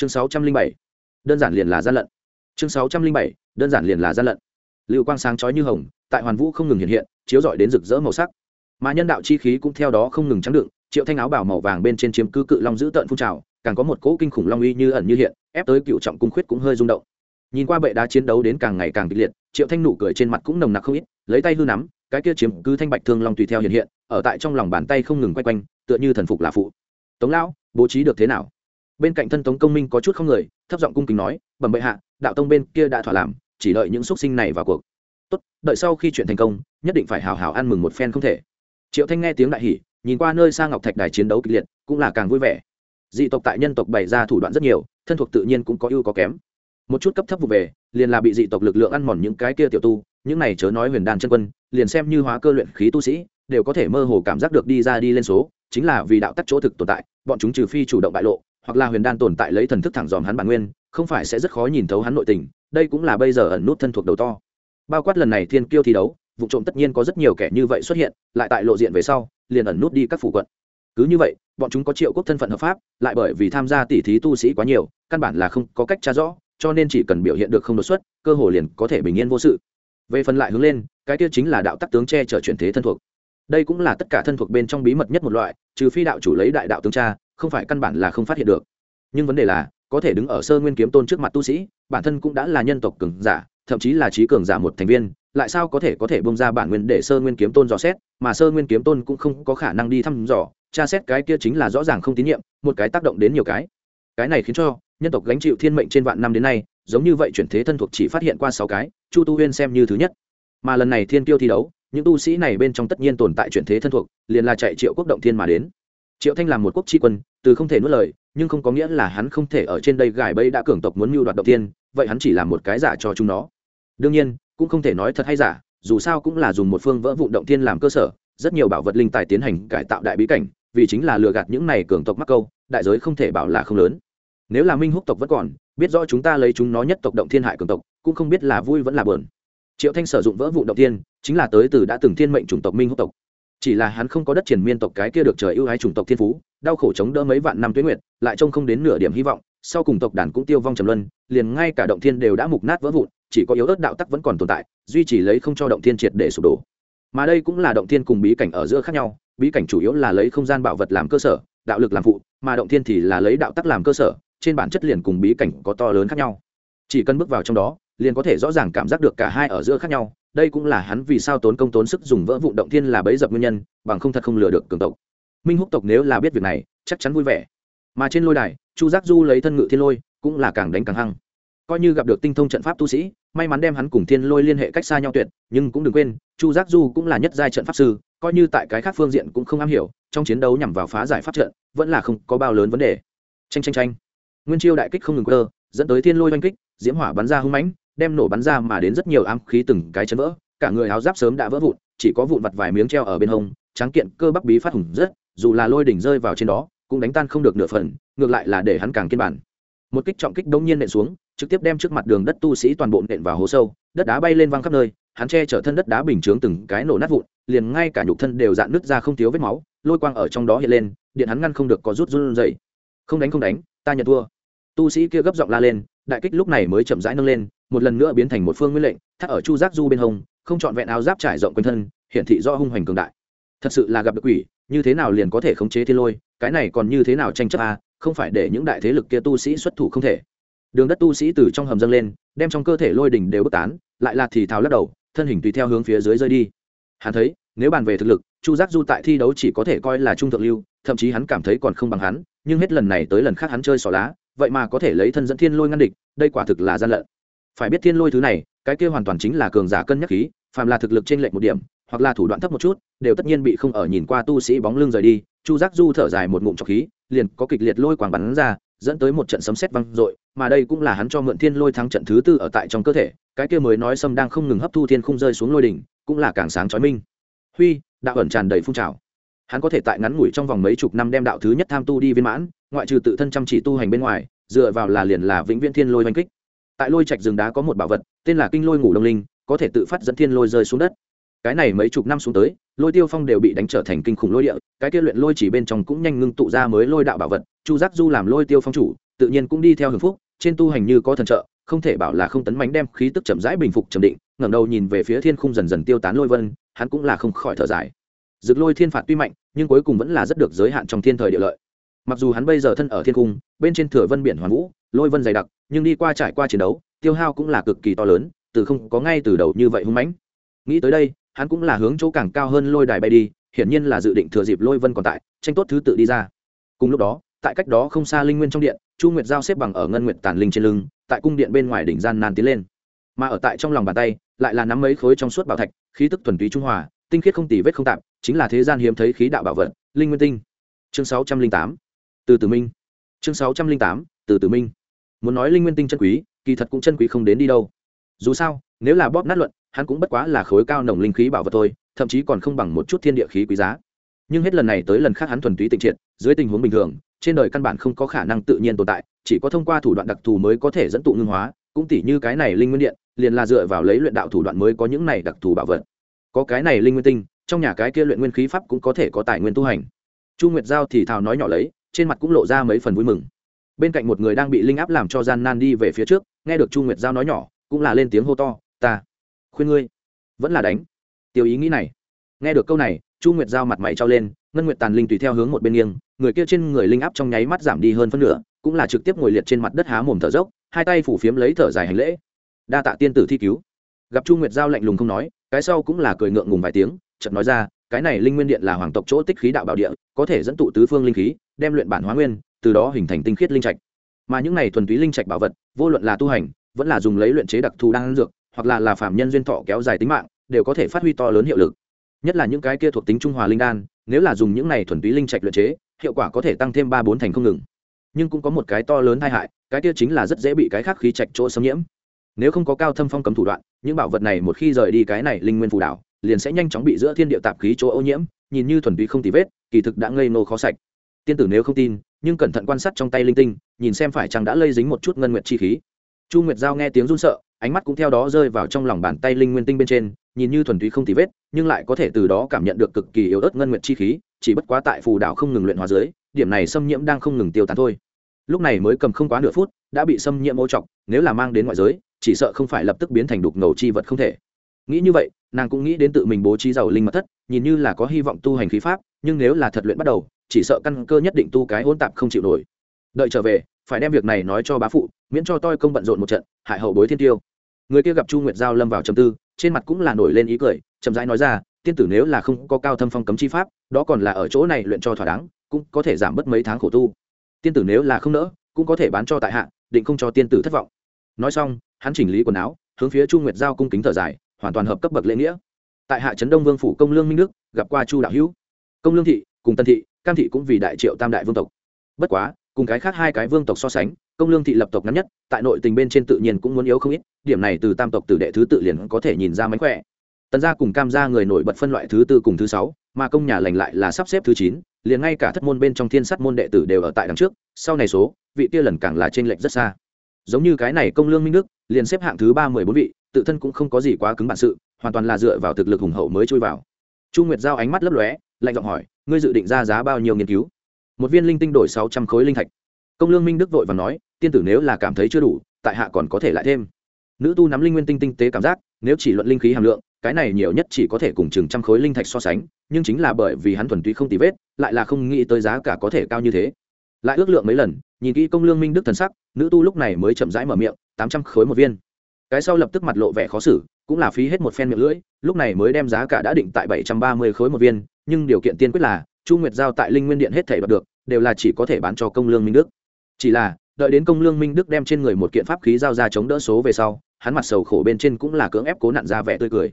chương sáu trăm linh bảy, đơn giản liền là gian lận. Chương sáu trăm linh bảy, đơn giản liền là gian lận. Lưu quang sáng chói như hồng, tại hoàn vũ không ngừng hiện hiện, chiếu rọi đến rực rỡ màu sắc. Mà nhân đạo chi khí cũng theo đó không ngừng trắng đựng, triệu thanh áo bảo màu vàng bên trên chiếm cứ cự long giữ tợn phun trào, càng có một cỗ kinh khủng long uy như ẩn như hiện, ép tới cựu trọng cung khuyết cũng hơi rung động. Nhìn qua bệ đá chiến đấu đến càng ngày càng kịch liệt, triệu thanh nụ cười trên mặt cũng nồng nặc không ít, lấy tay hư nắm, cái kia chiếm cứ thanh bạch thương long tùy theo hiện hiện, ở tại trong lòng bàn tay không ngừng quay quanh, tựa như thần phục là phụ. Tống lão, bố trí được thế nào? Bên cạnh thân tống công minh có chút không người, thấp giọng cung kính nói, bẩm bệ hạ, đạo tông bên kia đã thỏa làm, chỉ đợi những xúc sinh này vào cuộc. Tốt, đợi sau khi chuyện thành công, nhất định phải hào hào ăn mừng một phen không thể. Triệu thanh nghe tiếng đại hỉ, nhìn qua nơi sang ngọc thạch đài chiến đấu kịch liệt, cũng là càng vui vẻ. Dị tộc tại nhân tộc bày ra thủ đoạn rất nhiều, thân thuộc tự nhiên cũng có ưu có kém. Một chút cấp thấp vụ về, liền là bị dị tộc lực lượng ăn mòn những cái kia tiểu tu, những này chớ nói huyền đan chân quân, liền xem như hóa cơ luyện khí tu sĩ, đều có thể mơ hồ cảm giác được đi ra đi lên số chính là vì đạo tắc chỗ thực tồn tại, bọn chúng trừ phi chủ động bại lộ, hoặc là huyền đan tồn tại lấy thần thức thẳng dòm hắn bản nguyên, không phải sẽ rất khó nhìn thấu hắn nội tình, đây cũng là bây giờ ẩn nút thân thuộc đầu to. Bao quát lần này thiên kiêu thi đấu, vụ trộm tất nhiên có rất nhiều kẻ như vậy xuất hiện, lại tại lộ diện về sau, liền ẩn nút đi các phủ quận. Cứ như vậy, bọn chúng có triệu quốc thân phận hợp pháp, lại bởi vì tham gia tỉ thí tu sĩ quá nhiều, căn bản là không có cách tra rõ, cho nên chỉ cần biểu hiện được không đột xuất, cơ hồ liền có thể bình yên vô sự. Về phần lại hướng lên, cái kia chính là đạo tắc tướng che chở chuyển thế thân thuộc đây cũng là tất cả thân thuộc bên trong bí mật nhất một loại, trừ phi đạo chủ lấy đại đạo tướng cha, không phải căn bản là không phát hiện được. Nhưng vấn đề là, có thể đứng ở sơ nguyên kiếm tôn trước mặt tu sĩ, bản thân cũng đã là nhân tộc cường giả, thậm chí là trí cường giả một thành viên, lại sao có thể có thể bông ra bản nguyên để sơ nguyên kiếm tôn dò xét, mà sơ nguyên kiếm tôn cũng không có khả năng đi thăm dò, tra xét cái kia chính là rõ ràng không tín nhiệm, một cái tác động đến nhiều cái. Cái này khiến cho nhân tộc gánh chịu thiên mệnh trên vạn năm đến nay, giống như vậy chuyển thế thân thuộc chỉ phát hiện qua sáu cái, chu tu huyên xem như thứ nhất. Mà lần này thiên tiêu thi đấu những tu sĩ này bên trong tất nhiên tồn tại chuyển thế thân thuộc, liền là chạy triệu quốc động thiên mà đến. Triệu thanh làm một quốc tri quân, từ không thể nuốt lời, nhưng không có nghĩa là hắn không thể ở trên đây gài bẫy đã cường tộc muốn mưu đoạt động thiên, vậy hắn chỉ là một cái giả cho chúng nó. Đương nhiên, cũng không thể nói thật hay giả, dù sao cũng là dùng một phương vỡ vụ động thiên làm cơ sở, rất nhiều bảo vật linh tài tiến hành cải tạo đại bí cảnh, vì chính là lừa gạt những này cường tộc mắc câu, đại giới không thể bảo là không lớn. Nếu là minh húc tộc vẫn còn, biết rõ chúng ta lấy chúng nó nhất tộc động thiên hại cường tộc, cũng không biết là vui vẫn là bờn triệu thanh sử dụng vỡ vụ động thiên chính là tới từ đã từng thiên mệnh chủng tộc minh húc tộc. Chỉ là hắn không có đất triển miên tộc cái kia được trời ưu ái chủng tộc thiên phú, đau khổ chống đỡ mấy vạn năm tuyến nguyệt, lại trông không đến nửa điểm hy vọng, sau cùng tộc đàn cũng tiêu vong trầm luân, liền ngay cả động thiên đều đã mục nát vỡ vụn, chỉ có yếu ớt đạo tắc vẫn còn tồn tại, duy trì lấy không cho động thiên triệt để sụp đổ. Mà đây cũng là động thiên cùng bí cảnh ở giữa khác nhau, bí cảnh chủ yếu là lấy không gian bảo vật làm cơ sở, đạo lực làm phụ, mà động thiên thì là lấy đạo tắc làm cơ sở, trên bản chất liền cùng bí cảnh có to lớn khác nhau. Chỉ cần bước vào trong đó liền có thể rõ ràng cảm giác được cả hai ở giữa khác nhau, đây cũng là hắn vì sao tốn công tốn sức dùng vỡ vụ động thiên là bấy dập nguyên nhân, bằng không thật không lừa được cường tộc. Minh húc tộc nếu là biết việc này, chắc chắn vui vẻ. Mà trên lôi đài, chu giác du lấy thân ngự thiên lôi, cũng là càng đánh càng hăng. Coi như gặp được tinh thông trận pháp tu sĩ, may mắn đem hắn cùng thiên lôi liên hệ cách xa nhau tuyệt, nhưng cũng đừng quên, chu giác du cũng là nhất giai trận pháp sư, coi như tại cái khác phương diện cũng không am hiểu, trong chiến đấu nhằm vào phá giải pháp trận, vẫn là không có bao lớn vấn đề. Tranh tranh tranh nguyên chiêu đại kích không ngừng cơ dẫn tới thiên lôi oanh kích, diễm hỏa bắn ra hung mãnh đem nổ bắn ra mà đến rất nhiều ám khí từng cái chấn vỡ, cả người áo giáp sớm đã vỡ vụn, chỉ có vụn vặt vài miếng treo ở bên hông, tráng kiện cơ bắp bí phát hùng rất, dù là lôi đỉnh rơi vào trên đó, cũng đánh tan không được nửa phần, ngược lại là để hắn càng kiên bản. Một kích trọng kích đông nhiên nện xuống, trực tiếp đem trước mặt đường đất tu sĩ toàn bộ nện vào hố sâu, đất đá bay lên văng khắp nơi, hắn che chở thân đất đá bình chướng từng cái nổ nát vụn, liền ngay cả nhục thân đều dạn nứt ra không thiếu vết máu, lôi quang ở trong đó hiện lên, điện hắn ngăn không được có rút run dậy không đánh không đánh, ta nhận thua. Tu sĩ kia gấp giọng la lên đại kích lúc này mới chậm rãi nâng lên, một lần nữa biến thành một phương nguyên lệnh, thắt ở chu giác du bên hông, không trọn vẹn áo giáp trải rộng quanh thân, hiển thị do hung hoành cường đại. Thật sự là gặp được quỷ, như thế nào liền có thể khống chế thiên lôi, cái này còn như thế nào tranh chấp à không phải để những đại thế lực kia tu sĩ xuất thủ không thể. Đường đất tu sĩ từ trong hầm dâng lên, đem trong cơ thể lôi đỉnh đều bất tán, lại là thì thào lắc đầu, thân hình tùy theo hướng phía dưới rơi đi. Hắn thấy, nếu bàn về thực lực, chu giác du tại thi đấu chỉ có thể coi là trung thượng lưu, thậm chí hắn cảm thấy còn không bằng hắn, nhưng hết lần này tới lần khác hắn chơi xỏ lá vậy mà có thể lấy thân dẫn thiên lôi ngăn địch, đây quả thực là gian lận. Phải biết thiên lôi thứ này, cái kia hoàn toàn chính là cường giả cân nhắc khí, phàm là thực lực trên lệnh một điểm, hoặc là thủ đoạn thấp một chút, đều tất nhiên bị không ở nhìn qua tu sĩ bóng lưng rời đi. Chu giác du thở dài một ngụm trọc khí, liền có kịch liệt lôi quàng bắn ra, dẫn tới một trận sấm sét văng dội, mà đây cũng là hắn cho mượn thiên lôi thắng trận thứ tư ở tại trong cơ thể, cái kia mới nói sâm đang không ngừng hấp thu thiên không rơi xuống lôi đỉnh, cũng là càng sáng chói minh. Huy, đạo ẩn tràn đầy phun trào hắn có thể tại ngắn ngủi trong vòng mấy chục năm đem đạo thứ nhất tham tu đi viên mãn, ngoại trừ tự thân chăm chỉ tu hành bên ngoài, dựa vào là liền là vĩnh viễn thiên lôi oanh kích. Tại lôi trạch rừng đá có một bảo vật, tên là kinh lôi ngủ đông linh, có thể tự phát dẫn thiên lôi rơi xuống đất. Cái này mấy chục năm xuống tới, lôi tiêu phong đều bị đánh trở thành kinh khủng lôi địa, cái kia luyện lôi chỉ bên trong cũng nhanh ngưng tụ ra mới lôi đạo bảo vật, chu giác du làm lôi tiêu phong chủ, tự nhiên cũng đi theo hưởng phúc, trên tu hành như có thần trợ, không thể bảo là không tấn mánh đem khí tức chậm rãi bình phục trầm định, ngẩng đầu nhìn về phía thiên khung dần dần tiêu tán lôi vân, hắn cũng là không khỏi thở dài dực lôi thiên phạt tuy mạnh, nhưng cuối cùng vẫn là rất được giới hạn trong thiên thời địa lợi. Mặc dù hắn bây giờ thân ở thiên cung, bên trên thừa vân biển hoàn vũ, lôi vân dày đặc, nhưng đi qua trải qua chiến đấu, tiêu hao cũng là cực kỳ to lớn, từ không có ngay từ đầu như vậy hung mãnh. Nghĩ tới đây, hắn cũng là hướng chỗ càng cao hơn lôi đài bay đi, hiển nhiên là dự định thừa dịp lôi vân còn tại, tranh tốt thứ tự đi ra. Cùng lúc đó, tại cách đó không xa linh nguyên trong điện, chu nguyệt giao xếp bằng ở ngân nguyệt tàn linh trên lưng, tại cung điện bên ngoài đỉnh gian nan tiến lên. Mà ở tại trong lòng bàn tay, lại là nắm mấy khối trong suốt bảo thạch, khí tức thuần túy trung hòa tinh khiết không tì vết không tạm chính là thế gian hiếm thấy khí đạo bảo vật, linh nguyên tinh. Chương sáu trăm linh tám, từ tử minh. Chương sáu trăm linh tám, từ tử minh. Muốn nói linh nguyên tinh chân quý, kỳ thật cũng chân quý không đến đi đâu. Dù sao, nếu là bóp nát luận, hắn cũng bất quá là khối cao nồng linh khí bảo vật thôi, thậm chí còn không bằng một chút thiên địa khí quý giá. Nhưng hết lần này tới lần khác hắn thuần túy tịnh triệt, dưới tình huống bình thường, trên đời căn bản không có khả năng tự nhiên tồn tại, chỉ có thông qua thủ đoạn đặc thù mới có thể dẫn tụ ngưng hóa, cũng tỉ như cái này linh nguyên điện, liền là dựa vào lấy luyện đạo thủ đoạn mới có những này đặc thù bảo vật có cái này linh nguyên tinh, trong nhà cái kia luyện nguyên khí pháp cũng có thể có tài nguyên tu hành. Chu nguyệt giao thì thào nói nhỏ lấy, trên mặt cũng lộ ra mấy phần vui mừng. Bên cạnh một người đang bị linh áp làm cho gian nan đi về phía trước, nghe được chu nguyệt giao nói nhỏ, cũng là lên tiếng hô to, ta, khuyên ngươi, vẫn là đánh. Tiêu ý nghĩ này. Nghe được câu này, chu nguyệt giao mặt mày trao lên, ngân nguyệt tàn linh tùy theo hướng một bên nghiêng, người kia trên người linh áp trong nháy mắt giảm đi hơn phân nửa, cũng là trực tiếp ngồi liệt trên mặt đất há mồm thở dốc, hai tay phủ phiếm lấy thở dài hành lễ. Đa tạ tiên tử thi cứu. Gặp chu nguyệt giao lạnh lùng không nói cái sau cũng là cười ngượng ngùng vài tiếng, chợt nói ra, cái này linh nguyên điện là hoàng tộc chỗ tích khí đạo bảo địa, có thể dẫn tụ tứ phương linh khí, đem luyện bản hóa nguyên, từ đó hình thành tinh khiết linh trạch. Mà những này thuần túy linh trạch bảo vật, vô luận là tu hành, vẫn là dùng lấy luyện chế đặc thù đan dược, hoặc là là phạm nhân duyên thọ kéo dài tính mạng, đều có thể phát huy to lớn hiệu lực. Nhất là những cái kia thuộc tính trung hòa linh đan, nếu là dùng những này thuần túy linh trạch luyện chế, hiệu quả có thể tăng thêm ba bốn thành không ngừng. Nhưng cũng có một cái to lớn tai hại, cái kia chính là rất dễ bị cái khác khí trạch chỗ xâm nhiễm nếu không có cao thâm phong cấm thủ đoạn, những bảo vật này một khi rời đi cái này linh nguyên phù đảo, liền sẽ nhanh chóng bị giữa thiên địa tạp khí chỗ ô nhiễm, nhìn như thuần túy không tì vết, kỳ thực đã ngây nô khó sạch. Tiên tử nếu không tin, nhưng cẩn thận quan sát trong tay linh tinh, nhìn xem phải chăng đã lây dính một chút ngân nguyệt chi khí. Chu nguyệt giao nghe tiếng run sợ, ánh mắt cũng theo đó rơi vào trong lòng bàn tay linh nguyên tinh bên trên, nhìn như thuần túy không tì vết, nhưng lại có thể từ đó cảm nhận được cực kỳ yếu ớt ngân nguyệt chi khí, chỉ bất quá tại phù đảo không ngừng luyện hóa dưới, điểm này xâm nhiễm đang không ngừng tiêu tán thôi. Lúc này mới cầm không quá nửa phút, đã bị xâm nhiễm ô trọc nếu là mang đến ngoại giới chỉ sợ không phải lập tức biến thành đục ngầu chi vật không thể. Nghĩ như vậy, nàng cũng nghĩ đến tự mình bố trí giàu linh mật thất, nhìn như là có hy vọng tu hành khí pháp, nhưng nếu là thật luyện bắt đầu, chỉ sợ căn cơ nhất định tu cái hỗn tạp không chịu nổi. Đợi trở về, phải đem việc này nói cho bá phụ, miễn cho tôi công bận rộn một trận, hại hậu bối thiên tiêu. Người kia gặp chu nguyệt giao lâm vào trầm tư, trên mặt cũng là nổi lên ý cười, chậm rãi nói ra, tiên tử nếu là không có cao thâm phong cấm chi pháp, đó còn là ở chỗ này luyện cho thỏa đáng, cũng có thể giảm bớt mấy tháng khổ tu. Tiên tử nếu là không nỡ, cũng có thể bán cho tại hạ, định không cho tiên tử thất vọng. Nói xong hắn chỉnh lý quần áo, hướng phía chu nguyệt giao cung kính thở dài, hoàn toàn hợp cấp bậc lễ nghĩa. Tại hạ trấn đông vương phủ công lương minh đức, gặp qua chu đạo hữu. Công lương thị cùng tân thị, cam thị cũng vì đại triệu tam đại vương tộc. Bất quá, cùng cái khác hai cái vương tộc so sánh, công lương thị lập tộc ngắn nhất, tại nội tình bên trên tự nhiên cũng muốn yếu không ít, điểm này từ tam tộc tử đệ thứ tự liền có thể nhìn ra mánh khỏe. Tần gia cùng cam gia người nổi bật phân loại thứ tư cùng thứ sáu, mà công nhà lành lại là sắp xếp thứ chín, liền ngay cả thất môn bên trong thiên sắt môn đệ tử đều ở tại đằng trước, sau này số, vị kia lần càng là trên lệnh rất xa. Giống như cái này công lương minh đức liền xếp hạng thứ ba mười bốn vị, tự thân cũng không có gì quá cứng bản sự, hoàn toàn là dựa vào thực lực hùng hậu mới chui vào. Chu nguyệt giao ánh mắt lấp lóe, lạnh giọng hỏi, ngươi dự định ra giá bao nhiêu nghiên cứu? Một viên linh tinh đổi sáu trăm khối linh thạch. Công lương minh đức vội và nói, tiên tử nếu là cảm thấy chưa đủ, tại hạ còn có thể lại thêm. Nữ tu nắm linh nguyên tinh tinh tế cảm giác, nếu chỉ luận linh khí hàm lượng, cái này nhiều nhất chỉ có thể cùng chừng trăm khối linh thạch so sánh, nhưng chính là bởi vì hắn thuần túy không tì vết, lại là không nghĩ tới giá cả có thể cao như thế. Lại ước lượng mấy lần nhìn kỹ công lương minh đức thần sắc, nữ tu lúc này mới chậm rãi mở miệng, tám trăm khối một viên. Cái sau lập tức mặt lộ vẻ khó xử, cũng là phí hết một phen miệng lưỡi, lúc này mới đem giá cả đã định tại bảy trăm ba mươi khối một viên, nhưng điều kiện tiên quyết là, chu nguyệt giao tại linh nguyên điện hết thể đoạt được, đều là chỉ có thể bán cho công lương minh đức. Chỉ là, đợi đến công lương minh đức đem trên người một kiện pháp khí giao ra chống đỡ số về sau, hắn mặt sầu khổ bên trên cũng là cưỡng ép cố nặn ra vẻ tươi cười.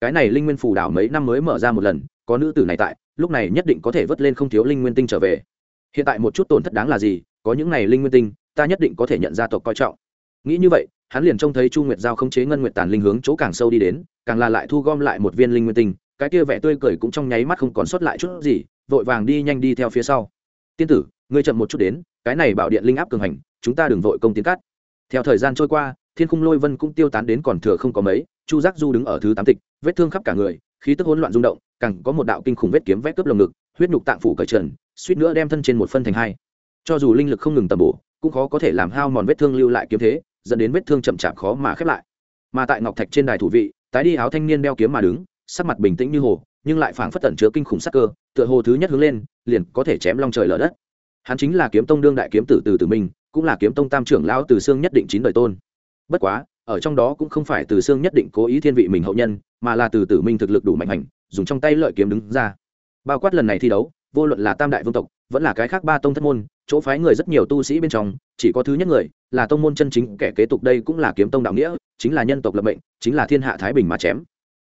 Cái này linh nguyên phủ đảo mấy năm mới mở ra một lần, có nữ tử này tại, lúc này nhất định có thể vớt lên không thiếu linh nguyên tinh trở về hiện tại một chút tổn thất đáng là gì, có những này linh nguyên tinh, ta nhất định có thể nhận ra tộc coi trọng. Nghĩ như vậy, hắn liền trông thấy chu nguyệt giao không chế ngân nguyệt tàn linh hướng chỗ càng sâu đi đến, càng là lại thu gom lại một viên linh nguyên tinh, cái kia vẻ tươi cười cũng trong nháy mắt không còn sót lại chút gì, vội vàng đi nhanh đi theo phía sau. Tiên tử, ngươi chậm một chút đến, cái này bảo điện linh áp cường hành, chúng ta đừng vội công tiến cắt theo thời gian trôi qua, thiên khung lôi vân cũng tiêu tán đến còn thừa không có mấy, chu giác du đứng ở thứ tám tịch, vết thương khắp cả người, khí tức hỗn loạn rung động, càng có một đạo kinh khủng vết kiếm vét cướp lồng ngực, huyết nhục tạng phủ cởi trần suýt nữa đem thân trên một phân thành hai. Cho dù linh lực không ngừng tầm bổ, cũng khó có thể làm hao mòn vết thương lưu lại kiếm thế, dẫn đến vết thương chậm chạp khó mà khép lại. Mà tại ngọc thạch trên đài thủ vị, tái đi áo thanh niên đeo kiếm mà đứng, sắc mặt bình tĩnh như hồ, nhưng lại phảng phất tẩn chứa kinh khủng sắc cơ, tựa hồ thứ nhất hướng lên, liền có thể chém long trời lở đất. Hắn chính là kiếm tông đương đại kiếm tử từ tử minh cũng là kiếm tông tam trưởng lão từ xương nhất định chín đời tôn. Bất quá, ở trong đó cũng không phải từ xương nhất định cố ý thiên vị mình hậu nhân, mà là từ tử minh thực lực đủ mạnh hành, dùng trong tay lợi kiếm đứng ra. Bao quát lần này thi đấu vô luận là tam đại vương tộc, vẫn là cái khác ba tông thất môn, chỗ phái người rất nhiều tu sĩ bên trong, chỉ có thứ nhất người là tông môn chân chính, kẻ kế tục đây cũng là kiếm tông đạo nghĩa, chính là nhân tộc lập mệnh, chính là thiên hạ thái bình mà chém.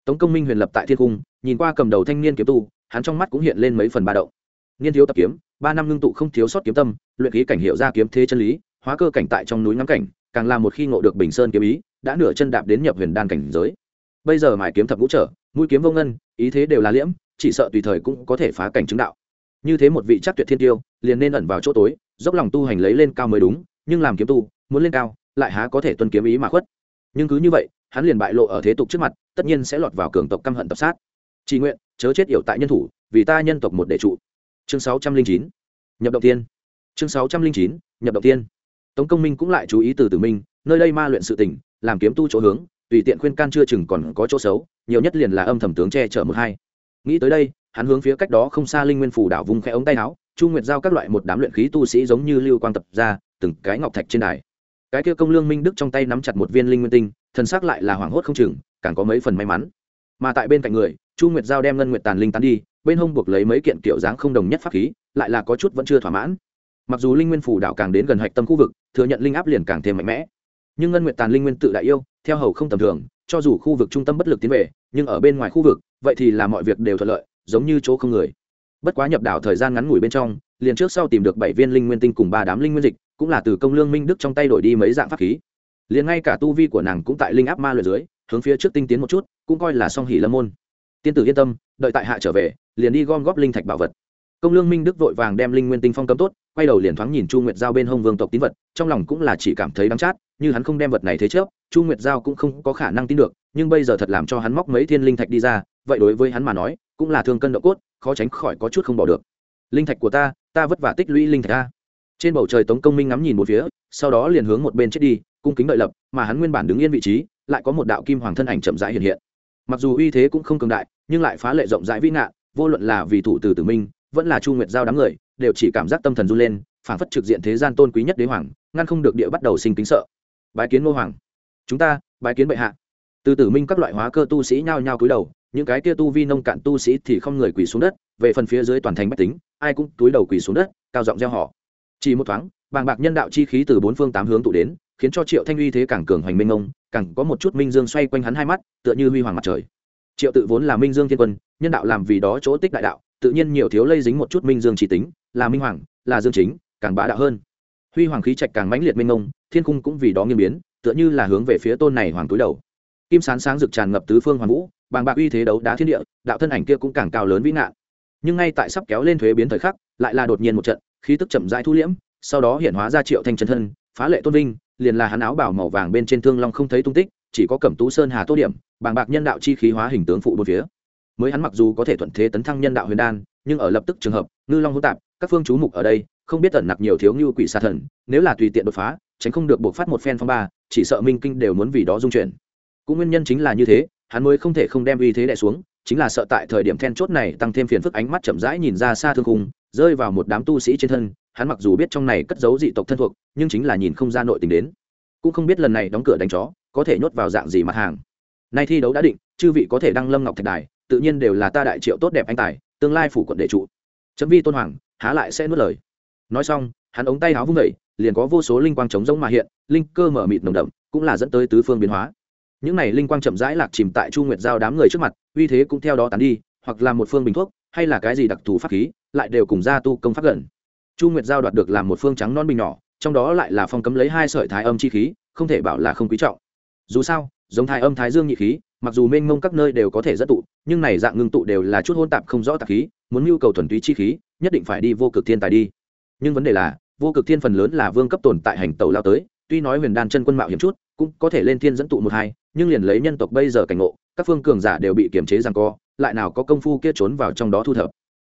Tống công minh huyền lập tại thiên cung, nhìn qua cầm đầu thanh niên kiếm tu, hắn trong mắt cũng hiện lên mấy phần ba đậu niên thiếu tập kiếm, ba năm ngưng tụ không thiếu sót kiếm tâm, luyện khí cảnh hiệu ra kiếm thế chân lý, hóa cơ cảnh tại trong núi ngắm cảnh, càng là một khi ngộ được bình sơn kiếm ý, đã nửa chân đạp đến nhập huyền đan cảnh giới. Bây giờ mải kiếm thập ngũ trở, mũi kiếm vô ngân, ý thế đều là liễm, chỉ sợ tùy thời cũng có thể phá cảnh chứng đạo như thế một vị chắc tuyệt thiên tiêu, liền nên ẩn vào chỗ tối, dốc lòng tu hành lấy lên cao mới đúng, nhưng làm kiếm tu, muốn lên cao, lại há có thể tuân kiếm ý mà khuất. Nhưng cứ như vậy, hắn liền bại lộ ở thế tục trước mặt, tất nhiên sẽ lọt vào cường tộc căm hận tập sát. Chỉ nguyện, chớ chết yểu tại nhân thủ, vì ta nhân tộc một đệ trụ. Chương sáu trăm linh chín. Nhập động tiên. Chương sáu trăm linh chín, nhập động tiên. Tống công minh cũng lại chú ý từ tử minh, nơi đây ma luyện sự tỉnh làm kiếm tu chỗ hướng, tùy tiện khuyên can chưa chừng còn có chỗ xấu, nhiều nhất liền là âm thầm tướng che chở một hai. Nghĩ tới đây hắn hướng phía cách đó không xa linh nguyên phủ đảo vùng khẽ ống tay áo, chu nguyệt giao các loại một đám luyện khí tu sĩ giống như lưu quang tập ra, từng cái ngọc thạch trên đài. Cái kia công lương minh đức trong tay nắm chặt một viên linh nguyên tinh thân xác lại là hoảng hốt không chừng, càng có mấy phần may mắn. Mà tại bên cạnh người, chu nguyệt giao đem ngân nguyệt tàn linh tán đi, bên hông buộc lấy mấy kiện kiểu dáng không đồng nhất pháp khí, lại là có chút vẫn chưa thỏa mãn. Mặc dù linh nguyên phủ đảo càng đến gần hạch tâm khu vực, thừa nhận linh áp liền càng thêm mạnh mẽ. Nhưng ngân nguyệt tàn linh nguyên tự đại yêu, theo hầu không tầm thường, cho dù khu vực trung tâm bất lực tiến về, nhưng ở bên ngoài khu vực, vậy thì là mọi việc đều thuận lợi giống như chỗ không người. Bất quá nhập đảo thời gian ngắn ngủi bên trong, liền trước sau tìm được bảy viên linh nguyên tinh cùng ba đám linh nguyên dịch, cũng là từ công lương minh đức trong tay đổi đi mấy dạng pháp khí. Liền ngay cả tu vi của nàng cũng tại linh áp ma luyện dưới, hướng phía trước tinh tiến một chút, cũng coi là song hỉ lâm môn. Tiên tử yên tâm, đợi tại hạ trở về, liền đi gom góp linh thạch bảo vật. Công lương minh đức vội vàng đem linh nguyên tinh phong cấm tốt, quay đầu liền thoáng nhìn chu nguyệt giao bên hông vương tộc tín vật, trong lòng cũng là chỉ cảm thấy đắng chát, như hắn không đem vật này thế trước chu nguyệt giao cũng không có khả năng tin được, nhưng bây giờ thật làm cho hắn móc mấy thiên linh thạch đi ra vậy đối với hắn mà nói, cũng là thương cân độ cốt, khó tránh khỏi có chút không bỏ được. Linh thạch của ta ta vất vả tích lũy linh thạch ta trên bầu trời tống công minh ngắm nhìn một phía, sau đó liền hướng một bên chết đi, cung kính đợi lập, mà hắn nguyên bản đứng yên vị trí, lại có một đạo kim hoàng thân ảnh chậm rãi hiện hiện. Mặc dù uy thế cũng không cường đại, nhưng lại phá lệ rộng rãi vĩ ngạn vô luận là vì thủ từ tử minh, vẫn là chu nguyệt giao đám người, đều chỉ cảm giác tâm thần run lên, phảng phất trực diện thế gian tôn quý nhất đế hoàng, ngăn không được địa bắt đầu sinh kính sợ. Bái kiến ngô hoàng. Chúng ta, bái kiến bệ hạ. Từ tử minh các loại hóa cơ tu sĩ nhao nhao cúi đầu những cái kia tu vi nông cạn tu sĩ thì không người quỳ xuống đất, về phần phía dưới toàn thành bách tính, ai cũng túi đầu quỳ xuống đất, cao giọng gieo họ. Chỉ một thoáng, bàng bạc nhân đạo chi khí từ bốn phương tám hướng tụ đến, khiến cho triệu thanh uy thế càng cường hoành minh ông càng có một chút minh dương xoay quanh hắn hai mắt, tựa như huy hoàng mặt trời. Triệu tự vốn là minh dương thiên quân, nhân đạo làm vì đó chỗ tích đại đạo, tự nhiên nhiều thiếu lây dính một chút minh dương chỉ tính, là minh hoàng, là dương chính, càng bá đạo hơn. Huy hoàng khí trạch càng mãnh liệt minh ông thiên cung cũng vì đó nghiêng biến, tựa như là hướng về phía tôn này hoàng túi đầu. Kim sán sáng rực tràn ngập tứ phương hoàng vũ bàng bạc uy thế đấu đá thiên địa, đạo thân ảnh kia cũng càng cao lớn vĩ nạn nhưng ngay tại sắp kéo lên thuế biến thời khắc, lại là đột nhiên một trận, khí tức chậm rãi thu liễm, sau đó hiện hóa ra triệu thanh chân thân, phá lệ tôn vinh, liền là hắn áo bảo màu vàng bên trên thương long không thấy tung tích, chỉ có cẩm tú sơn hà tô điểm, bàng bạc nhân đạo chi khí hóa hình tướng phụ bốn phía. Mới hắn mặc dù có thể thuận thế tấn thăng nhân đạo huyền đan, nhưng ở lập tức trường hợp, ngư long hỗn tạp, các phương chú mục ở đây, không biết tẩn nặc nhiều thiếu như quỷ xa thần, nếu là tùy tiện đột phá, tránh không được buộc phát một phen phong ba, chỉ sợ minh kinh đều muốn vì đó dung chuyển. Cũng nguyên nhân chính là như thế hắn mới không thể không đem uy thế đè xuống, chính là sợ tại thời điểm then chốt này tăng thêm phiền phức ánh mắt chậm rãi nhìn ra xa thương khung, rơi vào một đám tu sĩ trên thân, hắn mặc dù biết trong này cất giấu dị tộc thân thuộc, nhưng chính là nhìn không ra nội tình đến. Cũng không biết lần này đóng cửa đánh chó, có thể nhốt vào dạng gì mặt hàng. Nay thi đấu đã định, chư vị có thể đăng lâm ngọc thạch đài, tự nhiên đều là ta đại triệu tốt đẹp anh tài, tương lai phủ quận đệ trụ. Chấm vi tôn hoàng, há lại sẽ nuốt lời. Nói xong, hắn ống tay áo vung vẩy liền có vô số linh quang trống rỗng mà hiện, linh cơ mở mịt nồng đậm, cũng là dẫn tới tứ phương biến hóa những này linh quang chậm rãi lạc chìm tại chu nguyệt giao đám người trước mặt, uy thế cũng theo đó tán đi, hoặc là một phương bình thuốc, hay là cái gì đặc thù pháp khí, lại đều cùng ra tu công pháp gần. Chu nguyệt giao đoạt được làm một phương trắng non bình nhỏ, trong đó lại là phong cấm lấy hai sợi thái âm chi khí, không thể bảo là không quý trọng. Dù sao, giống thái âm thái dương nhị khí, mặc dù mênh mông các nơi đều có thể dẫn tụ, nhưng này dạng ngưng tụ đều là chút hôn tạp không rõ tạp khí, muốn nhu cầu thuần túy chi khí, nhất định phải đi vô cực thiên tài đi. Nhưng vấn đề là, vô cực thiên phần lớn là vương cấp tồn tại hành tàu lao tới, tuy nói huyền đan chân quân mạo hiểm chút, cũng có thể lên thiên dẫn tụ một hai nhưng liền lấy nhân tộc bây giờ cảnh ngộ, các phương cường giả đều bị kiềm chế rằng co, lại nào có công phu kia trốn vào trong đó thu thập.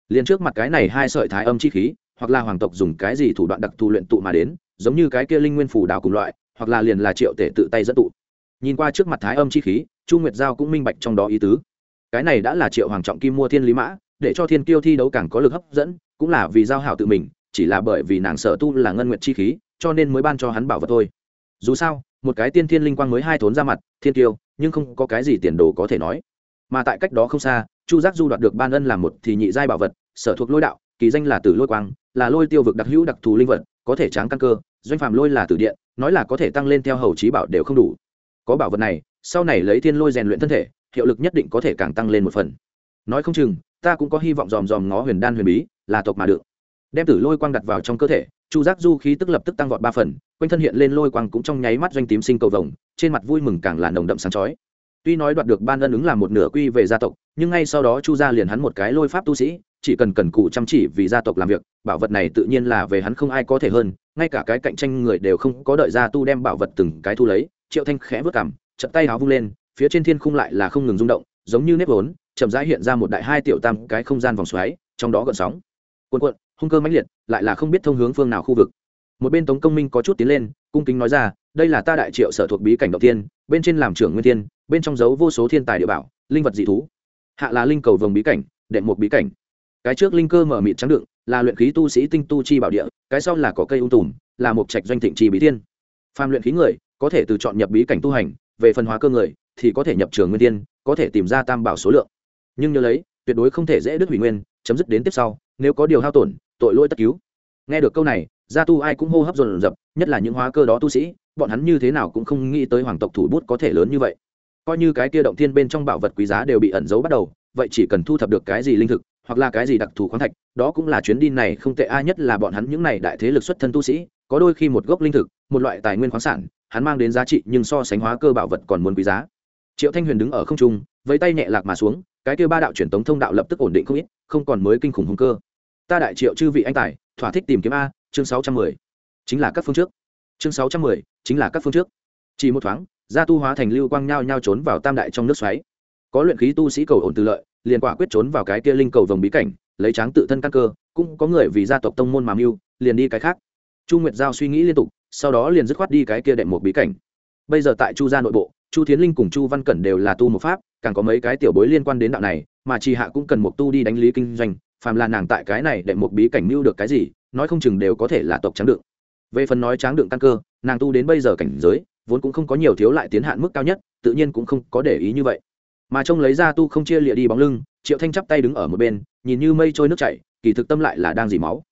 Liền trước mặt cái này hai sợi thái âm chi khí, hoặc là hoàng tộc dùng cái gì thủ đoạn đặc thù luyện tụ mà đến, giống như cái kia linh nguyên phủ đào cùng loại, hoặc là liền là triệu tể tự tay dẫn tụ. Nhìn qua trước mặt thái âm chi khí, chu nguyệt giao cũng minh bạch trong đó ý tứ. Cái này đã là triệu hoàng trọng kim mua thiên lý mã, để cho thiên kiêu thi đấu càng có lực hấp dẫn, cũng là vì giao hảo tự mình, chỉ là bởi vì nàng sở tu là ngân nguyệt chi khí, cho nên mới ban cho hắn bảo vật thôi. Dù sao một cái tiên thiên linh quang mới hai thốn ra mặt thiên tiêu, nhưng không có cái gì tiền đồ có thể nói. Mà tại cách đó không xa chu giác du đoạt được ban ân làm một thì nhị giai bảo vật sở thuộc lôi đạo kỳ danh là tử lôi quang là lôi tiêu vực đặc hữu đặc thù linh vật có thể tráng căn cơ doanh phàm lôi là tử điện nói là có thể tăng lên theo hầu trí bảo đều không đủ. Có bảo vật này sau này lấy thiên lôi rèn luyện thân thể hiệu lực nhất định có thể càng tăng lên một phần. Nói không chừng ta cũng có hy vọng dòm dòm ngó huyền đan huyền bí là tộc mà được. Đem tử lôi quang đặt vào trong cơ thể chu giác du khí tức lập tức tăng vọt ba phần, quanh thân hiện lên lôi quang cũng trong nháy mắt doanh tím sinh cầu vồng, trên mặt vui mừng càng là nồng đậm sáng chói. Tuy nói đoạt được ban ân ứng là một nửa quy về gia tộc, nhưng ngay sau đó chu gia liền hắn một cái lôi pháp tu sĩ, chỉ cần cần cù chăm chỉ vì gia tộc làm việc, bảo vật này tự nhiên là về hắn không ai có thể hơn, ngay cả cái cạnh tranh người đều không có đợi gia tu đem bảo vật từng cái thu lấy, triệu thanh khẽ vớt cảm chậm tay áo vung lên, phía trên thiên khung lại là không ngừng rung động, giống như nếp vốn, chậm rãi hiện ra một đại hai tiểu tam cái không gian vòng xoáy, trong đó gợn sóng. Cuộn cuộn hung cơ mãnh liệt, lại là không biết thông hướng phương nào khu vực. Một bên tống công minh có chút tiến lên, cung kính nói ra, đây là ta đại triệu sở thuộc bí cảnh đầu tiên bên trên làm trưởng nguyên thiên, bên trong giấu vô số thiên tài địa bảo, linh vật dị thú. Hạ là linh cầu vồng bí cảnh đệ một bí cảnh. Cái trước linh cơ mở mịt trắng đựng, là luyện khí tu sĩ tinh tu chi bảo địa, cái sau là có cây ung tùm, là một trạch doanh thịnh trì bí thiên. Phàm luyện khí người, có thể từ chọn nhập bí cảnh tu hành, về phần hóa cơ người, thì có thể nhập trường nguyên tiên có thể tìm ra tam bảo số lượng. Nhưng nhớ lấy, tuyệt đối không thể dễ đứt hủy nguyên, chấm dứt đến tiếp sau, nếu có điều hao tổn tội lỗi tất cứu. Nghe được câu này, gia tu ai cũng hô hấp dồn dập, nhất là những hóa cơ đó tu sĩ, bọn hắn như thế nào cũng không nghĩ tới hoàng tộc thủ bút có thể lớn như vậy. Coi như cái kia động thiên bên trong bảo vật quý giá đều bị ẩn giấu bắt đầu, vậy chỉ cần thu thập được cái gì linh thực, hoặc là cái gì đặc thù khoáng thạch, đó cũng là chuyến đi này không tệ ai nhất là bọn hắn những này đại thế lực xuất thân tu sĩ, có đôi khi một gốc linh thực, một loại tài nguyên khoáng sản, hắn mang đến giá trị nhưng so sánh hóa cơ bảo vật còn muốn quý giá. Triệu thanh huyền đứng ở không trung với tay nhẹ lạc mà xuống, cái kia ba đạo truyền tống thông đạo lập tức ổn định không ít, không còn mới kinh khủng hùng cơ ta đại triệu chư vị anh tài, thỏa thích tìm kiếm a, chương sáu trăm mười. Chính là các phương trước. Chương sáu trăm mười, chính là các phương trước. Chỉ một thoáng, gia tu hóa thành lưu quang nhao nhao trốn vào tam đại trong nước xoáy. Có luyện khí tu sĩ cầu ổn từ lợi, liền quả quyết trốn vào cái kia linh cầu vòng bí cảnh, lấy tráng tự thân căn cơ, cũng có người vì gia tộc tông môn mà mưu, liền đi cái khác. Chu nguyệt giao suy nghĩ liên tục, sau đó liền dứt khoát đi cái kia đệm một bí cảnh. Bây giờ tại chu gia nội bộ, chu thiến linh cùng chu văn cẩn đều là tu một pháp, càng có mấy cái tiểu bối liên quan đến đạo này, mà trì hạ cũng cần một tu đi đánh lý kinh doanh phàm là nàng tại cái này để một bí cảnh mưu được cái gì, nói không chừng đều có thể là tộc tráng đựng. Về phần nói tráng đựng căn cơ, nàng tu đến bây giờ cảnh giới, vốn cũng không có nhiều thiếu lại tiến hạn mức cao nhất, tự nhiên cũng không có để ý như vậy. Mà trông lấy ra tu không chia lịa đi bóng lưng, triệu thanh chắp tay đứng ở một bên, nhìn như mây trôi nước chảy, kỳ thực tâm lại là đang dì máu.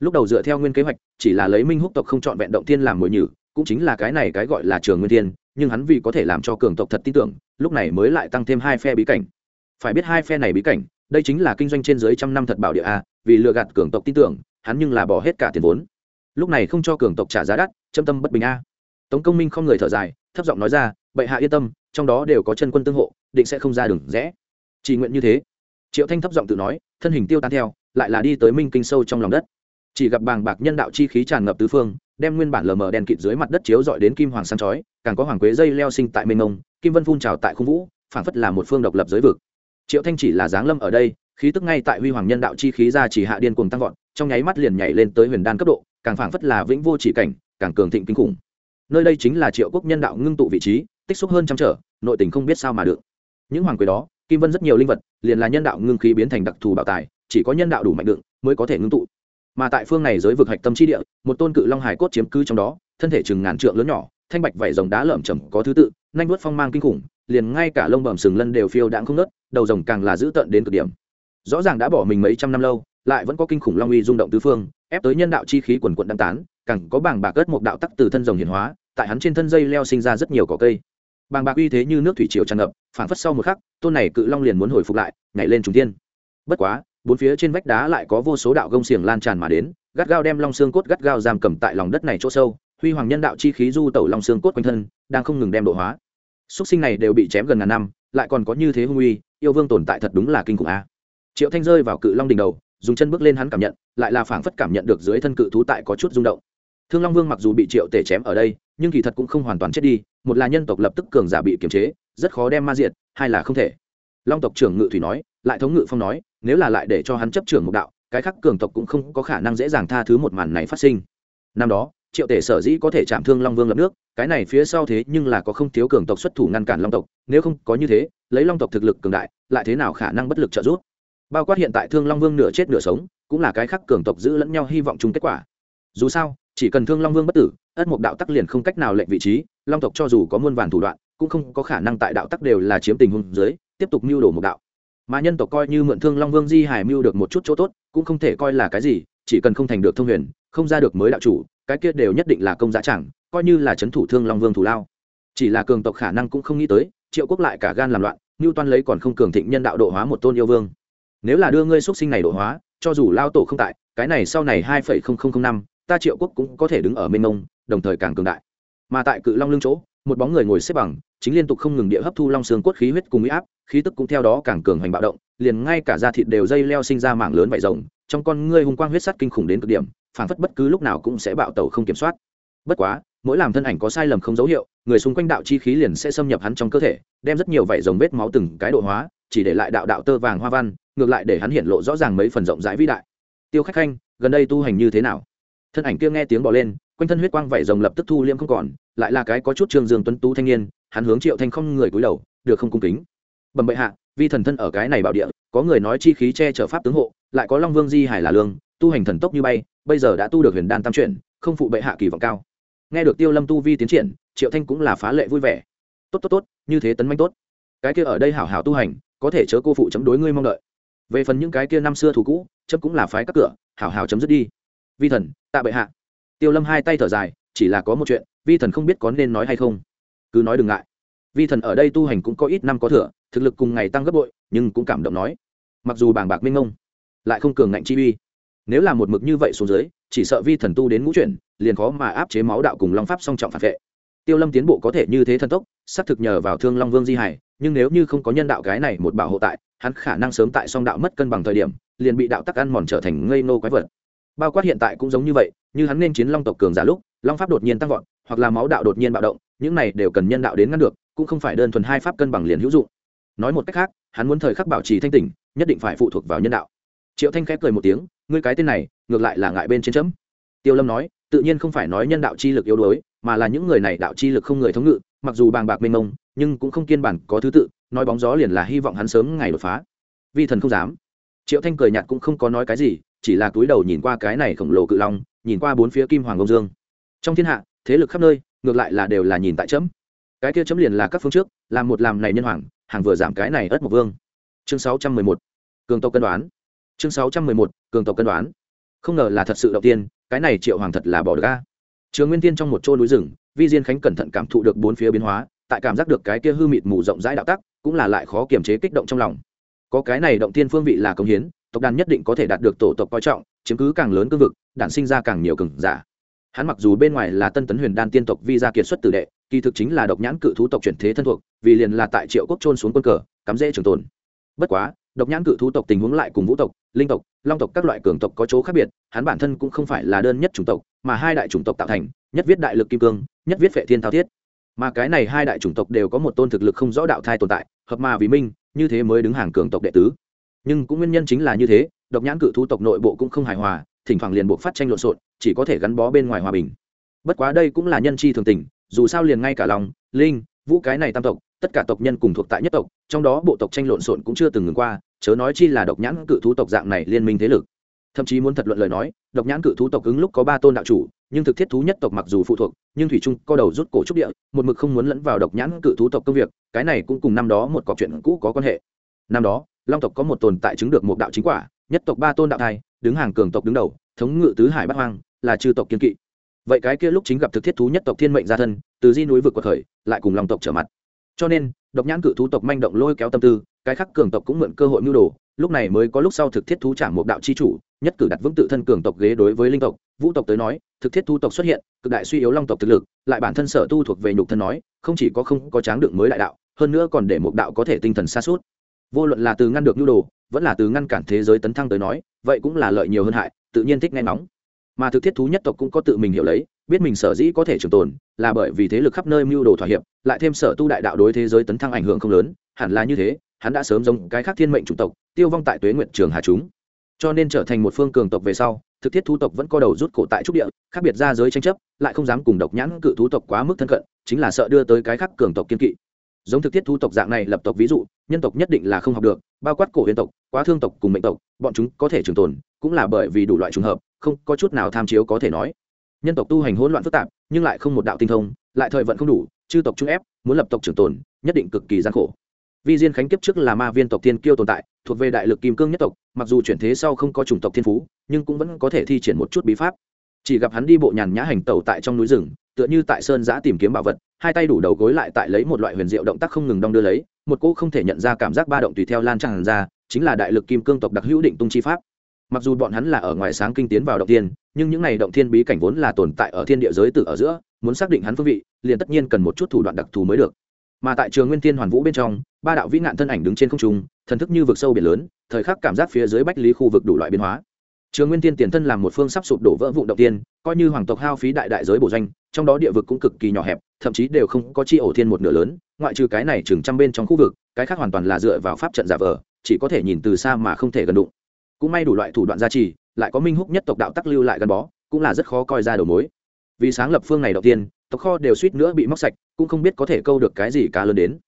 Lúc đầu dựa theo nguyên kế hoạch, chỉ là lấy minh húc tộc không chọn vẹn động Thiên làm mồi nhử, cũng chính là cái này cái gọi là trường nguyên thiên nhưng hắn vì có thể làm cho cường tộc thật tin tưởng, lúc này mới lại tăng thêm hai phe bí cảnh. Phải biết hai phe này bí cảnh đây chính là kinh doanh trên dưới trăm năm thật bảo địa a, vì lừa gạt cường tộc tin tưởng, hắn nhưng là bỏ hết cả tiền vốn. Lúc này không cho cường tộc trả giá đắt, châm tâm bất bình a. Tống công minh không người thở dài, thấp giọng nói ra, bệ hạ yên tâm, trong đó đều có chân quân tương hộ, định sẽ không ra đường rẽ. Chỉ nguyện như thế. Triệu thanh thấp giọng tự nói, thân hình tiêu tan theo, lại là đi tới minh kinh sâu trong lòng đất. Chỉ gặp bàng bạc nhân đạo chi khí tràn ngập tứ phương, đem nguyên bản lờ mờ đèn kịt dưới mặt đất chiếu dọi đến kim hoàng sáng chói, càng có hoàng quế dây leo sinh tại mênh mông, kim vân phun trào tại khung vũ, phảng phất là một phương độc lập giới vực triệu thanh chỉ là giáng lâm ở đây, khí tức ngay tại huy hoàng nhân đạo chi khí ra chỉ hạ điên cuồng tăng vọt, trong nháy mắt liền nhảy lên tới huyền đan cấp độ, càng phảng phất là vĩnh vô chỉ cảnh, càng cường thịnh kinh khủng. Nơi đây chính là triệu quốc nhân đạo ngưng tụ vị trí, tích xúc hơn trăm trở, nội tình không biết sao mà được. Những hoàng quế đó, kim vân rất nhiều linh vật, liền là nhân đạo ngưng khí biến thành đặc thù bảo tài, chỉ có nhân đạo đủ mạnh đựng mới có thể ngưng tụ. Mà tại phương này giới vực hạch tâm chi địa, một tôn cự long hải cốt chiếm cư trong đó, thân thể chừng ngàn trượng lớn nhỏ, thanh bạch vảy rồng đá lởm chầm có thứ tự, nhanh vuốt phong mang kinh khủng liền ngay cả lông bẩm sừng lân đều phiêu đãng không nớt, đầu rồng càng là dữ tợn đến cực điểm. Rõ ràng đã bỏ mình mấy trăm năm lâu, lại vẫn có kinh khủng long uy rung động tứ phương, ép tới nhân đạo chi khí quần quận đăng tán, càng có bảng bạc cất một đạo tắc từ thân rồng hiển hóa, tại hắn trên thân dây leo sinh ra rất nhiều cỏ cây. Bàng bạc uy thế như nước thủy triều tràn ngập phản phất sau một khắc, tôn này cự long liền muốn hồi phục lại, nhảy lên trung thiên. bất quá, bốn phía trên vách đá lại có vô số đạo gông xiềng lan tràn mà đến, gắt gao đem long xương cốt gắt gao giam cầm tại lòng đất này chỗ sâu, huy hoàng nhân đạo chi khí du tẩu long xương cốt quanh thân, đang không ngừng đem độ hóa xuất sinh này đều bị chém gần ngàn năm, lại còn có như thế hung uy, yêu vương tồn tại thật đúng là kinh khủng a. Triệu thanh rơi vào cự long đỉnh đầu, dùng chân bước lên hắn cảm nhận, lại là phảng phất cảm nhận được dưới thân cự thú tại có chút rung động. Thương long vương mặc dù bị triệu tể chém ở đây, nhưng kỳ thật cũng không hoàn toàn chết đi, một là nhân tộc lập tức cường giả bị kiềm chế, rất khó đem ma diệt, hai là không thể. Long tộc trưởng ngự thủy nói, lại thống ngự phong nói, nếu là lại để cho hắn chấp trưởng một đạo, cái khác cường tộc cũng không có khả năng dễ dàng tha thứ một màn này phát sinh. Năm đó triệu tể sở dĩ có thể chạm thương long vương lập nước, cái này phía sau thế nhưng là có không thiếu cường tộc xuất thủ ngăn cản long tộc, nếu không có như thế, lấy long tộc thực lực cường đại, lại thế nào khả năng bất lực trợ giúp? Bao quát hiện tại thương long vương nửa chết nửa sống, cũng là cái khác cường tộc giữ lẫn nhau hy vọng chung kết quả. Dù sao, chỉ cần thương long vương bất tử, ất mục đạo tắc liền không cách nào lệnh vị trí, long tộc cho dù có muôn vàn thủ đoạn, cũng không có khả năng tại đạo tắc đều là chiếm tình huống dưới, tiếp tục mưu đồ một đạo. Mà nhân tộc coi như mượn thương long vương di hải mưu được một chút chỗ tốt, cũng không thể coi là cái gì, chỉ cần không thành được thông huyền, không ra được mới đạo chủ cái kia đều nhất định là công giá chẳng, coi như là c h ấ n thủ thương long vương thủ lao. Chỉ là cường tộc khả năng cũng không nghĩ tới, triệu quốc lại cả gan làm loạn ngưu toan lấy còn không cường thịnh nhân đạo độ hóa một tôn yêu vương. Nếu là đưa ngươi x u ấ t sinh này độ hóa, cho dù lao tổ không tại, cái này sau này hai phẩy không không không năm, ta triệu quốc cũng có thể đứng ở mênh mông, đồng thời càng cường đại. Mà tại cự long lưng chỗ, một bóng người ngồi xếp bằng, chính liên tục không ngừng địa hấp thu long xương cốt khí huyết cùng huy áp, khí tức cũng theo đó càng cường hoành bạo động, liền ngay cả da thịt đều dây leo sinh ra mạng lớn vải rồng, trong con ngươi hung quang huyết sắt kinh khủng đến cực điểm phản phất bất cứ lúc nào cũng sẽ bạo tẩu không kiểm soát. Bất quá, mỗi làm thân ảnh có sai lầm không dấu hiệu, người xung quanh đạo chi khí liền sẽ xâm nhập hắn trong cơ thể, đem rất nhiều vảy rồng vết máu từng cái độ hóa, chỉ để lại đạo đạo tơ vàng hoa văn, ngược lại để hắn hiện lộ rõ ràng mấy phần rộng rãi vĩ đại. Tiêu khách khanh, gần đây tu hành như thế nào? Thân ảnh kia nghe tiếng bỏ lên, quanh thân huyết quang vảy rồng lập tức thu liêm không còn, lại là cái có chút trường dương tuấn tú thanh niên, hắn hướng triệu thanh không người cúi đầu, được không cung kính? Bẩm bệ hạ, vi thần thân ở cái này bảo địa, có người nói chi khí che chở pháp tướng hộ, lại có long vương di hải là lương tu hành thần tốc như bay, bây giờ đã tu được huyền đan tam chuyển, không phụ bệ hạ kỳ vọng cao. Nghe được tiêu lâm tu vi tiến triển, triệu thanh cũng là phá lệ vui vẻ. Tốt tốt tốt, như thế tấn manh tốt. Cái kia ở đây hảo hảo tu hành, có thể chớ cô phụ chấm đối ngươi mong đợi. Về phần những cái kia năm xưa thủ cũ, chấm cũng là phái các cửa, hảo hảo chấm dứt đi. Vi thần, tạ bệ hạ. Tiêu lâm hai tay thở dài, chỉ là có một chuyện, vi thần không biết có nên nói hay không. Cứ nói đừng ngại. Vi thần ở đây tu hành cũng có ít năm có thừa, thực lực cùng ngày tăng gấp bội, nhưng cũng cảm động nói. Mặc dù bàng bạc minh ngông lại không cường ngạnh chi uy nếu là một mực như vậy xuống dưới, chỉ sợ vi thần tu đến ngũ chuyển, liền khó mà áp chế máu đạo cùng long pháp song trọng phản vệ. Tiêu lâm tiến bộ có thể như thế thần tốc, xác thực nhờ vào thương long vương di hải, nhưng nếu như không có nhân đạo cái này một bảo hộ tại, hắn khả năng sớm tại song đạo mất cân bằng thời điểm, liền bị đạo tắc ăn mòn trở thành ngây nô quái vật. Bao quát hiện tại cũng giống như vậy, như hắn nên chiến long tộc cường giả lúc, long pháp đột nhiên tăng vọt, hoặc là máu đạo đột nhiên bạo động, những này đều cần nhân đạo đến ngăn được, cũng không phải đơn thuần hai pháp cân bằng liền hữu dụng. Nói một cách khác, hắn muốn thời khắc bảo trì thanh tỉnh, nhất định phải phụ thuộc vào nhân đạo triệu thanh khép cười một tiếng, ngươi cái tên này, ngược lại là ngại bên trên chấm. Tiêu lâm nói, tự nhiên không phải nói nhân đạo chi lực yếu đuối, mà là những người này đạo chi lực không người thống ngự, mặc dù bàng bạc mênh mông, nhưng cũng không kiên bản có thứ tự, nói bóng gió liền là hy vọng hắn sớm ngày đột phá. Vi thần không dám. Triệu thanh cười nhạt cũng không có nói cái gì, chỉ là túi đầu nhìn qua cái này khổng lồ cự long, nhìn qua bốn phía kim hoàng công dương. Trong thiên hạ, thế lực khắp nơi, ngược lại là đều là nhìn tại chấm. Cái kia chấm liền là các phương trước, làm một làm này nhân hoàng, hàng vừa giảm cái này ất một vương. Chương sáu trăm mười một. Cường tộc cân đoán chương sáu trăm mười một, cường tộc cân đoán. Không ngờ là thật sự đầu tiên, cái này triệu hoàng thật là bỏ được ga trường nguyên tiên trong một chỗ núi rừng, vi diên khánh cẩn thận cảm thụ được bốn phía biến hóa, tại cảm giác được cái kia hư mịt mù rộng rãi đạo tắc, cũng là lại khó kiềm chế kích động trong lòng. Có cái này động tiên phương vị là công hiến, tộc đàn nhất định có thể đạt được tổ tộc coi trọng, chiếm cứ càng lớn cương vực, đản sinh ra càng nhiều cường giả. Hắn mặc dù bên ngoài là tân tấn huyền đan tiên tộc vi gia kiệt xuất tử đệ, kỳ thực chính là độc nhãn cự thú tộc chuyển thế thân thuộc, vì liền là tại triệu quốc trôn xuống quân cờ, cắm dễ trường tồn. Bất quá độc nhãn cự thú tộc tình huống lại cùng vũ tộc, linh tộc, long tộc các loại cường tộc có chỗ khác biệt, hắn bản thân cũng không phải là đơn nhất chủng tộc, mà hai đại chủng tộc tạo thành, nhất viết đại lực kim cương, nhất viết vệ thiên thao thiết. Mà cái này hai đại chủng tộc đều có một tôn thực lực không rõ đạo thai tồn tại, hợp mà vì minh, như thế mới đứng hàng cường tộc đệ tứ. Nhưng cũng nguyên nhân chính là như thế, độc nhãn cự thú tộc nội bộ cũng không hài hòa, thỉnh thoảng liền buộc phát tranh lộn xộn, chỉ có thể gắn bó bên ngoài hòa bình. Bất quá đây cũng là nhân chi thường tình, dù sao liền ngay cả lòng, linh, vũ cái này tam tộc tất cả tộc nhân cùng thuộc tại nhất tộc, trong đó bộ tộc tranh lộn xộn cũng chưa từng ngừng qua, chớ nói chi là độc nhãn cự thú tộc dạng này liên minh thế lực. Thậm chí muốn thật luận lời nói, độc nhãn cự thú tộc ứng lúc có ba tôn đạo chủ, nhưng thực thiết thú nhất tộc mặc dù phụ thuộc, nhưng thủy trung co đầu rút cổ trúc địa, một mực không muốn lẫn vào độc nhãn cự thú tộc công việc, cái này cũng cùng năm đó một cọc chuyện cũ có quan hệ. Năm đó, long tộc có một tồn tại chứng được một đạo chính quả, nhất tộc ba tôn đạo thai, đứng hàng cường tộc đứng đầu, thống ngự tứ hải bắc hoang, là chư tộc kiên kỵ. Vậy cái kia lúc chính gặp thực thiết thú nhất tộc thiên mệnh gia thân, từ di núi vực quật khởi lại cùng long tộc trở mặt cho nên, độc nhãn cự thú tộc manh động lôi kéo tâm tư, cái khắc cường tộc cũng mượn cơ hội mưu đồ, lúc này mới có lúc sau thực thiết thú trả một đạo chi chủ, nhất cử đặt vững tự thân cường tộc ghế đối với linh tộc. Vũ tộc tới nói, thực thiết thú tộc xuất hiện, cực đại suy yếu long tộc thực lực, lại bản thân sở tu thuộc về nhục thân nói, không chỉ có không có tráng đựng mới đại đạo, hơn nữa còn để một đạo có thể tinh thần xa suốt. Vô luận là từ ngăn được nhu đồ, vẫn là từ ngăn cản thế giới tấn thăng tới nói, vậy cũng là lợi nhiều hơn hại, tự nhiên thích nghe nóng mà thực thiết thú nhất tộc cũng có tự mình hiểu lấy, biết mình sở dĩ có thể trường tồn, là bởi vì thế lực khắp nơi mưu đồ thỏa hiệp, lại thêm sở tu đại đạo đối thế giới tấn thăng ảnh hưởng không lớn, hẳn là như thế, hắn đã sớm giống cái khác thiên mệnh chủng tộc, tiêu vong tại tuế nguyện trường hà chúng. Cho nên trở thành một phương cường tộc về sau, thực thiết thú tộc vẫn co đầu rút cổ tại trúc địa, khác biệt ra giới tranh chấp, lại không dám cùng độc nhãn cự thú tộc quá mức thân cận, chính là sợ đưa tới cái khác cường tộc kiên kỵ. Giống thực thiết thú tộc dạng này lập tộc ví dụ, nhân tộc nhất định là không học được, bao quát cổ huyền tộc, quá thương tộc cùng mệnh tộc, bọn chúng có thể trường tồn, cũng là bởi vì đủ loại trùng hợp không có chút nào tham chiếu có thể nói. Nhân tộc tu hành hỗn loạn phức tạp, nhưng lại không một đạo tinh thông, lại thời vận không đủ, chư tộc trung ép, muốn lập tộc trường tồn, nhất định cực kỳ gian khổ. Vi diên khánh kiếp trước là ma viên tộc tiên kiêu tồn tại, thuộc về đại lực kim cương nhất tộc, mặc dù chuyển thế sau không có chủng tộc thiên phú, nhưng cũng vẫn có thể thi triển một chút bí pháp. Chỉ gặp hắn đi bộ nhàn nhã hành tẩu tại trong núi rừng, tựa như tại sơn giã tìm kiếm bảo vật, hai tay đủ đầu gối lại tại lấy một loại huyền diệu động tác không ngừng đong đưa lấy, một cô không thể nhận ra cảm giác ba động tùy theo lan tràn ra, chính là đại lực kim cương tộc đặc hữu định tung chi pháp mặc dù bọn hắn là ở ngoài sáng kinh tiến vào động tiên nhưng những này động thiên bí cảnh vốn là tồn tại ở thiên địa giới tự ở giữa, muốn xác định hắn phương vị, liền tất nhiên cần một chút thủ đoạn đặc thù mới được. Mà tại trường nguyên thiên hoàn vũ bên trong, ba đạo vĩ nạn thân ảnh đứng trên không trung, thần thức như vực sâu biển lớn, thời khắc cảm giác phía dưới bách lý khu vực đủ loại biến hóa. Trường nguyên thiên tiền thân làm một phương sắp sụp đổ vỡ vụ động tiên coi như hoàng tộc hao phí đại đại giới bổ doanh, trong đó địa vực cũng cực kỳ nhỏ hẹp, thậm chí đều không có chi ổ thiên một nửa lớn, ngoại trừ cái này chừng trăm bên trong khu vực, cái khác hoàn toàn là dựa vào pháp trận giả vờ, chỉ có thể nhìn từ xa mà không thể gần đụng cũng may đủ loại thủ đoạn gia trì, lại có minh húc nhất tộc đạo tắc lưu lại gắn bó, cũng là rất khó coi ra đầu mối. Vì sáng lập phương này đầu tiên, tộc kho đều suýt nữa bị móc sạch, cũng không biết có thể câu được cái gì cá lớn đến.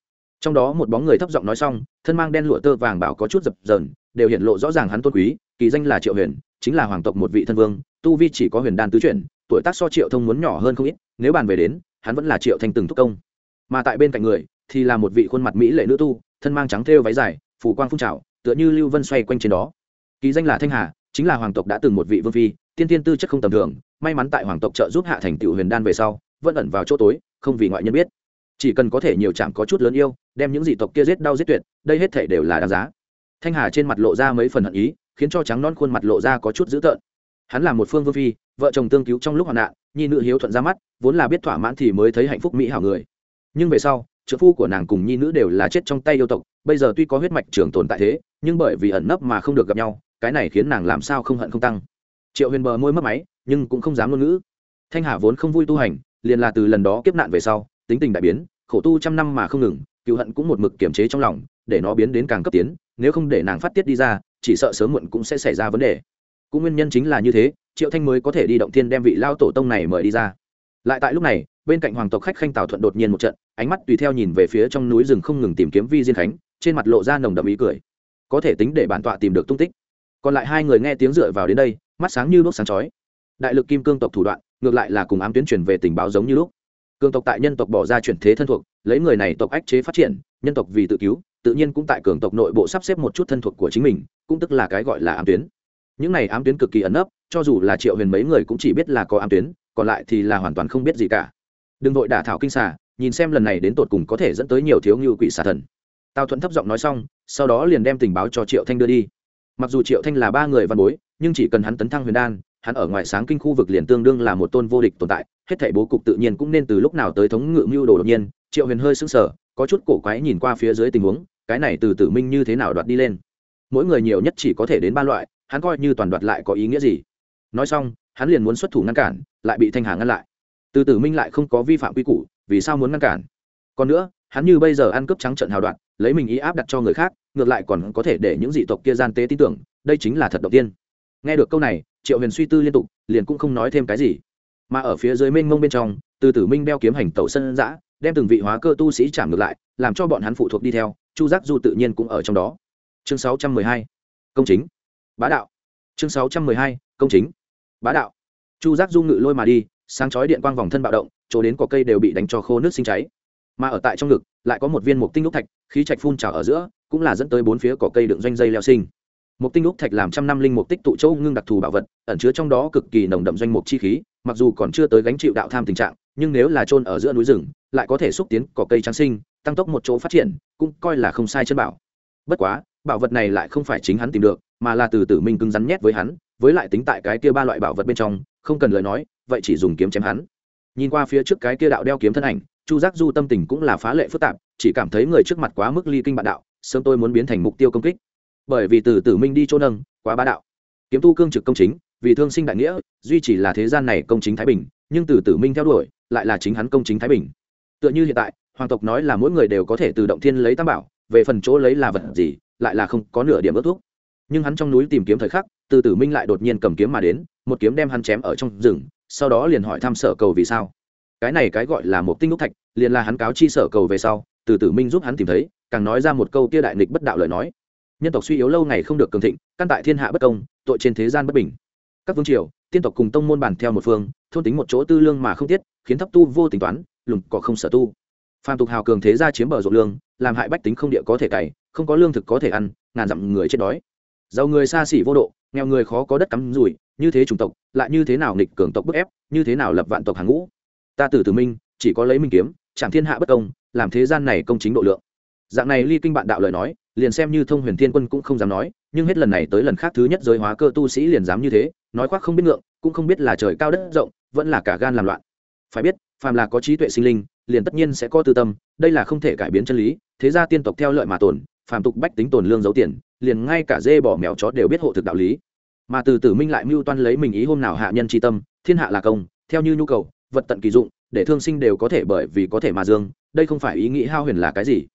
Trong đó một bóng người thấp giọng nói xong, thân mang đen lụa tơ vàng bảo có chút dập dờn, đều hiện lộ rõ ràng hắn tôn quý, kỳ danh là triệu huyền, chính là hoàng tộc một vị thân vương, tu vi chỉ có huyền đan tứ chuyển, tuổi tác so triệu thông muốn nhỏ hơn không ít, nếu bàn về đến, hắn vẫn là triệu thanh từng thúc công. Mà tại bên cạnh người, thì là một vị khuôn mặt mỹ lệ nữ tu, thân mang trắng thêu váy dài, phủ quang phun trào, tựa như lưu vân xoay quanh trên đó kỳ danh là thanh hà, chính là hoàng tộc đã từng một vị vương phi, tiên tiên tư chất không tầm thường, may mắn tại hoàng tộc trợ giúp hạ thành tựu huyền đan về sau, vẫn ẩn vào chỗ tối, không vì ngoại nhân biết. Chỉ cần có thể nhiều chạm có chút lớn yêu, đem những dị tộc kia giết đau giết tuyệt, đây hết thể đều là đáng giá. Thanh hà trên mặt lộ ra mấy phần hận ý, khiến cho trắng non khuôn mặt lộ ra có chút dữ tợn. Hắn là một phương vương phi, vợ chồng tương cứu trong lúc hoạn nạn, nhi nữ hiếu thuận ra mắt, vốn là biết thỏa mãn thì mới thấy hạnh phúc mỹ hảo người. Nhưng về sau trợ phu của nàng cùng nhi nữ đều là chết trong tay yêu tộc, bây giờ tuy có huyết mạch trường tồn tại thế nhưng bởi vì ẩn nấp mà không được gặp nhau, cái này khiến nàng làm sao không hận không tăng. Triệu huyền bờ môi mất máy, nhưng cũng không dám ngôn ngữ. Thanh hà vốn không vui tu hành, liền là từ lần đó kiếp nạn về sau, tính tình đại biến, khổ tu trăm năm mà không ngừng, cựu hận cũng một mực kiềm chế trong lòng, để nó biến đến càng cấp tiến, nếu không để nàng phát tiết đi ra, chỉ sợ sớm muộn cũng sẽ xảy ra vấn đề. Cũng nguyên nhân chính là như thế, triệu thanh mới có thể đi động thiên đem vị lao tổ tông này mời đi ra. Lại tại lúc này, bên cạnh hoàng tộc khách khanh tào thuận đột nhiên một trận, ánh mắt tùy theo nhìn về phía trong núi rừng không ngừng tìm kiếm vi diên khánh, trên mặt lộ ra nồng đậm ý cười có thể tính để bản tọa tìm được tung tích. Còn lại hai người nghe tiếng dựa vào đến đây, mắt sáng như đốt sáng chói. Đại lực kim cương tộc thủ đoạn, ngược lại là cùng ám tuyến truyền về tình báo giống như lúc. Cương tộc tại nhân tộc bỏ ra chuyển thế thân thuộc, lấy người này tộc ách chế phát triển, nhân tộc vì tự cứu, tự nhiên cũng tại cường tộc nội bộ sắp xếp một chút thân thuộc của chính mình, cũng tức là cái gọi là ám tuyến. Những này ám tuyến cực kỳ ẩn nấp, cho dù là triệu huyền mấy người cũng chỉ biết là có ám tuyến, còn lại thì là hoàn toàn không biết gì cả. Đừng vội đả thảo kinh xà, nhìn xem lần này đến tột cùng có thể dẫn tới nhiều thiếu ngưu quỷ xà thần tào thuận thấp giọng nói xong, sau đó liền đem tình báo cho triệu thanh đưa đi. Mặc dù triệu thanh là ba người văn bối, nhưng chỉ cần hắn tấn thăng huyền đan, hắn ở ngoài sáng kinh khu vực liền tương đương là một tôn vô địch tồn tại, hết thảy bố cục tự nhiên cũng nên từ lúc nào tới thống ngự mưu đồ đột nhiên, triệu huyền hơi sững sờ, có chút cổ quái nhìn qua phía dưới tình huống, cái này từ tử minh như thế nào đoạt đi lên. Mỗi người nhiều nhất chỉ có thể đến ba loại, hắn coi như toàn đoạt lại có ý nghĩa gì. Nói xong, hắn liền muốn xuất thủ ngăn cản, lại bị thanh hà ngăn lại. Từ tử minh lại không có vi phạm quy củ, vì sao muốn ngăn cản? Còn nữa, hắn như bây giờ ăn cướp trắng trận hào đoạn lấy mình ý áp đặt cho người khác, ngược lại còn có thể để những dị tộc kia gian tế tin tưởng, đây chính là thật đầu tiên. Nghe được câu này, triệu huyền suy tư liên tục, liền cũng không nói thêm cái gì. Mà ở phía dưới mênh mông bên trong, từ tử minh đeo kiếm hành tẩu sân giã đem từng vị hóa cơ tu sĩ chạm ngược lại, làm cho bọn hắn phụ thuộc đi theo, chu giác du tự nhiên cũng ở trong đó. Chương 612. công chính. Bá đạo. Chương 612. công chính. Bá đạo. Chu giác du ngự lôi mà đi, sáng chói điện quang vòng thân bạo động, chỗ đến cỏ cây đều bị đánh cho khô nước sinh cháy. Mà ở tại trong ngực, lại có một viên mục tinh lúc thạch khí trạch phun trào ở giữa, cũng là dẫn tới bốn phía cỏ cây đựng doanh dây leo sinh. Một tinh úc thạch làm trăm năm linh mục tích tụ châu ngưng đặc thù bảo vật, ẩn chứa trong đó cực kỳ nồng đậm doanh mục chi khí, mặc dù còn chưa tới gánh chịu đạo tham tình trạng, nhưng nếu là trôn ở giữa núi rừng, lại có thể xúc tiến cỏ cây tráng sinh, tăng tốc một chỗ phát triển, cũng coi là không sai chân bảo. Bất quá, bảo vật này lại không phải chính hắn tìm được, mà là từ tử minh cứng rắn nhét với hắn, với lại tính tại cái kia ba loại bảo vật bên trong, không cần lời nói, vậy chỉ dùng kiếm chém hắn. Nhìn qua phía trước cái kia đạo đeo kiếm thân ảnh chu giác du tâm tình cũng là phá lệ phức tạp, chỉ cảm thấy người trước mặt quá mức ly kinh bạn đạo, sớm tôi muốn biến thành mục tiêu công kích. Bởi vì từ tử minh đi chỗ nâng, quá bá đạo. Kiếm tu cương trực công chính, vì thương sinh đại nghĩa, duy chỉ là thế gian này công chính thái bình, nhưng từ tử minh theo đuổi, lại là chính hắn công chính thái bình. Tựa như hiện tại, hoàng tộc nói là mỗi người đều có thể từ động thiên lấy tam bảo, về phần chỗ lấy là vật gì, lại là không có nửa điểm ước thuốc nhưng hắn trong núi tìm kiếm thời khắc, từ tử minh lại đột nhiên cầm kiếm mà đến, một kiếm đem hắn chém ở trong rừng, sau đó liền hỏi thăm sở cầu vì sao cái này cái gọi là một tinh đúc thạch, liền là hắn cáo chi sở cầu về sau, từ tử minh giúp hắn tìm thấy, càng nói ra một câu kia đại nghịch bất đạo lời nói. Nhân tộc suy yếu lâu ngày không được cường thịnh, căn tại thiên hạ bất công, tội trên thế gian bất bình. Các vương triều, tiên tộc cùng tông môn bàn theo một phương, thôn tính một chỗ tư lương mà không tiết, khiến thấp tu vô tính toán, lùng cỏ không sở tu. Phàm tục hào cường thế gia chiếm bờ ruộng lương, làm hại bách tính không địa có thể cày, không có lương thực có thể ăn, ngàn dặm người chết đói. Giàu người xa xỉ vô độ, nghèo người khó có đất cắm rủi, như thế chủng tộc, lại như thế nào nghịch cường tộc bức ép, như thế nào lập vạn tộc hàng ngũ? Ta từ từ minh, chỉ có lấy minh kiếm, chẳng thiên hạ bất công, làm thế gian này công chính độ lượng. Dạng này ly kinh bạn đạo lời nói, liền xem như thông huyền thiên quân cũng không dám nói, nhưng hết lần này tới lần khác thứ nhất giới hóa cơ tu sĩ liền dám như thế, nói khoác không biết ngượng, cũng không biết là trời cao đất rộng, vẫn là cả gan làm loạn. Phải biết, phàm là có trí tuệ sinh linh, liền tất nhiên sẽ có tư tâm, đây là không thể cải biến chân lý, thế ra tiên tộc theo lợi mà tồn, phàm tục bách tính tồn lương giấu tiền, liền ngay cả dê bỏ mèo chó đều biết hộ thực đạo lý. Mà từ tử minh lại mưu toan lấy mình ý hôm nào hạ nhân tri tâm, thiên hạ là công, theo như nhu cầu vật tận kỳ dụng, để thương sinh đều có thể bởi vì có thể mà dương, đây không phải ý nghĩ hao huyền là cái gì.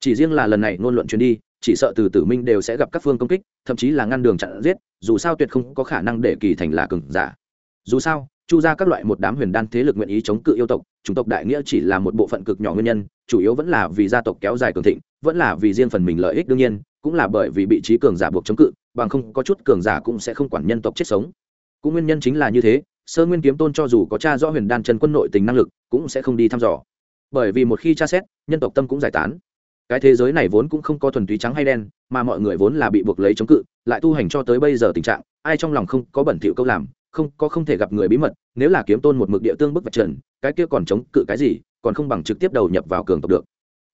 Chỉ riêng là lần này ngôn luận chuyến đi, chỉ sợ từ tử minh đều sẽ gặp các phương công kích, thậm chí là ngăn đường chặn giết, dù sao tuyệt không có khả năng để kỳ thành là cừng giả. Dù sao, chu ra các loại một đám huyền đan thế lực nguyện ý chống cự yêu tộc, chủng tộc đại nghĩa chỉ là một bộ phận cực nhỏ nguyên nhân, chủ yếu vẫn là vì gia tộc kéo dài cường thịnh, vẫn là vì riêng phần mình lợi ích đương nhiên, cũng là bởi vì bị trí cường giả buộc chống cự, bằng không có chút cường giả cũng sẽ không quản nhân tộc chết sống. Cũng nguyên nhân chính là như thế sơ nguyên kiếm tôn cho dù có cha rõ huyền đan chân quân nội tình năng lực, cũng sẽ không đi thăm dò. Bởi vì một khi tra xét, nhân tộc tâm cũng giải tán. Cái thế giới này vốn cũng không có thuần túy trắng hay đen, mà mọi người vốn là bị buộc lấy chống cự, lại tu hành cho tới bây giờ tình trạng, ai trong lòng không có bẩn thỉu câu làm, không, có không thể gặp người bí mật, nếu là kiếm tôn một mực địa tương bức vạch trần, cái kia còn chống cự cái gì, còn không bằng trực tiếp đầu nhập vào cường tộc được.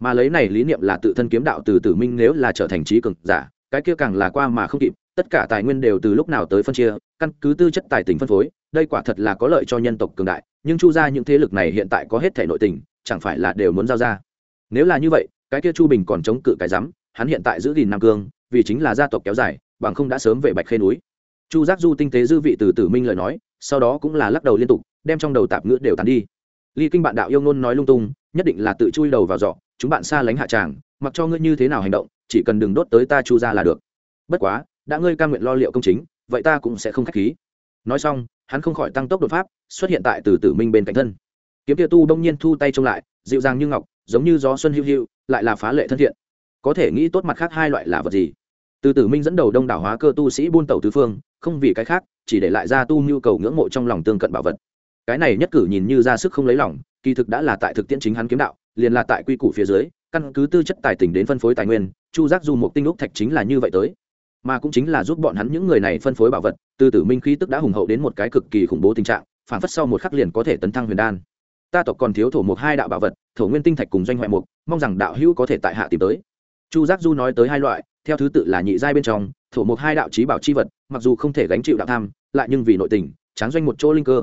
Mà lấy này lý niệm là tự thân kiếm đạo từ tử minh nếu là trở thành trí cường giả, cái kia càng là qua mà không kịp tất cả tài nguyên đều từ lúc nào tới phân chia, căn cứ tư chất tài tình phân phối, đây quả thật là có lợi cho nhân tộc cường đại, nhưng chu ra những thế lực này hiện tại có hết thể nội tình, chẳng phải là đều muốn giao ra. Nếu là như vậy, cái kia chu bình còn chống cự cái rắm, hắn hiện tại giữ gìn nam cương, vì chính là gia tộc kéo dài, bằng không đã sớm về bạch khê núi. Chu giác du tinh tế dư vị từ tử minh lời nói, sau đó cũng là lắc đầu liên tục, đem trong đầu tạp ngữ đều tàn đi. Ly kinh bạn đạo yêu ngôn nói lung tung, nhất định là tự chui đầu vào giỏ chúng bạn xa lánh hạ tràng, mặc cho ngươi như thế nào hành động, chỉ cần đừng đốt tới ta chu ra là được. Bất quá đã ngươi ca nguyện lo liệu công chính, vậy ta cũng sẽ không k h á c h khí. Nói xong, hắn không khỏi tăng tốc đột pháp, xuất hiện tại từ tử minh bên cạnh thân. Kiếm tia tu đông nhiên thu tay trông lại, dịu dàng như ngọc, giống như gió xuân hữu hữu lại là phá lệ thân thiện. Có thể nghĩ tốt mặt khác hai loại là vật gì? Từ tử minh dẫn đầu đông đảo hóa cơ tu sĩ buôn tàu tứ phương, không vì cái khác, chỉ để lại ra tu nhu cầu ngưỡng mộ trong lòng tương cận bảo vật. Cái này nhất cử nhìn như ra sức không lấy lòng, kỳ thực đã là tại thực tiễn chính hắn kiếm đạo, liền là tại quy củ phía dưới, căn cứ tư chất tài tình đến phân phối tài nguyên, chu giác du một tinh úc thạch chính là như vậy tới mà cũng chính là giúp bọn hắn những người này phân phối bảo vật, từ tử minh khí tức đã hùng hậu đến một cái cực kỳ khủng bố tình trạng phản phất sau một khắc liền có thể tấn thăng huyền đan. Ta tộc còn thiếu thổ một hai đạo bảo vật, thổ nguyên tinh thạch cùng doanh hoại mục, mong rằng đạo hữu có thể tại hạ tìm tới. Chu giác du nói tới hai loại, theo thứ tự là nhị giai bên trong, thổ một hai đạo trí bảo chi vật, mặc dù không thể gánh chịu đạo tham, lại nhưng vì nội tình, tráng doanh một chỗ linh cơ.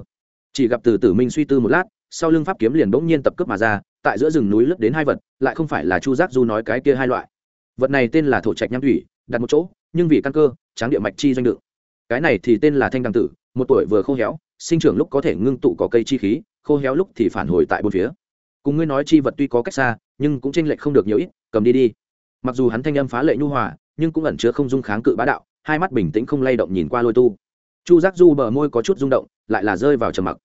Chỉ gặp từ tử minh suy tư một lát, sau lưng pháp kiếm liền bỗng nhiên tập cướp mà ra, tại giữa rừng núi lướt đến hai vật, lại không phải là chu giác du nói cái kia hai loại. Vật này tên là thổ trạch nham thủy, đặt một chỗ nhưng vì căn cơ, tráng địa mạch chi doanh đựng cái này thì tên là thanh đăng tử, một tuổi vừa khô héo, sinh trưởng lúc có thể ngưng tụ có cây chi khí, khô héo lúc thì phản hồi tại bốn phía. Cùng ngươi nói chi vật tuy có cách xa, nhưng cũng tranh lệch không được nhiều ít, cầm đi đi. Mặc dù hắn thanh âm phá lệ nhu hòa, nhưng cũng ẩn chứa không dung kháng cự bá đạo, hai mắt bình tĩnh không lay động nhìn qua lôi tu. Chu giác du bờ môi có chút rung động, lại là rơi vào trầm mặc.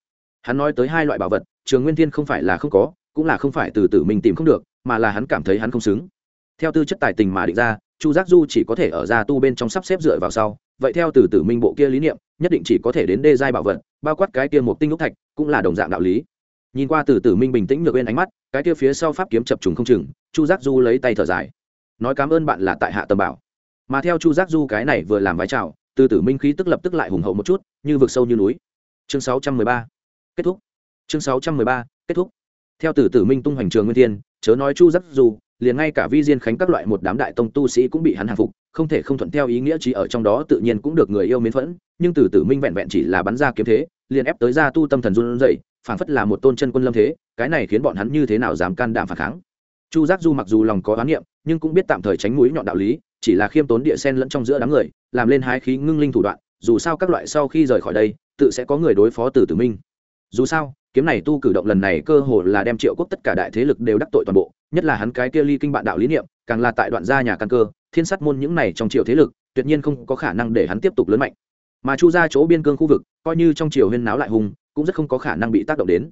Hắn nói tới hai loại bảo vật, trường nguyên thiên không phải là không có, cũng là không phải từ từ mình tìm không được, mà là hắn cảm thấy hắn không xứng. Theo tư chất tài tình mà định ra chu giác du chỉ có thể ở ra tu bên trong sắp xếp dựa vào sau. Vậy theo từ tử minh bộ kia lý niệm, nhất định chỉ có thể đến đê giai bảo vật, bao quát cái kia một tinh lúc thạch, cũng là đồng dạng đạo lý. Nhìn qua từ tử minh bình tĩnh ngược bên ánh mắt, cái kia phía sau pháp kiếm chập trùng không chừng, chu giác du lấy tay thở dài. Nói cảm ơn bạn là tại hạ tầm bảo. Mà theo chu giác du cái này vừa làm vái chào, từ tử minh khí tức lập tức lại hùng hậu một chút, như vực sâu như núi. Chương 613. kết thúc. Chương 613. kết thúc. Theo từ tử minh tung hoành trường nguyên thiên, chớ nói chu giác du liền ngay cả vi diên khánh các loại một đám đại tông tu sĩ cũng bị hắn hàng phục, không thể không thuận theo ý nghĩa chỉ ở trong đó tự nhiên cũng được người yêu mến phẫn, nhưng từ tử minh vẹn vẹn chỉ là bắn ra kiếm thế, liền ép tới ra tu tâm thần run dậy phảng phất là một tôn chân quân lâm thế, cái này khiến bọn hắn như thế nào dám can đảm phản kháng. Chu giác du mặc dù lòng có oán niệm, nhưng cũng biết tạm thời tránh mũi nhọn đạo lý, chỉ là khiêm tốn địa sen lẫn trong giữa đám người, làm lên hái khí ngưng linh thủ đoạn, dù sao các loại sau khi rời khỏi đây, tự sẽ có người đối phó từ tử minh dù sao, kiếm này tu cử động lần này cơ hồ là đem triệu quốc tất cả đại thế lực đều đắc tội toàn bộ, nhất là hắn cái kia ly kinh bạn đạo lý niệm, càng là tại đoạn gia nhà căn cơ, thiên sát môn những này trong triệu thế lực, tuyệt nhiên không có khả năng để hắn tiếp tục lớn mạnh. Mà chu ra chỗ biên cương khu vực, coi như trong triều huyên náo lại hùng, cũng rất không có khả năng bị tác động đến.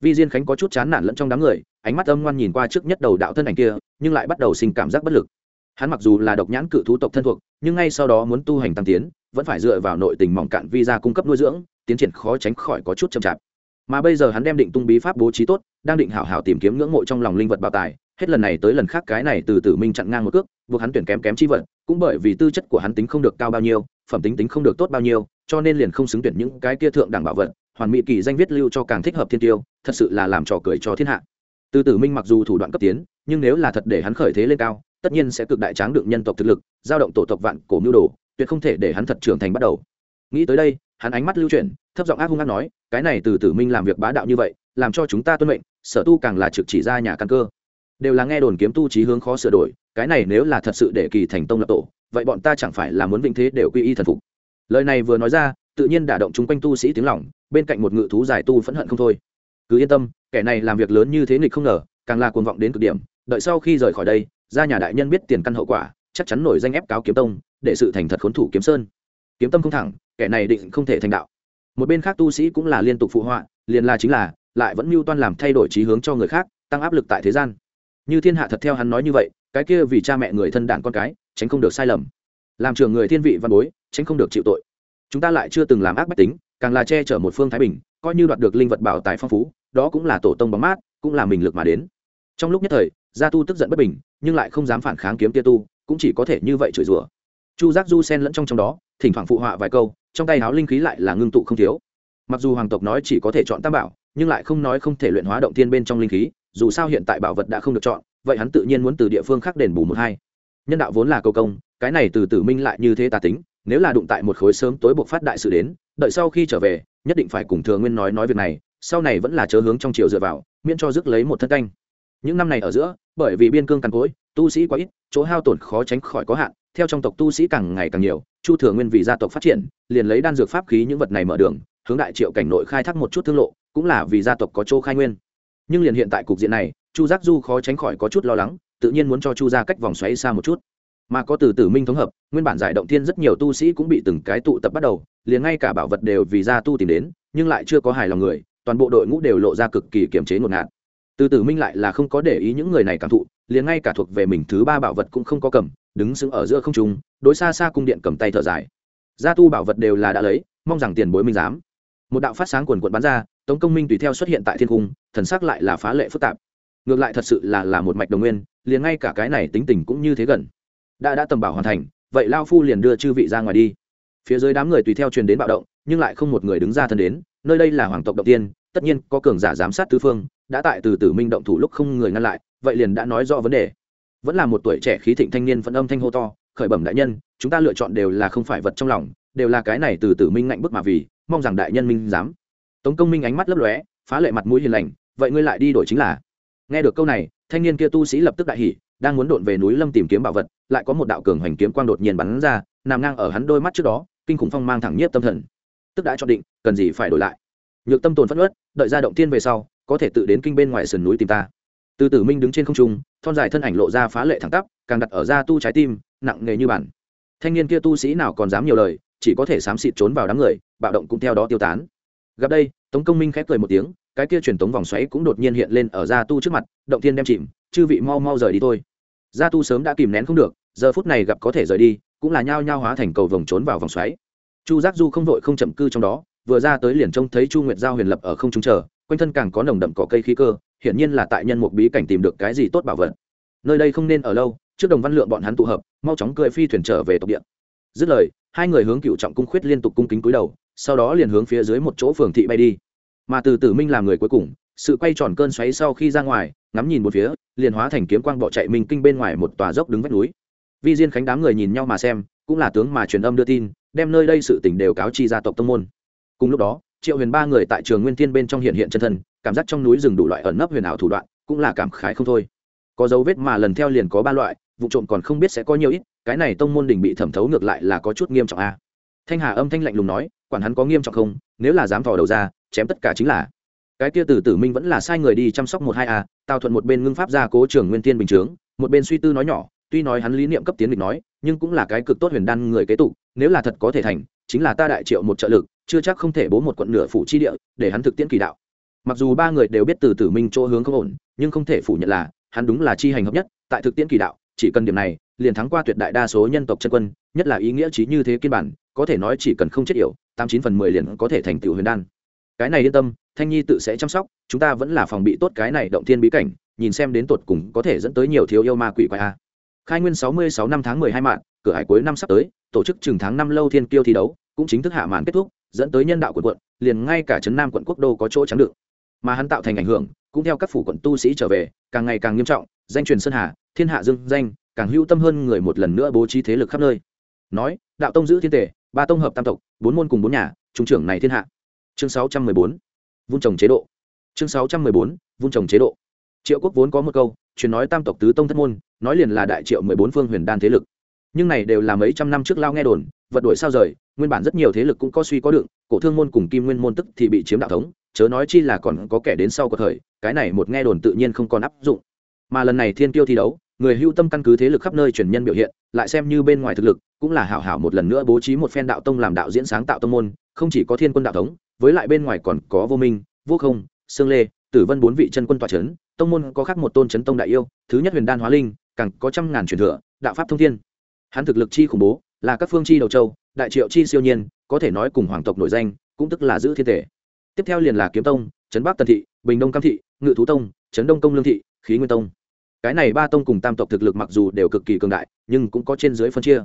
Vi diên khánh có chút chán nản lẫn trong đám người, ánh mắt âm ngoan nhìn qua trước nhất đầu đạo thân ảnh kia, nhưng lại bắt đầu sinh cảm giác bất lực. Hắn mặc dù là độc nhãn cự thú tộc thân thuộc, nhưng ngay sau đó muốn tu hành tăng tiến, vẫn phải dựa vào nội tình mỏng cạn vi ra cung cấp nuôi dưỡng, tiến triển khó tránh khỏi có chút chậm chạp mà bây giờ hắn đem định tung bí pháp bố trí tốt, đang định hảo hảo tìm kiếm ngưỡng mộ trong lòng linh vật bảo tài, hết lần này tới lần khác cái này từ tử minh chặn ngang một cước, buộc hắn tuyển kém kém chi vật, cũng bởi vì tư chất của hắn tính không được cao bao nhiêu, phẩm tính tính không được tốt bao nhiêu, cho nên liền không xứng tuyển những cái kia thượng đẳng bảo vật, hoàn mỹ kỳ danh viết lưu cho càng thích hợp thiên tiêu, thật sự là làm trò cười cho thiên hạ. Từ tử minh mặc dù thủ đoạn cấp tiến, nhưng nếu là thật để hắn khởi thế lên cao, tất nhiên sẽ cực đại tráng được nhân tộc thực lực, giao động tổ tộc vạn cổ mưu đồ, tuyệt không thể để hắn thật trưởng thành bắt đầu. Nghĩ tới đây, hắn ánh mắt lưu chuyển thấp giọng ác hung ác nói, cái này từ tử minh làm việc bá đạo như vậy, làm cho chúng ta tuân mệnh, sở tu càng là trực chỉ ra nhà căn cơ. Đều là nghe đồn kiếm tu trí hướng khó sửa đổi, cái này nếu là thật sự để kỳ thành tông lập tổ, vậy bọn ta chẳng phải là muốn vĩnh thế đều quy y thần phục. Lời này vừa nói ra, tự nhiên đả động chúng quanh tu sĩ tiếng lòng, bên cạnh một ngự thú giải tu phẫn hận không thôi. Cứ yên tâm, kẻ này làm việc lớn như thế nghịch không ngờ, càng là cuồng vọng đến cực điểm, đợi sau khi rời khỏi đây, ra nhà đại nhân biết tiền căn hậu quả, chắc chắn nổi danh ép cáo kiếm tông, để sự thành thật khốn thủ kiếm sơn. Kiếm tâm không thẳng, kẻ này định không thể thành đạo một bên khác tu sĩ cũng là liên tục phụ họa, liền là chính là, lại vẫn mưu toan làm thay đổi trí hướng cho người khác, tăng áp lực tại thế gian. Như thiên hạ thật theo hắn nói như vậy, cái kia vì cha mẹ người thân đảng con cái, tránh không được sai lầm. Làm trường người thiên vị văn bối, tránh không được chịu tội. Chúng ta lại chưa từng làm ác bách tính, càng là che chở một phương thái bình, coi như đoạt được linh vật bảo tài phong phú, đó cũng là tổ tông bóng mát, cũng là mình lực mà đến. Trong lúc nhất thời, gia tu tức giận bất bình, nhưng lại không dám phản kháng kiếm tia tu, cũng chỉ có thể như vậy chửi rủa chu giác du sen lẫn trong trong đó, thỉnh thoảng phụ họa vài câu, trong tay háo linh khí lại là ngưng tụ không thiếu. Mặc dù hoàng tộc nói chỉ có thể chọn tam bảo, nhưng lại không nói không thể luyện hóa động thiên bên trong linh khí, dù sao hiện tại bảo vật đã không được chọn, vậy hắn tự nhiên muốn từ địa phương khác đền bù một hai. Nhân đạo vốn là cầu công, cái này từ tử minh lại như thế tà tính, nếu là đụng tại một khối sớm tối buộc phát đại sự đến, đợi sau khi trở về, nhất định phải cùng thừa nguyên nói nói việc này, sau này vẫn là chớ hướng trong chiều dựa vào, miễn cho rước lấy một thân canh. Những năm này ở giữa, bởi vì biên cương cằn cỗi tu sĩ quá ít, chỗ hao tổn khó tránh khỏi có hạn, theo trong tộc tu sĩ càng ngày càng nhiều, chu thừa nguyên vì gia tộc phát triển, liền lấy đan dược pháp khí những vật này mở đường, hướng đại triệu cảnh nội khai thác một chút thương lộ, cũng là vì gia tộc có chỗ khai nguyên. Nhưng liền hiện tại cục diện này, chu giác du khó tránh khỏi có chút lo lắng, tự nhiên muốn cho chu ra cách vòng xoáy xa một chút. Mà có từ tử minh thống hợp, nguyên bản giải động thiên rất nhiều tu sĩ cũng bị từng cái tụ tập bắt đầu, liền ngay cả bảo vật đều vì gia tu tìm đến, nhưng lại chưa có hài lòng người, toàn bộ đội ngũ đều lộ ra cực kỳ kiềm chế ngột ngạt từ tử minh lại là không có để ý những người này cảm thụ, liền ngay cả thuộc về mình thứ ba bảo vật cũng không có cầm, đứng sững ở giữa không trung, đối xa xa cung điện cầm tay thở dài. Gia tu bảo vật đều là đã lấy, mong rằng tiền bối minh dám một đạo phát sáng quần quận bắn ra, tống công minh tùy theo xuất hiện tại thiên cung, thần sắc lại là phá lệ phức tạp. Ngược lại thật sự là là một mạch đồng nguyên, liền ngay cả cái này tính tình cũng như thế gần. Đã đã tầm bảo hoàn thành, vậy lao phu liền đưa chư vị ra ngoài đi. Phía dưới đám người tùy theo truyền đến bạo động, nhưng lại không một người đứng ra thân đến, nơi đây là hoàng tộc đầu tiên, tất nhiên có cường giả giám sát tứ phương đã tại từ tử minh động thủ lúc không người ngăn lại, vậy liền đã nói rõ vấn đề. Vẫn là một tuổi trẻ khí thịnh thanh niên phân âm thanh hô to, khởi bẩm đại nhân, chúng ta lựa chọn đều là không phải vật trong lòng, đều là cái này từ tử minh ngạnh bức mà vì, mong rằng đại nhân minh dám tống công minh ánh mắt lấp lóe, phá lệ mặt mũi hiền lành, vậy ngươi lại đi đổi chính là. Nghe được câu này, thanh niên kia tu sĩ lập tức đại hỉ, đang muốn đột về núi lâm tìm kiếm bảo vật, lại có một đạo cường hoành kiếm quang đột nhiên bắn ra, nằm ngang ở hắn đôi mắt trước đó, kinh khủng phong mang thẳng nhiếp tâm thần. Tức đã chọn định, cần gì phải đổi lại? Nhược tâm tồn phất ớt đợi ra động tiên về sau có thể tự đến kinh bên ngoài sườn núi tìm ta. Từ tử minh đứng trên không trung, thon dài thân ảnh lộ ra phá lệ thẳng tắp, càng đặt ở ra tu trái tim, nặng nghề như bản. Thanh niên kia tu sĩ nào còn dám nhiều lời, chỉ có thể xám xịt trốn vào đám người, bạo động cũng theo đó tiêu tán. Gặp đây, tống công minh khép cười một tiếng, cái kia truyền tống vòng xoáy cũng đột nhiên hiện lên ở gia tu trước mặt, động thiên đem chìm, chư vị mau mau rời đi thôi. Gia tu sớm đã kìm nén không được, giờ phút này gặp có thể rời đi, cũng là nhao nhao hóa thành cầu vòng trốn vào vòng xoáy. Chu giác du không vội không chậm cư trong đó, vừa ra tới liền trông thấy chu nguyệt giao huyền lập ở không trung chờ quanh thân càng có nồng đậm cỏ cây khí cơ, hiển nhiên là tại nhân một bí cảnh tìm được cái gì tốt bảo vật. Nơi đây không nên ở lâu, trước đồng văn lượng bọn hắn tụ hợp, mau chóng cười phi thuyền trở về tộc địa. Dứt lời, hai người hướng cựu trọng cung khuyết liên tục cung kính cúi đầu, sau đó liền hướng phía dưới một chỗ phường thị bay đi. Mà từ tử minh làm người cuối cùng, sự quay tròn cơn xoáy sau khi ra ngoài, ngắm nhìn một phía, liền hóa thành kiếm quang bỏ chạy mình kinh bên ngoài một tòa dốc đứng vách núi. Vi diên khánh đám người nhìn nhau mà xem, cũng là tướng mà truyền âm đưa tin, đem nơi đây sự tỉnh đều cáo chi gia tộc tông môn. Cùng lúc đó triệu huyền ba người tại trường nguyên thiên bên trong hiện hiện chân thân, cảm giác trong núi rừng đủ loại ẩn nấp huyền ảo thủ đoạn, cũng là cảm khái không thôi. Có dấu vết mà lần theo liền có ba loại, vụ trộm còn không biết sẽ có nhiều ít, cái này tông môn đỉnh bị thẩm thấu ngược lại là có chút nghiêm trọng a. Thanh hà âm thanh lạnh lùng nói, quản hắn có nghiêm trọng không, nếu là dám thò đầu ra, chém tất cả chính là. Cái kia từ tử minh vẫn là sai người đi chăm sóc một hai a, tào thuận một bên ngưng pháp ra cố trường nguyên tiên bình chướng, một bên suy tư nói nhỏ, tuy nói hắn lý niệm cấp tiến địch nói, nhưng cũng là cái cực tốt huyền đan người kế tụ nếu là thật có thể thành, chính là ta đại triệu một trợ lực chưa chắc không thể bố một quận nửa phủ chi địa, để hắn thực tiễn kỳ đạo. Mặc dù ba người đều biết từ tử minh chỗ hướng không ổn, nhưng không thể phủ nhận là, hắn đúng là chi hành hợp nhất, tại thực tiễn kỳ đạo, chỉ cần điểm này, liền thắng qua tuyệt đại đa số nhân tộc chân quân, nhất là ý nghĩa trí như thế kiên bản, có thể nói chỉ cần không chết yểu, tám chín phần mười liền có thể thành tựu huyền đan. Cái này yên tâm, thanh nhi tự sẽ chăm sóc, chúng ta vẫn là phòng bị tốt cái này động thiên bí cảnh, nhìn xem đến tột cùng có thể dẫn tới nhiều thiếu yêu ma quỷ quái a. Khai nguyên sáu mươi sáu năm tháng mười hai mạng cửa hải cuối năm sắp tới, tổ chức chừng tháng năm lâu thiên kiêu thi đấu, cũng chính thức hạ màn kết thúc dẫn tới nhân đạo của quận, liền ngay cả trấn nam quận quốc đô có chỗ trắng đựng. Mà hắn tạo thành ảnh hưởng, cũng theo các phủ quận tu sĩ trở về, càng ngày càng nghiêm trọng, danh truyền sơn hà, thiên hạ dương danh, càng hữu tâm hơn người một lần nữa bố trí thế lực khắp nơi. Nói, đạo tông giữ thiên tể, ba tông hợp tam tộc, bốn môn cùng bốn nhà, trung trưởng này thiên hạ. Chương sáu trăm mười bốn, vun trồng chế độ. Chương sáu trăm mười bốn, vun trồng chế độ. Triệu quốc vốn có một câu, truyền nói tam tộc tứ tông thất môn, nói liền là đại triệu mười bốn phương huyền đan thế lực. Nhưng này đều là mấy trăm năm trước lao nghe đồn, vật đổi sao rời nguyên bản rất nhiều thế lực cũng có suy có đựng, cổ thương môn cùng kim nguyên môn tức thì bị chiếm đạo thống, chớ nói chi là còn có kẻ đến sau có thời, cái này một nghe đồn tự nhiên không còn áp dụng. Mà lần này thiên tiêu thi đấu, người hưu tâm căn cứ thế lực khắp nơi truyền nhân biểu hiện, lại xem như bên ngoài thực lực, cũng là hảo hảo một lần nữa bố trí một phen đạo tông làm đạo diễn sáng tạo tông môn, không chỉ có thiên quân đạo thống, với lại bên ngoài còn có vô minh, vô không sương lê, tử vân bốn vị chân quân tọa trấn tông môn có khác một tôn chấn tông đại yêu, thứ nhất huyền đan hóa linh, càng có trăm ngàn truyền thừa, đạo pháp thông thiên. Hắn thực lực chi khủng bố, là các phương chi đầu châu đại triệu chi siêu nhiên, có thể nói cùng hoàng tộc nổi danh, cũng tức là giữ thiên thể. Tiếp theo liền là kiếm tông, trấn bắc tần thị, bình đông cam thị, ngự thú tông, trấn đông công lương thị, khí nguyên tông. Cái này ba tông cùng tam tộc thực lực mặc dù đều cực kỳ cường đại, nhưng cũng có trên dưới phân chia.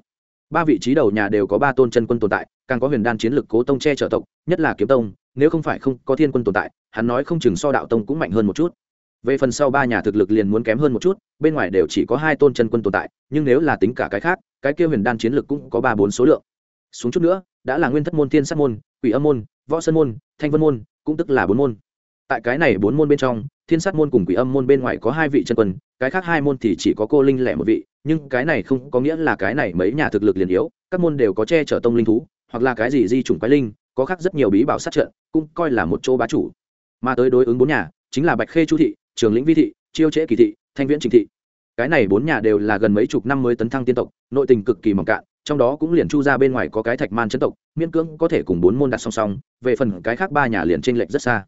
Ba vị trí đầu nhà đều có ba tôn chân quân tồn tại, càng có huyền đan chiến lực cố tông che chở tộc, nhất là kiếm tông, nếu không phải không có thiên quân tồn tại, hắn nói không chừng so đạo tông cũng mạnh hơn một chút. Về phần sau ba nhà thực lực liền muốn kém hơn một chút, bên ngoài đều chỉ có hai tôn chân quân tồn tại, nhưng nếu là tính cả cái khác, cái kia huyền đan chiến lực cũng có ba bốn số lượng xuống chút nữa, đã là nguyên thất môn, thiên sát môn, quỷ âm môn, võ sơn môn, thanh vân môn, cũng tức là bốn môn. Tại cái này bốn môn bên trong, thiên sát môn cùng quỷ âm môn bên ngoài có hai vị chân quân, cái khác hai môn thì chỉ có cô linh lẻ một vị, nhưng cái này không có nghĩa là cái này mấy nhà thực lực liền yếu, các môn đều có che chở tông linh thú, hoặc là cái gì di chủng quái linh, có khác rất nhiều bí bảo sát trận, cũng coi là một chỗ bá chủ. Mà tới đối ứng bốn nhà, chính là bạch khê chu thị, trường lĩnh vi thị, chiêu trễ kỳ thị, thanh viễn trình thị. Cái này bốn nhà đều là gần mấy chục năm mới tấn thăng tiên tộc, nội tình cực kỳ mỏng cạn trong đó cũng liền chu ra bên ngoài có cái thạch man chấn tộc, miễn cưỡng có thể cùng bốn môn đặt song song, về phần cái khác ba nhà liền tranh lệch rất xa.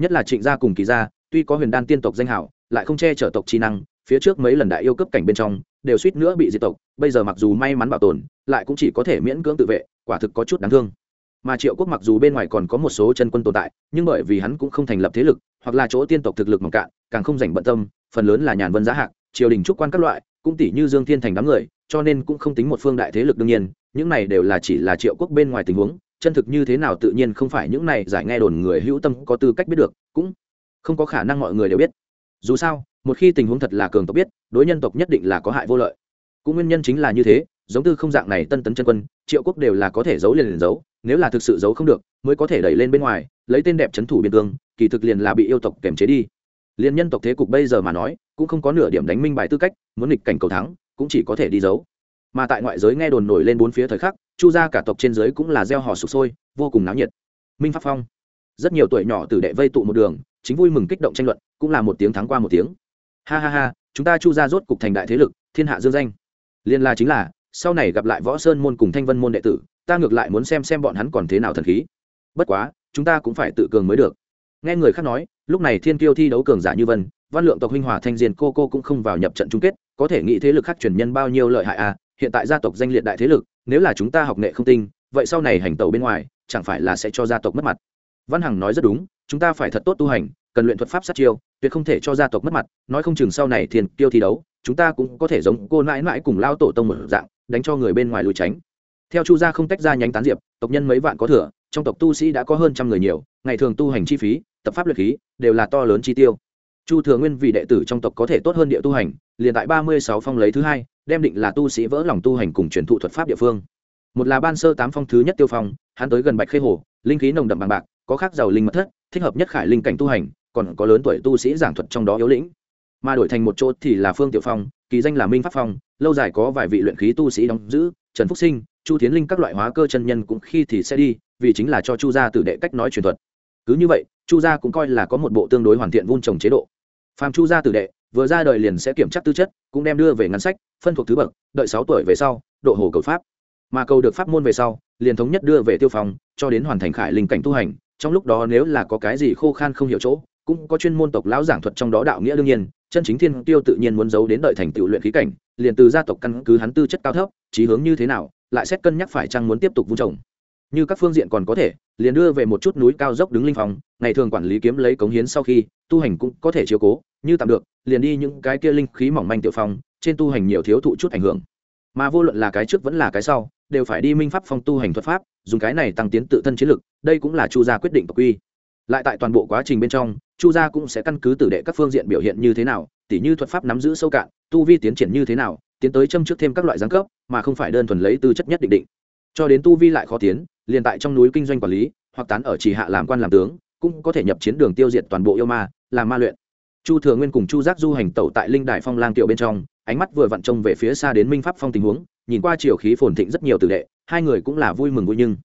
Nhất là trịnh gia cùng kỳ gia, tuy có huyền đan tiên tộc danh hảo, lại không che chở tộc trí năng, phía trước mấy lần đại yêu cấp cảnh bên trong, đều suýt nữa bị diệt tộc, bây giờ mặc dù may mắn bảo tồn, lại cũng chỉ có thể miễn cưỡng tự vệ, quả thực có chút đáng thương. Mà triệu quốc mặc dù bên ngoài còn có một số chân quân tồn tại, nhưng bởi vì hắn cũng không thành lập thế lực, hoặc là chỗ tiên tộc thực lực mỏng cạn, càng không dành bận tâm, phần lớn là nhàn vân giá hạc, triều đình trúc quan các loại cũng tỷ như dương thiên thành đám người, cho nên cũng không tính một phương đại thế lực đương nhiên, những này đều là chỉ là triệu quốc bên ngoài tình huống, chân thực như thế nào tự nhiên không phải những này giải nghe đồn người hữu tâm có tư cách biết được, cũng không có khả năng mọi người đều biết. Dù sao, một khi tình huống thật là cường tộc biết, đối nhân tộc nhất định là có hại vô lợi. Cũng nguyên nhân chính là như thế, giống tư không dạng này tân tấn chân quân, triệu quốc đều là có thể giấu liền liền giấu, nếu là thực sự giấu không được, mới có thể đẩy lên bên ngoài, lấy tên đẹp c thủ biên cương, kỳ thực liền là bị yêu tộc kềm chế đi liên nhân tộc thế cục bây giờ mà nói, cũng không có nửa điểm đánh minh bài tư cách, muốn nghịch cảnh cầu thắng, cũng chỉ có thể đi giấu. Mà tại ngoại giới nghe đồn nổi lên bốn phía thời khắc, chu gia cả tộc trên giới cũng là gieo hò sụp sôi, vô cùng náo nhiệt. Minh pháp phong. Rất nhiều tuổi nhỏ tử đệ vây tụ một đường, chính vui mừng kích động tranh luận, cũng là một tiếng thắng qua một tiếng. Ha ha ha, chúng ta chu ra rốt cục thành đại thế lực, thiên hạ dương danh. Liên la chính là, sau này gặp lại võ sơn môn cùng thanh vân môn đệ tử, ta ngược lại muốn xem xem bọn hắn còn thế nào thần khí. Bất quá, chúng ta cũng phải tự cường mới được. Nghe người khác nói lúc này thiên kiêu thi đấu cường giả như vân, văn lượng tộc huynh hòa thanh diên cô cô cũng không vào nhập trận chung kết, có thể nghĩ thế lực khác truyền nhân bao nhiêu lợi hại à hiện tại gia tộc danh liệt đại thế lực, nếu là chúng ta học nghệ không tinh, vậy sau này hành tẩu bên ngoài, chẳng phải là sẽ cho gia tộc mất mặt? Văn hằng nói rất đúng, chúng ta phải thật tốt tu hành, cần luyện thuật pháp sát chiêu, tuyệt không thể cho gia tộc mất mặt, nói không chừng sau này thiên kiêu thi đấu, chúng ta cũng có thể giống cô mãi mãi cùng lao tổ tông một dạng, đánh cho người bên ngoài lùi tránh. Theo chu gia không tách ra nhánh tán diệp, tộc nhân mấy vạn có thừa, trong tộc tu sĩ đã có hơn trăm người nhiều, ngày thường tu hành chi phí tập pháp luyện khí, đều là to lớn chi tiêu. Chu thừa nguyên vì đệ tử trong tộc có thể tốt hơn địa tu hành, liền tại ba mươi sáu phong lấy thứ hai, đem định là tu sĩ vỡ lòng tu hành cùng truyền thụ thuật pháp địa phương. Một là ban sơ tám phong thứ nhất tiêu phong, hắn tới gần bạch khê hồ, linh khí nồng đậm bằng bạc, có khác giàu linh mật thất, thích hợp nhất khải linh cảnh tu hành, còn có lớn tuổi tu sĩ giảng thuật trong đó yếu lĩnh. Mà đổi thành một chỗ thì là phương tiểu phong, kỳ danh là minh pháp phong, lâu dài có vài vị luyện khí tu sĩ đóng giữ, trần phúc sinh, chu tiến linh các loại hóa cơ chân nhân cũng khi thì sẽ đi, vì chính là cho chu gia tử đệ cách nói truyền thuật cứ như vậy, chu gia cũng coi là có một bộ tương đối hoàn thiện vun trồng chế độ. Phàm chu gia tử đệ, vừa ra đời liền sẽ kiểm tra tư chất, cũng đem đưa về ngân sách, phân thuộc thứ bậc, đợi sáu tuổi về sau, độ hồ cầu pháp. Mà cầu được pháp môn về sau, liền thống nhất đưa về tiêu phòng, cho đến hoàn thành khải linh cảnh tu hành, trong lúc đó nếu là có cái gì khô khan không hiểu chỗ, cũng có chuyên môn tộc lão giảng thuật trong đó đạo nghĩa đương nhiên, chân chính thiên tiêu tự nhiên muốn giấu đến đợi thành tựu luyện khí cảnh, liền từ gia tộc căn cứ hắn tư chất cao thấp trí hướng như thế nào, lại xét cân nhắc phải chăng muốn tiếp tục vun trồng như các phương diện còn có thể, liền đưa về một chút núi cao dốc đứng linh phòng, ngày thường quản lý kiếm lấy cống hiến sau khi, tu hành cũng có thể chiếu cố, như tạm được, liền đi những cái kia linh khí mỏng manh tiểu phong trên tu hành nhiều thiếu thụ chút ảnh hưởng. Mà vô luận là cái trước vẫn là cái sau, đều phải đi minh pháp phong tu hành thuật pháp, dùng cái này tăng tiến tự thân chiến lực, đây cũng là chu gia quyết định tộc quy. Lại tại toàn bộ quá trình bên trong, chu gia cũng sẽ căn cứ tử đệ các phương diện biểu hiện như thế nào, tỉ như thuật pháp nắm giữ sâu cạn, tu vi tiến triển như thế nào, tiến tới châm trước thêm các loại giáng cấp, mà không phải đơn thuần lấy tư chất nhất định định. Cho đến tu vi lại khó tiến liền tại trong núi kinh doanh quản lý, hoặc tán ở chỉ hạ làm quan làm tướng, cũng có thể nhập chiến đường tiêu diệt toàn bộ yêu ma làm ma luyện. Chu thừa nguyên cùng chu giác du hành tẩu tại linh đài phong lang tiểu bên trong, ánh mắt vừa vặn trông về phía xa đến minh pháp phong tình huống, nhìn qua chiều khí phồn thịnh rất nhiều tử đệ, hai người cũng là vui mừng vui nhưng.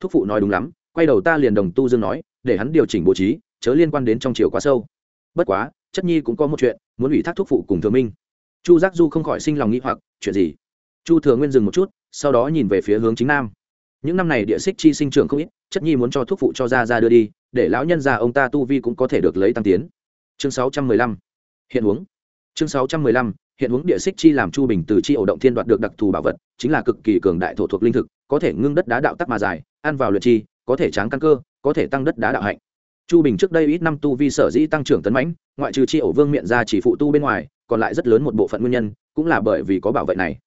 Thúc phụ nói đúng lắm, quay đầu ta liền đồng tu dương nói, để hắn điều chỉnh bố trí, chớ liên quan đến trong chiều quá sâu. Bất quá, chất nhi cũng có một chuyện, muốn ủy thác thúc phụ cùng thừa minh. Chu giác du không khỏi sinh lòng nghĩ hoặc, chuyện gì? Chu thừa nguyên dừng một chút, sau đó nhìn về phía hướng chính nam những năm này địa xích chi sinh trưởng không ít, chất nhi muốn cho thuốc phụ cho ra ra đưa đi, để lão nhân ra ông ta tu vi cũng có thể được lấy tăng tiến. Chương sáu trăm mười lăm. Hiện uống chương sáu trăm mười lăm. Hiện uống địa xích chi làm chu bình từ chi ổ động thiên đoạt được đặc thù bảo vật, chính là cực kỳ cường đại thổ thuộc linh thực, có thể ngưng đất đá đạo tắc mà dài ăn vào luyện chi, có thể tráng căn cơ, có thể tăng đất đá đạo hạnh. Chu bình trước đây ít năm tu vi sở dĩ tăng trưởng tấn mãnh, ngoại trừ chi ổ vương miệng ra chỉ phụ tu bên ngoài, còn lại rất lớn một bộ phận nguyên nhân, cũng là bởi vì có bảo vệ này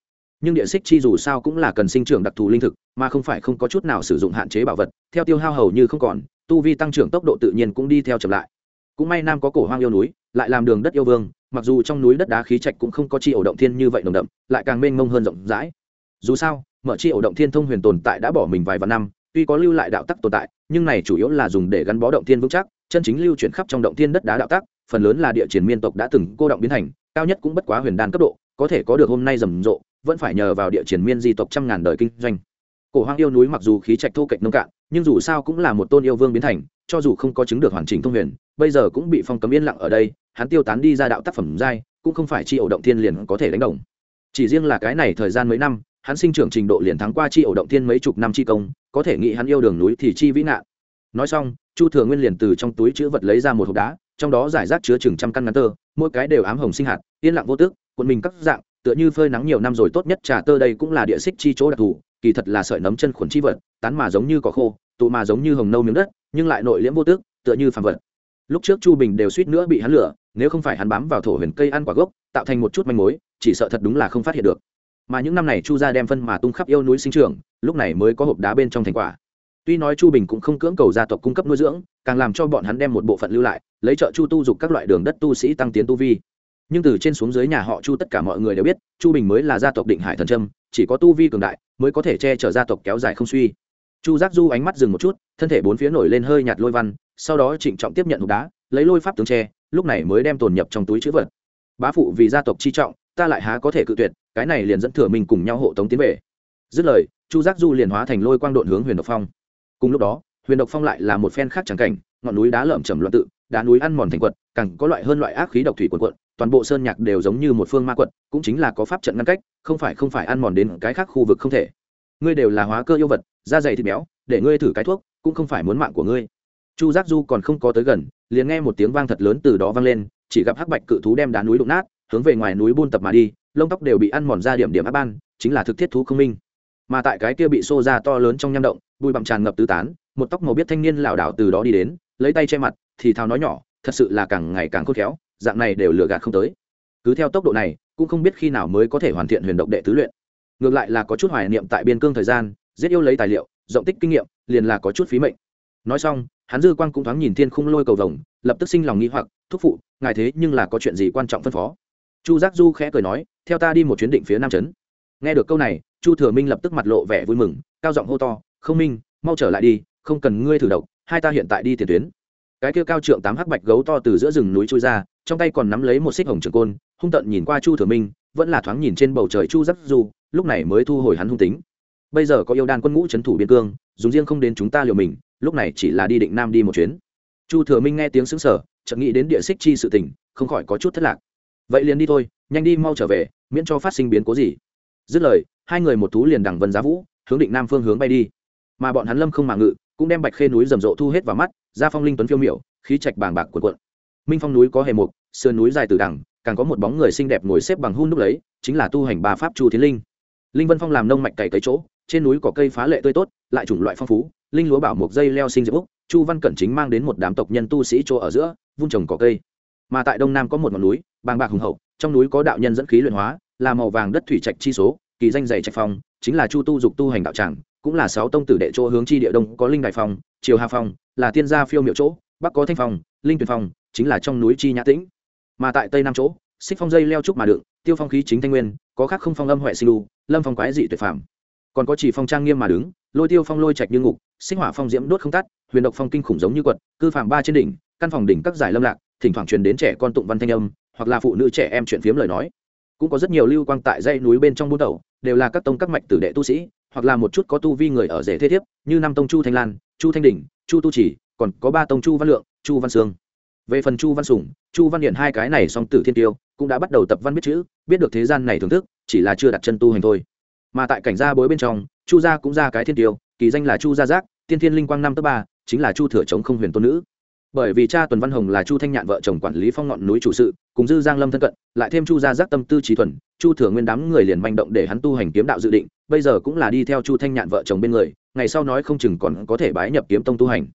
nhưng địa xích chi dù sao cũng là cần sinh trưởng đặc thù linh thực, mà không phải không có chút nào sử dụng hạn chế bảo vật, theo tiêu hao hầu như không còn, tu vi tăng trưởng tốc độ tự nhiên cũng đi theo chậm lại. Cũng may nam có cổ hoang yêu núi, lại làm đường đất yêu vương, mặc dù trong núi đất đá khí trạch cũng không có chi ổ động thiên như vậy nồng đậm, lại càng mênh mông hơn rộng rãi. Dù sao, mở chi ổ động thiên thông huyền tồn tại đã bỏ mình vài vạn năm, tuy có lưu lại đạo tắc tồn tại, nhưng này chủ yếu là dùng để gắn bó động thiên vững chắc, chân chính lưu chuyển khắp trong động thiên đất đá đạo tắc, phần lớn là địa triển miên tộc đã từng cô động biến thành, cao nhất cũng bất quá huyền đan cấp độ, có thể có được hôm nay rầm rộ vẫn phải nhờ vào địa triển miên di tộc trăm ngàn đời kinh doanh. Cổ hoang yêu núi mặc dù khí trạch thô cạnh nông cạn, nhưng dù sao cũng là một tôn yêu vương biến thành, cho dù không có chứng được hoàn chỉnh thông huyền, bây giờ cũng bị phong cấm yên lặng ở đây, hắn tiêu tán đi ra đạo tác phẩm giai, cũng không phải chi ổ động thiên liền có thể đánh đồng. Chỉ riêng là cái này thời gian mấy năm, hắn sinh trưởng trình độ liền thắng qua chi ổ động thiên mấy chục năm chi công, có thể nghĩ hắn yêu đường núi thì chi vĩ nạn nói xong, chu thừa nguyên liền từ trong túi chữ vật lấy ra một hộp đá, trong đó giải rác chứa chừng trăm căn ngắn tơ, mỗi cái đều ám hồng sinh hạt, yên lặng vô tức quần mình các dạng tựa như phơi nắng nhiều năm rồi tốt nhất trà tơ đây cũng là địa xích chi chỗ đặc thù, kỳ thật là sợi nấm chân khuẩn chi vật, tán mà giống như cỏ khô, tụ mà giống như hồng nâu miếng đất, nhưng lại nội liễm vô tước, tựa như phàm vật. Lúc trước chu bình đều suýt nữa bị hắn lửa, nếu không phải hắn bám vào thổ huyền cây ăn quả gốc, tạo thành một chút manh mối, chỉ sợ thật đúng là không phát hiện được. Mà những năm này chu gia đem phân mà tung khắp yêu núi sinh trường lúc này mới có hộp đá bên trong thành quả. Tuy nói chu bình cũng không cưỡng cầu gia tộc cung cấp nuôi dưỡng, càng làm cho bọn hắn đem một bộ phận lưu lại, lấy trợ chu tu dục các loại đường đất tu sĩ tăng tiến tu vi nhưng từ trên xuống dưới nhà họ chu tất cả mọi người đều biết, chu bình mới là gia tộc định hải thần trâm chỉ có tu vi cường đại mới có thể che chở gia tộc kéo dài không suy. Chu giác du ánh mắt dừng một chút, thân thể bốn phía nổi lên hơi nhạt lôi văn, sau đó trịnh trọng tiếp nhận hộp đá, lấy lôi pháp tướng tre lúc này mới đem tồn nhập trong túi chữ vật. Bá phụ vì gia tộc chi trọng, ta lại há có thể cự tuyệt, cái này liền dẫn thừa mình cùng nhau hộ tống tiến về. Dứt lời, chu giác du liền hóa thành lôi quang độn hướng huyền độc phong. Cùng lúc đó, huyền độc phong lại là một phen khác trắng cảnh, ngọn núi đá lởm chầm loạn tự, đá núi ăn mòn thành quật, càng có loại hơn loại ác khí độc thủy quần quận toàn bộ sơn nhạc đều giống như một phương ma quật, cũng chính là có pháp trận ngăn cách, không phải không phải ăn mòn đến cái khác khu vực không thể. Ngươi đều là hóa cơ yêu vật, da dày thịt béo, để ngươi thử cái thuốc, cũng không phải muốn mạng của ngươi. Chu giác du còn không có tới gần, liền nghe một tiếng vang thật lớn từ đó vang lên, chỉ gặp hắc bạch cự thú đem đá núi đụng nát, hướng về ngoài núi buôn tập mà đi, lông tóc đều bị ăn mòn ra điểm điểm áp ban, chính là thực thiết thú không minh. Mà tại cái kia bị xô ra to lớn trong nham động, bụi bặm tràn ngập tứ tán, một tóc màu biết thanh niên lảo đảo từ đó đi đến, lấy tay che mặt, thì thào nói nhỏ, thật sự là càng ngày càng khôn khéo dạng này đều lừa gạt không tới. Cứ theo tốc độ này, cũng không biết khi nào mới có thể hoàn thiện huyền độc đệ tứ luyện. Ngược lại là có chút hoài niệm tại biên cương thời gian, giết yêu lấy tài liệu, rộng tích kinh nghiệm, liền là có chút phí mệnh. Nói xong, hắn dư quang cũng thoáng nhìn thiên khung lôi cầu vồng, lập tức sinh lòng nghi hoặc, thúc phụ, ngài thế nhưng là có chuyện gì quan trọng phân phó? Chu giác du khẽ cười nói, theo ta đi một chuyến định phía nam trấn. Nghe được câu này, chu thừa minh lập tức mặt lộ vẻ vui mừng, cao giọng hô to, không minh, mau trở lại đi, không cần ngươi thử độc, hai ta hiện tại đi tiền tuyến. Cái kia cao trượng tám hắc bạch gấu to từ giữa rừng núi trôi ra trong tay còn nắm lấy một xích hồng trường côn, hung tận nhìn qua chu thừa minh, vẫn là thoáng nhìn trên bầu trời chu giác du, lúc này mới thu hồi hắn hung tính. Bây giờ có yêu đan quân ngũ c h ấ n thủ biên cương, dùng riêng không đến chúng ta liều mình, lúc này chỉ là đi định nam đi một chuyến. Chu thừa minh nghe tiếng xứng sở chợt nghĩ đến địa xích chi sự tình, không khỏi có chút thất lạc. Vậy liền đi thôi, nhanh đi mau trở về, miễn cho phát sinh biến cố gì. Dứt lời, hai người một thú liền đằng vân giá vũ, hướng định nam phương hướng bay đi. Mà bọn hắn lâm không mà ngự, cũng đem bạch khê núi rầm rộ thu hết vào mắt, ra phong linh tuấn phiêu miểu, khí trạch bàng bạc cuộn cuộn. Minh phong núi có hề mục sườn núi dài từ đằng, càng có một bóng người xinh đẹp ngồi xếp bằng hun đúc lấy, chính là tu hành bà pháp chu thiến linh. Linh vân phong làm nông mạch cày cấy chỗ, trên núi có cây phá lệ tươi tốt, lại chủng loại phong phú, linh lúa bảo một dây leo sinh diệp úc, chu văn cẩn chính mang đến một đám tộc nhân tu sĩ chỗ ở giữa, vun trồng cỏ cây. Mà tại đông nam có một ngọn núi, bàng bạc hùng hậu, trong núi có đạo nhân dẫn khí luyện hóa, là màu vàng đất thủy trạch chi số, kỳ danh dày trạch phong, chính là chu tu dục tu hành đạo tràng, cũng là sáu tông tử đệ chỗ hướng chi địa đông, có linh đại phong, triều hà phong, là tiên gia phiêu miệu chỗ, bắc có thanh phong, linh tuyển phong, chính là trong núi chi nhã tĩnh mà tại tây nam chỗ, xích phong dây leo trúc mà đựng, tiêu phong khí chính thanh nguyên, có khác không phong âm huệ sinh lu lâm phong quái dị tuyệt phạm còn có chỉ phong trang nghiêm mà đứng, lôi tiêu phong lôi trạch như ngục sinh hỏa phong diễm đốt không tắt, huyền độc phong kinh khủng giống như quật, cư phạm ba trên đỉnh, căn phòng đỉnh các giải lâm lạc, thỉnh thoảng truyền đến trẻ con tụng văn thanh âm, hoặc là phụ nữ trẻ em chuyện phiếm lời nói. Cũng có rất nhiều lưu quang tại dãy núi bên trong buôn đầu đều là các tông các mạch tử đệ tu sĩ, hoặc là một chút có tu vi người ở rể thế thiếp, như năm tông chu thanh lan, chu thanh đỉnh, chu tu chỉ, còn có ba tông chu văn lượng, chu văn sương về phần chu văn sủng chu văn điện hai cái này song tử thiên tiêu, cũng đã bắt đầu tập văn biết chữ, biết được thế gian này thưởng thức, chỉ là chưa đặt chân tu hành thôi. Mà tại cảnh gia bối bên trong, chu gia cũng ra cái thiên tiêu, kỳ danh là chu gia giác, tiên thiên linh quang năm thứ ba, chính là chu thừa chống không huyền tôn nữ. Bởi vì cha tuần văn hồng là chu thanh nhạn vợ chồng quản lý phong ngọn núi chủ sự, cùng dư giang lâm thân cận, lại thêm chu gia giác tâm tư trí thuần, chu thừa nguyên đám người liền manh động để hắn tu hành kiếm đạo dự định, bây giờ cũng là đi theo chu thanh nhạn vợ chồng bên người, ngày sau nói không chừng còn có thể bái nhập kiếm tông tu hành.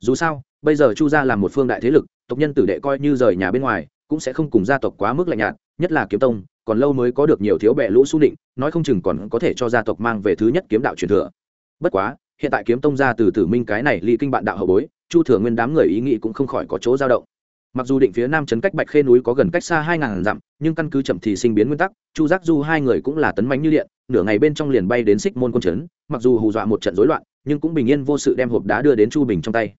Dù sao bây giờ chu gia là một phương đại thế lực, tộc nhân tử đệ coi như rời nhà bên ngoài, cũng sẽ không cùng gia tộc quá mức lạnh nhạt, nhất là kiếm tông, còn lâu mới có được nhiều thiếu bệ lũ su định nói không chừng còn có thể cho gia tộc mang về thứ nhất kiếm đạo truyền thừa. Bất quá, hiện tại kiếm tông ra từ tử minh cái này ly kinh bạn đạo hậu bối, chu thừa nguyên đám người ý nghĩ cũng không khỏi có chỗ dao động. Mặc dù định phía nam trấn cách bạch khê núi có gần cách xa hai ngàn dặm, nhưng căn cứ chậm thì sinh biến nguyên tắc, chu giác du hai người cũng là tấn mánh như điện, nửa ngày bên trong liền bay đến xích môn quân trấn, mặc dù hù dọa một trận rối loạn, nhưng cũng bình yên vô sự đem hộp đá đưa đến chu bình trong tay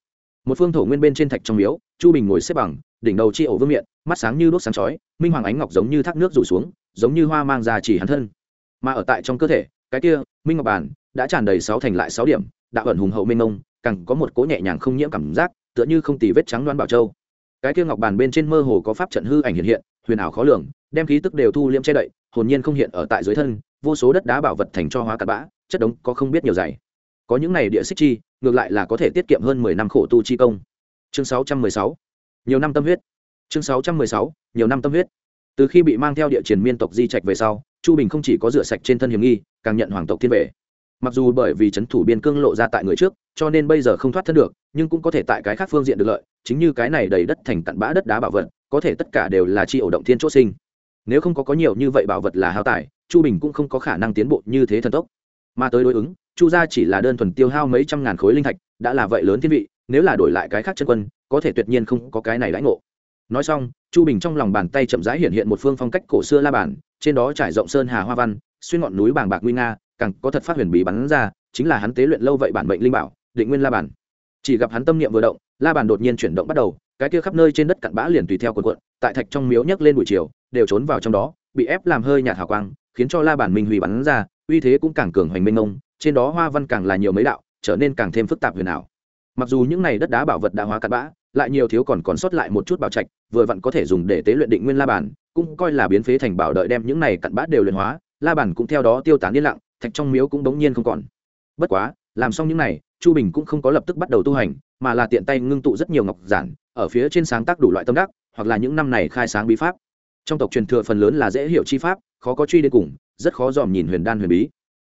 một phương thổ nguyên bên trên thạch trong miếu, chu bình ngồi xếp bằng, đỉnh đầu chi ổ vương miệng mắt sáng như đốt sáng chói, minh hoàng ánh ngọc giống như thác nước rủ xuống, giống như hoa mang ra chỉ hắn thân. Mà ở tại trong cơ thể, cái kia, minh ngọc bàn, đã tràn đầy sáu thành lại sáu điểm, đạo ẩn hùng hậu mênh mông, càng có một cỗ nhẹ nhàng không nhiễm cảm giác, tựa như không tì vết trắng đoan bảo châu. Cái kia ngọc bàn bên trên mơ hồ có pháp trận hư ảnh hiện hiện, huyền ảo khó lường, đem khí tức đều thu liễm che đậy, hồn nhiên không hiện ở tại dưới thân, vô số đất đá bảo vật thành cho hóa cặn bã, chất đống có không biết nhiều dày có những này địa xích chi, ngược lại là có thể tiết kiệm hơn mười năm khổ tu chi công. Chương sáu trăm mười sáu, nhiều năm tâm huyết. Chương sáu trăm mười sáu, nhiều năm tâm huyết. Từ khi bị mang theo địa triển miên tộc di trạch về sau, chu bình không chỉ có rửa sạch trên thân hiểm nghi, càng nhận hoàng tộc thiên vệ. Mặc dù bởi vì c h ấ n thủ biên cương lộ ra tại người trước, cho nên bây giờ không thoát thân được, nhưng cũng có thể tại cái khác phương diện được lợi, chính như cái này đầy đất thành cặn bã đất đá bảo vật, có thể tất cả đều là chi ổ động thiên chốt sinh. Nếu không có có nhiều như vậy bảo vật là hao tài chu bình cũng không có khả năng tiến bộ như thế thần tốc. Mà tới đối ứng chu gia chỉ là đơn thuần tiêu hao mấy trăm ngàn khối linh thạch, đã là vậy lớn thiên vị, nếu là đổi lại cái khác chân quân, có thể tuyệt nhiên không có cái này lãnh ngộ. Nói xong, chu bình trong lòng bàn tay chậm rãi hiện hiện một phương phong cách cổ xưa la bản trên đó trải rộng sơn hà hoa văn, xuyên ngọn núi bàng bạc nguy nga, càng có thật phát huyền bí bắn ra, chính là hắn tế luyện lâu vậy bản mệnh linh bảo, định nguyên la bản chỉ gặp hắn tâm niệm vừa động, la bàn đột nhiên chuyển động bắt đầu, cái kia khắp nơi trên đất cặn bã liền tùy theo cuộn cuộn, tại thạch trong miếu nhấc lên buổi chiều, đều trốn vào trong đó, bị ép làm hơi nhạt hào quang, khiến cho la bản minh hủy bắn ra, uy thế cũng càng cường hoành minh ngông trên đó hoa văn càng là nhiều mấy đạo trở nên càng thêm phức tạp huyền ảo. Mặc dù những này đất đá bảo vật đã hóa cặn bã lại nhiều thiếu còn còn sót lại một chút bảo trạch vừa vặn có thể dùng để tế luyện định nguyên la bản, cũng coi là biến phế thành bảo đợi đem những này cặn bã đều luyện hóa la bản cũng theo đó tiêu tán yên lặng thạch trong miếu cũng bỗng nhiên không còn. Bất quá làm xong những này chu bình cũng không có lập tức bắt đầu tu hành mà là tiện tay ngưng tụ rất nhiều ngọc giản ở phía trên sáng tác đủ loại tâm đắc hoặc là những năm này khai sáng bí pháp. Trong tộc truyền thừa phần lớn là dễ hiểu chi pháp khó có truy đến cùng rất khó dòm nhìn huyền đan huyền bí.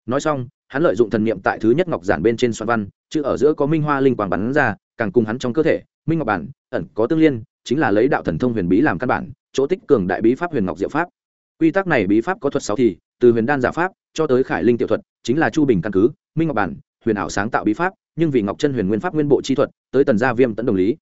Nói xong hắn lợi dụng thần niệm tại thứ nhất ngọc giản bên trên soạn văn chữ ở giữa có minh hoa linh quang bắn ra, càng cùng hắn trong cơ thể, minh ngọc bản, ẩn có tương liên, chính là lấy đạo thần thông huyền bí làm căn bản, chỗ tích cường đại bí pháp huyền ngọc diệu pháp. Quy tắc này bí pháp có thuật sáu thì, từ huyền đan giả pháp cho tới khải linh tiểu thuật, chính là chu bình căn cứ, minh ngọc bản, huyền ảo sáng tạo bí pháp, nhưng vì ngọc chân huyền nguyên pháp nguyên bộ chi thuật, tới tần gia viêm tận đồng lý.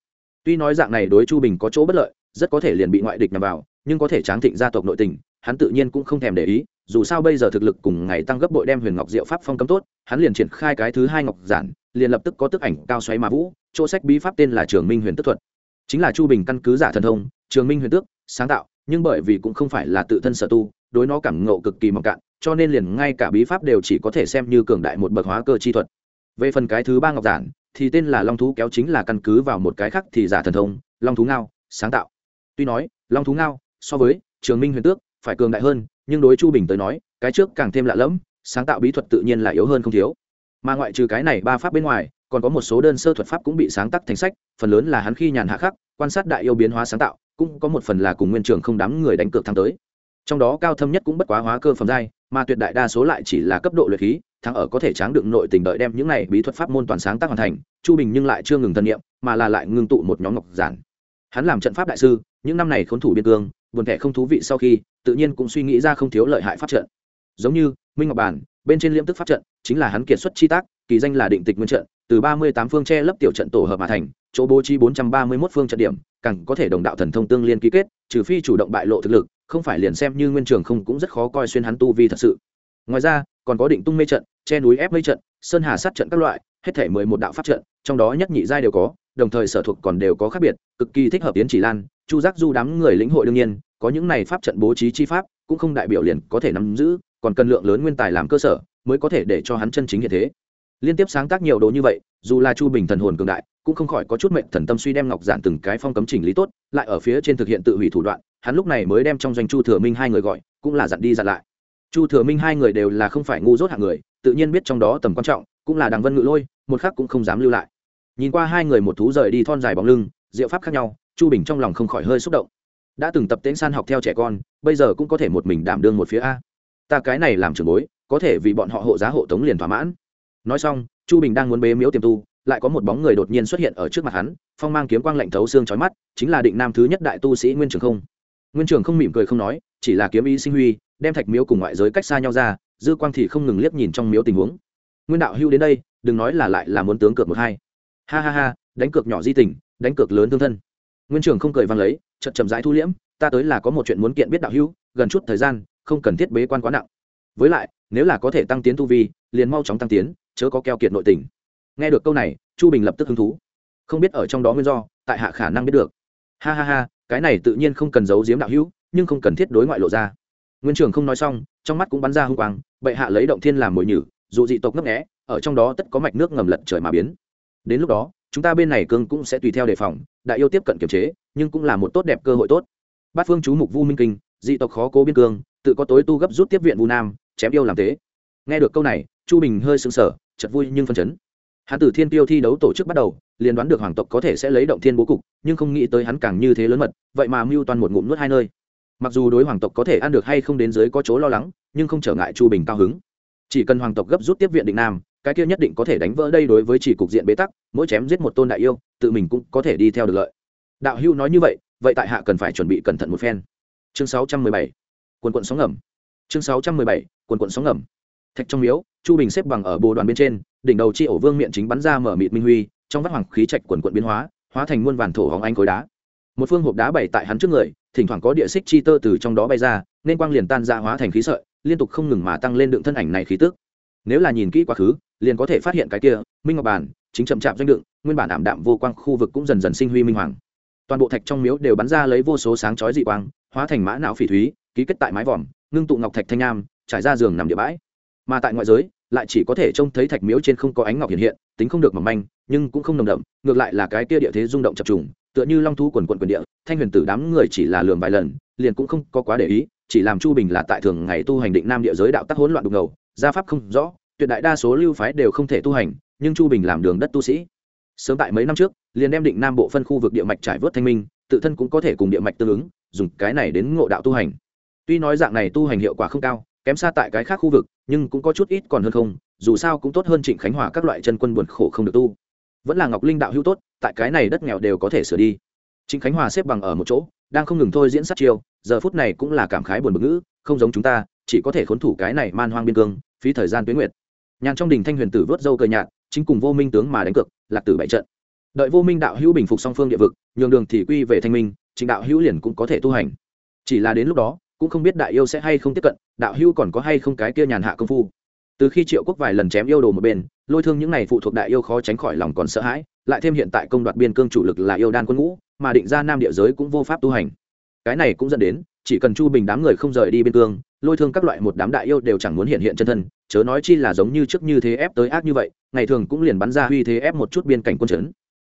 Tuy nói dạng này đối chu bình có chỗ bất lợi, rất có thể liền bị ngoại địch nhằm vào, nhưng có thể tráng thịnh gia tộc nội tình, hắn tự nhiên cũng không thèm để ý dù sao bây giờ thực lực cùng ngày tăng gấp bội đem huyền ngọc diệu pháp phong cấm tốt, hắn liền triển khai cái thứ hai ngọc giản, liền lập tức có tức ảnh, cao xoáy mà vũ, chỗ sách bí pháp tên là trường minh huyền tức thuật. Chính là chu bình căn cứ giả thần thông, trường minh huyền tước, sáng tạo, nhưng bởi vì cũng không phải là tự thân sở tu, đối nó cảm ngộ cực kỳ mỏng cạn, cho nên liền ngay cả bí pháp đều chỉ có thể xem như cường đại một bậc hóa cơ chi thuật. Về phần cái thứ ba ngọc giản, thì tên là long thú kéo chính là căn cứ vào một cái khác thì giả thần thông, long thú ngao, sáng tạo. Tuy nói, long thú ngao, so với trường minh huyền tước, phải cường đại hơn nhưng đối chu bình tới nói, cái trước càng thêm lạ lẫm, sáng tạo bí thuật tự nhiên là yếu hơn không thiếu. Mà ngoại trừ cái này ba pháp bên ngoài, còn có một số đơn sơ thuật pháp cũng bị sáng tác thành sách, phần lớn là hắn khi nhàn hạ khắc, quan sát đại yêu biến hóa sáng tạo, cũng có một phần là cùng nguyên trường không đám người đánh cược thắng tới. Trong đó cao thâm nhất cũng bất quá hóa cơ phẩm giai, mà tuyệt đại đa số lại chỉ là cấp độ luyện khí, thắng ở có thể tráng đựng nội tình đợi đem những này bí thuật pháp môn toàn sáng tác hoàn thành, chu bình nhưng lại chưa ngừng thân nhiệm mà là lại ngưng tụ một nhóm ngọc giản. Hắn làm trận pháp đại sư, những năm này khốn thủ biên cương buồn thẻ không thú vị sau khi, tự nhiên cũng suy nghĩ ra không thiếu lợi hại pháp trận. Giống như, minh ngọc bản, bên trên liễm tức pháp trận, chính là hắn kiệt xuất chi tác, kỳ danh là định tịch nguyên trận, từ ba mươi tám phương che lấp tiểu trận tổ hợp mà thành, chỗ bố trí bốn trăm ba mươi 431 phương trận điểm, càng có thể đồng đạo thần thông tương liên ký kết, trừ phi chủ động bại lộ thực lực, không phải liền xem như nguyên trường không cũng rất khó coi xuyên hắn tu vi thật sự. Ngoài ra, còn có định tung mê trận, che núi ép mây trận, sơn hà sát trận các loại, hết thể mười một đạo pháp trận, trong đó nhất nhị giai đều có đồng thời sở thuộc còn đều có khác biệt, cực kỳ thích hợp tiến chỉ lan, chu giác du đám người lĩnh hội đương nhiên, có những này pháp trận bố trí chi pháp, cũng không đại biểu liền có thể nắm giữ, còn cần lượng lớn nguyên tài làm cơ sở, mới có thể để cho hắn chân chính hiện thế. Liên tiếp sáng tác nhiều đồ như vậy, dù là chu bình thần hồn cường đại, cũng không khỏi có chút mệnh thần tâm suy đem ngọc giản từng cái phong cấm chỉnh lý tốt, lại ở phía trên thực hiện tự hủy thủ đoạn, hắn lúc này mới đem trong doanh chu thừa minh hai người gọi, cũng là dặn đi dặn lại. Chu thừa minh hai người đều là không phải ngu dốt hạng người, tự nhiên biết trong đó tầm quan trọng, cũng là đằng vân ngự lôi, một khác cũng không dám lưu lại nhìn qua hai người một thú rời đi thon dài bóng lưng, diệu pháp khác nhau, chu bình trong lòng không khỏi hơi xúc động. Đã từng tập tễnh san học theo trẻ con, bây giờ cũng có thể một mình đảm đương một phía a. Ta cái này làm trường bối, có thể vì bọn họ hộ giá hộ tống liền thỏa mãn. Nói xong, chu bình đang muốn bế miếu tiềm tu, lại có một bóng người đột nhiên xuất hiện ở trước mặt hắn, phong mang kiếm quang lạnh thấu xương trói mắt, chính là định nam thứ nhất đại tu sĩ nguyên trường không. Nguyên trường không mỉm cười không nói, chỉ là kiếm ý sinh huy, đem thạch miếu cùng ngoại giới cách xa nhau ra, dư quang thì không ngừng liếc nhìn trong miếu tình huống. Nguyên đạo hưu đến đây, đừng nói là lại là muốn tướng cược một hai ha ha ha, đánh cược nhỏ di tình, đánh cược lớn thương thân. Nguyên trưởng không cười vang lấy, chậm chậm rãi thu liễm, ta tới là có một chuyện muốn kiện biết đạo hữu, gần chút thời gian, không cần thiết bế quan quá nặng. Với lại, nếu là có thể tăng tiến tu vi, liền mau chóng tăng tiến, chớ có keo kiệt nội tình. Nghe được câu này, chu bình lập tức hứng thú. Không biết ở trong đó nguyên do, tại hạ khả năng biết được. Ha ha ha, cái này tự nhiên không cần giấu giếm đạo hữu, nhưng không cần thiết đối ngoại lộ ra. Nguyên trường không nói xong, trong mắt cũng bắn ra hung quang, bệ hạ lấy động thiên làm mồi nhử, dù dị tộc ngấp nghẽ ở trong đó tất có mạch nước ngầm lật trời mà biến đến lúc đó, chúng ta bên này cương cũng sẽ tùy theo đề phòng, đại yêu tiếp cận kiểm chế, nhưng cũng là một tốt đẹp cơ hội tốt. Bát phương chú mục vu minh kinh, dị tộc khó cố biên cương, tự có tối tu gấp rút tiếp viện vu nam, chém yêu làm thế nghe được câu này, chu bình hơi sững sờ chật vui nhưng phân chấn. Hắn từ thiên tiêu thi đấu tổ chức bắt đầu, liền đoán được hoàng tộc có thể sẽ lấy động thiên bố cục, nhưng không nghĩ tới hắn càng như thế lớn mật, vậy mà mưu toàn một ngụm nuốt hai nơi. Mặc dù đối hoàng tộc có thể ăn được hay không đến dưới có chỗ lo lắng, nhưng không trở ngại chu bình cao hứng. Chỉ cần hoàng tộc gấp rút tiếp viện định nam cái kia nhất định có thể đánh vỡ đây đối với chỉ cục diện bế tắc mỗi chém giết một tôn đại yêu tự mình cũng có thể đi theo được lợi. Đạo hưu nói như vậy vậy tại hạ cần phải chuẩn bị cẩn thận một phen. Chương 617, quần quận sóng ngầm. Chương 617, quần quận sóng ngầm. Thạch trong miếu chu bình xếp bằng ở bồ đoàn bên trên đỉnh đầu chi ổ vương miệng chính bắn ra mở mịt minh huy trong vắt hoàng khí trạch quần quận biến hóa hóa thành muôn vàn thổ hóng anh khối đá. Một phương hộp đá bày tại hắn trước người thỉnh thoảng có địa xích chi tơ từ trong đó bay ra nên quang liền tan ra hóa thành khí sợi liên tục không ngừng mà tăng lên đựng thân ảnh này khí tức. Nếu là nhìn kỹ quá khứ liền có thể phát hiện cái kia, minh ngọc bản chính chậm chạp doanh đựng, nguyên bản ảm đạm vô quang khu vực cũng dần dần sinh huy minh hoàng. Toàn bộ thạch trong miếu đều bắn ra lấy vô số sáng chói dị quang, hóa thành mã não phỉ thúy, ký kết tại mái vòm, ngưng tụ ngọc thạch thanh nam trải ra giường nằm địa bãi. Mà tại ngoại giới, lại chỉ có thể trông thấy thạch miếu trên không có ánh ngọc hiện hiện, tính không được mỏng manh, nhưng cũng không nồng đậm, ngược lại là cái kia địa thế rung động chập trùng, tựa như long thú quần quần quần địa, thanh huyền tử đám người chỉ là lường vài lần, liền cũng không có quá để ý, chỉ làm chu bình là tại thường ngày tu hành định nam địa giới đạo tắc hỗn loạn đục ngầu, gia pháp không rõ tuyệt đại đa số lưu phái đều không thể tu hành, nhưng chu bình làm đường đất tu sĩ. Sớm tại mấy năm trước, liền đem định nam bộ phân khu vực địa mạch trải vớt thanh minh, tự thân cũng có thể cùng địa mạch tương ứng, dùng cái này đến ngộ đạo tu hành. Tuy nói dạng này tu hành hiệu quả không cao, kém xa tại cái khác khu vực, nhưng cũng có chút ít còn hơn không, dù sao cũng tốt hơn trịnh khánh hòa các loại chân quân buồn khổ không được tu. Vẫn là ngọc linh đạo hữu tốt, tại cái này đất nghèo đều có thể sửa đi. Trịnh khánh hòa xếp bằng ở một chỗ, đang không ngừng thôi diễn sát chiêu, giờ phút này cũng là cảm khái buồn bực ngữ, không giống chúng ta, chỉ có thể khốn thủ cái này man hoang biên cương, phí thời gian tuyến nguyệt nhàn trong đình thanh huyền tử vớt dâu cờ nhạt, chính cùng vô minh tướng mà đánh cực lạc tử bảy trận. Đợi vô minh đạo hữu bình phục song phương địa vực, nhường đường thì quy về thanh minh trịnh đạo hữu liền cũng có thể tu hành. Chỉ là đến lúc đó, cũng không biết đại yêu sẽ hay không tiếp cận, đạo hữu còn có hay không cái kia nhàn hạ công phu. Từ khi triệu quốc vài lần chém yêu đồ một bên, lôi thương những này phụ thuộc đại yêu khó tránh khỏi lòng còn sợ hãi, lại thêm hiện tại công đoạt biên cương chủ lực là yêu đan quân ngũ, mà định ra nam địa giới cũng vô pháp tu hành. Cái này cũng dẫn đến chỉ cần chu bình đám người không rời đi biên cương, lôi thương các loại một đám đại yêu đều chẳng muốn hiện hiện chân thân, chớ nói chi là giống như trước như thế ép tới ác như vậy, ngày thường cũng liền bắn ra uy thế ép một chút biên cảnh quân chấn.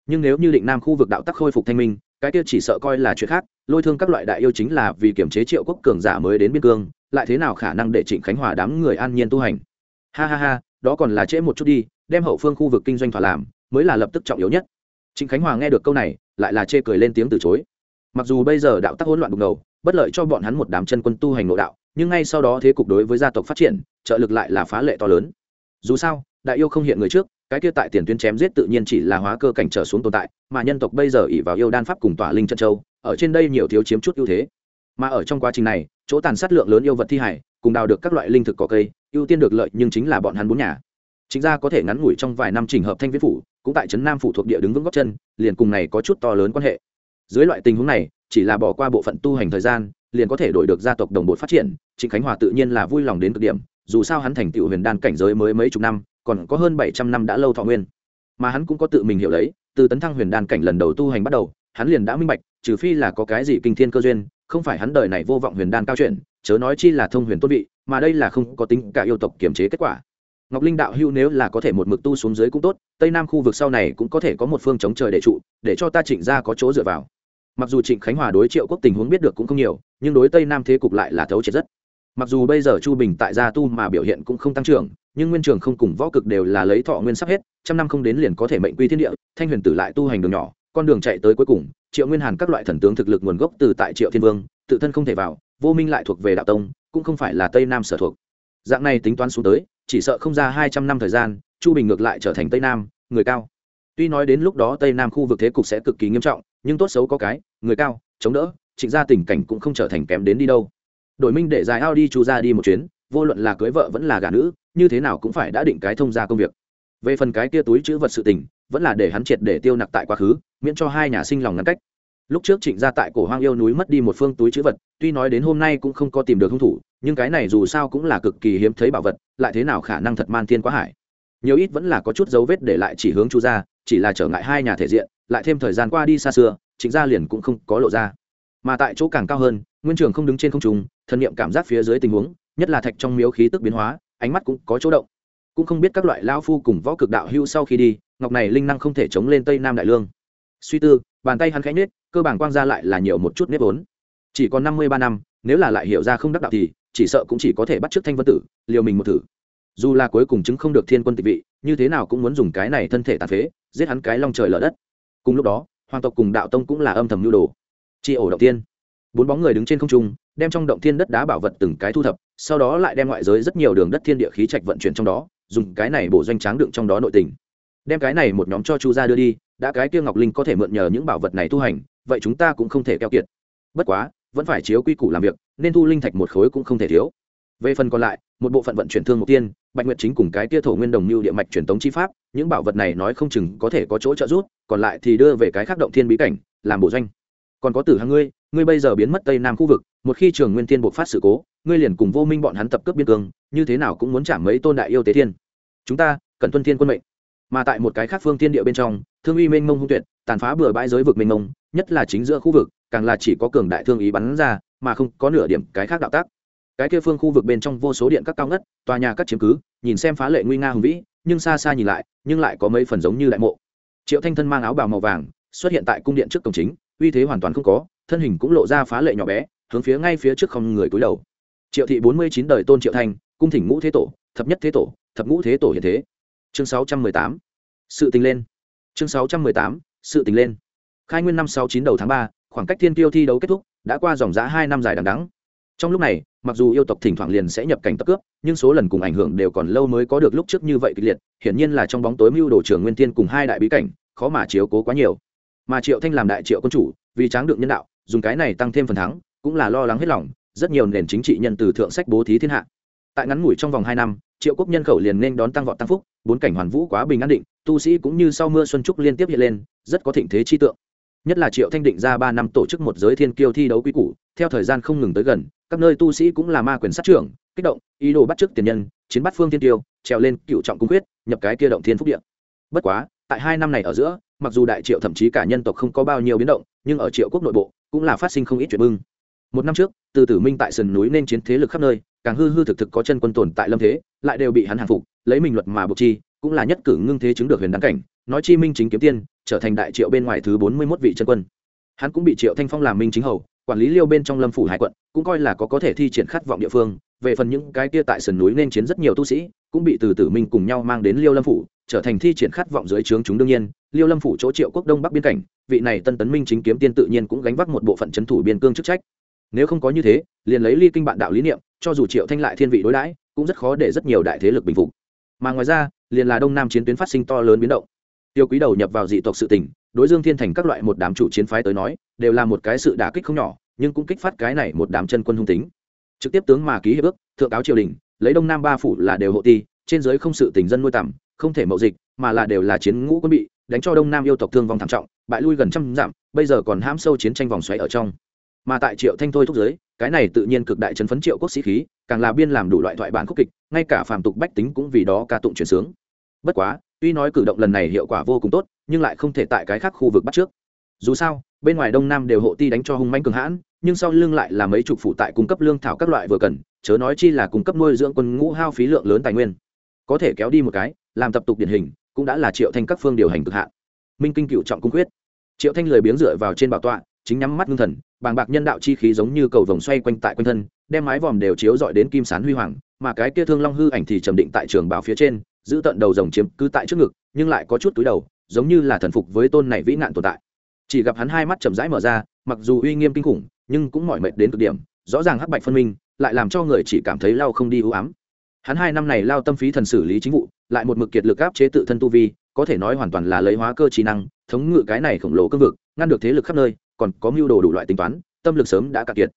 Nhưng nếu như định nam khu vực đạo tắc khôi phục thanh minh, cái kia chỉ sợ coi là chuyện khác, lôi thương các loại đại yêu chính là vì kiểm chế triệu quốc cường giả mới đến biên cương, lại thế nào khả năng để trịnh khánh hòa đám người an nhiên tu hành? Ha ha ha, đó còn là trễ một chút đi, đem hậu phương khu vực kinh doanh thỏa làm, mới là lập tức trọng yếu nhất. Trịnh khánh hòa nghe được câu này, lại là chê cười lên tiếng từ chối. Mặc dù bây giờ đạo tắc hỗn loạn đục ngầu bất lợi cho bọn hắn một đám chân quân tu hành nội đạo, nhưng ngay sau đó thế cục đối với gia tộc phát triển, trợ lực lại là phá lệ to lớn. Dù sao, đại yêu không hiện người trước, cái kia tại tiền tuyến chém giết tự nhiên chỉ là hóa cơ cảnh trở xuống tồn tại, mà nhân tộc bây giờ ỉ vào yêu đan pháp cùng tỏa linh chân châu, ở trên đây nhiều thiếu chiếm chút ưu thế. Mà ở trong quá trình này, chỗ tàn sát lượng lớn yêu vật thi hải, cùng đào được các loại linh thực cỏ cây, ưu tiên được lợi nhưng chính là bọn hắn bốn nhà. Chính ra có thể ngắn ngủi trong vài năm trình hợp thanh viễn phủ, cũng tại trấn nam phủ thuộc địa đứng vững góc chân, liền cùng này có chút to lớn quan hệ. Dưới loại tình huống này chỉ là bỏ qua bộ phận tu hành thời gian, liền có thể đổi được gia tộc đồng bộ phát triển, trịnh khánh hòa tự nhiên là vui lòng đến cực điểm, dù sao hắn thành tựu huyền đan cảnh giới mới mấy chục năm, còn có hơn bảy trăm năm đã lâu thọ nguyên. Mà hắn cũng có tự mình hiểu lấy, từ tấn thăng huyền đan cảnh lần đầu tu hành bắt đầu, hắn liền đã minh bạch, trừ phi là có cái gì kinh thiên cơ duyên, không phải hắn đời này vô vọng huyền đan cao chuyện chớ nói chi là thông huyền tốt vị, mà đây là không có tính cả yêu tộc kiểm chế kết quả. Ngọc linh đạo hưu nếu là có thể một mực tu xuống dưới cũng tốt, tây nam khu vực sau này cũng có thể có một phương chống trời để trụ, để cho ta chỉnh ra có chỗ dựa vào mặc dù trịnh khánh hòa đối triệu quốc tình huống biết được cũng không nhiều, nhưng đối tây nam thế cục lại là thấu triệt rất. Mặc dù bây giờ chu bình tại gia tu mà biểu hiện cũng không tăng trưởng, nhưng nguyên trường không cùng võ cực đều là lấy thọ nguyên sắp hết, trăm năm không đến liền có thể mệnh quy thiên địa, thanh huyền tử lại tu hành đường nhỏ, con đường chạy tới cuối cùng, triệu nguyên hàn các loại thần tướng thực lực nguồn gốc từ tại triệu thiên vương, tự thân không thể vào, vô minh lại thuộc về đạo tông, cũng không phải là tây nam sở thuộc. Dạng này tính toán xuống tới, chỉ sợ không ra hai trăm năm thời gian, chu bình ngược lại trở thành tây nam, người cao. Tuy nói đến lúc đó tây nam khu vực thế cục sẽ cực kỳ nghiêm trọng nhưng tốt xấu có cái, người cao, chống đỡ, trịnh gia tình cảnh cũng không trở thành kém đến đi đâu. Đội minh để dài ao đi chu ra đi một chuyến, vô luận là cưới vợ vẫn là gả nữ, như thế nào cũng phải đã định cái thông ra công việc. Về phần cái kia túi chữ vật sự tình, vẫn là để hắn triệt để tiêu nặc tại quá khứ, miễn cho hai nhà sinh lòng ngăn cách. Lúc trước trịnh gia tại cổ hoang yêu núi mất đi một phương túi chữ vật, tuy nói đến hôm nay cũng không có tìm được hung thủ, nhưng cái này dù sao cũng là cực kỳ hiếm thấy bảo vật, lại thế nào khả năng thật man thiên quá hải. Nhiều ít vẫn là có chút dấu vết để lại chỉ hướng chu gia, chỉ là trở ngại hai nhà thể diện lại thêm thời gian qua đi xa xưa trịnh gia liền cũng không có lộ ra. Mà tại chỗ càng cao hơn, nguyên trường không đứng trên không trung, thần niệm cảm giác phía dưới tình huống, nhất là thạch trong miếu khí tức biến hóa, ánh mắt cũng có chỗ động. Cũng không biết các loại lao phu cùng võ cực đạo hưu sau khi đi, ngọc này linh năng không thể chống lên tây nam đại lương. Suy tư, bàn tay hắn khẽ nết cơ bản quang ra lại là nhiều một chút nếp vốn. Chỉ còn năm mươi ba năm, nếu là lại hiểu ra không đắc đạo thì, chỉ sợ cũng chỉ có thể bắt t thanh vân tử, liều mình một thử. Dù là cuối cùng chứng không được thiên quân tịch vị, như thế nào cũng muốn dùng cái này thân thể tàn phế, giết hắn cái long trời lở đất cùng lúc đó, hoàng tộc cùng đạo tông cũng là âm thầm nhu đồ. Chi ổ động tiên. Bốn bóng người đứng trên không trung, đem trong động thiên đất đá bảo vật từng cái thu thập, sau đó lại đem ngoại giới rất nhiều đường đất thiên địa khí trạch vận chuyển trong đó, dùng cái này bổ doanh tráng đựng trong đó nội tình. Đem cái này một nhóm cho chu gia đưa đi, đã cái kia ngọc linh có thể mượn nhờ những bảo vật này tu hành, vậy chúng ta cũng không thể keo kiệt. Bất quá, vẫn phải chiếu quy củ làm việc, nên thu linh thạch một khối cũng không thể thiếu. Về phần còn lại một bộ phận vận chuyển thương mục tiên, bạch nguyệt chính cùng cái kia thổ nguyên đồng như địa mạch truyền tống chi pháp, những bảo vật này nói không chừng có thể có chỗ trợ giúp, còn lại thì đưa về cái khác động thiên bí cảnh, làm bổ doanh. Còn có tử hàng ngươi ngươi bây giờ biến mất tây nam khu vực, một khi trường nguyên thiên buộc phát sự cố, ngươi liền cùng vô minh bọn hắn tập cướp biên cương, như thế nào cũng muốn chạm mấy tôn đại yêu tế thiên. Chúng ta, cần tuân thiên quân mệnh. Mà tại một cái khác phương thiên địa bên trong, thương uy mênh mông hung tuyệt, tàn phá bừa bãi giới vực mênh mông, nhất là chính giữa khu vực, càng là chỉ có cường đại thương ý bắn ra, mà không có nửa điểm cái khác đạo tác cái kia phương khu vực bên trong vô số điện các cao ngất, tòa nhà các chiếm cứ, nhìn xem phá lệ nguy nga hùng vĩ, nhưng xa xa nhìn lại, nhưng lại có mấy phần giống như đại mộ. Triệu thanh thân mang áo bào màu vàng, xuất hiện tại cung điện trước cổng chính, uy thế hoàn toàn không có, thân hình cũng lộ ra phá lệ nhỏ bé, hướng phía ngay phía trước không người cúi đầu. Triệu thị bốn mươi chín đời tôn triệu thanh, cung thỉnh ngũ thế tổ, thập nhất thế tổ, thập ngũ thế tổ hiện thế. Chương sáu trăm mười tám, sự tình lên. Chương sáu trăm mười tám, sự tình lên. Khai nguyên năm sáu chín đầu tháng ba, khoảng cách thiên tiêu thi đấu kết thúc, đã qua dòng giã hai năm dài đằng đắng trong lúc này, mặc dù yêu tộc thỉnh thoảng liền sẽ nhập cảnh tập cướp, nhưng số lần cùng ảnh hưởng đều còn lâu mới có được lúc trước như vậy kịch liệt, hiển nhiên là trong bóng tối mưu đồ trưởng nguyên thiên cùng hai đại bí cảnh, khó mà chiếu cố quá nhiều. Mà triệu thanh làm đại triệu quân chủ, vì tráng được nhân đạo, dùng cái này tăng thêm phần thắng, cũng là lo lắng hết lòng, rất nhiều nền chính trị nhân từ thượng sách bố thí thiên hạ. Tại ngắn ngủi trong vòng hai năm, triệu quốc nhân khẩu liền nên đón tăng vọt tăng phúc, bốn cảnh hoàn vũ quá bình an định, tu sĩ cũng như sau mưa xuân trúc liên tiếp hiện lên, rất có thịnh thế chi tượng. Nhất là triệu thanh định ra ba năm tổ chức một giới thiên kiêu thi đấu quy củ, theo thời gian không ngừng tới gần các nơi tu sĩ cũng là ma quyền sát trưởng, kích động, ý đồ bắt chước tiền nhân, chiến bắt phương thiên tiêu, trèo lên cựu trọng cung quyết nhập cái kia động thiên phúc điện bất quá, tại hai năm này ở giữa, mặc dù đại triệu thậm chí cả nhân tộc không có bao nhiêu biến động, nhưng ở triệu quốc nội bộ, cũng là phát sinh không ít chuyện bưng. Một năm trước, từ tử minh tại sườn núi nên chiến thế lực khắp nơi, càng hư hư thực thực có chân quân tồn tại lâm thế, lại đều bị hắn hàng phục, lấy mình luật mà buộc chi, cũng là nhất cử ngưng thế chứng được huyền đáng cảnh, nói chi minh chính kiếm tiên, trở thành đại triệu bên ngoài thứ bốn mươi 41 vị chân quân. Hắn cũng bị triệu thanh phong làm minh chính hầu quản lý liêu bên trong lâm phủ hải quận, cũng coi là có có thể thi triển khát vọng địa phương. Về phần những cái kia tại sườn núi nên chiến rất nhiều tu sĩ, cũng bị từ tử minh cùng nhau mang đến liêu lâm phủ, trở thành thi triển khát vọng dưới trướng chúng đương nhiên. Liêu lâm phủ chỗ triệu quốc đông bắc biên cảnh, vị này tân tấn minh chính kiếm tiên tự nhiên cũng gánh vác một bộ phận c h ấ n thủ biên cương chức trách. Nếu không có như thế, liền lấy ly kinh bạn đạo lý niệm, cho dù triệu thanh lại thiên vị đối đãi, cũng rất khó để rất nhiều đại thế lực bình phục. Mà ngoài ra, liền là đông nam chiến tuyến phát sinh to lớn biến động. Tiêu quý đầu nhập vào dị tộc sự tỉnh đối dương thiên thành các loại một đám chủ chiến phái tới nói, đều là một cái sự đả kích không nhỏ, nhưng cũng kích phát cái này một đám chân quân hung tính. Trực tiếp tướng mà ký hiệp ước, thượng cáo triều đình, lấy đông nam ba phủ là đều hộ ti, trên giới không sự tình dân nuôi tầm không thể mậu dịch, mà là đều là chiến ngũ quân bị, đánh cho đông nam yêu tộc thương vong thảm trọng, bại lui gần trăm dặm, bây giờ còn hãm sâu chiến tranh vòng xoáy ở trong. Mà tại triệu thanh thôi thúc giới, cái này tự nhiên cực đại chấn phấn triệu quốc sĩ khí, càng là biên làm đủ loại thoại bản khúc kịch, ngay cả phàm tục bách tính cũng vì đó ca tụng chuyển sướng. Bất quá tuy nói cử động lần này hiệu quả vô cùng tốt, nhưng lại không thể tại cái khác khu vực bắt trước. Dù sao, bên ngoài đông nam đều hộ ti đánh cho hung manh cường hãn, nhưng sau lưng lại là mấy chục phụ tại cung cấp lương thảo các loại vừa cần, chớ nói chi là cung cấp nuôi dưỡng quân ngũ hao phí lượng lớn tài nguyên. Có thể kéo đi một cái, làm tập tục điển hình, cũng đã là triệu thanh các phương điều hành cực hạn. Minh kinh cựu trọng cung quyết. Triệu thanh lười biếng dựa vào trên bảo tọa, chính nhắm mắt ngưng thần, bàng bạc nhân đạo chi khí giống như cầu vồng xoay quanh tại quanh thân, đem mái vòm đều chiếu dọi đến kim sán huy hoàng, mà cái kia thương long hư ảnh thì trầm định tại trường bảo phía trên giữ tận đầu rồng chiếm cứ tại trước ngực, nhưng lại có chút túi đầu, giống như là thần phục với tôn này vĩ nạn tồn tại. Chỉ gặp hắn hai mắt chậm rãi mở ra, mặc dù uy nghiêm kinh khủng, nhưng cũng mỏi mệt đến cực điểm, rõ ràng hắc bạch phân minh, lại làm cho người chỉ cảm thấy lao không đi ưu ám. Hắn hai năm này lao tâm phí thần xử lý chính vụ, lại một mực kiệt lực áp chế tự thân tu vi, có thể nói hoàn toàn là lấy hóa cơ trí năng, thống ngự cái này khổng lồ cương vực, ngăn được thế lực khắp nơi, còn có mưu đồ đủ loại tính toán, tâm lực sớm đã cạn kiệt.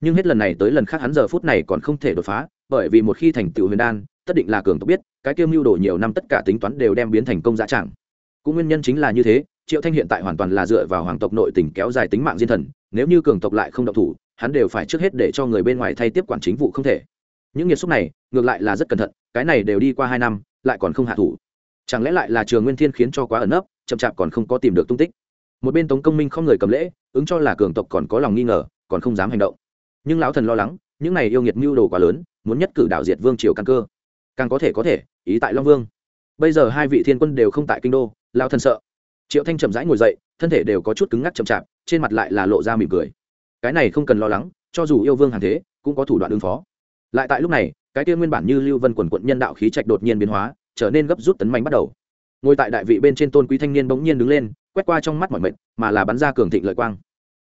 Nhưng hết lần này tới lần khác hắn giờ phút này còn không thể đột phá, bởi vì một khi thành tựu huyền đan tất định là cường tộc biết, cái tiêu mưu đồ nhiều năm tất cả tính toán đều đem biến thành công dã tràng. Cũng nguyên nhân chính là như thế, triệu thanh hiện tại hoàn toàn là dựa vào hoàng tộc nội tình kéo dài tính mạng diên thần, nếu như cường tộc lại không động thủ, hắn đều phải trước hết để cho người bên ngoài thay tiếp quản chính vụ không thể. Những nghiệt xúc này, ngược lại là rất cẩn thận, cái này đều đi qua hai năm, lại còn không hạ thủ. Chẳng lẽ lại là trường nguyên thiên khiến cho quá ẩn nấp, chậm chạp còn không có tìm được tung tích? Một bên tống công minh không người cầm lễ, ứng cho là cường tộc còn có lòng nghi ngờ, còn không dám hành động. Nhưng lão thần lo lắng, những này yêu nghiệt mưu đồ quá lớn, muốn nhất cử đảo diệt vương triều căn cơ càng có thể có thể, ý tại long vương. Bây giờ hai vị thiên quân đều không tại kinh đô, lão thần sợ. Triệu thanh chậm rãi ngồi dậy, thân thể đều có chút cứng ngắc chậm chạp, trên mặt lại là lộ ra mỉm cười. Cái này không cần lo lắng, cho dù yêu vương hàng thế, cũng có thủ đoạn ứng phó. Lại tại lúc này, cái kia nguyên bản như lưu vân quần quận nhân đạo khí trạch đột nhiên biến hóa, trở nên gấp rút tấn mạnh bắt đầu. Ngồi tại đại vị bên trên tôn quý thanh niên bỗng nhiên đứng lên, quét qua trong mắt mọi mệt mà là bắn ra cường thịnh lợi quang.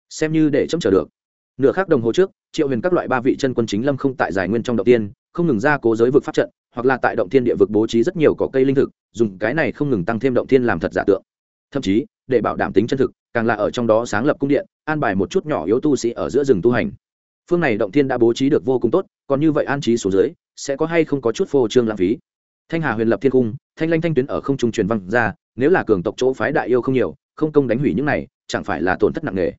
Xem như để chấm chờ được. Nửa khắc đồng hồ trước, triệu huyền các loại ba vị chân quân chính lâm không tại giải nguyên trong đầu tiên, không ngừng ra cố giới vực pháp trận hoặc là tại động thiên địa vực bố trí rất nhiều cỏ cây linh thực, dùng cái này không ngừng tăng thêm động thiên làm thật giả tượng. Thậm chí, để bảo đảm tính chân thực, càng là ở trong đó sáng lập cung điện, an bài một chút nhỏ yếu tu sĩ ở giữa rừng tu hành. Phương này động thiên đã bố trí được vô cùng tốt, còn như vậy an trí số dưới, sẽ có hay không có chút phô trương lãng phí. Thanh hà huyền lập thiên cung, thanh lanh thanh tuyến ở không trung truyền văn ra, nếu là cường tộc chỗ phái đại yêu không nhiều, không công đánh hủy những này, chẳng phải là tổn thất nặng nề.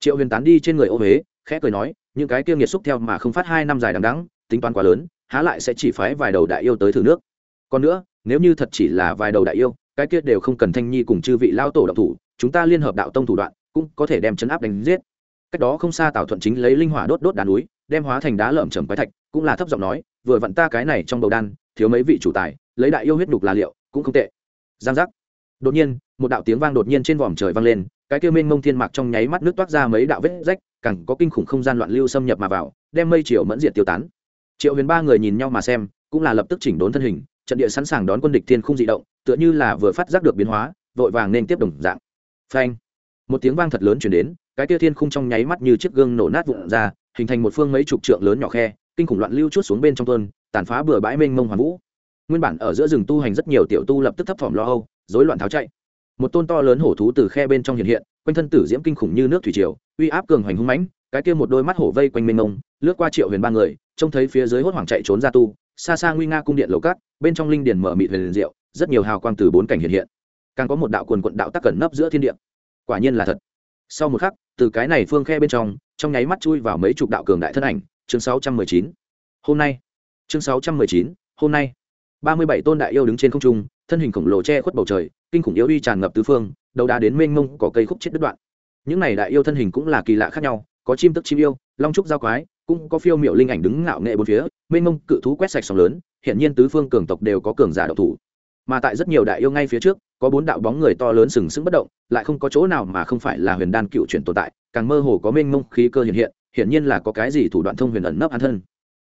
Triệu huyền tán đi trên người ô huế, khẽ cười nói, những cái kia nghiệt xúc theo mà không phát hai năm dài đằng đắng tính toán quá lớn há lại sẽ chỉ phái vài đầu đại yêu tới thử nước. Còn nữa, nếu như thật chỉ là vài đầu đại yêu, cái kia đều không cần thanh nhi cùng chư vị lao tổ độc thủ, chúng ta liên hợp đạo tông thủ đoạn, cũng có thể đem chấn áp đánh giết. Cách đó không xa tào thuận chính lấy linh hỏa đốt đốt đá núi, đem hóa thành đá lởm chởm quái thạch, cũng là thấp giọng nói, vừa vặn ta cái này trong bầu đan, thiếu mấy vị chủ tài, lấy đại yêu huyết đục là liệu, cũng không tệ. Giang giác. Đột nhiên, một đạo tiếng vang đột nhiên trên vòm trời vang lên, cái kia mênh mông thiên mạc trong nháy mắt nước toát ra mấy đạo vết rách, càng có kinh khủng không gian loạn lưu xâm nhập mà vào, đem mây triệu mẫn diệt tiêu tán triệu huyền ba người nhìn nhau mà xem, cũng là lập tức chỉnh đốn thân hình, trận địa sẵn sàng đón quân địch thiên không dị động, tựa như là vừa phát giác được biến hóa, vội vàng nên tiếp đồng dạng. Phanh! Một tiếng vang thật lớn chuyển đến, cái tia thiên khung trong nháy mắt như chiếc gương nổ nát vụn ra, hình thành một phương mấy chục trượng lớn nhỏ khe, kinh khủng loạn lưu chút xuống bên trong tuôn tàn phá bừa bãi mênh mông hoàn vũ. Nguyên bản ở giữa rừng tu hành rất nhiều tiểu tu lập tức thấp thỏm lo âu, rối loạn tháo chạy. Một tôn to lớn hổ thú từ khe bên trong hiện hiện, quanh thân tử diễm kinh khủng như nước thủy triều, uy áp cường hoành hung mãnh cái kia một đôi mắt hổ vây quanh mênh mông lướt qua triệu huyền ba người trông thấy phía dưới hốt hoảng chạy trốn ra tu xa xa nguy nga cung điện lầu cát bên trong linh điền mở mịt huyền diệu rất nhiều hào quang từ bốn cảnh hiện hiện. Càng có một đạo quần quận đạo tắc cẩn nấp giữa thiên địa. Quả nhiên là thật. Sau một khắc từ cái này phương khe bên trong trong nháy mắt chui vào mấy chục đạo cường đại thân ảnh. Chương 619. hôm nay. Chương 619, hôm nay. Ba mươi bảy tôn đại yêu đứng trên không trung thân hình khổng lồ che khuất bầu trời kinh khủng yếu uy tràn ngập tứ phương đầu đá đến mênh mông có cây khúc chết đứt đoạn. Những này đại yêu thân hình cũng là kỳ lạ khác nhau có chim tức chim yêu, long trúc giao quái, cũng có phiêu miệu linh ảnh đứng ngạo nghệ bốn phía, mênh mông cự thú quét sạch sóng lớn hiện nhiên tứ phương cường tộc đều có cường giả độc thủ. Mà tại rất nhiều đại yêu ngay phía trước, có bốn đạo bóng người to lớn sừng sững bất động, lại không có chỗ nào mà không phải là huyền đan cựu chuyển tồn tại, càng mơ hồ có mênh mông khí cơ hiện hiện, hiển nhiên là có cái gì thủ đoạn thông huyền ẩn nấp an thân.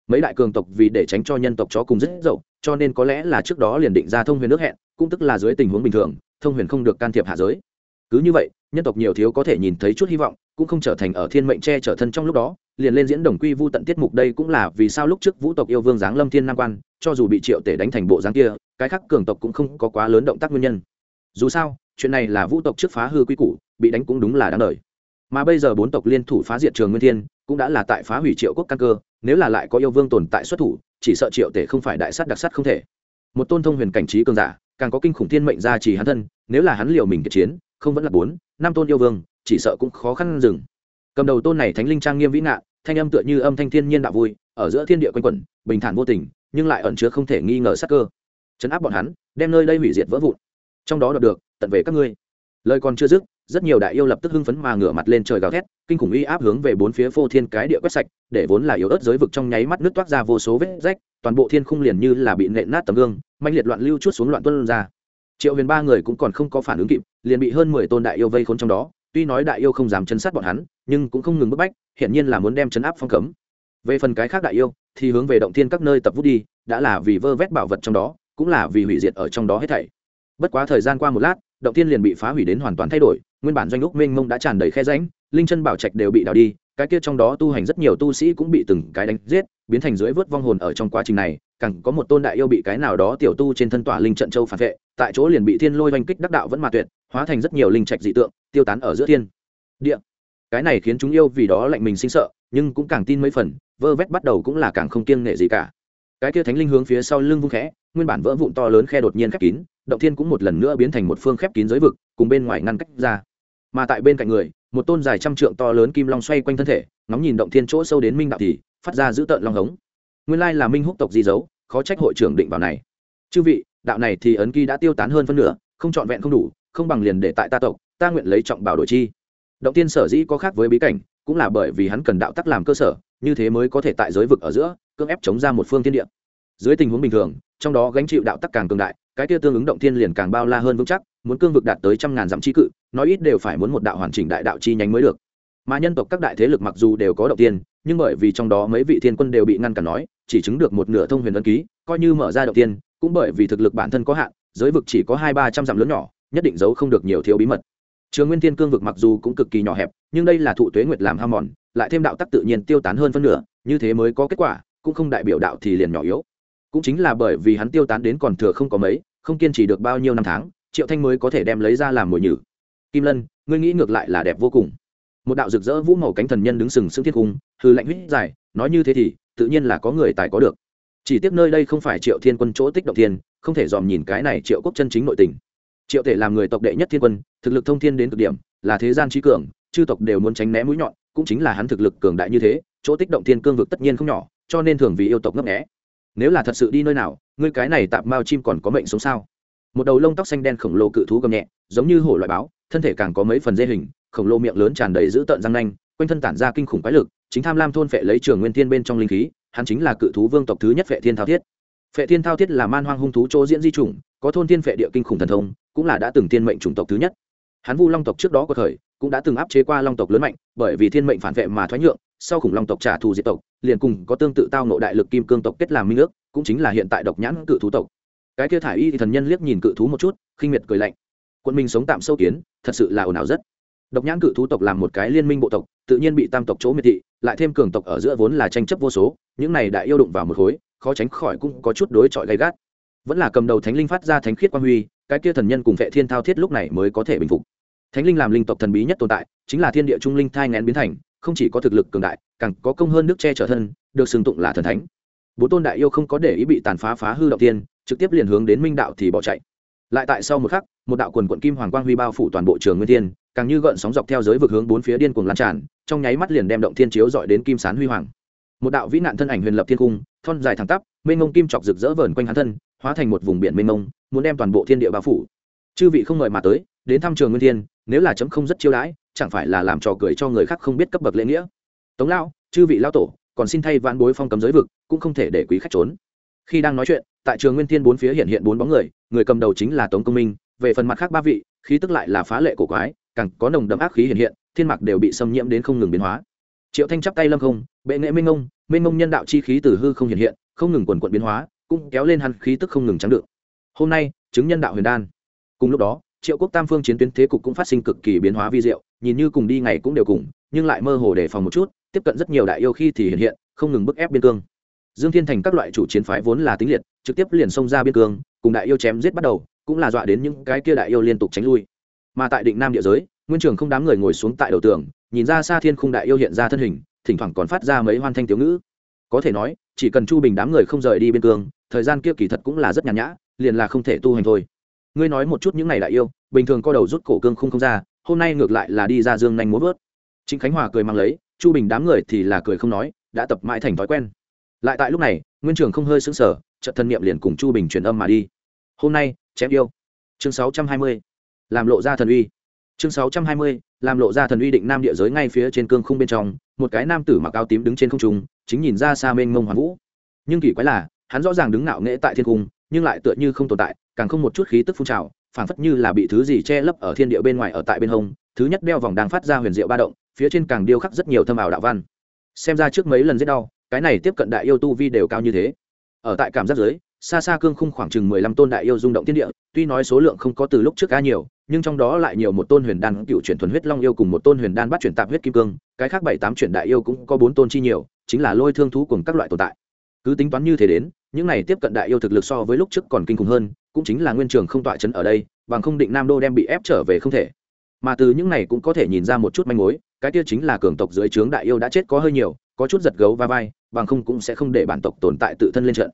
Mấy đại cường tộc vì để tránh cho nhân tộc chó cùng rất dậu, cho nên có lẽ là trước đó liền định ra thông huyền nước hẹn, cũng tức là dưới tình huống bình thường, thông huyền không được can thiệp hạ giới. Cứ như vậy nhân tộc nhiều thiếu có thể nhìn thấy chút hy vọng, cũng không trở thành ở thiên mệnh che trở thân trong lúc đó, liền lên diễn đồng quy vu tận tiết mục đây cũng là vì sao lúc trước vũ tộc yêu vương giáng lâm thiên nam quan, cho dù bị triệu tể đánh thành bộ giáng kia, cái khác cường tộc cũng không có quá lớn động tác nguyên nhân. Dù sao, chuyện này là vũ tộc trước phá hư quy củ, bị đánh cũng đúng là đáng đời. Mà bây giờ bốn tộc liên thủ phá diệt trường nguyên thiên, cũng đã là tại phá hủy triệu quốc căn cơ, nếu là lại có yêu vương tồn tại xuất thủ, chỉ sợ triệu tể không phải đại sắt đặc sắt không thể. Một tôn thông huyền cảnh trí cường giả, càng có kinh khủng thiên mệnh gia trì hắn thân, nếu là hắn liều mình kết chiến không vẫn là bốn, năm tôn yêu vương, chỉ sợ cũng khó khăn dừng. Cầm đầu tôn này thánh linh trang nghiêm vĩ ngạn thanh âm tựa như âm thanh thiên nhiên đạo vui, ở giữa thiên địa quanh quẩn, bình thản vô tình, nhưng lại ẩn chứa không thể nghi ngờ sắc cơ. Chấn áp bọn hắn, đem nơi đây hủy diệt vỡ vụn. Trong đó đọc được, tận về các ngươi. Lời còn chưa dứt, rất nhiều đại yêu lập tức hưng phấn mà ngửa mặt lên trời gào thét, kinh khủng uy áp hướng về bốn phía phô thiên cái địa quét sạch, để vốn là yếu ớt giới vực trong nháy mắt nước toát ra vô số vết rách, toàn bộ thiên khung liền như là bị nện nát tấm gương mạnh liệt loạn lưu chút xuống loạn tuân ra triệu huyền ba người cũng còn không có phản ứng kịp, liền bị hơn mười tôn đại yêu vây khốn trong đó, tuy nói đại yêu không dám chấn sát bọn hắn, nhưng cũng không ngừng bức bách, hiển nhiên là muốn đem chấn áp phong cấm. Về phần cái khác đại yêu, thì hướng về động thiên các nơi tập vút đi, đã là vì vơ vét bảo vật trong đó, cũng là vì hủy diệt ở trong đó hết thảy. Bất quá thời gian qua một lát, động thiên liền bị phá hủy đến hoàn toàn thay đổi, nguyên bản doanh úc mênh mông đã tràn đầy khe ránh linh chân bảo trạch đều bị đào đi cái kia trong đó tu hành rất nhiều tu sĩ cũng bị từng cái đánh giết, biến thành dưới vớt vong hồn ở trong quá trình này, càng có một tôn đại yêu bị cái nào đó tiểu tu trên thân tỏa linh trận châu phản vệ, tại chỗ liền bị thiên lôi oanh kích đắc đạo vẫn mà tuyệt, hóa thành rất nhiều linh trạch dị tượng, tiêu tán ở giữa thiên. Địa. Cái này khiến chúng yêu vì đó lạnh mình sinh sợ, nhưng cũng càng tin mấy phần, vơ vét bắt đầu cũng là càng không kiêng nghệ gì cả. Cái kia thánh linh hướng phía sau lưng vung khẽ, nguyên bản vỡ vụn to lớn khe đột nhiên khép kín, động thiên cũng một lần nữa biến thành một phương khép kín giới vực, cùng bên ngoài ngăn cách ra mà tại bên cạnh người, một tôn dài trăm trượng to lớn kim long xoay quanh thân thể, ngóng nhìn động thiên chỗ sâu đến minh đạo thì, phát ra giữ tợn long hống. Nguyên lai là minh húc tộc di dấu, khó trách hội trưởng định vào này. Chư vị, đạo này thì ấn ký đã tiêu tán hơn phân nửa, không trọn vẹn không đủ, không bằng liền để tại ta tộc, ta nguyện lấy trọng bảo đổi chi. Động tiên sở dĩ có khác với bí cảnh, cũng là bởi vì hắn cần đạo tắc làm cơ sở, như thế mới có thể tại giới vực ở giữa, cưỡng ép chống ra một phương thiên địa. Dưới tình huống bình thường, trong đó gánh chịu đạo tắc càng cường đại, cái kia tương ứng động thiên liền càng bao la hơn vững chắc muốn cương vực đạt tới trăm ngàn dặm chi cự, nói ít đều phải muốn một đạo hoàn chỉnh đại đạo chi nhánh mới được. Mà nhân tộc các đại thế lực mặc dù đều có động tiên, nhưng bởi vì trong đó mấy vị thiên quân đều bị ngăn cản nói, chỉ chứng được một nửa thông huyền ấn ký, coi như mở ra động tiên, cũng bởi vì thực lực bản thân có hạn, giới vực chỉ có hai ba trăm dặm lớn nhỏ, nhất định giấu không được nhiều thiếu bí mật. Trường nguyên thiên cương vực mặc dù cũng cực kỳ nhỏ hẹp, nhưng đây là thụ tuế nguyệt làm ham mòn, lại thêm đạo tắc tự nhiên tiêu tán hơn phân nửa, như thế mới có kết quả, cũng không đại biểu đạo thì liền nhỏ yếu. Cũng chính là bởi vì hắn tiêu tán đến còn thừa không có mấy, không kiên trì được bao nhiêu năm tháng triệu thanh mới có thể đem lấy ra làm mồi nhử. Kim lân, ngươi nghĩ ngược lại là đẹp vô cùng. Một đạo rực rỡ vũ màu cánh thần nhân đứng sừng sững thiết cung, hư lạnh huyết dài, nói như thế thì, tự nhiên là có người tài có được. Chỉ tiếc nơi đây không phải triệu thiên quân chỗ tích động thiên, không thể dòm nhìn cái này triệu quốc chân chính nội tình. Triệu thể làm người tộc đệ nhất thiên quân, thực lực thông thiên đến cực điểm, là thế gian trí cường, chư tộc đều muốn tránh né mũi nhọn, cũng chính là hắn thực lực cường đại như thế, chỗ tích động thiên cương vực tất nhiên không nhỏ, cho nên thường vì yêu tộc ngấp nghẽ nếu là thật sự đi nơi nào, ngươi cái này tạm mao chim còn có mệnh sống sao? Một đầu lông tóc xanh đen khổng lồ cự thú gầm nhẹ, giống như hổ loại báo, thân thể càng có mấy phần dê hình, khổng lồ miệng lớn tràn đầy dữ tợn răng nanh, quanh thân tản ra kinh khủng quái lực, chính tham lam thôn phệ lấy trường nguyên thiên bên trong linh khí, hắn chính là cự thú vương tộc thứ nhất phệ thiên thao thiết. Phệ thiên thao thiết là man hoang hung thú chỗ diễn di chủng, có thôn thiên phệ địa kinh khủng thần thông, cũng là đã từng thiên mệnh chủng tộc thứ nhất. Hắn vu long tộc trước đó có thời, cũng đã từng áp chế qua long tộc lớn mạnh, bởi vì thiên mệnh phản vệ mà thoái nhượng, sau khủng long tộc trả thù diệt tộc, liền cùng có tương tự tao nộ đại lực kim cương tộc kết làm minh ước, cũng chính là hiện tại độc nhãn cự thú tộc cái kia thải y thì thần nhân liếc nhìn cự thú một chút, khinh miệt cười lạnh. Quân minh sống tạm sâu kiến, thật sự là ồn ào rất. Độc nhãn cự thú tộc làm một cái liên minh bộ tộc, tự nhiên bị tam tộc chỗ miệt thị, lại thêm cường tộc ở giữa vốn là tranh chấp vô số, những này đã yêu đụng vào một khối, khó tránh khỏi cũng có chút đối chọi gay gắt. Vẫn là cầm đầu thánh linh phát ra thánh khiết quang huy, cái kia thần nhân cùng vệ thiên thao thiết lúc này mới có thể bình phục. Thánh linh làm linh tộc thần bí nhất tồn tại, chính là thiên địa trung linh thai ngén biến thành, không chỉ có thực lực cường đại, càng có công hơn nước che trở thân, được xưng tụng là thần thánh. Bốn tôn đại yêu không có để ý bị tàn phá phá hư động tiên trực tiếp liền hướng đến minh đạo thì bỏ chạy. Lại tại sau một khắc, một đạo quần quận kim hoàng quang huy bao phủ toàn bộ trường nguyên thiên, càng như gợn sóng dọc theo giới vực hướng bốn phía điên cuồng lan tràn, trong nháy mắt liền đem động thiên chiếu dọi đến kim sán huy hoàng. Một đạo vĩ nạn thân ảnh huyền lập thiên cung, thon dài thẳng tắp, mênh mông kim chọc rực rỡ vờn quanh hắn thân, hóa thành một vùng biển mênh mông, muốn đem toàn bộ thiên địa bao phủ. Chư vị không mời mà tới, đến thăm trường nguyên thiên, nếu là chấm không rất chiêu đãi, chẳng phải là làm trò cười cho người khác không biết cấp bậc lễ nghĩa. Tống lao chư vị lao tổ, còn xin thay vãn bối phong cấm giới vực, cũng không thể để quý khách trốn. Khi đang nói chuyện tại trường nguyên thiên bốn phía hiện hiện bốn bóng người người cầm đầu chính là tống công minh, về phần mặt khác ba vị, khí tức lại là phá lệ cổ quái, càng có nồng đậm ác khí hiện hiện, thiên mạc đều bị xâm nhiễm đến không ngừng biến hóa. Triệu thanh chắp tay lâm không, bệ nghệ minh ông minh ông nhân đạo chi khí từ hư không hiện hiện, không ngừng quần quận biến hóa, cũng kéo lên hắn khí tức không ngừng trắng được hôm nay, chứng nhân đạo huyền đan. Cùng lúc đó, triệu quốc tam phương chiến tuyến thế cục cũng phát sinh cực kỳ biến hóa vi diệu, nhìn như cùng đi ngày cũng đều cùng, nhưng lại mơ hồ đề phòng một chút, tiếp cận rất nhiều đại yêu khi thì hiện hiện, không ngừng bức ép biên cương dương thiên thành các loại chủ chiến phái vốn là tính liệt, trực tiếp liền xông ra biên cương, cùng đại yêu chém giết bắt đầu, cũng là dọa đến những cái kia đại yêu liên tục tránh lui. Mà tại định nam địa giới, nguyên trường không đám người ngồi xuống tại đầu tường, nhìn ra xa thiên khung đại yêu hiện ra thân hình, thỉnh thoảng còn phát ra mấy hoan thanh tiểu ngữ. Có thể nói, chỉ cần chu bình đám người không rời đi biên cương, thời gian kia kỳ thật cũng là rất nhàn nhã, liền là không thể tu hành thôi. Ngươi nói một chút những ngày đại yêu, bình thường co đầu rút cổ cương không không ra, hôm nay ngược lại là đi ra dương nhanh muốn vớt. Chính khánh hòa cười mang lấy, chu bình đám người thì là cười không nói, đã tập mãi thành thói quen lại tại lúc này, nguyên trường không hơi sững sờ trận thân niệm liền cùng chu bình truyền âm mà đi hôm nay, chém yêu chương 620. làm lộ ra thần uy chương 620. làm lộ ra thần uy định nam địa giới ngay phía trên cương khung bên trong, một cái nam tử mặc áo tím đứng trên không trung, chính nhìn ra xa mênh mông hoàng vũ nhưng kỳ quái là, hắn rõ ràng đứng ngạo nghễ tại thiên cung, nhưng lại tựa như không tồn tại, càng không một chút khí tức phun trào, phảng phất như là bị thứ gì che lấp ở thiên địa bên ngoài ở tại bên hông, thứ nhất đeo vòng đang phát ra huyền diệu ba động, phía trên càng điêu khắc rất nhiều thâm ảo đạo văn xem ra trước mấy lần giết đau cái này tiếp cận đại yêu tu vi đều cao như thế. Ở tại cảm giác giới, xa xa cương khung khoảng chừng mười lăm tôn đại yêu rung động thiên địa, tuy nói số lượng không có từ lúc trước ca nhiều, nhưng trong đó lại nhiều một tôn huyền đan cựu chuyển thuần huyết long yêu cùng một tôn huyền đan bắt chuyển tạp huyết kim cương, cái khác bảy tám chuyển đại yêu cũng có bốn tôn chi nhiều, chính là lôi thương thú cùng các loại tồn tại. Cứ tính toán như thế đến, những này tiếp cận đại yêu thực lực so với lúc trước còn kinh khủng hơn, cũng chính là nguyên trường không tọa chấn ở đây, bằng không định nam đô đem bị ép trở về không thể. Mà từ những này cũng có thể nhìn ra một chút manh mối, cái kia chính là cường tộc dưới trướng đại yêu đã chết có hơi nhiều có chút giật gấu va vai, bằng không cũng sẽ không để bản tộc tồn tại tự thân lên trận.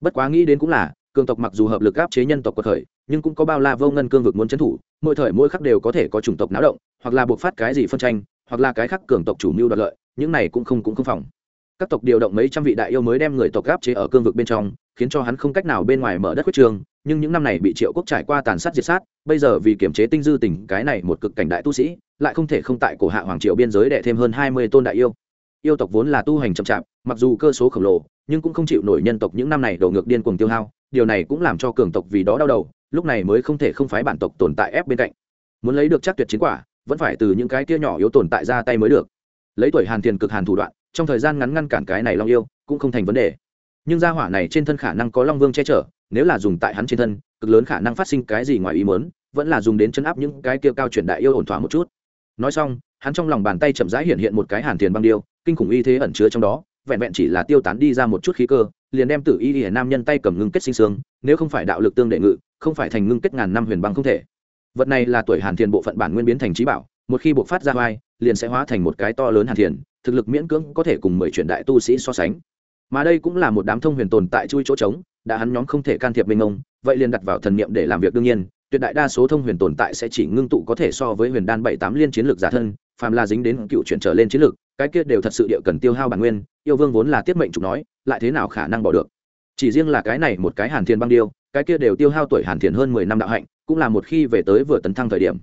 Bất quá nghĩ đến cũng là, cường tộc mặc dù hợp lực áp chế nhân tộc của thời nhưng cũng có bao la vô ngân cương vực muốn trấn thủ, mỗi thời mỗi khắc đều có thể có chủng tộc náo động, hoặc là buộc phát cái gì phân tranh, hoặc là cái khắc cường tộc chủ mưu đoạt lợi, những này cũng không cũng không phòng. Các tộc điều động mấy trăm vị đại yêu mới đem người tộc áp chế ở cương vực bên trong, khiến cho hắn không cách nào bên ngoài mở đất quyết trường, nhưng những năm này bị triệu quốc trải qua tàn sát diệt sát, bây giờ vì kiểm chế tinh dư tình, cái này một cực cảnh đại tu sĩ, lại không thể không tại cổ hạ hoàng triệu biên giới đẻ thêm hơn hai mươi tôn đại yêu yêu tộc vốn là tu hành chậm chạp, mặc dù cơ số khổng lồ, nhưng cũng không chịu nổi nhân tộc những năm này đổ ngược điên cuồng tiêu hao, điều này cũng làm cho cường tộc vì đó đau đầu, lúc này mới không thể không phái bản tộc tồn tại ép bên cạnh. Muốn lấy được chắc tuyệt chiến quả, vẫn phải từ những cái kia nhỏ yếu tồn tại ra tay mới được. Lấy tuổi hàn tiền cực hàn thủ đoạn, trong thời gian ngắn ngăn cản cái này long yêu, cũng không thành vấn đề. Nhưng gia hỏa này trên thân khả năng có long vương che chở, nếu là dùng tại hắn trên thân, cực lớn khả năng phát sinh cái gì ngoài ý muốn, vẫn là dùng đến chấn áp những cái kia cao chuyển đại yêu ổn thỏa một chút. Nói xong, hắn trong lòng bàn tay chậm rãi hiện hiện một cái hàn tiền băng điêu kinh khủng y thế ẩn chứa trong đó, vẹn vẹn chỉ là tiêu tán đi ra một chút khí cơ, liền đem tử y hiển nam nhân tay cầm ngưng kết sinh sướng nếu không phải đạo lực tương đệ ngự, không phải thành ngưng kết ngàn năm huyền băng không thể. Vật này là tuổi hàn thiền bộ phận bản nguyên biến thành trí bảo, một khi buộc phát ra vai liền sẽ hóa thành một cái to lớn hàn thiền, thực lực miễn cưỡng có thể cùng mười truyền đại tu sĩ so sánh. Mà đây cũng là một đám thông huyền tồn tại chui chỗ trống, đã hắn nhóm không thể can thiệp minh ông vậy liền đặt vào thần niệm để làm việc đương nhiên, tuyệt đại đa số thông huyền tồn tại sẽ chỉ ngưng tụ có thể so với huyền đan bảy tám liên chiến lược giả thân, phàm là dính đến cựu chuyển trở lên chiến lược cái kia đều thật sự địa cần tiêu hao bản nguyên, yêu vương vốn là tiết mệnh trục nói, lại thế nào khả năng bỏ được? Chỉ riêng là cái này một cái hàn thiền băng điêu, cái kia đều tiêu hao tuổi hàn thiền hơn mười năm đạo hạnh, cũng là một khi về tới vừa tấn thăng thời điểm.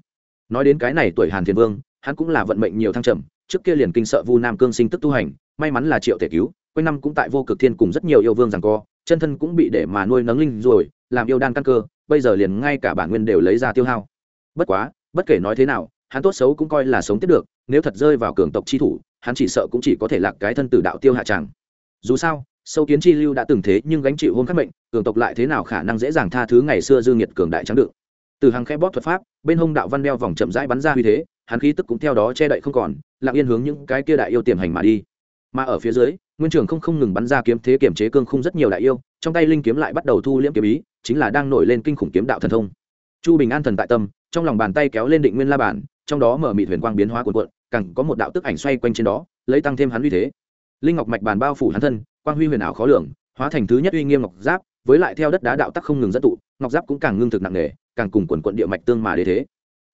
Nói đến cái này tuổi hàn thiền vương, hắn cũng là vận mệnh nhiều thăng trầm, trước kia liền kinh sợ vu nam cương sinh tức tu hành, may mắn là triệu thể cứu, quanh năm cũng tại vô cực thiên cùng rất nhiều yêu vương rằng co, chân thân cũng bị để mà nuôi nấng linh rồi, làm yêu đan căn cơ, bây giờ liền ngay cả bản nguyên đều lấy ra tiêu hao. Bất quá, bất kể nói thế nào, hắn tốt xấu cũng coi là sống tiếp được, nếu thật rơi vào cường tộc chi thủ hắn chỉ sợ cũng chỉ có thể lạc cái thân tử đạo tiêu hạ tràng dù sao, sâu kiến chi lưu đã từng thế nhưng gánh chịu hôn khắc mệnh, cường tộc lại thế nào khả năng dễ dàng tha thứ ngày xưa dương nhiệt cường đại trắng đựng. Từ hàng khẽ bóp thuật pháp, bên hông đạo văn đeo vòng chậm rãi bắn ra uy thế, hắn khí tức cũng theo đó che đậy không còn, lặng yên hướng những cái kia đại yêu tiềm hành mà đi. Mà ở phía dưới, nguyên trường không không ngừng bắn ra kiếm thế kiểm chế cương khung rất nhiều đại yêu, trong tay linh kiếm lại bắt đầu thu liễm kiếm ý, chính là đang nổi lên kinh khủng kiếm đạo thần thông. Chu bình an thần tại tâm, trong lòng bàn tay kéo lên định nguyên la bản trong đó mở mị thuyền quang biến hóa cuộn cuộn càng có một đạo tức ảnh xoay quanh trên đó, lấy tăng thêm hắn uy thế. Linh ngọc mạch bàn bao phủ hắn thân, quang huy huyền ảo khó lường, hóa thành thứ nhất uy nghiêm ngọc giáp, với lại theo đất đá đạo tắc không ngừng dẫn tụ, ngọc giáp cũng càng ngưng thực nặng nề, càng cùng quần quận địa mạch tương mà đế thế.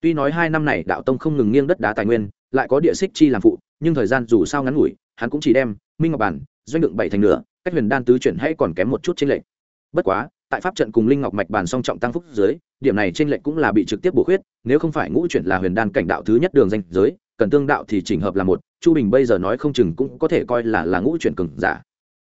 Tuy nói hai năm này đạo tông không ngừng nghiêng đất đá tài nguyên, lại có địa xích chi làm phụ, nhưng thời gian dù sao ngắn ngủi, hắn cũng chỉ đem minh ngọc bản, doanh lượng bảy thành nửa, cách huyền đan tứ chuyển hay còn kém một chút trên lệnh bất quá, tại pháp trận cùng linh ngọc mạch bàn song trọng tăng phúc dưới, điểm này trên lệnh cũng là bị trực tiếp bổ khuyết, nếu không phải ngũ chuyển là huyền đan cảnh đạo thứ nhất đường danh giới cần tương đạo thì chỉnh hợp là một, chu bình bây giờ nói không chừng cũng có thể coi là là ngũ chuyển cường giả.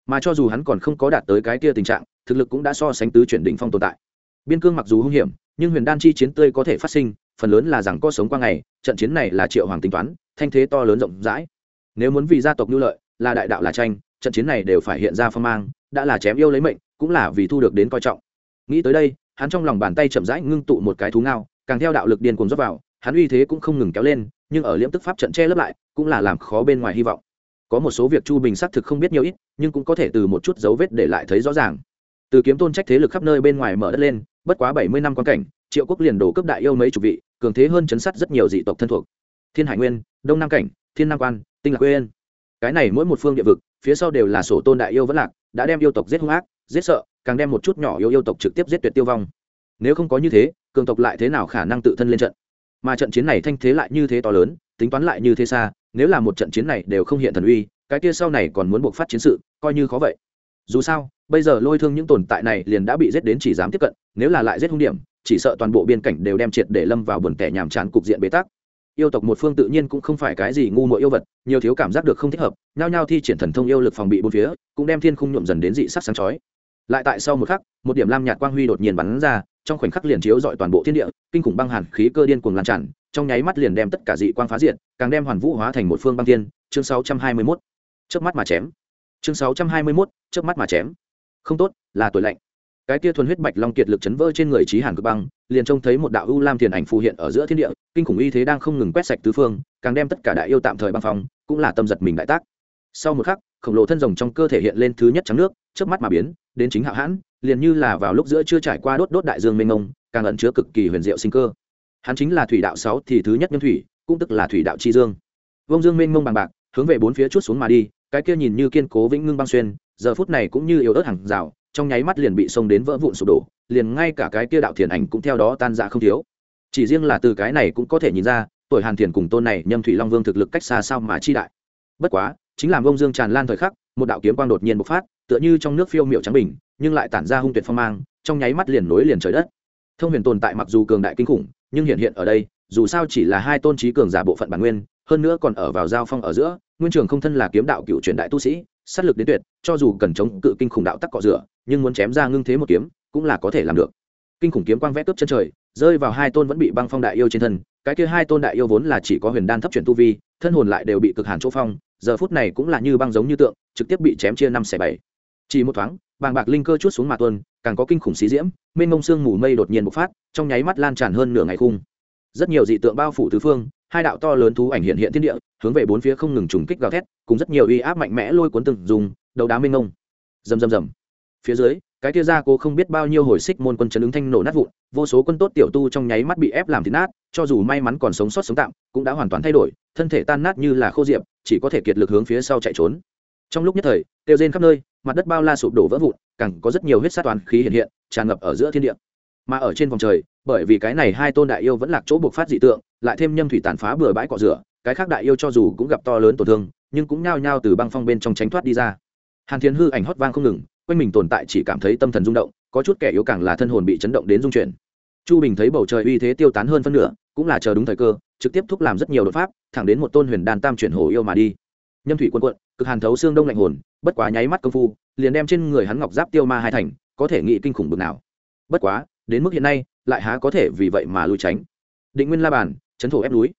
Mà cho dù hắn còn không có đạt tới cái kia tình trạng, thực lực cũng đã so sánh tứ chuyển đỉnh phong tồn tại. Biên cương mặc dù hung hiểm, nhưng huyền đan chi chiến tươi có thể phát sinh, phần lớn là rằng có sống qua ngày, trận chiến này là triệu hoàng tính toán, thanh thế to lớn rộng rãi. Nếu muốn vì gia tộc nhu lợi, là đại đạo là tranh, trận chiến này đều phải hiện ra phong mang, đã là chém yêu lấy mệnh, cũng là vì thu được đến coi trọng. Nghĩ tới đây, hắn trong lòng bàn tay chậm rãi ngưng tụ một cái thú ngao, càng theo đạo lực điên cuồng dốc vào, hắn uy thế cũng không ngừng kéo lên nhưng ở liễm tức pháp trận che lấp lại, cũng là làm khó bên ngoài hy vọng. Có một số việc chu bình xác thực không biết nhiều ít, nhưng cũng có thể từ một chút dấu vết để lại thấy rõ ràng. Từ kiếm tôn trách thế lực khắp nơi bên ngoài mở đất lên, bất quá bảy mươi năm quan cảnh, triệu quốc liền đổ cấp đại yêu mấy chục vị, cường thế hơn chấn sát rất nhiều dị tộc thân thuộc. Thiên hải nguyên, đông nam cảnh, thiên nam quan, tinh lạc quê cái này mỗi một phương địa vực, phía sau đều là sổ tôn đại yêu vẫn lạc, đã đem yêu tộc giết hung ác, giết sợ, càng đem một chút nhỏ yêu yêu tộc trực tiếp giết tuyệt tiêu vong. Nếu không có như thế, cường tộc lại thế nào khả năng tự thân lên trận? Mà trận chiến này thanh thế lại như thế to lớn, tính toán lại như thế xa, nếu là một trận chiến này đều không hiện thần uy, cái kia sau này còn muốn buộc phát chiến sự, coi như khó vậy. Dù sao, bây giờ lôi thương những tồn tại này liền đã bị giết đến chỉ dám tiếp cận, nếu là lại giết hung điểm, chỉ sợ toàn bộ biên cảnh đều đem triệt để lâm vào buồn tẻ nhàm chán cục diện bế tắc. Yêu tộc một phương tự nhiên cũng không phải cái gì ngu muội yêu vật, nhiều thiếu cảm giác được không thích hợp, nhao nhao thi triển thần thông yêu lực phòng bị bốn phía, cũng đem thiên khung nhuộm dần đến dị sắc sáng chói. Lại tại sau một khắc, một điểm lam nhạt quang huy đột nhiên bắn ra trong khoảnh khắc liền chiếu dọi toàn bộ thiên địa kinh khủng băng hàn khí cơ điên cuồng lan tràn trong nháy mắt liền đem tất cả dị quang phá diệt càng đem hoàn vũ hóa thành một phương băng thiên. Chương 621. trước mắt mà chém. Chương 621, trước mắt mà chém. Không tốt là tuổi lạnh. Cái kia thuần huyết bạch long kiệt lực chấn vỡ trên người trí hàn cực băng liền trông thấy một đạo u lam thiền ảnh phù hiện ở giữa thiên địa kinh khủng y thế đang không ngừng quét sạch tứ phương càng đem tất cả đại yêu tạm thời băng phong cũng là tâm giật mình đại tác. Sau một khắc khổng lồ thân rồng trong cơ thể hiện lên thứ nhất trắng nước trước mắt mà biến đến chính hạ hãn liền như là vào lúc giữa chưa trải qua đốt đốt đại dương mênh mông, càng ẩn chứa cực kỳ huyền diệu sinh cơ. Hắn chính là thủy đạo sáu thì thứ nhất nhân thủy, cũng tức là thủy đạo chi dương. Vông dương mênh mông bằng bạc, hướng về bốn phía chút xuống mà đi, cái kia nhìn như kiên cố vĩnh ngưng băng xuyên, giờ phút này cũng như yếu ớt hàng rào, trong nháy mắt liền bị xông đến vỡ vụn sụp đổ, liền ngay cả cái kia đạo thiền ảnh cũng theo đó tan ra không thiếu. Chỉ riêng là từ cái này cũng có thể nhìn ra, tuổi hàn thiền cùng tôn này nhâm thủy long vương thực lực cách xa sao mà chi đại. Bất quá, chính là vông dương tràn lan thời khắc, một đạo kiếm quang đột nhiên bộc phát, tựa như trong nước phiêu miệu trắng bình nhưng lại tản ra hung tuyệt phong mang, trong nháy mắt liền nối liền trời đất. Thông huyền tồn tại mặc dù cường đại kinh khủng, nhưng hiện hiện ở đây, dù sao chỉ là hai tôn trí cường giả bộ phận bản nguyên, hơn nữa còn ở vào giao phong ở giữa, nguyên trường không thân là kiếm đạo cựu truyền đại tu sĩ, sát lực đến tuyệt, cho dù cần chống cự kinh khủng đạo tắc cọ rửa, nhưng muốn chém ra ngưng thế một kiếm, cũng là có thể làm được. Kinh khủng kiếm quang vẽ cướp chân trời, rơi vào hai tôn vẫn bị băng phong đại yêu trên thân, cái kia hai tôn đại yêu vốn là chỉ có huyền đan thấp chuyển tu vi, thân hồn lại đều bị cực hàn chỗ phong, giờ phút này cũng là như băng giống như tượng, trực tiếp bị chém chia năm xẻ bảy. Chỉ một thoáng vàng bạc linh cơ chút xuống mà tuân càng có kinh khủng xí diễm, mênh mông sương mù mây đột nhiên bộc phát, trong nháy mắt lan tràn hơn nửa ngày khung. Rất nhiều dị tượng bao phủ tứ phương, hai đạo to lớn thú ảnh hiện hiện thiên địa, hướng về bốn phía không ngừng trùng kích gào thét, cùng rất nhiều uy áp mạnh mẽ lôi cuốn từng dùng đầu đá mênh mông. Rầm rầm rầm. Phía dưới, cái kia ra cô không biết bao nhiêu hồi xích môn quân chấn ứng thanh nổ nát vụn, vô số quân tốt tiểu tu trong nháy mắt bị ép làm thịt nát, cho dù may mắn còn sống sót sống tạm, cũng đã hoàn toàn thay đổi, thân thể tan nát như là khô diệp, chỉ có thể kiệt lực hướng phía sau chạy trốn. Trong lúc nhất thời, tiêu rên khắp nơi mặt đất bao la sụp đổ vỡ vụn, càng có rất nhiều huyết sát toàn khí hiện hiện, tràn ngập ở giữa thiên địa. Mà ở trên vòng trời, bởi vì cái này hai tôn đại yêu vẫn là chỗ buộc phát dị tượng, lại thêm nhâm thủy tàn phá bừa bãi cọ rửa, cái khác đại yêu cho dù cũng gặp to lớn tổn thương, nhưng cũng nhao nhao từ băng phong bên trong tránh thoát đi ra. Hàn thiên hư ảnh hót vang không ngừng, quanh mình tồn tại chỉ cảm thấy tâm thần rung động, có chút kẻ yếu càng là thân hồn bị chấn động đến rung chuyển. Chu bình thấy bầu trời uy thế tiêu tán hơn phân nửa, cũng là chờ đúng thời cơ, trực tiếp thúc làm rất nhiều đột pháp, thẳng đến một tôn huyền đàn tam chuyển hồ yêu mà đi nhâm thủy quân quận, cực hàn thấu xương đông lạnh hồn, bất quá nháy mắt công phu, liền đem trên người hắn ngọc giáp tiêu ma hai thành, có thể nghĩ kinh khủng bực nào. Bất quá, đến mức hiện nay, lại há có thể vì vậy mà lui tránh. Định nguyên la bàn, chấn thổ ép núi.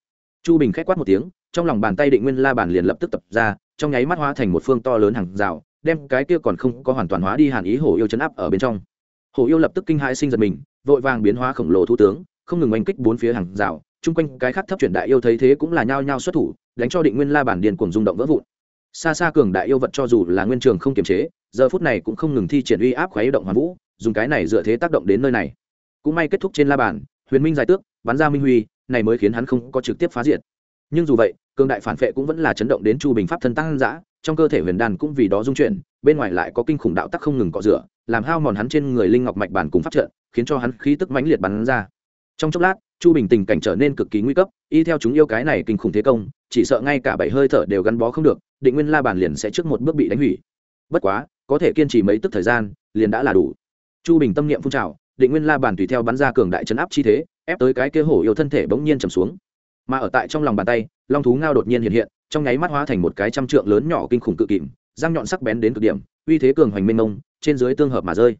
Chu bình k h á c quát một tiếng, trong lòng bàn tay định nguyên la bàn liền lập tức tập ra, trong nháy mắt hóa thành một phương to lớn hàng rào, đem cái kia còn không có hoàn toàn hóa đi hàn ý hổ yêu chấn áp ở bên trong. Hổ yêu lập tức kinh hãi sinh giật mình, vội vàng biến hóa khổng lồ thủ tướng, không ngừng oanh kích bốn phía hàng rào chung quanh cái khác thấp chuyển đại yêu thấy thế cũng là nhao nhao xuất thủ, đánh cho định nguyên la bản điền cuồng rung động vỡ vụn. Xa xa cường đại yêu vật cho dù là nguyên trường không kiềm chế, giờ phút này cũng không ngừng thi triển uy áp khoái động hoàn vũ, dùng cái này dựa thế tác động đến nơi này. Cũng may kết thúc trên la bàn huyền minh giải tước, bắn ra minh huy, này mới khiến hắn không có trực tiếp phá diệt. Nhưng dù vậy, cường đại phản vệ cũng vẫn là chấn động đến chu bình pháp thân tăng giã trong cơ thể huyền đan cũng vì đó dung chuyển, bên ngoài lại có kinh khủng đạo tắc không ngừng cọ rửa, làm hao mòn hắn trên người linh ngọc mạch bản cùng phát trợ khiến cho hắn khí tức mãnh liệt bắn ra trong chốc lát, chu bình tình cảnh trở nên cực kỳ nguy cấp, y theo chúng yêu cái này kinh khủng thế công, chỉ sợ ngay cả bảy hơi thở đều gắn bó không được, định nguyên la bàn liền sẽ trước một bước bị đánh hủy. Bất quá, có thể kiên trì mấy tức thời gian, liền đã là đủ. Chu bình tâm niệm phun trào, định nguyên la bàn tùy theo bắn ra cường đại chấn áp chi thế, ép tới cái kế hổ yêu thân thể bỗng nhiên trầm xuống. Mà ở tại trong lòng bàn tay, long thú ngao đột nhiên hiện hiện, trong nháy mắt hóa thành một cái trăm trượng lớn nhỏ kinh khủng cự kìm, răng nhọn sắc bén đến cực điểm, uy thế cường hoành mênh mông, trên dưới tương hợp mà rơi.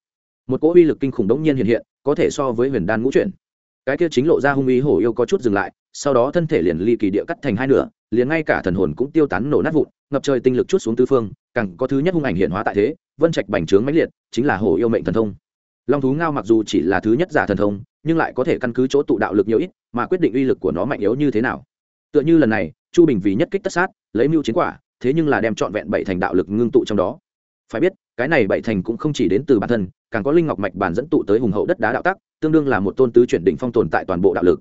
Một cỗ uy lực kinh khủng đống nhiên hiện hiện, có thể so với huyền đan ngũ chuyển cái kia chính lộ ra hung ý hổ yêu có chút dừng lại, sau đó thân thể liền ly kỳ địa cắt thành hai nửa, liền ngay cả thần hồn cũng tiêu tán nổ nát vụn, ngập trời tinh lực chút xuống tứ phương, càng có thứ nhất hung ảnh hiện hóa tại thế, vân trạch bành trướng mãnh liệt, chính là hổ yêu mệnh thần thông. Long thú ngao mặc dù chỉ là thứ nhất giả thần thông, nhưng lại có thể căn cứ chỗ tụ đạo lực nhiều ít, mà quyết định uy lực của nó mạnh yếu như thế nào. Tựa như lần này, chu bình vì nhất kích tất sát, lấy mưu chiến quả, thế nhưng là đem trọn vẹn bảy thành đạo lực ngưng tụ trong đó phải biết, cái này bảy thành cũng không chỉ đến từ bản thân, càng có linh ngọc mạch bản dẫn tụ tới hùng hậu đất đá đạo tắc, tương đương là một tôn tứ chuyển đỉnh phong tồn tại toàn bộ đạo lực.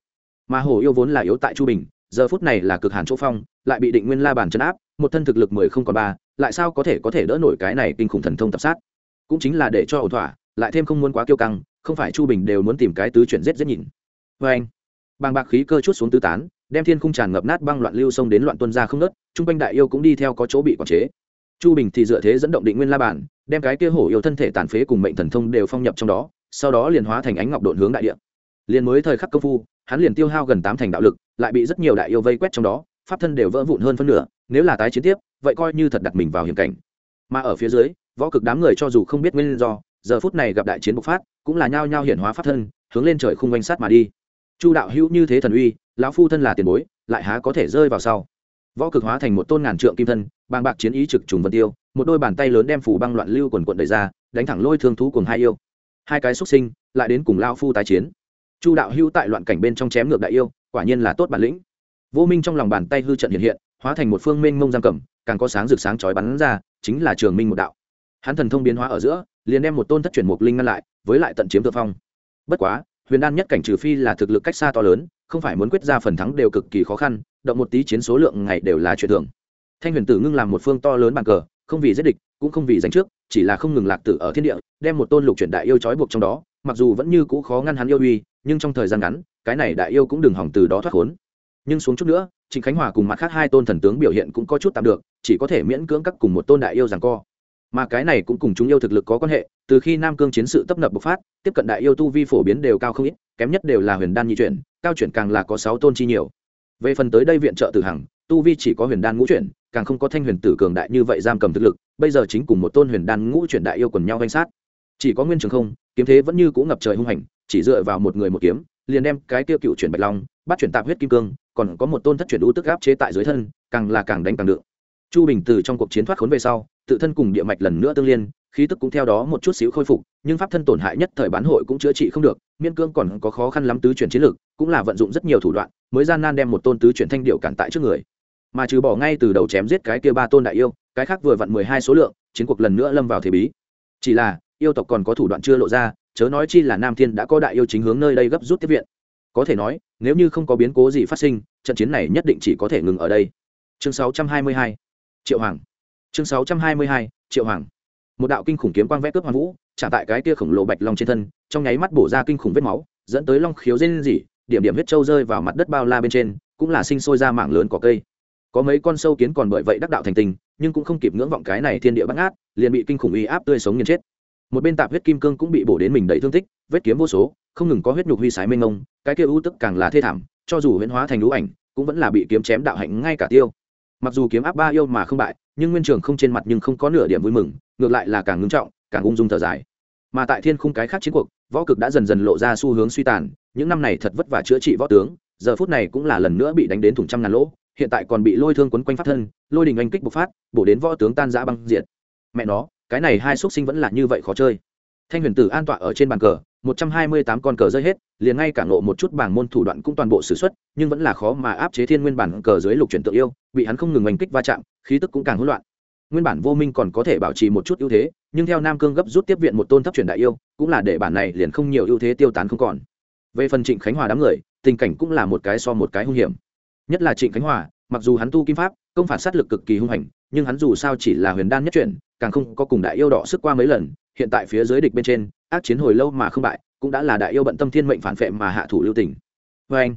Mà hồ yêu vốn là yếu tại chu bình, giờ phút này là cực hàn chỗ phong, lại bị định nguyên la bàn chấn áp, một thân thực lực mười không còn ba, lại sao có thể có thể đỡ nổi cái này kinh khủng thần thông tập sát? Cũng chính là để cho ổn thỏa, lại thêm không muốn quá kiêu căng, không phải chu bình đều muốn tìm cái tứ chuyển giết giết nhìn. Vê anh, bàng bạc khí cơ chút xuống tứ tán, đem thiên khung tràn ngập nát băng loạn lưu sông đến loạn tuân ra không nớt chung quanh đại yêu cũng đi theo có chỗ bị quản chế chu bình thì dựa thế dẫn động định nguyên la bản đem cái kia hổ yêu thân thể tàn phế cùng mệnh thần thông đều phong nhập trong đó, sau đó liền hóa thành ánh ngọc độn hướng đại địa. Liền mới thời khắc công phu, hắn liền tiêu hao gần tám thành đạo lực, lại bị rất nhiều đại yêu vây quét trong đó, pháp thân đều vỡ vụn hơn phân nửa, nếu là tái chiến tiếp, vậy coi như thật đặt mình vào hiểm cảnh. Mà ở phía dưới, võ cực đám người cho dù không biết nguyên do, giờ phút này gặp đại chiến bộc phát, cũng là nhao nhao hiển hóa pháp thân, hướng lên trời khung quanh sát mà đi. Chu đạo hữu như thế thần uy, lão phu thân là tiền bối, lại há có thể rơi vào sau? Võ cực hóa thành một tôn ngàn trượng kim thân, bàng bạc chiến ý trực trùng vân tiêu, một đôi bàn tay lớn đem phủ băng loạn lưu quần quận đầy ra, đánh thẳng lôi thương thú cùng hai yêu. Hai cái xuất sinh, lại đến cùng lao phu tái chiến. Chu đạo hữu tại loạn cảnh bên trong chém ngược đại yêu, quả nhiên là tốt bản lĩnh. Vô minh trong lòng bàn tay hư trận hiện hiện, hóa thành một phương minh mông giam cầm, càng có sáng rực sáng chói bắn ra, chính là trường minh một đạo. Hắn thần thông biến hóa ở giữa, liền đem một tôn thất chuyển mục linh ngăn lại, với lại tận chiếm thượng phong. Bất quá, huyền đan nhất cảnh trừ phi là thực lực cách xa to lớn, không phải muốn quyết ra phần thắng đều cực kỳ khó khăn động một tí chiến số lượng ngày đều là chuyện thường. Thanh huyền tử ngưng làm một phương to lớn bàn cờ, không vì giết địch, cũng không vì giành trước, chỉ là không ngừng lạc tử ở thiên địa, đem một tôn lục chuyển đại yêu trói buộc trong đó, mặc dù vẫn như cũ khó ngăn hắn yêu uy, nhưng trong thời gian ngắn, cái này đại yêu cũng đừng hỏng từ đó thoát khốn. Nhưng xuống chút nữa, trịnh khánh hòa cùng mặt khác hai tôn thần tướng biểu hiện cũng có chút tạm được, chỉ có thể miễn cưỡng các cùng một tôn đại yêu rằng co. Mà cái này cũng cùng chúng yêu thực lực có quan hệ, từ khi nam cương chiến sự tấp nập bộc phát, tiếp cận đại yêu tu vi phổ biến đều cao không ít, kém nhất đều là huyền đan nhị chuyển, cao chuyển càng là có sáu tôn chi nhiều về phần tới đây viện trợ từ hằng, tu vi chỉ có huyền đan ngũ chuyển, càng không có thanh huyền tử cường đại như vậy giam cầm thực lực, bây giờ chính cùng một tôn huyền đan ngũ chuyển đại yêu quần nhau danh sát. Chỉ có nguyên trường không, kiếm thế vẫn như cũ ngập trời hung hành, chỉ dựa vào một người một kiếm, liền đem cái tiêu cựu chuyển bạch long, bắt chuyển tạp huyết kim cương, còn có một tôn thất chuyển ưu tức gáp chế tại dưới thân, càng là càng đánh càng được. Chu bình từ trong cuộc chiến thoát khốn về sau, tự thân cùng địa mạch lần nữa tương liên, khí tức cũng theo đó một chút xíu khôi phục, nhưng pháp thân tổn hại nhất thời bán hội cũng chữa trị không được miên cương còn có khó khăn lắm tứ chuyển chiến lược cũng là vận dụng rất nhiều thủ đoạn mới gian nan đem một tôn tứ chuyển thanh điệu cản tại trước người. Mà trừ bỏ ngay từ đầu chém giết cái kia ba tôn đại yêu, cái khác vừa vặn mười hai số lượng, chiến cuộc lần nữa lâm vào thế bí. Chỉ là, yêu tộc còn có thủ đoạn chưa lộ ra, chớ nói chi là nam thiên đã có đại yêu chính hướng nơi đây gấp rút tiếp viện. Có thể nói, nếu như không có biến cố gì phát sinh, trận chiến này nhất định chỉ có thể ngừng ở đây. Chương 622 triệu hoàng. Chương 622 triệu hoàng. Một đạo kinh khủng kiếm quang vẽ cướp hoàng vũ trả tại cái kia khổng lồ bạch long trên thân, trong nháy mắt bổ ra kinh khủng vết máu, dẫn tới long khiếu rên rỉ điểm điểm huyết trâu rơi vào mặt đất bao la bên trên, cũng là sinh sôi ra mảng lớn cỏ cây. Có mấy con sâu kiến còn bởi vậy đắc đạo thành tình, nhưng cũng không kịp ngưỡng vọng cái này thiên địa bắt ngát liền bị kinh khủng uy áp tươi sống nghiền chết. Một bên tạp huyết kim cương cũng bị bổ đến mình đầy thương tích, vết kiếm vô số, không ngừng có huyết nhục huy sái mênh ngông cái kia ưu tức càng là thê thảm, cho dù huyễn hóa thành lũ ảnh, cũng vẫn là bị kiếm chém đạo hạnh ngay cả tiêu. Mặc dù kiếm áp ba yêu mà không bại, nhưng nguyên trường không trên mặt nhưng không có nửa điểm vui mừng, ngược lại là càng ngưng trọng, càng ung dung thở dài. Mà tại thiên khung cái khác chiến cuộc, võ cực đã dần dần lộ ra xu hướng suy tàn những năm này thật vất vả chữa trị võ tướng, giờ phút này cũng là lần nữa bị đánh đến thủng trăm ngàn lỗ, hiện tại còn bị lôi thương quấn quanh phát thân, lôi đình anh kích bộc phát, bổ đến võ tướng tan giã băng diệt. Mẹ nó, cái này hai xuất sinh vẫn là như vậy khó chơi. Thanh huyền tử an tọa ở trên bàn cờ, một trăm hai mươi tám con cờ rơi hết, liền ngay cả ngộ một chút bảng môn thủ đoạn cũng toàn bộ s ử x u ấ t nhưng vẫn là khó mà áp chế thiên nguyên bản cờ dưới lục chuyển tự yêu, bị hắn không ngừng oanh kích va chạm, khí tức cũng càng hỗn loạn. Nguyên bản vô minh còn có thể bảo trì một chút ưu thế, nhưng theo nam cương gấp rút tiếp viện một tôn thấp truyền đại yêu, cũng là để bản này liền không nhiều ưu thế tiêu tán không còn về phần trịnh khánh hòa đám người, tình cảnh cũng là một cái so một cái hung hiểm. Nhất là trịnh khánh hòa, mặc dù hắn tu kim pháp, công phản sát lực cực kỳ hung hành, nhưng hắn dù sao chỉ là huyền đan nhất chuyển, càng không có cùng đại yêu đỏ sức qua mấy lần, hiện tại phía dưới địch bên trên, ác chiến hồi lâu mà không bại, cũng đã là đại yêu bận tâm thiên mệnh phản phệ mà hạ thủ lưu tình. Vê anh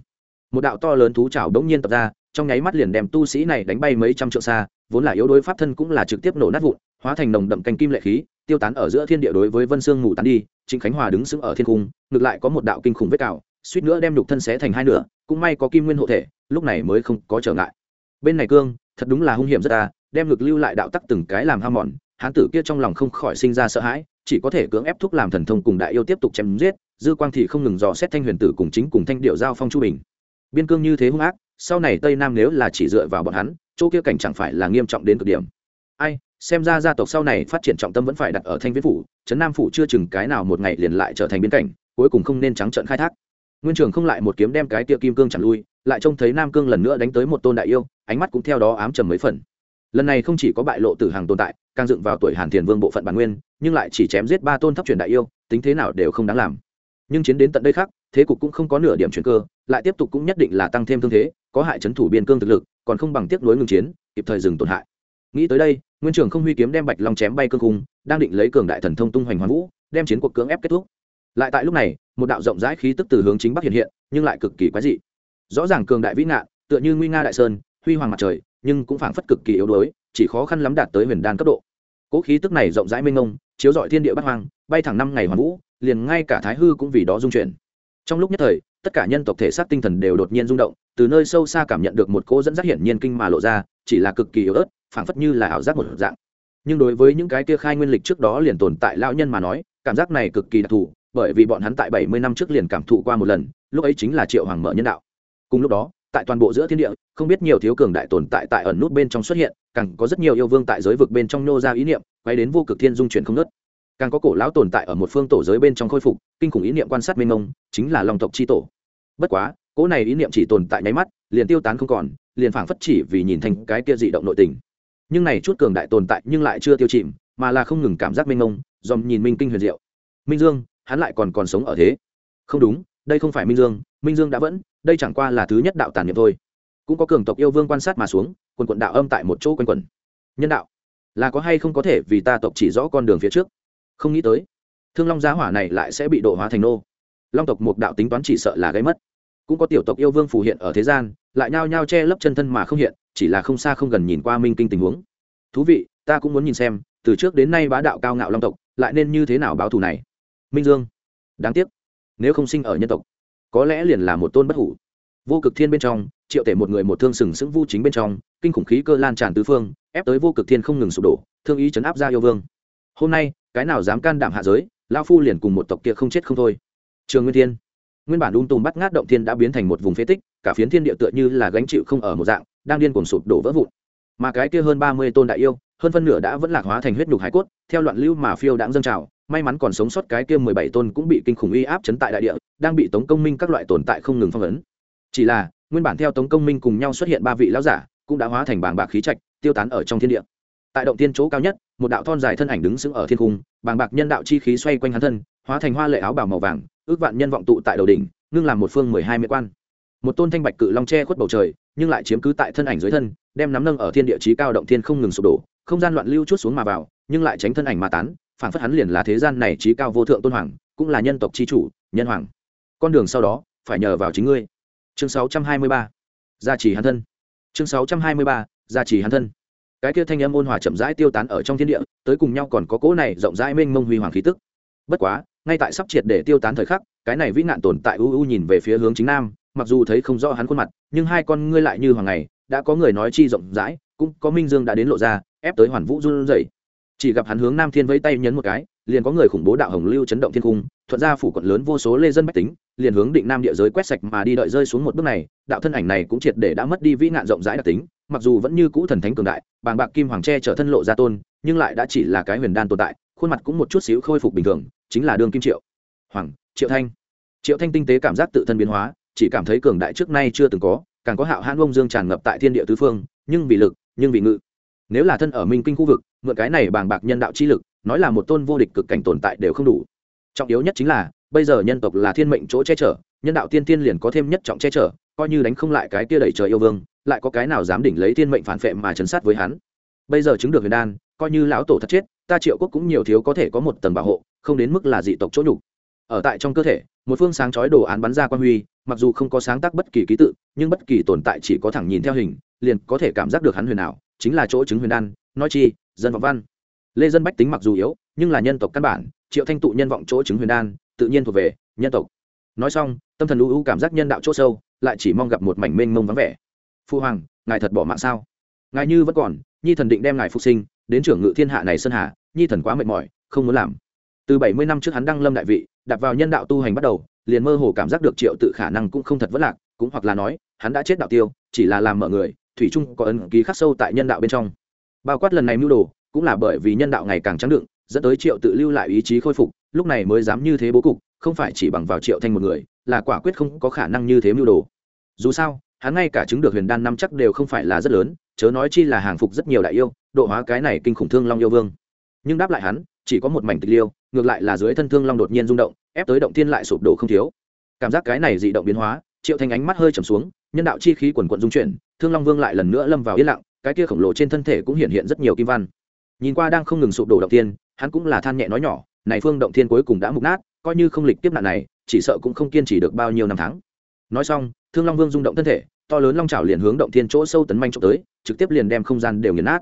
một đạo to lớn thú chảo đống nhiên tập ra, trong nháy mắt liền đem tu sĩ này đánh bay mấy trăm trượng xa vốn là yếu đối pháp thân cũng là trực tiếp nổ nát vụn, hóa thành nồng đậm canh kim lệ khí, tiêu tán ở giữa thiên địa đối với vân sương ngủ tán đi, trịnh khánh hòa đứng sững ở thiên cung, ngược lại có một đạo kinh khủng vết cào, suýt nữa đem nhục thân xé thành hai nửa, cũng may có kim nguyên hộ thể, lúc này mới không có trở ngại. Bên này cương, thật đúng là hung hiểm rất ta đem ngực lưu lại đạo tắc từng cái làm ham mòn, hán tử kia trong lòng không khỏi sinh ra sợ hãi, chỉ có thể cưỡng ép thúc làm thần thông cùng đại yêu tiếp tục chém giết, dư quang thì không ngừng dò xét thanh huyền tử cùng chính cùng thanh điệu giao phong chu bình. Biên cương như thế hung ác sau này tây nam nếu là chỉ dựa vào bọn hắn, chỗ kia cảnh chẳng phải là nghiêm trọng đến cực điểm. Ai, xem ra gia tộc sau này phát triển trọng tâm vẫn phải đặt ở thanh viễn phủ, trấn nam phủ chưa chừng cái nào một ngày liền lại trở thành biên cảnh, cuối cùng không nên trắng trợn khai thác. Nguyên trường không lại một kiếm đem cái tia kim cương chẳng lui, lại trông thấy nam cương lần nữa đánh tới một tôn đại yêu, ánh mắt cũng theo đó ám trầm mấy phần. Lần này không chỉ có bại lộ tử hàng tồn tại, càng dựng vào tuổi hàn thiền vương bộ phận bản nguyên, nhưng lại chỉ chém giết ba tôn thấp truyền đại yêu, tính thế nào đều không đáng làm. Nhưng chiến đến tận đây khác, thế cục cũng không có nửa điểm chuyển cơ, lại tiếp tục cũng nhất định là tăng thêm thương thế có hại chấn thủ biên cương thực lực, còn không bằng tiếc nối ngừng chiến, kịp thời dừng tổn hại. Nghĩ tới đây, nguyên trưởng không huy kiếm đem bạch long chém bay cương cung đang định lấy cường đại thần thông tung hoành hoàn vũ, đem chiến cuộc cưỡng ép kết thúc. Lại tại lúc này, một đạo rộng rãi khí tức từ hướng chính bắc hiện hiện, nhưng lại cực kỳ quái dị. Rõ ràng cường đại vĩ ngạn, tựa như nguy nga đại sơn, huy hoàng mặt trời, nhưng cũng phảng phất cực kỳ yếu đuối, chỉ khó khăn lắm đạt tới huyền đan cấp độ. Cỗ khí tức này rộng rãi mênh mông, chiếu rọi thiên địa bát hoang, bay thẳng năm ngày hoàn vũ, liền ngay cả thái hư cũng vì đó dung chuyển. Trong lúc nhất thời tất cả nhân tộc thể xác tinh thần đều đột nhiên rung động, từ nơi sâu xa cảm nhận được một cỗ dẫn dắt hiển nhiên kinh mà lộ ra, chỉ là cực kỳ yếu ớt, phảng phất như là ảo giác một dạng. Nhưng đối với những cái kia khai nguyên lịch trước đó liền tồn tại lão nhân mà nói, cảm giác này cực kỳ đặc thù, bởi vì bọn hắn tại bảy mươi năm trước liền cảm thụ qua một lần, lúc ấy chính là triệu hoàng mở nhân đạo. Cùng lúc đó, tại toàn bộ giữa thiên địa, không biết nhiều thiếu cường đại tồn tại tại ẩn nút bên trong xuất hiện, càng có rất nhiều yêu vương tại giới vực bên trong nô ra ý niệm quay đến vô cực thiên dung chuyển không nớt càng có cổ lão tồn tại ở một phương tổ giới bên trong khôi phục, kinh khủng ý niệm quan sát mênh mông, chính là long tộc c h i tổ bất quá, cỗ này ý niệm chỉ tồn tại nháy mắt, liền tiêu tán không còn, liền phảng phất chỉ vì nhìn thành cái kia dị động nội tình. Nhưng này chút cường đại tồn tại nhưng lại chưa tiêu chìm, mà là không ngừng cảm giác mênh mông, dòm nhìn minh kinh huyền diệu. Minh dương, hắn lại còn còn sống ở thế. Không đúng, đây không phải minh dương minh dương đã vẫn, đây chẳng qua là thứ nhất đạo tàn niệm thôi. Cũng có cường tộc yêu vương quan sát mà xuống, quần quận đạo âm tại một chỗ quanh quẩn. Nhân đạo, là có hay không có thể vì ta tộc chỉ rõ con đường phía trước? Không nghĩ tới, thương long giá hỏa này lại sẽ bị độ hóa thành nô. Long tộc một đạo tính toán chỉ sợ là gây mất cũng có tiểu tộc yêu vương phù hiện ở thế gian, lại nhao nhao che lấp chân thân mà không hiện, chỉ là không xa không gần nhìn qua minh kinh tình huống. Thú vị, ta cũng muốn nhìn xem, từ trước đến nay bá đạo cao ngạo long tộc, lại nên như thế nào báo thù này. Minh dương, đáng tiếc, nếu không sinh ở nhân tộc, có lẽ liền là một tôn bất hủ. Vô cực thiên bên trong, triệu tể một người một thương sừng sững vu chính bên trong, kinh khủng khí cơ lan tràn tứ phương, ép tới vô cực thiên không ngừng sụp đổ, thương ý chấn áp ra yêu vương. Hôm nay, cái nào dám can đảm hạ giới lao phu liền cùng một tộc kia không chết không thôi. Trường nguyên thiên nguyên bản ung tùm bắt ngát động thiên đã biến thành một vùng phế tích, cả phiến thiên địa tựa như là gánh chịu không ở một dạng, đang điên cuồng sụp đổ vỡ vụn. Mà cái kia hơn ba mươi tôn đại yêu, hơn phân nửa đã vẫn lạc hóa thành huyết nhục hải cốt, theo loạn lưu mà phiêu đãng dâng trào, may mắn còn sống sót cái kia mười bảy tôn cũng bị kinh khủng uy áp chấn tại đại địa, đang bị tống công minh các loại tồn tại không ngừng phong ấn. Chỉ là, nguyên bản theo tống công minh cùng nhau xuất hiện ba vị lão giả, cũng đã hóa thành bảng bạc khí trạch, tiêu tán ở trong thiên địa tại động tiên chỗ cao nhất, một đạo thon dài thân ảnh đứng sững ở thiên cung bàng bạc nhân đạo chi khí xoay quanh hắn thân, hóa thành hoa lệ áo bào màu vàng, ước vạn nhân vọng tụ tại đầu đỉnh, ngưng làm một phương mười hai mỹ quan. Một tôn thanh bạch cự long che khuất bầu trời, nhưng lại chiếm cứ tại thân ảnh dưới thân, đem nắm nâng ở thiên địa chí cao động thiên không ngừng sụp đổ, không gian loạn lưu chút xuống mà vào, nhưng lại tránh thân ảnh mà tán, phản phất hắn liền là thế gian này trí cao vô thượng tôn hoàng, cũng là nhân tộc chi chủ, nhân hoàng. Con đường sau đó, phải nhờ vào chính ngươi. Chương 623. gia trì hắn thân. Chương 623. gia trì hắn thân cái kia thanh âm ôn hòa chậm rãi tiêu tán ở trong thiên địa, tới cùng nhau còn có cỗ này rộng rãi mênh mông huy hoàng khí tức. Bất quá, ngay tại sắp triệt để tiêu tán thời khắc, cái này vĩ nạn tồn tại u u nhìn về phía hướng chính nam, mặc dù thấy không rõ hắn khuôn mặt, nhưng hai con ngươi lại như hoàng ngày, đã có người nói chi rộng rãi, cũng có minh dương đã đến lộ ra, ép tới hoàn vũ run rẩy. Chỉ gặp hắn hướng nam thiên vẫy tay nhấn một cái, liền có người khủng bố đạo hồng lưu chấn động thiên cung, thuận ra phủ quận lớn vô số lê dân bách tính, liền hướng định nam địa giới quét sạch mà đi đợi rơi xuống một bước này, đạo thân ảnh này cũng triệt để đã mất đi vĩ nạn rộng rãi đặc tính mặc dù vẫn như cũ thần thánh cường đại, bàng bạc kim hoàng tre trở thân lộ ra tôn, nhưng lại đã chỉ là cái huyền đan tồn tại, khuôn mặt cũng một chút xíu khôi phục bình thường, chính là đương kim triệu. Hoàng, triệu thanh. Triệu thanh tinh tế cảm giác tự thân biến hóa, chỉ cảm thấy cường đại trước nay chưa từng có, càng có hạo hãn ông dương tràn ngập tại thiên địa tứ phương, nhưng vì lực, nhưng vì ngự. Nếu là thân ở minh kinh khu vực, mượn cái này bàng bạc nhân đạo chi lực, nói là một tôn vô địch cực cảnh tồn tại đều không đủ. Trọng yếu nhất chính là, bây giờ nhân tộc là thiên mệnh chỗ che chở, nhân đạo tiên tiên liền có thêm nhất trọng che chở, coi như đánh không lại cái kia đẩy trời yêu vương lại có cái nào dám đỉnh lấy thiên mệnh phản phệ mà chấn sát với hắn? Bây giờ chứng được huyền đan, coi như lão tổ thật chết, ta triệu quốc cũng nhiều thiếu có thể có một tầng bảo hộ, không đến mức là dị tộc chỗ nhục. Ở tại trong cơ thể, một phương sáng chói đồ án bắn ra quan huy, mặc dù không có sáng tác bất kỳ ký tự, nhưng bất kỳ tồn tại chỉ có thẳng nhìn theo hình, liền có thể cảm giác được hắn huyền ảo, chính là chỗ chứng huyền đan, nói chi, dân vọng văn. Lê dân bách tính mặc dù yếu, nhưng là nhân tộc căn bản, triệu thanh tụ nhân vọng chỗ chứng huyền đan, tự nhiên thuộc về nhân tộc. Nói xong, tâm thần u u cảm giác nhân đạo chỗ sâu, lại chỉ mong gặp một mảnh mênh mông vắng vẻ phu hoàng, ngài thật bỏ mạng sao? Ngài như vẫn còn, nhi thần định đem ngài phục sinh, đến trưởng ngự thiên hạ này sơn hà, nhi thần quá mệt mỏi, không muốn làm. Từ bảy mươi năm trước hắn đăng lâm đại vị, đặt vào nhân đạo tu hành bắt đầu, liền mơ hồ cảm giác được triệu tự khả năng cũng không thật vất lạc, cũng hoặc là nói, hắn đã chết đạo tiêu, chỉ là làm mở người, thủy trung có ấn ký khắc sâu tại nhân đạo bên trong. Bao quát lần này mưu đồ, cũng là bởi vì nhân đạo ngày càng trắng đựng, dẫn tới triệu tự lưu lại ý chí khôi phục, lúc này mới dám như thế bố cục, không phải chỉ bằng vào triệu thanh một người, là quả quyết không có khả năng như thế mưu đồ. Dù sao hắn ngay cả chứng được huyền đan năm chắc đều không phải là rất lớn, chớ nói chi là hàng phục rất nhiều đại yêu, độ hóa cái này kinh khủng thương long yêu vương. Nhưng đáp lại hắn, chỉ có một mảnh tịch liêu, ngược lại là dưới thân thương long đột nhiên rung động, ép tới động thiên lại sụp đổ không thiếu. Cảm giác cái này dị động biến hóa, triệu thanh ánh mắt hơi trầm xuống, nhân đạo chi khí quần quận dung chuyển, thương long vương lại lần nữa lâm vào yên lặng, cái kia khổng lồ trên thân thể cũng hiện hiện rất nhiều kim văn. Nhìn qua đang không ngừng sụp đổ động tiên hắn cũng là than nhẹ nói nhỏ, này phương động thiên cuối cùng đã mục nát, coi như không lịch tiếp nạn này, chỉ sợ cũng không kiên trì được bao nhiêu năm tháng. Nói xong thương long vương rung động thân thể, to lớn long trào liền hướng động thiên chỗ sâu tấn manh trộm tới, trực tiếp liền đem không gian đều nghiền nát.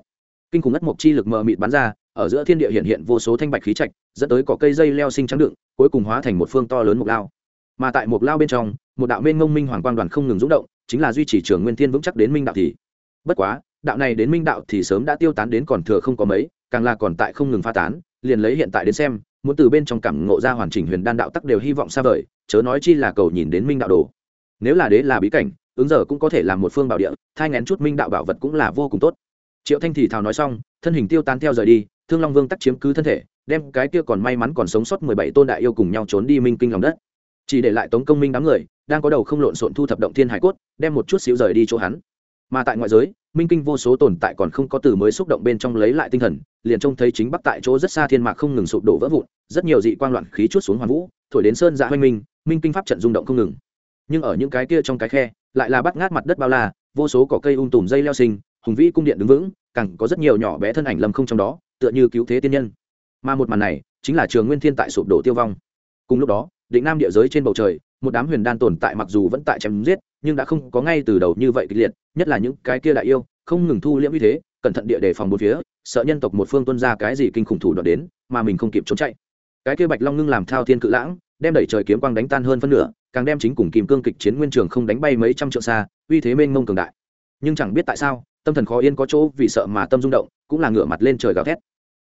Kinh khủng ngất mộc chi lực mờ mịt bắn ra, ở giữa thiên địa hiện hiện vô số thanh bạch khí trạch, dẫn tới cỏ cây dây leo sinh trắng đựng, cuối cùng hóa thành một phương to lớn mục lao. Mà tại mục lao bên trong, một đạo mênh ngông minh hoàng quang đoàn không ngừng rúng động, chính là duy trì trường nguyên thiên vững chắc đến minh đạo thì. Bất quá, đạo này đến minh đạo thì sớm đã tiêu tán đến còn thừa không có mấy, càng là còn tại không ngừng pha tán, liền lấy hiện tại đến xem, muốn từ bên trong cảm ngộ ra hoàn chỉnh huyền đan đạo tắc đều hy vọng xa vời, chớ nói chi là cầu nhìn đến minh đạo đồ nếu là đế là bí cảnh, ứng giờ cũng có thể làm một phương bảo địa, thai ngén chút minh đạo bảo vật cũng là vô cùng tốt. Triệu thanh thì thào nói xong, thân hình tiêu tan theo rời đi, thương long vương tắc chiếm cứ thân thể, đem cái kia còn may mắn còn sống sót mười bảy tôn đại yêu cùng nhau trốn đi minh kinh lòng đất. Chỉ để lại tống công minh đám người, đang có đầu không lộn xộn thu thập động thiên hải cốt, đem một chút xíu rời đi chỗ hắn. Mà tại ngoại giới, minh kinh vô số tồn tại còn không có từ mới xúc động bên trong lấy lại tinh thần, liền trông thấy chính bắc tại chỗ rất xa thiên mạc không ngừng sụp đổ vỡ vụn, rất nhiều dị quang loạn khí chút xuống hoàn vũ, thổi đến sơn dạ hoanh minh minh kinh pháp trận rung động không ngừng nhưng ở những cái kia trong cái khe lại là bắt ngát mặt đất bao la, vô số cỏ cây ung tùm dây leo sinh, hùng vĩ cung điện đứng vững, càng có rất nhiều nhỏ bé thân ảnh lầm không trong đó, tựa như cứu thế tiên nhân. Mà một màn này chính là trường nguyên thiên tại sụp đổ tiêu vong. Cùng lúc đó, định nam địa giới trên bầu trời, một đám huyền đan tồn tại mặc dù vẫn tại chém giết, nhưng đã không có ngay từ đầu như vậy kịch liệt, nhất là những cái kia đại yêu, không ngừng thu liễm như thế, cẩn thận địa đề phòng một phía, sợ nhân tộc một phương tuân ra cái gì kinh khủng thủ đoạn đến, mà mình không kịp trốn chạy. Cái kia bạch long ngưng làm thao thiên cự lãng, đem đẩy trời kiếm quang đánh tan hơn phân nửa càng đem chính cùng kim cương kịch chiến nguyên trường không đánh bay mấy trăm trượng xa, uy thế mênh mông cường đại. Nhưng chẳng biết tại sao, tâm thần khó yên có chỗ vì sợ mà tâm rung động, cũng là ngửa mặt lên trời gào thét.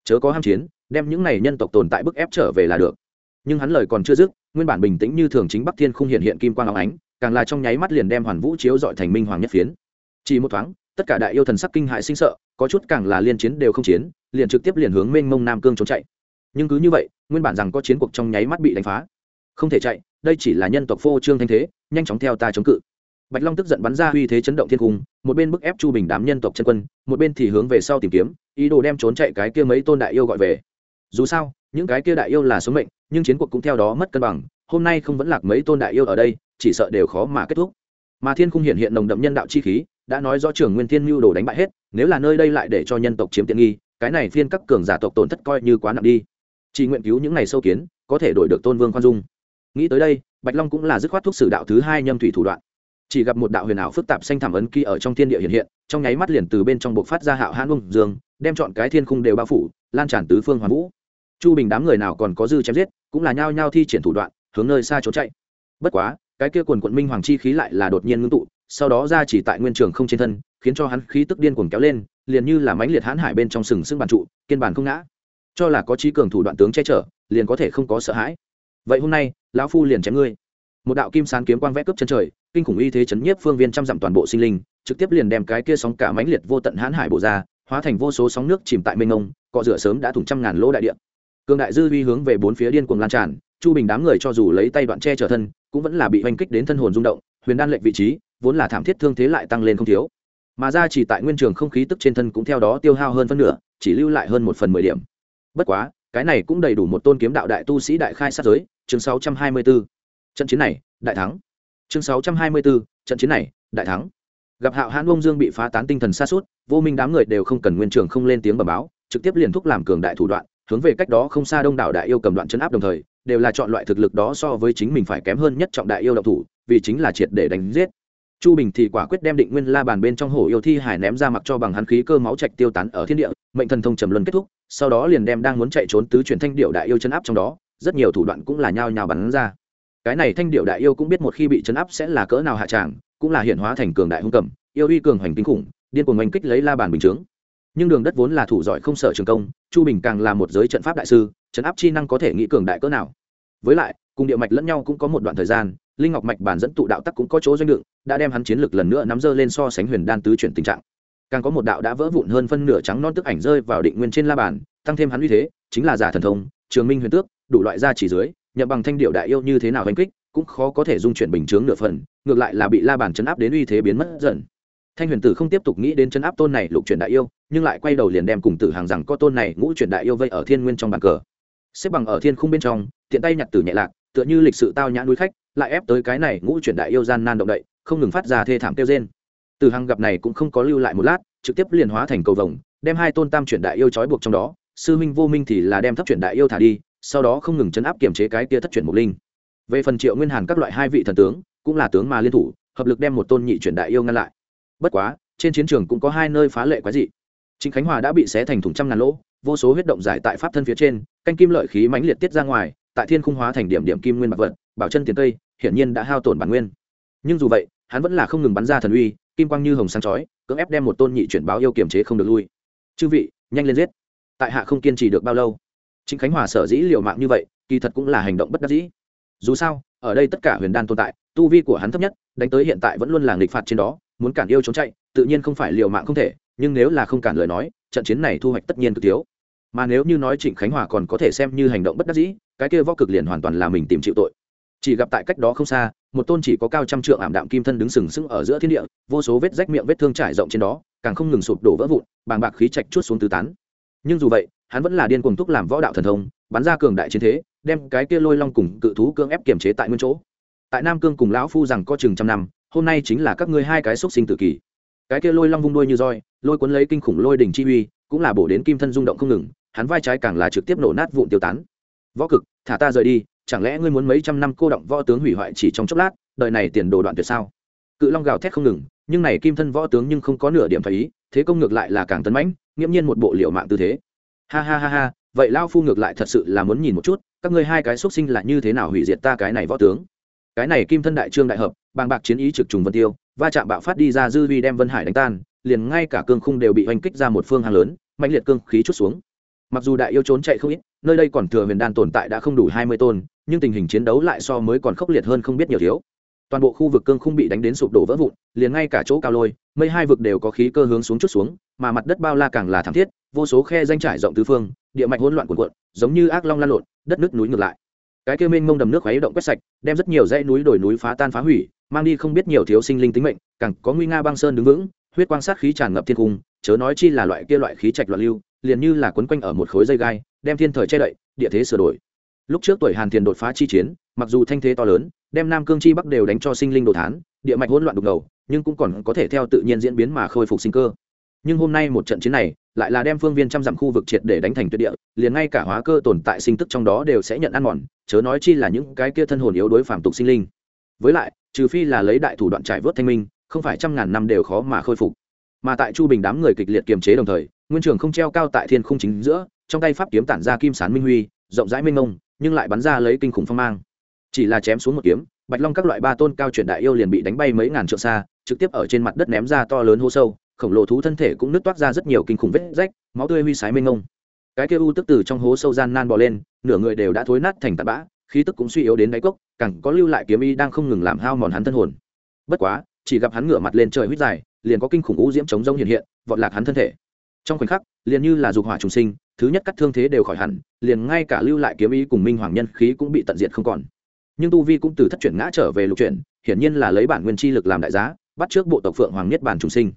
Chớ có ham chiến, đem những này nhân tộc tồn tại bức ép trở về là được. Nhưng hắn lời còn chưa dứt, nguyên bản bình tĩnh như thường chính bắc thiên không hiện hiện kim quang áo ánh, càng là trong nháy mắt liền đem hoàn vũ chiếu dọi thành minh hoàng nhất phiến. Chỉ một thoáng, tất cả đại yêu thần sắc kinh hại sinh sợ, có chút càng là liên chiến đều không chiến, liền trực tiếp liền hướng mênh mông nam cương trốn chạy. Nhưng cứ như vậy, nguyên bản rằng có chiến cuộc trong nháy mắt bị đánh phá. Không thể chạy đây chỉ là nhân tộc phô trương thanh thế, nhanh chóng theo ta chống cự. Bạch long tức giận bắn ra uy thế chấn động thiên cung, một bên bức ép chu bình đám nhân tộc chân quân, một bên thì hướng về sau tìm kiếm, ý đồ đem trốn chạy cái kia mấy tôn đại yêu gọi về. Dù sao, những cái kia đại yêu là số mệnh, nhưng chiến cuộc cũng theo đó mất cân bằng, hôm nay không vẫn lạc mấy tôn đại yêu ở đây, chỉ sợ đều khó mà kết thúc. Mà thiên cung hiện hiện nồng đậm nhân đạo chi khí, đã nói rõ trưởng nguyên thiên mưu đồ đánh bại hết, nếu là nơi đây lại để cho nhân tộc chiếm tiện nghi, cái này phiên các cường giả tộc tổn thất coi như quá nặng đi. Chỉ nguyện cứu những ngày sâu kiến, có thể đổi được tôn vương khoan dung nghĩ tới đây, bạch long cũng là dứt khoát thuốc sử đạo thứ hai nhâm thủy thủ đoạn. Chỉ gặp một đạo huyền ảo phức tạp xanh thảm ấn ký ở trong thiên địa hiện hiện, trong nháy mắt liền từ bên trong bộc phát ra hạo hãn ung dương, đem chọn cái thiên khung đều bao phủ, lan tràn tứ phương hoàn vũ. Chu bình đám người nào còn có dư chém giết, cũng là nhao nhao thi triển thủ đoạn, hướng nơi xa trốn chạy. Bất quá, cái kia quần quận minh hoàng chi khí lại là đột nhiên ngưng tụ, sau đó ra chỉ tại nguyên trường không trên thân, khiến cho hắn khí tức điên cuồng kéo lên, liền như là mãnh liệt hãn hải bên trong sừng sững bàn trụ, kiên bản không ngã. Cho là có trí cường thủ đoạn tướng che chở, liền có thể không có sợ hãi vậy hôm nay, lão phu liền chém ngươi. Một đạo kim sán kiếm quang vẽ cướp chân trời, kinh khủng y thế chấn nhiếp phương viên trăm dặm toàn bộ sinh linh, trực tiếp liền đem cái kia sóng cả mãnh liệt vô tận hãn hải bộ ra, hóa thành vô số sóng nước chìm tại mênh ngông cọ rửa sớm đã thủng trăm ngàn lỗ đại địa. Cường đại dư uy hướng về bốn phía điên cuồng lan tràn, chu bình đám người cho dù lấy tay đoạn che trở thân, cũng vẫn là bị oanh kích đến thân hồn rung động, huyền đan lệnh vị trí, vốn là thảm thiết thương thế lại tăng lên không thiếu. Mà ra chỉ tại nguyên trường không khí tức trên thân cũng theo đó tiêu hao hơn phân nửa, chỉ lưu lại hơn một phần mười điểm. Bất quá cái này cũng đầy đủ một tôn kiếm đạo đại tu sĩ đại khai sát giới chương sáu trăm hai mươi 624. trận chiến này đại thắng. Chương sáu trăm hai mươi 624, trận chiến này đại thắng. Gặp hạo hãn ông dương bị phá tán tinh thần xa suốt vô minh đám người đều không cần nguyên trường không lên tiếng bẩm báo trực tiếp liền thúc làm cường đại thủ đoạn hướng về cách đó không xa đông đảo đại yêu cầm đoạn chấn áp đồng thời đều là chọn loại thực lực đó so với chính mình phải kém hơn nhất trọng đại yêu độc thủ vì chính là triệt để đánh giết chu bình thì quả quyết đem định nguyên la bàn bên trong hổ yêu thi hải ném ra mặc cho bằng hắn khí cơ máu trạch tiêu tán ở thiên địa, mệnh thần thông trầm luân kết thúc, sau đó liền đem đang muốn chạy trốn tứ chuyển thanh điệu đại yêu chấn áp trong đó, rất nhiều thủ đoạn cũng là nhao nhao bắn ra. Cái này thanh điệu đại yêu cũng biết một khi bị chấn áp sẽ là cỡ nào hạ tràng cũng là hiện hóa thành cường đại hung cầm, yêu uy cường hoành kinh khủng, điên cuồng oanh kích lấy la bàn bình chướng. Nhưng đường đất vốn là thủ giỏi không sở trường công, chu bình càng là một giới trận pháp đại sư trận áp chi năng có thể nghĩ cường đại cỡ nào. Với lại cùng địa mạch lẫn nhau cũng có một đoạn thời gian, linh ngọc mạch bản dẫn tụ đạo tắc cũng có chỗ doanh đựng đã đem hắn chiến lực lần nữa nắm dơ lên so sánh huyền đan tứ chuyển tình trạng. Càng có một đạo đã vỡ vụn hơn phân nửa trắng non tức ảnh rơi vào định nguyên trên la bàn, tăng thêm hắn uy thế, chính là giả thần thông, trường minh huyền tước, đủ loại gia chỉ dưới nhậm bằng thanh điệu đại yêu như thế nào hành kích, cũng khó có thể dung chuyển bình chướng nửa phần, ngược lại là bị la bàn chấn áp đến uy thế biến mất dần. Thanh huyền tử không tiếp tục nghĩ đến chấn áp tôn này lục chuyển đại yêu, nhưng lại quay đầu liền đem cùng tử hàng rằng có tôn này ngũ chuyển đại yêu vây ở thiên nguyên trong bàn cờ. Xếp bằng ở thiên khung bên trong, tiện tay nhặt tử nhẹ lạc tựa như lịch sự tao nhã núi khách, lại ép tới cái này ngũ chuyển đại yêu gian nan động đậy, không ngừng phát ra thê thảm kêu trên từ hàng gặp này cũng không có lưu lại một lát, trực tiếp liền hóa thành cầu vồng, đem hai tôn tam chuyển đại yêu trói buộc trong đó, sư minh vô minh thì là đem thấp chuyển đại yêu thả đi, sau đó không ngừng chấn áp kiểm chế cái kia thất chuyển mục linh. Về phần triệu nguyên hàn các loại hai vị thần tướng, cũng là tướng mà liên thủ, hợp lực đem một tôn nhị chuyển đại yêu ngăn lại. Bất quá, trên chiến trường cũng có hai nơi phá lệ quái dị. Chính khánh hòa đã bị xé thành thùng trăm ngàn lỗ, vô số huyết động giải tại pháp thân phía trên, canh kim lợi khí mãnh liệt tiết ra ngoài tại thiên khung hóa thành điểm điểm kim nguyên bạc vật, bảo chân tiền tây hiển nhiên đã hao tổn bản nguyên. Nhưng dù vậy, hắn vẫn là không ngừng bắn ra thần uy, kim quang như hồng sáng chói, cưỡng ép đem một tôn nhị chuyển báo yêu kiềm chế không được lui. Chư vị, nhanh lên giết. Tại hạ không kiên trì được bao lâu. Chính khánh hòa sở dĩ liều mạng như vậy, kỳ thật cũng là hành động bất đắc dĩ. Dù sao, ở đây tất cả huyền đan tồn tại, tu vi của hắn thấp nhất, đánh tới hiện tại vẫn luôn là nghịch phạt trên đó, muốn cản yêu trốn chạy, tự nhiên không phải liều mạng không thể, nhưng nếu là không cản lời nói, trận chiến này thu hoạch tất nhiên cực thiếu. Mà nếu như nói trịnh khánh hòa còn có thể xem như hành động bất đắc dĩ cái kia võ cực liền hoàn toàn là mình tìm chịu tội. Chỉ gặp tại cách đó không xa, một tôn chỉ có cao trăm trượng ảm đạm kim thân đứng sừng sững ở giữa thiên địa, vô số vết rách miệng vết thương trải rộng trên đó, càng không ngừng sụp đổ vỡ vụn, bàng bạc khí trạch chút xuống tứ tán. Nhưng dù vậy, hắn vẫn là điên cuồng thúc làm võ đạo thần thông, bắn ra cường đại chiến thế, đem cái kia lôi long cùng cự thú cưỡng ép kiềm chế tại nguyên chỗ. Tại nam cương cùng lão phu rằng có chừng trăm năm, hôm nay chính là các ngươi hai cái xúc sinh tử kỳ. Cái kia lôi long vung đuôi như roi, lôi cuốn lấy kinh khủng lôi đỉnh chi uy, cũng là bổ đến kim thân rung động không ngừng, hắn vai trái càng là trực tiếp nổ nát vụn tiêu tán. Võ cực thả ta rời đi, chẳng lẽ ngươi muốn mấy trăm năm cô động võ tướng hủy hoại chỉ trong chốc lát, đời này tiền đồ đoạn tuyệt sao? Cự long gào thét không ngừng, nhưng này kim thân võ tướng nhưng không có nửa điểm phải ý, thế công ngược lại là càng tấn mãnh, nghiễm nhiên một bộ liệu mạng tư thế. Ha ha ha ha, vậy lao phu ngược lại thật sự là muốn nhìn một chút, các ngươi hai cái xuất sinh là như thế nào hủy diệt ta cái này võ tướng? Cái này kim thân đại trương đại hợp, bàng bạc chiến ý trực trùng vân tiêu, va chạm bạo phát đi ra dư vi đem vân hải đánh tan, liền ngay cả cương khung đều bị oanh kích ra một phương hàng lớn mạnh liệt cương khí chút xuống. Mặc dù đại yêu trốn chạy không ít nơi đây còn thừa huyền đan tồn tại đã không đủ hai mươi tôn, nhưng tình hình chiến đấu lại so mới còn khốc liệt hơn không biết nhiều thiếu. Toàn bộ khu vực cương khung bị đánh đến sụp đổ vỡ vụn, liền ngay cả chỗ cao lôi, mây hai vực đều có khí cơ hướng xuống chút xuống, mà mặt đất bao la càng là thảm thiết, vô số khe danh trải rộng tứ phương, địa mạch hỗn loạn cuộn cuộn, giống như ác long lan lộn, đất nước núi ngược lại. Cái kia mênh mông đầm nước khuấy động quét sạch, đem rất nhiều dãy núi đồi núi phá tan phá hủy, mang đi không biết nhiều thiếu sinh linh tính mệnh, càng có nguy nga băng sơn đứng vững, huyết quang sát khí tràn ngập thiên cung, chớ nói chi là loại kia loại khí trạch loạn lưu, liền như là quấn quanh ở một khối dây gai đem thiên thời che đậy, địa thế sửa đổi. Lúc trước tuổi hàn thiền đột phá chi chiến, mặc dù thanh thế to lớn, đem nam cương chi bắc đều đánh cho sinh linh đồ thán, địa mạch hỗn loạn đục ngầu, nhưng cũng còn có thể theo tự nhiên diễn biến mà khôi phục sinh cơ. Nhưng hôm nay một trận chiến này, lại là đem phương viên trăm dặm khu vực triệt để đánh thành tuyệt địa, liền ngay cả hóa cơ tồn tại sinh tức trong đó đều sẽ nhận ăn mòn, chớ nói chi là những cái kia thân hồn yếu đối phàm tục sinh linh. Với lại, trừ phi là lấy đại thủ đoạn trải vớt thanh minh, không phải trăm ngàn năm đều khó mà khôi phục. Mà tại chu bình đám người kịch liệt kiềm chế đồng thời nguyên trường không treo cao tại thiên khung chính giữa, trong tay pháp kiếm tản ra kim sán minh huy, rộng rãi minh mông, nhưng lại bắn ra lấy kinh khủng phong mang. Chỉ là chém xuống một kiếm, bạch long các loại ba tôn cao chuyển đại yêu liền bị đánh bay mấy ngàn trượng xa, trực tiếp ở trên mặt đất ném ra to lớn hô sâu, khổng lồ thú thân thể cũng nứt toát ra rất nhiều kinh khủng vết rách, máu tươi huy sái mênh ngông cái kia u tức từ trong hố sâu gian nan bò lên, nửa người đều đã thối nát thành tạt bã, khí tức cũng suy yếu đến đáy cốc, càng có lưu lại kiếm y đang không ngừng làm hao mòn hắn thân hồn. Bất quá, chỉ gặp hắn ngửa mặt lên trời huyết dài, liền có kinh khủng u diễm chống rông hiện hiện, vọt lạc hắn thân thể trong khoảnh khắc, liền như là dục hỏa trùng sinh, thứ nhất cắt thương thế đều khỏi hẳn, liền ngay cả lưu lại kiếm ý cùng minh hoàng nhân khí cũng bị tận diệt không còn. Nhưng tu vi cũng từ thất chuyển ngã trở về lục chuyển, hiển nhiên là lấy bản nguyên chi lực làm đại giá, bắt trước bộ tộc phượng hoàng niết bàn trùng sinh.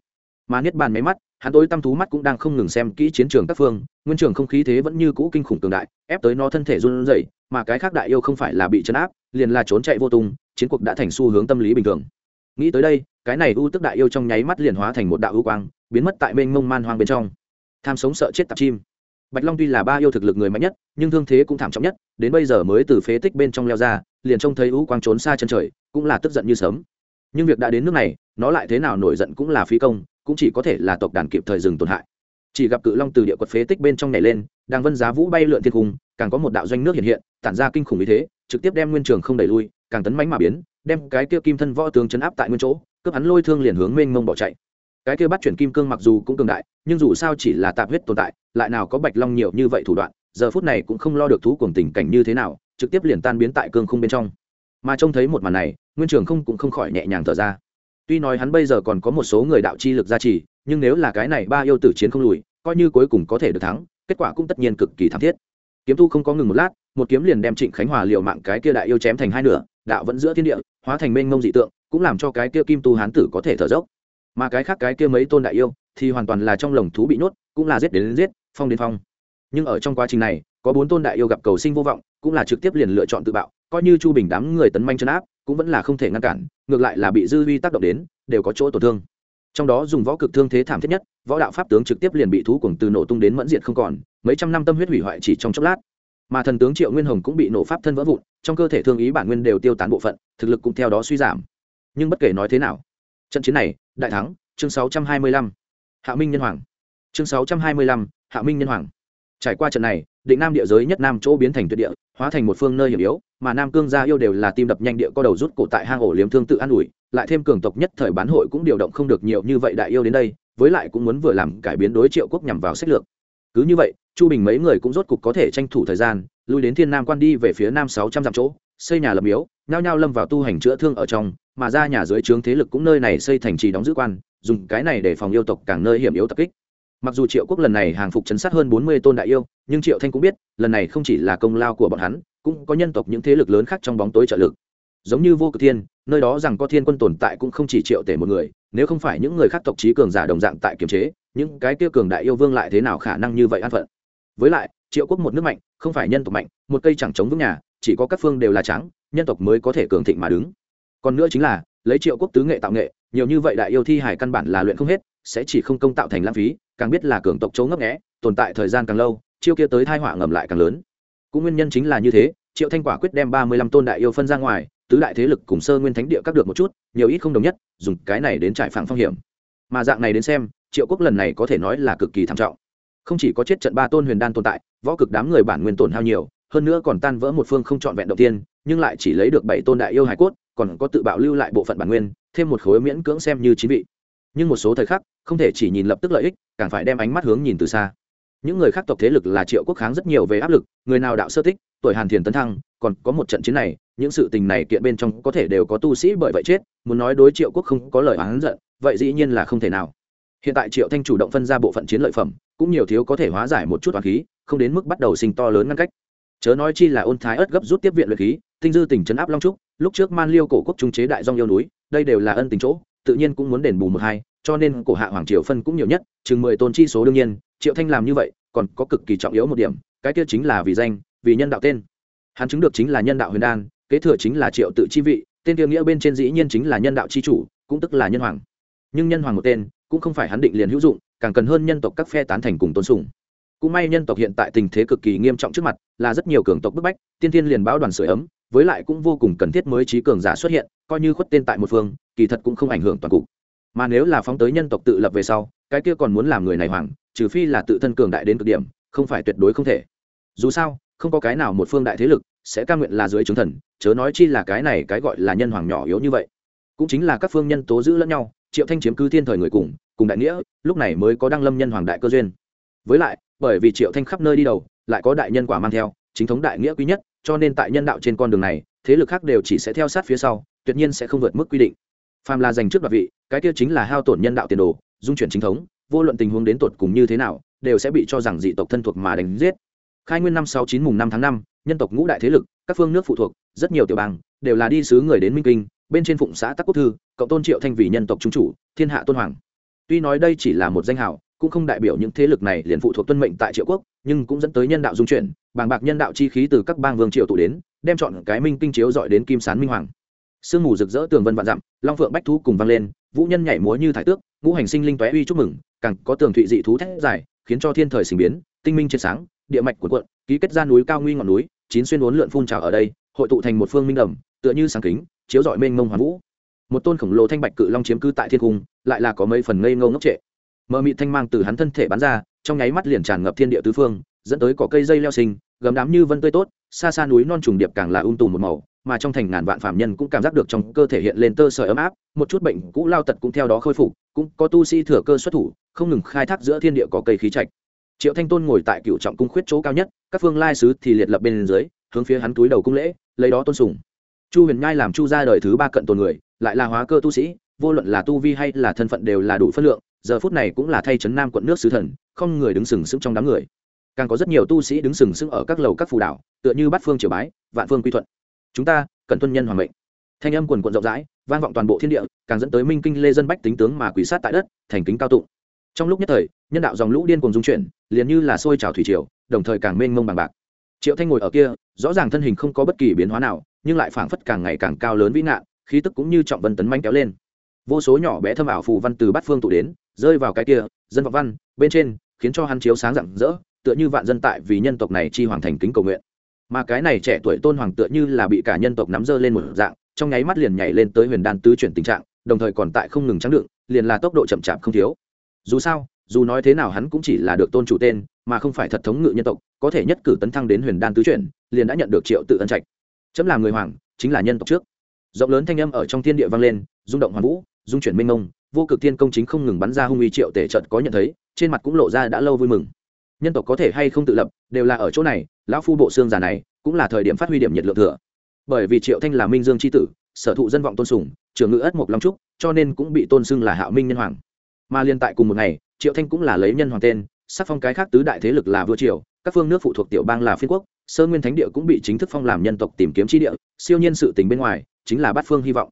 Mà niết bàn máy mắt, hắn tối tâm thú mắt cũng đang không ngừng xem kỹ chiến trường các phương, nguyên trường không khí thế vẫn như cũ kinh khủng cường đại, ép tới nó thân thể run rẩy, mà cái khác đại yêu không phải là bị chấn áp, liền là trốn chạy vô tung, chiến cuộc đã thành xu hướng tâm lý bình thường nghĩ tới đây, cái này u tức đại yêu trong nháy mắt liền hóa thành một đạo ưu quang, biến mất tại mênh mông man hoang bên trong. Tham sống sợ chết tạp chim. Bạch long tuy là ba yêu thực lực người mạnh nhất, nhưng thương thế cũng thảm trọng nhất, đến bây giờ mới từ phế tích bên trong leo ra, liền trông thấy ưu quang trốn xa chân trời, cũng là tức giận như sớm. Nhưng việc đã đến nước này, nó lại thế nào nổi giận cũng là phí công, cũng chỉ có thể là tộc đàn kịp thời dừng tổn hại. Chỉ gặp cự long từ địa quật phế tích bên trong nhảy lên, đang vân giá vũ bay lượn thiên cung, càng có một đạo doanh nước hiện hiện, tản ra kinh khủng như thế, trực tiếp đem nguyên trường không đẩy lui, càng tấn mánh mà biến đem cái kia kim thân võ tướng chấn áp tại nguyên chỗ, cướp hắn lôi thương liền hướng mênh mông bỏ chạy. Cái kia bắt chuyển kim cương mặc dù cũng cường đại, nhưng dù sao chỉ là tạp huyết tồn tại, lại nào có bạch long nhiều như vậy thủ đoạn, giờ phút này cũng không lo được thú cùng tình cảnh như thế nào, trực tiếp liền tan biến tại cương không bên trong. Mà trông thấy một màn này, nguyên trường không cũng không khỏi nhẹ nhàng thở ra. Tuy nói hắn bây giờ còn có một số người đạo chi lực gia trì, nhưng nếu là cái này ba yêu tử chiến không lùi, coi như cuối cùng có thể được thắng, kết quả cũng tất nhiên cực kỳ thảm thiết. Kiếm tu không có ngừng một lát, một kiếm liền đem trịnh khánh hòa liệu mạng cái kia đại yêu chém thành hai nửa, đạo vẫn giữa thiên địa hóa thành mênh mông dị tượng cũng làm cho cái kia kim tu hán tử có thể thở dốc. Mà cái khác cái kia mấy tôn đại yêu thì hoàn toàn là trong lồng thú bị nhốt cũng là giết đến, đến giết phong đến phong. Nhưng ở trong quá trình này có bốn tôn đại yêu gặp cầu sinh vô vọng cũng là trực tiếp liền lựa chọn tự bạo coi như chu bình đám người tấn manh chân áp cũng vẫn là không thể ngăn cản ngược lại là bị dư vi tác động đến đều có chỗ tổn thương. Trong đó dùng võ cực thương thế thảm thiết nhất võ đạo pháp tướng trực tiếp liền bị thú cuồng từ nổ tung đến mẫn diện không còn mấy trăm năm tâm huyết hủy hoại chỉ trong chốc lát mà thần tướng triệu nguyên hồng cũng bị nổ pháp thân vỡ vụn trong cơ thể thương ý bản nguyên đều tiêu tán bộ phận thực lực cũng theo đó suy giảm. Nhưng bất kể nói thế nào trận chiến này đại thắng chương 625. hạ minh nhân hoàng. Chương 625, hạ minh nhân hoàng. Trải qua trận này định nam địa giới nhất nam chỗ biến thành tuyệt địa hóa thành một phương nơi hiểm yếu mà nam cương gia yêu đều là tim đập nhanh địa có đầu rút cổ tại hang ổ liếm thương tự an ủi lại thêm cường tộc nhất thời bán hội cũng điều động không được nhiều như vậy đại yêu đến đây với lại cũng muốn vừa làm cải biến đối triệu quốc nhằm vào sách lược. Cứ như vậy chu bình mấy người cũng rốt cục có thể tranh thủ thời gian, lui đến thiên nam quan đi về phía nam sáu trăm dặm chỗ, xây nhà lập miếu, nhao nhao lâm vào tu hành chữa thương ở trong, mà ra nhà dưới trướng thế lực cũng nơi này xây thành trì đóng giữ quan, dùng cái này để phòng yêu tộc càng nơi hiểm yếu tập kích. Mặc dù triệu quốc lần này hàng phục chấn sát hơn bốn mươi tôn đại yêu, nhưng triệu thanh cũng biết, lần này không chỉ là công lao của bọn hắn, cũng có nhân tộc những thế lực lớn khác trong bóng tối trợ lực. Giống như vô cực thiên, nơi đó rằng có thiên quân tồn tại cũng không chỉ triệu tể một người, nếu không phải những người khác tộc trí cường giả đồng dạng tại kiềm chế, những cái kia cường đại yêu vương lại thế nào khả năng như vậy an phận? Với lại, triệu quốc một nước mạnh, không phải nhân tộc mạnh, một cây chẳng chống vững nhà, chỉ có các phương đều là trắng, nhân tộc mới có thể cường thịnh mà đứng. Còn nữa chính là, lấy triệu quốc tứ nghệ tạo nghệ, nhiều như vậy đại yêu thi hải căn bản là luyện không hết, sẽ chỉ không công tạo thành lãng phí, càng biết là cường tộc chấu ngấp nghẽ tồn tại thời gian càng lâu, chiêu kia tới thai họa ngầm lại càng lớn. Cũng nguyên nhân chính là như thế, triệu thanh quả quyết đem ba mươi lăm tôn đại yêu phân ra ngoài, tứ đại thế lực cùng sơ nguyên thánh địa các được một chút, nhiều ít không đồng nhất, dùng cái này đến trải phẳng phong hiểm. Mà dạng này đến xem, triệu quốc lần này có thể nói là cực kỳ tham trọng không chỉ có chết trận ba tôn huyền đan tồn tại, võ cực đám người bản nguyên tổn hao nhiều, hơn nữa còn tan vỡ một phương không trọn vẹn đầu tiên nhưng lại chỉ lấy được bảy tôn đại yêu hải cốt, còn có tự bạo lưu lại bộ phận bản nguyên, thêm một khối miễn cưỡng xem như chín vị. Nhưng một số thời khắc, không thể chỉ nhìn lập tức lợi ích, càng phải đem ánh mắt hướng nhìn từ xa. Những người khác tộc thế lực là triệu quốc kháng rất nhiều về áp lực, người nào đạo sơ tích tuổi hàn thiền tấn thăng, còn có một trận chiến này, những sự tình này kiện bên trong có thể đều có tu sĩ bởi vậy chết, muốn nói đối triệu quốc không có lời oán giận, vậy dĩ nhiên là không thể nào. Hiện tại triệu thanh chủ động phân ra bộ phận chiến lợi phẩm cũng nhiều thiếu có thể hóa giải một chút toàn khí, không đến mức bắt đầu sinh to lớn ngăn cách. Chớ nói chi là ôn thái ớt gấp rút tiếp viện luyện khí, tinh dư tỉnh trấn áp long trúc, lúc trước man liêu cổ quốc trung chế đại dong yêu núi, đây đều là ân tình chỗ, tự nhiên cũng muốn đền bù một hai, cho nên cổ hạ hoàng triều phân cũng nhiều nhất, chừng mười tôn chi số đương nhiên, triệu thanh làm như vậy, còn có cực kỳ trọng yếu một điểm, cái kia chính là vì danh, vì nhân đạo tên. Hắn chứng được chính là nhân đạo huyền đan, kế thừa chính là triệu tự chi vị, tên kia nghĩa bên trên dĩ nhiên chính là nhân đạo chi chủ, cũng tức là nhân hoàng. Nhưng nhân hoàng một tên, cũng không phải hắn định liền hữu dụng càng cần hơn nhân tộc các phe tán thành cùng tôn sùng. Cũng may nhân tộc hiện tại tình thế cực kỳ nghiêm trọng trước mặt, là rất nhiều cường tộc bức bách, tiên tiên liền báo đoàn sửa ấm, với lại cũng vô cùng cần thiết mới trí cường giả xuất hiện, coi như khuất tên tại một phương, kỳ thật cũng không ảnh hưởng toàn cục. Mà nếu là phóng tới nhân tộc tự lập về sau, cái kia còn muốn làm người này hoàng trừ phi là tự thân cường đại đến cực điểm, không phải tuyệt đối không thể. Dù sao, không có cái nào một phương đại thế lực sẽ ca nguyện là dưới chứng thần, chớ nói chi là cái này cái gọi là nhân hoàng nhỏ yếu như vậy. Cũng chính là các phương nhân tố giữ lẫn nhau, triệu thanh chiếm cứ thiên thời người cùng cùng đại nghĩa, lúc này mới có đăng lâm nhân hoàng đại cơ duyên. Với lại, bởi vì triệu thanh khắp nơi đi đầu, lại có đại nhân quả mang theo, chính thống đại nghĩa quý nhất, cho nên tại nhân đạo trên con đường này, thế lực khác đều chỉ sẽ theo sát phía sau, tuyệt nhiên sẽ không vượt mức quy định. Phàm là dành trước đoạt vị, cái kia chính là hao tổn nhân đạo tiền đồ, dung chuyển chính thống, vô luận tình huống đến tột cùng như thế nào, đều sẽ bị cho rằng dị tộc thân thuộc mà đánh giết. Khai nguyên năm sáu chín mùng năm tháng năm, nhân tộc ngũ đại thế lực, các phương nước phụ thuộc, rất nhiều tiểu bang, đều là đi sứ người đến minh kinh, bên trên phụng xã tắc quốc thư, cộng tôn triệu thanh vì nhân tộc trung chủ, thiên hạ tôn hoàng tuy nói đây chỉ là một danh hào, cũng không đại biểu những thế lực này liền phụ thuộc tuân mệnh tại triệu quốc, nhưng cũng dẫn tới nhân đạo dung chuyển, bàng bạc nhân đạo chi khí từ các bang vương triều tụ đến, đem chọn cái minh kinh chiếu dọi đến kim sán minh hoàng. Sương mù rực rỡ tường vân vạn dặm, long phượng bách thú cùng vang lên, vũ nhân nhảy múa như thải tước, ngũ hành sinh linh tóe uy chúc mừng, càng có tường thụy dị thú thét dài, khiến cho thiên thời sinh biến, tinh minh triệt sáng, địa mạch của quận ký kết ra núi cao nguy ngọn núi, chín xuyên uốn lượn phun trào ở đây, hội tụ thành một phương minh đầm tựa như sáng kính, chiếu dọi mênh mông hoàn vũ một tôn khổng lồ thanh bạch cự long chiếm cư tại thiên cung, lại là có mấy phần ngây ngâu ngốc trệ. Mờ mị thanh mang từ hắn thân thể bắn ra, trong nháy mắt liền tràn ngập thiên địa tứ phương, dẫn tới cỏ cây dây leo sinh, gấm đám như vân tươi tốt, xa xa núi non trùng điệp càng là ung tùm một màu, mà trong thành ngàn vạn phạm nhân cũng cảm giác được trong cơ thể hiện lên tơ sợi ấm áp, một chút bệnh cũ lao tật cũng theo đó khôi phục, cũng có tu sĩ thừa cơ xuất thủ, không ngừng khai thác giữa thiên địa có cây khí trạch. Triệu thanh tôn ngồi tại cựu trọng cung khuyết chỗ cao nhất, các phương lai sứ thì liệt lập bên dưới, hướng phía hắn túi đầu cung lễ, lấy đó tôn sùng. Chu huyền nhai làm chu ra đời thứ ba cận tồn người lại là hóa cơ tu sĩ, vô luận là tu vi hay là thân phận đều là đủ phân lượng, giờ phút này cũng là thay trấn nam quận nước sứ thần, không người đứng sừng sững trong đám người. Càng có rất nhiều tu sĩ đứng sừng sững ở các lầu các phù đảo, tựa như bát phương triều bái, vạn phương quy thuận. Chúng ta, cần tuân nhân hoàng mệnh. Thanh âm quần quận rộng rãi, vang vọng toàn bộ thiên địa, càng dẫn tới minh kinh lê dân bách tính tướng mà quỷ sát tại đất, thành kính cao tụng. Trong lúc nhất thời, nhân đạo dòng lũ điên cùng dung chuyển, liền như là sôi trào thủy triều, đồng thời càng mênh mông bằng bạc. Triệu thanh ngồi ở kia, rõ ràng thân hình không có bất kỳ biến hóa nào, nhưng lại phảng phất càng ngày càng cao lớn vĩ ngạn khí tức cũng như trọng vân tấn manh kéo lên. Vô số nhỏ bé thâm ảo phù văn từ bát phương tụ đến, rơi vào cái kia, dân vọng văn, bên trên, khiến cho hắn chiếu sáng rạng rỡ, tựa như vạn dân tại vì nhân tộc này chi hoàng thành kính cầu nguyện. Mà cái này trẻ tuổi tôn hoàng tựa như là bị cả nhân tộc nắm dơ lên một dạng, trong nháy mắt liền nhảy lên tới huyền đan tứ chuyển tình trạng, đồng thời còn tại không ngừng trắng đựng, liền là tốc độ chậm chạp không thiếu. Dù sao, dù nói thế nào hắn cũng chỉ là được tôn chủ tên, mà không phải thật thống ngự nhân tộc, có thể nhất cử tấn thăng đến huyền đan tứ chuyển, liền đã nhận được triệu tự ân trạch. Chấm làm người hoàng, chính là nhân tộc trước rộng lớn thanh âm ở trong thiên địa vang lên, rung động hoàn vũ dung chuyển minh mông, vô cực thiên công chính không ngừng bắn ra hung uy triệu tể trận có nhận thấy, trên mặt cũng lộ ra đã lâu vui mừng. Nhân tộc có thể hay không tự lập, đều là ở chỗ này, lão phu bộ xương già này, cũng là thời điểm phát huy điểm nhiệt lượng thừa. Bởi vì triệu thanh là minh dương c h i tử, sở thụ dân vọng tôn sùng trường ngữ ất mộc long trúc, cho nên cũng bị tôn xưng là hạo minh nhân hoàng. Mà liên tại cùng một ngày, triệu thanh cũng là lấy nhân hoàng tên, sắc phong cái khác tứ đại thế lực là vua triều, các phương nước phụ thuộc tiểu bang là phiên quốc, sơ nguyên thánh địa cũng bị chính thức phong làm nhân tộc tìm kiếm tri địa, siêu nhiên sự tình bên ngoài chính là bát phương hy vọng.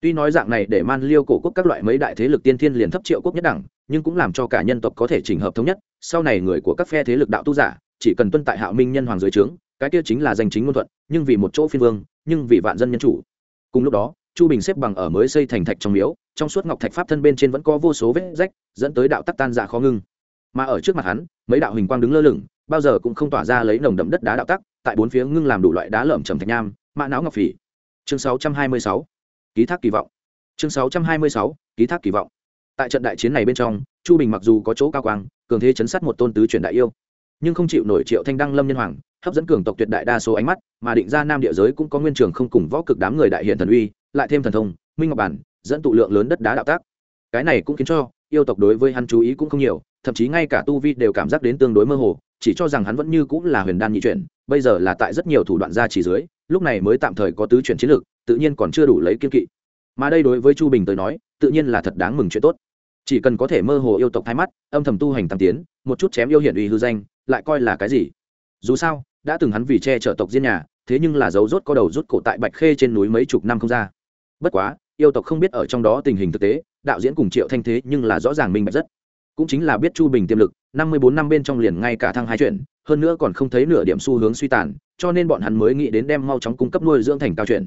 Tuy nói dạng này để man liêu cổ quốc các loại mấy đại thế lực tiên thiên liền thấp triệu quốc nhất đẳng, nhưng cũng làm cho cả nhân tộc có thể chỉnh hợp thống nhất, sau này người của các phe thế lực đạo tu giả, chỉ cần tuân tại hạo minh nhân hoàng dưới trướng, cái kia chính là danh chính ngôn thuận, nhưng vì một chỗ phiên vương, nhưng vì vạn dân nhân chủ. Cùng lúc đó, chu bình xếp bằng ở mới xây thành thạch trong miếu, trong suốt ngọc thạch pháp thân bên trên vẫn có vô số vết rách, dẫn tới đạo tắc tan dạ khó ngưng. Mà ở trước mặt hắn, mấy đạo hình quang đứng lơ lửng, bao giờ cũng không tỏa ra lấy nồng đậm đất đá đạo tắc, tại bốn phía ngưng làm đủ loại đá lởm trầm thạch nham, mã não ngọc phỉ chương 626 ký thác kỳ vọng. Chương 626 ký thác kỳ vọng. Tại trận đại chiến này bên trong, chu bình mặc dù có chỗ cao quang, cường thế chấn sát một tôn tứ truyền đại yêu, nhưng không chịu nổi triệu thanh đăng lâm nhân hoàng, hấp dẫn cường tộc tuyệt đại đa số ánh mắt, mà định ra nam địa giới cũng có nguyên trường không cùng võ cực đám người đại hiện thần uy, lại thêm thần thông, minh ngọc bản, dẫn tụ lượng lớn đất đá đạo tác. Cái này cũng khiến cho yêu tộc đối với hắn chú ý cũng không nhiều, thậm chí ngay cả tu vi đều cảm giác đến tương đối mơ hồ, chỉ cho rằng hắn vẫn như cũng là huyền đan nhị chuyển bây giờ là tại rất nhiều thủ đoạn gia chỉ dưới, lúc này mới tạm thời có tứ chuyển chiến lược, tự nhiên còn chưa đủ lấy kiên kỵ. Mà đây đối với chu bình tới nói, tự nhiên là thật đáng mừng chuyện tốt. Chỉ cần có thể mơ hồ yêu tộc thay mắt, âm thầm tu hành tăng tiến, một chút chém yêu hiển uy hư danh, lại coi là cái gì? Dù sao, đã từng hắn vì che chở tộc diên nhà, thế nhưng là dấu rốt có đầu rút cổ tại bạch khê trên núi mấy chục năm không ra. Bất quá, yêu tộc không biết ở trong đó tình hình thực tế, đạo diễn cùng triệu thanh thế nhưng là rõ ràng minh bạch rất. Cũng chính là biết chu bình tiềm lực, năm mươi bốn năm bên trong liền ngay cả thăng hai chuyện hơn nữa còn không thấy nửa điểm xu hướng suy tàn, cho nên bọn hắn mới nghĩ đến đem mau chóng cung cấp nuôi dưỡng thành cao chuyện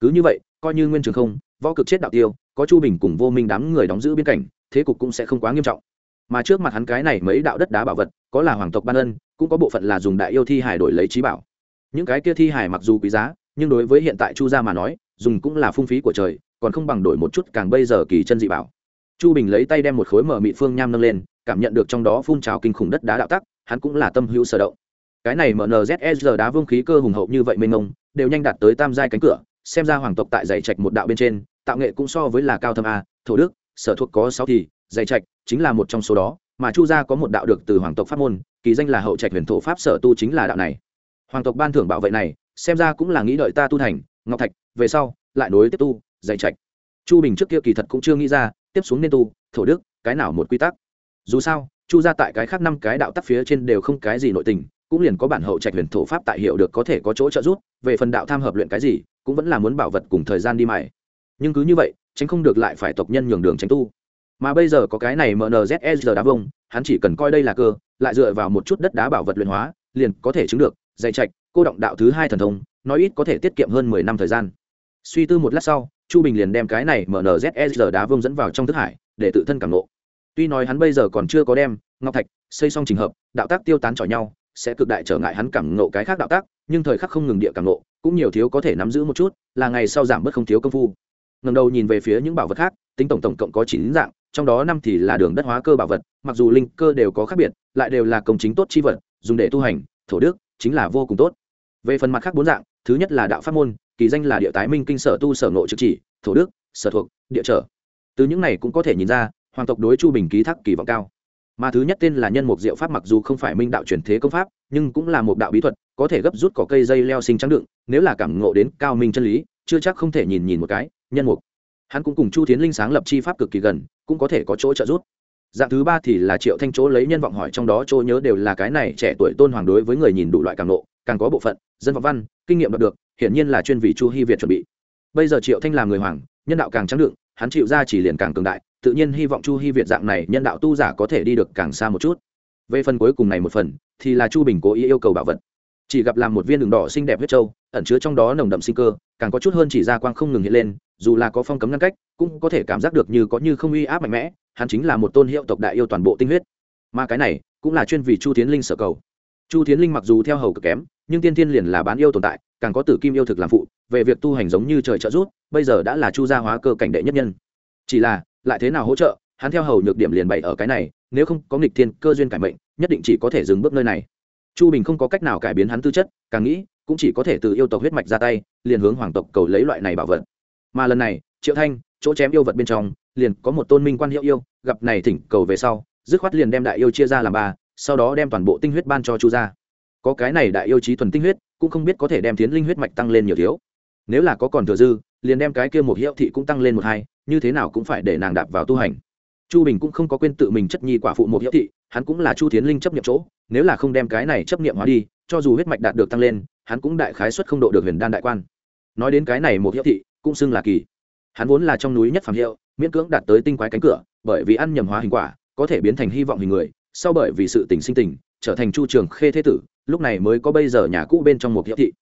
cứ như vậy, coi như nguyên trường không, võ cực chết đạo tiêu, có chu bình cùng vô minh đám người đóng giữ biên cảnh, thế cục cũng sẽ không quá nghiêm trọng. Mà trước mặt hắn cái này mấy đạo đất đá bảo vật, có là hoàng tộc ban ân, cũng có bộ phận là dùng đại yêu thi hải đổi lấy trí bảo. Những cái kia thi hải mặc dù quý giá, nhưng đối với hiện tại chu gia mà nói, dùng cũng là phung phí của trời, còn không bằng đổi một chút càng bây giờ kỳ chân dị bảo. Chu bình lấy tay đem một khối mở mị phương nham nâng lên, cảm nhận được trong đó phun trào kinh khủng đất đá đạo tắc hắn cũng là tâm hữu sở động. Cái này mnzsr đá vương khí cơ hùng hậu như vậy mênh mông, đều nhanh đạt tới tam giai cánh cửa, xem ra hoàng tộc tại dạy trạch một đạo bên trên, tạo nghệ cũng so với là cao thâm a, thổ đức, sở thuộc có sáu thì dạy trạch chính là một trong số đó, mà chu gia có một đạo được từ hoàng tộc pháp môn, kỳ danh là hậu trạch huyền thổ pháp sở tu chính là đạo này. Hoàng tộc ban thưởng bảo vệ này, xem ra cũng là nghĩ đợi ta tu thành, ngọc thạch, về sau, lại nối tiếp tu dạy trạch. Chu bình trước kia kỳ thật cũng chưa nghĩ ra, tiếp xuống nên tu, thổ đức, cái nào một quy tắc? Dù sao chu gia tại cái khác năm cái đạo tắc phía trên đều không cái gì nội tình, cũng liền có bản hậu trạch huyền thổ pháp tại hiệu được có thể có chỗ trợ giúp, về phần đạo tham hợp luyện cái gì, cũng vẫn là muốn bảo vật cùng thời gian đi mày nhưng cứ như vậy, tránh không được lại phải tộc nhân nhường đường tránh tu. Mà bây giờ có cái này mnzsr đá vông, hắn chỉ cần coi đây là cơ, lại dựa vào một chút đất đá bảo vật luyện hóa, liền có thể chứng được dày trạch, cô động đạo thứ hai thần thông, nói ít có thể tiết kiệm hơn mười năm thời gian. Suy tư một lát sau, chu bình liền đem cái này mnzsr đá vông dẫn vào trong thức hải, để tự thân cảm nộ tuy nói hắn bây giờ còn chưa có đem ngọc thạch xây xong trình hợp, đạo tác tiêu tán trỏi nhau, sẽ cực đại trở ngại hắn cảm ngộ cái khác đạo tác, nhưng thời khắc không ngừng địa cảm ngộ, cũng nhiều thiếu có thể nắm giữ một chút, là ngày sau giảm bớt không thiếu công phu. Ngầm đầu nhìn về phía những bảo vật khác, tính tổng tổng cộng có chín dạng, trong đó năm thì là đường đất hóa cơ bảo vật, mặc dù linh cơ đều có khác biệt, lại đều là công chính tốt chi vật, dùng để tu hành, thổ đức, chính là vô cùng tốt. Về phần mặt khác bốn dạng, thứ nhất là đạo pháp môn, kỳ danh là địa tái minh kinh sở tu sở nội trực chỉ, thổ đức, sở thuộc, địa trở. Từ những này cũng có thể nhìn ra hoàng tộc đối chu bình ký thác kỳ vọng cao. Mà thứ nhất tên là nhân mục diệu pháp mặc dù không phải minh đạo truyền thế công pháp, nhưng cũng là một đạo bí thuật, có thể gấp rút cỏ cây dây leo sinh trắng đựng, nếu là cảm ngộ đến cao minh chân lý, chưa chắc không thể nhìn nhìn một cái, nhân mục. Hắn cũng cùng chu tiến linh sáng lập chi pháp cực kỳ gần, cũng có thể có chỗ trợ giúp. Dạng thứ ba thì là triệu thanh chỗ lấy nhân vọng hỏi trong đó chỗ nhớ đều là cái này trẻ tuổi tôn hoàng đối với người nhìn đủ loại càng nộ càng có bộ phận, dân vọng văn, kinh nghiệm đạt được, hiển nhiên là chuyên vì chu hy việt chuẩn bị. Bây giờ triệu thanh làm người hoàng, nhân đạo càng trắng đựng, hắn chịu ra chỉ liền càng cường đại tự nhiên hy vọng chu hy việt dạng này nhân đạo tu giả có thể đi được càng xa một chút. Về phần cuối cùng này một phần, thì là chu bình cố ý yêu cầu bảo vật. Chỉ gặp làm một viên đường đỏ xinh đẹp huyết trâu ẩn chứa trong đó nồng đậm sinh cơ, càng có chút hơn chỉ ra quang không ngừng hiện lên, dù là có phong cấm ngăn cách, cũng có thể cảm giác được như có như không uy áp mạnh mẽ, hắn chính là một tôn hiệu tộc đại yêu toàn bộ tinh huyết. Mà cái này, cũng là chuyên vì chu tiến linh sở cầu. Chu tiến linh mặc dù theo hầu cực kém, nhưng tiên thiên liền là bán yêu tồn tại, càng có tử kim yêu thực làm phụ, về việc tu hành giống như trời trợ rút bây giờ đã là chu gia hóa cơ cảnh đệ nhất nhân. Chỉ là lại thế nào hỗ trợ, hắn theo hầu nhược điểm liền bày ở cái này, nếu không có nghịch thiên cơ duyên cải mệnh, nhất định chỉ có thể dừng bước nơi này. Chu bình không có cách nào cải biến hắn tư chất, càng nghĩ, cũng chỉ có thể từ yêu tộc huyết mạch ra tay, liền hướng hoàng tộc cầu lấy loại này bảo vật. Mà lần này, triệu thanh, chỗ chém yêu vật bên trong, liền có một tôn minh quan hiệu yêu, gặp này thỉnh cầu về sau, dứt khoát liền đem đại yêu chia ra làm ba, sau đó đem toàn bộ tinh huyết ban cho chu ra có cái này đại yêu trí thuần tinh huyết, cũng không biết có thể đem tiến linh huyết mạch tăng lên nhiều thiếu. Nếu là có còn thừa dư, liền đem cái kia một hiệu thị cũng tăng lên một hai như thế nào cũng phải để nàng đạp vào tu hành. Chu bình cũng không có quên tự mình chất nhi quả phụ một hiệu thị, hắn cũng là chu tiến linh chấp nghiệm chỗ, nếu là không đem cái này chấp nghiệm hóa đi, cho dù huyết mạch đạt được tăng lên, hắn cũng đại khái xuất không độ được huyền đan đại quan. Nói đến cái này một hiệu thị, cũng xưng là kỳ. Hắn vốn là trong núi nhất phàm hiệu, miễn cưỡng đạt tới tinh quái cánh cửa, bởi vì ăn nhầm hóa hình quả, có thể biến thành hy vọng hình người, sau bởi vì sự tình sinh tình, trở thành chu trường khê thế tử, lúc này mới có bây giờ nhà cũ bên trong một hiệu thị.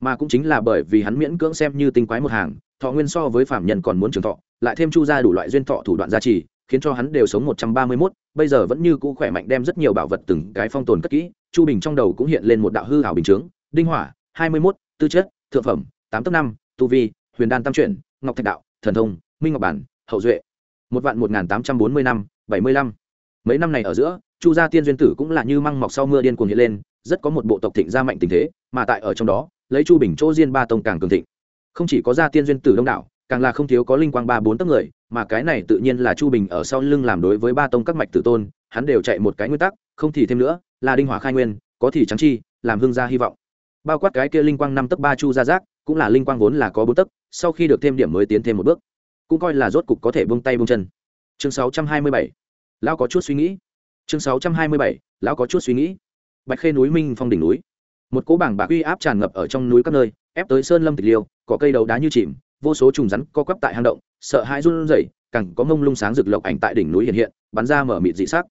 Mà cũng chính là bởi vì hắn miễn cưỡng xem như tinh quái một hàng thọ nguyên so với phạm nhân còn muốn trường thọ lại thêm chu ra đủ loại duyên thọ thủ đoạn gia trì khiến cho hắn đều sống một trăm ba mươi 131, bây giờ vẫn như cũ khỏe mạnh đem rất nhiều bảo vật từng cái phong tồn cất kỹ. Chu bình trong đầu cũng hiện lên một đạo hư hảo bình chướng đinh hỏa hai mươi 21, tư chất thượng phẩm tám tấc năm tu vi huyền đan tam chuyển ngọc thạch đạo thần thông minh ngọc bản hậu duệ. Một vạn một nghìn tám trăm bốn mươi năm bảy mươi lăm. Mấy năm này ở giữa chu gia tiên duyên tử cũng là như măng mọc sau mưa điên cuồng hiện lên rất có một bộ tộc thịnh gia mạnh tình thế mà tại ở trong đó lấy chu bình chỗ diên ba tông càng cường thịnh không chỉ có gia tiên duyên tử đông đảo, càng là không thiếu có linh quang ba bốn tấc người, mà cái này tự nhiên là chu bình ở sau lưng làm đối với ba tông các mạch tử tôn, hắn đều chạy một cái nguyên tắc, không thì thêm nữa, là đinh hỏa khai nguyên, có thì trắng chi, làm hương gia hy vọng. Bao quát cái kia linh quang năm tấc ba chu gia giác, cũng là linh quang vốn là có bốn tấc, sau khi được thêm điểm mới tiến thêm một bước. Cũng coi là rốt cục có thể bông tay bông chân. Chương sáu trăm hai mươi bảy. Lão có chút suy nghĩ. Chương sáu trăm hai mươi bảy. Lão có chút suy nghĩ. Bạch khê núi minh phong đỉnh núi. Một cỗ bảng bạc uy áp tràn ngập ở trong núi các nơi ép tới sơn lâm tịch liêu có cây đầu đá như chìm, vô số trùng rắn co quắp tại hang động, sợ hãi run rẩy, càng có mông lung sáng rực lộc ảnh tại đỉnh núi hiện hiện, bắn ra mở mịt dị sắc.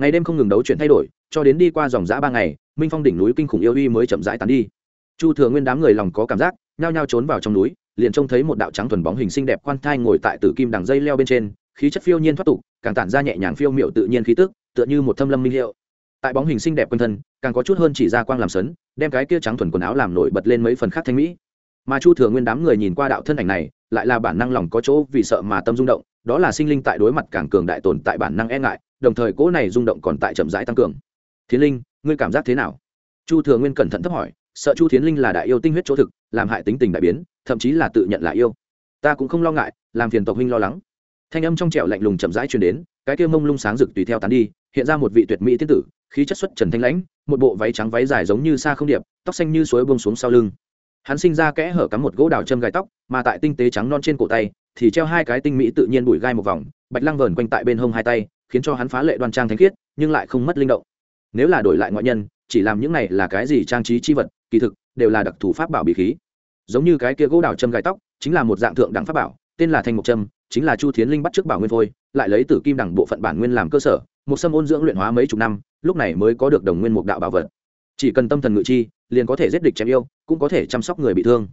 Ngày đêm không ngừng đấu chuyển thay đổi, cho đến đi qua dòng giã ba ngày, minh phong đỉnh núi kinh khủng yêu uy mới chậm rãi tán đi. Chu thừa nguyên đám người lòng có cảm giác, nhao nhao trốn vào trong núi, liền trông thấy một đạo trắng thuần bóng hình xinh đẹp khoan thai ngồi tại tử kim đằng dây leo bên trên, khí chất phiêu nhiên thoát tục, càng tản ra nhẹ nhàng phiêu miệu tự nhiên khí tức, tựa như một thâm lâm minh hiệu tại bóng hình xinh đẹp quanh thân, càng có chút hơn chỉ ra quang làm sấn, đem cái kia trắng thuần quần áo làm nổi bật lên mấy phần khác thanh mỹ. Mà chu thừa nguyên đám người nhìn qua đạo thân ảnh này, lại là bản năng lòng có chỗ vì sợ mà tâm rung động, đó là sinh linh tại đối mặt càng cường đại tồn tại bản năng e ngại, đồng thời cỗ này rung động còn tại chậm rãi tăng cường. Thiến linh, ngươi cảm giác thế nào? Chu thừa nguyên cẩn thận thấp hỏi, sợ chu thiến linh là đại yêu tinh huyết chỗ thực, làm hại tính tình đại biến, thậm chí là tự nhận là yêu. Ta cũng không lo ngại, làm phiền tộc huynh lo lắng. Thanh âm trong trẻo lạnh lùng chậm rãi truyền đến, cái kia mông lung sáng rực tùy theo tán đi hiện ra một vị tuyệt mỹ tiên tử, khí chất xuất trần thanh lãnh, một bộ váy trắng váy dài giống như sa không điệp, tóc xanh như suối buông xuống sau lưng. Hắn sinh ra kẽ hở cắm một gỗ đào châm gai tóc, mà tại tinh tế trắng non trên cổ tay, thì treo hai cái tinh mỹ tự nhiên bụi gai một vòng, bạch lăng vờn quanh tại bên hông hai tay, khiến cho hắn phá lệ đoan trang thanh khiết, nhưng lại không mất linh động. Nếu là đổi lại ngoại nhân, chỉ làm những này là cái gì trang trí chi vật, kỳ thực, đều là đặc thù pháp bảo bí khí. Giống như cái kia gỗ đào châm gai tóc, chính là một dạng thượng đẳng pháp bảo, tên là thanh mục trâm chính là chu thiến linh bắt trước bảo nguyên phôi, lại lấy tử kim đẳng bộ phận bản nguyên làm cơ sở một sâm ôn dưỡng luyện hóa mấy chục năm, lúc này mới có được đồng nguyên mục đạo bảo vật. Chỉ cần tâm thần ngự chi, liền có thể giết địch chém yêu, cũng có thể chăm sóc người bị thương.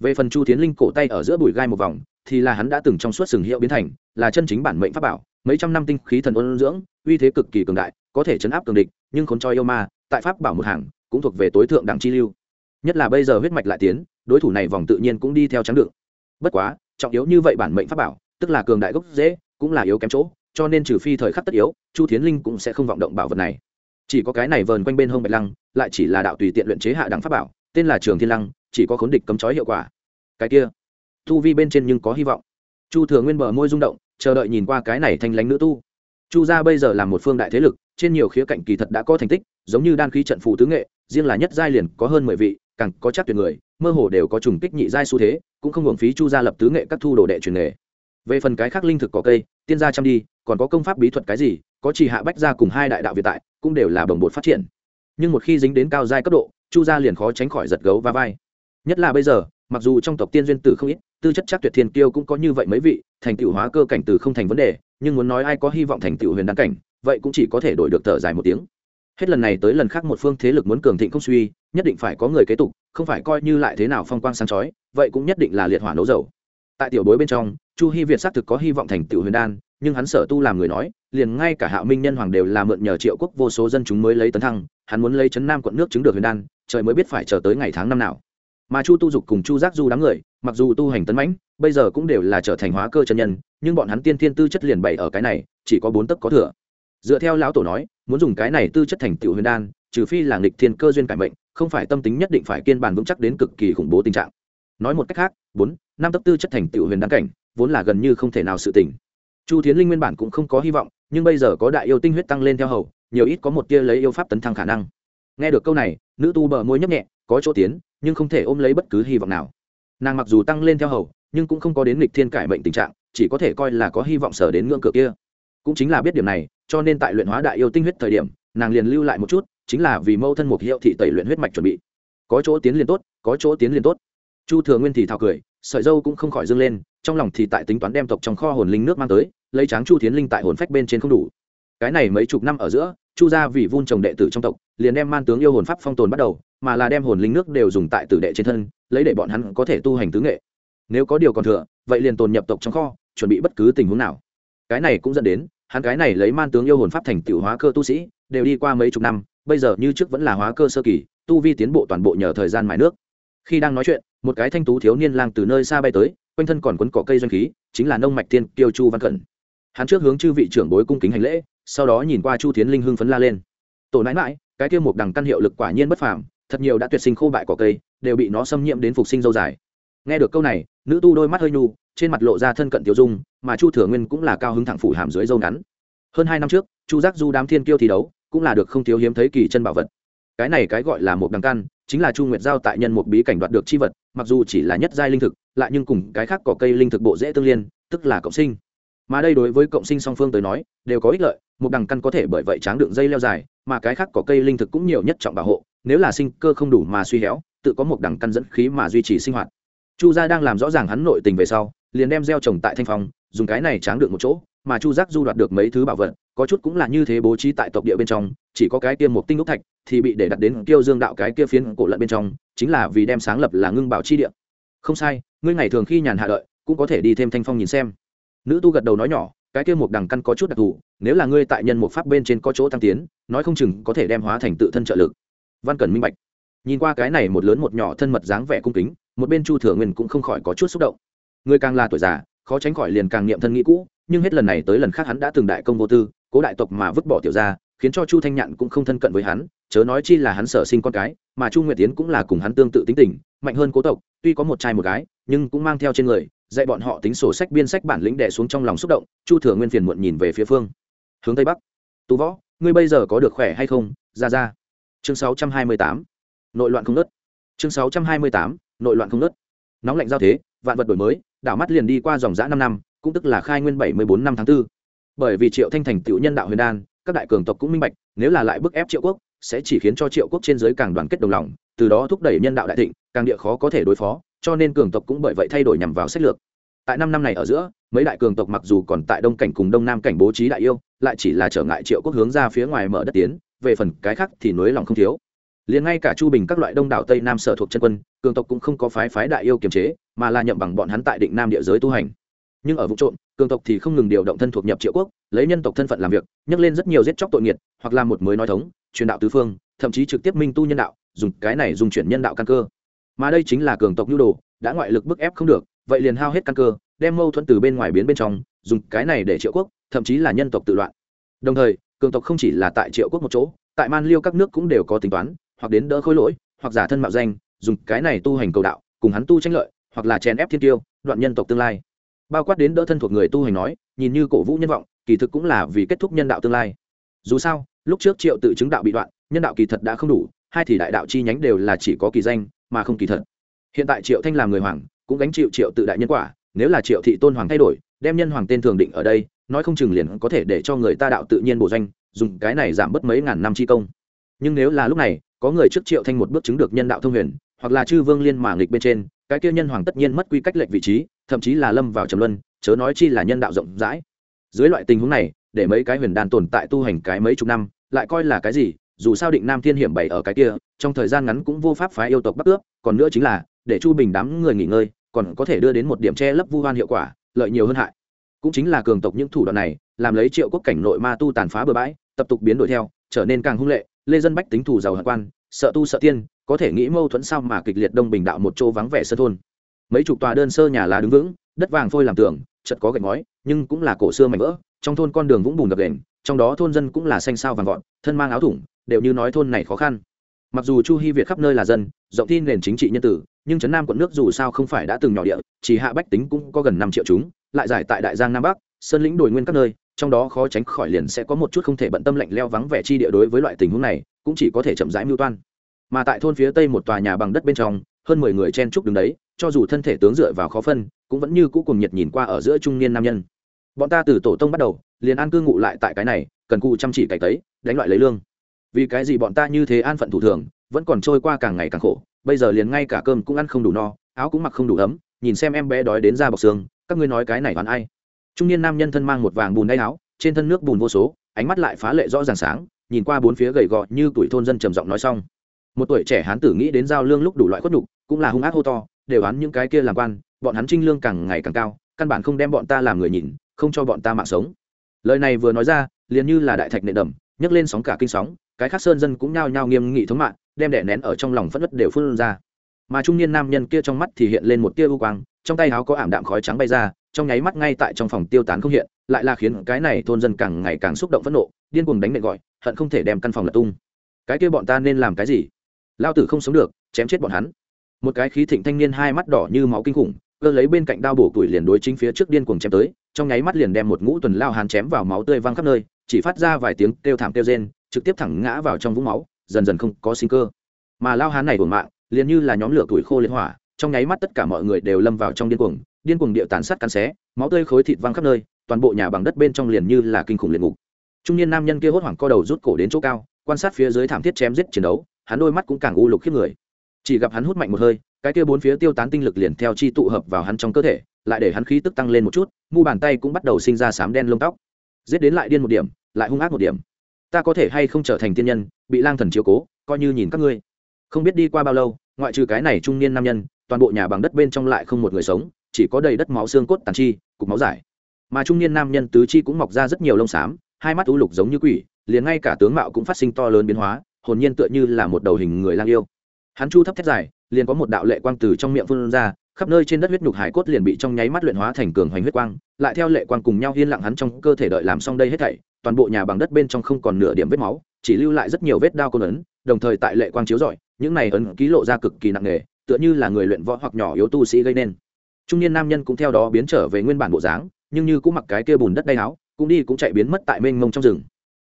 Về phần chu tiến linh cổ tay ở giữa bụi gai một vòng, thì là hắn đã từng trong suốt sừng hiệu biến thành, là chân chính bản mệnh pháp bảo, mấy trăm năm tinh khí thần ôn dưỡng, uy thế cực kỳ cường đại, có thể chấn áp cường địch, nhưng khốn cho yêu ma, tại pháp bảo một hàng, cũng thuộc về tối thượng đẳng chi lưu. Nhất là bây giờ huyết mạch lại tiến, đối thủ này vòng tự nhiên cũng đi theo trắng đựng. Bất quá, trọng yếu như vậy bản mệnh pháp bảo, tức là cường đại gốc dễ cũng là yếu kém chỗ cho nên trừ phi thời khắc tất yếu, chu thiến linh cũng sẽ không vọng động bảo vật này. Chỉ có cái này vờn quanh bên hông bạch lăng, lại chỉ là đạo tùy tiện luyện chế hạ đẳng pháp bảo, tên là trường thiên lăng, chỉ có khốn địch cấm trói hiệu quả. Cái kia thu vi bên trên nhưng có hy vọng. Chu thừa nguyên bờ môi rung động, chờ đợi nhìn qua cái này thanh lánh nữ tu. Chu gia bây giờ là một phương đại thế lực, trên nhiều khía cạnh kỳ thật đã có thành tích, giống như đan khí trận phù tứ nghệ, riêng là nhất giai liền có hơn mười vị, càng có chắc tuyệt người, mơ hồ đều có trùng kích nhị giai xu thế, cũng không hưởng phí chu gia lập tứ nghệ các thu đồ đệ truyền nghề. Về phần cái khác linh thực có cây, tiên gia chăm đi còn có công pháp bí thuật cái gì, có chỉ hạ bách gia cùng hai đại đạo việt tại, cũng đều là đồng bột phát triển. Nhưng một khi dính đến cao giai cấp độ, chu gia liền khó tránh khỏi giật gấu và vai. Nhất là bây giờ, mặc dù trong tộc tiên duyên tử không ít, tư chất chắc tuyệt thiên kiêu cũng có như vậy mấy vị, thành tựu hóa cơ cảnh từ không thành vấn đề, nhưng muốn nói ai có hy vọng thành tựu huyền đăng cảnh, vậy cũng chỉ có thể đổi được thở dài một tiếng. Hết lần này tới lần khác một phương thế lực muốn cường thịnh không suy, nhất định phải có người kế tục, không phải coi như lại thế nào phong quang sáng chói, vậy cũng nhất định là liệt hỏa nấu dầu. Tại tiểu bối bên trong, chu hy việt xác thực có hy vọng thành tựu huyền đan nhưng hắn sở tu làm người nói, liền ngay cả hạ minh nhân hoàng đều là mượn nhờ triệu quốc vô số dân chúng mới lấy tấn thăng, hắn muốn lấy chấn nam quận nước chứng được huyền đan, trời mới biết phải chờ tới ngày tháng năm nào. Mà chu tu dục cùng chu giác du đám người, mặc dù tu hành tấn mãnh, bây giờ cũng đều là trở thành hóa cơ chân nhân, nhưng bọn hắn tiên thiên tư chất liền bày ở cái này, chỉ có bốn tấc có thừa. Dựa theo lão tổ nói, muốn dùng cái này tư chất thành tựu huyền đan, trừ phi là nghịch thiên cơ duyên cải mệnh, không phải tâm tính nhất định phải kiên bản vững chắc đến cực kỳ khủng bố tình trạng. Nói một cách khác, bốn, năm tấc tư chất thành tựu huyền đan cảnh, vốn là gần như không thể nào sự tỉnh chu tiến linh nguyên bản cũng không có hy vọng, nhưng bây giờ có đại yêu tinh huyết tăng lên theo hầu, nhiều ít có một tia lấy yêu pháp tấn thăng khả năng. Nghe được câu này, nữ tu bờ môi nhấp nhẹ, có chỗ tiến, nhưng không thể ôm lấy bất cứ hy vọng nào. Nàng mặc dù tăng lên theo hầu, nhưng cũng không có đến lịch thiên cải mệnh tình trạng, chỉ có thể coi là có hy vọng sở đến ngưỡng cửa kia. Cũng chính là biết điểm này, cho nên tại luyện hóa đại yêu tinh huyết thời điểm, nàng liền lưu lại một chút, chính là vì mâu thân một hiệu thị tẩy luyện huyết mạch chuẩn bị. Có chỗ tiến liền tốt, có chỗ tiến liền tốt chu thừa nguyên thì thào cười, sợi dâu cũng không khỏi dâng lên, trong lòng thì tại tính toán đem tộc trong kho hồn linh nước mang tới, lấy tráng chu tiến linh tại hồn phách bên trên không đủ. Cái này mấy chục năm ở giữa, chu gia vì vun trồng đệ tử trong tộc, liền đem man tướng yêu hồn pháp phong tồn bắt đầu, mà là đem hồn linh nước đều dùng tại tử đệ trên thân, lấy để bọn hắn có thể tu hành tứ nghệ. Nếu có điều còn thừa, vậy liền tồn nhập tộc trong kho, chuẩn bị bất cứ tình huống nào. Cái này cũng dẫn đến, hắn cái này lấy man tướng yêu hồn pháp thành tiểu hóa cơ tu sĩ, đều đi qua mấy chục năm, bây giờ như trước vẫn là hóa cơ sơ kỳ, tu vi tiến bộ toàn bộ nhờ thời gian mài nước. Khi đang nói chuyện một cái thanh tú thiếu niên lang từ nơi xa bay tới, quanh thân còn quấn cỏ cây doanh khí, chính là nông mạch tiên kiêu chu văn cẩn. Hắn trước hướng chư vị trưởng bối cung kính hành lễ, sau đó nhìn qua chu tiến linh hưng phấn la lên. Tổ nãi mãi cái kia một đằng căn hiệu lực quả nhiên bất phàm, thật nhiều đã tuyệt sinh khô bại cỏ cây, đều bị nó xâm nhiễm đến phục sinh dâu dài. Nghe được câu này, nữ tu đôi mắt hơi nhu, trên mặt lộ ra thân cận tiêu dung, mà chu thừa nguyên cũng là cao hứng thẳng phủ hàm dưới dâu ngắn. Hơn hai năm trước, chu giác du đám thiên kiêu thi đấu, cũng là được không thiếu hiếm thấy kỳ chân bảo vật. Cái này cái gọi là một đằng căn chính là chu nguyệt giao tại nhân một bí cảnh đoạt được chi vật, mặc dù chỉ là nhất giai linh thực, lại nhưng cùng cái khác cỏ cây linh thực bộ dễ tương liên, tức là cộng sinh. Mà đây đối với cộng sinh song phương tới nói, đều có ích lợi, một đằng căn có thể bởi vậy tráng đựng dây leo dài, mà cái khác cỏ cây linh thực cũng nhiều nhất trọng bảo hộ, nếu là sinh cơ không đủ mà suy héo, tự có một đằng căn dẫn khí mà duy trì sinh hoạt. Chu gia đang làm rõ ràng hắn nội tình về sau, liền đem gieo trồng tại thanh phong, dùng cái này tráng đựng một chỗ, mà chu giác du đoạt được mấy thứ bảo vật, có chút cũng là như thế bố trí tại tộc địa bên trong chỉ có cái kia một tinh ốc thạch thì bị để đặt đến tiêu dương đạo cái kia phiến cổ lận bên trong, chính là vì đem sáng lập là ngưng bảo chi địa. Không sai, ngươi ngày thường khi nhàn hạ đợi, cũng có thể đi thêm thanh phong nhìn xem. Nữ tu gật đầu nói nhỏ, cái kia một đằng căn có chút đặc thù, nếu là ngươi tại nhân một pháp bên trên có chỗ tăng tiến, nói không chừng có thể đem hóa thành tự thân trợ lực. Văn cần minh bạch. Nhìn qua cái này một lớn một nhỏ thân mật dáng vẻ cung kính, một bên chu thừa nguyên cũng không khỏi có chút xúc động. Người càng là tuổi già, khó tránh khỏi liền càng niệm thân nghĩ cũ, nhưng hết lần này tới lần khác hắn đã từng đại công vô tư, cố đại tộc mà vứt bỏ tiểu ra khiến cho chu thanh nhạn cũng không thân cận với hắn, chớ nói chi là hắn sở sinh con cái, mà chu nguyệt tiến cũng là cùng hắn tương tự tính tình, mạnh hơn cố tộc, tuy có một trai một gái, nhưng cũng mang theo trên người, dạy bọn họ tính sổ sách biên sách bản lĩnh đẻ xuống trong lòng xúc động, chu thừa nguyên phiền muộn nhìn về phía phương hướng tây bắc tú võ, ngươi bây giờ có được khỏe hay không ra ra chương 628. nội loạn không nớt chương 628. nội loạn không nớt nóng lạnh giao thế, vạn vật đổi mới, đảo mắt liền đi qua dòng giã năm năm, cũng tức là khai nguyên bảy mươi bốn năm tháng 4. bởi vì triệu thanh thành tựu nhân đạo huyền đan các đại cường tộc cũng minh bạch, nếu là lại bức ép triệu quốc, sẽ chỉ khiến cho triệu quốc trên giới càng đoàn kết đồng lòng, từ đó thúc đẩy nhân đạo đại thịnh, càng địa khó có thể đối phó, cho nên cường tộc cũng bởi vậy thay đổi nhằm vào sách lược. Tại năm năm này ở giữa, mấy đại cường tộc mặc dù còn tại đông cảnh cùng đông nam cảnh bố trí đại yêu, lại chỉ là trở ngại triệu quốc hướng ra phía ngoài mở đất tiến, về phần cái khác thì nối lòng không thiếu. Liền ngay cả chu bình các loại đông đảo tây nam sở thuộc chân quân, cường tộc cũng không có phái phái đại yêu kiềm chế, mà là nhậm bằng bọn hắn tại định nam địa giới tu hành nhưng ở vụ trộm, cường tộc thì không ngừng điều động thân thuộc nhập triệu quốc, lấy nhân tộc thân phận làm việc, nhắc lên rất nhiều giết chóc tội nghiệt, hoặc là một mới nói thống, truyền đạo tứ phương, thậm chí trực tiếp minh tu nhân đạo, dùng cái này dùng chuyển nhân đạo căn cơ. Mà đây chính là cường tộc nhu đồ, đã ngoại lực bức ép không được, vậy liền hao hết căn cơ, đem mâu thuẫn từ bên ngoài biến bên trong, dùng cái này để triệu quốc, thậm chí là nhân tộc tự loạn. Đồng thời, cường tộc không chỉ là tại triệu quốc một chỗ, tại man liêu các nước cũng đều có tính toán, hoặc đến đỡ khối lỗi, hoặc giả thân mạo danh, dùng cái này tu hành cầu đạo, cùng hắn tu tranh lợi, hoặc là chèn ép thiên tiêu, đoạn nhân tộc tương lai bao quát đến đỡ thân thuộc người tu hành nói, nhìn như cổ vũ nhân vọng, kỳ thực cũng là vì kết thúc nhân đạo tương lai. Dù sao, lúc trước triệu tự chứng đạo bị đoạn, nhân đạo kỳ thật đã không đủ, hai thì đại đạo chi nhánh đều là chỉ có kỳ danh, mà không kỳ thật. Hiện tại triệu thanh làm người hoàng, cũng gánh chịu triệu tự đại nhân quả, nếu là triệu thị tôn hoàng thay đổi, đem nhân hoàng tên thường định ở đây, nói không chừng liền có thể để cho người ta đạo tự nhiên bổ doanh dùng cái này giảm bớt mấy ngàn năm chi công. Nhưng nếu là lúc này, có người trước triệu thanh một bước chứng được nhân đạo thông huyền, hoặc là chư vương liên mà nghịch bên trên, cái kia nhân hoàng tất nhiên mất quy cách lệnh vị trí thậm chí là lâm vào trầm luân, chớ nói chi là nhân đạo rộng rãi. Dưới loại tình huống này, để mấy cái huyền đan tồn tại tu hành cái mấy chục năm, lại coi là cái gì? Dù sao định nam thiên hiểm bày ở cái kia, trong thời gian ngắn cũng vô pháp phái yêu tộc bắt ước còn nữa chính là, để chu bình đám người nghỉ ngơi, còn có thể đưa đến một điểm che lấp vu hoan hiệu quả, lợi nhiều hơn hại. Cũng chính là cường tộc những thủ đoạn này, làm lấy triệu quốc cảnh nội ma tu tàn phá bừa bãi, tập tục biến đổi theo, trở nên càng hung lệ, lê dân bách tính thủ giàu hạ quan, sợ tu sợ tiên, có thể nghĩ mâu thuẫn sao mà kịch liệt đông bình đạo một chỗ vắng vẻ sơ thôn mấy chục tòa đơn sơ nhà lá đứng vững, đất vàng phôi làm tường, chật có gạch ngói, nhưng cũng là cổ xưa mảnh vỡ, trong thôn con đường vũng bùn gập đền, trong đó thôn dân cũng là xanh sao vàng gọn thân mang áo thủng, đều như nói thôn này khó khăn. Mặc dù chu hy việt khắp nơi là dân, rộng tin nền chính trị nhân tử, nhưng trấn nam quận nước dù sao không phải đã từng nhỏ địa, chỉ hạ bách tính cũng có gần năm triệu chúng, lại giải tại đại giang nam bắc, sơn lĩnh đồi nguyên các nơi, trong đó khó tránh khỏi liền sẽ có một chút không thể bận tâm lạnh leo vắng vẻ chi địa đối với loại tình huống này, cũng chỉ có thể chậm rãi mưu toan. Mà tại thôn phía tây một tòa nhà bằng đất bên trong, hơn mười người chen trúc đứng đấy cho dù thân thể tướng dựa vào khó phân, cũng vẫn như cũ cùng nhiệt nhìn qua ở giữa trung niên nam nhân. Bọn ta từ tổ tông bắt đầu, liền an cư ngụ lại tại cái này, cần cụ chăm chỉ cày tấy, đánh loại lấy lương. Vì cái gì bọn ta như thế an phận thủ thường, vẫn còn trôi qua càng ngày càng khổ, bây giờ liền ngay cả cơm cũng ăn không đủ no, áo cũng mặc không đủ ấm, nhìn xem em bé đói đến ra bọc xương, các ngươi nói cái này hoàn ai? Trung niên nam nhân thân mang một vàng bùn đay áo, trên thân nước bùn vô số, ánh mắt lại phá lệ rõ ràng sáng, nhìn qua bốn phía gầy gò như tuổi thôn dân trầm giọng nói xong. Một tuổi trẻ hán tử nghĩ đến giao lương lúc đủ loại khuất nhục, cũng là hung ác hô to đều oán những cái kia làm quan, bọn hắn trinh lương càng ngày càng cao, căn bản không đem bọn ta làm người nhìn, không cho bọn ta mạng sống. Lời này vừa nói ra, liền như là đại thạch nện đầm, nhấc lên sóng cả kinh sóng, cái khác sơn dân cũng nhao nhao nghiêm nghị thống mạng, đem đẻ nén ở trong lòng phất đất đều phun ra. Mà trung niên nam nhân kia trong mắt thì hiện lên một tia u quang, trong tay áo có ảm đạm khói trắng bay ra, trong nháy mắt ngay tại trong phòng tiêu tán không hiện, lại là khiến cái này thôn dân càng ngày càng xúc động phẫn nộ, điên cuồng đánh mẹ gọi, hận không thể đem căn phòng lật tung. Cái kia bọn ta nên làm cái gì? Lao tử không sống được, chém chết bọn hắn một cái khí thịnh thanh niên hai mắt đỏ như máu kinh khủng, cơ lấy bên cạnh đao bổ tuổi liền đối chính phía trước điên cuồng chém tới, trong nháy mắt liền đem một ngũ tuần lao hàn chém vào máu tươi văng khắp nơi, chỉ phát ra vài tiếng kêu thảm kêu rên, trực tiếp thẳng ngã vào trong vũng máu, dần dần không có sinh cơ. Mà lao hán này của mạng, liền như là nhóm lửa tuổi khô liên hỏa, trong nháy mắt tất cả mọi người đều lâm vào trong điên cuồng điên cuồng địa tàn sát cắn xé, máu tươi khối thịt văng khắp nơi, toàn bộ nhà bằng đất bên trong liền như là kinh khủng liệt ngục. Trung niên nam nhân kia hốt hoảng co đầu rút cổ đến chỗ cao, quan sát phía dưới thảm thiết chém giết chiến đấu, hắn đôi mắt cũng càng u lục khiếp người chỉ gặp hắn hút mạnh một hơi, cái kia bốn phía tiêu tán tinh lực liền theo chi tụ hợp vào hắn trong cơ thể, lại để hắn khí tức tăng lên một chút, mu bàn tay cũng bắt đầu sinh ra sám đen lông tóc. Giết đến lại điên một điểm, lại hung ác một điểm. Ta có thể hay không trở thành tiên nhân, bị lang thần chiếu cố, coi như nhìn các ngươi. Không biết đi qua bao lâu, ngoại trừ cái này trung niên nam nhân, toàn bộ nhà bằng đất bên trong lại không một người sống, chỉ có đầy đất máu xương cốt tàn chi, cục máu giải. Mà trung niên nam nhân tứ chi cũng mọc ra rất nhiều lông xám, hai mắt u lục giống như quỷ, liền ngay cả tướng mạo cũng phát sinh to lớn biến hóa, hồn nhiên tựa như là một đầu hình người lang yêu hắn chu thấp thét dài, liền có một đạo lệ quang từ trong miệng phun ra, khắp nơi trên đất huyết nhục hải cốt liền bị trong nháy mắt luyện hóa thành cường hoành huyết quang, lại theo lệ quang cùng nhau yên lặng hắn trong cơ thể đợi làm xong đây hết thảy, toàn bộ nhà bằng đất bên trong không còn nửa điểm vết máu, chỉ lưu lại rất nhiều vết đao côn ấn, đồng thời tại lệ quang chiếu rọi, những này ấn ký lộ ra cực kỳ nặng nề, tựa như là người luyện võ hoặc nhỏ yếu tu sĩ gây nên. Trung niên nam nhân cũng theo đó biến trở về nguyên bản bộ dáng, nhưng như cũng mặc cái kia bùn đất đay áo, cũng đi cũng chạy biến mất tại mênh mông trong rừng.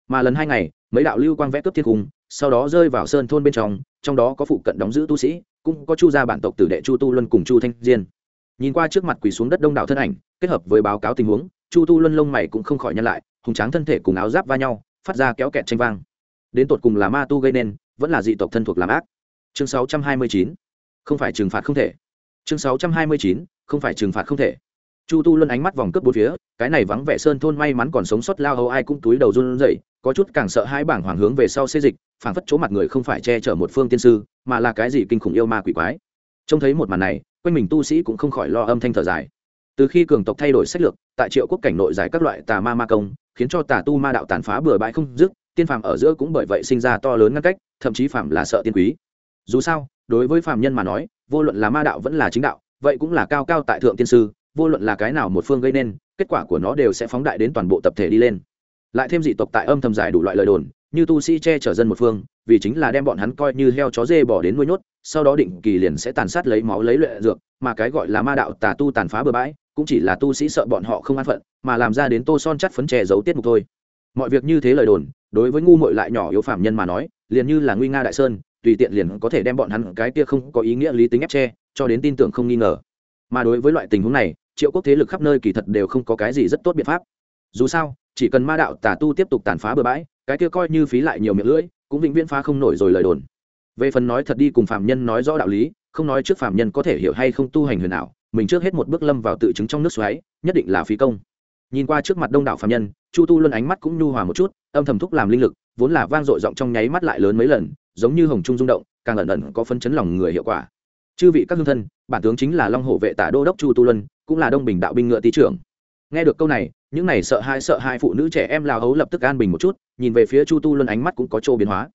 Mà lần hai ngày mấy đạo lưu quang vẽ cướp thiên cung, sau đó rơi vào sơn thôn bên trong trong đó có phụ cận đóng giữ tu sĩ, cũng có chu gia bản tộc tử đệ chu tu luân cùng chu thanh diên. Nhìn qua trước mặt quỳ xuống đất đông đảo thân ảnh, kết hợp với báo cáo tình huống, chu tu luân lông mày cũng không khỏi nhăn lại, hùng tráng thân thể cùng áo giáp va nhau, phát ra kéo kẹt tranh vang. Đến tột cùng là ma tu gây nên, vẫn là dị tộc thân thuộc làm ác. Chương 629. không phải trừng phạt không thể. Chương 629. không phải trừng phạt không thể chu tu luân ánh mắt vòng cướp bốn phía, cái này vắng vẻ sơn thôn may mắn còn sống sót lao hầu ai cũng túi đầu run rẩy, có chút càng sợ hai bảng hoàng hướng về sau xê dịch, phảng phất chỗ mặt người không phải che chở một phương tiên sư, mà là cái gì kinh khủng yêu ma quỷ quái. Trông thấy một màn này, quanh mình tu sĩ cũng không khỏi lo âm thanh thở dài. Từ khi cường tộc thay đổi sách lược, tại triệu quốc cảnh nội giải các loại tà ma ma công, khiến cho tà tu ma đạo tàn phá bừa bãi không dứt, tiên phàm ở giữa cũng bởi vậy sinh ra to lớn ngăn cách, thậm chí phàm là sợ tiên quý. Dù sao, đối với phàm nhân mà nói, vô luận là ma đạo vẫn là chính đạo, vậy cũng là cao cao tại thượng tiên sư vô luận là cái nào một phương gây nên, kết quả của nó đều sẽ phóng đại đến toàn bộ tập thể đi lên. Lại thêm dị tộc tại âm thầm giải đủ loại lời đồn, như tu sĩ che chở dân một phương, vì chính là đem bọn hắn coi như heo chó dê bỏ đến nuôi nhốt, sau đó định kỳ liền sẽ tàn sát lấy máu lấy luyện dược, mà cái gọi là ma đạo tà tu tàn phá bừa bãi, cũng chỉ là tu sĩ sợ bọn họ không an phận, mà làm ra đến tô son chắt phấn chè giấu tiết mục thôi. Mọi việc như thế lời đồn, đối với ngu muội lại nhỏ yếu phạm nhân mà nói, liền như là nguy nga đại sơn, tùy tiện liền có thể đem bọn hắn cái kia không có ý nghĩa lý tính ép tre cho đến tin tưởng không nghi ngờ. Mà đối với loại tình huống này triệu quốc thế lực khắp nơi kỳ thật đều không có cái gì rất tốt biện pháp. Dù sao, chỉ cần ma đạo tà tu tiếp tục tàn phá bừa bãi, cái kia coi như phí lại nhiều miệng lưỡi, cũng vĩnh viễn phá không nổi rồi lời đồn. Về phần nói thật đi cùng phạm nhân nói rõ đạo lý, không nói trước phạm nhân có thể hiểu hay không tu hành huyền ảo, mình trước hết một bước lâm vào tự chứng trong nước xoáy, nhất định là phí công. Nhìn qua trước mặt đông đảo phạm nhân, chu tu luôn ánh mắt cũng nhu hòa một chút, âm thầm thúc làm linh lực, vốn là vang dội giọng trong nháy mắt lại lớn mấy lần, giống như hồng trung rung động, càng ẩn ẩn có phân chấn lòng người hiệu quả. Chư vị các hương thân, bản tướng chính là long hổ vệ tả đô đốc chu tu luân cũng là đông bình đạo binh ngựa tý trưởng. Nghe được câu này, những này sợ hai sợ hai phụ nữ trẻ em lào hấu lập tức an bình một chút, nhìn về phía chu tu luân ánh mắt cũng có chỗ biến hóa.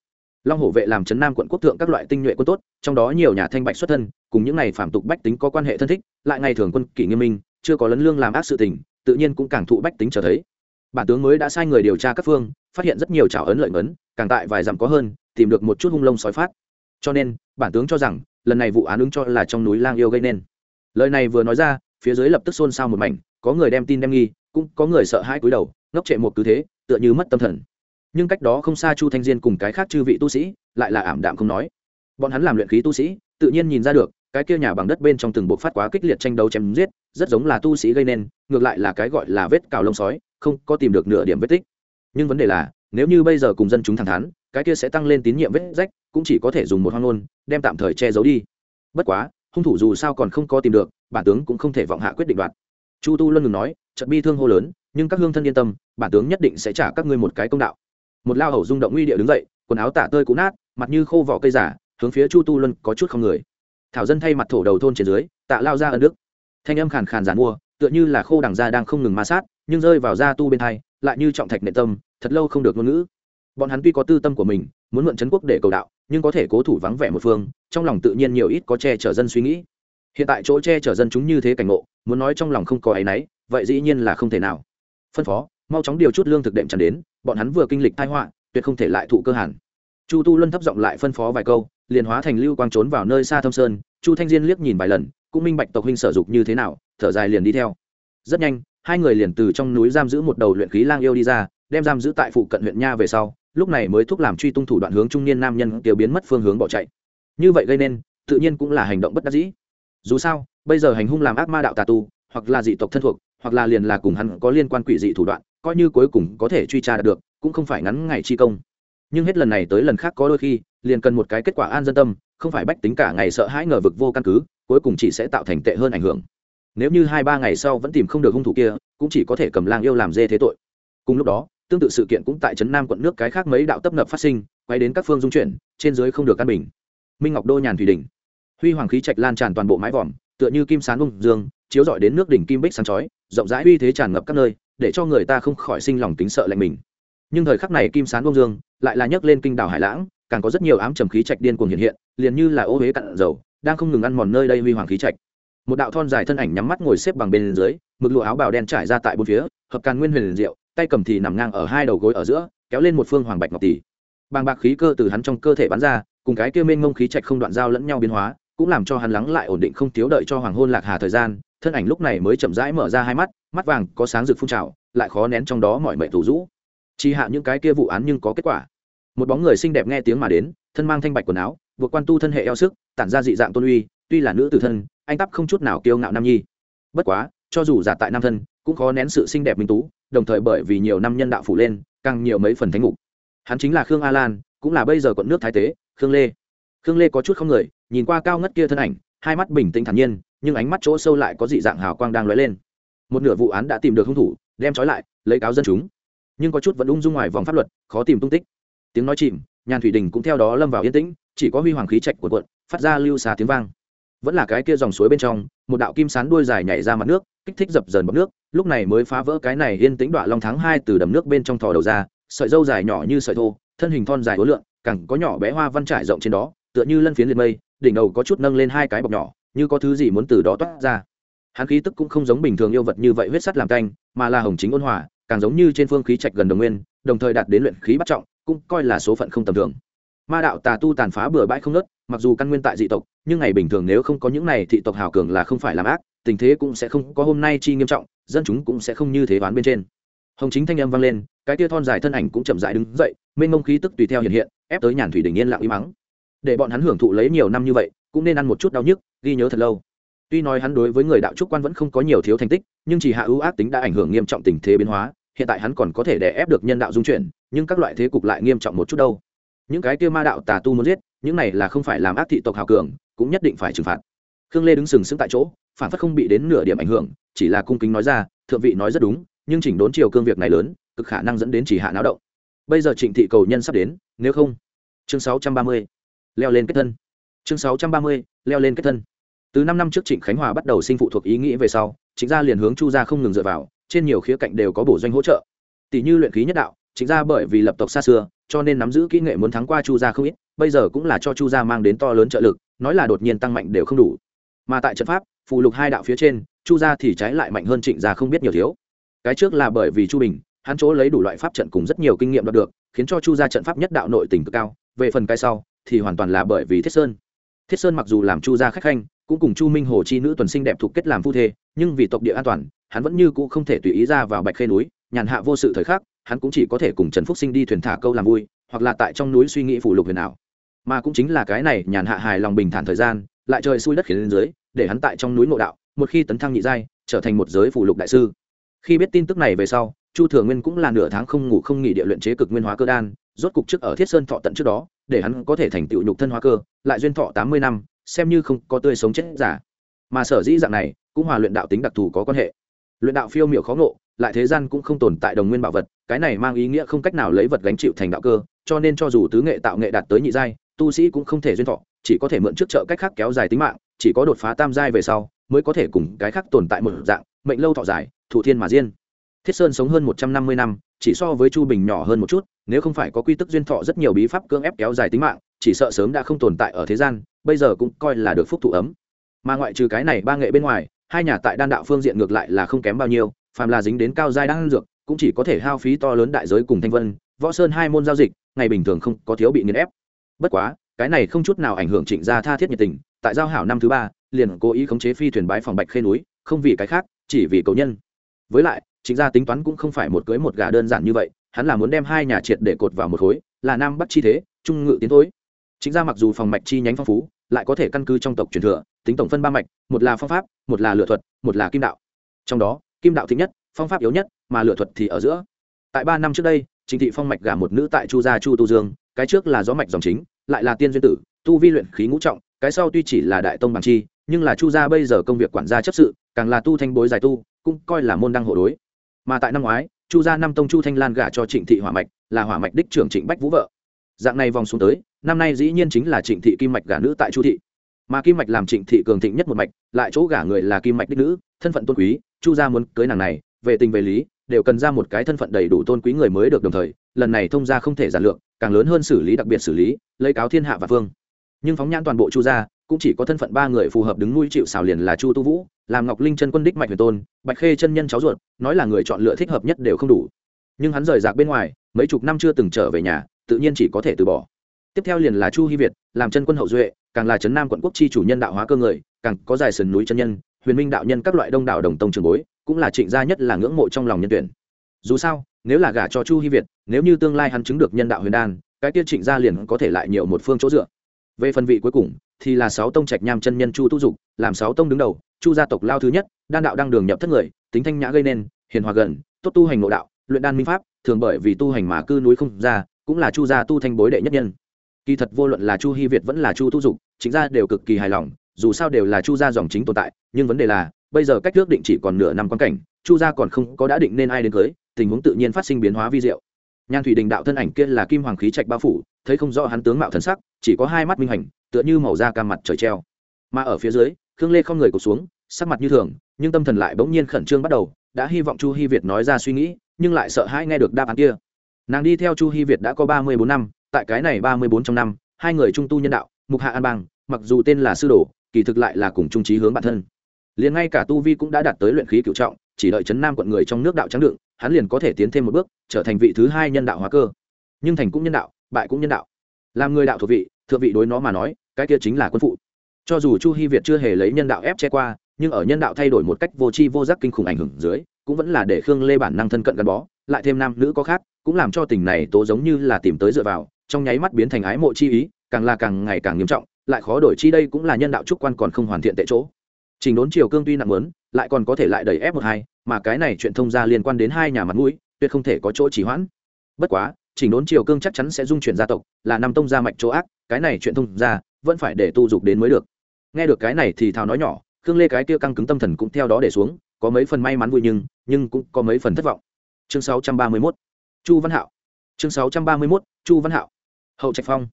Long hổ vệ làm trấn nam quận quốc thượng các loại tinh nhuệ quân tốt, trong đó nhiều nhà thanh bạch xuất thân, cùng những này phạm tục bách tính có quan hệ thân thích, lại ngày thường quân kỷ nghiêm minh, chưa có lấn lương làm ác sự tình, tự nhiên cũng càng thụ bách tính trở thấy. Bản tướng mới đã sai người điều tra các phương, phát hiện rất nhiều trào ấn lợi ấn, càng tại vài dặm có hơn, tìm được một chút hung lông sói phát. Cho nên, bản tướng cho rằng, lần này vụ án ứng cho là trong núi lang yêu gây nên. Lời này vừa nói ra phía dưới lập tức xôn xao một mảnh, có người đem tin đem nghi, cũng có người sợ hãi cúi đầu, ngốc trệ một cứ thế, tựa như mất tâm thần. Nhưng cách đó không xa chu thanh diên cùng cái khác chư vị tu sĩ, lại là ảm đạm không nói. Bọn hắn làm luyện khí tu sĩ, tự nhiên nhìn ra được, cái kia nhà bằng đất bên trong từng bộ phát quá kích liệt tranh đấu chém giết, rất giống là tu sĩ gây nên, ngược lại là cái gọi là vết cào lông sói, không có tìm được nửa điểm vết tích. Nhưng vấn đề là, nếu như bây giờ cùng dân chúng thẳng thắn, cái kia sẽ tăng lên tín nhiệm vết rách, cũng chỉ có thể dùng một hoang ngôn, đem tạm thời che giấu đi. Bất quá hung thủ dù sao còn không có tìm được, bản tướng cũng không thể vọng hạ quyết định đoạt. Chu tu luân ngừng nói, trận bi thương hô lớn, nhưng các hương thân yên tâm, bản tướng nhất định sẽ trả các ngươi một cái công đạo. Một lao hầu rung động uy địa đứng dậy, quần áo tả tơi cũ nát, mặt như khô vỏ cây giả, hướng phía chu tu luân có chút không người. Thảo dân thay mặt thổ đầu thôn trên dưới, tạ lao ra ân đức. Thanh âm khàn khàn giàn mua, tựa như là khô đằng da đang không ngừng ma sát, nhưng rơi vào da tu bên thai lại như trọng thạch nệ tâm, thật lâu không được ngôn ngữ. Bọn hắn tuy có tư tâm của mình, muốn mượn trấn quốc để cầu đạo nhưng có thể cố thủ vắng vẻ một phương, trong lòng tự nhiên nhiều ít có che chở dân suy nghĩ. Hiện tại chỗ che chở dân chúng như thế cảnh ngộ, muốn nói trong lòng không có áy náy, vậy dĩ nhiên là không thể nào. Phân phó, mau chóng điều chút lương thực đệm tràn đến, bọn hắn vừa kinh lịch tai họa, tuyệt không thể lại thụ cơ hàn. Chu tu luân thấp giọng lại phân phó vài câu, liền hóa thành lưu quang trốn vào nơi xa thâm sơn, chu thanh diên liếc nhìn vài lần, cũng minh bạch tộc huynh sở dục như thế nào, thở dài liền đi theo. Rất nhanh, hai người liền từ trong núi giam giữ một đầu luyện khí lang yêu đi ra, đem giam giữ tại phụ cận huyện nha về sau lúc này mới thúc làm truy tung thủ đoạn hướng trung niên nam nhân tiêu biến mất phương hướng bỏ chạy. Như vậy gây nên, tự nhiên cũng là hành động bất đắc dĩ. Dù sao, bây giờ hành hung làm ác ma đạo tà tu, hoặc là dị tộc thân thuộc, hoặc là liền là cùng hắn có liên quan quỷ dị thủ đoạn, coi như cuối cùng có thể truy tra được, cũng không phải ngắn ngày chi công. Nhưng hết lần này tới lần khác có đôi khi, liền cần một cái kết quả an dân tâm, không phải bách tính cả ngày sợ hãi ngờ vực vô căn cứ, cuối cùng chỉ sẽ tạo thành tệ hơn ảnh hưởng. Nếu như hai ba ngày sau vẫn tìm không được hung thủ kia, cũng chỉ có thể cầm lang yêu làm dê thế tội. Cùng lúc đó tương tự sự kiện cũng tại trấn nam quận nước cái khác mấy đạo tấp nập phát sinh quay đến các phương dung chuyển trên dưới không được căn bình. Minh ngọc đô nhàn thủy đỉnh, huy hoàng khí trạch lan tràn toàn bộ mái vòm tựa như kim sán bông dương chiếu rọi đến nước đỉnh kim bích sáng chói rộng rãi uy thế tràn ngập các nơi để cho người ta không khỏi sinh lòng tính sợ lạnh mình. Nhưng thời khắc này kim sán bông dương lại là nhấc lên kinh đảo hải lãng càng có rất nhiều ám trầm khí trạch điên cuồng hiện hiện liền như là ô huế cặn dầu đang không ngừng ăn mòn nơi đây huy hoàng khí trạch. Một đạo thon dài thân ảnh nhắm mắt ngồi xếp bằng bên dưới mực lụa áo bào đen trải ra tại bốn phía hợp càn nguyên huyền diệu tay cầm thì nằm ngang ở hai đầu gối ở giữa, kéo lên một phương hoàng bạch ngọc tỷ. Bàng bạc khí cơ từ hắn trong cơ thể bắn ra, cùng cái kia mênh ngông khí trạch không đoạn giao lẫn nhau biến hóa, cũng làm cho hắn lắng lại ổn định không thiếu đợi cho hoàng hôn lạc hà thời gian, thân ảnh lúc này mới chậm rãi mở ra hai mắt mắt vàng có sáng rực phun trào, lại khó nén trong đó mọi mệnh thủ rũ. Chỉ hạ những cái kia vụ án nhưng có kết quả. Một bóng người xinh đẹp nghe tiếng mà đến, thân mang thanh bạch quần áo, buộc quan tu thân hệ eo sức, tản ra dị dạng tôn uy, tuy là nữ tử thân, anh tắp không chút nào kiêu ngạo nam nhi. Bất quá, cho dù giả tại nam thân cũng khó nén sự xinh đẹp minh tú, đồng thời bởi vì nhiều năm nhân đạo phủ lên, càng nhiều mấy phần thánh ngục hắn chính là khương a lan cũng là bây giờ quận nước thái tế, khương lê. Khương lê có chút không người, nhìn qua cao ngất kia thân ảnh, hai mắt bình tĩnh thản nhiên, nhưng ánh mắt chỗ sâu lại có dị dạng hào quang đang lóe lên. Một nửa vụ án đã tìm được hung thủ, đem trói lại, lấy cáo dân chúng. Nhưng có chút vẫn ung dung ngoài vòng pháp luật, khó tìm tung tích. Tiếng nói chìm, nhàn thủy đình cũng theo đó lâm vào yên tĩnh, chỉ có huy hoàng khí trạch của quận, phát ra lưu xà tiếng vang. Vẫn là cái kia dòng suối bên trong, một đạo kim sán đuôi dài nhảy ra mặt nước kích thích dập dờn bọc nước, lúc này mới phá vỡ cái này yên tĩnh đoạn long tháng hai từ đầm nước bên trong thò đầu ra, sợi dâu dài nhỏ như sợi thô, thân hình thon dài hối lượng cẳng có nhỏ bé hoa văn trải rộng trên đó, tựa như lân phiến liệt mây, đỉnh đầu có chút nâng lên hai cái bọc nhỏ, như có thứ gì muốn từ đó toát ra. Hắn khí tức cũng không giống bình thường yêu vật như vậy huyết sắt làm canh, mà là hồng chính ôn hòa, càng giống như trên phương khí trạch gần đồng nguyên, đồng thời đạt đến luyện khí bắt trọng, cũng coi là số phận không tầm thường. Ma đạo tà tu tàn phá bừa bãi không nớt mặc dù căn nguyên tại dị tộc nhưng ngày bình thường nếu không có những này thị tộc hào cường là không phải làm ác, tình thế cũng sẽ không có hôm nay chi nghiêm trọng, dân chúng cũng sẽ không như thế đoán bên trên. Hồng chính thanh âm vang lên, cái tia thon dài thân ảnh cũng chậm dại đứng dậy, mênh mông khí tức tùy theo hiện hiện, ép tới nhàn thủy đình yên lặng im mắng. Để bọn hắn hưởng thụ lấy nhiều năm như vậy, cũng nên ăn một chút đau nhức, ghi nhớ thật lâu. Tuy nói hắn đối với người đạo trúc quan vẫn không có nhiều thiếu thành tích, nhưng chỉ hạ ưu ác tính đã ảnh hưởng nghiêm trọng tình thế biến hóa, hiện tại hắn còn có thể đè ép được nhân đạo dung chuyển, nhưng các loại thế cục lại nghiêm trọng một chút đâu. Những cái kia ma đạo tà tu muốn giết, những này là không phải làm ác thị tộc hào cường cũng nhất định phải trừng phạt. Khương lê đứng sừng sững tại chỗ phản phất không bị đến nửa điểm ảnh hưởng chỉ là cung kính nói ra thượng vị nói rất đúng nhưng chỉnh đốn chiều cương việc này lớn cực khả năng dẫn đến chỉ hạ náo động. Bây giờ trịnh thị cầu nhân sắp đến nếu không chương 630, leo lên kết thân. Chương 630, leo lên kết thân. Từ năm năm trước trịnh khánh hòa bắt đầu sinh phụ thuộc ý nghĩ về sau trịnh gia liền hướng chu gia không ngừng dựa vào trên nhiều khía cạnh đều có bổ doanh hỗ trợ. Tỷ như luyện khí nhất đạo trịnh gia bởi vì lập tộc xa xưa cho nên nắm giữ kỹ nghệ muốn thắng qua chu gia không ít bây giờ cũng là cho chu gia mang đến to lớn trợ lực nói là đột nhiên tăng mạnh đều không đủ. Mà tại trận pháp, phụ lục hai đạo phía trên, chu gia thì trái lại mạnh hơn trịnh gia không biết nhiều thiếu. Cái trước là bởi vì chu bình, hắn chỗ lấy đủ loại pháp trận cùng rất nhiều kinh nghiệm đạt được, khiến cho chu gia trận pháp nhất đạo nội tình cực cao, về phần cái sau, thì hoàn toàn là bởi vì thiết sơn. Thiết sơn mặc dù làm chu gia khách khanh, cũng cùng chu minh hồ chi nữ tuần sinh đẹp thuộc kết làm phu thê, nhưng vì tộc địa an toàn, hắn vẫn như cũ không thể tùy ý ra vào bạch khê núi, nhàn hạ vô sự thời khắc, hắn cũng chỉ có thể cùng trần phúc sinh đi thuyền thả câu làm vui, hoặc là tại trong núi suy nghĩ phủ lục huyền ảo mà cũng chính là cái này nhàn hạ hài lòng bình thản thời gian, lại trời xui đất khiến lên dưới, để hắn tại trong núi ngộ đạo, một khi tấn thăng nhị giai, trở thành một giới phủ lục đại sư. Khi biết tin tức này về sau, chu thừa nguyên cũng là nửa tháng không ngủ không nghỉ địa luyện chế cực nguyên hóa cơ đan, rốt cục trước ở thiết sơn thọ tận trước đó, để hắn có thể thành tựu nhục thân hóa cơ, lại duyên thọ tám mươi năm, xem như không có tươi sống chết giả. Mà sở dĩ dạng này, cũng hòa luyện đạo tính đặc thù có quan hệ. Luyện đạo phiêu miểu khó ngộ, lại thế gian cũng không tồn tại đồng nguyên bảo vật, cái này mang ý nghĩa không cách nào lấy vật gánh chịu thành đạo cơ, cho nên cho dù tứ nghệ tạo nghệ đạt tới nhị giai tu sĩ cũng không thể duyên thọ, chỉ có thể mượn trước trợ cách khác kéo dài tính mạng, chỉ có đột phá tam giai về sau mới có thể cùng cái khác tồn tại một dạng, mệnh lâu thọ dài thủ thiên mà diên. Thiết sơn sống hơn một trăm năm mươi năm, chỉ so với chu bình nhỏ hơn một chút, nếu không phải có quy tức duyên thọ rất nhiều bí pháp cưỡng ép kéo dài tính mạng, chỉ sợ sớm đã không tồn tại ở thế gian, bây giờ cũng coi là được phúc thụ ấm. Mà ngoại trừ cái này ba nghệ bên ngoài, hai nhà tại đan đạo phương diện ngược lại là không kém bao nhiêu, phàm là dính đến cao giai đan dược, cũng chỉ có thể hao phí to lớn đại giới cùng thanh vân, võ sơn hai môn giao dịch, ngày bình thường không có thiếu bị nghiền ép bất quá, cái này không chút nào ảnh hưởng trịnh gia tha thiết nhiệt tình, tại giao hảo năm thứ ba, liền cố ý khống chế phi thuyền bái phòng bạch khê núi, không vì cái khác, chỉ vì cầu nhân. Với lại, trịnh gia tính toán cũng không phải một cưới một gà đơn giản như vậy, hắn là muốn đem hai nhà triệt để cột vào một khối, là nam bắc chi thế, trung ngự tiến thối. Chính ra mặc dù phòng mạch chi nhánh phong phú, lại có thể căn cứ trong tộc truyền thừa, tính tổng phân ba mạch, một là phong pháp, một là lựa thuật, một là kim đạo. Trong đó, kim đạo thích nhất, phong pháp yếu nhất, mà lựa thuật thì ở giữa. Tại ba năm trước đây chính thị phong mạch gả một nữ tại chu gia chu tu dương, cái trước là gió mạch dòng chính lại là tiên duyên tử, tu vi luyện khí ngũ trọng, cái sau tuy chỉ là đại tông bằng chi, nhưng là chu gia bây giờ công việc quản gia chấp sự, càng là tu thanh bối giải tu, cũng coi là môn đăng hộ đối. Mà tại năm ngoái, chu gia năm tông chu thanh lan gả cho trịnh thị hỏa mạch, là hỏa mạch đích trưởng trịnh bách vũ vợ. Dạng này vòng xuống tới, năm nay dĩ nhiên chính là trịnh thị kim mạch gả nữ tại chu thị. Mà kim mạch làm trịnh thị cường thịnh nhất một mạch, lại chỗ gả người là kim mạch đích nữ, thân phận tôn quý, chu gia muốn cưới nàng này, về tình về lý đều cần ra một cái thân phận đầy đủ tôn quý người mới được đồng thời, lần này thông gia không thể giản lược, càng lớn hơn xử lý đặc biệt xử lý, lấy cáo thiên hạ và vương. nhưng phóng nhãn toàn bộ chu gia, cũng chỉ có thân phận ba người phù hợp đứng nuôi chịu xào liền là chu tu vũ, làm ngọc linh chân quân đích mạch huyền tôn, bạch khê chân nhân cháu ruột, nói là người chọn lựa thích hợp nhất đều không đủ. Nhưng hắn rời rạc bên ngoài, mấy chục năm chưa từng trở về nhà, tự nhiên chỉ có thể từ bỏ. Tiếp theo liền là chu hy việt, làm chân quân hậu duệ, càng là trấn nam quận quốc chi chủ nhân đạo hóa cơ người, càng có dài sườn núi chân nhân, huyền minh đạo nhân các loại đông đảo đồng tông trường bối cũng là trịnh gia nhất là ngưỡng mộ trong lòng nhân tuyển. Dù sao, nếu là gả cho chu hy việt, nếu như tương lai hắn chứng được nhân đạo huyền đan, cái tiết trịnh gia liền có thể lại nhiều một phương chỗ dựa. Về phần vị cuối cùng, thì là sáu tông trạch nham chân nhân chu tu dục, làm sáu tông đứng đầu, chu gia tộc lao thứ nhất, đan đạo đang đường nhập thất người, tính thanh nhã gây nên, hiền hòa gần, tốt tu hành nội đạo, luyện đan minh pháp, thường bởi vì tu hành mà cư núi không ra, cũng là chu gia tu thanh bối đệ nhất nhân. Kỳ thật vô luận là chu hy việt vẫn là chu tu dục chính gia đều cực kỳ hài lòng, dù sao đều là chu gia dòng chính tồn tại, nhưng vấn đề là bây giờ cách ước định chỉ còn nửa năm quan cảnh, chu gia còn không có đã định nên ai đến cưới, tình huống tự nhiên phát sinh biến hóa vi diệu. Nhan thủy đình đạo thân ảnh kia là kim hoàng khí trạch bao phủ, thấy không rõ hắn tướng mạo thần sắc, chỉ có hai mắt minh hành, tựa như màu da cam mặt trời treo. Mà ở phía dưới, khương lê không người cụt xuống, sắc mặt như thường, nhưng tâm thần lại bỗng nhiên khẩn trương bắt đầu, đã hy vọng chu hy việt nói ra suy nghĩ, nhưng lại sợ hãi nghe được đáp án kia. Nàng đi theo chu hy việt đã có ba mươi bốn năm, tại cái này ba mươi bốn trong năm, hai người trung tu nhân đạo, mục hạ an bang, mặc dù tên là sư đồ, kỳ thực lại là cùng trung trí hướng bản thân liền ngay cả tu vi cũng đã đạt tới luyện khí cựu trọng, chỉ đợi chấn nam quận người trong nước đạo trắng đựng, hắn liền có thể tiến thêm một bước, trở thành vị thứ hai nhân đạo hóa cơ. Nhưng thành cũng nhân đạo, bại cũng nhân đạo. Làm người đạo thuộc vị, thượng vị đối nó mà nói, cái kia chính là quân phụ. Cho dù chu hy việt chưa hề lấy nhân đạo ép che qua, nhưng ở nhân đạo thay đổi một cách vô tri vô giác kinh khủng ảnh hưởng dưới, cũng vẫn là để khương lê bản năng thân cận gắn bó, lại thêm nam nữ có khác, cũng làm cho tình này tố giống như là tìm tới dựa vào, trong nháy mắt biến thành ái mộ chi ý, càng là càng ngày càng nghiêm trọng, lại khó đổi chi đây cũng là nhân đạo trúc quan còn không hoàn thiện tại chỗ trình đốn chiều cương tuy nặng lớn lại còn có thể lại đẩy ép một hai, mà cái này chuyện thông ra liên quan đến hai nhà mặt mũi, tuyệt không thể có chỗ chỉ hoãn. Bất quá chỉnh đốn chiều cương chắc chắn sẽ dung chuyển gia tộc, là năm tông gia mạch chỗ ác, cái này chuyện thông ra vẫn phải để tu dục đến mới được. Nghe được cái này thì thào nói nhỏ, khương lê cái kia căng cứng tâm thần cũng theo đó để xuống, có mấy phần may mắn vui nhưng nhưng cũng có mấy phần thất vọng. Chương 631 chu văn hạo. Chương 631 chu văn hạo. Hậu trạch phong.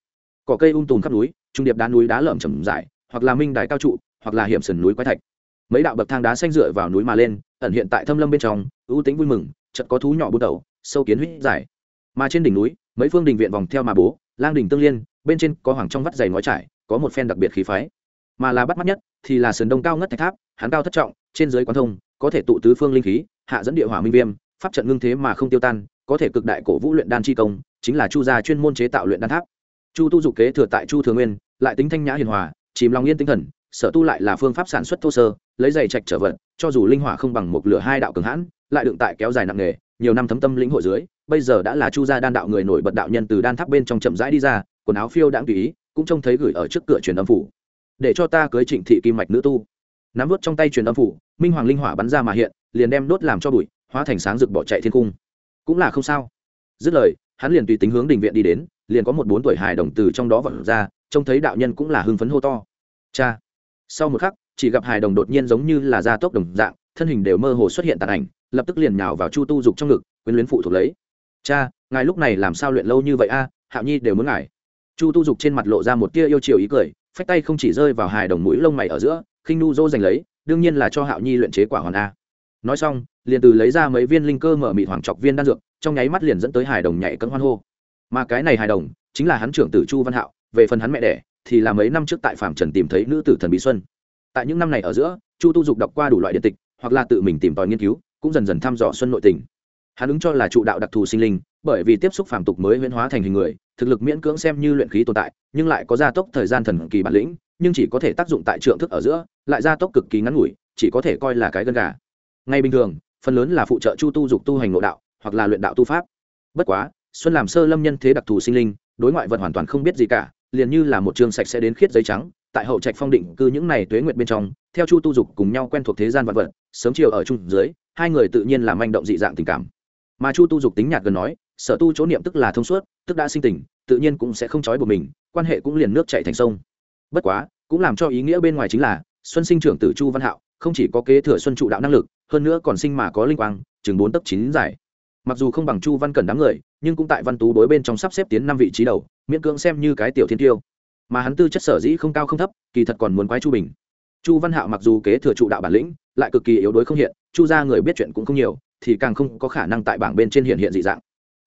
Cỏ cây um tùm khắp núi, trung điệp đá núi đá lởm chầm dài hoặc là minh đài cao trụ hoặc là hiểm sườn núi quái thạch. Mấy đạo bậc thang đá xanh dựa vào núi mà lên, ẩn hiện tại thâm lâm bên trong, ưu tính vui mừng, chợt có thú nhỏ bút đầu sâu kiến huyết dài mà trên đỉnh núi, mấy phương đình viện vòng theo mà bố, lang đình tương liên, bên trên có hoàng trong vắt dày ngói trải, có một phen đặc biệt khí phái. Mà là bắt mắt nhất, thì là sườn đông cao ngất thạch tháp, hắn cao thất trọng, trên dưới quán thông, có thể tụ tứ phương linh khí, hạ dẫn địa hỏa minh viêm, pháp trận ngưng thế mà không tiêu tan, có thể cực đại cổ vũ luyện đan chi công, chính là chu gia chuyên môn chế tạo luyện đan tháp. Chu tu dục kế thừa tại chu thừa nguyên, lại tính thanh nhã hiền hòa, chìm lòng yên tinh thần sở tu lại là phương pháp sản xuất thô sơ, lấy giày trạch trở vận cho dù linh hỏa không bằng một lửa hai đạo cường hãn, lại đựng tại kéo dài nặng nghề, nhiều năm thấm tâm lĩnh hội dưới, bây giờ đã là chu gia đan đạo người nổi bật đạo nhân từ đan tháp bên trong chậm rãi đi ra, quần áo phiêu đãng tùy ý, cũng trông thấy gửi ở trước cửa truyền âm phủ. Để cho ta cưới trịnh thị kim mạch nữ tu. Nắm vớt trong tay truyền âm phủ, minh hoàng linh hỏa bắn ra mà hiện, liền đem đốt làm cho bụi, hóa thành sáng rực bỏ chạy thiên cung. Cũng là không sao. Dứt lời, hắn liền tùy tính hướng đình viện đi đến, liền có một bốn tuổi hài đồng từ trong đó vật ra, trông thấy đạo nhân cũng là hưng phấn hô to. Cha! Sau một khắc, chỉ gặp hài đồng đột nhiên giống như là gia tốc đồng dạng, thân hình đều mơ hồ xuất hiện tàn ảnh, lập tức liền nhào vào chu tu dục trong ngực, quyến luyến phụ thuộc lấy. Cha, ngài lúc này làm sao luyện lâu như vậy a? Hạo nhi đều muốn ngài. Chu tu dục trên mặt lộ ra một tia yêu chiều ý cười, phách tay không chỉ rơi vào hài đồng mũi lông mày ở giữa, khinh nu dô giành lấy, đương nhiên là cho hạo nhi luyện chế quả hoàn a. Nói xong, liền từ lấy ra mấy viên linh cơ mở mịt hoàng chọc viên đan dược, trong nháy mắt liền dẫn tới hài đồng nhảy cấm hoan hô. Mà cái này hài đồng, chính là hắn trưởng tử chu văn hạo, về phần hắn mẹ đẻ thì là mấy năm trước tại phạm trần tìm thấy nữ tử thần bí xuân. Tại những năm này ở giữa, chu tu dục đọc qua đủ loại điện tịch, hoặc là tự mình tìm tòi nghiên cứu, cũng dần dần thăm dò xuân nội tình. Hắn ứng cho là trụ đạo đặc thù sinh linh, bởi vì tiếp xúc phàm tục mới huyễn hóa thành hình người, thực lực miễn cưỡng xem như luyện khí tồn tại, nhưng lại có gia tốc thời gian thần kỳ bản lĩnh, nhưng chỉ có thể tác dụng tại trượng thức ở giữa, lại gia tốc cực kỳ ngắn ngủi, chỉ có thể coi là cái gân gà. Ngay bình thường, phần lớn là phụ trợ chu tu dục tu hành nội đạo, hoặc là luyện đạo tu pháp. Bất quá, xuân làm sơ lâm nhân thế đặc thù sinh linh, đối ngoại vật hoàn toàn không biết gì cả liền như là một trường sạch sẽ đến khiết giấy trắng, tại hậu trạch phong định cư những này tuế nguyệt bên trong, theo chu tu dục cùng nhau quen thuộc thế gian vật vật, sớm chiều ở chung dưới, hai người tự nhiên làm manh động dị dạng tình cảm. Mà chu tu dục tính nhạt gần nói, sở tu chỗ niệm tức là thông suốt, tức đã sinh tình, tự nhiên cũng sẽ không trói buộc mình, quan hệ cũng liền nước chạy thành sông. Bất quá, cũng làm cho ý nghĩa bên ngoài chính là, xuân sinh trưởng tử chu văn hạo, không chỉ có kế thừa xuân trụ đạo năng lực, hơn nữa còn sinh mà có linh quang, chừng bốn tấc chín giải mặc dù không bằng chu văn cẩn đám người, nhưng cũng tại văn tú đối bên trong sắp xếp tiến năm vị trí đầu, miễn cưỡng xem như cái tiểu thiên tiêu. Mà hắn tư chất sở dĩ không cao không thấp, kỳ thật còn muốn quái chu bình. Chu văn hạo mặc dù kế thừa trụ đạo bản lĩnh, lại cực kỳ yếu đuối không hiện, chu ra người biết chuyện cũng không nhiều, thì càng không có khả năng tại bảng bên trên hiện hiện dị dạng.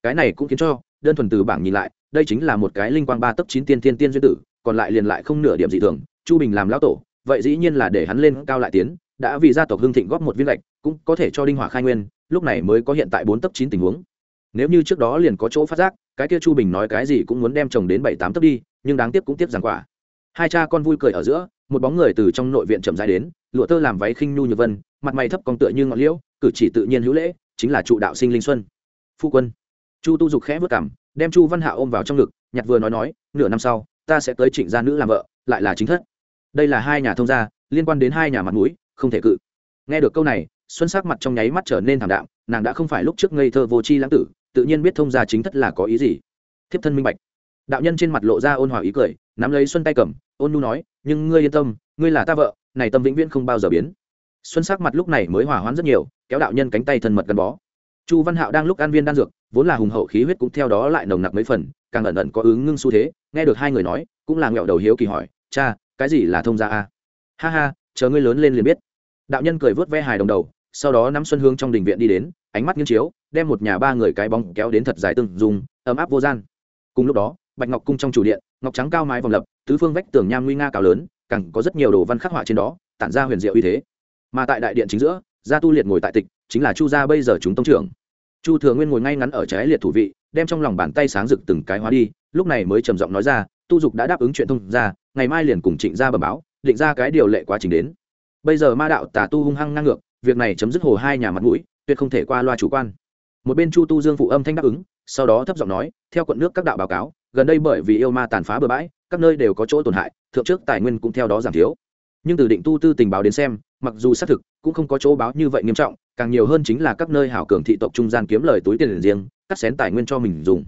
Cái này cũng khiến cho, đơn thuần từ bảng nhìn lại, đây chính là một cái linh quang ba tấp chín tiên tiên tiên duyên tử, còn lại liền lại không nửa điểm dị thường, chu bình làm lão tổ, vậy dĩ nhiên là để hắn lên cao lại tiến, đã vì gia tộc hưng thịnh góp một viên lệch cũng có thể cho đinh hỏa khai nguyên, lúc này mới có hiện tại bốn tấp chín tình huống. Nếu như trước đó liền có chỗ phát giác, cái kia chu bình nói cái gì cũng muốn đem chồng đến bảy tám tấp đi, nhưng đáng tiếc cũng tiếp giảng quả. Hai cha con vui cười ở giữa, một bóng người từ trong nội viện chậm rãi đến, lụa tơ làm váy khinh nhu như vân, mặt mày thấp còn tựa như ngọn liễu, cử chỉ tự nhiên hữu lễ, chính là trụ đạo sinh linh xuân. Phu quân. Chu tu dục khẽ vất cảm, đem chu văn hạ ôm vào trong ngực, nhặt vừa nói nói, nửa năm sau, ta sẽ tới trịnh gia nữ làm vợ, lại là chính thất. Đây là hai nhà thông gia, liên quan đến hai nhà mặt mũi, không thể cự. Nghe được câu này xuân sắc mặt trong nháy mắt trở nên thảm đạm, nàng đã không phải lúc trước ngây thơ vô tri lãng tử, tự nhiên biết thông gia chính thất là có ý gì. Thiếp thân minh bạch. Đạo nhân trên mặt lộ ra ôn hòa ý cười, nắm lấy xuân tay cầm, ôn nu nói, nhưng ngươi yên tâm, ngươi là ta vợ, này tâm vĩnh viễn không bao giờ biến. Xuân sắc mặt lúc này mới hòa hoãn rất nhiều, kéo đạo nhân cánh tay thân mật gắn bó. Chu văn hạo đang lúc ăn viên đan dược, vốn là hùng hậu khí huyết cũng theo đó lại nồng nặc mấy phần, càng ẩn ẩn có ứng ngưng xu thế, nghe được hai người nói, cũng là nghẹo đầu hiếu kỳ hỏi, cha, cái gì là thông gia a? Ha ha, chờ ngươi lớn lên liền biết. Đạo nhân cười vớt ve hài đồng đầu sau đó nắm xuân hương trong đình viện đi đến, ánh mắt nghiêng chiếu, đem một nhà ba người cái bóng kéo đến thật dài từng dùng ấm áp vô gian. Cùng lúc đó, bạch ngọc cung trong chủ điện, ngọc trắng cao mái vòng lập, tứ phương vách tường nham nguy nga cao lớn, càng có rất nhiều đồ văn khắc họa trên đó, tản ra huyền diệu uy thế. Mà tại đại điện chính giữa, gia tu liệt ngồi tại tịch, chính là chu gia bây giờ chúng tông trưởng. Chu thừa nguyên ngồi ngay ngắn ở trái liệt thủ vị, đem trong lòng bàn tay sáng rực từng cái hóa đi, lúc này mới trầm giọng nói ra, tu dục đã đáp ứng chuyện thông ra ngày mai liền cùng trịnh gia bẩm báo, định ra cái điều lệ quá trình đến. Bây giờ ma đạo tà tu hung hăng ngang ngược việc này chấm dứt hồ hai nhà mặt mũi, tuyệt không thể qua loa chủ quan. Một bên chu tu dương phụ âm thanh đáp ứng, sau đó thấp giọng nói, theo quận nước các đạo báo cáo, gần đây bởi vì yêu ma tàn phá bừa bãi, các nơi đều có chỗ tổn hại, thượng trước tài nguyên cũng theo đó giảm thiếu. Nhưng từ định tu tư tình báo đến xem, mặc dù xác thực, cũng không có chỗ báo như vậy nghiêm trọng, càng nhiều hơn chính là các nơi hảo cường thị tộc trung gian kiếm lời túi tiền riêng, cắt xén tài nguyên cho mình dùng.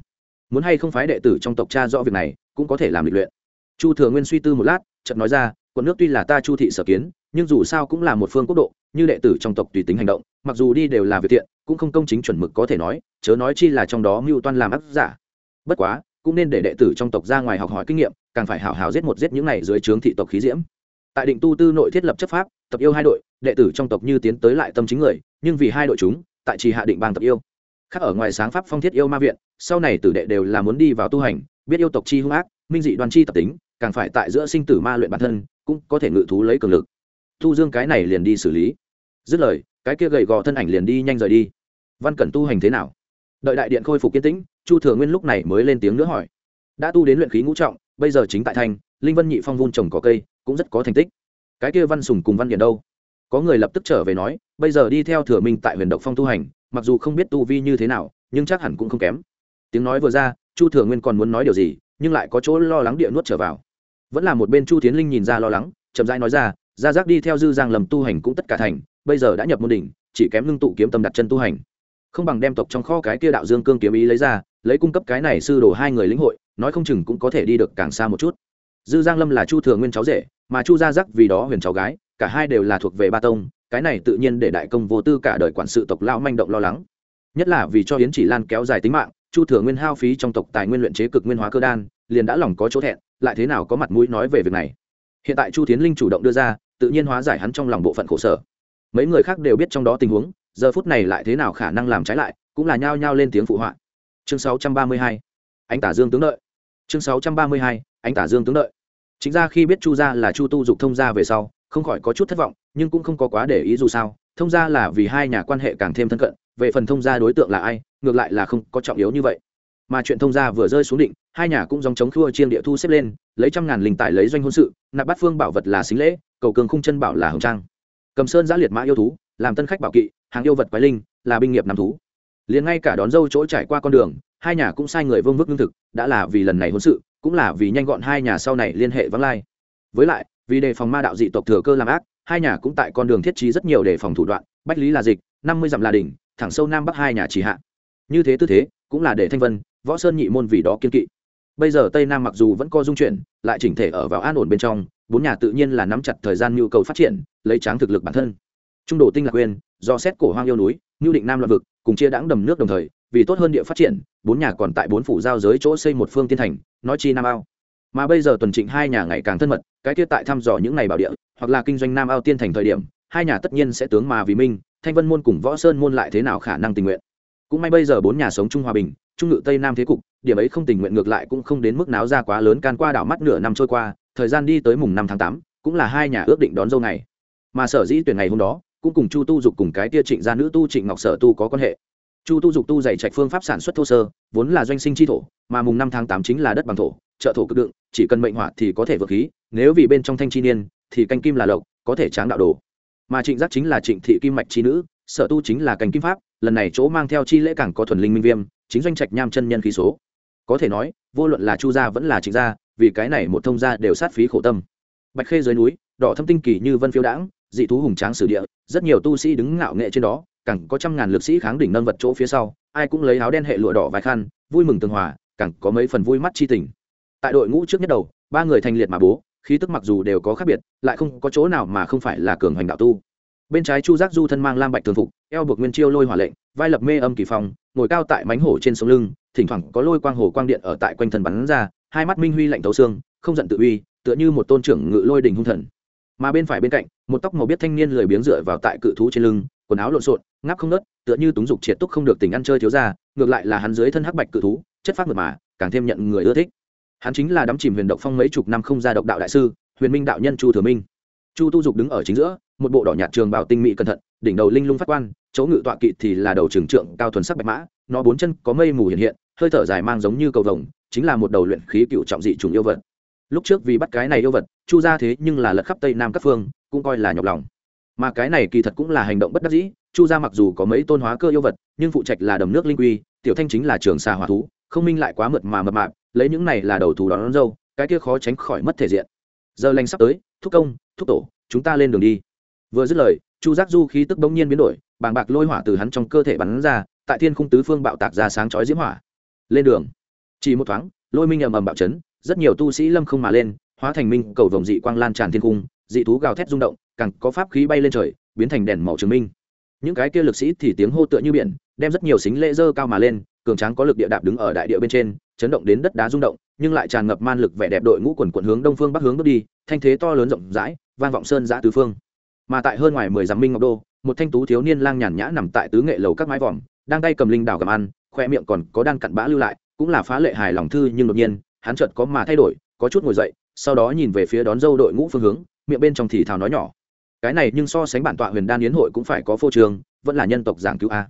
Muốn hay không phái đệ tử trong tộc cha rõ việc này, cũng có thể làm lịch luyện. Chu thừa nguyên suy tư một lát, chợt nói ra, quận nước tuy là ta chu thị sở kiến, nhưng dù sao cũng là một phương quốc độ như đệ tử trong tộc tùy tính hành động, mặc dù đi đều là việc thiện, cũng không công chính chuẩn mực có thể nói, chớ nói chi là trong đó mưu toan làm ác giả. Bất quá, cũng nên để đệ tử trong tộc ra ngoài học hỏi kinh nghiệm, càng phải hảo hảo giết một giết những này dưới trướng thị tộc khí diễm. Tại định tu tư nội thiết lập chấp pháp, tập yêu hai đội, đệ tử trong tộc như tiến tới lại tâm chính người, nhưng vì hai đội chúng, tại trì hạ định bang tập yêu. Khác ở ngoài sáng pháp phong thiết yêu ma viện, sau này tử đệ đều là muốn đi vào tu hành, biết yêu tộc chi hung ác, minh dị đoàn chi tập tính, càng phải tại giữa sinh tử ma luyện bản thân, cũng có thể ngự thú lấy cường lực. Thu dương cái này liền đi xử lý dứt lời cái kia gầy gò thân ảnh liền đi nhanh rời đi. Văn cẩn tu hành thế nào? Đợi đại điện khôi phục kiên tĩnh chu thừa nguyên lúc này mới lên tiếng nữa hỏi. Đã tu đến luyện khí ngũ trọng bây giờ chính tại thành, linh vân nhị phong vun trồng có cây cũng rất có thành tích. Cái kia văn sùng cùng văn điện đâu? Có người lập tức trở về nói bây giờ đi theo thừa minh tại huyền độc phong tu hành mặc dù không biết tu vi như thế nào nhưng chắc hẳn cũng không kém. Tiếng nói vừa ra chu thừa nguyên còn muốn nói điều gì nhưng lại có chỗ lo lắng địa nuốt trở vào. Vẫn là một bên chu tiến linh nhìn ra lo lắng chậm rãi nói ra ra giác đi theo dư giang lầm tu hành cũng tất cả thành bây giờ đã nhập môn đỉnh, chỉ kém ngưng tụ kiếm tâm đặt chân tu hành. Không bằng đem tộc trong kho cái kia đạo dương cương kiếm ý lấy ra, lấy cung cấp cái này sư đồ hai người lĩnh hội, nói không chừng cũng có thể đi được càng xa một chút. Dư giang lâm là chu thừa nguyên cháu rể, mà chu gia giác vì đó huyền cháu gái, cả hai đều là thuộc về ba tông, cái này tự nhiên để đại công vô tư cả đời quản sự tộc lão manh động lo lắng. Nhất là vì cho yến chỉ lan kéo dài tính mạng, chu thừa nguyên hao phí trong tộc tài nguyên luyện chế cực nguyên hóa cơ đan, liền đã lòng có chỗ thẹn, lại thế nào có mặt mũi nói về việc này. Hiện tại chu tiến linh chủ động đưa ra, tự nhiên hóa giải hắn trong lòng bộ phận khổ sở mấy người khác đều biết trong đó tình huống, giờ phút này lại thế nào khả năng làm trái lại, cũng là nhao nhao lên tiếng phụ họa chương 632. anh tả dương tướng đợi chương 632. anh tả dương tướng đợi chính ra khi biết chu gia là chu tu dục thông gia về sau, không khỏi có chút thất vọng, nhưng cũng không có quá để ý dù sao, thông gia là vì hai nhà quan hệ càng thêm thân cận, về phần thông gia đối tượng là ai, ngược lại là không có trọng yếu như vậy mà chuyện thông gia vừa rơi xuống định, hai nhà cũng dòng chống khua chiên địa thu xếp lên, lấy trăm ngàn linh tài lấy doanh hôn sự, nạp bát phương bảo vật là xính lễ, cầu cường khung chân bảo là hồng trang cầm sơn giã liệt mã yêu thú, làm tân khách bảo kỵ, hàng yêu vật quái linh, là binh nghiệp nam thú. Liền ngay cả đón dâu chỗ trải qua con đường, hai nhà cũng sai người vương vức lương thực, đã là vì lần này hôn sự, cũng là vì nhanh gọn hai nhà sau này liên hệ vắng lai. Với lại, vì đề phòng ma đạo dị tộc thừa cơ làm ác, hai nhà cũng tại con đường thiết trí rất nhiều đề phòng thủ đoạn, bách lý là dịch, năm mươi dặm là đỉnh, thẳng sâu nam bắc hai nhà chỉ hạ. Như thế tư thế, cũng là để thanh vân, võ sơn nhị môn vì đó kiên kỵ. Bây giờ tây nam mặc dù vẫn có dung chuyển, lại chỉnh thể ở vào an ổn bên trong bốn nhà tự nhiên là nắm chặt thời gian nhu cầu phát triển, lấy tráng thực lực bản thân. Trung đồ tinh lạc quên do xét cổ hoang yêu núi nhu định nam loạn vực, cùng chia đãng đầm nước đồng thời, vì tốt hơn địa phát triển, bốn nhà còn tại bốn phủ giao giới chỗ xây một phương tiên thành, nói chi nam ao. Mà bây giờ tuần trịnh hai nhà ngày càng thân mật, cái tiết tại thăm dò những ngày bảo địa, hoặc là kinh doanh nam ao tiên thành thời điểm, hai nhà tất nhiên sẽ tướng mà vì minh, thanh vân môn cùng võ sơn môn lại thế nào khả năng tình nguyện. Cũng may bây giờ bốn nhà sống chung hòa bình, trung ngự tây nam thế cục, điểm ấy không tình nguyện ngược lại cũng không đến mức náo ra quá lớn can qua đảo mắt nửa năm trôi qua thời gian đi tới mùng năm tháng tám, cũng là hai nhà ước định đón dâu ngày. Mà sở dĩ tuyển ngày hôm đó, cũng cùng chu tu dục cùng cái tia trịnh gia nữ tu trịnh ngọc sở tu có quan hệ. Chu tu dục tu dạy trạch phương pháp sản xuất thô sơ, vốn là doanh sinh chi thổ, mà mùng năm tháng tám chính là đất bằng thổ, trợ thổ cực đựng, chỉ cần mệnh hỏa thì có thể vượt khí, nếu vì bên trong thanh chi niên, thì canh kim là lộc, có thể tráng đạo đồ. Mà trịnh giác chính là trịnh thị kim mạch chi nữ, sở tu chính là canh kim pháp, lần này chỗ mang theo chi lễ càng có thuần linh minh viêm, chính doanh trạch nham chân nhân khí số. Có thể nói, vô luận là chu gia vẫn là trịnh gia vì cái này một thông gia đều sát phí khổ tâm. Bạch khê dưới núi, đỏ thâm tinh kỳ như vân phiêu đãng, dị thú hùng tráng sử địa, rất nhiều tu sĩ đứng ngạo nghệ trên đó, càng có trăm ngàn lực sĩ kháng đỉnh nâng vật chỗ phía sau, ai cũng lấy áo đen hệ lụa đỏ vài khăn, vui mừng tường hòa, càng có mấy phần vui mắt chi tình. Tại đội ngũ trước nhất đầu, ba người thành liệt mà bố, khí tức mặc dù đều có khác biệt, lại không có chỗ nào mà không phải là cường hoành đạo tu. Bên trái chu giác du thân mang lam bạch thường phục, eo buộc nguyên chiêu lôi hỏa lệnh, vai lập mê âm kỳ phong, ngồi cao tại mánh hổ trên sống lưng, thỉnh thoảng có lôi quang hồ quang điện ở tại quanh thân bắn ra hai mắt minh huy lạnh tấu xương, không giận tự uy, tựa như một tôn trưởng ngự lôi đình hung thần. Mà bên phải bên cạnh, một tóc màu biết thanh niên lười biếng dựa vào tại cự thú trên lưng, quần áo lộn xộn, ngáp không nớt tựa như túng dục triệt túc không được tình ăn chơi thiếu ra ngược lại là hắn dưới thân hắc bạch cự thú, chất phát mượt mà, càng thêm nhận người ưa thích. Hắn chính là đắm chìm huyền độc phong mấy chục năm không ra độc đạo đại sư, huyền minh đạo nhân chu thừa minh. Chu tu dục đứng ở chính giữa, một bộ đỏ nhạt trường bào tinh mỹ cẩn thận, đỉnh đầu linh lung phát quan, chỗ ngự tọa kỵ thì là đầu trường trượng cao thuần sắc bạch mã, nó bốn chân có mây mù hiện hiện, hơi thở dài mang giống như cầu vồng chính là một đầu luyện khí cựu trọng dị trùng yêu vật. Lúc trước vì bắt cái này yêu vật chu ra thế nhưng là lật khắp tây nam các phương cũng coi là nhọc lòng. Mà cái này kỳ thật cũng là hành động bất đắc dĩ chu gia mặc dù có mấy tôn hóa cơ yêu vật nhưng phụ trạch là đầm nước linh quy tiểu thanh chính là trường xà hỏa thú không minh lại quá mượt mà mập mạp lấy những này là đầu thú đón, đón dâu cái kia khó tránh khỏi mất thể diện. Giờ lành sắp tới thúc công thúc tổ chúng ta lên đường đi. Vừa dứt lời chu giác du khí tức bỗng nhiên biến đổi bàng bạc lôi hỏa từ hắn trong cơ thể bắn ra tại thiên khung tứ phương bạo tạc ra sáng chói diễm hỏa. Lên đường chỉ một thoáng, lôi minh ầm ầm bạo chấn, rất nhiều tu sĩ lâm không mà lên, hóa thành minh, cầu vồng dị quang lan tràn thiên cung, dị thú gào thét rung động, càng có pháp khí bay lên trời, biến thành đèn màu chứng minh. Những cái kia lực sĩ thì tiếng hô tựa như biển, đem rất nhiều xính lễ dơ cao mà lên, cường tráng có lực địa đạp đứng ở đại địa bên trên, chấn động đến đất đá rung động, nhưng lại tràn ngập man lực vẻ đẹp đội ngũ quần quận hướng đông phương bắc hướng bước đi, thanh thế to lớn rộng rãi, vang vọng sơn giã tứ phương. Mà tại hơn ngoài mười dặm minh ngọc đô, một thanh tú thiếu niên lang nhàn nhã nằm tại tứ nghệ lầu các mái vòm, đang tay cầm linh đảo cầm ăn, khoe miệng còn có đang cặn bã lưu lại cũng là phá lệ hài lòng thư nhưng đột nhiên, hắn chợt có mà thay đổi, có chút ngồi dậy, sau đó nhìn về phía đón dâu đội ngũ phương hướng, miệng bên trong thì thào nói nhỏ. Cái này nhưng so sánh bản tọa huyền đan yến hội cũng phải có phô trường vẫn là nhân tộc giảng cứu a.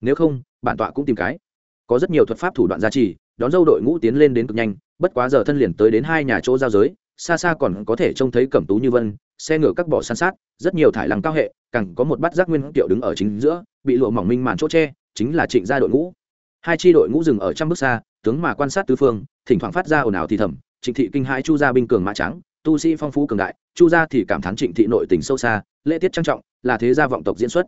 Nếu không, bản tọa cũng tìm cái. Có rất nhiều thuật pháp thủ đoạn gia trì, đón dâu đội ngũ tiến lên đến cực nhanh, bất quá giờ thân liền tới đến hai nhà chỗ giao giới, xa xa còn có thể trông thấy cẩm tú như vân, xe ngựa các bỏ san sát, rất nhiều thải lăng cao hệ, càng có một bát giác nguyên tiệu đứng ở chính giữa, bị lụa mỏng minh màn chỗ tre chính là trịnh gia đội ngũ hai tri đội ngũ dừng ở trăm bước xa, tướng mà quan sát tứ phương, thỉnh thoảng phát ra ồn ào thì thầm, trịnh thị kinh hãi chu gia binh cường mã trắng, tu sĩ phong phú cường đại, chu gia thì cảm thán trịnh thị nội tình sâu xa, lễ tiết trang trọng, là thế gia vọng tộc diễn xuất.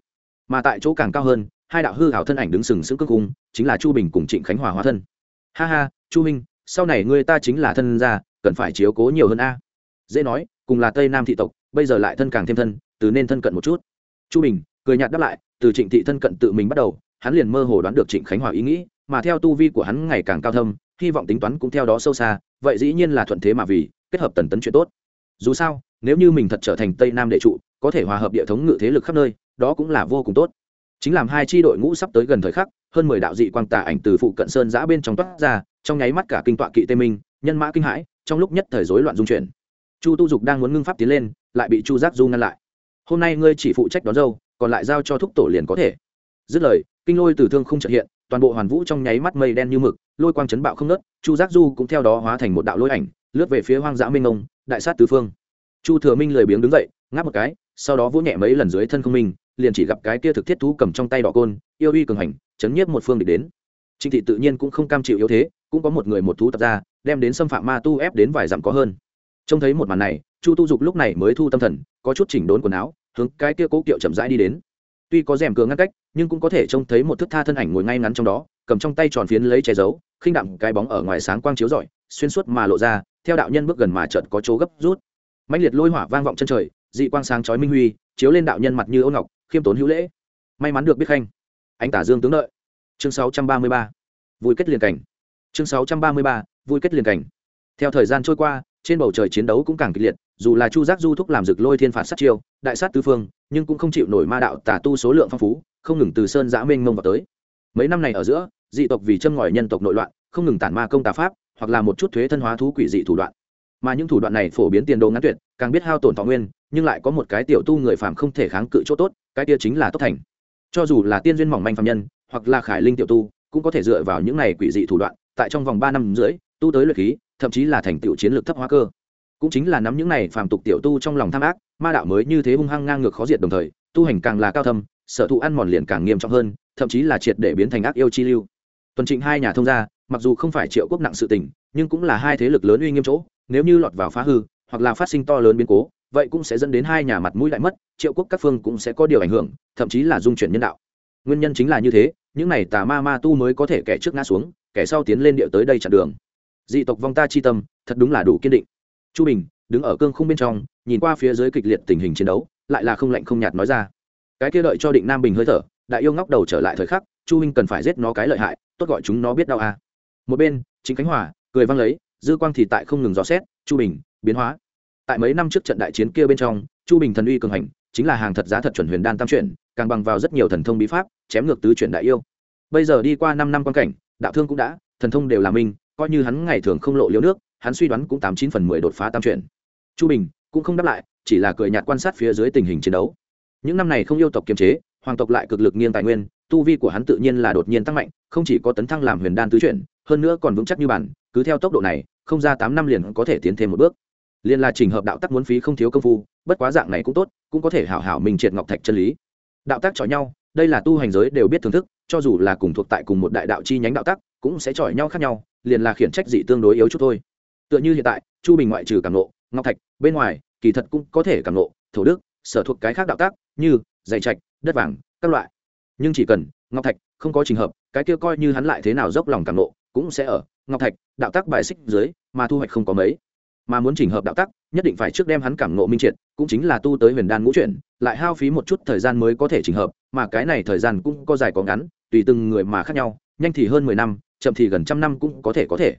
Mà tại chỗ càng cao hơn, hai đạo hư hảo thân ảnh đứng sừng sững cương cung, chính là chu bình cùng trịnh khánh hòa hóa thân. Ha ha, chu minh, sau này người ta chính là thân gia, cần phải chiếu cố nhiều hơn a. Dễ nói, cùng là tây nam thị tộc, bây giờ lại thân càng thêm thân, từ nên thân cận một chút. Chu bình, cười nhạt đáp lại, từ trịnh thị thân cận tự mình bắt đầu hắn liền mơ hồ đoán được trịnh khánh hòa ý nghĩ, mà theo tu vi của hắn ngày càng cao thâm, hy vọng tính toán cũng theo đó sâu xa, vậy dĩ nhiên là thuận thế mà vì, kết hợp tần tấn chuyện tốt. Dù sao, nếu như mình thật trở thành tây nam đệ trụ, có thể hòa hợp địa thống ngự thế lực khắp nơi, đó cũng là vô cùng tốt. Chính làm hai tri đội ngũ sắp tới gần thời khắc, hơn mười đạo dị quang tà ảnh từ phụ cận sơn giã bên trong toát ra, trong nháy mắt cả kinh tọa kỵ tây minh, nhân mã kinh hãi, trong lúc nhất thời rối loạn dung chuyển. Chu tu dục đang muốn ngưng pháp tiến lên, lại bị chu giác du ngăn lại. Hôm nay ngươi chỉ phụ trách đón dâu, còn lại giao cho thúc tổ liền có thể. Dứt lời kinh lôi từ thương không trợ hiện, toàn bộ hoàn vũ trong nháy mắt mây đen như mực, lôi quang chấn bạo không nớt chu giác du cũng theo đó hóa thành một đạo lôi ảnh, lướt về phía hoang dã minh ông, đại sát tứ phương. Chu thừa minh lười biếng đứng dậy, ngáp một cái, sau đó vỗ nhẹ mấy lần dưới thân không minh liền chỉ gặp cái kia thực thiết thú cầm trong tay đỏ côn, yêu uy cường hành, chấn nhiếp một phương địch đến. Trịnh thị tự nhiên cũng không cam chịu yếu thế, cũng có một người một thú tập ra, đem đến xâm phạm ma tu ép đến vài dặm có hơn. Trông thấy một màn này, chu tu dục lúc này mới thu tâm thần, có chút chỉnh đốn quần áo, hướng cái kia cố kiệu chậm rãi đi đến tuy có rèm cửa ngăn cách, nhưng cũng có thể trông thấy một thức tha thân ảnh ngồi ngay ngắn trong đó, cầm trong tay tròn phiến lấy che giấu, khinh đạm cái bóng ở ngoài sáng quang chiếu rọi, xuyên suốt mà lộ ra, theo đạo nhân bước gần mà chợt có chỗ gấp rút. Mãnh liệt lôi hỏa vang vọng chân trời, dị quang sáng chói minh huy, chiếu lên đạo nhân mặt như ô ngọc, khiêm tốn hữu lễ. May mắn được biết khanh. Anh tả dương tướng đợi. Chương 633. vui kết liền cảnh. Chương 633. vui kết liền cảnh. Theo thời gian trôi qua, trên bầu trời chiến đấu cũng càng kịch liệt, dù là chu giác du thúc làm rực lôi thiên phạt sát chiêu, đại sát tứ phương nhưng cũng không chịu nổi ma đạo tà tu số lượng phong phú, không ngừng từ sơn giã mênh mông vào tới. Mấy năm này ở giữa, dị tộc vì châm ngòi nhân tộc nội loạn, không ngừng tản ma công tà pháp, hoặc là một chút thuế thân hóa thú quỷ dị thủ đoạn. Mà những thủ đoạn này phổ biến tiền đồ ngắn tuyệt, càng biết hao tổn thọ nguyên, nhưng lại có một cái tiểu tu người phàm không thể kháng cự chỗ tốt, cái kia chính là tốc thành. Cho dù là tiên duyên mỏng manh phàm nhân, hoặc là khải linh tiểu tu, cũng có thể dựa vào những này quỷ dị thủ đoạn, tại trong vòng ba năm rưỡi, tu tới luyện khí, thậm chí là thành tựu chiến lược thấp hóa cơ. Cũng chính là nắm những này phàm tục tiểu tu trong lòng tham ác ma đạo mới như thế hung hăng ngang ngược khó diệt đồng thời, tu hành càng là cao thâm, sở thụ ăn mòn liền càng nghiêm trọng hơn, thậm chí là triệt để biến thành ác yêu chi lưu. Tuần trịnh hai nhà thông gia, mặc dù không phải triệu quốc nặng sự tình, nhưng cũng là hai thế lực lớn uy nghiêm chỗ, nếu như lọt vào phá hư, hoặc là phát sinh to lớn biến cố, vậy cũng sẽ dẫn đến hai nhà mặt mũi lại mất, triệu quốc các phương cũng sẽ có điều ảnh hưởng, thậm chí là dung chuyển nhân đạo. Nguyên nhân chính là như thế, những này tà ma ma tu mới có thể kẻ trước ngã xuống, kẻ sau tiến lên địa tới đây chặn đường. Dị tộc vong ta chi tâm, thật đúng là đủ kiên định. Chu bình đứng ở cương khung bên trong, nhìn qua phía dưới kịch liệt tình hình chiến đấu, lại là không lạnh không nhạt nói ra. Cái kia đợi cho định nam bình hơi thở, đại yêu ngóc đầu trở lại thời khắc, chu minh cần phải giết nó cái lợi hại, tốt gọi chúng nó biết đau à. một bên chính khánh hòa, cười văng lấy, dư quang thì tại không ngừng dò xét, chu bình, biến hóa. Tại mấy năm trước trận đại chiến kia bên trong, chu bình thần uy cường hành, chính là hàng thật giá thật chuẩn huyền đan tam chuyển, càng bằng vào rất nhiều thần thông bí pháp, chém ngược tứ chuyển đại yêu. Bây giờ đi qua năm năm quan cảnh, đạo thương cũng đã, thần thông đều là minh, coi như hắn ngày thường không lộ liễu nước, hắn suy đoán cũng tám chín phần mười đột phá tam chuyển chu bình cũng không đáp lại, chỉ là cười nhạt quan sát phía dưới tình hình chiến đấu. Những năm này không yêu tộc kiềm chế, hoàng tộc lại cực lực nghiêng tài nguyên, tu vi của hắn tự nhiên là đột nhiên tăng mạnh, không chỉ có tấn thăng làm huyền đan tứ chuyển, hơn nữa còn vững chắc như bản, cứ theo tốc độ này, không ra tám năm liền có thể tiến thêm một bước. Liên là trình hợp đạo tắc muốn phí không thiếu công phu, bất quá dạng này cũng tốt, cũng có thể hảo hảo mình triệt ngọc thạch chân lý. Đạo tác chọi nhau, đây là tu hành giới đều biết thưởng thức, cho dù là cùng thuộc tại cùng một đại đạo chi nhánh đạo tắc, cũng sẽ chọi nhau khác nhau, liền là khiển trách dị tương đối yếu chút thôi. Tựa như hiện tại, chu bình ngoại trừ cảm nộ ngọc thạch, bên ngoài, kỳ thật cũng có thể cảm nộ thổ đức, sở thuộc cái khác đạo tác như dày trạch, đất vàng, các loại. Nhưng chỉ cần ngọc thạch không có trình hợp, cái kia coi như hắn lại thế nào dốc lòng cảm nộ cũng sẽ ở. Ngọc thạch, đạo tác bài xích dưới mà thu hoạch không có mấy. Mà muốn chỉnh hợp đạo tắc nhất định phải trước đem hắn cảm nộ minh triệt, cũng chính là tu tới huyền đan ngũ chuyển, lại hao phí một chút thời gian mới có thể chỉnh hợp, mà cái này thời gian cũng có dài có ngắn, tùy từng người mà khác nhau, nhanh thì hơn mười năm, chậm thì gần trăm năm cũng có thể có thể.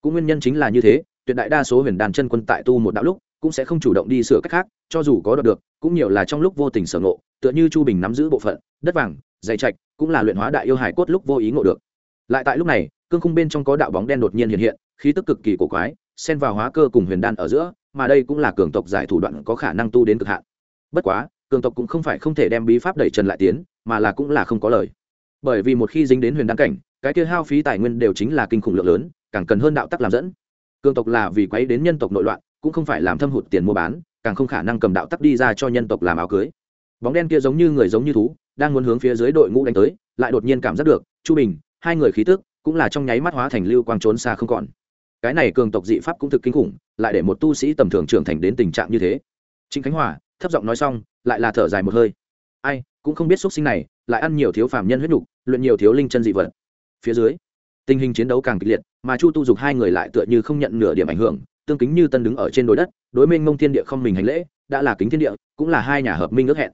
Cũng nguyên nhân chính là như thế tuyệt đại đa số huyền đan chân quân tại tu một đạo lúc cũng sẽ không chủ động đi sửa cách khác, cho dù có đoạt được, cũng nhiều là trong lúc vô tình sở ngộ, tựa như chu bình nắm giữ bộ phận, đất vàng, dày trạch, cũng là luyện hóa đại yêu hải cốt lúc vô ý ngộ được. Lại tại lúc này, cương khung bên trong có đạo bóng đen đột nhiên hiện hiện, khí tức cực kỳ cổ quái, xen vào hóa cơ cùng huyền đan ở giữa, mà đây cũng là cường tộc giải thủ đoạn có khả năng tu đến cực hạn. Bất quá, cường tộc cũng không phải không thể đem bí pháp đẩy trần lại tiến, mà là cũng là không có lời. Bởi vì một khi dính đến huyền đan cảnh, cái kia hao phí tài nguyên đều chính là kinh khủng lượng lớn, càng cần hơn đạo tắc làm dẫn cường tộc là vì quấy đến nhân tộc nội loạn, cũng không phải làm thâm hụt tiền mua bán, càng không khả năng cầm đạo tắc đi ra cho nhân tộc làm áo cưới. Bóng đen kia giống như người giống như thú, đang muốn hướng phía dưới đội ngũ đánh tới, lại đột nhiên cảm giác được, chu bình, hai người khí tức, cũng là trong nháy mắt hóa thành lưu quang trốn xa không còn. Cái này cường tộc dị pháp cũng thực kinh khủng, lại để một tu sĩ tầm thường trưởng thành đến tình trạng như thế. Trịnh khánh hòa, thấp giọng nói xong, lại là thở dài một hơi. Ai, cũng không biết x sinh này, lại ăn nhiều thiếu phàm nhân huyết nhục, luyện nhiều thiếu linh chân dị vật. Phía dưới tình hình chiến đấu càng kịch liệt, mà chu tu dục hai người lại tựa như không nhận nửa điểm ảnh hưởng, tương kính như tân đứng ở trên đồi đất, đối minh mông thiên địa không mình hành lễ, đã là kính thiên địa, cũng là hai nhà hợp minh ước hẹn.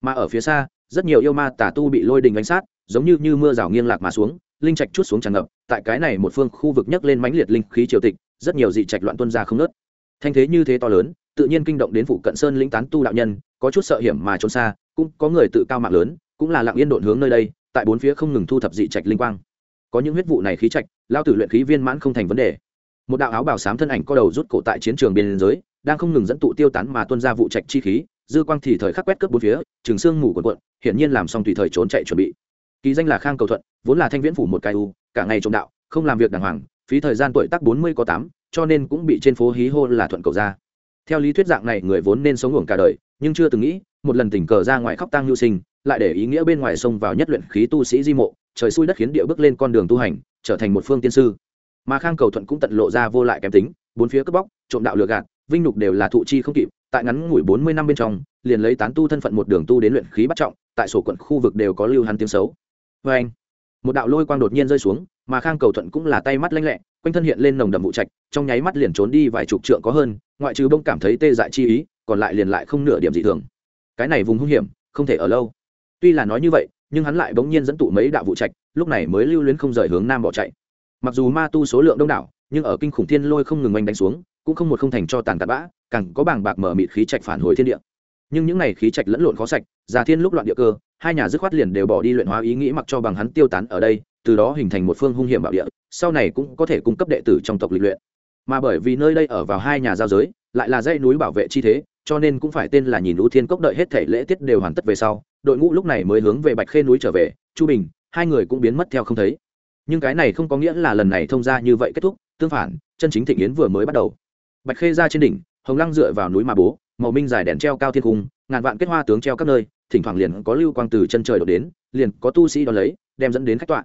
Mà ở phía xa, rất nhiều yêu ma tà tu bị lôi đình đánh sát, giống như như mưa rào nghiêng lạc mà xuống, linh trạch chút xuống tràn ngập, tại cái này một phương khu vực nhấc lên mãnh liệt linh khí triều tịch, rất nhiều dị trạch loạn tuân ra không nớt thanh thế như thế to lớn, tự nhiên kinh động đến phụ cận sơn lĩnh tán tu đạo nhân, có chút sợ hiểm mà trốn xa, cũng có người tự cao mạng lớn, cũng là lặng yên độn hướng nơi đây, tại bốn phía không ngừng thu thập dị trạch linh quang có những huyết vụ này khí trạch, lao tử luyện khí viên mãn không thành vấn đề. Một đạo áo bào xám thân ảnh co đầu rút cổ tại chiến trường biên giới, đang không ngừng dẫn tụ tiêu tán mà tuân ra vụ trạch chi khí, dư quang thì thời khắc quét cướp bốn phía, trường xương mù quần quận hiển nhiên làm xong tùy thời trốn chạy chuẩn bị. Kỳ danh là khang cầu thuận, vốn là thanh viễn phủ một cai u, cả ngày trộm đạo, không làm việc đàng hoàng, phí thời gian tuổi tác bốn mươi có tám, cho nên cũng bị trên phố hí hô là thuận cầu ra. Theo lý thuyết dạng này người vốn nên sống ngủ cả đời, nhưng chưa từng nghĩ, một lần tình cờ ra ngoài khóc tang nhu sinh lại để ý nghĩa bên ngoài sông vào nhất luyện khí tu sĩ di mộ, trời xui đất khiến địa bước lên con đường tu hành, trở thành một phương tiên sư. Mà khang cầu thuận cũng tận lộ ra vô lại kém tính, bốn phía cướp bóc, trộm đạo lừa gạt, vinh nhục đều là thụ chi không kịp, tại ngắn ngủi bốn mươi năm bên trong, liền lấy tán tu thân phận một đường tu đến luyện khí bắt trọng, tại sổ quận khu vực đều có lưu hắn tiếng xấu. Vê anh, một đạo lôi quang đột nhiên rơi xuống, mà khang cầu thuận cũng là tay mắt lanh lẹ, quanh thân hiện lên nồng đậm vụ trạch, trong nháy mắt liền trốn đi vài chục trượng có hơn, ngoại trừ bông cảm thấy tê dại chi ý, còn lại liền lại không nửa điểm dị thường. Cái này vùng hung hiểm, không thể ở lâu tuy là nói như vậy, nhưng hắn lại bỗng nhiên dẫn tụ mấy đạo vụ trạch, lúc này mới lưu luyến không rời hướng nam bỏ chạy. Mặc dù ma tu số lượng đông đảo, nhưng ở kinh khủng thiên lôi không ngừng oanh đánh xuống, cũng không một không thành cho tàn tạt bã, càng có bảng bạc mở mịt khí trạch phản hồi thiên địa. Nhưng những này khí trạch lẫn lộn khó sạch già thiên lúc loạn địa cơ, hai nhà dứt khoát liền đều bỏ đi luyện hóa ý nghĩ mặc cho bằng hắn tiêu tán ở đây, từ đó hình thành một phương hung hiểm bảo địa, sau này cũng có thể cung cấp đệ tử trong tộc lịch luyện. Mà bởi vì nơi đây ở vào hai nhà giao giới, lại là dãy núi bảo vệ chi thế, cho nên cũng phải tên là nhìn lũ thiên cốc đợi hết thể lễ tiết đều hoàn tất về sau đội ngũ lúc này mới hướng về bạch khê núi trở về, chu bình, hai người cũng biến mất theo không thấy. Nhưng cái này không có nghĩa là lần này thông ra như vậy kết thúc, tương phản, chân chính thịnh yến vừa mới bắt đầu. Bạch khê ra trên đỉnh, hồng lăng dựa vào núi mà bố, màu minh dài đèn treo cao thiên cung, ngàn vạn kết hoa tướng treo các nơi, thỉnh thoảng liền có lưu quang từ chân trời đổ đến, liền có tu sĩ đón lấy, đem dẫn đến khách tọa.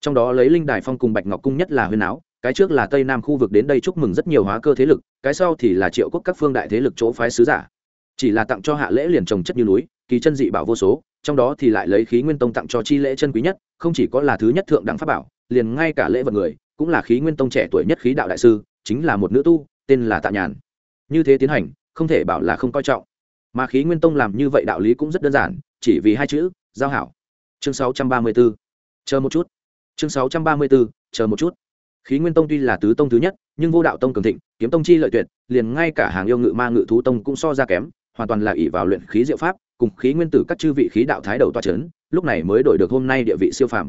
Trong đó lấy linh đài phong cùng bạch ngọc cung nhất là huyền áo, cái trước là tây nam khu vực đến đây chúc mừng rất nhiều hóa cơ thế lực, cái sau thì là triệu quốc các phương đại thế lực chỗ phái sứ giả. Chỉ là tặng cho hạ lễ liền trồng chất như núi kỳ chân dị bảo vô số trong đó thì lại lấy khí nguyên tông tặng cho chi lễ chân quý nhất không chỉ có là thứ nhất thượng đẳng pháp bảo liền ngay cả lễ vật người cũng là khí nguyên tông trẻ tuổi nhất khí đạo đại sư chính là một nữ tu tên là tạ nhàn. Như thế tiến hành không thể bảo là không coi trọng. Mà khí nguyên tông làm như vậy đạo lý cũng rất đơn giản chỉ vì hai chữ giao hảo. Chương 634. chờ một chút. Chương 634, chờ một chút. Khí nguyên tông tuy là tứ tông thứ nhất nhưng vô đạo tông cường thịnh kiếm tông chi lợi tuyệt liền ngay cả hàng yêu ngự ma ngự thú tông cũng so ra kém hoàn toàn là ỷ vào luyện khí diệu pháp, cùng khí nguyên tử các chư vị khí đạo thái đầu toa c h ấ n lúc này mới đổi được hôm nay địa vị siêu phàm.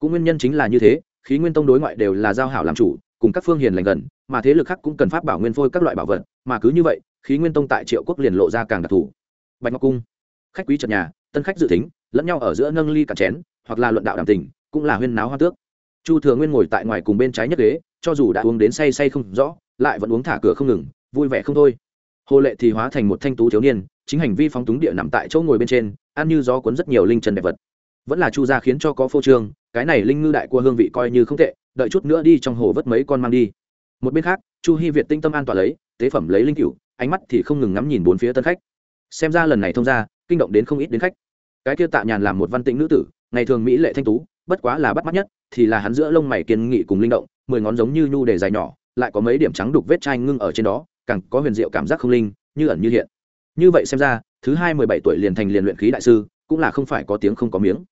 Cũng nguyên nhân chính là như thế, khí nguyên tông đối ngoại đều là giao hảo làm chủ, cùng các phương hiền lành gần, mà thế lực khác cũng cần pháp bảo nguyên phôi các loại bảo vật, mà cứ như vậy, khí nguyên tông tại triệu quốc liền lộ ra càng đặc thù. Bạch ngọc cung, khách quý trật nhà, tân khách dự tính lẫn nhau ở giữa nâng ly cả chén, hoặc là luận đạo đàm tình, cũng là huyên náo hoa tước. Chu thừa nguyên ngồi tại ngoài cùng bên trái nhất ghế, cho dù đã uống đến say say không rõ, lại vẫn uống thả cửa không ngừng, vui vẻ không thôi hồ lệ thì hóa thành một thanh tú thiếu niên, chính hành vi phóng túng địa nằm tại chỗ ngồi bên trên, ăn như gió cuốn rất nhiều linh chân đẹp vật. Vẫn là chu gia khiến cho có phô trương, cái này linh ngư đại cua hương vị coi như không tệ, đợi chút nữa đi trong hồ vớt mấy con mang đi. Một bên khác, chu hy việt tinh tâm an toàn lấy, tế phẩm lấy linh cựu ánh mắt thì không ngừng ngắm nhìn bốn phía tân khách. Xem ra lần này thông ra kinh động đến không ít đến khách. Cái kia tạ nhàn làm một văn tĩnh nữ tử, ngày thường mỹ lệ thanh tú, bất quá là bắt mắt nhất, thì là hắn giữa lông mày kiên nghị cùng linh động, mười ngón giống như nhu để dài nhỏ, lại có mấy điểm trắng đục vết chai ngưng ở trên đó càng có huyền diệu cảm giác không linh, như ẩn như hiện. Như vậy xem ra, thứ hai mười bảy tuổi liền thành liền luyện khí đại sư, cũng là không phải có tiếng không có miếng.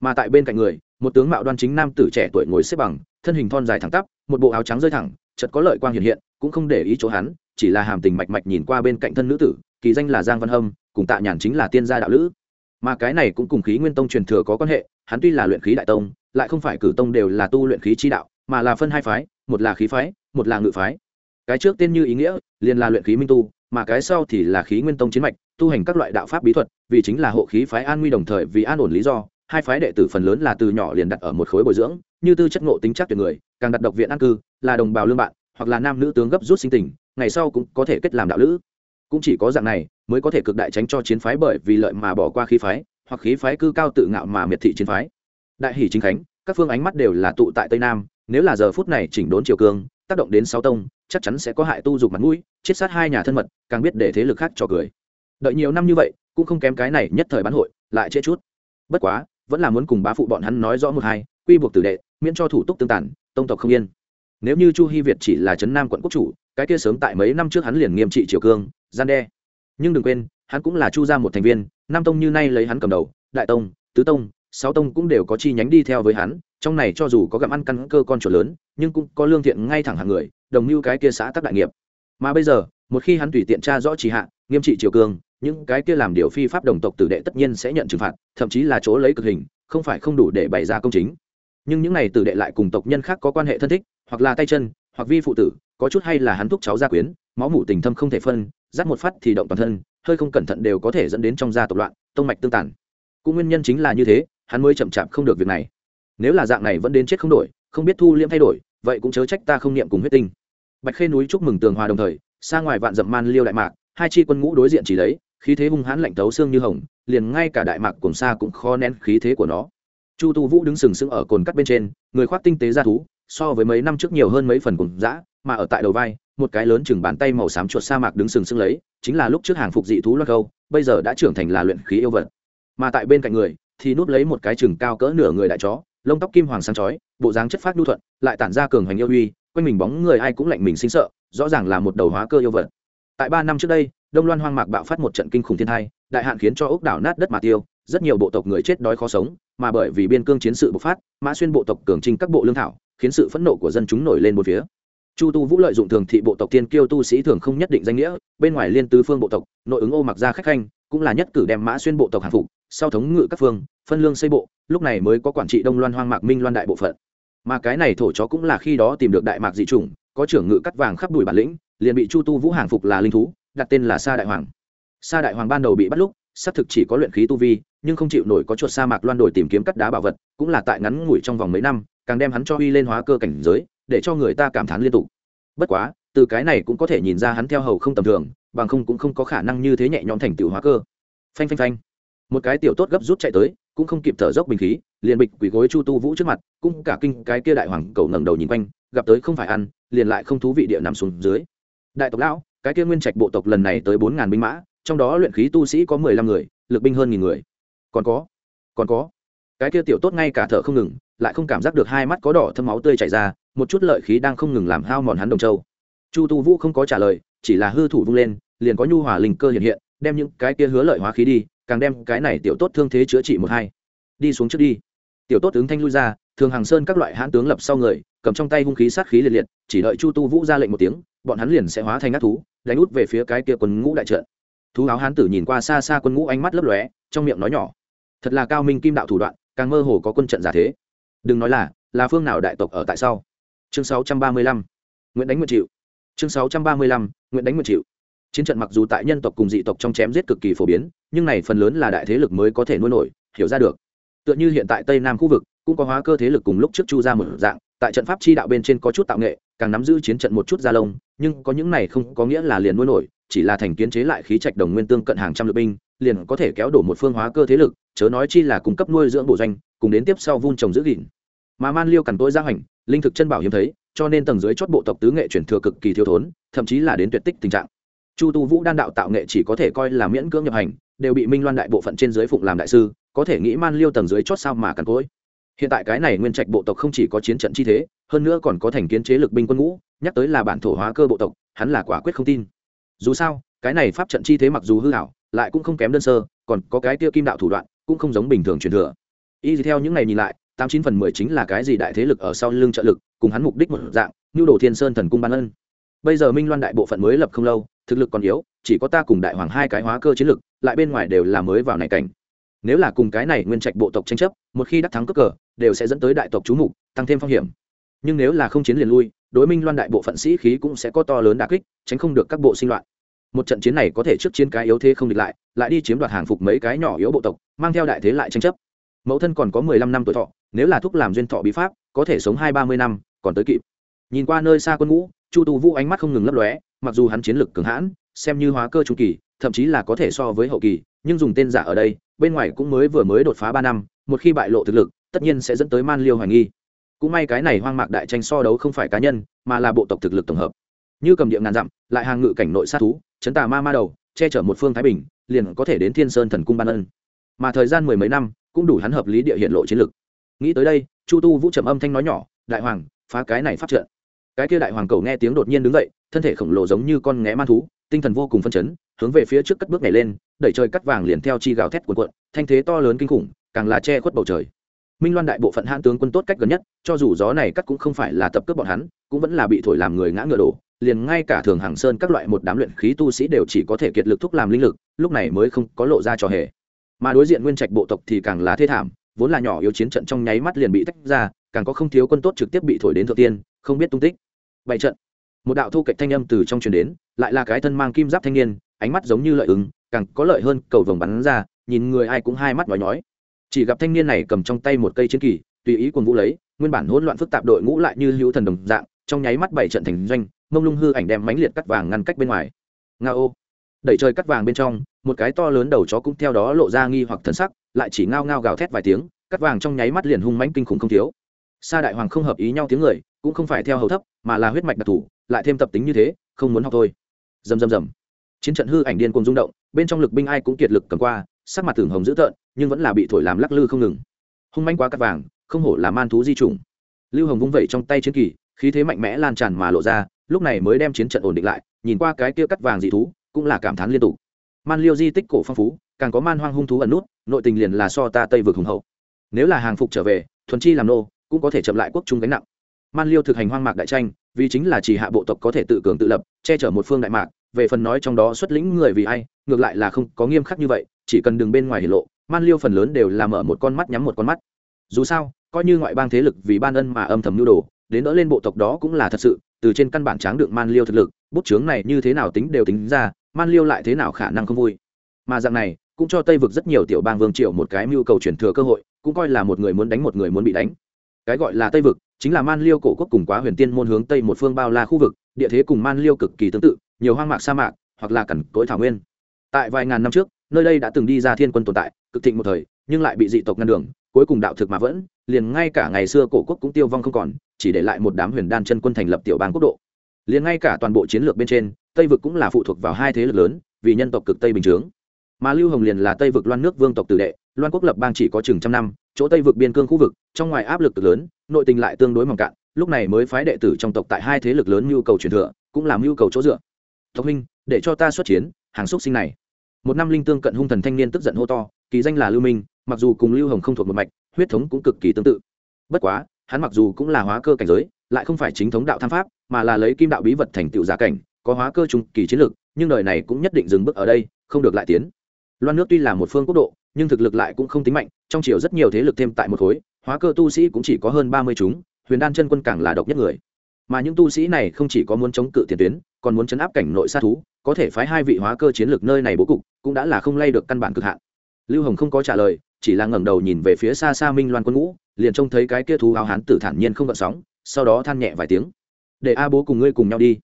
Mà tại bên cạnh người, một tướng mạo đoan chính nam tử trẻ tuổi ngồi xếp bằng, thân hình thon dài thẳng tắp, một bộ áo trắng rơi thẳng chật có lợi quang hiện hiện, cũng không để ý chỗ hắn, chỉ là hàm tình mạch mạch nhìn qua bên cạnh thân nữ tử, kỳ danh là giang văn hâm, cùng tạ nhàn chính là tiên gia đạo lữ. Mà cái này cũng cùng khí nguyên tông truyền thừa có quan hệ, hắn tuy là luyện khí đại tông, lại không phải cử tông đều là tu luyện khí chi đạo, mà là phân hai phái, một là khí phái, một là ngự phái cái trước tên như ý nghĩa, liền là luyện khí minh tu, mà cái sau thì là khí nguyên tông chiến mạch, tu hành các loại đạo pháp bí thuật, vì chính là hộ khí phái an nguy đồng thời vì an ổn lý do, hai phái đệ tử phần lớn là từ nhỏ liền đặt ở một khối bồi dưỡng, như tư chất ngộ tính chắc tuyệt người, càng đặt độc viện an cư, là đồng bào lương bạn, hoặc là nam nữ tướng gấp rút sinh tình, ngày sau cũng có thể kết làm đạo lữ. Cũng chỉ có dạng này, mới có thể cực đại tránh cho chiến phái bởi vì lợi mà bỏ qua khí phái, hoặc khí phái cư cao tự ngạo mà miệt thị chiến phái. Đại hỷ chính khánh, các phương ánh mắt đều là tụ tại tây nam, nếu là giờ phút này chỉnh đốn triều cương, tác động đến sáu tông chắc chắn sẽ có hại tu dục mặt mũi, chết sát hai nhà thân mật, càng biết để thế lực khác cho cười. Đợi nhiều năm như vậy, cũng không kém cái này nhất thời bán hội, lại trễ chút. Bất quá, vẫn là muốn cùng bá phụ bọn hắn nói rõ một hai, quy buộc tử đệ, miễn cho thủ tục tương tản tông tộc không yên. Nếu như chu hy việt chỉ là trấn nam quận quốc chủ, cái kia sớm tại mấy năm trước hắn liền nghiêm trị triều cương, gian đe. Nhưng đừng quên, hắn cũng là chu gia một thành viên, nam tông như nay lấy hắn cầm đầu, đại tông, tứ tông, sáu tông cũng đều có chi nhánh đi theo với hắn, trong này cho dù có gặm ăn căn cơ con chuột lớn, nhưng cũng có lương thiện ngay thẳng hàng người đồng mưu cái kia xã tắc đại nghiệp. Mà bây giờ, một khi hắn tùy tiện tra rõ trì hạ, nghiêm trị triều cương những cái kia làm điều phi pháp đồng tộc tử đệ tất nhiên sẽ nhận trừng phạt, thậm chí là chỗ lấy cực hình, không phải không đủ để bày ra công chính. Nhưng những này tử đệ lại cùng tộc nhân khác có quan hệ thân thích, hoặc là tay chân, hoặc vi phụ tử, có chút hay là hắn thúc cháu gia quyến, máu mủ tình thâm không thể phân dắt một phát thì động toàn thân, hơi không cẩn thận đều có thể dẫn đến trong gia tộc loạn, tông mạch tương tàn. Cũng nguyên nhân chính là như thế, hắn mới chậm chạp không được việc này. Nếu là dạng này vẫn đến chết không đổi, không biết thu liễm thay đổi, vậy cũng chớ trách ta không niệm cùng huyết tinh bạch khê núi chúc mừng tường hòa đồng thời, xa ngoài vạn dậm man liêu đại mạc, hai chi quân ngũ đối diện chỉ lấy, khí thế hung hãn lạnh tấu xương như hồng, liền ngay cả đại mạc cùng xa cũng khó nén khí thế của nó. Chu tu vũ đứng sừng sững ở cồn cắt bên trên, người khoác tinh tế ra thú, so với mấy năm trước nhiều hơn mấy phần cùng dã, mà ở tại đầu vai, một cái lớn chừng bàn tay màu xám chuột sa mạc đứng sừng sững lấy, chính là lúc trước hàng phục dị thú loan câu, bây giờ đã trưởng thành là luyện khí yêu vật. Mà tại bên cạnh người, thì núp lấy một cái chừng cao cỡ nửa người đại chó, lông tóc kim hoàng sáng chói, bộ dáng chất phát nhu thuận, lại tản ra cường hoành yêu uy quanh mình bóng người ai cũng lạnh mình sinh sợ, rõ ràng là một đầu hóa cơ yêu vật. Tại ba năm trước đây, đông loan hoang mạc bạo phát một trận kinh khủng thiên thai đại hạn khiến cho ốc đảo nát đất mà tiêu, rất nhiều bộ tộc người chết đói khó sống, mà bởi vì biên cương chiến sự bộc phát, mã xuyên bộ tộc cường trinh các bộ lương thảo, khiến sự phẫn nộ của dân chúng nổi lên một phía. Chu tu vũ lợi dụng thường thị bộ tộc tiên kiêu tu sĩ thường không nhất định danh nghĩa, bên ngoài liên tứ phương bộ tộc, nội ứng ô mặc ra khách khanh, cũng là nhất cử đem mã xuyên bộ tộc hàng phục, sau thống ngự các phương, phân lương xây bộ, lúc này mới có quản trị đông loan hoang mạc minh loan đại bộ phận mà cái này thổ chó cũng là khi đó tìm được đại mạc dị chủng, có trưởng ngự cắt vàng khắp đùi bản lĩnh, liền bị chu tu vũ hàng phục là linh thú, đặt tên là sa đại hoàng. Sa đại hoàng ban đầu bị bắt lúc, xác thực chỉ có luyện khí tu vi, nhưng không chịu nổi có chuột sa mạc loan đổi tìm kiếm cắt đá bảo vật, cũng là tại ngắn ngủi trong vòng mấy năm, càng đem hắn cho uy lên hóa cơ cảnh giới, để cho người ta cảm thán liên tục. Bất quá, từ cái này cũng có thể nhìn ra hắn theo hầu không tầm thường, bằng không cũng không có khả năng như thế nhẹ nhõm thành tựu hóa cơ. Phanh phanh phanh. Một cái tiểu tốt gấp rút chạy tới, cũng không kịp thở dốc bình khí liền bịch quỳ gối chu tu vũ trước mặt, cũng cả kinh cái kia đại hoàng cầu ngẩng đầu nhìn quanh, gặp tới không phải ăn, liền lại không thú vị địa nằm xuống dưới. Đại tộc lão, cái kia nguyên trạch bộ tộc lần này tới bốn ngàn binh mã, trong đó luyện khí tu sĩ có mười lăm người, lực binh hơn nghìn người. Còn có còn có, cái kia tiểu tốt ngay cả thở không ngừng, lại không cảm giác được hai mắt có đỏ thâm máu tươi chảy ra, một chút lợi khí đang không ngừng làm hao mòn hắn đồng châu. Chu tu vũ không có trả lời, chỉ là hư thủ vung lên, liền có nhu hòa linh cơ hiện hiện, đem những cái kia hứa lợi hóa khí đi, càng đem cái này tiểu tốt thương thế chữa trị một hai. Đi xuống trước đi tiểu tốt ứng thanh lui ra, thường hàng sơn các loại hãn tướng lập sau người, cầm trong tay hung khí sát khí liệt liệt, chỉ đợi chu tu vũ ra lệnh một tiếng, bọn hắn liền sẽ hóa thành ác thú, đánh út về phía cái kia quân ngũ đại trận thú áo hán tử nhìn qua xa xa quân ngũ ánh mắt lấp lóe, trong miệng nói nhỏ, thật là cao minh kim đạo thủ đoạn, càng mơ hồ có quân trận giả thế đừng nói là là phương nào đại tộc ở tại sau chương 635. nguyễn đánh nguyện chịu chương 635. nguyễn đánh nguyện chịu chiến trận mặc dù tại nhân tộc cùng dị tộc trong chém giết cực kỳ phổ biến, nhưng này phần lớn là đại thế lực mới có thể nuôi nổi, hiểu ra được tựa như hiện tại tây nam khu vực, cũng có hóa cơ thế lực cùng lúc trước chu ra một dạng, tại trận pháp chi đạo bên trên có chút tạo nghệ, càng nắm giữ chiến trận một chút gia lông, nhưng có những này không có nghĩa là liền nuôi nổi, chỉ là thành kiến chế lại khí trạch đồng nguyên tương cận hàng trăm lượt binh, liền có thể kéo đổ một phương hóa cơ thế lực, chớ nói chi là cung cấp nuôi dưỡng bộ doanh, cùng đến tiếp sau vun trồng giữ gìn. Mà man liêu cằn tối gia hoành linh thực chân bảo hiếm thấy, cho nên tầng dưới chót bộ tộc tứ nghệ chuyển thừa cực kỳ thiếu thốn, thậm chí là đến tuyệt tích tình trạng. Chu tu vũ đan đạo tạo nghệ chỉ có thể coi là miễn cưỡng nhập hành, đều bị minh loan đại bộ phận trên dưới phụng làm đại sư có thể nghĩ man liêu tầng dưới chót sao mà cằn cỗi. Hiện tại cái này nguyên trạch bộ tộc không chỉ có chiến trận chi thế, hơn nữa còn có thành kiến chế lực binh quân ngũ, nhắc tới là bản thổ hóa cơ bộ tộc, hắn là quả quyết không tin. Dù sao, cái này pháp trận chi thế mặc dù hư hảo lại cũng không kém đơn sơ, còn có cái tiêu kim đạo thủ đoạn, cũng không giống bình thường truyền thừa. Y theo những này nhìn lại, tám chín phần mười chính là cái gì đại thế lực ở sau lưng trợ lực, cùng hắn mục đích một dạng như đồ thiên sơn thần cung ban ân. Bây giờ minh loan đại bộ phận mới lập không lâu, thực lực còn yếu, chỉ có ta cùng đại hoàng hai cái hóa cơ chiến lực, lại bên ngoài đều là mới vào này cảnh nếu là cùng cái này nguyên trạch bộ tộc tranh chấp, một khi đắc thắng cướp cờ, đều sẽ dẫn tới đại tộc chú mục, tăng thêm phong hiểm. Nhưng nếu là không chiến liền lui, đối minh loan đại bộ phận sĩ khí cũng sẽ có to lớn đà kích, tránh không được các bộ sinh loạn. Một trận chiến này có thể trước chiến cái yếu thế không địch lại lại đi chiếm đoạt hàng phục mấy cái nhỏ yếu bộ tộc, mang theo đại thế lại tranh chấp. Mẫu thân còn có mười lăm năm tuổi thọ, nếu là thúc làm duyên thọ bí pháp, có thể sống hai ba mươi năm, còn tới kịp. Nhìn qua nơi xa quân ngũ, chu tu vũ ánh mắt không ngừng lấp lóe, mặc dù hắn chiến lực cường hãn, xem như hóa cơ trung kỳ thậm chí là có thể so với hậu kỳ, nhưng dùng tên giả ở đây, bên ngoài cũng mới vừa mới đột phá ba năm, một khi bại lộ thực lực, tất nhiên sẽ dẫn tới man liêu hoài nghi. Cũng may cái này hoang mạc đại tranh so đấu không phải cá nhân, mà là bộ tộc thực lực tổng hợp. Như cầm địa ngàn dặm, lại hàng ngự cảnh nội sát thú, chấn tà ma ma đầu, che chở một phương thái bình, liền có thể đến thiên sơn thần cung ban ân. Mà thời gian mười mấy năm, cũng đủ hắn hợp lý địa hiện lộ chiến lực. Nghĩ tới đây, chu tu vũ trầm âm thanh nói nhỏ, đại hoàng, phá cái này phát trận. Cái kia đại hoàng cầu nghe tiếng đột nhiên đứng dậy, thân thể khổng lồ giống như con nghé man thú tinh thần vô cùng phân chấn, hướng về phía trước cất bước nhảy lên, đẩy trời cắt vàng liền theo chi gào thét cuộn cuộn, thanh thế to lớn kinh khủng, càng là che khuất bầu trời. Minh loan đại bộ phận hãn tướng quân tốt cách gần nhất, cho dù gió này cắt cũng không phải là tập cướp bọn hắn, cũng vẫn là bị thổi làm người ngã ngựa đổ. Liền ngay cả thường hàng sơn các loại một đám luyện khí tu sĩ đều chỉ có thể kiệt lực thúc làm linh lực, lúc này mới không có lộ ra trò hề. Mà đối diện nguyên trạch bộ tộc thì càng là thê thảm, vốn là nhỏ yếu chiến trận trong nháy mắt liền bị tách ra, càng có không thiếu quân tốt trực tiếp bị thổi đến thượng tiên, không biết tung tích. Bảy trận một đạo thu cạnh thanh âm từ trong truyền đến, lại là cái thân mang kim giáp thanh niên, ánh mắt giống như lợi ứng, càng có lợi hơn cầu vồng bắn ra, nhìn người ai cũng hai mắt nhói nhói. Chỉ gặp thanh niên này cầm trong tay một cây chiến kỳ, tùy ý quần vũ lấy, nguyên bản hỗn loạn phức tạp đội ngũ lại như hữu thần đồng dạng, trong nháy mắt bảy trận thành doanh, mông lung hư ảnh đem mánh liệt cắt vàng ngăn cách bên ngoài. Nga ô. Đẩy trời cắt vàng bên trong, một cái to lớn đầu chó cũng theo đó lộ ra nghi hoặc thần sắc, lại chỉ ngao ngao gào thét vài tiếng, cắt vàng trong nháy mắt liền hung mãnh kinh khủng không thiếu. Sa đại hoàng không hợp ý nhau tiếng người, cũng không phải theo hầu thấp, mà là huyết mạch đặc thù lại thêm tập tính như thế, không muốn học thôi. Dầm dầm dầm chiến trận hư ảnh điên cùng rung động, bên trong lực binh ai cũng kiệt lực cầm qua, sắc mặt tưởng hồng dữ tợn, nhưng vẫn là bị thổi làm lắc lư không ngừng. Hung manh quá cắt vàng, không hổ là man thú di trùng lưu hồng vung vẩy trong tay chiến kỳ, khí thế mạnh mẽ lan tràn mà lộ ra, lúc này mới đem chiến trận ổn định lại, nhìn qua cái kia cắt vàng dị thú, cũng là cảm thán liên tục. Man liêu di tích cổ phong phú, càng có man hoang hung thú ẩn nút, nội tình liền là so ta tây vực hùng hậu. Nếu là hàng phục trở về, thuần chi làm nô, cũng có thể chậm lại quốc trung gánh nặng man liêu thực hành hoang mạc đại tranh, vì chính là chỉ hạ bộ tộc có thể tự cường tự lập, che chở một phương đại mạc, về phần nói trong đó xuất lĩnh người vì ai, ngược lại là không có nghiêm khắc như vậy, chỉ cần đường bên ngoài hiển lộ, man liêu phần lớn đều là mở một con mắt nhắm một con mắt. Dù sao, coi như ngoại bang thế lực vì ban ân mà âm thầm nhu đồ, đến đỡ lên bộ tộc đó cũng là thật sự, từ trên căn bản tráng được man liêu thực lực, bút chướng này như thế nào tính đều tính ra, man liêu lại thế nào khả năng không vui. Mà dạng này, cũng cho tây vực rất nhiều tiểu bang vương triệu một cái mưu cầu chuyển thừa cơ hội, cũng coi là một người muốn đánh một người muốn bị đánh cái gọi là tây vực, chính là man liêu cổ quốc cùng quá huyền tiên môn hướng tây một phương bao la khu vực, địa thế cùng man liêu cực kỳ tương tự, nhiều hoang mạc sa mạc, hoặc là cằn cỗi thảo nguyên. Tại vài ngàn năm trước, nơi đây đã từng đi ra thiên quân tồn tại, cực thịnh một thời, nhưng lại bị dị tộc ngăn đường, cuối cùng đạo thực mà vẫn, liền ngay cả ngày xưa cổ quốc cũng tiêu vong không còn, chỉ để lại một đám huyền đan chân quân thành lập tiểu bang quốc độ. Liền ngay cả toàn bộ chiến lược bên trên, tây vực cũng là phụ thuộc vào hai thế lực lớn, vì nhân tộc cực tây bình chướng. Mà lưu hồng liền là tây vực loan nước vương tộc tử đệ, loan quốc lập bang chỉ có chừng trăm năm chỗ tây vực biên cương khu vực, trong ngoài áp lực cực lớn, nội tình lại tương đối mỏng cạn, lúc này mới phái đệ tử trong tộc tại hai thế lực lớn nhu cầu truyền thừa, cũng làm nhu cầu chỗ dựa. Tộc huynh, để cho ta xuất chiến, hàng xúc sinh này. Một năm linh tương cận hung thần thanh niên tức giận hô to, kỳ danh là lưu minh, mặc dù cùng lưu hồng không thuộc một mạch, huyết thống cũng cực kỳ tương tự. Bất quá, hắn mặc dù cũng là hóa cơ cảnh giới, lại không phải chính thống đạo tham pháp, mà là lấy kim đạo bí vật thành tựu giả cảnh, có hóa cơ trung kỳ chiến lược, nhưng đời này cũng nhất định dừng bước ở đây, không được lại tiến. Loan nước tuy là một phương quốc độ nhưng thực lực lại cũng không tính mạnh, trong triều rất nhiều thế lực thêm tại một khối, hóa cơ tu sĩ cũng chỉ có hơn ba mươi chúng, huyền đan chân quân càng là độc nhất người. Mà những tu sĩ này không chỉ có muốn chống cự tiền tuyến, còn muốn chấn áp cảnh nội sát thú, có thể phái hai vị hóa cơ chiến lược nơi này bố cục, cũng đã là không lay được căn bản cực hạn. Lưu hồng không có trả lời, chỉ là ngẩng đầu nhìn về phía xa xa minh loan quân ngũ, liền trông thấy cái kia thú áo hán tử thản nhiên không gợn sóng, sau đó than nhẹ vài tiếng. Để a bố cùng ngươi cùng nhau đi.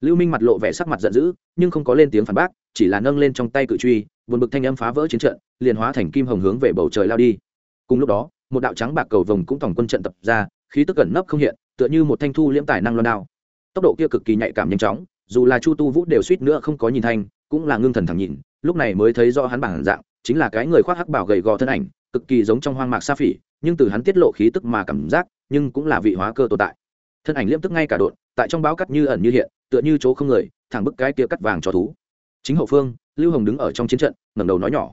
Lưu minh mặt lộ vẻ sắc mặt giận dữ, nhưng không có lên tiếng phản bác, chỉ là nâng lên trong tay cự truy vượt bực thanh âm phá vỡ chiến trận, liền hóa thành kim hồng hướng về bầu trời lao đi. Cùng lúc đó, một đạo trắng bạc cầu vồng cũng tổng quân trận tập ra, khí tức cẩn nấp không hiện, tựa như một thanh thu liễm tài năng loan đao. Tốc độ kia cực kỳ nhạy cảm nhanh chóng, dù là chu tu vũ đều suýt nữa không có nhìn thanh, cũng là ngưng thần thẳng nhìn, lúc này mới thấy do hắn bản dạng, chính là cái người khoác hắc bảo gầy gò thân ảnh, cực kỳ giống trong hoang mạc sa phỉ, nhưng từ hắn tiết lộ khí tức mà cảm giác, nhưng cũng là vị hóa cơ tồn tại. Thân ảnh liêm tức ngay cả đột, tại trong báo cắt như ẩn như hiện, tựa như chỗ không người, thẳng bức cái kia cắt vàng cho thú. Chính hậu phương lưu hồng đứng ở trong chiến trận, ngẩng đầu nói nhỏ.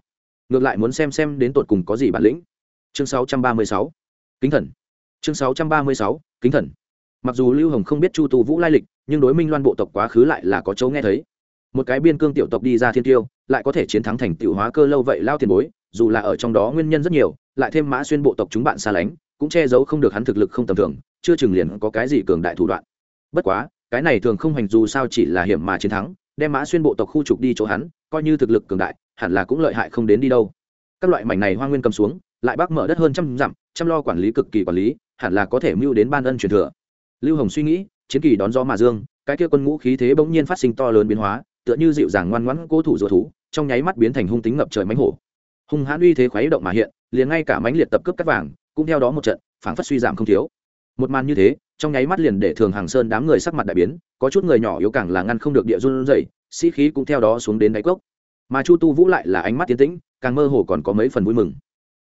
Ngược lại muốn xem xem đến tột cùng có gì bản lĩnh. Chương 636 kính thần. Chương 636 kính thần. Mặc dù lưu hồng không biết chu tu vũ lai lịch, nhưng đối minh loan bộ tộc quá khứ lại là có chỗ nghe thấy. Một cái biên cương tiểu tộc đi ra thiên tiêu, lại có thể chiến thắng thành tiểu hóa cơ lâu vậy lao tiền bối, dù là ở trong đó nguyên nhân rất nhiều, lại thêm mã xuyên bộ tộc chúng bạn xa lánh, cũng che giấu không được hắn thực lực không tầm thường, chưa chừng liền có cái gì cường đại thủ đoạn. Bất quá, cái này thường không hành dù sao chỉ là hiểm mà chiến thắng đem mã xuyên bộ tộc khu trục đi chỗ hắn, coi như thực lực cường đại, hẳn là cũng lợi hại không đến đi đâu. Các loại mảnh này hoa nguyên cầm xuống, lại bác mở đất hơn trăm dặm, chăm lo quản lý cực kỳ quản lý, hẳn là có thể mưu đến ban ân truyền thừa. Lưu hồng suy nghĩ, chiến kỳ đón gió mà dương, cái kia quân ngũ khí thế bỗng nhiên phát sinh to lớn biến hóa, tựa như dịu dàng ngoan ngoãn cố thủ rùa thú, trong nháy mắt biến thành hung tính ngập trời mánh hổ. Hung hãn uy thế khuấy động mà hiện, liền ngay cả mánh liệt tập cướp cắt vàng, cũng theo đó một trận, phảng phất suy giảm không thiếu. Một màn như thế trong nháy mắt liền để thường hàng sơn đám người sắc mặt đại biến có chút người nhỏ yếu càng là ngăn không được địa run rẩy, sĩ khí cũng theo đó xuống đến đáy cốc. Mà chu tu vũ lại là ánh mắt tiến tĩnh càng mơ hồ còn có mấy phần vui mừng.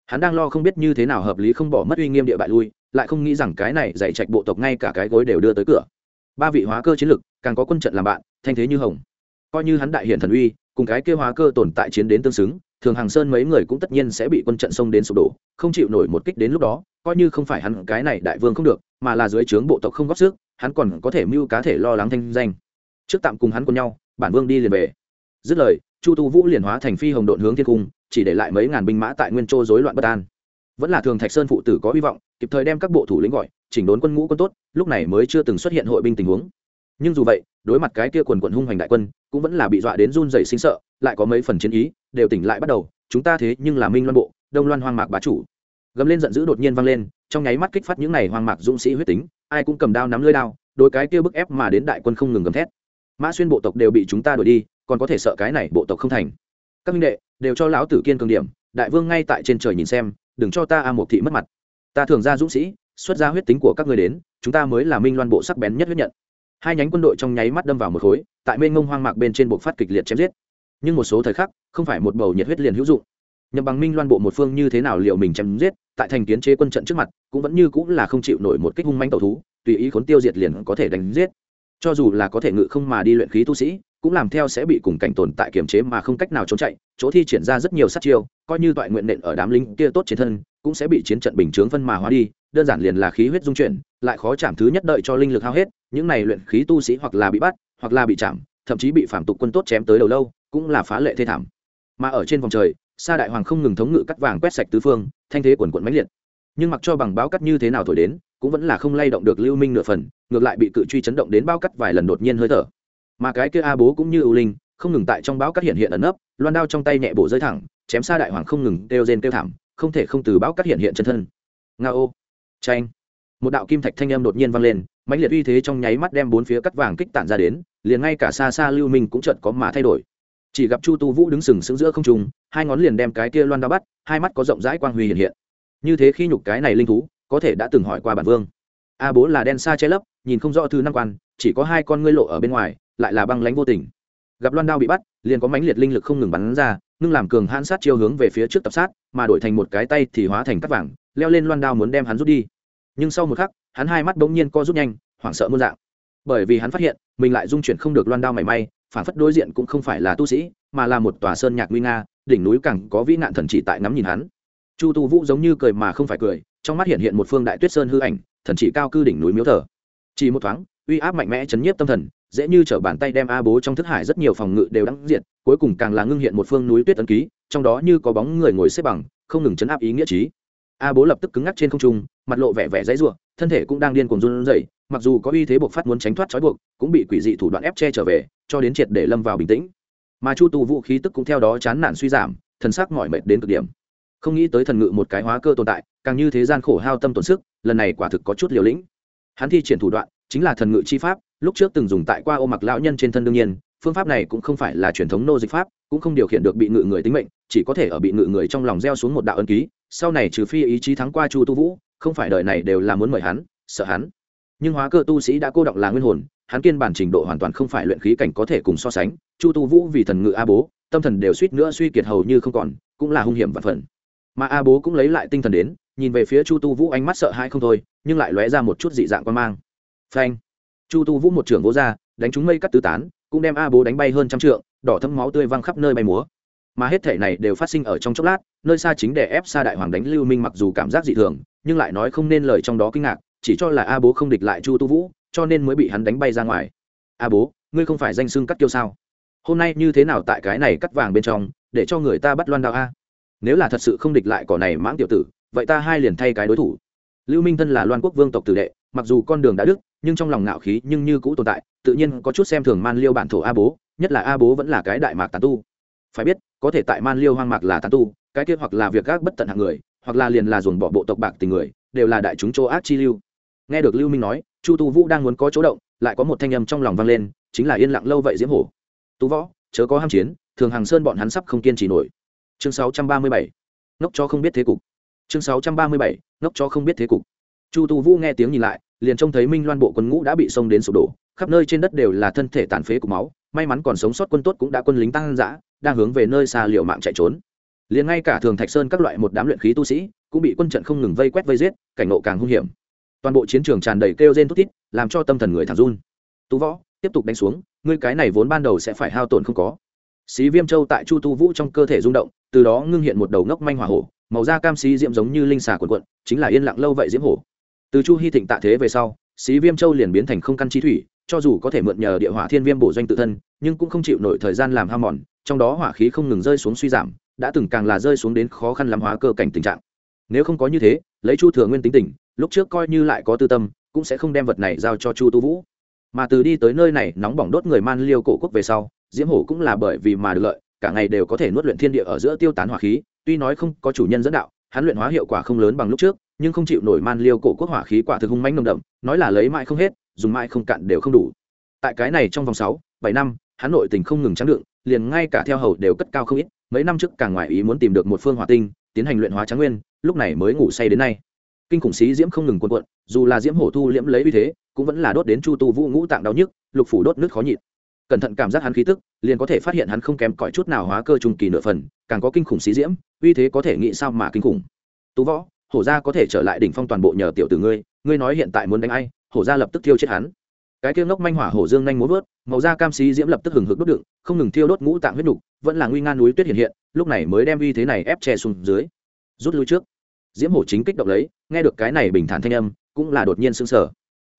Hắn đang lo không biết như thế nào hợp lý không bỏ mất uy nghiêm địa bại lui lại không nghĩ rằng cái này dạy trạch bộ tộc ngay cả cái gối đều đưa tới cửa. Ba vị hóa cơ chiến lực càng có quân trận làm bạn thanh thế như hồng. Coi như hắn đại hiện thần uy cùng cái kêu hóa cơ tồn tại chiến đến tương xứng thường hàng sơn mấy người cũng tất nhiên sẽ bị quân trận xông đến sụp đổ không chịu nổi một kích đến lúc đó coi như không phải hắn cái này đại vương không được mà là dưới trướng bộ tộc không góp sức, hắn còn có thể mưu cá thể lo lắng thanh danh. Trước tạm cùng hắn cùng nhau, bản vương đi liền về. Dứt lời, chu tu vũ liền hóa thành phi hồng độn hướng thiên cung, chỉ để lại mấy ngàn binh mã tại nguyên châu rối loạn bất an. Vẫn là thường thạch sơn phụ tử có hy vọng, kịp thời đem các bộ thủ lĩnh gọi, chỉnh đốn quân ngũ quân tốt, lúc này mới chưa từng xuất hiện hội binh tình huống. Nhưng dù vậy, đối mặt cái kia quần quận hung hoành đại quân, cũng vẫn là bị dọa đến run rẩy sinh sợ, lại có mấy phần chiến ý, đều tỉnh lại bắt đầu, chúng ta thế nhưng là minh loan bộ, đông loan hoang mạc bá chủ. Gầm lên giận dữ đột nhiên vang lên trong nháy mắt kích phát những này hoang mạc dũng sĩ huyết tính, ai cũng cầm đao nắm lưỡi đao, đôi cái kia bức ép mà đến đại quân không ngừng gầm thét. Mã xuyên bộ tộc đều bị chúng ta đuổi đi, còn có thể sợ cái này bộ tộc không thành. Các minh đệ, đều cho lão tử kiên cường điểm, đại vương ngay tại trên trời nhìn xem, đừng cho ta a một thị mất mặt. Ta thường ra dũng sĩ, xuất ra huyết tính của các người đến, chúng ta mới là minh loan bộ sắc bén nhất huyết nhận. Hai nhánh quân đội trong nháy mắt đâm vào một khối, tại mênh mông hoang mạc bên trên bộ phát kịch liệt chém giết. Nhưng một số thời khắc, không phải một bầu nhiệt huyết liền hữu dụng nhậm bằng minh loan bộ một phương như thế nào liệu mình chém giết, tại thành kiến chế quân trận trước mặt, cũng vẫn như cũng là không chịu nổi một kích hung manh tẩu thú, tùy ý khốn tiêu diệt liền có thể đánh giết. Cho dù là có thể ngự không mà đi luyện khí tu sĩ, cũng làm theo sẽ bị cùng cảnh tồn tại kiềm chế mà không cách nào trốn chạy, chỗ thi triển ra rất nhiều sát chiêu, coi như toại nguyện nện ở đám lính kia tốt chiến thân, cũng sẽ bị chiến trận bình chướng phân mà hóa đi, đơn giản liền là khí huyết dung chuyển, lại khó chạm thứ nhất đợi cho linh lực hao hết, những này luyện khí tu sĩ hoặc là bị bắt, hoặc là bị chạm, thậm chí bị phản tục quân tốt chém tới đầu lâu, cũng là phá lệ thê thảm. Mà ở trên vòng trời sa đại hoàng không ngừng thống ngự cắt vàng quét sạch tứ phương, thanh thế quần quận mãnh liệt. Nhưng mặc cho bằng báo cắt như thế nào thổi đến, cũng vẫn là không lay động được lưu minh nửa phần, ngược lại bị cự truy chấn động đến bao cắt vài lần đột nhiên hơi thở. Mà cái kia a bố cũng như ưu linh, không ngừng tại trong báo cắt hiện hiện ẩn nấp, loan đao trong tay nhẹ bổ rơi thẳng, chém xa đại hoàng không ngừng kêu rên kêu thảm, không thể không từ báo cắt hiện hiện chân thân. Nga ô tranh một đạo kim thạch thanh âm đột nhiên vang lên, mãnh liệt uy thế trong nháy mắt đem bốn phía cắt vàng kích tản ra đến, liền ngay cả xa xa lưu minh cũng chợt có mà thay đổi chỉ gặp chu tu vũ đứng sừng sững giữa không trung, hai ngón liền đem cái kia loan đao bắt, hai mắt có rộng rãi quang huy hiện hiện. Như thế khi nhục cái này linh thú, có thể đã từng hỏi qua bản vương. A bố là đen xa che lấp, nhìn không rõ thứ năm quan, chỉ có hai con ngươi lộ ở bên ngoài, lại là băng lánh vô tình. Gặp loan đao bị bắt, liền có mãnh liệt linh lực không ngừng bắn ra, ngưng làm cường hãn sát chiêu hướng về phía trước tập sát, mà đổi thành một cái tay thì hóa thành cắt vàng, leo lên loan đao muốn đem hắn rút đi. Nhưng sau một khắc, hắn hai mắt bỗng nhiên co rút nhanh, hoảng sợ muôn dạng. Bởi vì hắn phát hiện, mình lại dung chuyển không được loan đao mảy may phản phất đối diện cũng không phải là tu sĩ, mà là một tòa sơn nhạc nguy nga, đỉnh núi cẳng có vĩ nạn thần chỉ tại ngắm nhìn hắn. Chu tu vũ giống như cười mà không phải cười, trong mắt hiện hiện một phương đại tuyết sơn hư ảnh, thần chỉ cao cư đỉnh núi miếu thờ. Chỉ một thoáng, uy áp mạnh mẽ chấn nhiếp tâm thần, dễ như t bàn tay đem a bố trong thức hải rất nhiều phòng ngự đều đắng diện cuối cùng càng là ngưng hiện một phương núi tuyết ấn ký, trong đó như có bóng người ngồi xếp bằng, không ngừng chấn áp ý nghĩa trí. A bố lập tức cứng ngắc trên không trung, mặt lộ vẻ vẻ dãy ruộng thân thể cũng đang điên cuồng run rẩy, mặc dù có uy thế buộc phát muốn tránh thoát trói buộc, cũng bị quỷ dị thủ đoạn ép che trở về cho đến triệt để lâm vào bình tĩnh. Mà chu tu vũ khí tức cũng theo đó chán nản suy giảm, thần sắc mỏi mệt đến cực điểm. Không nghĩ tới thần ngự một cái hóa cơ tồn tại, càng như thế gian khổ hao tâm tổn sức, lần này quả thực có chút liều lĩnh. Hắn thi triển thủ đoạn, chính là thần ngự chi pháp, lúc trước từng dùng tại qua ô mặc lão nhân trên thân đương nhiên, phương pháp này cũng không phải là truyền thống nô dịch pháp, cũng không điều khiển được bị ngự người tính mệnh, chỉ có thể ở bị ngự người trong lòng gieo xuống một đạo ân ký, sau này trừ phi ý chí thắng qua chu tu vũ, không phải đời này đều là muốn mời hắn, sợ hắn. Nhưng hóa cơ tu sĩ đã cô động là nguyên hồn hắn kiên bản trình độ hoàn toàn không phải luyện khí cảnh có thể cùng so sánh, chu tu vũ vì thần ngự a bố, tâm thần đều suýt nữa suy kiệt hầu như không còn, cũng là hung hiểm và phần. Mà a bố cũng lấy lại tinh thần đến, nhìn về phía chu tu vũ ánh mắt sợ hãi không thôi, nhưng lại lóe ra một chút dị dạng quan mang. Phanh! Chu tu vũ một trưởng vỗ ra, đánh trúng mây cắt tứ tán, cũng đem a bố đánh bay hơn trăm trượng, đỏ thấm máu tươi văng khắp nơi bay múa. Mà hết thể này đều phát sinh ở trong chốc lát, nơi xa chính để ép xa đại hoàng đánh lưu minh mặc dù cảm giác dị thường, nhưng lại nói không nên lời trong đó kinh ngạc, chỉ cho là a bố không địch lại chu tu vũ cho nên mới bị hắn đánh bay ra ngoài. A bố, ngươi không phải danh xưng cắt kiêu sao? Hôm nay như thế nào tại cái này cắt vàng bên trong, để cho người ta bắt loan đạo a? Nếu là thật sự không địch lại cỏ này mãng tiểu tử, vậy ta hai liền thay cái đối thủ. Lưu minh thân là loan quốc vương tộc tử đệ, mặc dù con đường đã đức nhưng trong lòng ngạo khí nhưng như cũ tồn tại, tự nhiên có chút xem thường man liêu bản thổ a bố, nhất là a bố vẫn là cái đại mạc tàn tu. Phải biết, có thể tại man liêu hoang mạc là tàn tu, cái kia hoặc là việc gác bất tận hạng người, hoặc là liền là dồn bỏ bộ tộc bạc tình người, đều là đại chúng chỗ ác chi lưu. Nghe được lưu minh nói chu tu vũ đang muốn có chỗ động, lại có một thanh âm trong lòng vang lên, chính là yên lặng lâu vậy diễm hổ. Tú võ, chớ có ham chiến, thường hàng sơn bọn hắn sắp không kiên trì nổi. Chương 637. ngốc cho không biết thế cục. Chương 637. ngốc cho không biết thế cục. Chu tu vũ nghe tiếng nhìn lại, liền trông thấy minh loan bộ quân ngũ đã bị xông đến sụp đổ, khắp nơi trên đất đều là thân thể tàn phế của máu, may mắn còn sống sót quân tốt cũng đã quân lính tăng dã, đang hướng về nơi xa liệu mạng chạy trốn. Liền ngay cả thường thạch sơn các loại một đám luyện khí tu sĩ, cũng bị quân trận không ngừng vây quét vây giết, cảnh ngộ càng hung hiểm toàn bộ chiến trường tràn đầy kêu rên thút thít, làm cho tâm thần người thẳng run. Tú võ tiếp tục đánh xuống ngươi cái này vốn ban đầu sẽ phải hao tổn không có. Xí viêm châu tại chu tu vũ trong cơ thể rung động từ đó ngưng hiện một đầu ngốc manh hỏa hổ màu da cam xí diễm giống như linh xà quần quận chính là yên lặng lâu vậy diễm hổ. Từ chu hy thịnh tạ thế về sau xí viêm châu liền biến thành không căn trí thủy cho dù có thể mượn nhờ địa hỏa thiên viêm bổ doanh tự thân nhưng cũng không chịu nổi thời gian làm ham mòn trong đó hỏa khí không ngừng rơi xuống suy giảm đã từng càng là rơi xuống đến khó khăn làm hóa cơ cảnh tình trạng. Nếu không có như thế lấy chu thừa nguyên tính tình lúc trước coi như lại có tư tâm, cũng sẽ không đem vật này giao cho chu tu vũ. Mà từ đi tới nơi này nóng bỏng đốt người man liêu cổ quốc về sau, diễm hổ cũng là bởi vì mà được lợi, cả ngày đều có thể nuốt luyện thiên địa ở giữa tiêu tán hỏa khí, tuy nói không có chủ nhân dẫn đạo, hắn luyện hóa hiệu quả không lớn bằng lúc trước, nhưng không chịu nổi man liêu cổ quốc hỏa khí quả thực hung manh nồng đậm, nói là lấy mãi không hết, dùng mãi không cạn đều không đủ. Tại cái này trong vòng sáu, bảy năm, hắn nội tình không ngừng trắng đựng, liền ngay cả theo hầu đều cất cao không ít, mấy năm trước càng ngoài ý muốn tìm được một phương hỏa tinh, tiến hành luyện hóa trắng nguyên, lúc này mới ngủ say đến nay kinh khủng xí diễm không ngừng cuộn cuộn, dù là diễm hổ thu liễm lấy uy thế, cũng vẫn là đốt đến chu tu vũ ngũ tạng đau nhức, lục phủ đốt nước khó nhịn. Cẩn thận cảm giác hắn khí tức, liền có thể phát hiện hắn không kém cỏi chút nào hóa cơ trung kỳ nửa phần, càng có kinh khủng xí diễm, uy thế có thể nghĩ sao mà kinh khủng. Tú võ, hổ gia có thể trở lại đỉnh phong toàn bộ nhờ tiểu tử ngươi ngươi nói hiện tại muốn đánh ai, hổ gia lập tức thiêu chết hắn. Cái kia ngốc manh hỏa hổ dương nhanh muốn vớt, màu da cam xí diễm lập tức hừng hực đốt đựng, không ngừng thiêu đốt ngũ tạng huyết nục, vẫn là nguy nga núi tuyết hiện hiện, lúc này mới đem uy thế này ép che xuống dưới. Rút lui trước diễm hổ chính kích động lấy, nghe được cái này bình thản thanh âm, cũng là đột nhiên sững sờ.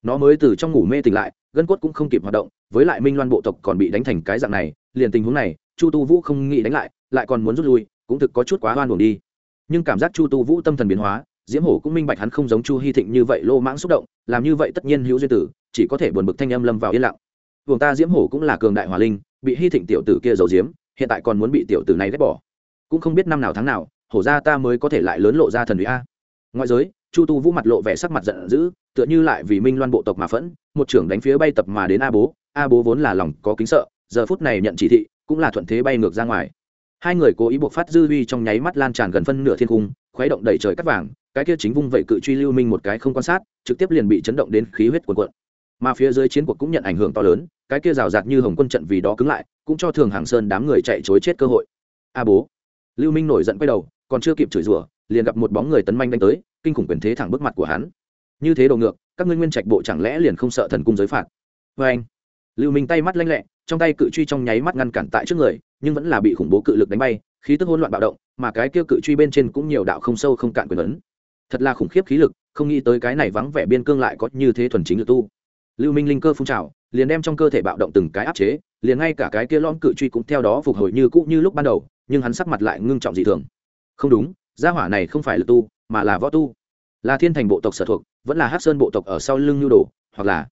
Nó mới từ trong ngủ mê tỉnh lại, gân cốt cũng không kịp hoạt động, với lại minh loan bộ tộc còn bị đánh thành cái dạng này, liền tình huống này, chu tu vũ không nghĩ đánh lại lại còn muốn rút lui, cũng thực có chút quá oan buồn đi. Nhưng cảm giác chu tu vũ tâm thần biến hóa, diễm hổ cũng minh bạch hắn không giống chu hy thịnh như vậy lô mãng xúc động, làm như vậy tất nhiên hữu duyên tử, chỉ có thể buồn bực thanh âm lâm vào yên lặng. Vùng ta diễm hổ cũng là cường đại hòa linh, bị hy thịnh tiểu tử kia giấu diếm hiện tại còn muốn bị tiểu tử này ghét bỏ. Cũng không biết năm nào tháng nào hổ ra ta mới có thể lại lớn lộ ra thần ủy a. Ngoại giới, chu tu vũ mặt lộ vẻ sắc mặt giận dữ, tựa như lại vì minh loan bộ tộc mà phẫn, một trưởng đánh phía bay tập mà đến a bố. A bố vốn là lòng có kính sợ, giờ phút này nhận chỉ thị, cũng là thuận thế bay ngược ra ngoài. Hai người cố ý buộc phát dư uy trong nháy mắt lan tràn gần phân nửa thiên cung, khuấy động đầy trời cắt vàng, cái kia chính vung vậy cự truy lưu minh một cái không quan sát, trực tiếp liền bị chấn động đến khí huyết cuồn cuộn. Mà phía dưới chiến cuộc cũng nhận ảnh hưởng to lớn, cái kia rào rạt như hồng quân trận vì đó cứng lại, cũng cho thường hàng sơn đám người chạy chối chết cơ hội. A bố. Lưu minh nổi giận quay đầu còn chưa kịp chửi rủa, liền gặp một bóng người tấn manh đánh tới, kinh khủng quyền thế thẳng bức mặt của hắn. Như thế đồ ngược, các ngươi nguyên trạch bộ chẳng lẽ liền không sợ thần cung giới phạt? Vê anh, lưu minh tay mắt lanh lẹ, trong tay cự truy trong nháy mắt ngăn cản tại trước người, nhưng vẫn là bị khủng bố cự lực đánh bay, khí tức hỗn loạn bạo động, mà cái kia cự truy bên trên cũng nhiều đạo không sâu không cạn quyền ấn. Thật là khủng khiếp khí lực, không nghĩ tới cái này vắng vẻ biên cương lại có như thế thuần chính lực tu. Lưu minh linh cơ phun trào, liền đem trong cơ thể bạo động từng cái áp chế, liền ngay cả cái kia lõm cự truy cũng theo đó phục hồi như cũ như lúc ban đầu, nhưng hắn sắc mặt lại ngưng trọng dị thường không đúng, gia hỏa này không phải là tu, mà là võ tu. Là thiên thành bộ tộc sở thuộc, vẫn là hát sơn bộ tộc ở sau lưng nhu đồ, hoặc là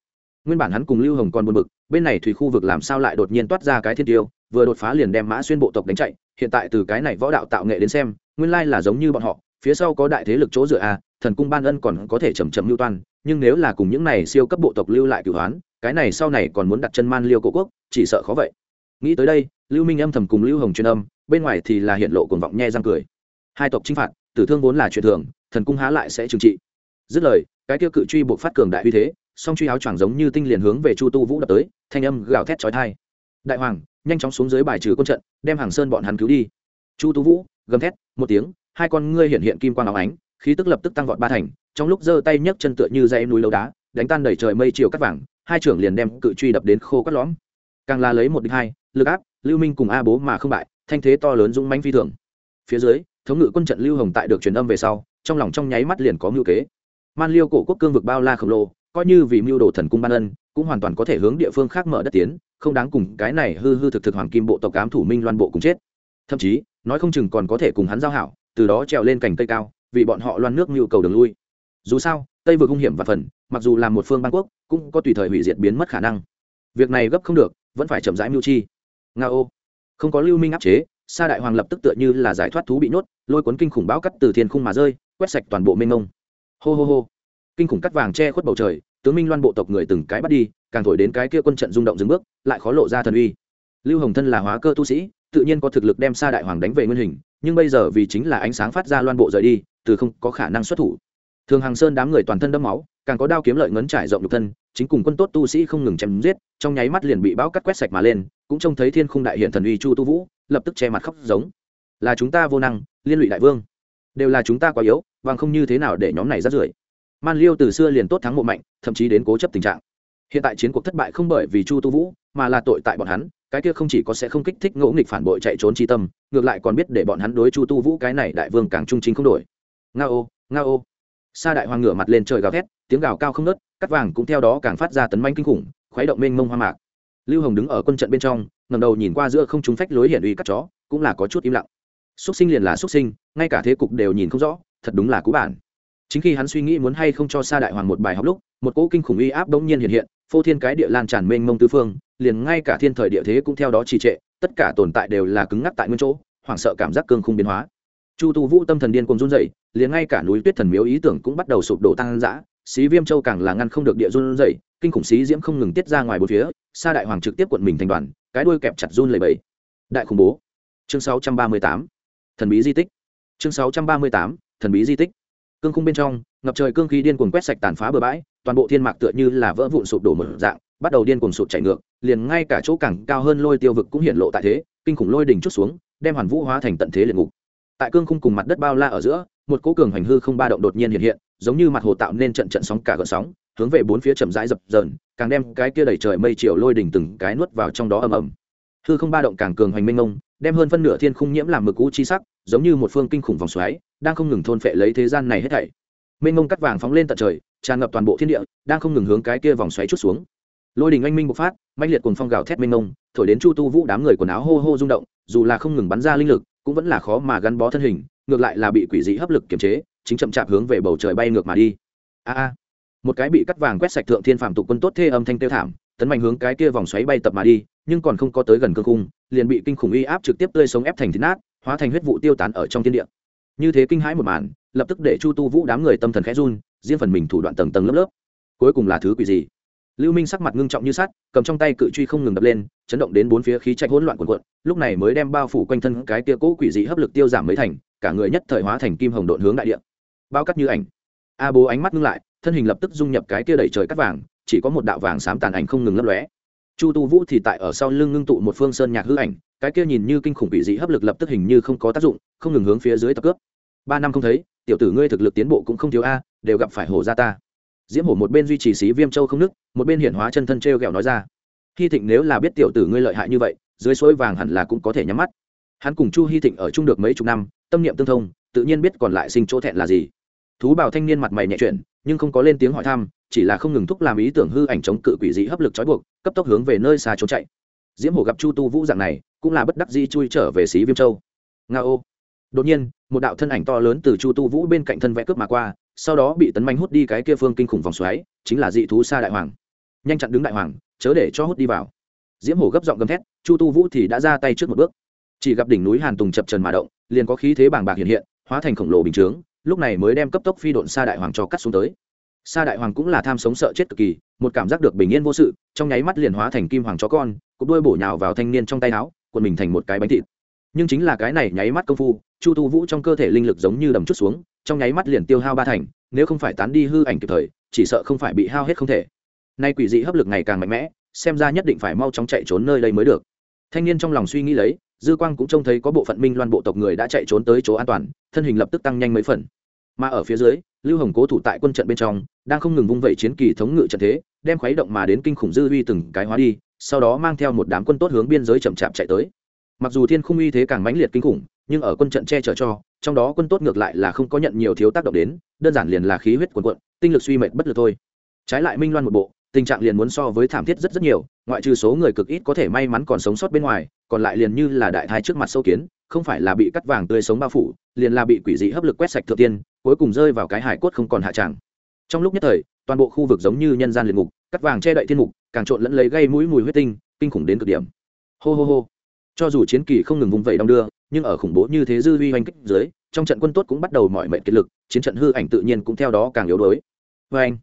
nguyên bản hắn cùng lưu hồng còn buồn bực, bên này thủy khu vực làm sao lại đột nhiên toát ra cái thiên tiêu, vừa đột phá liền đem mã xuyên bộ tộc đánh chạy, hiện tại từ cái này võ đạo tạo nghệ đến xem, nguyên lai là giống như bọn họ, phía sau có đại thế lực chỗ dựa a thần cung ban ân còn có thể chầm chầm lưu toan, nhưng nếu là cùng những này siêu cấp bộ tộc lưu lại cửu hoán, cái này sau này còn muốn đặt chân man liêu cổ quốc, chỉ sợ khó vậy. Nghĩ tới đây, lưu minh âm thầm cùng lưu hồng truyền âm, bên ngoài thì là hiện lộ cuồng vọng nhe răng cười hai tộc chinh phạt, tử thương vốn là chuyện thường, thần cung há lại sẽ trừng trị. Dứt lời, cái tiêu cự truy buộc phát cường đại uy thế, song truy áo choàng giống như tinh liền hướng về chu tu vũ đập tới, thanh âm gào thét chói tai. Đại hoàng, nhanh chóng xuống dưới bài trừ quân trận, đem hàng sơn bọn hắn cứu đi. Chu tu vũ, gầm thét, một tiếng, hai con ngươi hiện hiện kim quang áo ánh, khí tức lập tức tăng vọt ba thành, trong lúc giơ tay nhấc chân tựa như dây núi lâu đá, đánh tan đầy trời mây chiều cắt vàng, hai trưởng liền đem cự truy đập đến khô cắt lõm. Càng là lấy một địch hai, lực áp, lưu minh cùng a bố mà không bại, thanh thế to lớn dũng manh phi thường. Phía dưới thống ngự quân trận lưu hồng tại được truyền âm về sau, trong lòng trong nháy mắt liền có mưu kế. Man liêu cổ quốc cương vực bao la khổng lồ, coi như vì mưu đồ thần cung ban ân, cũng hoàn toàn có thể hướng địa phương khác mở đất tiến, không đáng cùng cái này hư hư thực thực hoàng kim bộ tộc cám thủ minh loan bộ cùng chết. Thậm chí, nói không chừng còn có thể cùng hắn giao hảo, từ đó trèo lên cành cây cao, vì bọn họ loan nước nhu cầu đường lui. Dù sao, tây vực hung hiểm và phần, mặc dù là một phương bang quốc, cũng có tùy thời hủy diệt biến mất khả năng. Việc này gấp không được, vẫn phải chậm rãi mưu chi. Nga ô không có lưu minh áp chế sa đại hoàng lập tức tựa như là giải thoát thú bị nhốt, lôi cuốn kinh khủng bão cắt từ thiên khung mà rơi, quét sạch toàn bộ mênh mông. Hô hô hô. Kinh khủng cắt vàng che khuất bầu trời, tướng minh loan bộ tộc người từng cái bắt đi, càng thổi đến cái kia quân trận rung động dừng bước, lại khó lộ ra thần uy. Lưu hồng thân là hóa cơ tu sĩ, tự nhiên có thực lực đem sa đại hoàng đánh về nguyên hình, nhưng bây giờ vì chính là ánh sáng phát ra loan bộ rời đi, từ không có khả năng xuất thủ. Thường hàng sơn đám người toàn thân đẫm máu, càng có đao kiếm lợi ngấn trải rộng nhục thân, chính cùng quân tốt tu sĩ không ngừng chém giết, trong nháy mắt liền bị bão cắt quét sạch mà lên, cũng trông thấy thiên khung đại hiện thần uy chu tu vũ lập tức che mặt khóc giống. Là chúng ta vô năng, liên lụy đại vương. Đều là chúng ta quá yếu và không như thế nào để nhóm này rắt rưởi. Man liêu từ xưa liền tốt thắng một mạnh, thậm chí đến cố chấp tình trạng. Hiện tại chiến cuộc thất bại không bởi vì chu tu vũ, mà là tội tại bọn hắn, cái kia không chỉ có sẽ không kích thích ngỗ nghịch phản bội chạy trốn tri tâm, ngược lại còn biết để bọn hắn đối chu tu vũ cái này đại vương càng trung chính không đổi. Nga ô nga ô sa đại hoàng ngửa mặt lên trời gào thét, tiếng gào cao không nớt cắt vàng cũng theo đó càng phát ra tấn manh kinh khủng, khuấy động mênh mông hoa mạc lưu hồng đứng ở quân trận bên trong ngầm đầu nhìn qua giữa không chúng phách lối hiển uy cắt chó, cũng là có chút im lặng. Xúc sinh liền là xúc sinh, ngay cả thế cục đều nhìn không rõ, thật đúng là cú bản. Chính khi hắn suy nghĩ muốn hay không cho sa đại hoàng một bài học lúc, một cỗ kinh khủng uy áp bỗng nhiên hiện hiện, phô thiên cái địa lan tràn mênh mông tứ phương, liền ngay cả thiên thời địa thế cũng theo đó trì trệ, tất cả tồn tại đều là cứng ngắc tại nguyên chỗ, hoảng sợ cảm giác cương không biến hóa. Chu tu vũ tâm thần điên cùng run dậy liền ngay cả núi tuyết thần miếu ý tưởng cũng bắt đầu sụp đổ tăng dã xí viêm châu càng là ngăn không được địa run rẩy, kinh khủng xí diễm không ngừng tiết ra ngoài bốn phía, sa đại hoàng trực tiếp quận mình thành đoàn, cái đuôi kẹp chặt run lầy bẫy đại khủng bố. Chương 638 thần bí di tích. Chương 638 thần bí di tích. Cương khung bên trong, ngập trời cương khí điên cuồng quét sạch tàn phá bờ bãi, toàn bộ thiên mạc tựa như là vỡ vụn sụp đổ một dạng, bắt đầu điên cuồng sụp chảy ngược, liền ngay cả chỗ càng cao hơn lôi tiêu vực cũng hiện lộ tại thế, kinh khủng lôi đỉnh chút xuống, đem hoàn vũ hóa thành tận thế liệt ngục tại cương khung cùng mặt đất bao la ở giữa một cỗ cường hành hư không ba động đột nhiên hiện hiện giống như mặt hồ tạo nên trận trận sóng cả gợn sóng hướng về bốn phía chậm rãi dập dờn càng đem cái kia đầy trời mây chiều lôi đỉnh từng cái nuốt vào trong đó ầm ầm. Hư không ba động càng cường hành minh ngông, đem hơn phân nửa thiên khung nhiễm làm mực cũ chi sắc giống như một phương kinh khủng vòng xoáy đang không ngừng thôn phệ lấy thế gian này hết thảy. Minh ngông cắt vàng phóng lên tận trời tràn ngập toàn bộ thiên địa đang không ngừng hướng cái kia vòng xoáy chút xuống. Lôi đình anh minh bộc phát mãnh liệt cùng phong gào thét minh ngông, thổi đến chu tu vũ đám người quần áo hô hô rung động dù là không ngừng bắn ra linh lực cũng vẫn là khó mà gắn bó thân hình, ngược lại là bị quỷ dị hấp lực kiềm chế, chính chậm chạp hướng về bầu trời bay ngược mà đi. A a. Một cái bị cắt vàng quét sạch thượng thiên phàm tục quân tốt thê âm thanh tiêu thảm, tấn mạnh hướng cái kia vòng xoáy bay tập mà đi, nhưng còn không có tới gần cương cung liền bị kinh khủng uy áp trực tiếp tươi sống ép thành thịt nát, hóa thành huyết vụ tiêu tán ở trong thiên địa. Như thế kinh hãi một màn, lập tức để chu tu vũ đám người tâm thần khẽ run, riêng phần mình thủ đoạn tầng tầng lớp lớp. Cuối cùng là thứ quỷ gì? Lưu minh sắc mặt ngưng trọng như sắt, cầm trong tay cự truy không ngừng đập lên, chấn động đến bốn phía khí trạch hỗn loạn cuộn cuộn, lúc này mới đem bao phủ quanh thân cái tia cỗ quỷ dị hấp lực tiêu giảm mấy thành, cả người nhất thời hóa thành kim hồng độn hướng đại địa. Bao cắt như ảnh. A bố ánh mắt ngưng lại, thân hình lập tức dung nhập cái tia đẩy trời cắt vàng, chỉ có một đạo vàng xám tàn ảnh không ngừng lấp lóe. Chu tu vũ thì tại ở sau lưng ngưng tụ một phương sơn nhạc hư ảnh, cái kia nhìn như kinh khủng quỷ dị hấp lực lập tức hình như không có tác dụng, không ngừng hướng phía dưới tập cướp. Ba năm không thấy, tiểu tử ngươi thực lực tiến bộ cũng không thiếu a, đều gặp phải hổ gia ta diễm hổ một bên duy trì xí viêm châu không nức một bên hiển hóa chân thân t r e o g ẹ o nói ra. Hy thịnh nếu là biết tiểu tử ngươi lợi hại như vậy, dưới suối vàng hẳn là cũng có thể nhắm mắt. Hắn cùng chu hy thịnh ở chung được mấy chục năm, tâm niệm tương thông, tự nhiên biết còn lại sinh chỗ thẹn là gì. Thú bảo thanh niên mặt mày nhẹ chuyển, nhưng không có lên tiếng hỏi thăm, chỉ là không ngừng thúc làm ý tưởng hư ảnh chống cự quỷ dị hấp lực trói buộc, cấp tốc hướng về nơi xa trốn chạy. Diễm hổ gặp chu tu vũ dạng này, cũng là bất đắc di chui trở về xí viêm châu. Nga ô đột nhiên, một đạo thân ảnh to lớn từ chu tu vũ bên cạnh thân vẽ cướp mà qua sau đó bị tấn manh hút đi cái kia phương kinh khủng vòng xoáy, chính là dị thú sa đại hoàng. Nhanh chặn đứng đại hoàng, chớ để cho hút đi vào. Diễm hổ gấp giọng gầm thét, chu tu vũ thì đã ra tay trước một bước. Chỉ gặp đỉnh núi hàn tùng chập trần mà động, liền có khí thế bàng bạc hiện hiện, hóa thành khổng lồ bình chướng, lúc này mới đem cấp tốc phi độn sa đại hoàng cho cắt xuống tới. Sa đại hoàng cũng là tham sống sợ chết cực kỳ, một cảm giác được bình yên vô sự, trong nháy mắt liền hóa thành kim hoàng chó con, cụp đuôi bổ nhào vào thanh niên trong tay áo, cuộn mình thành một cái bánh thịt. Nhưng chính là cái này nháy mắt công phu, chu tu vũ trong cơ thể linh lực giống như đầm chút xuống trong nháy mắt liền tiêu hao ba thành, nếu không phải tán đi hư ảnh kịp thời, chỉ sợ không phải bị hao hết không thể. Nay quỷ dị hấp lực ngày càng mạnh mẽ, xem ra nhất định phải mau chóng chạy trốn nơi đây mới được. Thanh niên trong lòng suy nghĩ lấy, dư quang cũng trông thấy có bộ phận minh loan bộ tộc người đã chạy trốn tới chỗ an toàn, thân hình lập tức tăng nhanh mấy phần. Mà ở phía dưới, lưu hồng cố thủ tại quân trận bên trong, đang không ngừng vung vẩy chiến kỳ thống ngự trận thế, đem khuấy động mà đến kinh khủng dư uy từng cái hóa đi, sau đó mang theo một đám quân tốt hướng biên giới chậm chạp chạy tới. Mặc dù thiên khung uy thế càng mãnh liệt kinh khủng, nhưng ở quân trận che chở cho trong đó quân tốt ngược lại là không có nhận nhiều thiếu tác động đến, đơn giản liền là khí huyết quần quận tinh lực suy mệt bất lực thôi. Trái lại minh loan một bộ, tình trạng liền muốn so với thảm thiết rất rất nhiều, ngoại trừ số người cực ít có thể may mắn còn sống sót bên ngoài, còn lại liền như là đại thai trước mặt sâu kiến, không phải là bị cắt vàng tươi sống bao phủ, liền là bị quỷ dị hấp lực quét sạch thượng tiên, cuối cùng rơi vào cái hải cốt không còn hạ tràng. Trong lúc nhất thời, toàn bộ khu vực giống như nhân gian liệt ngục, cắt vàng che đậy thiên mục, càng trộn lẫn lấy gây mũi mùi huyết tinh, kinh khủng đến cực điểm. Hô hô hô. Cho dù chiến kỳ không ngừng vùng vẫy đong đưa nhưng ở khủng bố như thế dư vi hoành kích dưới, trong trận quân tốt cũng bắt đầu mọi mệnh kiệt lực, chiến trận hư ảnh tự nhiên cũng theo đó càng yếu đuối. Vê anh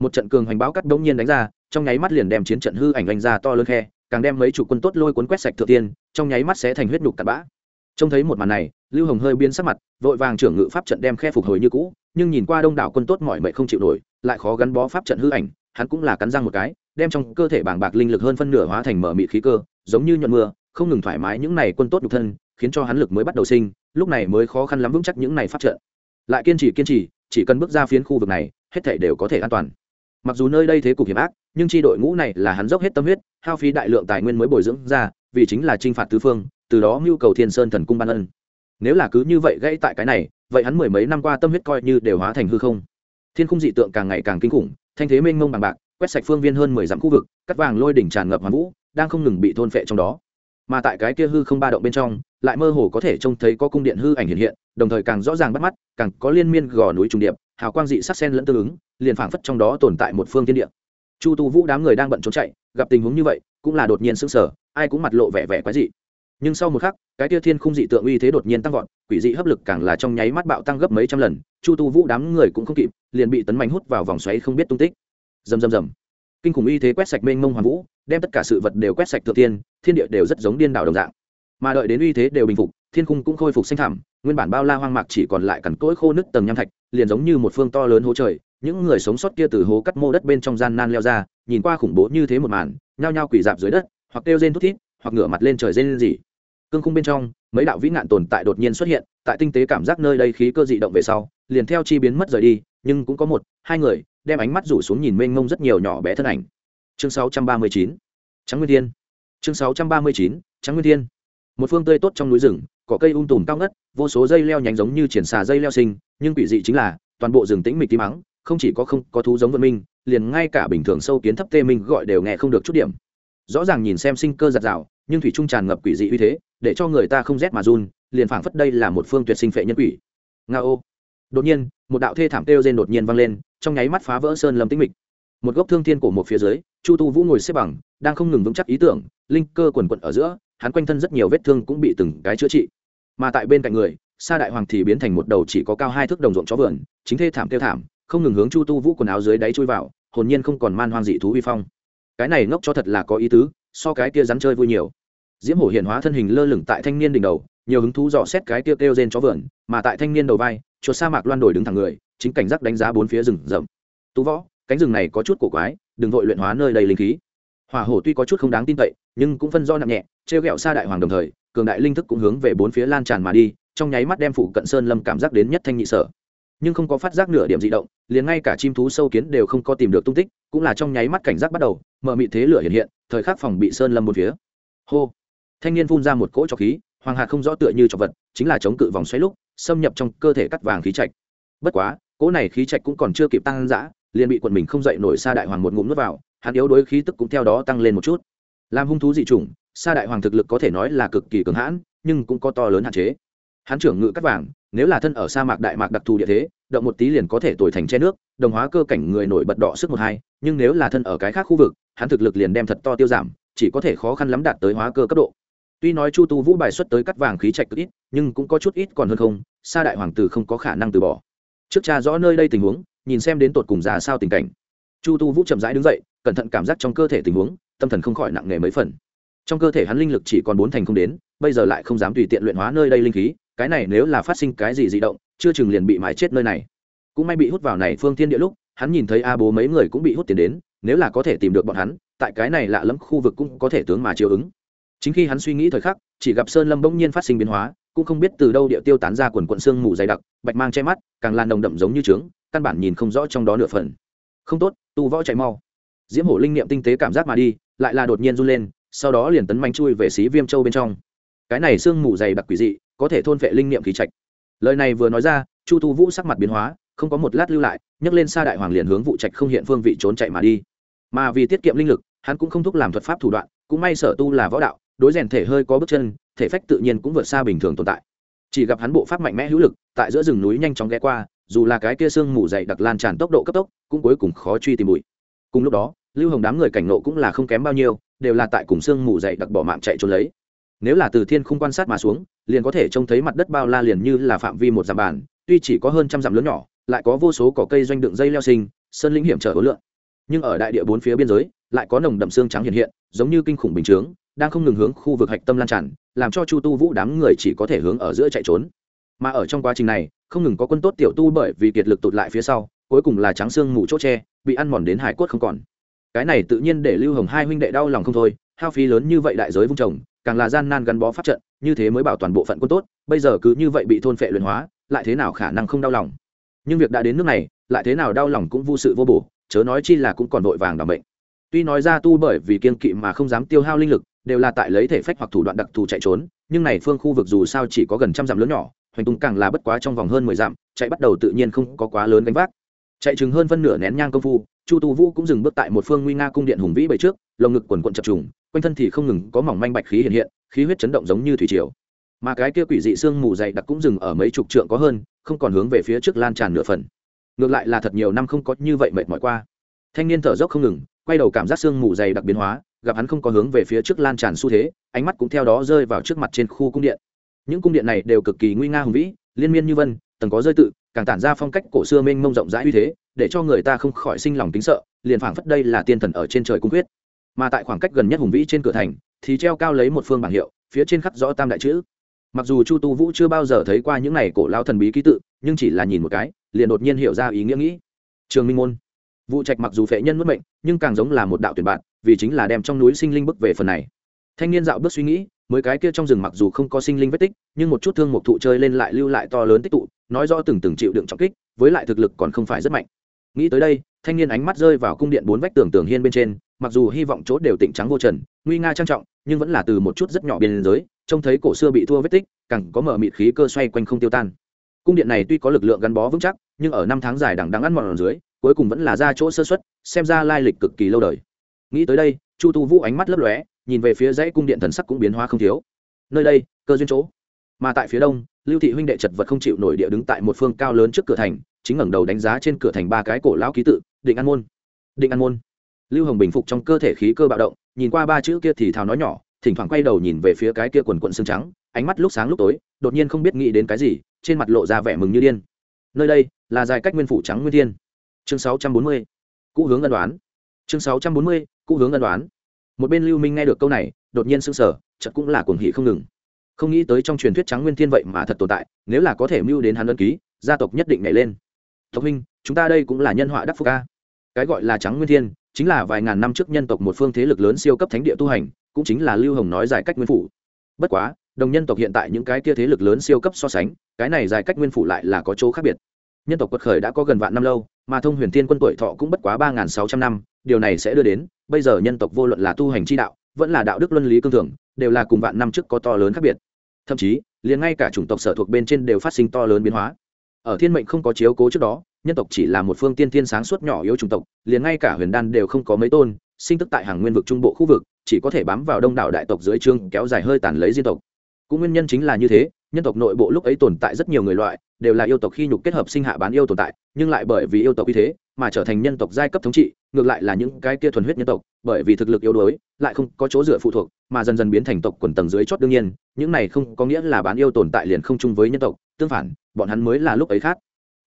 một trận cường hoành báo cắt đông nhiên đánh ra, trong nháy mắt liền đem chiến trận hư ảnh anh ra to lớn khe, càng đem mấy chủ quân tốt lôi cuốn quét sạch thượng tiên, trong nháy mắt sẽ thành huyết nhục tạt bã. Trông thấy một màn này, lưu hồng hơi biến sắc mặt, vội vàng trưởng ngự pháp trận đem khe phục hồi như cũ, nhưng nhìn qua đông đảo quân tốt mọi mệnh không chịu nổi, lại khó gắn bó pháp trận hư ảnh, hắn cũng là cắn răng một cái, đem trong cơ thể bảng bạc linh lực hơn phân nửa hóa thành mở mị khí cơ, giống như nhuận mưa, không ngừng thoải mái những này quân tốt nhục thân khiến cho hắn lực mới bắt đầu sinh, lúc này mới khó khăn lắm vững chắc những này pháp trận. Lại kiên trì kiên trì, chỉ cần bước ra phiến khu vực này, hết thể đều có thể an toàn. Mặc dù nơi đây thế cục hiểm ác, nhưng tri đội ngũ này là hắn dốc hết tâm huyết, hao phí đại lượng tài nguyên mới bồi dưỡng ra, vì chính là t r i n h phạt tứ phương, từ đó mưu cầu thiên sơn thần cung ban ân. Nếu là cứ như vậy gãy tại cái này, vậy hắn mười mấy năm qua tâm huyết coi như đều hóa thành hư không. Thiên khung dị tượng càng ngày càng kinh khủng, thanh thế mênh mông bằng bạc, quét sạch phương viên hơn mười dặm khu vực, cắt vàng lôi đỉnh tràn ngập hoàn vũ, đang không ngừng bị thôn phệ trong đó mà tại cái kia hư không ba động bên trong, lại mơ hồ có thể trông thấy có cung điện hư ảnh hiện hiện, đồng thời càng rõ ràng bắt mắt, càng có liên miên gò núi trùng điệp, hào quang dị sắc sen lẫn tương ứng, liền phảng phất trong đó tồn tại một phương tiên địa. Chu tu vũ đám người đang bận trốn chạy, gặp tình huống như vậy, cũng là đột nhiên sững sờ, ai cũng mặt lộ vẻ vẻ quái dị. Nhưng sau một khắc, cái tia thiên khung dị tượng uy thế đột nhiên tăng vọt, quỷ dị hấp lực càng là trong nháy mắt bạo tăng gấp mấy trăm lần, chu tu vũ đám người cũng không kịp, liền bị tấn mạnh hút vào vòng xoáy không biết tung tích. Rầm rầm rầm. Kinh khủng uy thế quét sạch mênh mông hoàng vũ đem tất cả sự vật đều quét sạch thượng tiên thiên địa đều rất giống điên đảo đồng dạng. Mà đợi đến uy thế đều bình phục, thiên cung cũng khôi phục xanh thảm nguyên bản bao la hoang mạc chỉ còn lại cằn cỗi khô nứt tầng nham thạch, liền giống như một phương to lớn hố trời, những người sống sót kia từ hố cắt mô đất bên trong gian nan leo ra, nhìn qua khủng bố như thế một màn, nhao nhao quỳ dạp dưới đất, hoặc kêu rên thút thít, hoặc ngửa mặt lên trời rên gì cương khung bên trong, mấy đạo vĩ nạn tồn tại đột nhiên xuất hiện, tại tinh tế cảm giác nơi đây khí cơ dị động về sau, liền theo chi biến mất rời đi, nhưng cũng có một, hai người, đem ánh mắt rủ xuống nhìn mênh mông rất nhiều nhỏ bé thân ảnh chương 639 trắng nguyên thiên. Chương 639 trắng nguyên thiên. Một phương tươi tốt trong núi rừng, có cây um tùm cao ngất, vô số dây leo nhánh giống như triển xà dây leo sinh, nhưng quỷ dị chính là, toàn bộ rừng tĩnh mịch tím mắng, không chỉ có không có thú giống vân minh, liền ngay cả bình thường sâu kiến thấp tê minh gọi đều nghe không được chút điểm. Rõ ràng nhìn xem sinh cơ giặt rào, nhưng thủy trung tràn ngập quỷ dị uy thế, để cho người ta không rét mà run, liền phảng phất đây là một phương tuyệt sinh phệ nhân quỷ. Nga ô đột nhiên, một đạo thê thảm kêu rên đột nhiên vang lên, trong nháy mắt phá vỡ sơn lâm tĩnh mịch một gốc thương thiên cổ một phía dưới, chu tu vũ ngồi xếp bằng, đang không ngừng vững chắc ý tưởng, linh cơ quần quận ở giữa, hắn quanh thân rất nhiều vết thương cũng bị từng cái chữa trị. Mà tại bên cạnh người, sa đại hoàng thì biến thành một đầu chỉ có cao hai thước đồng ruộng chó vườn, chính thê thảm kêu thảm, không ngừng hướng chu tu vũ quần áo dưới đáy chui vào, hồn nhiên không còn man hoang dị thú vi phong. Cái này ngốc cho thật là có ý tứ, so cái kia rắn chơi vui nhiều. Diễm hổ hiện hóa thân hình lơ lửng tại thanh niên đỉnh đầu, nhiều hứng thú dò xét cái kia kêu rên chó vườn, mà tại thanh niên đầu vai, chuột sa mạc loan đổi đứng thẳng người, chính cảnh giác đánh giá bốn phía rừng rậm. Tú võ cánh rừng này có chút cổ quái, đừng vội luyện hóa nơi đầy linh khí. Hỏa hổ tuy có chút không đáng tin cậy, nhưng cũng phân do nặng nhẹ, trêu ghẹo xa đại hoàng đồng thời, cường đại linh thức cũng hướng về bốn phía lan tràn mà đi, trong nháy mắt đem phụ cận sơn lâm cảm giác đến nhất thanh nhị sở. Nhưng không có phát giác nửa điểm di động, liền ngay cả chim thú sâu kiến đều không có tìm được tung tích, cũng là trong nháy mắt cảnh giác bắt đầu, mở mị thế lửa hiện hiện, thời khắc phòng bị sơn lâm một phía. Hô! Thanh niên phun ra một cỗ trọc khí, hoàng hạt không rõ tựa như trọc vật, chính là chống cự vòng xoáy lúc, xâm nhập trong cơ thể cắt vàng khí trạch. Bất quá, cỗ này khí trạch cũng còn chưa kịp tăng dã liền bị quần mình không dậy nổi xa đại hoàng một ngụm nuốt vào, hắn yếu đối khí tức cũng theo đó tăng lên một chút. Làm hung thú dị chủng, sa đại hoàng thực lực có thể nói là cực kỳ cường hãn, nhưng cũng có to lớn hạn chế. Hắn trưởng ngự cắt vàng, nếu là thân ở sa mạc đại mạc đặc thù địa thế, động một tí liền có thể tồi thành che nước, đồng hóa cơ cảnh người nổi bật đỏ sức một hai, nhưng nếu là thân ở cái khác khu vực, hắn thực lực liền đem thật to tiêu giảm, chỉ có thể khó khăn lắm đạt tới hóa cơ cấp độ. Tuy nói chu tu vũ bài xuất tới cắt vàng khí trạch cực ít, nhưng cũng có chút ít còn hơn không, sa đại hoàng tử không có khả năng từ bỏ. Trước cha rõ nơi đây tình huống nhìn xem đến tột cùng ra sao tình cảnh. Chu tu vũ chậm rãi đứng dậy, cẩn thận cảm giác trong cơ thể tình huống, tâm thần không khỏi nặng nề mấy phần. Trong cơ thể hắn linh lực chỉ còn bốn thành không đến, bây giờ lại không dám tùy tiện luyện hóa nơi đây linh khí, cái này nếu là phát sinh cái gì dị động, chưa chừng liền bị mái chết nơi này. Cũng may bị hút vào này phương thiên địa lúc, hắn nhìn thấy a bố mấy người cũng bị hút tiền đến, nếu là có thể tìm được bọn hắn, tại cái này lạ lẫm khu vực cũng có thể tướng mà chiều ứng. Chính khi hắn suy nghĩ thời khắc, chỉ gặp sơn lâm bỗng nhiên phát sinh biến hóa, cũng không biết từ đâu địa tiêu tán ra quần quận xương mù dày đặc, bạch mang che mắt, càng lan đồng đậm giống như trướng căn bản nhìn không rõ trong đó nửa phần. Không tốt, tu võ chạy mau. Diễm hổ linh niệm tinh tế cảm giác mà đi, lại là đột nhiên run lên, sau đó liền tấn manh chui về xí viêm châu bên trong. Cái này xương mù dày đặc quỷ dị, có thể thôn vệ linh niệm khí trạch. Lời này vừa nói ra, chu tu vũ sắc mặt biến hóa, không có một lát lưu lại, nhấc lên xa đại hoàng liền hướng vụ trạch không hiện phương vị trốn chạy mà đi. Mà vì tiết kiệm linh lực, hắn cũng không thúc làm thuật pháp thủ đoạn, cũng may sở tu là võ đạo, đối rèn thể hơi có bước chân, thể phách tự nhiên cũng vượt xa bình thường tồn tại. Chỉ gặp hắn bộ pháp mạnh mẽ hữu lực, tại giữa rừng núi nhanh chóng ghé qua dù là cái kia sương mù dày đặc lan tràn tốc độ cấp tốc, cũng cuối cùng khó truy tìm bụi. Cùng lúc đó, lưu hồng đám người cảnh nộ cũng là không kém bao nhiêu, đều là tại cùng sương mù dày đặc bỏ mạng chạy trốn lấy. Nếu là từ thiên không quan sát mà xuống, liền có thể trông thấy mặt đất bao la liền như là phạm vi một dặm bàn tuy chỉ có hơn trăm dặm lớn nhỏ, lại có vô số cỏ cây doanh đựng dây leo sinh, sơn lĩnh hiểm trở ối lượng. Nhưng ở đại địa bốn phía biên giới, lại có nồng đậm xương trắng hiện hiện, giống như kinh khủng bình chướng, đang không ngừng hướng khu vực hạch tâm lan tràn, làm cho chu tu vũ đám người chỉ có thể hướng ở giữa chạy trốn mà ở trong quá trình này, không ngừng có quân tốt tiểu tu bởi vì kiệt lực tụt lại phía sau, cuối cùng là trắng xương mù chỗ tre bị ăn mòn đến hải quất không còn. Cái này tự nhiên để lưu hồng hai huynh đệ đau lòng không thôi, hao phí lớn như vậy đại giới vung trồng, càng là gian nan gắn bó phát trận, như thế mới bảo toàn bộ phận quân tốt, bây giờ cứ như vậy bị thôn phệ luyện hóa, lại thế nào khả năng không đau lòng? Nhưng việc đã đến nước này, lại thế nào đau lòng cũng vô sự vô bổ, chớ nói chi là cũng còn vội vàng đảm bệnh. Tuy nói ra tu bởi vì kiên kỵ mà không dám tiêu hao linh lực, đều là tại lấy thể phách hoặc thủ đoạn đặc thù chạy trốn, nhưng này phương khu vực dù sao chỉ có gần trăm dặm lớn nhỏ hoành tung càng là bất quá trong vòng hơn mười dặm, chạy bắt đầu tự nhiên không có quá lớn gánh vác. Chạy chừng hơn phân nửa nén nhang công phu, chu tu vũ cũng dừng bước tại một phương nguy nga cung điện hùng vĩ bầy trước, lồng ngực quần quận chập trùng, quanh thân thì không ngừng có mỏng manh bạch khí hiện hiện, khí huyết chấn động giống như thủy triều. Mà cái kia quỷ dị xương mù dày đặc cũng dừng ở mấy chục trượng có hơn, không còn hướng về phía trước lan tràn nửa phần. Ngược lại là thật nhiều năm không có như vậy mệt mỏi qua. Thanh niên thở dốc không ngừng, quay đầu cảm giác xương mù dày đặc biến hóa, gặp hắn không có hướng về phía trước lan tràn xu thế, ánh mắt cũng theo đó rơi vào trước mặt trên khu cung điện những cung điện này đều cực kỳ nguy nga hùng vĩ, liên miên như vân, tầng có rơi tự, càng tản ra phong cách cổ xưa mênh mông rộng rãi uy thế, để cho người ta không khỏi sinh lòng tính sợ, liền phảng phất đây là tiên thần ở trên trời cung quyết. Mà tại khoảng cách gần nhất hùng vĩ trên cửa thành, thì treo cao lấy một phương bảng hiệu, phía trên khắc rõ tam đại chữ. Mặc dù chu tu vũ chưa bao giờ thấy qua những này cổ lao thần bí ký tự, nhưng chỉ là nhìn một cái, liền đột nhiên hiểu ra ý nghĩa nghĩ. Trường minh môn. Vụ trạch mặc dù phệ nhân mất mệnh, nhưng càng giống là một đạo tuyển bạn, vì chính là đem trong núi sinh linh bức về phần này thanh niên dạo bước suy nghĩ, mới cái kia trong rừng mặc dù không có sinh linh vết tích, nhưng một chút thương một thụ chơi lên lại lưu lại to lớn tích tụ, nói rõ từng từng chịu đựng trọng kích, với lại thực lực còn không phải rất mạnh. Nghĩ tới đây, thanh niên ánh mắt rơi vào cung điện bốn vách tường tường hiên bên trên, mặc dù hy vọng chỗ đều tịnh trắng vô trần, nguy nga trang trọng, nhưng vẫn là từ một chút rất nhỏ biên giới, trông thấy cổ xưa bị thua vết tích, càng có mở mịt khí cơ xoay quanh không tiêu tan. Cung điện này tuy có lực lượng gắn bó vững chắc, nhưng ở năm tháng dài đằng đắng ăn mòn ở dưới, cuối cùng vẫn là ra chỗ sơ xuất xem ra lai lịch cực kỳ lâu đời. Nghĩ tới đây, chu tu vũ ánh mắt lấp lóe nhìn về phía dãy cung điện thần sắc cũng biến hóa không thiếu. Nơi đây, cơ duyên chỗ. Mà tại phía đông, lưu thị huynh đệ chật vật không chịu nổi địa đứng tại một phương cao lớn trước cửa thành, chính ngẩng đầu đánh giá trên cửa thành ba cái cổ lão ký tự, định an môn. Định an môn. Lưu hồng bình phục trong cơ thể khí cơ bạo động, nhìn qua ba chữ kia thì thào nói nhỏ, thỉnh thoảng quay đầu nhìn về phía cái kia quần quận xương trắng, ánh mắt lúc sáng lúc tối, đột nhiên không biết nghĩ đến cái gì, trên mặt lộ ra vẻ mừng như điên. Nơi đây là dài cách nguyên phủ trắng nguyên thiên. Chương 640. cũ hướng ân đoán. Chương 640. cũ hướng ân đoán một bên lưu minh nghe được câu này, đột nhiên sững sờ, chợt cũng là cuồng hỉ không ngừng. Không nghĩ tới trong truyền thuyết trắng nguyên thiên vậy mà thật tồn tại, nếu là có thể mưu đến hắn ân ký, gia tộc nhất định nhảy lên. Tộc minh, chúng ta đây cũng là nhân họa đắc phúc ca cái gọi là trắng nguyên thiên, chính là vài ngàn năm trước nhân tộc một phương thế lực lớn siêu cấp thánh địa tu hành, cũng chính là lưu hồng nói giải cách nguyên phủ. Bất quá, đồng nhân tộc hiện tại những cái kia thế lực lớn siêu cấp so sánh, cái này giải cách nguyên phủ lại là có chỗ khác biệt. Nhân tộc quật khởi đã có gần vạn năm lâu mà thông huyền thiên quân tuổi thọ cũng bất quá ba nghìn sáu trăm năm, điều này sẽ đưa đến, bây giờ nhân tộc vô luận là tu hành chi đạo, vẫn là đạo đức luân lý cương thường, đều là cùng vạn năm trước có to lớn khác biệt. Thậm chí, liền ngay cả chủng tộc sở thuộc bên trên đều phát sinh to lớn biến hóa. Ở thiên mệnh không có chiếu cố trước đó, nhân tộc chỉ là một phương tiên thiên sáng suốt nhỏ yếu chủng tộc, liền ngay cả huyền đan đều không có mấy tôn, sinh tức tại hàng nguyên vực trung bộ khu vực, chỉ có thể bám vào đông đảo đại tộc dưới trương kéo dài hơi tàn lấy diên tộc. Cũng nguyên nhân chính là như thế, nhân tộc nội bộ lúc ấy tồn tại rất nhiều người loại đều là yêu tộc khi nhục kết hợp sinh hạ bán yêu tồn tại, nhưng lại bởi vì yêu tộc như thế mà trở thành nhân tộc giai cấp thống trị, ngược lại là những cái kia thuần huyết nhân tộc, bởi vì thực lực yếu đuối, lại không có chỗ dựa phụ thuộc, mà dần dần biến thành tộc quần tầng dưới chót đương nhiên, những này không có nghĩa là bán yêu tồn tại liền không chung với nhân tộc, tương phản, bọn hắn mới là lúc ấy khác.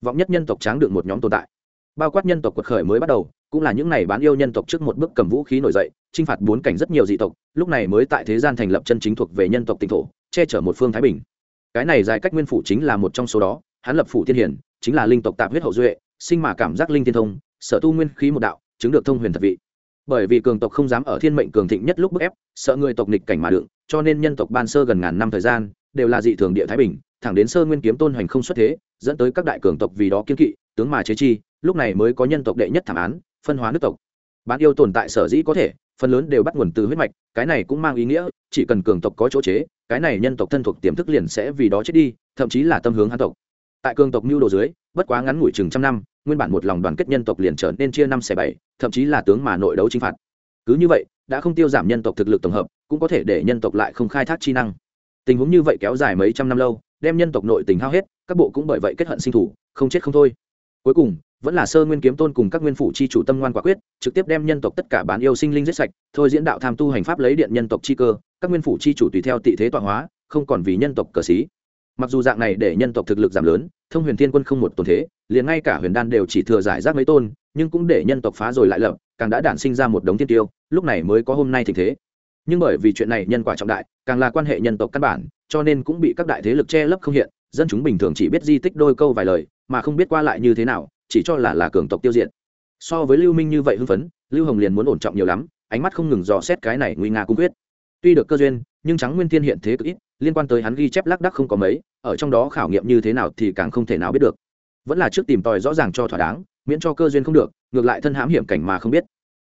Vọng nhất nhân tộc tráng được một nhóm tồn tại. Bao quát nhân tộc quật khởi mới bắt đầu, cũng là những này bán yêu nhân tộc trước một bước cầm vũ khí nổi dậy, chinh phạt bốn cảnh rất nhiều dị tộc, lúc này mới tại thế gian thành lập chân chính thuộc về nhân tộc tỉnh thổ, che chở một phương thái bình cái này dài cách nguyên phủ chính là một trong số đó, hắn lập phủ thiên hiển, chính là linh tộc tạp huyết hậu duệ, sinh mà cảm giác linh thiên thông, sở tu nguyên khí một đạo, chứng được thông huyền thật vị. Bởi vì cường tộc không dám ở thiên mệnh cường thịnh nhất lúc bức ép, sợ người tộc nịch cảnh mà đựng, cho nên nhân tộc ban sơ gần ngàn năm thời gian, đều là dị thường địa thái bình, thẳng đến sơ nguyên kiếm tôn hoành không xuất thế, dẫn tới các đại cường tộc vì đó kiên kỵ, tướng mà chế chi, lúc này mới có nhân tộc đệ nhất thảm án, phân hóa nước tộc bán yêu tồn tại sở dĩ có thể, phần lớn đều bắt nguồn từ huyết mạch, cái này cũng mang ý nghĩa, chỉ cần cường tộc có chỗ chế, cái này nhân tộc thân thuộc tiềm thức liền sẽ vì đó chết đi, thậm chí là tâm hướng hán tộc. Tại cường tộc mưu đồ dưới, bất quá ngắn ngủi chừng trăm năm, nguyên bản một lòng đoàn kết nhân tộc liền trở nên chia năm xẻ bảy, thậm chí là tướng mà nội đấu chinh phạt. Cứ như vậy, đã không tiêu giảm nhân tộc thực lực tổng hợp, cũng có thể để nhân tộc lại không khai thác chi năng. Tình huống như vậy kéo dài mấy trăm năm lâu, đem nhân tộc nội tình hao hết, các bộ cũng bởi vậy kết hận sinh thủ, không chết không thôi. Cuối cùng vẫn là sơ nguyên kiếm tôn cùng các nguyên phủ chi chủ tâm ngoan quả quyết, trực tiếp đem nhân tộc tất cả bán yêu sinh linh giết sạch, thôi diễn đạo tham tu hành pháp lấy điện nhân tộc chi cơ, các nguyên phủ chi chủ tùy theo tị thế tọa hóa, không còn vì nhân tộc cờ xí. Mặc dù dạng này để nhân tộc thực lực giảm lớn, thông huyền thiên quân không một tồn thế, liền ngay cả huyền đan đều chỉ thừa giải rác mấy tôn, nhưng cũng để nhân tộc phá rồi lại lập, càng đã đản sinh ra một đống thiên tiêu, lúc này mới có hôm nay tình thế. Nhưng bởi vì chuyện này nhân quả trọng đại, càng là quan hệ nhân tộc căn bản, cho nên cũng bị các đại thế lực che lấp không hiện, dân chúng bình thường chỉ biết di tích đôi câu vài lời, mà không biết qua lại như thế nào chỉ cho là là cường tộc tiêu diệt. So với lưu minh như vậy hưng phấn, lưu hồng liền muốn ổn trọng nhiều lắm, ánh mắt không ngừng dò xét cái này nguy nga cung quyết. Tuy được cơ duyên, nhưng trắng nguyên thiên hiện thế cực ít, liên quan tới hắn ghi chép lác đắc không có mấy, ở trong đó khảo nghiệm như thế nào thì càng không thể nào biết được. Vẫn là trước tìm tòi rõ ràng cho thỏa đáng, miễn cho cơ duyên không được, ngược lại thân hãm hiểm cảnh mà không biết.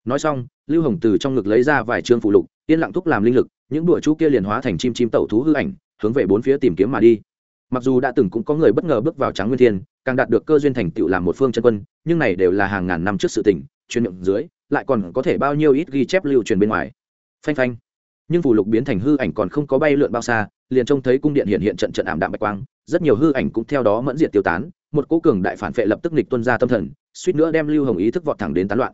Nói xong, lưu hồng từ trong ngực lấy ra vài chương phụ lục, yên lặng thúc làm linh lực, những đùa chú kia liền hóa thành chim chim tẩu thú hư ảnh, hướng về bốn phía tìm kiếm mà đi mặc dù đã từng cũng có người bất ngờ bước vào trắng nguyên thiên, càng đạt được cơ duyên thành tựu làm một phương chân quân, nhưng này đều là hàng ngàn năm trước sự tình truyền miệng dưới, lại còn có thể bao nhiêu ít ghi chép lưu truyền bên ngoài. Phanh phanh. Nhưng phù lục biến thành hư ảnh còn không có bay lượn bao xa, liền trông thấy cung điện hiện hiện trận trận ảm đạm bạch quang, rất nhiều hư ảnh cũng theo đó mẫn diệt tiêu tán, một cố cường đại phản phệ lập tức nịch tuân ra tâm thần, suýt nữa đem lưu hồng ý thức vọt thẳng đến tán loạn.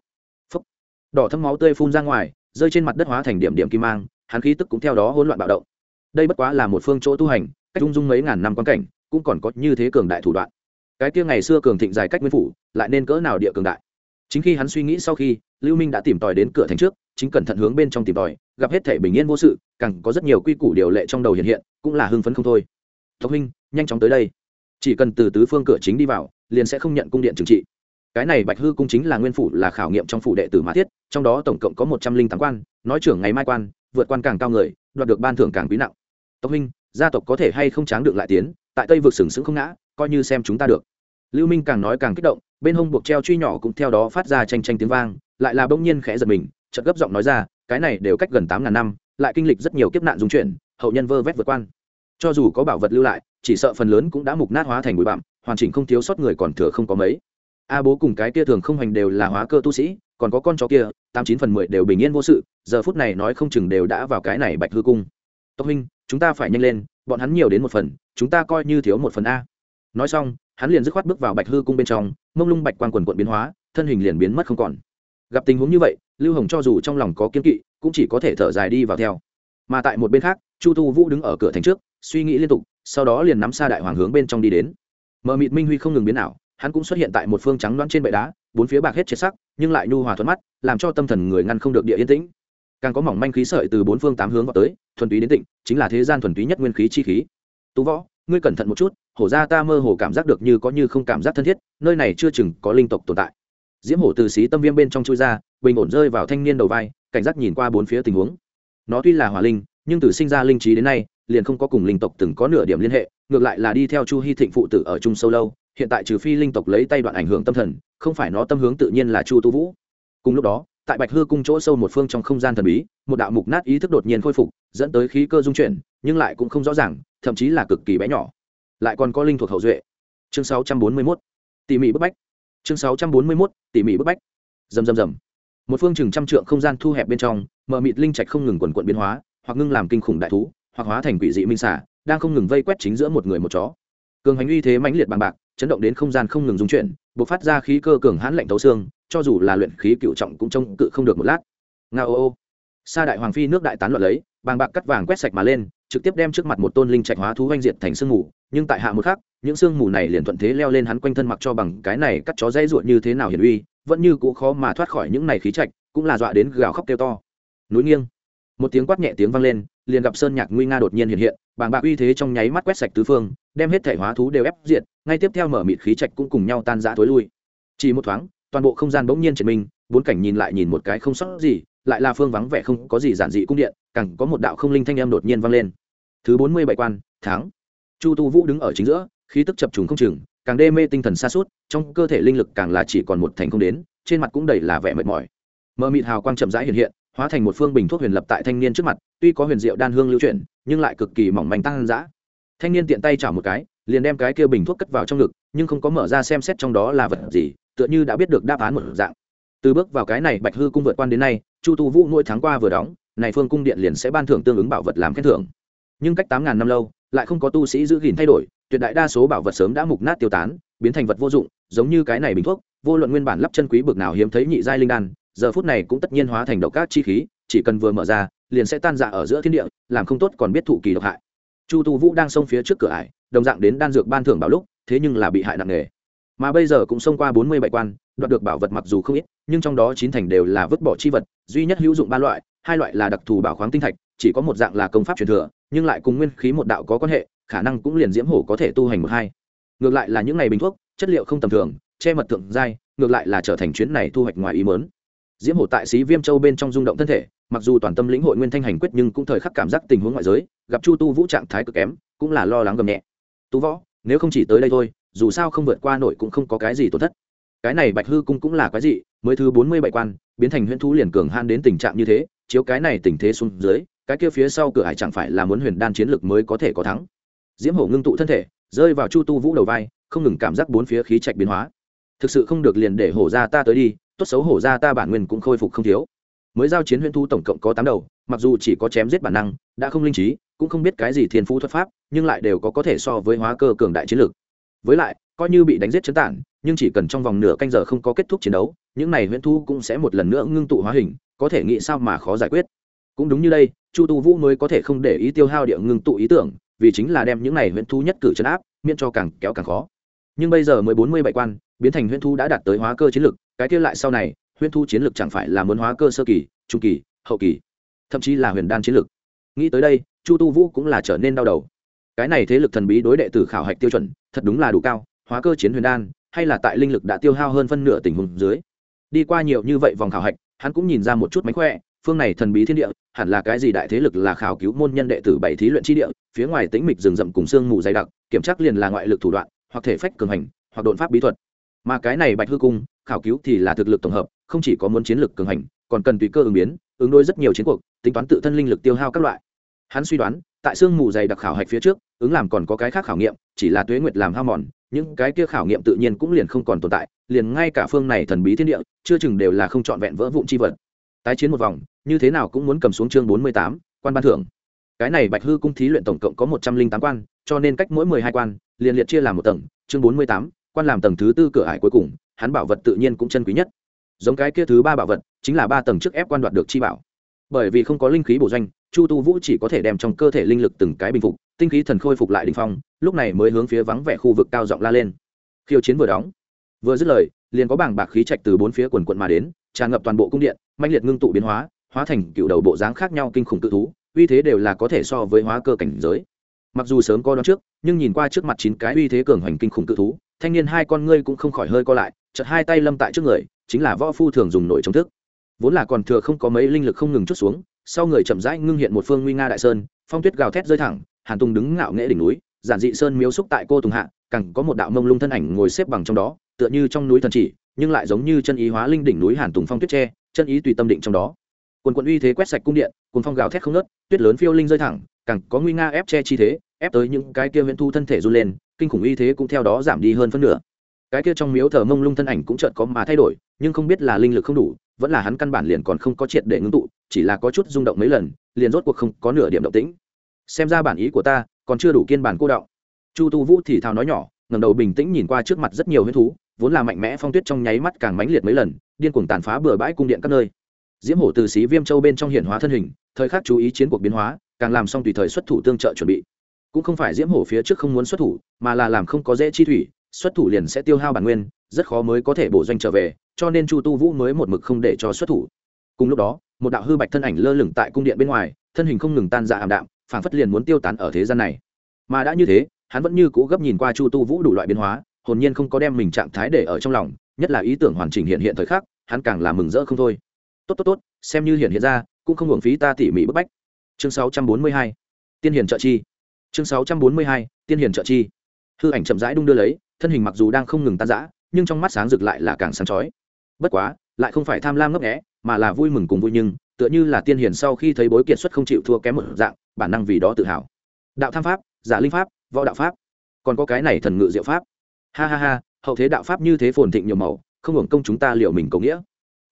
Phúc. đỏ thấm máu tươi phun ra ngoài, rơi trên mặt đất hóa thành điểm điểm kim mang, hắn khí tức cũng theo đó hỗn loạn bạo động. Đây bất quá là một phương chỗ tu hành cách dung dung mấy ngàn năm quan cảnh, cũng còn có như thế cường đại thủ đoạn. Cái kia ngày xưa cường thịnh dài cách nguyên phủ, lại nên cỡ nào địa cường đại? Chính khi hắn suy nghĩ sau khi, lưu minh đã tìm tòi đến cửa thành trước, chính cẩn thận hướng bên trong tìm tòi, gặp hết thể bình yên vô sự, càng có rất nhiều quy củ điều lệ trong đầu hiện hiện, cũng là hưng phấn không thôi. Tộc huynh, nhanh chóng tới đây. Chỉ cần từ tứ phương cửa chính đi vào, liền sẽ không nhận cung điện trừng trị. Cái này bạch hư cung chính là nguyên phủ, là khảo nghiệm trong phủ đệ tử mã thiết, trong đó tổng cộng có một trăm linh tám quan, nói trưởng ngày mai quan, vượt quan càng cao người, đoạt được ban thưởng càng quý nặng. Tộc huynh gia tộc có thể hay không tráng được lại tiến, tại tây vực sừng sững không ngã, coi như xem chúng ta được. Lưu minh càng nói càng kích động, bên hông buộc treo truy nhỏ cũng theo đó phát ra tranh tranh tiếng vang, lại là bỗng nhiên khẽ giật mình, chợt gấp giọng nói ra, cái này đều cách gần tám ngàn năm, lại kinh lịch rất nhiều kiếp nạn dung chuyển, hậu nhân vơ vét vượt quan. Cho dù có bảo vật lưu lại, chỉ sợ phần lớn cũng đã mục nát hóa thành bụi bặm, hoàn chỉnh không thiếu sót người còn thừa không có mấy. A bố cùng cái kia thường không hành đều là hóa cơ tu sĩ, còn có con chó kia, tám chín phần mười đều bình yên vô sự, giờ phút này nói không chừng đều đã vào cái này bạch hư cung tộc huynh, chúng ta phải nhanh lên, bọn hắn nhiều đến một phần, chúng ta coi như thiếu một phần a. Nói xong, hắn liền dứt khoát bước vào bạch hư cung bên trong, mông lung bạch quan quần quận biến hóa, thân hình liền biến mất không còn. Gặp tình huống như vậy, lưu hồng cho dù trong lòng có kiên kỵ, cũng chỉ có thể thở dài đi vào theo. Mà tại một bên khác, chu tu vũ đứng ở cửa thành trước, suy nghĩ liên tục, sau đó liền nắm xa đại hoàng hướng bên trong đi đến. Mờ mịt minh huy không ngừng biến ảo, hắn cũng xuất hiện tại một phương trắng loãng trên bệ đá, bốn phía bạc hết chết sắc, nhưng lại nhu hòa thuận mắt, làm cho tâm thần người ngăn không được địa yên tĩnh càng có mỏng manh khí sợi từ bốn phương tám hướng vào tới, thuần túy đến tịnh, chính là thế gian thuần túy nhất nguyên khí chi khí. Tú võ, ngươi cẩn thận một chút, hổ ra ta mơ hồ cảm giác được như có như không cảm giác thân thiết, nơi này chưa chừng có linh tộc tồn tại. Diễm hổ từ xí tâm viêm bên trong chui ra, bình ổn rơi vào thanh niên đầu vai, cảnh giác nhìn qua bốn phía tình huống. Nó tuy là hỏa linh, nhưng từ sinh ra linh trí đến nay, liền không có cùng linh tộc từng có nửa điểm liên hệ, ngược lại là đi theo chu hy thịnh phụ tử ở chung sâu lâu, hiện tại trừ phi linh tộc lấy tay đoạn ảnh hưởng tâm thần, không phải nó tâm hướng tự nhiên là chu tu vũ. Cùng lúc đó tại bạch hư cung chỗ sâu một phương trong không gian thần bí, một đạo mục nát ý thức đột nhiên khôi phục, dẫn tới khí cơ dung chuyển, nhưng lại cũng không rõ ràng, thậm chí là cực kỳ bé nhỏ. Lại còn có linh thuộc hậu duệ. Chương 641. tỉ mỉ bức bách. Chương 641. tỉ mỉ bức bách. Rầm rầm rầm. Một phương chừng trăm trượng không gian thu hẹp bên trong, mờ mịt linh trạch không ngừng quần quận biến hóa, hoặc ngưng làm kinh khủng đại thú, hoặc hóa thành quỷ dị minh xả đang không ngừng vây quét chính giữa một người một chó. Cường hành uy thế mãnh liệt bằng bạc, chấn động đến không gian không ngừng dung chuyển b phát ra khí cơ cường hãn lạnh tấu xương cho dù là luyện khí cựu trọng cũng trông cự không được một lát. Nga ô ô. Sa đại hoàng phi nước đại tán loạn lấy, bàng bạc cắt vàng quét sạch mà lên, trực tiếp đem trước mặt một tôn linh trạch hóa thú oanh diệt thành sương mù, nhưng tại hạ một khắc, những sương mù này liền thuận thế leo lên hắn quanh thân mặc cho bằng cái này cắt chó dây ruột như thế nào hiển uy, vẫn như cũ khó mà thoát khỏi những này khí trạch, cũng là dọa đến gào khóc kêu to. Núi nghiêng. Một tiếng quát nhẹ tiếng vang lên, liền gặp sơn nhạc nguy nga đột nhiên hiện hiện, bàng bạc uy thế trong nháy mắt quét sạch tứ phương, đem hết thể hóa thú đều ép diệt, ngay tiếp theo mở mịt khí trạch cũng cùng nhau tan rã thối lui. Chỉ một thoáng toàn bộ không gian bỗng nhiên triệt minh bốn cảnh nhìn lại nhìn một cái không sót gì, lại là phương vắng vẻ không có gì giản dị cung điện, càng có một đạo không linh thanh âm đột nhiên vang lên. Thứ bốn mươi bảy quan, tháng. Chu tu vũ đứng ở chính giữa, khí tức chập trùng không chừng, càng đê mê tinh thần xa suốt trong cơ thể linh lực càng là chỉ còn một thành không đến, trên mặt cũng đầy là vẻ mệt mỏi. Mờ mịt hào quang chậm rãi hiện hiện, hóa thành một phương bình thuốc huyền lập tại thanh niên trước mặt, tuy có huyền diệu đan hương lưu chuyển, nhưng lại cực kỳ mỏng manh tăng dã. Thanh niên tiện tay chảo một cái, liền đem cái kia bình thuốc cất vào trong ngực, nhưng không có mở ra xem xét trong đó là vật gì tựa như đã biết được đáp án một dạng. Từ bước vào cái này bạch hư cung vượt quan đến nay, chu tu vũ nuôi tháng qua vừa đóng, này phương cung điện liền sẽ ban thưởng tương ứng bảo vật làm khen thưởng. Nhưng cách tám ngàn năm lâu, lại không có tu sĩ giữ gìn thay đổi, tuyệt đại đa số bảo vật sớm đã mục nát tiêu tán, biến thành vật vô dụng, giống như cái này bình thuốc, vô luận nguyên bản lắp chân quý bực nào hiếm thấy nhị giai linh đan, giờ phút này cũng tất nhiên hóa thành độc các chi khí, chỉ cần vừa mở ra, liền sẽ tan dạ ở giữa thiên địa, làm không tốt còn biết thụ kỳ độc hại. Chu tu vũ đang xông phía trước cửa ải, đồng dạng đến đan dược ban thưởng bảo lúc, thế nhưng là bị hại nặng nề mà bây giờ cũng xông qua bốn mươi bảy quan, đoạt được bảo vật mặc dù không ít, nhưng trong đó chín thành đều là vứt bỏ chi vật, duy nhất hữu dụng ba loại, hai loại là đặc thù bảo khoáng tinh thạch, chỉ có một dạng là công pháp truyền thừa, nhưng lại cùng nguyên khí một đạo có quan hệ, khả năng cũng liền diễm hổ có thể tu hành một hai. Ngược lại là những ngày bình thuốc, chất liệu không tầm thường, che mật thượng giai, ngược lại là trở thành chuyến này thu hoạch ngoài ý mớn diễm hổ tại xí viêm châu bên trong rung động thân thể, mặc dù toàn tâm lĩnh hội nguyên thanh hành quyết nhưng cũng thời khắc cảm giác tình huống ngoại giới, gặp chu tu vũ trạng thái cực kém, cũng là lo lắng gầm nhẹ. Tú võ, nếu không chỉ tới đây thôi dù sao không vượt qua nổi cũng không có cái gì tổn thất. Cái này bạch hư cung cũng là cái gì mới thứ bốn mươi bảy quan, biến thành huyễn thú liền cường han đến tình trạng như thế, chiếu cái này tình thế xuống dưới, cái kia phía sau cửa hải chẳng phải là muốn huyền đan chiến lực mới có thể có thắng. Diễm hổ ngưng tụ thân thể, rơi vào chu tu vũ đầu vai, không ngừng cảm giác bốn phía khí trạch biến hóa. Thực sự không được liền để hổ ra ta tới đi, tốt xấu hổ ra ta bản nguyên cũng khôi phục không thiếu. Mới giao chiến huyễn thu tổng cộng có tám đầu, mặc dù chỉ có chém giết bản năng, đã không linh trí, cũng không biết cái gì thiên phú thuật pháp, nhưng lại đều có có thể so với hóa cơ cường đại chiến lược với lại, coi như bị đánh giết chấn tản, nhưng chỉ cần trong vòng nửa canh giờ không có kết thúc chiến đấu, những này huyễn thu cũng sẽ một lần nữa ngưng tụ hóa hình, có thể nghĩ sao mà khó giải quyết. Cũng đúng như đây, chu tu vũ mới có thể không để ý tiêu hao địa ngưng tụ ý tưởng, vì chính là đem những này huyễn thu nhất cử chấn áp, miễn cho càng kéo càng khó. Nhưng bây giờ mới bốn mươi bảy quan, biến thành huyễn thu đã đạt tới hóa cơ chiến lược cái kia lại sau này, huyễn thu chiến lược chẳng phải là muốn hóa cơ sơ kỳ, trung kỳ, hậu kỳ, thậm chí là huyền đan chiến lược nghĩ tới đây, chu tu vũ cũng là trở nên đau đầu cái này thế lực thần bí đối đệ tử khảo hạch tiêu chuẩn, thật đúng là đủ cao, hóa cơ chiến huyền đan, hay là tại linh lực đã tiêu hao hơn phân nửa tình huống dưới. Đi qua nhiều như vậy vòng khảo hạch, hắn cũng nhìn ra một chút mánh khỏe, phương này thần bí thiên địa, hẳn là cái gì đại thế lực là khảo cứu môn nhân đệ tử bảy thí luyện chi địa, phía ngoài tĩnh mịch rừng rậm cùng xương mù dày đặc, kiểm tra liền là ngoại lực thủ đoạn, hoặc thể phách cường hành, hoặc đột pháp bí thuật. Mà cái này bạch hư cung, khảo cứu thì là thực lực tổng hợp, không chỉ có muốn chiến lực cường hành, còn cần tùy cơ ứng biến, ứng đối rất nhiều chiến cuộc, tính toán tự thân linh lực tiêu hao các loại hắn suy đoán, tại xương mù dày đặc khảo hạch phía trước, ứng làm còn có cái khác khảo nghiệm, chỉ là tuế nguyệt làm hao mòn, những cái kia khảo nghiệm tự nhiên cũng liền không còn tồn tại, liền ngay cả phương này thần bí thiên địa, chưa chừng đều là không trọn vẹn vỡ vụn chi vật. Tái chiến một vòng, như thế nào cũng muốn cầm xuống chương bốn mươi tám, quan ban thưởng. Cái này bạch hư cung thí luyện tổng cộng có một trăm linh tám quan, cho nên cách mỗi mười hai quan, liền liệt chia làm một tầng, chương bốn mươi tám, quan làm tầng thứ tư cửa ải cuối cùng, hắn bảo vật tự nhiên cũng chân quý nhất. Giống cái kia thứ ba bảo vật, chính là ba tầng trước ép quan đoạt được chi bảo bởi vì không có linh khí bổ doanh, chu tu vũ chỉ có thể đem trong cơ thể linh lực từng cái bình phục, tinh khí thần khôi phục lại đình phong, lúc này mới hướng phía vắng vẻ khu vực cao giọng la lên. Khiêu chiến vừa đóng. Vừa dứt lời, liền có bảng bạc khí trạch từ bốn phía quần quận mà đến, tràn ngập toàn bộ cung điện mạnh liệt ngưng tụ biến hóa hóa thành cựu đầu bộ dáng khác nhau kinh khủng tự thú, uy thế đều là có thể so với hóa cơ cảnh giới. Mặc dù sớm có đón trước, nhưng nhìn qua trước mặt chín cái uy thế cường hoành kinh khủng tự thú, thanh niên hai con ngươi cũng không khỏi hơi co lại chật hai tay lâm tại trước người, chính là võ phu thường dùng nội trong thức vốn là còn thừa không có mấy linh lực không ngừng chút xuống, sau người chậm rãi ngưng hiện một phương nguy nga đại sơn, phong tuyết gào thét rơi thẳng, hàn tùng đứng ngạo nghễ đỉnh núi, giản dị sơn miếu xúc tại cô tùng hạ cẳng có một đạo mông lung thân ảnh ngồi xếp bằng trong đó, tựa như trong núi thần chỉ, nhưng lại giống như chân ý hóa linh đỉnh núi hàn tùng phong tuyết tre chân ý tùy tâm định trong đó. Quần quận uy thế quét sạch cung điện quần phong gào thét không nớt tuyết lớn phiêu linh rơi thẳng, càng có nguy nga ép che chi thế, ép tới những cái kia huyễn thu thân thể run lên, kinh khủng uy thế cũng theo đó giảm đi hơn phân nửa cái kia trong miếu thờ mông lung thân ảnh cũng chợt có mà thay đổi, nhưng không biết là linh lực không đủ, vẫn là hắn căn bản liền còn không có triệt để ngưng tụ, chỉ là có chút rung động mấy lần, liền rốt cuộc không có nửa điểm động tĩnh. Xem ra bản ý của ta còn chưa đủ kiên bản cô động. Chu tu vũ thì thào nói nhỏ ngầm đầu bình tĩnh nhìn qua trước mặt rất nhiều huyết thú, vốn là mạnh mẽ phong tuyết trong nháy mắt càng mãnh liệt mấy lần, điên cuồng tàn phá bừa bãi cung điện các nơi. Diễm hổ từ xí viêm châu bên trong hiển hóa thân hình, thời khắc chú ý chiến cuộc biến hóa, càng làm xong tùy thời xuất thủ tương trợ chuẩn bị. Cũng không phải diễm hổ phía trước không muốn xuất thủ, mà là làm không có dễ chi thủy xuất thủ liền sẽ tiêu hao bản nguyên rất khó mới có thể bổ doanh trở về cho nên chu tu vũ mới một mực không để cho xuất thủ. Cùng lúc đó một đạo hư bạch thân ảnh lơ lửng tại cung điện bên ngoài thân hình không ngừng tan ra ảm đạm phảng phất liền muốn tiêu tán ở thế gian này. Mà đã như thế hắn vẫn như cũ gấp nhìn qua chu tu vũ đủ loại biến hóa hồn nhiên không có đem mình trạng thái để ở trong lòng nhất là ý tưởng hoàn chỉnh hiện hiện thời khắc hắn càng là mừng rỡ không thôi. Tốt tốt tốt xem như hiện hiện ra cũng không hưởng phí ta tỉ mỉ bức bách. Chương 642, tiên hiền trợ chi. Chương 642, tiên hiền trợ chi. Hư ảnh chậm rãi đung đưa lấy thân hình mặc dù đang không ngừng tan rã, nhưng trong mắt sáng rực lại là càng sáng chói. Bất quá, lại không phải tham lam ngấp nghé, mà là vui mừng cùng vui nhưng, tựa như là tiên hiền sau khi thấy bối kiệt xuất không chịu thua kém một dạng, bản năng vì đó tự hào. Đạo tham pháp, giả linh pháp, võ đạo pháp. Còn có cái này thần ngự diệu pháp. Ha ha ha, hậu thế đạo pháp như thế phồn thịnh nhiều màu, không hưởng công chúng ta liệu mình cầu nghĩa.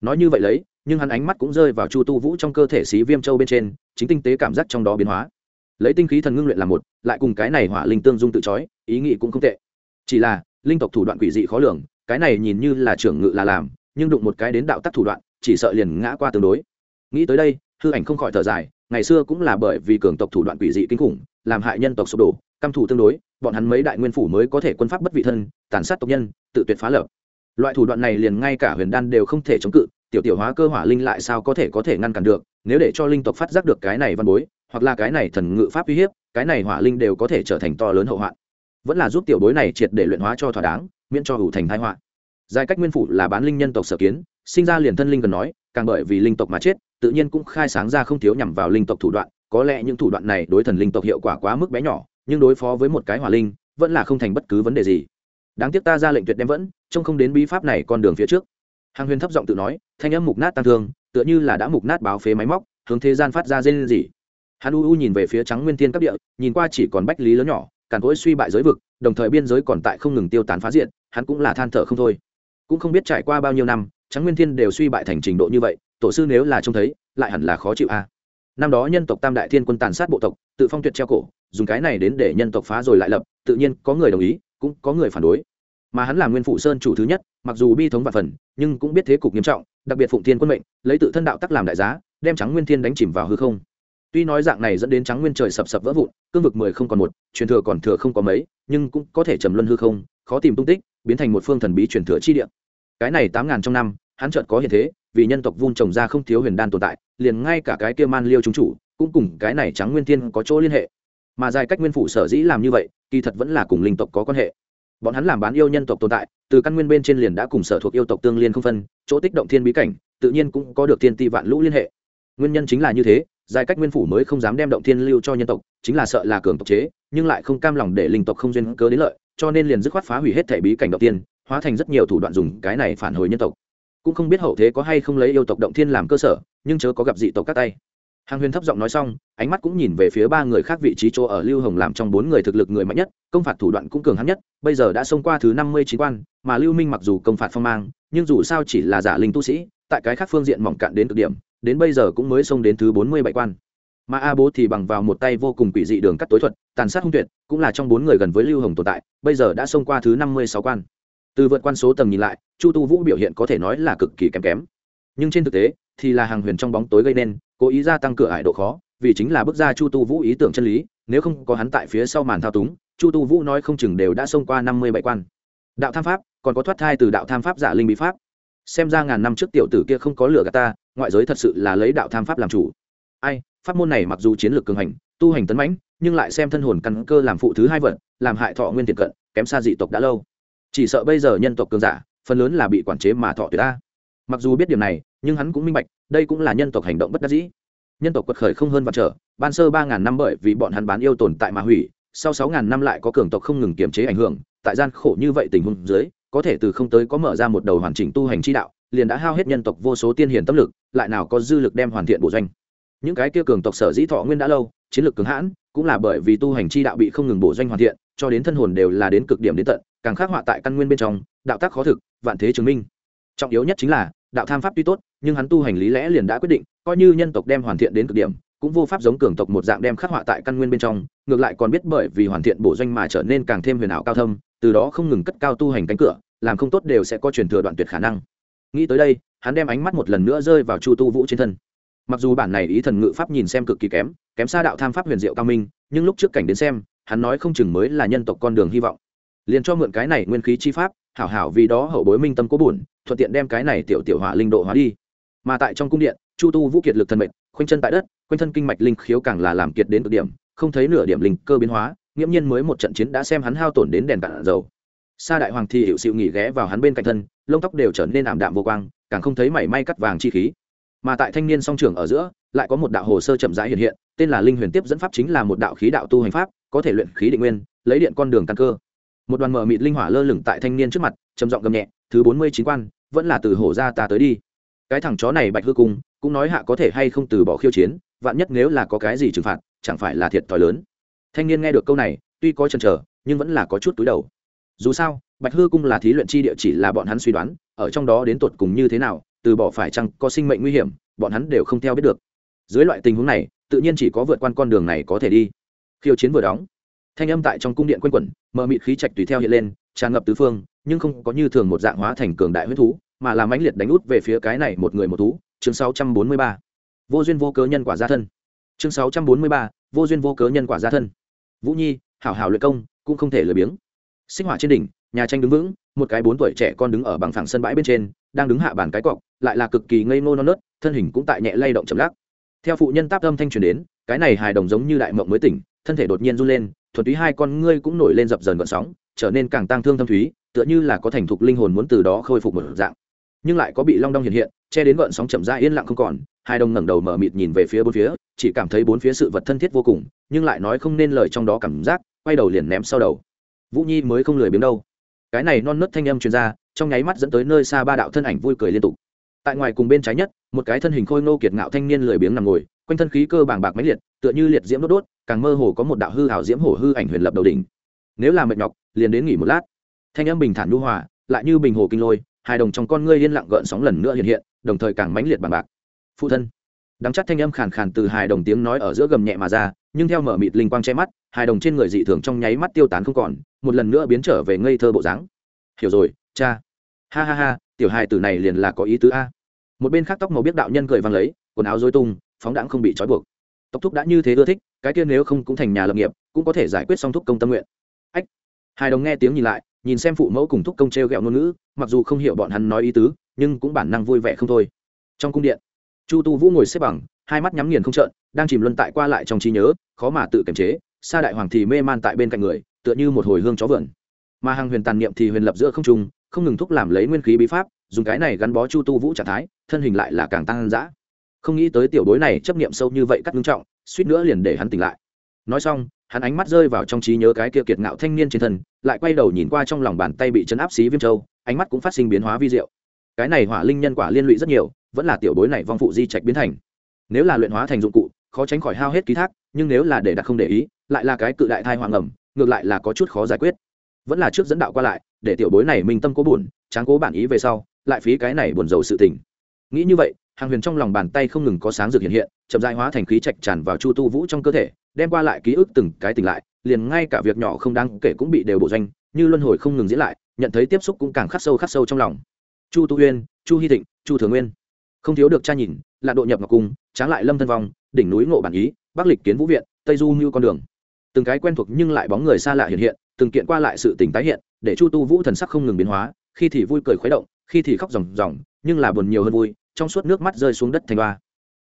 Nói như vậy lấy, nhưng hắn ánh mắt cũng rơi vào chu tu vũ trong cơ thể xí viêm châu bên trên, chính tinh tế cảm giác trong đó biến hóa. Lấy tinh khí thần ngưng luyện làm một, lại cùng cái này hỏa linh tương dung tự chói, ý nghĩ cũng không tệ chỉ là, linh tộc thủ đoạn quỷ dị khó lường, cái này nhìn như là trưởng ngự là làm, nhưng đụng một cái đến đạo tắc thủ đoạn, chỉ sợ liền ngã qua tương đối. Nghĩ tới đây, hư ảnh không khỏi thở dài, ngày xưa cũng là bởi vì cường tộc thủ đoạn quỷ dị kinh khủng, làm hại nhân tộc sụp đổ, căm thủ tương đối, bọn hắn mấy đại nguyên phủ mới có thể quân pháp bất vị thân, tàn sát tộc nhân, tự tuyệt phá lập loại thủ đoạn này liền ngay cả huyền đan đều không thể chống cự, tiểu tiểu hóa cơ hỏa linh lại sao có thể có thể ngăn cản được, nếu để cho linh tộc phát giác được cái này văn bối, hoặc là cái này thần ngự pháp uy hiếp, cái này hỏa linh đều có thể trở thành to lớn hậu hoạn vẫn là giúp tiểu bối này triệt để luyện hóa cho thỏa đáng, miễn cho hủ thành thái họa. Giai cách nguyên phủ là bán linh nhân tộc sở kiến, sinh ra liền thân linh cần nói, càng bởi vì linh tộc mà chết, tự nhiên cũng khai sáng ra không thiếu nhằm vào linh tộc thủ đoạn, có lẽ những thủ đoạn này đối thần linh tộc hiệu quả quá mức bé nhỏ, nhưng đối phó với một cái hỏa linh, vẫn là không thành bất cứ vấn đề gì. Đáng tiếc ta ra lệnh tuyệt đem vẫn, trông không đến bí pháp này con đường phía trước. Hàng huyền thấp giọng tự nói, thanh âm mục nát tăng thương, tựa như là đã mục nát báo phế máy móc, hướng thế gian phát ra dên gì hắn u u nhìn về phía trắng nguyên thiên các địa, nhìn qua chỉ còn bách lý lớn nhỏ càn cỗi suy bại giới vực, đồng thời biên giới còn tại không ngừng tiêu tán phá diện, hắn cũng là than thở không thôi. Cũng không biết trải qua bao nhiêu năm trắng nguyên thiên đều suy bại thành trình độ như vậy, tổ sư nếu là trông thấy, lại hẳn là khó chịu a. Năm đó nhân tộc tam đại thiên quân tàn sát bộ tộc, tự phong tuyệt treo cổ, dùng cái này đến để nhân tộc phá rồi lại lập, tự nhiên có người đồng ý, cũng có người phản đối. Mà hắn là nguyên phụ sơn chủ thứ nhất, mặc dù bi thống và phần, nhưng cũng biết thế cục nghiêm trọng, đặc biệt phụng thiên quân mệnh, lấy tự thân đạo tắc làm đại giá, đem trắng nguyên thiên đánh chìm vào hư không tuy nói dạng này dẫn đến trắng nguyên trời sập sập vỡ vụn, cương vực mười không còn một, truyền thừa còn thừa không có mấy, nhưng cũng có thể trầm luân hư không, khó tìm tung tích, biến thành một phương thần bí truyền thừa chi địa. Cái này tám ngàn trong năm, hắn chợt có hiện thế, vì nhân tộc vun trồng ra không thiếu huyền đan tồn tại, liền ngay cả cái kia man liêu chúng chủ, cũng cùng cái này trắng nguyên thiên có chỗ liên hệ. Mà dài cách nguyên phủ sở dĩ làm như vậy, kỳ thật vẫn là cùng linh tộc có quan hệ. Bọn hắn làm bán yêu nhân tộc tồn tại, từ căn nguyên bên trên liền đã cùng sở thuộc yêu tộc tương liên không phân, chỗ tích động thiên bí cảnh, tự nhiên cũng có được thiên ti vạn lũ liên hệ. Nguyên nhân chính là như thế dài cách nguyên phủ mới không dám đem động thiên lưu cho nhân tộc, chính là sợ là cường tộc chế, nhưng lại không cam lòng để linh tộc không duyên cớ đến lợi, cho nên liền dứt khoát phá hủy hết thể bí cảnh động tiên hóa thành rất nhiều thủ đoạn dùng cái này phản hồi nhân tộc. Cũng không biết hậu thế có hay không lấy yêu tộc động thiên làm cơ sở, nhưng chớ có gặp dị tộc các tay. Hàng huyền thấp giọng nói xong, ánh mắt cũng nhìn về phía ba người khác vị trí chỗ ở lưu hồng làm trong bốn người thực lực người mạnh nhất, công phạt thủ đoạn cũng cường hắn nhất, bây giờ đã xông qua thứ năm mươi chín quan, mà lưu minh mặc dù công phạt phong mang, nhưng dù sao chỉ là giả linh tu sĩ, tại cái khác phương diện mỏng cạn đến cực điểm đến bây giờ cũng mới xông đến thứ bốn mươi bảy quan. Mà a bố thì bằng vào một tay vô cùng quỷ dị đường cắt tối thuật, tàn sát hung tuyệt, cũng là trong bốn người gần với lưu hồng tồn tại, bây giờ đã xông qua thứ năm mươi sáu quan. Từ vượt quan số tầng nhìn lại, chu tu vũ biểu hiện có thể nói là cực kỳ kém kém. Nhưng trên thực tế, thì là hàng huyền trong bóng tối gây nên, cố ý gia tăng cửa ải độ khó, vì chính là bước ra chu tu vũ ý tưởng chân lý, nếu không có hắn tại phía sau màn thao túng, chu tu vũ nói không chừng đều đã xông qua năm mươi bảy quan. Đạo tham pháp, còn có thoát thai từ đạo tham pháp giả linh bí pháp. Xem ra ngàn năm trước tiểu tử kia không có lửa gà ta ngoại giới thật sự là lấy đạo tham pháp làm chủ. Ai, pháp môn này mặc dù chiến lược cường hành, tu hành tấn mãnh, nhưng lại xem thân hồn căn cơ làm phụ thứ hai vật làm hại thọ nguyên tiền cận, kém xa dị tộc đã lâu. Chỉ sợ bây giờ nhân tộc cường giả, phần lớn là bị quản chế mà thọ tuyệt ta. Mặc dù biết điểm này, nhưng hắn cũng minh bạch, đây cũng là nhân tộc hành động bất đắc dĩ. Nhân tộc quật khởi không hơn vạn trở, ban sơ ba ngàn năm bởi vì bọn hắn bán yêu tồn tại mà hủy, sau sáu ngàn năm lại có cường tộc không ngừng kiềm chế ảnh hưởng, tại gian khổ như vậy tình huống dưới, có thể từ không tới có mở ra một đầu hoàn chỉnh tu hành chi đạo liền đã hao hết nhân tộc vô số tiên hiền tâm lực, lại nào có dư lực đem hoàn thiện bộ doanh. Những cái kia cường tộc sở dĩ thọ nguyên đã lâu, chiến lược cường hãn, cũng là bởi vì tu hành chi đạo bị không ngừng bổ doanh hoàn thiện, cho đến thân hồn đều là đến cực điểm đến tận, càng khắc họa tại căn nguyên bên trong, đạo tác khó thực, vạn thế chứng minh. Trọng yếu nhất chính là, đạo tham pháp tuy tốt, nhưng hắn tu hành lý lẽ liền đã quyết định, coi như nhân tộc đem hoàn thiện đến cực điểm, cũng vô pháp giống cường tộc một dạng đem khắc họa tại căn nguyên bên trong, ngược lại còn biết bởi vì hoàn thiện bổ doanh mà trở nên càng thêm huyền ảo cao thâm, từ đó không ngừng cất cao tu hành cánh cửa, làm không tốt đều sẽ có truyền thừa đoạn tuyệt khả năng nghĩ tới đây, hắn đem ánh mắt một lần nữa rơi vào chu tu vũ trên thân. Mặc dù bản này ý thần ngự pháp nhìn xem cực kỳ kém kém xa đạo tham pháp huyền diệu cao minh, nhưng lúc trước cảnh đến xem, hắn nói không chừng mới là nhân tộc con đường hy vọng. Liền cho mượn cái này nguyên khí chi pháp, hảo hảo vì đó hậu bối minh tâm cố bổn thuận tiện đem cái này tiểu tiểu hỏa linh độ hóa đi. Mà tại trong cung điện, chu tu vũ kiệt lực thần mệnh, khoanh chân tại đất, quanh thân kinh mạch linh khiếu càng là làm kiệt đến cực điểm, không thấy nửa điểm linh cơ biến hóa, nghiễm nhiên mới một trận chiến đã xem hắn hao tổn đến đèn cạn dầu sa đại hoàng thì hiệu sự nghỉ ghé vào hắn bên cạnh thân, lông tóc đều trở nên ảm đạm vô quang, càng không thấy mảy may cắt vàng chi khí. Mà tại thanh niên song trường ở giữa, lại có một đạo hồ sơ chậm rãi hiện hiện, tên là linh huyền tiếp dẫn pháp chính là một đạo khí đạo tu hành pháp, có thể luyện khí định nguyên, lấy điện con đường căn cơ. Một đoàn mờ mịt linh hỏa lơ lửng tại thanh niên trước mặt, trầm giọng gầm nhẹ, thứ bốn mươi chín quan, vẫn là từ hổ ra ta tới đi. Cái thằng chó này bạch hư cung, cũng nói hạ có thể hay không từ bỏ khiêu chiến, vạn nhất nếu là có cái gì trừng phạt, chẳng phải là thiệt thòi lớn. Thanh niên nghe được câu này, tuy có chần chờ, nhưng vẫn là có chút túi đầu dù sao, bạch hư cung là thí luyện chi địa chỉ là bọn hắn suy đoán, ở trong đó đến tột cùng như thế nào, từ bỏ phải chăng có sinh mệnh nguy hiểm, bọn hắn đều không theo biết được dưới loại tình huống này, tự nhiên chỉ có vượt qua con đường này có thể đi khiêu chiến vừa đóng, thanh âm tại trong cung điện q u a n quẩn, mờ mịt khí trạch tùy theo hiện lên, tràn ngập tứ phương, nhưng không có như thường một dạng hóa thành cường đại huyết thú, mà làm mãnh liệt đánh út về phía cái này một người một thú chương 643. vô duyên vô cớ nhân quả gia thân chương 643. vô duyên vô cớ nhân quả gia thân vũ nhi, hảo hảo luyện công, cũng không thể lười biếng sinh hỏa trên đỉnh, nhà tranh đứng vững, một cái bốn tuổi trẻ con đứng ở bằng phẳng sân bãi bên trên, đang đứng hạ bàn cái cọc, lại là cực kỳ ngây ngô non nớt, thân hình cũng tại nhẹ lay động chậm lắc. Theo phụ nhân táp âm thanh truyền đến, cái này hài đồng giống như đại mộng mới tỉnh, thân thể đột nhiên run lên, thuần túy hai con ngươi cũng nổi lên dập dờn gợn sóng, trở nên càng tăng thương thâm thúy, tựa như là có thành thục linh hồn muốn từ đó khôi phục một dạng. Nhưng lại có bị long đong hiện hiện, che đến gợn sóng chậm ra yên lặng không còn, hai đồng ngẩng đầu mở mịt nhìn về phía bốn phía, chỉ cảm thấy bốn phía sự vật thân thiết vô cùng, nhưng lại nói không nên lời trong đó cảm giác, quay đầu liền ném sau đầu vũ nhi mới không lười biếng đâu. Cái này non nớt thanh âm truyền ra, trong nháy mắt dẫn tới nơi xa ba đạo thân ảnh vui cười liên tục. Tại ngoài cùng bên trái nhất, một cái thân hình khôi ngô kiệt ngạo thanh niên lười biếng nằm ngồi, quanh thân khí cơ bàng bạc máy liệt, tựa như liệt diễm đốt đốt, càng mơ hồ có một đạo hư hảo diễm hổ hư ảnh huyền lập đầu đỉnh. Nếu là mệt nhọc, liền đến nghỉ một lát. Thanh âm bình thản nhu hòa, lại như bình hồ kinh lôi, hai đồng trong con ngươi yên lặng gợn sóng lần nữa hiện hiện, đồng thời càng mãnh liệt bằng bạc. Phụ thân. Đắng chắc thanh âm khàn khàn từ hài đồng tiếng nói ở giữa gầm nhẹ mà ra nhưng theo mở mịt linh quang che mắt, hài đồng trên người dị thường trong nháy mắt tiêu tán không còn, một lần nữa biến trở về ngây thơ bộ dáng. Hiểu rồi, cha. Ha ha ha, tiểu hài tử này liền là có ý tứ a. Một bên khác tóc màu biết đạo nhân cười vang lấy, quần áo dối tung, phóng đãng không bị trói buộc. Tộc thúc đã như thế ưa thích, cái kia nếu không cũng thành nhà lập nghiệp, cũng có thể giải quyết xong thúc công tâm nguyện. Ách. Hai đồng nghe tiếng nhìn lại, nhìn xem phụ mẫu cùng thúc công t r e o g ẹ o ngôn ngữ, mặc dù không hiểu bọn hắn nói ý tứ, nhưng cũng bản năng vui vẻ không thôi. Trong cung điện, chu tu vũ ngồi xếp bằng hai mắt nhắm nghiền không trợn, đang chìm luân tại qua lại trong trí nhớ, khó mà tự kiềm chế, sa đại hoàng thì mê man tại bên cạnh người, tựa như một hồi hương chó vườn. Mà hàng huyền tàn niệm thì huyền lập giữa không trung, không ngừng thúc làm lấy nguyên khí bí pháp, dùng cái này gắn bó chu tu vũ trạng thái, thân hình lại là càng tăng dã. Không nghĩ tới tiểu bối này chấp niệm sâu như vậy cắt ngưng trọng, suýt nữa liền để hắn tỉnh lại. Nói xong, hắn ánh mắt rơi vào trong trí nhớ cái kia kiệt ngạo thanh niên trên thân, lại quay đầu nhìn qua trong lòng bàn tay bị chấn áp xí viêm châu, ánh mắt cũng phát sinh biến hóa vi diệu. Cái này hỏa linh nhân quả liên lụy rất nhiều, vẫn là tiểu bối này vong phụ di trạch biến thành nếu là luyện hóa thành dụng cụ, khó tránh khỏi hao hết ký thác, nhưng nếu là để đặt không để ý, lại là cái cự đại thai hoàng ẩm, ngược lại là có chút khó giải quyết. Vẫn là trước dẫn đạo qua lại, để tiểu bối này minh tâm cố buồn, tráng cố bản ý về sau, lại phí cái này buồn rầu sự tình. Nghĩ như vậy, hàng huyền trong lòng bàn tay không ngừng có sáng dược hiện hiện, chậm dại hóa thành khí trạch tràn vào chu tu vũ trong cơ thể, đem qua lại ký ức từng cái tỉnh lại, liền ngay cả việc nhỏ không đáng kể cũng bị đều bổ danh như luân hồi không ngừng diễn lại, nhận thấy tiếp xúc cũng càng khắc sâu khắc sâu trong lòng. Chu tu uyên, chu hy thịnh, chu thường nguyên. Không thiếu được cha nhìn là độ nhập ngọc cung, tráng lại lâm thân vong, đỉnh núi ngộ bản ý, bắc lịch kiến vũ viện, tây du như con đường. Từng cái quen thuộc nhưng lại bóng người xa lạ hiện hiện, từng kiện qua lại sự tình tái hiện, để chu tu vũ thần sắc không ngừng biến hóa, khi thì vui cười khuấy động, khi thì khóc ròng ròng, nhưng là buồn nhiều hơn vui, trong suốt nước mắt rơi xuống đất thành ba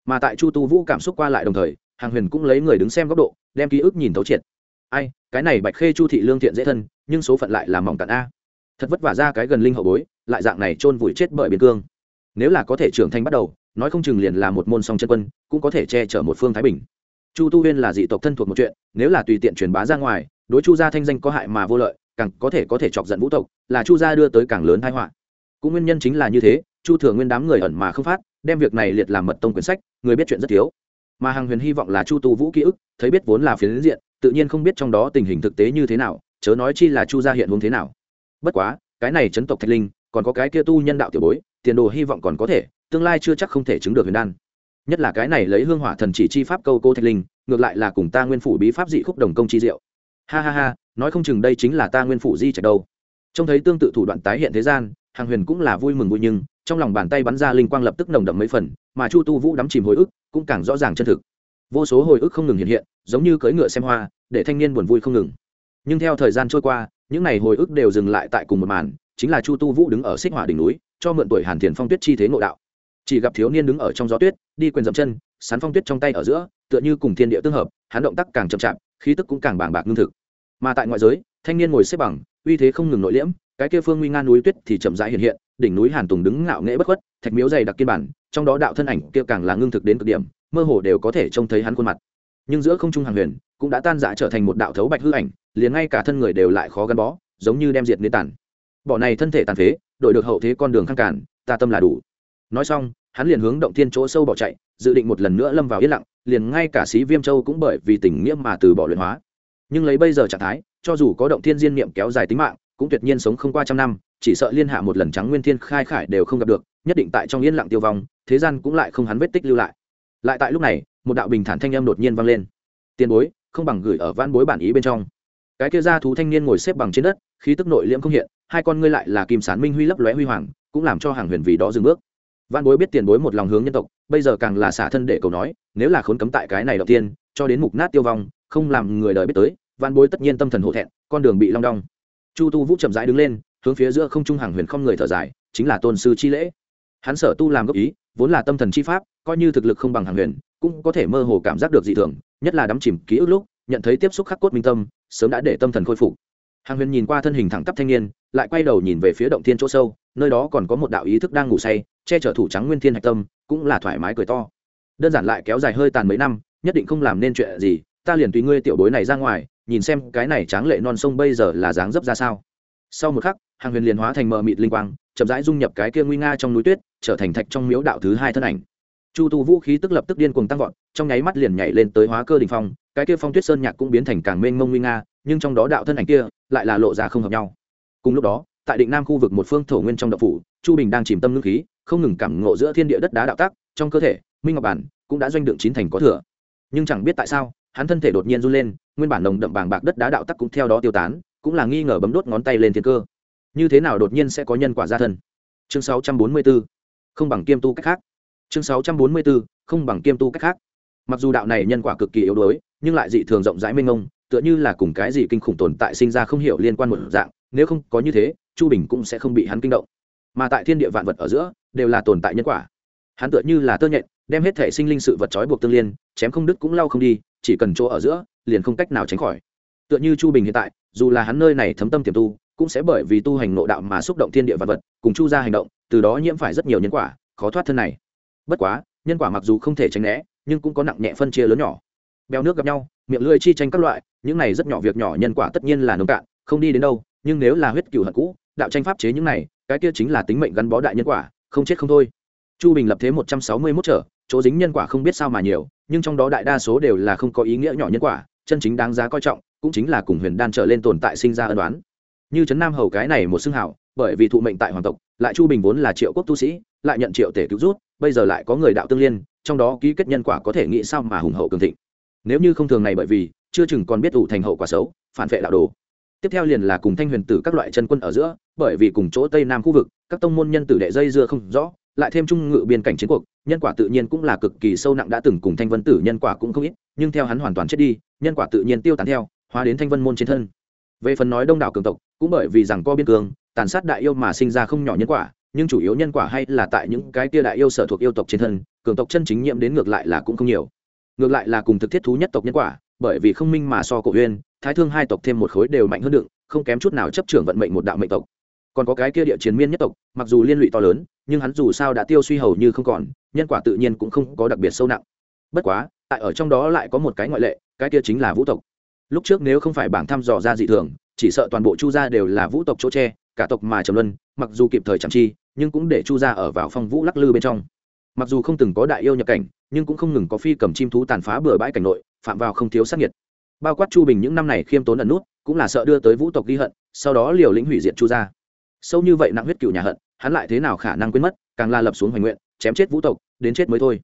mà tại chu tu vũ cảm xúc qua lại đồng thời, hàng huyền cũng lấy người đứng xem góc độ, đem ký ức nhìn thấu triệt. Ai, cái này bạch khê chu thị lương thiện dễ thân, nhưng số phận lại là mỏng cạn a. Thật vất vả ra cái gần linh hậu bối, lại dạng này chôn vùi chết bởi biên cương. Nếu là có thể trưởng thành bắt đầu nói không chừng liền là một môn song chân quân, cũng có thể che chở một phương thái bình. Chu tu huyên là dị tộc thân thuộc một chuyện, nếu là tùy tiện truyền bá ra ngoài, đối chu gia thanh danh có hại mà vô lợi, càng có thể có thể chọc giận vũ tộc, là chu gia đưa tới càng lớn thái họa. Cũng nguyên nhân chính là như thế, chu thừa nguyên đám người ẩn mà không phát, đem việc này liệt làm mật tông quyển sách, người biết chuyện rất thiếu. Mà hàng huyền hy vọng là chu tu vũ ký ức, thấy biết vốn là phiến diện, tự nhiên không biết trong đó tình hình thực tế như thế nào, chớ nói chi là chu gia hiện hướng thế nào. Bất quá, cái này chấn tộc thạch linh, còn có cái kia tu nhân đạo tiểu bối, tiền đồ hy vọng còn có thể tương lai chưa chắc không thể chứng được huyền đan. Nhất là cái này lấy hương hỏa thần chỉ chi pháp câu cô thạch linh, ngược lại là cùng ta nguyên phủ bí pháp dị khúc đồng công chi diệu. Ha ha ha, nói không chừng đây chính là ta nguyên phủ di trạch đâu. Trông thấy tương tự thủ đoạn tái hiện thế gian, hàng huyền cũng là vui mừng vui nhưng, trong lòng bàn tay bắn ra linh quang lập tức nồng đậm mấy phần, mà chu tu vũ đắm chìm hồi ức, cũng càng rõ ràng chân thực. Vô số hồi ức không ngừng hiện hiện, giống như cưỡi ngựa xem hoa, để thanh niên buồn vui không ngừng. Nhưng theo thời gian trôi qua, những này hồi ức đều dừng lại tại cùng một màn, chính là chu tu vũ đứng ở xích hỏa đỉnh núi, cho mượn tuổi hàn thiền phong tuyết chi thế ngộ đạo chỉ gặp thiếu niên đứng ở trong gió tuyết, đi quyền dậm chân, sán phong tuyết trong tay ở giữa, tựa như cùng thiên địa tương hợp, hắn động tác càng chậm chạp, khí tức cũng càng bàng bạc ngưng thực. Mà tại ngoại giới, thanh niên ngồi xếp bằng, uy thế không ngừng nội liễm, cái kia phương nguy nga núi tuyết thì chậm rãi hiện hiện, đỉnh núi hàn tùng đứng ngạo nghễ bất khuất, thạch miếu dày đặc kiên bản, trong đó đạo thân ảnh kia càng là ngưng thực đến cực điểm, mơ hồ đều có thể trông thấy hắn khuôn mặt. Nhưng giữa không trung hàng huyền, cũng đã tan rã trở thành một đạo thấu bạch hư ảnh, liền ngay cả thân người đều lại khó gắn bó, giống như đem diệt nên tản. bỏ này thân thể tàn phế, đổi được hậu thế con đường khăn cản, ta tâm là đủ nói xong, hắn liền hướng động thiên chỗ sâu bỏ chạy, dự định một lần nữa lâm vào yên lặng, liền ngay cả sĩ viêm châu cũng bởi vì tình nghĩa mà từ bỏ luyện hóa. Nhưng lấy bây giờ trạng thái, cho dù có động thiên diên niệm kéo dài tính mạng, cũng tuyệt nhiên sống không qua trăm năm, chỉ sợ liên hạ một lần trắng nguyên thiên khai khải đều không gặp được, nhất định tại trong yên lặng tiêu vong, thế gian cũng lại không hắn vết tích lưu lại. Lại tại lúc này, một đạo bình thản thanh âm đột nhiên vang lên. Tiền bối, không bằng gửi ở van bối bản ý bên trong. Cái kia ra thú thanh niên ngồi xếp bằng trên đất, khí tức nội liễm không hiện, hai con ngươi lại là kim sán minh huy lấp lóe huy hoàng, cũng làm cho hàng huyền vì đó dừng bước văn bối biết tiền bối một lòng hướng nhân tộc, bây giờ càng là xả thân để cầu nói, nếu là khốn cấm tại cái này đầu tiên, cho đến mục nát tiêu vong, không làm người đời biết tới, văn bối tất nhiên tâm thần hổ thẹn, con đường bị long đong. Chu tu vũ chậm rãi đứng lên, hướng phía giữa không trung hàng huyền không người thở dài, chính là tôn sư chi lễ. Hắn sở tu làm gốc ý, vốn là tâm thần chi pháp, coi như thực lực không bằng hàng huyền, cũng có thể mơ hồ cảm giác được dị thường, nhất là đắm chìm ký ức lúc, nhận thấy tiếp xúc khắc cốt minh tâm, sớm đã để tâm thần khôi phục. Hàng huyền nhìn qua thân hình thẳng tắp thanh niên, lại quay đầu nhìn về phía động thiên chỗ sâu, nơi đó còn có một đạo ý thức đang ngủ say che chở thủ trắng nguyên thiên hạch tâm, cũng là thoải mái cười to. Đơn giản lại kéo dài hơi tàn mấy năm, nhất định không làm nên chuyện gì, ta liền tùy ngươi tiểu bối này ra ngoài, nhìn xem cái này tráng lệ non sông bây giờ là dáng dấp ra sao. Sau một khắc, hàng huyền liền hóa thành mờ mịt linh quang, chậm rãi dung nhập cái kia nguy nga trong núi tuyết, trở thành thạch trong miếu đạo thứ hai thân ảnh. Chu tu vũ khí tức lập tức điên cuồng tăng vọt, trong nháy mắt liền nhảy lên tới hóa cơ đình phong, cái kia phong tuyết sơn nhạc cũng biến thành càng mênh mông nguy nga, nhưng trong đó đạo thân ảnh kia lại là lộ ra không hợp nhau. Cùng lúc đó, tại định nam khu vực một phương thổ nguyên trong đậu phủ, chu bình đang chìm tâm ngưng khí không ngừng cảm ngộ giữa thiên địa đất đá đạo tác, trong cơ thể, minh ngọc bản cũng đã doanh đựng chín thành có thừa. Nhưng chẳng biết tại sao, hắn thân thể đột nhiên run lên, nguyên bản nồng đậm bàng bạc đất đá đạo tắc cũng theo đó tiêu tán, cũng là nghi ngờ bấm đốt ngón tay lên thiên cơ. Như thế nào đột nhiên sẽ có nhân quả gia thân? Chương 644 không bằng kiêm tu cách khác. Chương 644 không bằng kiêm tu cách khác. Mặc dù đạo này nhân quả cực kỳ yếu đuối, nhưng lại dị thường rộng rãi mênh mông, tựa như là cùng cái gì kinh khủng tồn tại sinh ra không hiểu liên quan một dạng, nếu không có như thế, chu bình cũng sẽ không bị hắn kinh động. Mà tại thiên địa vạn vật ở giữa đều là tồn tại nhân quả. Hắn tựa như là tơ nhện, đem hết thể sinh linh sự vật trói buộc tương liên, chém không đứt cũng lau không đi, chỉ cần chỗ ở giữa, liền không cách nào tránh khỏi. Tựa như chu bình hiện tại, dù là hắn nơi này thấm tâm tiềm tu, cũng sẽ bởi vì tu hành nội đạo mà xúc động thiên địa vật vật, cùng chu ra hành động, từ đó nhiễm phải rất nhiều nhân quả, khó thoát thân này. Bất quá, nhân quả mặc dù không thể tránh né, nhưng cũng có nặng nhẹ phân chia lớn nhỏ. Bèo nước gặp nhau, miệng lưỡi chi tranh các loại, những này rất nhỏ việc nhỏ nhân quả tất nhiên là nông cạn, không đi đến đâu, nhưng nếu là huyết cửu hận cũ, đạo tranh pháp chế những này, cái kia chính là tính mệnh gắn bó đại nhân quả không chết không thôi. Chu bình lập thế một trăm sáu mươi mốt trở, chỗ dính nhân quả không biết sao mà nhiều, nhưng trong đó đại đa số đều là không có ý nghĩa nhỏ nhân quả, chân chính đáng giá coi trọng, cũng chính là cùng huyền đan trở lên tồn tại sinh ra ân đoán như trấn nam hầu cái này một xưng hảo, bởi vì thụ mệnh tại hoàng tộc, lại chu bình vốn là triệu quốc tu sĩ, lại nhận triệu tể cứu rút, bây giờ lại có người đạo tương liên, trong đó ký kết nhân quả có thể nghĩ sao mà hùng hậu cường thịnh. Nếu như không thường này bởi vì, chưa chừng còn biết ủ thành hậu quả xấu, phản vệ đạo đồ. Tiếp theo liền là cùng thanh huyền tử các loại chân quân ở giữa bởi vì cùng chỗ tây nam khu vực, các tông môn nhân tử đệ dây dưa không rõ, lại thêm trung ngự biên cảnh chiến cuộc, nhân quả tự nhiên cũng là cực kỳ sâu nặng đã từng cùng thanh vân tử nhân quả cũng không ít, nhưng theo hắn hoàn toàn chết đi, nhân quả tự nhiên tiêu tán theo, hóa đến thanh vân môn trên thân. Về phần nói đông đảo cường tộc, cũng bởi vì rằng co biên cường tàn sát đại yêu mà sinh ra không nhỏ nhân quả, nhưng chủ yếu nhân quả hay là tại những cái tia đại yêu sở thuộc yêu tộc trên thân, cường tộc chân chính nhiễm đến ngược lại là cũng không nhiều. Ngược lại là cùng thực thiết thú nhất tộc nhân quả, bởi vì không minh mà so cổ huyên thái thương hai tộc thêm một khối đều mạnh hơn đựng, không kém chút nào chấp trưởng vận mệnh một đạo mệnh tộc còn có cái kia địa chiến miên nhất tộc, mặc dù liên lụy to lớn, nhưng hắn dù sao đã tiêu suy hầu như không còn, nhân quả tự nhiên cũng không có đặc biệt sâu nặng. Bất quá, tại ở trong đó lại có một cái ngoại lệ, cái kia chính là vũ tộc. Lúc trước nếu không phải bảng thăm dò ra dị thường, chỉ sợ toàn bộ chu gia đều là vũ tộc chỗ tre cả tộc mà trầm luân, mặc dù kịp thời chẳng chi, nhưng cũng để chu gia ở vào phong vũ lắc lư bên trong. Mặc dù không từng có đại yêu nhập cảnh, nhưng cũng không ngừng có phi cầm chim thú tàn phá bừa bãi cảnh nội, phạm vào không thiếu sát nhiệt bao quát chu bình những năm này khiêm tốn ẩn nút, cũng là sợ đưa tới vũ tộc ghi hận, sau đó liều lĩnh hủy diệt chu gia sâu như vậy nặng huyết cựu nhà hận, hắn lại thế nào khả năng quên mất, càng là lập xuống hoành nguyện, chém chết vũ tộc, đến chết mới thôi.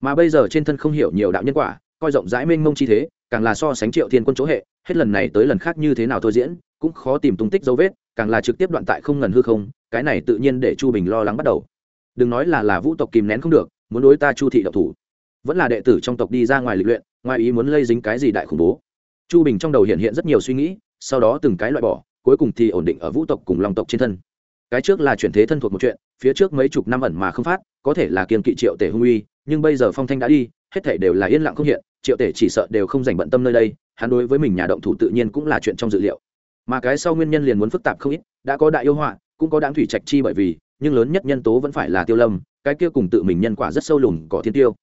Mà bây giờ trên thân không hiểu nhiều đạo nhân quả, coi rộng rãi mênh mông chi thế, càng là so sánh triệu thiên quân chỗ hệ, hết lần này tới lần khác như thế nào thôi diễn, cũng khó tìm tung tích dấu vết, càng là trực tiếp đoạn tại không ngần hư không, cái này tự nhiên để chu bình lo lắng bắt đầu. Đừng nói là là vũ tộc kìm nén không được, muốn đối ta chu thị độc thủ. Vẫn là đệ tử trong tộc đi ra ngoài lịch luyện, ngoài ý muốn lây dính cái gì đại khủng bố. Chu bình trong đầu hiện hiện rất nhiều suy nghĩ, sau đó từng cái loại bỏ cuối cùng thì ổn định ở vũ tộc cùng long tộc trên thân. Cái trước là chuyển thế thân thuộc một chuyện, phía trước mấy chục năm ẩn mà không phát, có thể là kiên kỵ triệu tể hung uy, nhưng bây giờ phong thanh đã đi, hết thể đều là yên lặng không hiện, triệu tể chỉ sợ đều không dành bận tâm nơi đây, hắn đối với mình nhà động thủ tự nhiên cũng là chuyện trong dự liệu. Mà cái sau nguyên nhân liền muốn phức tạp không ít, đã có đại yêu họa, cũng có đáng thủy trạch chi bởi vì, nhưng lớn nhất nhân tố vẫn phải là tiêu lâm, cái kia cùng tự mình nhân quả rất sâu lùn, cỏ thiên tiêu.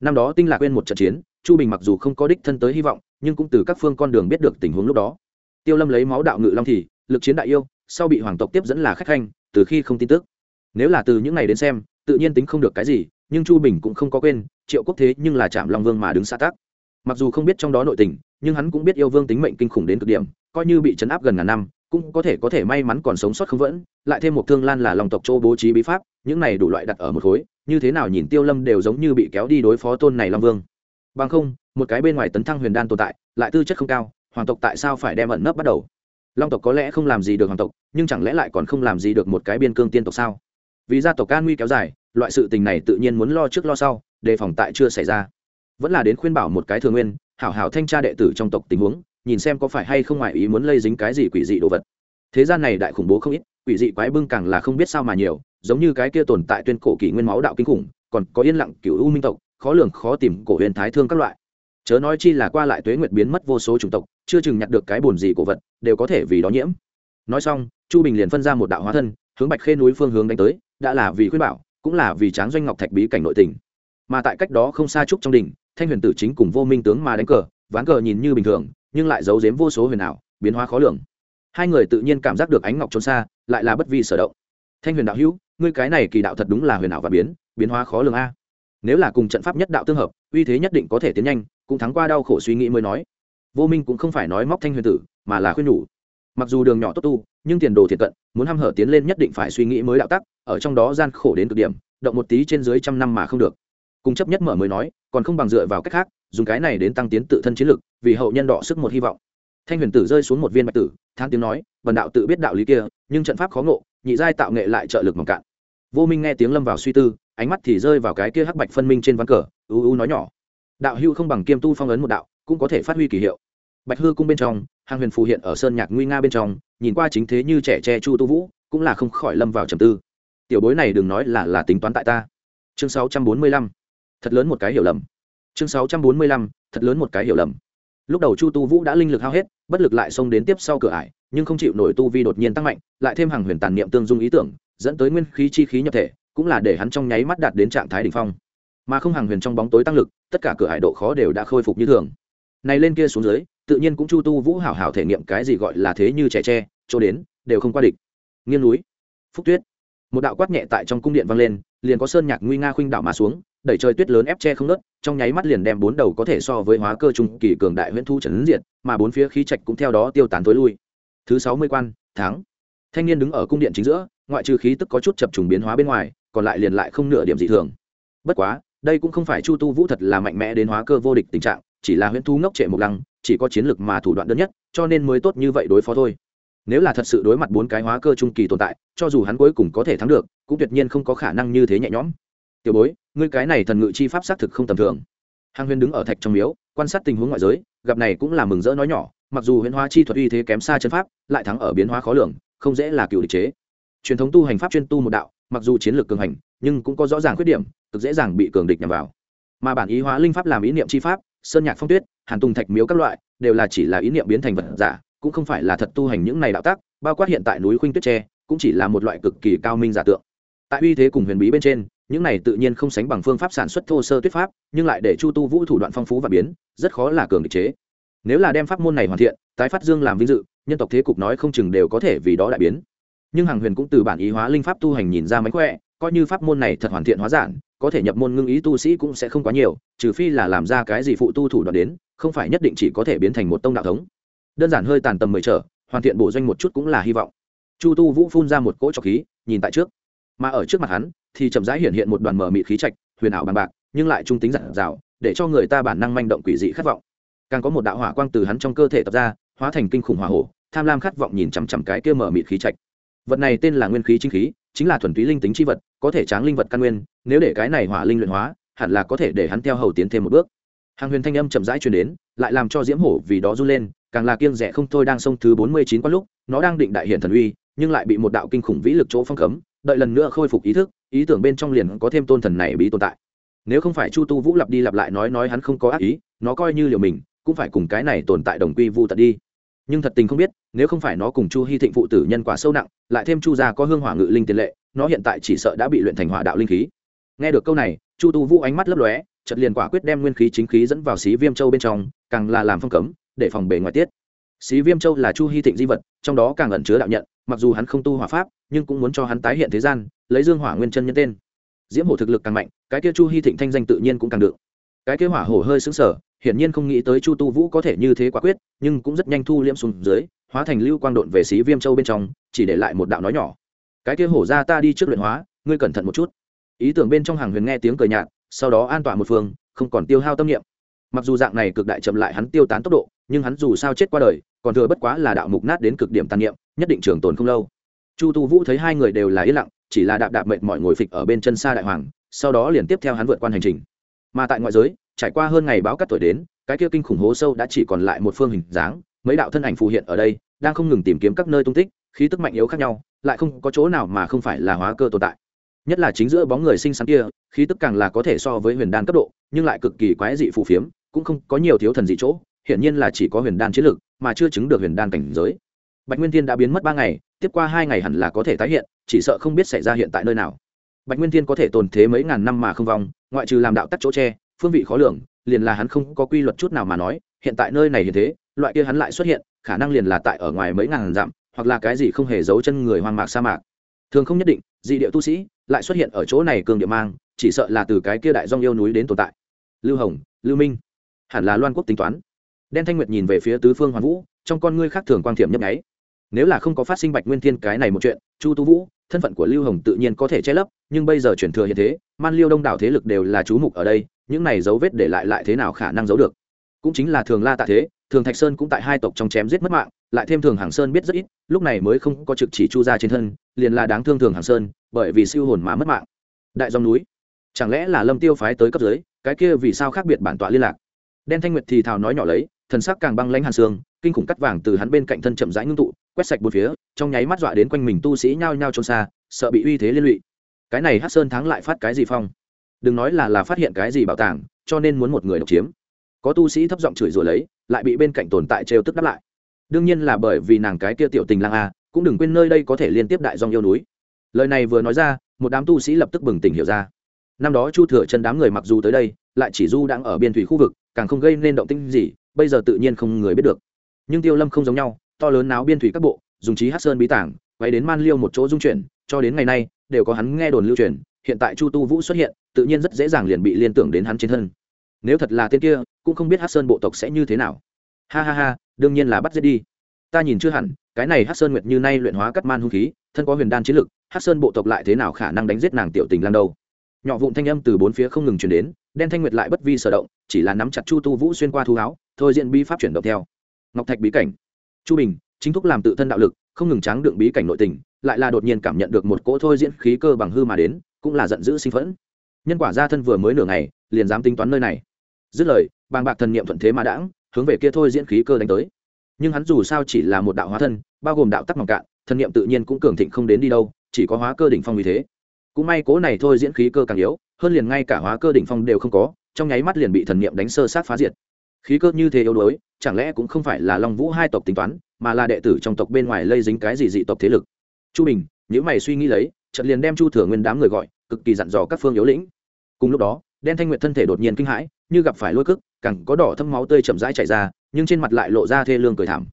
Năm đó tinh lạc quên một trận chiến, chu bình mặc dù không có đích thân tới hy vọng, nhưng cũng từ các phương con đường biết được tình huống lúc đó tiêu lâm lấy máu đạo ngự long thì, lực chiến đại yêu, sau bị hoàng tộc tiếp dẫn là khách khanh, từ khi không tin tức. Nếu là từ những ngày đến xem, tự nhiên tính không được cái gì, nhưng chu bình cũng không có quên, triệu quốc thế nhưng là chạm long vương mà đứng xa tác mặc dù không biết trong đó nội tình, nhưng hắn cũng biết yêu vương tính mệnh kinh khủng đến cực điểm, coi như bị chấn áp gần ngàn năm, cũng có thể có thể may mắn còn sống sót không vẫn, lại thêm một thương lan là lòng tộc châu bố trí bí pháp, những này đủ loại đặt ở một khối, như thế nào nhìn tiêu lâm đều giống như bị kéo đi đối phó tôn này long vương. Bằng không, một cái bên ngoài tấn thăng huyền đan tồn tại, lại tư chất không cao hoàng tộc tại sao phải đem ẩn nấp bắt đầu? Long tộc có lẽ không làm gì được hoàng tộc, nhưng chẳng lẽ lại còn không làm gì được một cái biên cương tiên tộc sao? Vì gia tộc can nguy kéo dài, loại sự tình này tự nhiên muốn lo trước lo sau, đề phòng tại chưa xảy ra. Vẫn là đến khuyên bảo một cái thường nguyên, hảo hảo thanh tra đệ tử trong tộc tình huống, nhìn xem có phải hay không ngoại ý muốn lây dính cái gì quỷ dị đồ vật. Thế gian này đại khủng bố không ít, quỷ dị quái bưng càng là không biết sao mà nhiều, giống như cái kia tồn tại tuyên cổ kỷ nguyên máu đạo kinh khủng, còn có yên lặng cựu u minh tộc, khó lường khó tìm cổ huyền thái thương các loại. Chớ nói chi là qua lại tuế nguyệt biến mất vô số chủng tộc chưa chừng nhặt được cái bồn gì cổ vật, đều có thể vì đó nhiễm. Nói xong, chu bình liền phân ra một đạo hóa thân, hướng bạch khê núi phương hướng đánh tới, đã là vì khuyên bảo, cũng là vì tráng doanh ngọc thạch bí cảnh nội tình. Mà tại cách đó không xa trúc trong đỉnh, thanh huyền tử chính cùng vô minh tướng mà đánh cờ, ván cờ nhìn như bình thường, nhưng lại giấu giếm vô số huyền ảo, biến hóa khó lường. Hai người tự nhiên cảm giác được ánh ngọc trốn xa, lại là bất vi sở động. Thanh huyền đạo hữu, ngươi cái này kỳ đạo thật đúng là huyền ảo và biến biến hóa khó lường a. Nếu là cùng trận pháp nhất đạo tương hợp, uy thế nhất định có thể tiến nhanh, cũng thắng qua đau khổ suy nghĩ mới nói vô minh cũng không phải nói móc thanh huyền tử, mà là khuyên nhủ. Mặc dù đường nhỏ tốt tu, nhưng tiền đồ thiệt cận, muốn h hở tiến lên nhất định phải suy nghĩ mới đạo tắc, ở trong đó gian khổ đến cực điểm, động một tí trên dưới trăm năm mà không được. Cùng chấp nhất mở mới nói, còn không bằng dựa vào cách khác, dùng cái này đến tăng tiến tự thân chiến lực, vì hậu nhân đọ sức một hy vọng. Thanh huyền tử rơi xuống một viên bạch tử, than tiếng nói vần đạo tự biết đạo lý kia, nhưng trận pháp khó ngộ, nhị giai tạo nghệ lại trợ lực mỏng cạn. Vô minh nghe tiếng lâm vào suy tư, ánh mắt thì rơi vào cái kia hắc bạch phân minh trên ván cờ u u nói nhỏ, đạo hưu không bằng kiêm tu phong ấn một đạo, cũng có thể phát huy kỳ hiệu bạch hư cung bên trong hàng huyền phù hiện ở sơn nhạc nguy nga bên trong, nhìn qua chính thế như trẻ tre chu tu vũ, cũng là không khỏi lâm vào trầm tư. Tiểu bối này đừng nói là là tính toán tại ta. Chương 645. thật lớn một cái hiểu lầm. Chương 645. thật lớn một cái hiểu lầm. Lúc đầu chu tu vũ đã linh lực hao hết, bất lực lại xông đến tiếp sau cửa ải, nhưng không chịu nổi tu vi đột nhiên tăng mạnh, lại thêm hàng huyền tàn niệm tương dung ý tưởng, dẫn tới nguyên khí chi khí nhập thể, cũng là để hắn trong nháy mắt đạt đến trạng thái đỉnh phong. Mà không hàng huyền trong bóng tối tăng lực, tất cả cửa ải độ khó đều đã khôi phục như thường. Này lên kia xuống dưới tự nhiên cũng chu tu vũ hảo hảo thể nghiệm cái gì gọi là thế như trẻ tre, chỗ đến, đều không qua địch. Nghiêng núi, phúc tuyết. Một đạo quát nhẹ tại trong cung điện vang lên, liền có sơn nhạc nguy nga khuynh đảo mà xuống, đẩy trời tuyết lớn ép che không nớt, trong nháy mắt liền đem bốn đầu có thể so với hóa cơ trung kỳ cường đại huyễn thu trấn diệt, mà bốn phía khí trạch cũng theo đó tiêu tán tối lui. Thứ sáu mươi quan, tháng. Thanh niên đứng ở cung điện chính giữa, ngoại trừ khí tức có chút chập trùng biến hóa bên ngoài, còn lại liền lại không nửa điểm dị thường. Bất quá, đây cũng không phải chu tu vũ thật là mạnh mẽ đến hóa cơ vô địch tình trạng, chỉ là huyễn thu ngốc trệ một lăng chỉ có chiến lược mà thủ đoạn đơn nhất, cho nên mới tốt như vậy đối phó thôi. Nếu là thật sự đối mặt bốn cái hóa cơ trung kỳ tồn tại, cho dù hắn cuối cùng có thể thắng được, cũng tuyệt nhiên không có khả năng như thế nhẹ nhõm. Tiểu bối, ngươi cái này thần ngự chi pháp xác thực không tầm thường. Hàng huyền đứng ở thạch trong miếu, quan sát tình huống ngoại giới, gặp này cũng là mừng rỡ nói nhỏ, mặc dù huyễn hóa chi thuật uy thế kém xa chân pháp, lại thắng ở biến hóa khó lường, không dễ là cựu địch chế. Truyền thống tu hành pháp chuyên tu một đạo, mặc dù chiến lược cường hành, nhưng cũng có rõ ràng khuyết điểm, cực dễ dàng bị cường địch nhằm vào. Mà bản ý hóa linh pháp làm ý niệm chi pháp sơn nhạc phong tuyết, hàn tùng thạch miếu các loại, đều là chỉ là ý niệm biến thành vật giả, cũng không phải là thật tu hành những này đạo tác, bao quát hiện tại núi khuynh tuyết tre, cũng chỉ là một loại cực kỳ cao minh giả tượng. Tại uy thế cùng huyền bí bên trên, những này tự nhiên không sánh bằng phương pháp sản xuất thô sơ tuyết pháp, nhưng lại để chu tu vũ thủ đoạn phong phú và biến, rất khó là cường địch chế. Nếu là đem pháp môn này hoàn thiện, tái phát dương làm vinh dự, nhân tộc thế cục nói không chừng đều có thể vì đó đại biến. Nhưng hàng huyền cũng từ bản ý hóa linh pháp tu hành nhìn ra mánh khỏe, coi như pháp môn này thật hoàn thiện hóa giản có thể nhập môn ngưng ý tu sĩ cũng sẽ không quá nhiều, trừ phi là làm ra cái gì phụ tu thủ đoạn đến, không phải nhất định chỉ có thể biến thành một tông đạo thống. Đơn giản hơi tàn tầm mười trở, hoàn thiện bổ doanh một chút cũng là hy vọng. Chu tu vũ phun ra một cỗ trọc khí, nhìn tại trước. Mà ở trước mặt hắn, thì chậm rãi hiện hiện một đoàn mờ mịt khí trạch, huyền ảo bàn bạc, nhưng lại trung tính giản dào, để cho người ta bản năng manh động quỷ dị khát vọng. Càng có một đạo hỏa quang từ hắn trong cơ thể tập ra, hóa thành kinh khủng hỏa hổ, tham lam khát vọng nhìn chằm chằm cái kia mờ mịt khí trạch. Vật này tên là nguyên khí chính khí chính là thuần túy linh tính chi vật, có thể tráng linh vật căn nguyên, nếu để cái này hỏa linh luyện hóa, hẳn là có thể để hắn theo hầu tiến thêm một bước. Hàng huyền thanh âm chậm rãi truyền đến, lại làm cho diễm hổ vì đó run lên, càng là kiêng rẻ không thôi đang sông thứ bốn mươi chín qua lúc, nó đang định đại hiện thần uy, nhưng lại bị một đạo kinh khủng vĩ lực chỗ phong cấm, đợi lần nữa khôi phục ý thức, ý tưởng bên trong liền có thêm tôn thần này bị tồn tại. Nếu không phải chu tu vũ lặp đi lặp lại nói nói hắn không có ác ý, nó coi như liều mình, cũng phải cùng cái này tồn tại đồng quy vu tận đi. Nhưng thật tình không biết nếu không phải nó cùng chu hy thịnh phụ tử nhân quả sâu nặng, lại thêm chu gia có hương hỏa ngự linh tiền lệ, nó hiện tại chỉ sợ đã bị luyện thành hỏa đạo linh khí. Nghe được câu này, chu tu vũ ánh mắt lấp lóe chật liền quả quyết đem nguyên khí chính khí dẫn vào xí viêm châu bên trong, càng là làm phong cấm, để phòng bề ngoài tiết. Xí viêm châu là chu hy thịnh di vật, trong đó càng ẩn chứa đạo nhận, mặc dù hắn không tu hỏa pháp, nhưng cũng muốn cho hắn tái hiện thế gian, lấy dương hỏa nguyên chân nhân tên. Diễm hổ thực lực càng mạnh, cái kia chu hy thịnh thanh danh tự nhiên cũng càng được. Cái kia hỏa hổ hơi xứng sở hiển nhiên không nghĩ tới chu tu vũ có thể như thế quả quyết, nhưng cũng rất nhanh thu liễm xuống dưới, hóa thành lưu quang độn về xí viêm châu bên trong, chỉ để lại một đạo nói nhỏ. Cái kia hổ ra ta đi trước luyện hóa, ngươi cẩn thận một chút. Ý tưởng bên trong hàng huyền nghe tiếng cười nhạt, sau đó an toàn một phương, không còn tiêu hao tâm niệm. Mặc dù dạng này cực đại chậm lại hắn tiêu tán tốc độ, nhưng hắn dù sao chết qua đời, còn thừa bất quá là đạo mục nát đến cực điểm tàn niệm, nhất định trường tồn không lâu. Chu tu vũ thấy hai người đều là yên lặng, chỉ là đạp đạp mệt mọi ngồi phịch ở bên chân xa đại hoàng, sau đó liền tiếp theo hắn vượt qua hành trình. Mà tại ngoại giới trải qua hơn ngày báo cắt tuổi đến, cái kia kinh khủng hố sâu đã chỉ còn lại một phương hình dáng, mấy đạo thân ảnh phù hiện ở đây, đang không ngừng tìm kiếm các nơi tung tích, khí tức mạnh yếu khác nhau, lại không có chỗ nào mà không phải là hóa cơ tồn tại. Nhất là chính giữa bóng người sinh xắn kia, khí tức càng là có thể so với huyền đan cấp độ, nhưng lại cực kỳ quái dị phù phiếm, cũng không có nhiều thiếu thần dị chỗ, hiển nhiên là chỉ có huyền đan chiến lực, mà chưa chứng được huyền đan cảnh giới. Bạch nguyên thiên đã biến mất ba ngày, tiếp qua hai ngày hẳn là có thể tái hiện, chỉ sợ không biết xảy ra hiện tại nơi nào. Bạch nguyên thiên có thể tồn thế mấy ngàn năm mà không vong, ngoại trừ làm đạo tắc chỗ tre phương vị khó lường, liền là hắn không có quy luật chút nào mà nói, hiện tại nơi này hiện thế, loại kia hắn lại xuất hiện, khả năng liền là tại ở ngoài mấy ngàn dặm, hoặc là cái gì không hề giấu chân người hoang mạc sa mạc. Thường không nhất định, dị địa tu sĩ, lại xuất hiện ở chỗ này cường địa mang, chỉ sợ là từ cái kia đại dong yêu núi đến tồn tại. Lưu hồng, lưu minh, hẳn là loan quốc tính toán. Đen thanh nguyệt nhìn về phía tứ phương hoàn vũ, trong con ngươi khác thường quang thiểm nhấp nháy. Nếu là không có phát sinh bạch nguyên thiên cái này một chuyện, chu tu vũ, thân phận của lưu hồng tự nhiên có thể che lấp, nhưng bây giờ chuyển thừa hiện thế, man liêu đông đảo thế lực đều là chú mục ở đây những này dấu vết để lại lại thế nào khả năng giấu được? Cũng chính là thường la tạ thế, thường thạch sơn cũng tại hai tộc trong chém giết mất mạng, lại thêm thường hàng sơn biết rất ít, lúc này mới không có trực chỉ chu ra trên thân, liền là đáng thương thường hàng sơn, bởi vì siêu hồn mà mất mạng. Đại dòng núi, chẳng lẽ là lâm tiêu phái tới cấp dưới, cái kia vì sao khác biệt bản tọa liên lạc? Đen thanh nguyệt thì thào nói nhỏ lấy, thần sắc càng băng lãnh hàn xương, kinh khủng cắt vàng từ hắn bên cạnh thân chậm rãi ngưng tụ, quét sạch bốn phía, trong nháy mắt dọa đến quanh mình tu sĩ nhao nhao trốn xa, sợ bị uy thế liên lụy. Cái này hát sơn thắng lại phát cái gì phong? Đừng nói là là phát hiện cái gì bảo tàng, cho nên muốn một người độc chiếm. Có tu sĩ thấp giọng chửi rủa lấy, lại bị bên cạnh tồn tại trêu tức đáp lại. Đương nhiên là bởi vì nàng cái kia tiểu tình lang a, cũng đừng quên nơi đây có thể liên tiếp đại dòng yêu núi. Lời này vừa nói ra, một đám tu sĩ lập tức bừng tỉnh hiểu ra. Năm đó chu thừa chân đám người mặc dù tới đây, lại chỉ du đang ở biên thủy khu vực, càng không gây nên động tinh gì, bây giờ tự nhiên không người biết được. Nhưng tiêu lâm không giống nhau, to lớn náo biên thủy các bộ, dùng trí hát sơn bí tảng váy đến man liêu một chỗ dung chuyển, cho đến ngày nay, đều có hắn nghe đồn lưu truyền hiện tại chu tu vũ xuất hiện, tự nhiên rất dễ dàng liền bị liên tưởng đến hắn trên thân. Nếu thật là tên kia, cũng không biết hát sơn bộ tộc sẽ như thế nào. Ha ha ha, đương nhiên là bắt giết đi. Ta nhìn chưa hẳn, cái này hát sơn nguyệt như nay luyện hóa cắt man hung khí, thân có huyền đan chiến lực hát sơn bộ tộc lại thế nào khả năng đánh giết nàng tiểu tình lan đâu? Nhỏ vụn thanh âm từ bốn phía không ngừng chuyển đến, đen thanh nguyệt lại bất vi sở động, chỉ là nắm chặt chu tu vũ xuyên qua thu áo, thôi diện bi pháp chuyển động theo. Ngọc thạch bí cảnh. Chu bình, chính thúc làm tự thân đạo lực, không ngừng tráng đựng bí cảnh nội tình, lại là đột nhiên cảm nhận được một cỗ thôi diễn khí cơ bằng hư mà đến cũng là giận dữ sinh phẫn. Nhân quả gia thân vừa mới nửa ngày, liền dám tính toán nơi này. Dứt lời, bàng bạc thần niệm thuận thế mà đãng, hướng về kia thôi diễn khí cơ đánh tới. Nhưng hắn dù sao chỉ là một đạo hóa thân, bao gồm đạo tắc mỏng cạn, thần niệm tự nhiên cũng cường thịnh không đến đi đâu, chỉ có hóa cơ đỉnh phong như thế. Cũng may cố này thôi diễn khí cơ càng yếu, hơn liền ngay cả hóa cơ đỉnh phong đều không có, trong nháy mắt liền bị thần niệm đánh sơ sát phá diệt. Khí cơ như thế yếu đuối, chẳng lẽ cũng không phải là long vũ hai tộc tính toán, mà là đệ tử trong tộc bên ngoài lây dính cái gì dị tộc thế lực? Chu bình nếu mày suy nghĩ lấy chợt liền đem chu thừa nguyên đám người gọi, cực kỳ dặn dò các phương yếu lĩnh. Cùng lúc đó, đen thanh nguyệt thân thể đột nhiên kinh hãi, như gặp phải lôi cức cẳng có đỏ thâm máu tươi chậm rãi chảy ra, nhưng trên mặt lại lộ ra thê lương cười thảm.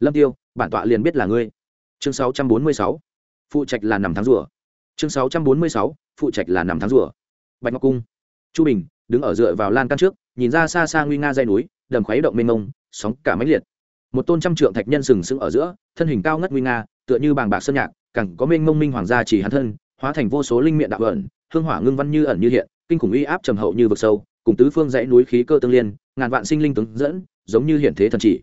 Lâm tiêu, bản tọa liền biết là ngươi. Chương 646 phụ trạch là nằm tháng rùa. Chương 646 phụ trạch là nằm tháng rùa. Bạch ngọc cung, chu bình đứng ở dựa vào lan can trước, nhìn ra xa xa nguy nga dây núi, đầm khuấy động mênh mông, sóng cả mãnh liệt. Một tôn trăm trượng thạch nhân sừng sững ở giữa, thân hình cao ngất nguy nga tựa như bàng bạc sơn nhạc cẳng có mênh mông minh hoàng gia chỉ hắn thân, hóa thành vô số linh miệng đạo ẩn, hương hỏa ngưng văn như ẩn như hiện, kinh khủng uy áp trầm hậu như vực sâu, cùng tứ phương dãy núi khí cơ tương liên, ngàn vạn sinh linh tướng dẫn, giống như hiện thế thần chỉ.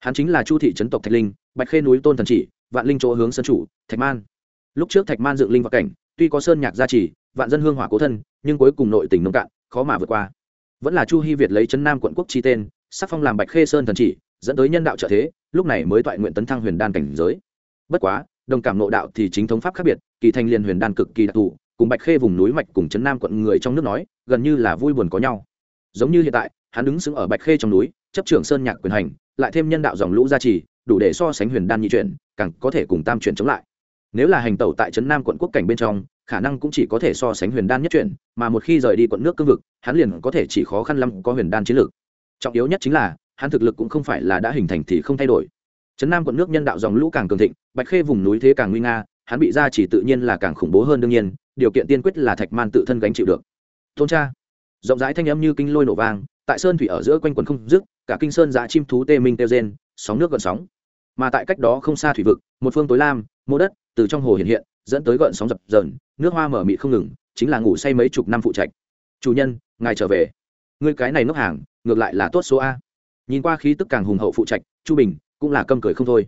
Hắn chính là chu thị trấn tộc thạch linh, bạch khê núi tôn thần chỉ, vạn linh chỗ hướng sân chủ, thạch man. Lúc trước thạch man dựng linh vào cảnh, tuy có sơn nhạc gia trì, vạn dân hương hỏa cố thân, nhưng cuối cùng nội tình nông cạn, khó mà vượt qua. Vẫn là chu hy việt lấy trấn nam quận quốc chi tên, sắc phong làm bạch khê sơn thần chỉ, dẫn tới nhân đạo trợ thế, lúc này mới toại nguyện tấn thăng huyền đan cảnh giới bất quá, đồng cảm nội đạo thì chính thống pháp khác biệt, kỳ thanh liên huyền đan cực kỳ đặc thù, cùng bạch khê vùng núi mạch cùng trấn nam quận người trong nước nói, gần như là vui buồn có nhau. Giống như hiện tại, hắn đứng sững ở bạch khê trong núi, chấp trưởng sơn nhạc quyền hành, lại thêm nhân đạo dòng lũ gia trì, đủ để so sánh huyền đan nhị chuyển, càng có thể cùng tam chuyển chống lại. Nếu là hành tẩu tại trấn nam quận quốc cảnh bên trong, khả năng cũng chỉ có thể so sánh huyền đan nhất chuyển, mà một khi rời đi quận nước cương vực, hắn liền có thể chỉ khó khăn lắm có huyền đan chiến lược. Trọng yếu nhất chính là, hắn thực lực cũng không phải là đã hình thành thì không thay đổi trấn nam quận nước nhân đạo dòng lũ càng cường thịnh, bạch khê vùng núi thế càng nguy nga, hắn bị ra chỉ tự nhiên là càng khủng bố hơn đương nhiên, điều kiện tiên quyết là thạch man tự thân gánh chịu được. Tôn cha, rộng rãi thanh âm như kinh lôi nổ vang, tại sơn thủy ở giữa quanh quần không dứt, cả kinh sơn giá chim thú tê minh têu rên, sóng nước gợn sóng. Mà tại cách đó không xa thủy vực, một phương tối lam, mô đất, từ trong hồ hiện hiện, dẫn tới gợn sóng dập dờn, nước hoa mở mịt không ngừng, chính là ngủ say mấy chục năm phụ trạch. Chủ nhân, ngài trở về. Người cái này nốc hàng, ngược lại là tốt số a. Nhìn qua khí tức càng hùng hậu phụ trạch, chu bình cũng là câm cười không thôi.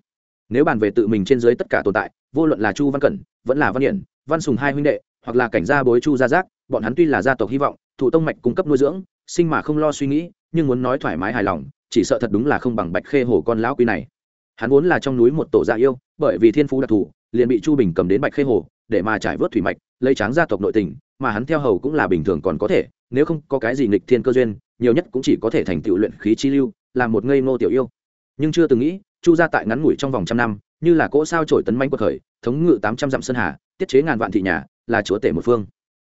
Nếu bàn về tự mình trên dưới tất cả tồn tại, vô luận là chu văn cẩn, vẫn là văn hiển, văn sùng hai huynh đệ, hoặc là cảnh gia bối chu gia giác, bọn hắn tuy là gia tộc hy vọng, thụ tông mạch cung cấp nuôi dưỡng, sinh mà không lo suy nghĩ, nhưng muốn nói thoải mái hài lòng, chỉ sợ thật đúng là không bằng bạch khê hổ con lão quý này. Hắn vốn là trong núi một tổ gia yêu, bởi vì thiên phú đặc thù, liền bị chu bình cầm đến bạch khê hồ để mà trải vớt thủy mạch, lấy tráng gia tộc nội tình, mà hắn theo hầu cũng là bình thường còn có thể, nếu không có cái gì nghịch thiên cơ duyên, nhiều nhất cũng chỉ có thể thành tựu luyện khí chi lưu làm một ngây ngô tiểu yêu nhưng chưa từng nghĩ, chu gia tại ngắn ngủi trong vòng trăm năm, như là cỗ sao trổi tấn manh quật khởi, thống ngự tám trăm dặm sơn hà, tiết chế ngàn vạn thị nhà, là chúa tể một phương.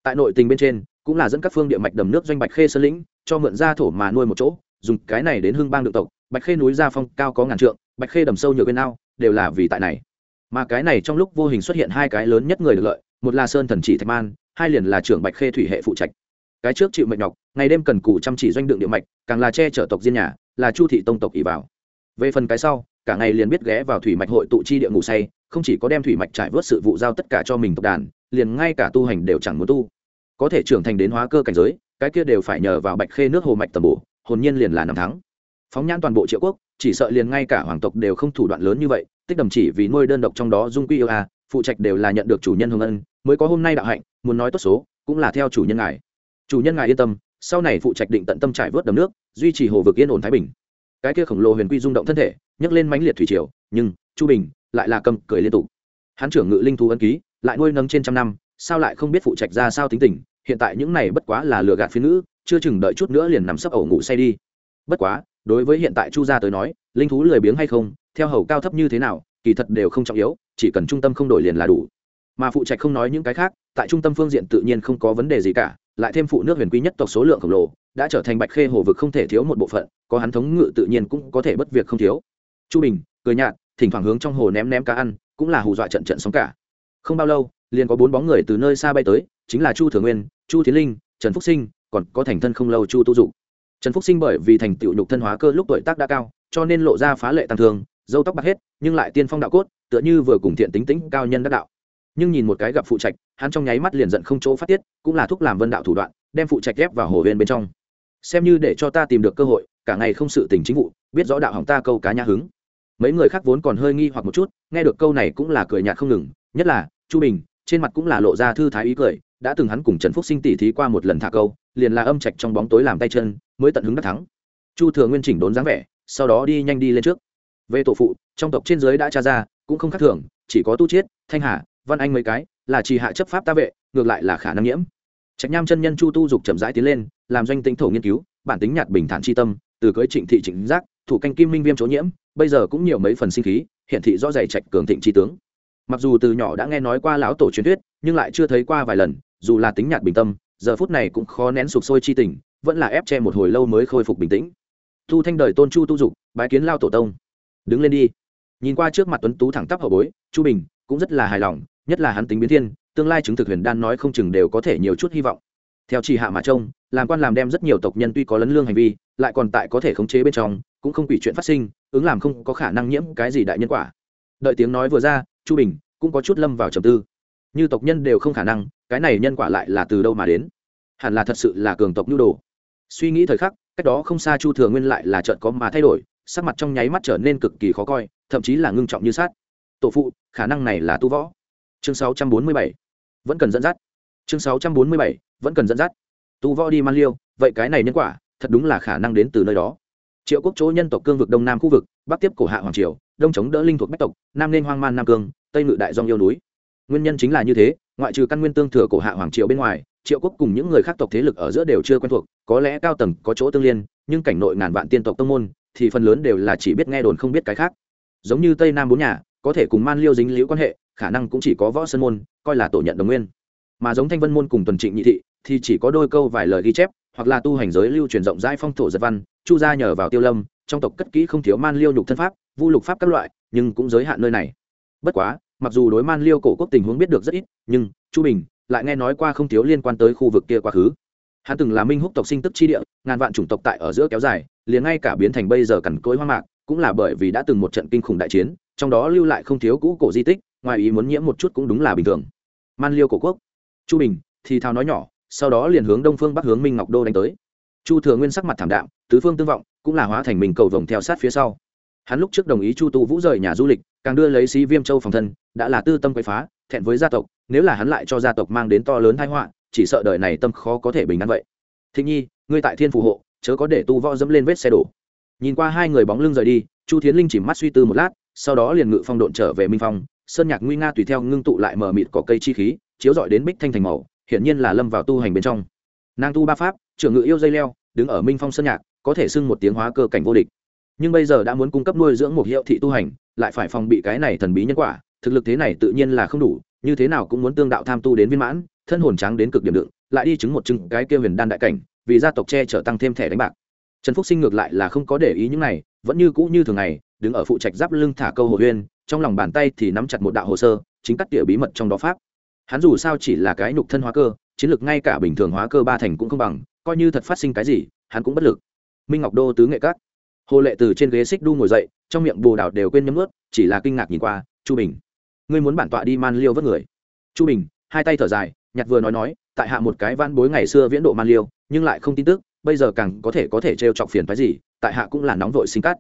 Tại nội tình bên trên, cũng là dẫn các phương địa mạch đầm nước doanh bạch khê sơn lĩnh, cho mượn ra thổ mà nuôi một chỗ, dùng cái này đến hưng bang được tộc. Bạch khê núi gia phong cao có ngàn trượng, bạch khê đầm sâu nhiều bên ao, đều là vì tại này. Mà cái này trong lúc vô hình xuất hiện hai cái lớn nhất người được lợi, một là sơn thần chỉ thạch man, hai liền là trưởng bạch khê thủy hệ phụ trạch. Cái trước chịu mệnh nhọc, ngày đêm cần cù chăm chỉ doanh đựng địa mạch, càng là che chở tộc diên nhà, là chu thị tông tộc ỷ vào về phần cái sau, cả ngày liền biết ghé vào thủy mạch hội tụ chi địa ngủ say, không chỉ có đem thủy mạch trải vớt sự vụ giao tất cả cho mình tộc đàn, liền ngay cả tu hành đều chẳng muốn tu. Có thể trưởng thành đến hóa cơ cảnh giới, cái kia đều phải nhờ vào bạch khê nước hồ mạch tầm bổ, hồn nhiên liền là năm tháng phóng nhãn toàn bộ triệu quốc, chỉ sợ liền ngay cả hoàng tộc đều không thủ đoạn lớn như vậy, tích đầm chỉ vì nuôi đơn độc trong đó dung quy yêu a, phụ trạch đều là nhận được chủ nhân hồng ân, mới có hôm nay đạo hạnh, muốn nói tốt số, cũng là theo chủ nhân ngài. Chủ nhân ngài yên tâm, sau này phụ trạch định tận tâm trải vớt đầm nước, duy trì hồ vực yên ổn thái bình cái kia khổng lồ huyền quy rung động thân thể, nhấc lên mãnh liệt thủy triều, nhưng chu bình lại là cầm cười liên tục. Hắn trưởng ngự linh thú ân ký, lại nuôi nấng trên trăm năm, sao lại không biết phụ trạch ra sao tính tình, hiện tại những này bất quá là lừa gạt phiến nữ chưa chừng đợi chút nữa liền nằm sấp ổ ngủ say đi. Bất quá, đối với hiện tại chu gia tới nói, linh thú lười biếng hay không, theo hầu cao thấp như thế nào, kỳ thật đều không trọng yếu, chỉ cần trung tâm không đổi liền là đủ. Mà phụ trạch không nói những cái khác, tại trung tâm phương diện tự nhiên không có vấn đề gì cả, lại thêm phụ nước huyền quy nhất tộc số lượng khổng lồ đã trở thành bạch khê hồ vực không thể thiếu một bộ phận, có hắn thống ngự tự nhiên cũng có thể bất việc không thiếu. Chu bình, cười nhạt, thỉnh thoảng hướng trong hồ ném ném cá ăn, cũng là hù dọa trận trận sóng cả. Không bao lâu, liền có bốn bóng người từ nơi xa bay tới, chính là chu thừa nguyên, chu tiến linh, trần phúc sinh, còn có thành thân không lâu chu tu Dụ. trần phúc sinh bởi vì thành tựu nhục thân hóa cơ lúc tuổi tác đã cao, cho nên lộ ra phá lệ tăng thương, dâu tóc bạc hết, nhưng lại tiên phong đạo cốt, tựa như vừa cùng thiện tính tính cao nhân đắc đạo. Nhưng nhìn một cái gặp phụ trạch, hắn trong nháy mắt liền giận không chỗ phát tiết, cũng là thúc làm vân đạo thủ đoạn, đem phụ trạch ghép vào hồ viên bên trong xem như để cho ta tìm được cơ hội, cả ngày không sự tình chính vụ, biết rõ đạo hỏng ta câu cá nhã hứng. Mấy người khác vốn còn hơi nghi hoặc một chút, nghe được câu này cũng là cười nhạt không ngừng, nhất là chu bình, trên mặt cũng là lộ ra thư thái ý cười, đã từng hắn cùng trần phúc sinh tỉ thí qua một lần thả câu, liền là âm trạch trong bóng tối làm tay chân, mới tận hứng đắc thắng. Chu thừa nguyên chỉnh đốn dáng vẻ, sau đó đi nhanh đi lên trước. Về tổ phụ, trong tộc trên giới đã tra ra, cũng không khác thường, chỉ có tu chiết, thanh hà, văn anh mấy cái, là trì hạ chấp pháp ta vệ, ngược lại là khả năng nhiễm trạch nham chân nhân chu tu dục chậm rãi tiến lên, làm doanh tinh thổ nghiên cứu, bản tính nhạt bình thản chi tâm, từ cưới trịnh thị trịnh giác, thủ canh kim minh viêm chỗ nhiễm, bây giờ cũng nhiều mấy phần sinh khí, hiện thị rõ dày trạch cường thịnh chi tướng. Mặc dù từ nhỏ đã nghe nói qua lão tổ truyền thuyết, nhưng lại chưa thấy qua vài lần, dù là tính nhạt bình tâm, giờ phút này cũng khó nén sụp sôi chi tình, vẫn là ép che một hồi lâu mới khôi phục bình tĩnh. Thu thanh đời tôn chu tu dục, bái kiến lao tổ tông. Đứng lên đi. Nhìn qua trước mặt tuấn tú thẳng tắp hậu bối, chu bình cũng rất là hài lòng, nhất là hắn tính biến thiên tương lai chứng thực huyền đan nói không chừng đều có thể nhiều chút hy vọng. Theo chỉ hạ mà trông, làm quan làm đem rất nhiều tộc nhân tuy có lấn lương hành vi, lại còn tại có thể khống chế bên trong, cũng không quỷ chuyện phát sinh, ứng làm không có khả năng nhiễm cái gì đại nhân quả. Đợi tiếng nói vừa ra, chu bình cũng có chút lâm vào trầm tư. Như tộc nhân đều không khả năng, cái này nhân quả lại là từ đâu mà đến? Hẳn là thật sự là cường tộc nhu đồ. Suy nghĩ thời khắc, cách đó không xa chu thừa nguyên lại là trận có mà thay đổi, sắc mặt trong nháy mắt trở nên cực kỳ khó coi, thậm chí là ngưng trọng như sát tổ phụ, khả năng này là tu võ. Chương 647 vẫn cần dẫn dắt. Chương 647. vẫn cần dẫn dắt. Tu võ đi man liêu, vậy cái này nhân quả, thật đúng là khả năng đến từ nơi đó. Triệu quốc chỗ nhân tộc cương vực đông nam khu vực, bắc tiếp cổ hạ hoàng triều, đông chống đỡ linh thuộc bách tộc, nam nên hoang man nam cương, tây ngự đại dong yêu núi. Nguyên nhân chính là như thế, ngoại trừ căn nguyên tương thừa cổ hạ hoàng triều bên ngoài, triệu quốc cùng những người khác tộc thế lực ở giữa đều chưa quen thuộc, có lẽ cao tầng, có chỗ tương liên, nhưng cảnh nội ngàn vạn tiên tộc tông môn, thì phần lớn đều là chỉ biết nghe đồn không biết cái khác. Giống như tây nam bốn nhà, có thể cùng man liêu dính liễu quan hệ khả năng cũng chỉ có võ sơn môn, coi là tổ nhận đồng nguyên. Mà giống thanh vân môn cùng tuần trịnh nhị thị, thì chỉ có đôi câu vài lời ghi chép, hoặc là tu hành giới lưu truyền rộng rãi phong thổ giật văn, chu gia nhờ vào tiêu lâm, trong tộc cất kỹ không thiếu man liêu nhục thân pháp, vu lục pháp các loại, nhưng cũng giới hạn nơi này. Bất quá, mặc dù đối man liêu cổ quốc tình huống biết được rất ít, nhưng, chu bình lại nghe nói qua không thiếu liên quan tới khu vực kia quá khứ. Hắn từng là minh húc tộc sinh tức chi địa, ngàn vạn chủng tộc tại ở giữa kéo dài, liền ngay cả biến thành bây giờ cằn cối hoang mạc, cũng là bởi vì đã từng một trận kinh khủng đại chiến, trong đó lưu lại không thiếu cũ cổ di tích ngoài ý muốn nhiễm một chút cũng đúng là bình thường. Man liêu cổ quốc. Chu bình, thì thao nói nhỏ, sau đó liền hướng đông phương bắc hướng minh ngọc đô đánh tới. Chu thừa nguyên sắc mặt thảm đạm, tứ phương tương vọng, cũng là hóa thành mình cầu vồng theo sát phía sau. Hắn lúc trước đồng ý chu tu vũ rời nhà du lịch, càng đưa lấy sĩ viêm châu phòng thân, đã là tư tâm quậy phá, thẹn với gia tộc, nếu là hắn lại cho gia tộc mang đến to lớn thái họa, chỉ sợ đời này tâm khó có thể bình an vậy. Thịnh nhi, ngươi tại thiên phù hộ, chớ có để tu võ dẫm lên vết xe đổ. Nhìn qua hai người bóng lưng rời đi, chu thiến linh chỉ mắt suy tư một lát, sau đó liền ngự phong độn trở về minh phong sơn nhạc nguy nga tùy theo ngưng tụ lại mờ mịt có cây chi khí, chiếu dọi đến bích thanh thành màu, hiển nhiên là lâm vào tu hành bên trong. Nàng tu ba pháp, trưởng ngự yêu dây leo, đứng ở minh phong sơn nhạc, có thể xưng một tiếng hóa cơ cảnh vô địch. Nhưng bây giờ đã muốn cung cấp nuôi dưỡng một hiệu thị tu hành, lại phải phòng bị cái này thần bí nhân quả, thực lực thế này tự nhiên là không đủ, như thế nào cũng muốn tương đạo tham tu đến viên mãn, thân hồn trắng đến cực điểm đựng, lại đi chứng một chứng cái kia huyền đan đại cảnh, vì gia tộc che chở tăng thêm thẻ đánh bạc. Trần phúc sinh ngược lại là không có để ý những này, vẫn như cũ như thường ngày đứng ở phụ trạch giáp lưng thả câu hồ huyên, trong lòng bàn tay thì nắm chặt một đạo hồ sơ, chính cắt tỉa bí mật trong đó pháp. Hắn dù sao chỉ là cái nhục thân hóa cơ, chiến lược ngay cả bình thường hóa cơ ba thành cũng không bằng, coi như thật phát sinh cái gì, hắn cũng bất lực. Minh ngọc đô tứ nghệ các. Hồ lệ từ trên ghế xích đu ngồi dậy, trong miệng bồ đào đều quên nhấm ướt chỉ là kinh ngạc nhìn qua, chu bình. Ngươi muốn bản tọa đi man liêu vớt người. Chu bình, hai tay thở dài, nhặt vừa nói nói, tại hạ một cái van bối ngày xưa viễn độ man liêu, nhưng lại không tin tức, bây giờ càng có thể có thể trêu chọc phiền phái gì, tại hạ cũng là nóng vội sinh cắt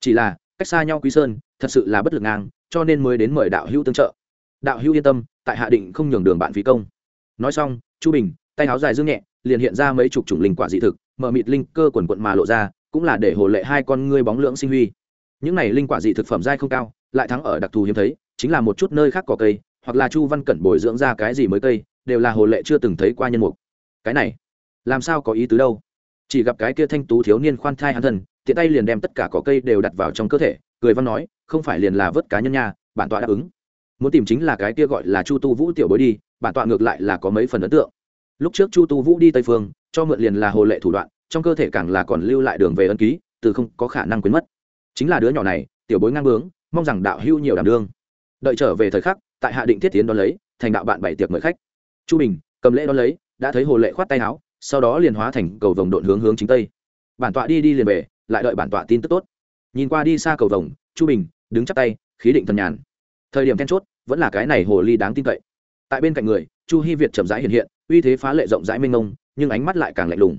chỉ là cách xa nhau quý sơn, thật sự là bất lực ngang, cho nên mới đến mời đạo hữu tương trợ. Đạo hữu yên tâm, tại hạ định không nhường đường bạn phí công. Nói xong, chu bình, tay áo dài dương nhẹ, liền hiện ra mấy chục chủng linh quả dị thực, mở mịt linh cơ quần quận mà lộ ra, cũng là để hồ lệ hai con ngươi bóng lưỡng sinh huy. Những này linh quả dị thực phẩm dai không cao, lại thắng ở đặc thù hiếm thấy, chính là một chút nơi khác có cây, hoặc là chu văn cẩn bồi dưỡng ra cái gì mới cây, đều là hồ lệ chưa từng thấy qua nhân mục. Cái này, làm sao có ý tứ đâu? Chỉ gặp cái kia thanh tú thiếu niên khoan thai hắn thần tiện tay liền đem tất cả cỏ cây đều đặt vào trong cơ thể, cười văn nói, không phải liền là vớt cá nhân nha, bản tọa đáp ứng. Muốn tìm chính là cái kia gọi là chu tu vũ tiểu bối đi, bản tọa ngược lại là có mấy phần ấn tượng. Lúc trước chu tu vũ đi tây phương, cho mượn liền là hồ lệ thủ đoạn, trong cơ thể càng là còn lưu lại đường về ân ký, từ không có khả năng quên mất. Chính là đứa nhỏ này, tiểu bối ngang bướng, mong rằng đạo hưu nhiều đảm đương. Đợi trở về thời khắc, tại hạ định thiết tiến đón lấy, thành đạo bạn bảy tiệc mời khách. Chu bình, cầm lễ đón lấy, đã thấy hồ lệ khoát tay áo, sau đó liền hóa thành cầu vồng độn hướng hướng chính tây. Bản tọa đi đi liền về lại đợi bản tọa tin tức tốt. Nhìn qua đi xa cầu vồng, chu bình, đứng chắp tay, khí định thần nhàn. Thời điểm then chốt, vẫn là cái này hồ ly đáng tin cậy. Tại bên cạnh người, chu hy việt chậm rãi hiện hiện, uy thế phá lệ rộng rãi mênh mông, nhưng ánh mắt lại càng lạnh lùng.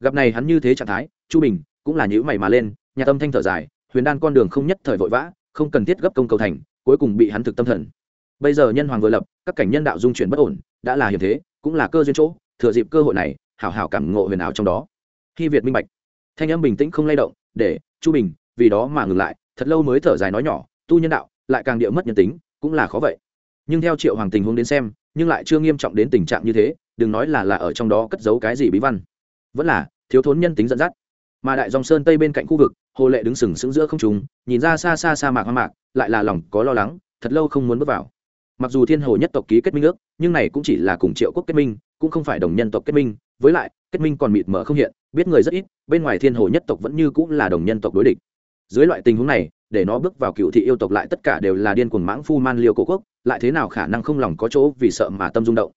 Gặp này hắn như thế trạng thái, chu bình cũng là nhữ mày mà lên, nhà tâm thanh thở dài, huyền đan con đường không nhất thời vội vã, không cần thiết gấp công cầu thành, cuối cùng bị hắn thực tâm thần. Bây giờ nhân hoàng vừa lập, các cảnh nhân đạo dung chuyển bất ổn, đã là hiểm thế, cũng là cơ duyên chỗ, thừa dịp cơ hội này, hảo hảo cảm ngộ huyền ảo trong đó. Khi việt minh bạch thanh âm bình tĩnh không lay động, để, chu bình, vì đó mà ngừng lại, thật lâu mới thở dài nói nhỏ, tu nhân đạo, lại càng địa mất nhân tính, cũng là khó vậy. Nhưng theo triệu hoàng tình huống đến xem, nhưng lại chưa nghiêm trọng đến tình trạng như thế, đừng nói là là ở trong đó cất giấu cái gì bí văn. Vẫn là, thiếu thốn nhân tính dẫn dắt. Mà đại dòng sơn tây bên cạnh khu vực, hồ lệ đứng sừng sững giữa không trùng nhìn ra xa xa sa mạc hoang mạc, lại là lòng có lo lắng, thật lâu không muốn bước vào. Mặc dù thiên hồ nhất tộc ký kết minh ước, nhưng này cũng chỉ là cùng triệu quốc kết minh, cũng không phải đồng nhân tộc kết minh với lại, kết minh còn mịt mờ không hiện, biết người rất ít, bên ngoài thiên hồ nhất tộc vẫn như cũng là đồng nhân tộc đối địch. Dưới loại tình huống này, để nó bước vào cựu thị yêu tộc lại tất cả đều là điên cuồng mãng phu man liêu cổ quốc, lại thế nào khả năng không lòng có chỗ vì sợ mà tâm rung động?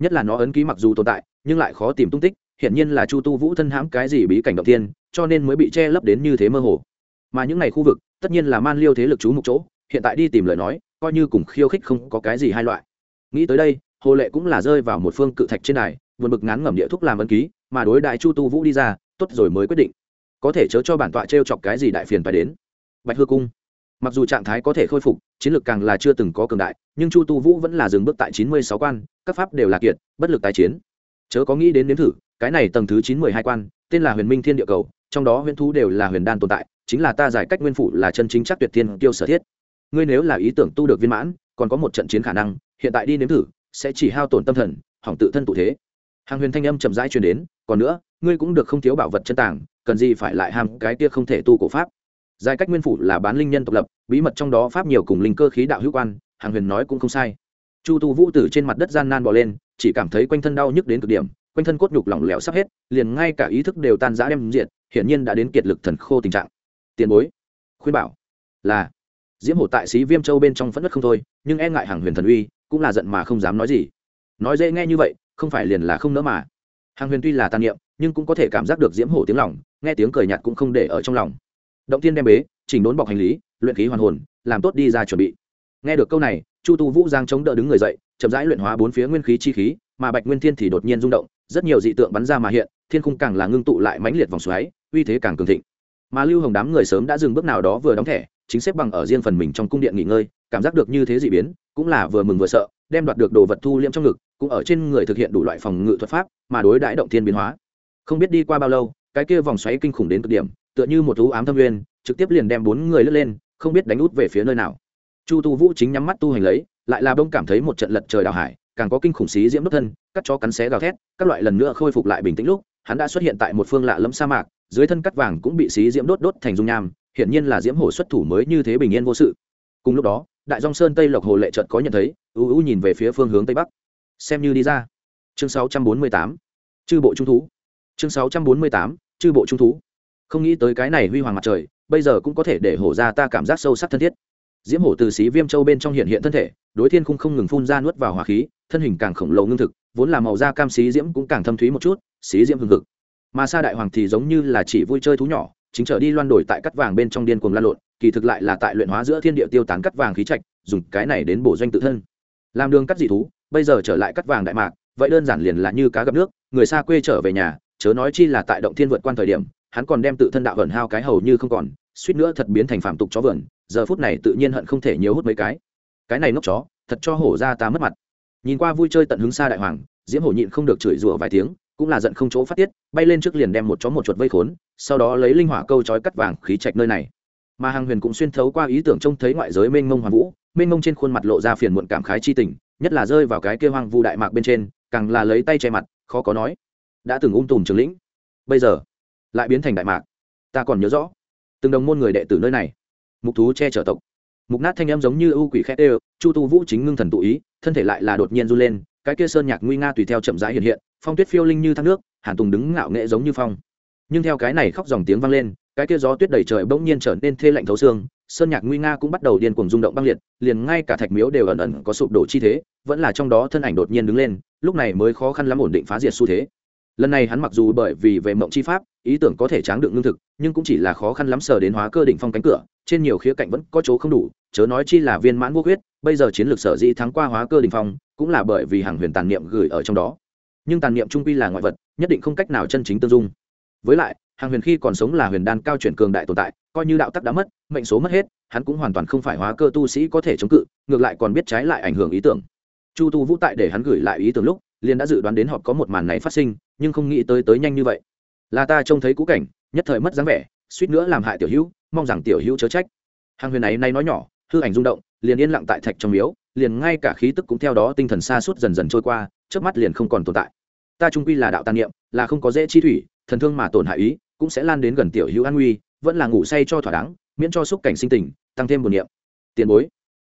Nhất là nó ấn ký mặc dù tồn tại, nhưng lại khó tìm tung tích, hiển nhiên là chu tu vũ thân hãm cái gì bí cảnh động tiên cho nên mới bị che lấp đến như thế mơ hồ. Mà những ngày khu vực, tất nhiên là man liêu thế lực chú mục chỗ, hiện tại đi tìm lời nói, coi như cùng khiêu khích không có cái gì hai loại. Nghĩ tới đây, hồ lệ cũng là rơi vào một phương cự thạch trên này buồn bực ngắn ngẩm địa thúc làm ân ký, mà đối đại chu tu vũ đi ra, tốt rồi mới quyết định. Có thể chớ cho bản tọa t r e o chọc cái gì đại phiền phải đến. Bạch hư cung. Mặc dù trạng thái có thể khôi phục, chiến lược càng là chưa từng có cường đại, nhưng chu tu vũ vẫn là dừng bước tại chín mươi sáu quan, các pháp đều là kiệt, bất lực tái chiến. Chớ có nghĩ đến nếm thử, cái này tầng thứ chín mươi hai quan, tên là huyền minh thiên địa cầu, trong đó huyền thú đều là huyền đan tồn tại, chính là ta giải cách nguyên phủ là chân chính chắc tuyệt thiên tiêu sở thiết. Ngươi nếu là ý tưởng tu được viên mãn, còn có một trận chiến khả năng, hiện tại đi nếm thử, sẽ chỉ hao tổn tâm thần, hỏng tự thân tụ thế hàng huyền thanh âm chậm rãi truyền đến, còn nữa, ngươi cũng được không thiếu bảo vật chân tàng, cần gì phải lại ham cái kia không thể tu cổ pháp. Giai cách nguyên phủ là bán linh nhân độc lập, bí mật trong đó pháp nhiều cùng linh cơ khí đạo hữu quan, hàng huyền nói cũng không sai. Chu tu vũ tử trên mặt đất gian nan bò lên, chỉ cảm thấy quanh thân đau nhức đến cực điểm, quanh thân cốt nhục lỏng lẻo sắp hết, liền ngay cả ý thức đều tan rã đem diệt, hiển nhiên đã đến kiệt lực thần khô tình trạng. Tiền bối, khuyên bảo là, diễm hổ tại sĩ viêm châu bên trong vẫn nứt không thôi, nhưng e ngại hàng huyền thần uy, cũng là giận mà không dám nói gì. Nói dễ nghe như vậy không phải liền là không nỡ mà. Hàng huyền tuy là tàn niệm, nhưng cũng có thể cảm giác được diễm hổ tiếng lòng, nghe tiếng cười nhạt cũng không để ở trong lòng. Động tiên đem bế, chỉnh đốn bọc hành lý, luyện khí hoàn hồn, làm tốt đi ra chuẩn bị. Nghe được câu này, chu tu vũ giang chống đỡ đứng người dậy, chậm rãi luyện hóa bốn phía nguyên khí chi khí, mà bạch nguyên thiên thì đột nhiên rung động, rất nhiều dị tượng bắn ra mà hiện, thiên khung càng là ngưng tụ lại mãnh liệt vòng xoáy, uy thế càng cường thịnh. Mà lưu hồng đám người sớm đã dừng bước nào đó vừa đóng thẻ, chính xếp bằng ở riêng phần mình trong cung điện nghỉ ngơi, cảm giác được như thế dị biến, cũng là vừa mừng vừa sợ, đem đoạt được đồ vật thu liễm trong ngực cũng ở trên người thực hiện đủ loại phòng ngự thuật pháp, mà đối đãi động thiên biến hóa. Không biết đi qua bao lâu, cái kia vòng xoáy kinh khủng đến cực điểm, tựa như một thú ám thâm nguyên, trực tiếp liền đem bốn người lướt lên, không biết đánh út về phía nơi nào. Chu tu vũ chính nhắm mắt tu hành lấy, lại là bông cảm thấy một trận lật trời đào hải, càng có kinh khủng xí diễm đốt thân, cắt chó cắn xé gào thét, các loại lần nữa khôi phục lại bình tĩnh lúc, hắn đã xuất hiện tại một phương lạ lẫm sa mạc, dưới thân cắt vàng cũng bị xí diễm đốt đốt thành dung nham, hiển nhiên là diễm hổ xuất thủ mới như thế bình yên vô sự. Cùng lúc đó, đại dòng sơn tây lộc hồ lệ trận có nhận thấy, ưu ưu nhìn về phía phương hướng tây bắc xem như đi ra. Chương 648 chư bộ trung thú. Chương 648 chư bộ trung thú. Không nghĩ tới cái này huy hoàng mặt trời, bây giờ cũng có thể để hổ ra ta cảm giác sâu sắc thân thiết. Diễm hổ từ xí viêm châu bên trong hiện hiện thân thể, đối thiên khung không ngừng phun ra nuốt vào hỏa khí, thân hình càng khổng lồ ngưng thực, vốn là màu da cam xí diễm cũng càng thâm thúy một chút, xí diễm hừng hực. Mà sa đại hoàng thì giống như là chỉ vui chơi thú nhỏ, chính trở đi loan đổi tại cắt vàng bên trong điên cuồng lan lộn, kỳ thực lại là tại luyện hóa giữa thiên địa tiêu tán cắt vàng khí trạch, dùng cái này đến bổ doanh tự thân. Làm đường cắt dị thú bây giờ trở lại cắt vàng đại mạc, vậy đơn giản liền là như cá gặp nước, người xa quê trở về nhà, chớ nói chi là tại động thiên vượt quan thời điểm, hắn còn đem tự thân đạo vẩn hao cái hầu như không còn, suýt nữa thật biến thành phạm tục chó vườn, giờ phút này tự nhiên hận không thể nhiều hút mấy cái. Cái này nốc chó, thật cho hổ ra ta mất mặt. Nhìn qua vui chơi tận hứng xa đại hoàng, diễm hổ nhịn không được chửi rủa vài tiếng, cũng là giận không chỗ phát tiết, bay lên trước liền đem một chó một chuột vây khốn, sau đó lấy linh hỏa câu chói cắt vàng khí trạch nơi này. Mà hàng huyền cũng xuyên thấu qua ý tưởng trông thấy ngoại giới mênh mông hoàng vũ mênh mông trên khuôn mặt lộ ra phiền muộn cảm khái chi tình, nhất là rơi vào cái kia hoang vu đại mạc bên trên, càng là lấy tay che mặt, khó có nói. Đã từng ung tùm trường lĩnh, bây giờ lại biến thành đại mạc. Ta còn nhớ rõ, từng đồng môn người đệ tử nơi này, mục thú che chở tộc. Mục nát thanh âm giống như ưu quỷ khét ê chu tu vũ chính ngưng thần tụ ý, thân thể lại là đột nhiên run lên, cái kia sơn nhạc nguy nga tùy theo chậm rãi hiện hiện, phong tuyết phiêu linh như thác nước, hàn tùng đứng ngạo nghệ giống như phong. Nhưng theo cái này khóc dòng tiếng vang lên cái kia gió tuyết đầy trời bỗng nhiên trở nên thê lạnh thấu xương, sơn nhạc nguy nga cũng bắt đầu điên cuồng rung động băng liệt, liền ngay cả thạch miếu đều ẩn ẩn có sụp đổ chi thế, vẫn là trong đó thân ảnh đột nhiên đứng lên, lúc này mới khó khăn lắm ổn định phá diệt xu thế. Lần này hắn mặc dù bởi vì về mộng chi pháp, ý tưởng có thể tráng đựng lương thực, nhưng cũng chỉ là khó khăn lắm sờ đến hóa cơ đỉnh phong cánh cửa, trên nhiều khía cạnh vẫn có chỗ không đủ, chớ nói chi là viên mãn vô huyết bây giờ chiến lược sở dĩ thắng qua hóa cơ đỉnh phong, cũng là bởi vì hàng huyền tàn niệm gửi ở trong đó. Nhưng tàn niệm trung quy là ngoại vật, nhất định không cách nào chân chính tương dung. Với lại hàng huyền khi còn sống là huyền đan cao chuyển cường đại tồn tại, coi như đạo tắc đã mất, mệnh số mất hết, hắn cũng hoàn toàn không phải hóa cơ tu sĩ có thể chống cự, ngược lại còn biết trái lại ảnh hưởng ý tưởng. Chu tu vũ tại để hắn gửi lại ý tưởng lúc, liền đã dự đoán đến họ có một màn này phát sinh, nhưng không nghĩ tới tới nhanh như vậy. Là ta trông thấy cũ cảnh, nhất thời mất dáng vẻ, suýt nữa làm hại tiểu hữu, mong rằng tiểu hữu chớ trách. Hàng huyền này nay nói nhỏ, hư ảnh rung động, liền yên lặng tại thạch trong miếu, liền ngay cả khí tức cũng theo đó tinh thần xa suốt dần dần trôi qua trước mắt liền không còn tồn tại. Ta trung quy là đạo tàn niệm, là không có dễ chi thủy, thần thương mà tổn hại ý cũng sẽ lan đến gần tiểu hữu an nguy, vẫn là ngủ say cho thỏa đáng, miễn cho xúc cảnh sinh tình, tăng thêm buồn niệm. Tiền bối.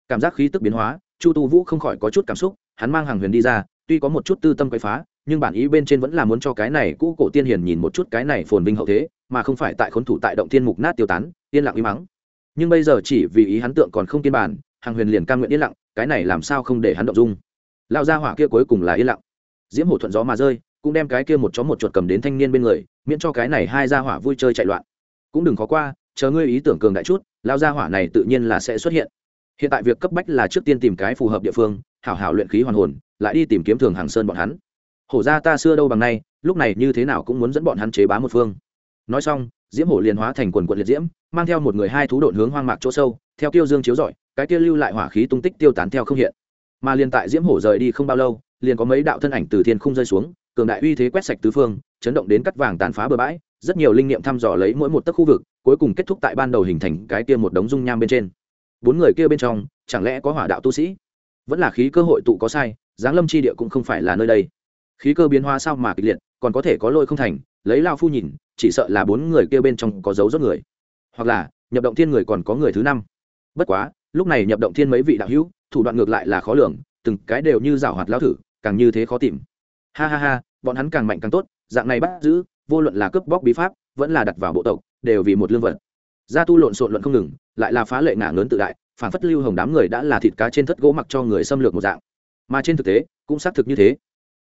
Cảm giác khí tức biến hóa, chu tu vũ không khỏi có chút cảm xúc, hắn mang hàng huyền đi ra, tuy có một chút tư tâm quậy phá, nhưng bản ý bên trên vẫn là muốn cho cái này cũ cổ tiên hiền nhìn một chút cái này phồn vinh hậu thế, mà không phải tại khốn thủ tại động tiên mục nát tiêu tán, yên lặng uy mắng. Nhưng bây giờ chỉ vì ý hắn tượng còn không kiên bản, hàng huyền liền cam nguyện yên lặng, cái này làm sao không để hắn động dung. Lao ra hỏa kia cuối cùng là yên lặng. Diễm hổ thuận gió mà rơi cũng đem cái kia một chó một chuột cầm đến thanh niên bên người, miễn cho cái này hai gia hỏa vui chơi chạy loạn. Cũng đừng khó qua, chờ ngươi ý tưởng cường đại chút lao gia hỏa này tự nhiên là sẽ xuất hiện. Hiện tại việc cấp bách là trước tiên tìm cái phù hợp địa phương, hảo hảo luyện khí hoàn hồn, lại đi tìm kiếm thường hàng sơn bọn hắn. Hổ ra ta xưa đâu bằng nay, lúc này như thế nào cũng muốn dẫn bọn hắn chế bá một phương. Nói xong, diễm hổ liền hóa thành quần quận liệt diễm, mang theo một người hai thú độn hướng hoang mạc chỗ sâu, theo tiêu dương chiếu rọi, cái kia lưu lại hỏa khí tung tích tiêu tán theo không hiện. Mà liền tại diễm hổ rời đi không bao lâu, liền có mấy đạo thân ảnh từ thiên không rơi xuống cường đại uy thế quét sạch tứ phương, chấn động đến cắt vàng tàn phá bờ bãi, rất nhiều linh nghiệm thăm dò lấy mỗi một tấc khu vực, cuối cùng kết thúc tại ban đầu hình thành cái kia một đống dung nham bên trên. Bốn người kia bên trong, chẳng lẽ có hỏa đạo tu sĩ? Vẫn là khí cơ hội tụ có sai giáng lâm chi địa cũng không phải là nơi đây. Khí cơ biến hóa sao mà kịch liệt, còn có thể có lôi không thành, lấy lao phu nhìn, chỉ sợ là bốn người kia bên trong có dấu rốt người. Hoặc là, nhập động thiên người còn có người thứ năm. Bất quá, lúc này nhập động thiên mấy vị đạo hữu, thủ đoạn ngược lại là khó lường, từng cái đều như giảo hoạt lao thử, càng như thế khó tìm ha ha ha, bọn hắn càng mạnh càng tốt, dạng này bắt giữ, vô luận là cướp bóc bí pháp, vẫn là đặt vào bộ tộc, đều vì một lương vật. Gia tu lộn xộn luận không ngừng, lại là phá lệ ngả lớn tự đại, phản phất lưu hồng đám người đã là thịt cá trên thất gỗ mặc cho người xâm lược một dạng. Mà trên thực tế, cũng xác thực như thế.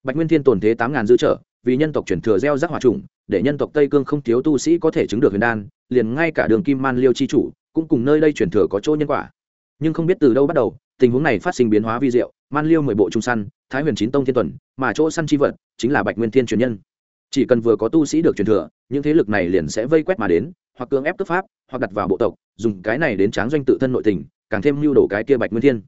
Bạch nguyên thiên tồn thế tám ngàn dư trở, vì nhân tộc chuyển thừa gieo rắc hỏa trùng, để nhân tộc tây cương không thiếu tu sĩ có thể chứng được huyền đan, liền ngay cả đường kim man liêu chi chủ, cũng cùng nơi đây chuyển thừa có chỗ nhân quả. Nhưng không biết từ đâu bắt đầu, tình huống này phát sinh biến hóa vi diệu man liêu mười bộ trung săn, thái huyền chín tông thiên tuần, mà chỗ săn chi vật chính là bạch nguyên thiên truyền nhân. Chỉ cần vừa có tu sĩ được truyền thừa, những thế lực này liền sẽ vây quét mà đến, hoặc cưỡng ép cấp pháp, hoặc đặt vào bộ tộc, dùng cái này đến tráng doanh tự thân nội tình, càng thêm lưu đổ cái kia bạch nguyên thiên.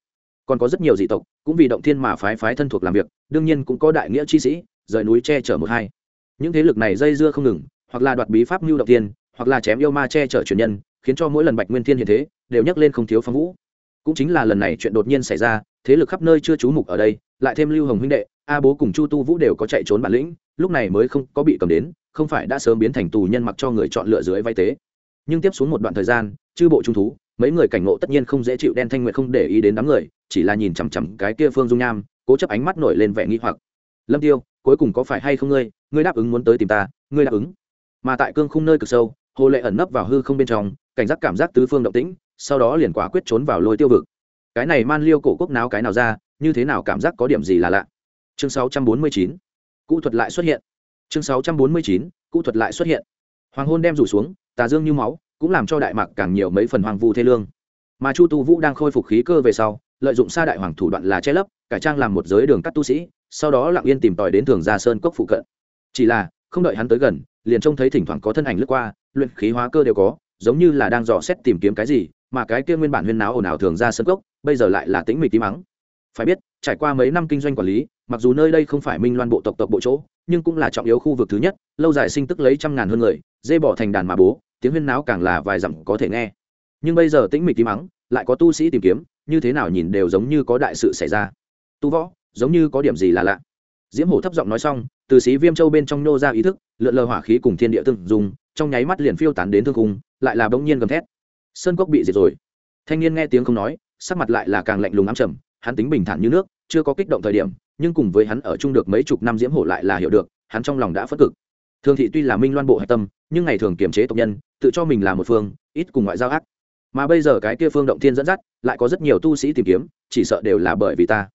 Còn có rất nhiều dị tộc, cũng vì động thiên mà phái phái thân thuộc làm việc, đương nhiên cũng có đại nghĩa chi sĩ, rời núi che chở một hai. Những thế lực này dây dưa không ngừng, hoặc là đoạt bí pháp mưu động tiên hoặc là chém yêu ma che chở truyền nhân, khiến cho mỗi lần bạch nguyên thiên hiện thế, đều nhắc lên không thiếu phong vũ. Cũng chính là lần này chuyện đột nhiên xảy ra thế lực khắp nơi chưa trú mục ở đây, lại thêm lưu hồng huynh đệ, a bố cùng chu tu vũ đều có chạy trốn bản lĩnh, lúc này mới không có bị cầm đến, không phải đã sớm biến thành tù nhân mặc cho người chọn lựa dưới vay tế. Nhưng tiếp xuống một đoạn thời gian, chư bộ trung thú, mấy người cảnh ngộ tất nhiên không dễ chịu đen thanh nguyệt không để ý đến đám người, chỉ là nhìn chằm chằm cái kia phương dung nham, cố chấp ánh mắt nổi lên vẻ nghi hoặc. Lâm tiêu, cuối cùng có phải hay không ngươi? Ngươi đáp ứng muốn tới tìm ta, ngươi đáp ứng. Mà tại cương khung nơi cực sâu, hồ lệ ẩn nấp vào hư không bên trong, cảnh giác cảm giác tứ phương động tĩnh, sau đó liền quả quyết trốn vào lôi tiêu vực cái này man liêu cổ quốc náo cái nào ra, như thế nào cảm giác có điểm gì là lạ? Chương 649 cụ thuật lại xuất hiện. Chương 649 cụ thuật lại xuất hiện. Hoàng hôn đem rủ xuống, tà dương như máu, cũng làm cho đại mạc càng nhiều mấy phần hoàng vu thê lương. Mà chu tu vũ đang khôi phục khí cơ về sau, lợi dụng sa đại hoàng thủ đoạn là che lấp, cải trang làm một giới đường cắt tu sĩ, sau đó lặng yên tìm tòi đến thường gia sơn cốc phụ cận. Chỉ là, không đợi hắn tới gần, liền trông thấy thỉnh thoảng có thân ảnh lướt qua, luyện khí hóa cơ đều có, giống như là đang dò xét tìm kiếm cái gì, mà cái kia nguyên bản huyên náo ồn ào thường ra sơn cốc bây giờ lại là tĩnh mịch tí mắng phải biết, trải qua mấy năm kinh doanh quản lý, mặc dù nơi đây không phải minh loan bộ tộc tộc bộ chỗ, nhưng cũng là trọng yếu khu vực thứ nhất, lâu dài sinh tức lấy trăm ngàn hơn người, dê bỏ thành đàn mà bố, tiếng huyên náo càng là vài dặm có thể nghe. Nhưng bây giờ tĩnh mịch tí mắng lại có tu sĩ tìm kiếm, như thế nào nhìn đều giống như có đại sự xảy ra. Tu võ, giống như có điểm gì là lạ. Diễm hổ thấp giọng nói xong, từ sĩ viêm châu bên trong nô ra ý thức, lượn lờ hỏa khí cùng thiên địa tương dùng trong nháy mắt liền phiêu tán đến thương cung lại là bỗng nhiên gầm thét. Sơn cốc bị diệt rồi. Thanh niên nghe tiếng không nói sắc mặt lại là càng lạnh lùng ám trầm, hắn tính bình thản như nước, chưa có kích động thời điểm, nhưng cùng với hắn ở chung được mấy chục năm diễm hổ lại là hiểu được, hắn trong lòng đã phất cực. Thường thị tuy là minh loan bộ hạch tâm, nhưng ngày thường kiềm chế tộc nhân, tự cho mình là một phương, ít cùng ngoại giao ác. Mà bây giờ cái kia phương động thiên dẫn dắt, lại có rất nhiều tu sĩ tìm kiếm, chỉ sợ đều là bởi vì ta.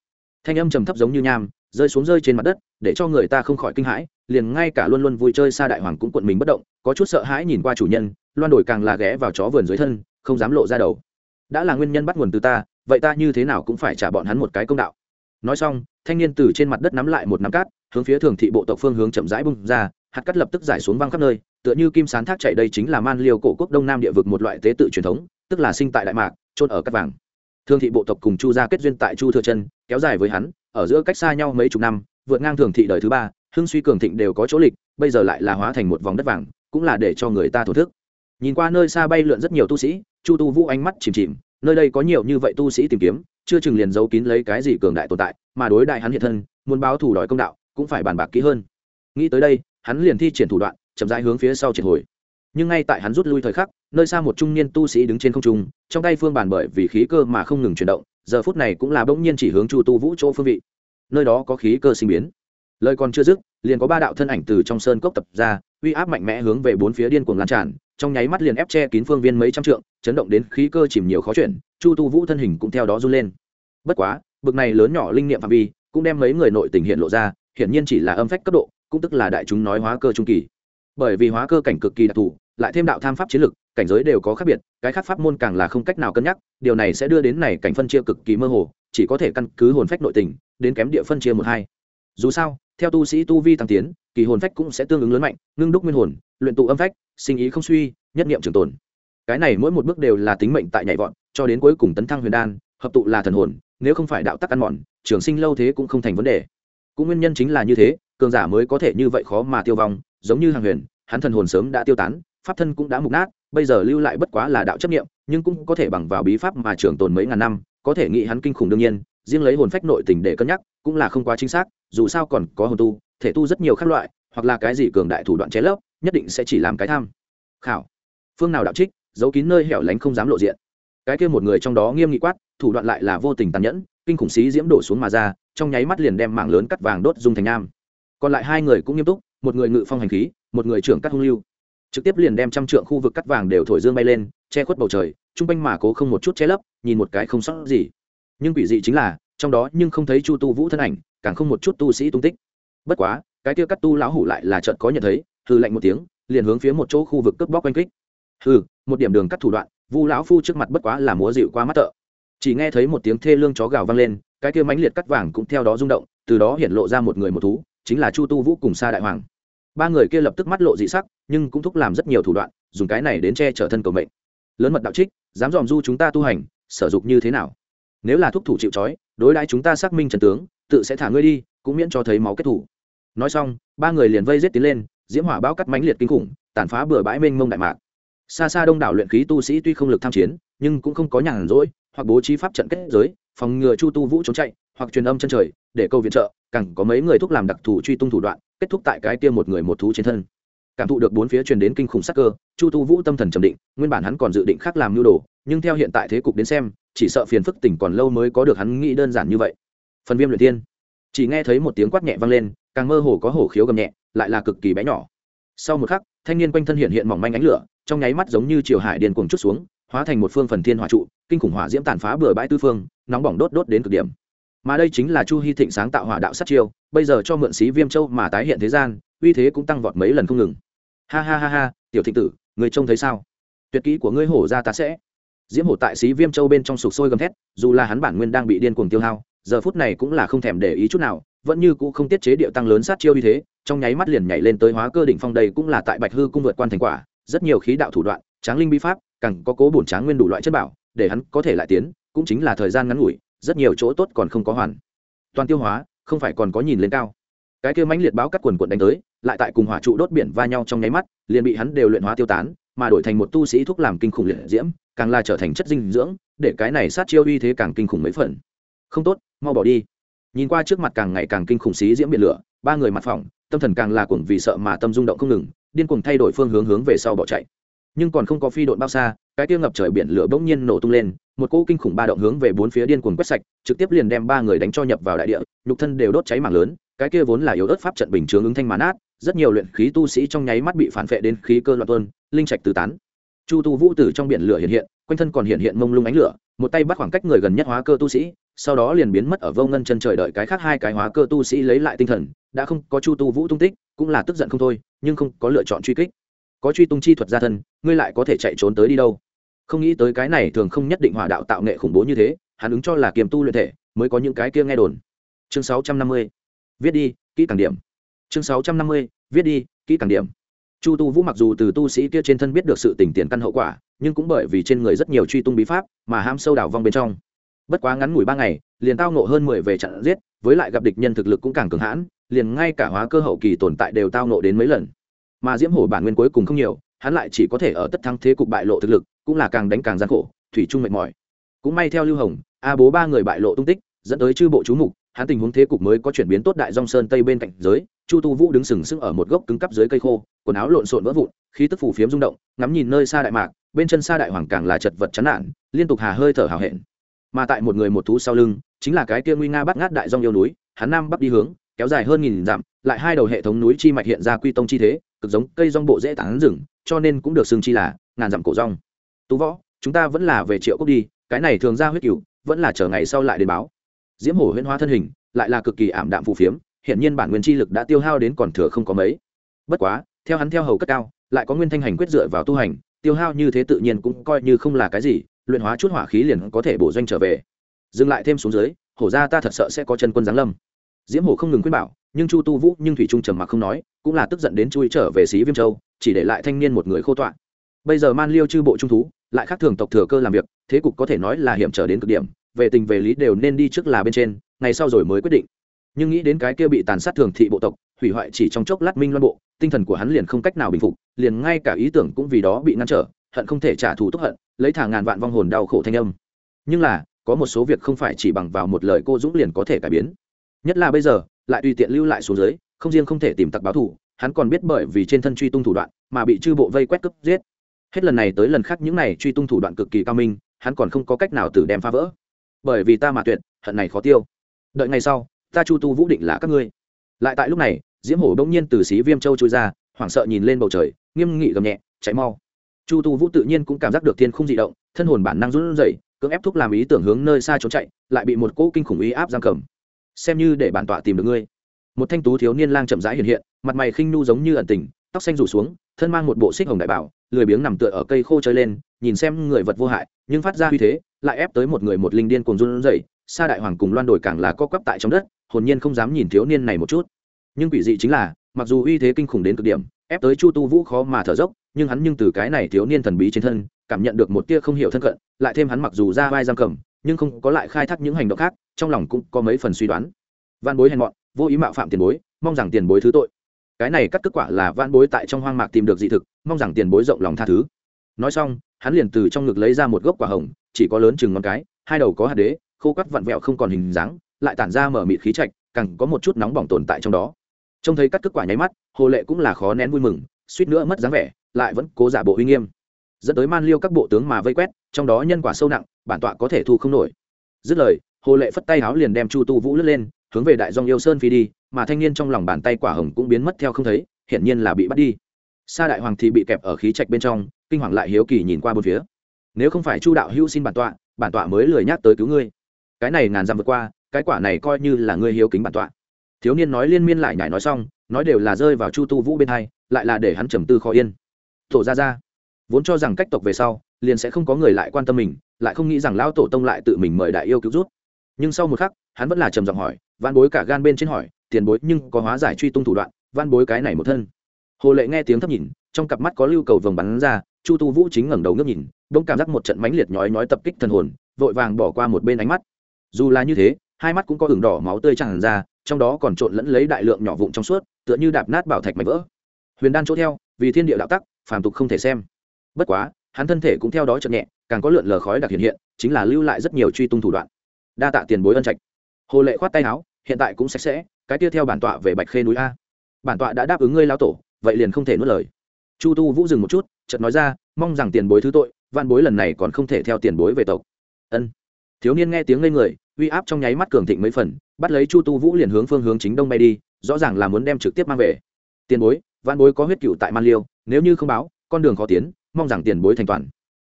Thanh âm trầm thấp giống như nham, rơi xuống rơi trên mặt đất, để cho người ta không khỏi kinh hãi, liền ngay cả luôn luôn vui chơi xa đại hoàng cũng cuộn mình bất động, có chút sợ hãi nhìn qua chủ nhân, loan đổi càng là ghé vào chó vườn dưới thân, không dám lộ ra đầu đã là nguyên nhân bắt nguồn từ ta, vậy ta như thế nào cũng phải trả bọn hắn một cái công đạo. Nói xong, thanh niên từ trên mặt đất nắm lại một nắm cát, hướng phía thường thị bộ tộc phương hướng chậm rãi bung ra, hạt cắt lập tức giải xuống văng khắp nơi, tựa như kim sán thác chạy đây chính là man liêu cổ quốc đông nam địa vực một loại tế tự truyền thống, tức là sinh tại đại mạc trôn ở cắt vàng. Thương thị bộ tộc cùng chu gia kết duyên tại chu thừa chân, kéo dài với hắn, ở giữa cách xa nhau mấy chục năm, vượt ngang thường thị đời thứ ba, hưng suy cường thịnh đều có chỗ lịch, bây giờ lại là hóa thành một vòng đất vàng, cũng là để cho người ta thổ thức nhìn qua nơi xa bay lượn rất nhiều tu sĩ, chu tu vũ ánh mắt chìm chìm, nơi đây có nhiều như vậy tu sĩ tìm kiếm, chưa chừng liền giấu kín lấy cái gì cường đại tồn tại, mà đối đại hắn hiện thân, muốn báo thủ đòi công đạo, cũng phải bàn bạc kỹ hơn. Nghĩ tới đây, hắn liền thi triển thủ đoạn, chậm rãi hướng phía sau triệt hồi. Nhưng ngay tại hắn rút lui thời khắc, nơi xa một trung niên tu sĩ đứng trên không trung, trong tay phương bàn bởi vì khí cơ mà không ngừng chuyển động, giờ phút này cũng là bỗng nhiên chỉ hướng chu tu vũ chỗ phương vị. Nơi đó có khí cơ sinh biến. Lời còn chưa dứt, liền có ba đạo thân ảnh từ trong sơn cốc tập ra uy áp mạnh mẽ hướng về bốn phía điên cuồng lan tràn, trong nháy mắt liền ép che kín phương viên mấy trăm trượng, chấn động đến khí cơ chìm nhiều khó chuyển, chu tu vũ thân hình cũng theo đó run lên. Bất quá, bực này lớn nhỏ linh niệm phạm vi cũng đem mấy người nội tình hiện lộ ra, hiển nhiên chỉ là âm phách cấp độ, cũng tức là đại chúng nói hóa cơ trung kỳ. Bởi vì hóa cơ cảnh cực kỳ đặc thù, lại thêm đạo tham pháp chiến lực, cảnh giới đều có khác biệt, cái khác pháp môn càng là không cách nào cân nhắc, điều này sẽ đưa đến này cảnh phân chia cực kỳ mơ hồ, chỉ có thể căn cứ hồn phách nội tình, đến kém địa phân chia một hai. Dù sao theo tu sĩ tu vi tăng tiến, kỳ hồn phách cũng sẽ tương ứng lớn mạnh, ngưng đúc nguyên hồn, luyện tụ âm phách, sinh ý không suy, nhất niệm trường tồn. Cái này mỗi một bước đều là tính mệnh tại nhảy vọt, cho đến cuối cùng tấn thăng huyền đan, hợp tụ là thần hồn, nếu không phải đạo tắc ăn mòn, trường sinh lâu thế cũng không thành vấn đề. Cũng nguyên nhân chính là như thế, cường giả mới có thể như vậy khó mà tiêu vong, giống như hàng huyền, hắn thần hồn sớm đã tiêu tán, pháp thân cũng đã mục nát, bây giờ lưu lại bất quá là đạo chấp nghiệm nhưng cũng có thể bằng vào bí pháp mà trường tồn mấy ngàn năm, có thể nghĩ hắn kinh khủng đương nhiên riêng lấy hồn phách nội tình để cân nhắc, cũng là không quá chính xác, dù sao còn có hồn tu, thể tu rất nhiều các loại, hoặc là cái gì cường đại thủ đoạn chế lấp, nhất định sẽ chỉ làm cái tham. Khảo. Phương nào đạo trích, giấu kín nơi hẻo lánh không dám lộ diện. Cái kia một người trong đó nghiêm nghị quát, thủ đoạn lại là vô tình tàn nhẫn, kinh khủng xí diễm đổ xuống mà ra, trong nháy mắt liền đem mảng lớn cắt vàng đốt dung thành nam. còn lại hai người cũng nghiêm túc, một người ngự phong hành khí, một người trưởng cắt hung lưu. Trực tiếp liền đem trăm trượng khu vực cắt vàng đều thổi dương bay lên, che khuất bầu trời, trung quanh mà cố không một chút che lấp, nhìn một cái không sót gì nhưng quỷ dị chính là, trong đó nhưng không thấy chu tu vũ thân ảnh, càng không một chút tu sĩ tung tích. Bất quá, cái kia cắt tu lão hủ lại là trận có nhận thấy hư lạnh một tiếng, liền hướng phía một chỗ khu vực cướp bóc quanh kích. Hư một điểm đường cắt thủ đoạn, vu lão phu trước mặt bất quá là múa dịu qua mắt tợ. Chỉ nghe thấy một tiếng thê lương chó gào vang lên, cái kia mãnh liệt cắt vàng cũng theo đó rung động, từ đó hiện lộ ra một người một thú, chính là chu tu vũ cùng sa đại hoàng. Ba người kia lập tức mắt lộ dị sắc, nhưng cũng thúc làm rất nhiều thủ đoạn, dùng cái này đến che chở thân cầu mệnh. Lớn mật đạo trích, dám dòm du chúng ta tu hành, sở dục như thế nào? Nếu là thúc thủ chịu trói, đối đãi chúng ta xác minh trần tướng, tự sẽ thả ngươi đi, cũng miễn cho thấy máu kết thủ. Nói xong, ba người liền vây giết tiến lên, diễm hỏa bao cắt mãnh liệt kinh khủng, tàn phá bừa bãi mênh mông đại mạc. Xa xa đông đảo luyện khí tu sĩ tuy không lực tham chiến, nhưng cũng không có nhàn rỗi, hoặc bố trí pháp trận kết giới, phòng ngừa chu tu vũ trốn chạy, hoặc truyền âm chân trời, để câu viện trợ, càng có mấy người thúc làm đặc thù truy tung thủ đoạn, kết thúc tại cái tiêm một người một thú trên thân cảm thụ được bốn phía truyền đến kinh khủng sắc cơ, chu tu vũ tâm thần trầm định, nguyên bản hắn còn dự định khác làm nhu đồ, nhưng theo hiện tại thế cục đến xem, chỉ sợ phiền phức tỉnh còn lâu mới có được hắn nghĩ đơn giản như vậy. Phần viêm luyện tiên. Chỉ nghe thấy một tiếng quát nhẹ vang lên, càng mơ hồ có hổ khiếu gầm nhẹ, lại là cực kỳ bé nhỏ. Sau một khắc, thanh niên quanh thân hiện hiện mỏng manh ánh lửa, trong nháy mắt giống như chiều hải điền cuồng chút xuống, hóa thành một phương phần thiên hỏa trụ, kinh khủng hỏa diễm tàn phá bừa bãi tư phương, nóng bỏng đốt đốt đến cực điểm. Mà đây chính là chu hy thịnh sáng tạo hỏa đạo sát chiêu, bây giờ cho mượn xí viêm châu mà tái hiện thế gian, uy thế cũng tăng vọt mấy lần không ngừng ha ha ha ha, tiểu thịnh tử người trông thấy sao? Tuyệt kỹ của ngươi hổ ra ta sẽ. Diễm hổ tại xí viêm châu bên trong sục sôi gầm thét, dù là hắn bản nguyên đang bị điên cuồng tiêu hao, giờ phút này cũng là không thèm để ý chút nào, vẫn như cũ không tiết chế điệu tăng lớn sát chiêu như thế, trong nháy mắt liền nhảy lên tới hóa cơ đỉnh phong đây cũng là tại bạch hư cung vượt quan thành quả, rất nhiều khí đạo thủ đoạn, tráng linh bi pháp, càng có cố bổn tráng nguyên đủ loại chất bảo, để hắn có thể lại tiến, cũng chính là thời gian ngắn ngủi, rất nhiều chỗ tốt còn không có hoàn. Toàn tiêu hóa, không phải còn có nhìn lên cao. Cái kia mãnh liệt báo cắt quần quận đánh tới lại tại cùng hỏa trụ đốt biển va nhau trong nháy mắt, liền bị hắn đều luyện hóa tiêu tán, mà đổi thành một tu sĩ thuốc làm kinh khủng liệt diễm, càng là trở thành chất dinh dưỡng, để cái này sát chiêu uy thế càng kinh khủng mấy phần. Không tốt, mau bỏ đi. Nhìn qua trước mặt càng ngày càng kinh khủng xí diễm biển lửa, ba người mặt phỏng, tâm thần càng là cuồng vì sợ mà tâm rung động không ngừng, điên cuồng thay đổi phương hướng hướng về sau bỏ chạy. Nhưng còn không có phi độn bao xa, cái tiêu ngập trời biển lửa bỗng nhiên nổ tung lên, một cỗ kinh khủng ba động hướng về bốn phía điên cuồng quét sạch, trực tiếp liền đem ba người đánh cho nhập vào đại địa, nhục thân đều đốt cháy mảng lớn, cái kia vốn là yếu ớt pháp trận bình chướng ứng thanh mán át rất nhiều luyện khí tu sĩ trong nháy mắt bị phản vệ đến khí cơ loạn tuân linh trạch tứ tán. Chu tu vũ tử trong biển lửa hiện hiện, quanh thân còn hiện hiện mông lung ánh lửa, một tay bắt khoảng cách người gần nhất hóa cơ tu sĩ, sau đó liền biến mất ở vô ngân chân trời đợi cái khác hai cái hóa cơ tu sĩ lấy lại tinh thần, đã không có chu tu vũ tung tích, cũng là tức giận không thôi, nhưng không có lựa chọn truy kích. Có truy tung chi thuật gia thân, ngươi lại có thể chạy trốn tới đi đâu? Không nghĩ tới cái này thường không nhất định hỏa đạo tạo nghệ khủng bố như thế, hắn ứng cho là kiềm tu luyện thể, mới có những cái kia nghe đồn. Chương sáu trăm năm mươi. Viết đi, kỹ càng điểm chương sáu trăm năm mươi, viết đi, kỹ càng điểm. Chu tu vũ mặc dù từ tu sĩ kia trên thân biết được sự tình tiền căn hậu quả, nhưng cũng bởi vì trên người rất nhiều truy tung bí pháp mà ham sâu đào vong bên trong. Bất quá ngắn ngủi ba ngày, liền tao nộ hơn mười về trận giết, với lại gặp địch nhân thực lực cũng càng cường hãn, liền ngay cả hóa cơ hậu kỳ tồn tại đều tao nộ đến mấy lần. Mà diễm hổ bản nguyên cuối cùng không nhiều, hắn lại chỉ có thể ở tất thắng thế cục bại lộ thực lực, cũng là càng đánh càng gian khổ, thủy chung mệt mỏi. Cũng may theo lưu hồng, a bố ba người bại lộ tung tích, dẫn tới chư bộ chú mục hắn tình huống thế cục mới có chuyển biến tốt đại dòng sơn tây bên cạnh giới, chu tu vũ đứng sừng sững ở một gốc cứng cắp dưới cây khô, quần áo lộn xộn vỡ vụn, khí tức phủ phiếm rung động, ngắm nhìn nơi xa đại mạc, bên chân xa đại hoàng càng là chật vật chán nản, liên tục hà hơi thở hào hẹn. Mà tại một người một thú sau lưng, chính là cái kia nguy nga bắt ngát đại dòng yêu núi, hắn nam bắc đi hướng, kéo dài hơn nghìn dặm, lại hai đầu hệ thống núi chi mạch hiện ra quy tông chi thế, cực giống cây rong bộ dễ tán rừng, cho nên cũng được xưng chi là ngàn dặm cổ rong tú võ, chúng ta vẫn là về triệu cốc đi, cái này thường ra huyết cửu, vẫn là chờ ngày sau lại đến báo diễm hổ huyễn hóa thân hình, lại là cực kỳ ảm đạm phù phiếm hiện nhiên bản nguyên chi lực đã tiêu hao đến còn thừa không có mấy. Bất quá, theo hắn theo hầu cất cao, lại có nguyên thanh hành quyết dựa vào tu hành, tiêu hao như thế tự nhiên cũng coi như không là cái gì, luyện hóa chút hỏa khí liền có thể bổ doanh trở về. Dừng lại thêm xuống dưới, hổ ra ta thật sợ sẽ có chân quân giáng lâm. Diễm hổ không ngừng khuyên bảo, nhưng chu tu vũ nhưng thủy trung trầm mặc không nói, cũng là tức giận đến chui trở về xí viêm châu, chỉ để lại thanh niên một người khô tọa. Bây giờ man liêu chư bộ trung thú, lại khác thường tộc thừa cơ làm việc, thế cục có thể nói là hiểm trở đến cực điểm về tình về lý đều nên đi trước là bên trên, ngày sau rồi mới quyết định. Nhưng nghĩ đến cái kia bị tàn sát thường thị bộ tộc, hủy hoại chỉ trong chốc lát minh loan bộ, tinh thần của hắn liền không cách nào bình phục, liền ngay cả ý tưởng cũng vì đó bị ngăn trở, hận không thể trả thù tức hận, lấy thả ngàn vạn vong hồn đau khổ thanh âm. Nhưng là, có một số việc không phải chỉ bằng vào một lời cô dũng liền có thể cải biến. Nhất là bây giờ, lại tùy tiện lưu lại xuống dưới, không riêng không thể tìm tặc báo thù, hắn còn biết bởi vì trên thân truy tung thủ đoạn mà bị chư bộ vây quét cướp giết. Hết lần này tới lần khác những này truy tung thủ đoạn cực kỳ cao minh, hắn còn không có cách nào từ đem phá vỡ bởi vì ta mà tuyệt, hận này khó tiêu. Đợi ngày sau, ta chu tu vũ định là các ngươi. Lại tại lúc này, diễm hổ đông nhiên từ xí viêm châu trôi ra, hoảng sợ nhìn lên bầu trời, nghiêm nghị gầm nhẹ, chạy mau. Chu tu vũ tự nhiên cũng cảm giác được thiên không dị động, thân hồn bản năng run rẩy, cưỡng ép thúc làm ý tưởng hướng nơi xa trốn chạy, lại bị một cỗ kinh khủng ý áp giam cầm. Xem như để bản tọa tìm được ngươi. Một thanh tú thiếu niên lang chậm rãi hiện hiện, mặt mày khinh nu giống như ẩn tình, tóc xanh rủ xuống, thân mang một bộ xích hồng đại bảo lười biếng nằm tựa ở cây khô chơi lên, nhìn xem người vật vô hại, nhưng phát ra uy thế, lại ép tới một người một linh điên cuồng run rẩy, sa đại hoàng cùng loan đổi càng là co quắp tại trong đất, hồn nhiên không dám nhìn thiếu niên này một chút. Nhưng quỷ dị chính là, mặc dù uy thế kinh khủng đến cực điểm, ép tới chu tu vũ khó mà thở dốc, nhưng hắn nhưng từ cái này thiếu niên thần bí trên thân, cảm nhận được một tia không hiểu thân cận, lại thêm hắn mặc dù ra vai giam cầm, nhưng không có lại khai thác những hành động khác, trong lòng cũng có mấy phần suy đoán. Văn bối hèn mọn, vô ý mạo phạm tiền bối, mong rằng tiền bối thứ tội cái này cắt kết quả là van bối tại trong hoang mạc tìm được dị thực, mong rằng tiền bối rộng lòng tha thứ. Nói xong, hắn liền từ trong ngực lấy ra một gốc quả hồng, chỉ có lớn chừng ngón cái, hai đầu có hạt đế, khô cắt vặn vẹo không còn hình dáng, lại tản ra mở mịt khí trạch, càng có một chút nóng bỏng tồn tại trong đó. Trông thấy cắt kết quả nháy mắt, hồ lệ cũng là khó nén vui mừng, suýt nữa mất dáng vẻ, lại vẫn cố giả bộ uy nghiêm. Dẫn tới man liêu các bộ tướng mà vây quét, trong đó nhân quả sâu nặng, bản tọa có thể thu không nổi. Dứt lời, hồ lệ phất tay áo liền đem chu tu vũ lướt lên hướng về đại dòng yêu sơn phi đi, mà thanh niên trong lòng bàn tay quả hồng cũng biến mất theo không thấy, hiển nhiên là bị bắt đi. Sa đại hoàng thì bị kẹp ở khí trạch bên trong, kinh hoàng lại hiếu kỳ nhìn qua bốn phía. Nếu không phải chu đạo hữu xin bản tọa bản tọa mới lười nhắc tới cứu ngươi. Cái này ngàn dặm vượt qua, cái quả này coi như là ngươi hiếu kính bản tọa. Thiếu niên nói liên miên lại nhải nói xong, nói đều là rơi vào chu tu vũ bên hai, lại là để hắn trầm tư khó yên. Thổ ra ra vốn cho rằng cách tộc về sau, liền sẽ không có người lại quan tâm mình, lại không nghĩ rằng lão tổ tông lại tự mình mời đại yêu cứu rút nhưng sau một khắc, hắn vẫn là trầm giọng hỏi van bối cả gan bên trên hỏi, tiền bối, nhưng có hóa giải truy tung thủ đoạn van bối cái này một thân. Hồ lệ nghe tiếng thấp nhìn, trong cặp mắt có lưu cầu vồng bắn ra, chu tu vũ chính ngẩng đầu ngước nhìn đông cảm giác một trận mãnh liệt nhói nhói tập kích thần hồn, vội vàng bỏ qua một bên ánh mắt. Dù là như thế, hai mắt cũng có hừng đỏ máu tươi tràn ra, trong đó còn trộn lẫn lấy đại lượng nhỏ vụn trong suốt, tựa như đạp nát bảo thạch mảnh vỡ. Huyền đan chỗ theo, vì thiên địa đạo tắc, phàm tục không thể xem. Bất quá, hắn thân thể cũng theo đó chậm nhẹ, càng có lượn lờ khói đặc hiện hiện, chính là lưu lại rất nhiều truy tung thủ đoạn. Đa tạ tiền bối ân trạch hồ lệ khoát tay áo, hiện tại cũng sạch sẽ, cái tiếp theo bản tọa về bạch khê núi a. Bản tọa đã đáp ứng ngươi lao tổ, vậy liền không thể nuốt lời. Chu tu vũ dừng một chút, chợt nói ra, mong rằng tiền bối thứ tội van bối lần này còn không thể theo tiền bối về tộc. Ân. Thiếu niên nghe tiếng ngây người, uy áp trong nháy mắt cường thịnh mấy phần, bắt lấy chu tu vũ liền hướng phương hướng chính đông bay đi, rõ ràng là muốn đem trực tiếp mang về. Tiền bối van bối có huyết cựu tại man liêu, nếu như không báo, con đường khó tiến, mong rằng tiền bối thành toàn.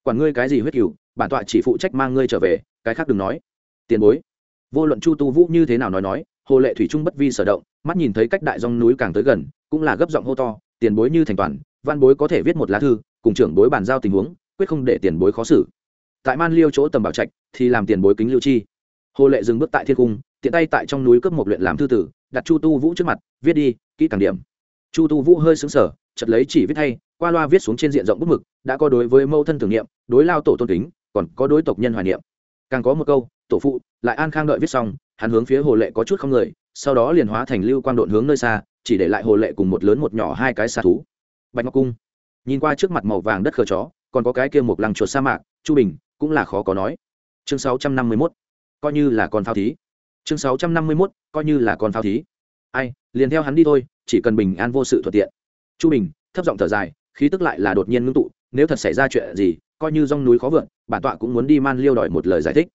Quản ngươi cái gì huyết cựu bản tọa chỉ phụ trách mang ngươi trở về, cái khác đừng nói. Tiền bối vô luận chu tu vũ như thế nào nói nói, hồ lệ thủy trung bất vi sở động, mắt nhìn thấy cách đại dòng núi càng tới gần, cũng là gấp giọng hô to, tiền bối như thành toàn, văn bối có thể viết một lá thư, cùng trưởng bối bàn giao tình huống, quyết không để tiền bối khó xử. Tại man liêu chỗ tầm bảo trạch, thì làm tiền bối kính lưu chi. Hồ lệ dừng bước tại thiên cung, tiện tay tại trong núi cướp một luyện làm thư tử, đặt chu tu vũ trước mặt, viết đi, kỹ càng điểm. Chu tu vũ hơi xứng sở chật lấy chỉ viết thay qua loa viết xuống trên diện rộng bút mực, đã có đối với mâu thân thử niệm, đối lao tổ tôn kính, còn có đối tộc nhân hoài niệm. Càng có một câu tổ phụ lại an khang đợi viết xong hắn hướng phía hồ lệ có chút không người sau đó liền hóa thành lưu quang độn hướng nơi xa chỉ để lại hồ lệ cùng một lớn một nhỏ hai cái xà thú. Bạch ngọc cung. Nhìn qua trước mặt màu vàng đất khờ chó còn có cái kia một lăng chuột sa mạc chu bình cũng là khó có nói. Chương sáu trăm năm mươi 651, coi như là con phao thí. Chương sáu trăm năm mươi 651, coi như là con phao thí. Ai liền theo hắn đi thôi chỉ cần bình an vô sự thuận tiện. Chu bình thấp giọng thở dài khí tức lại là đột nhiên ngưng tụ nếu thật xảy ra chuyện gì coi như rong núi khó vượt bản tọa cũng muốn đi man liêu đòi một lời giải thích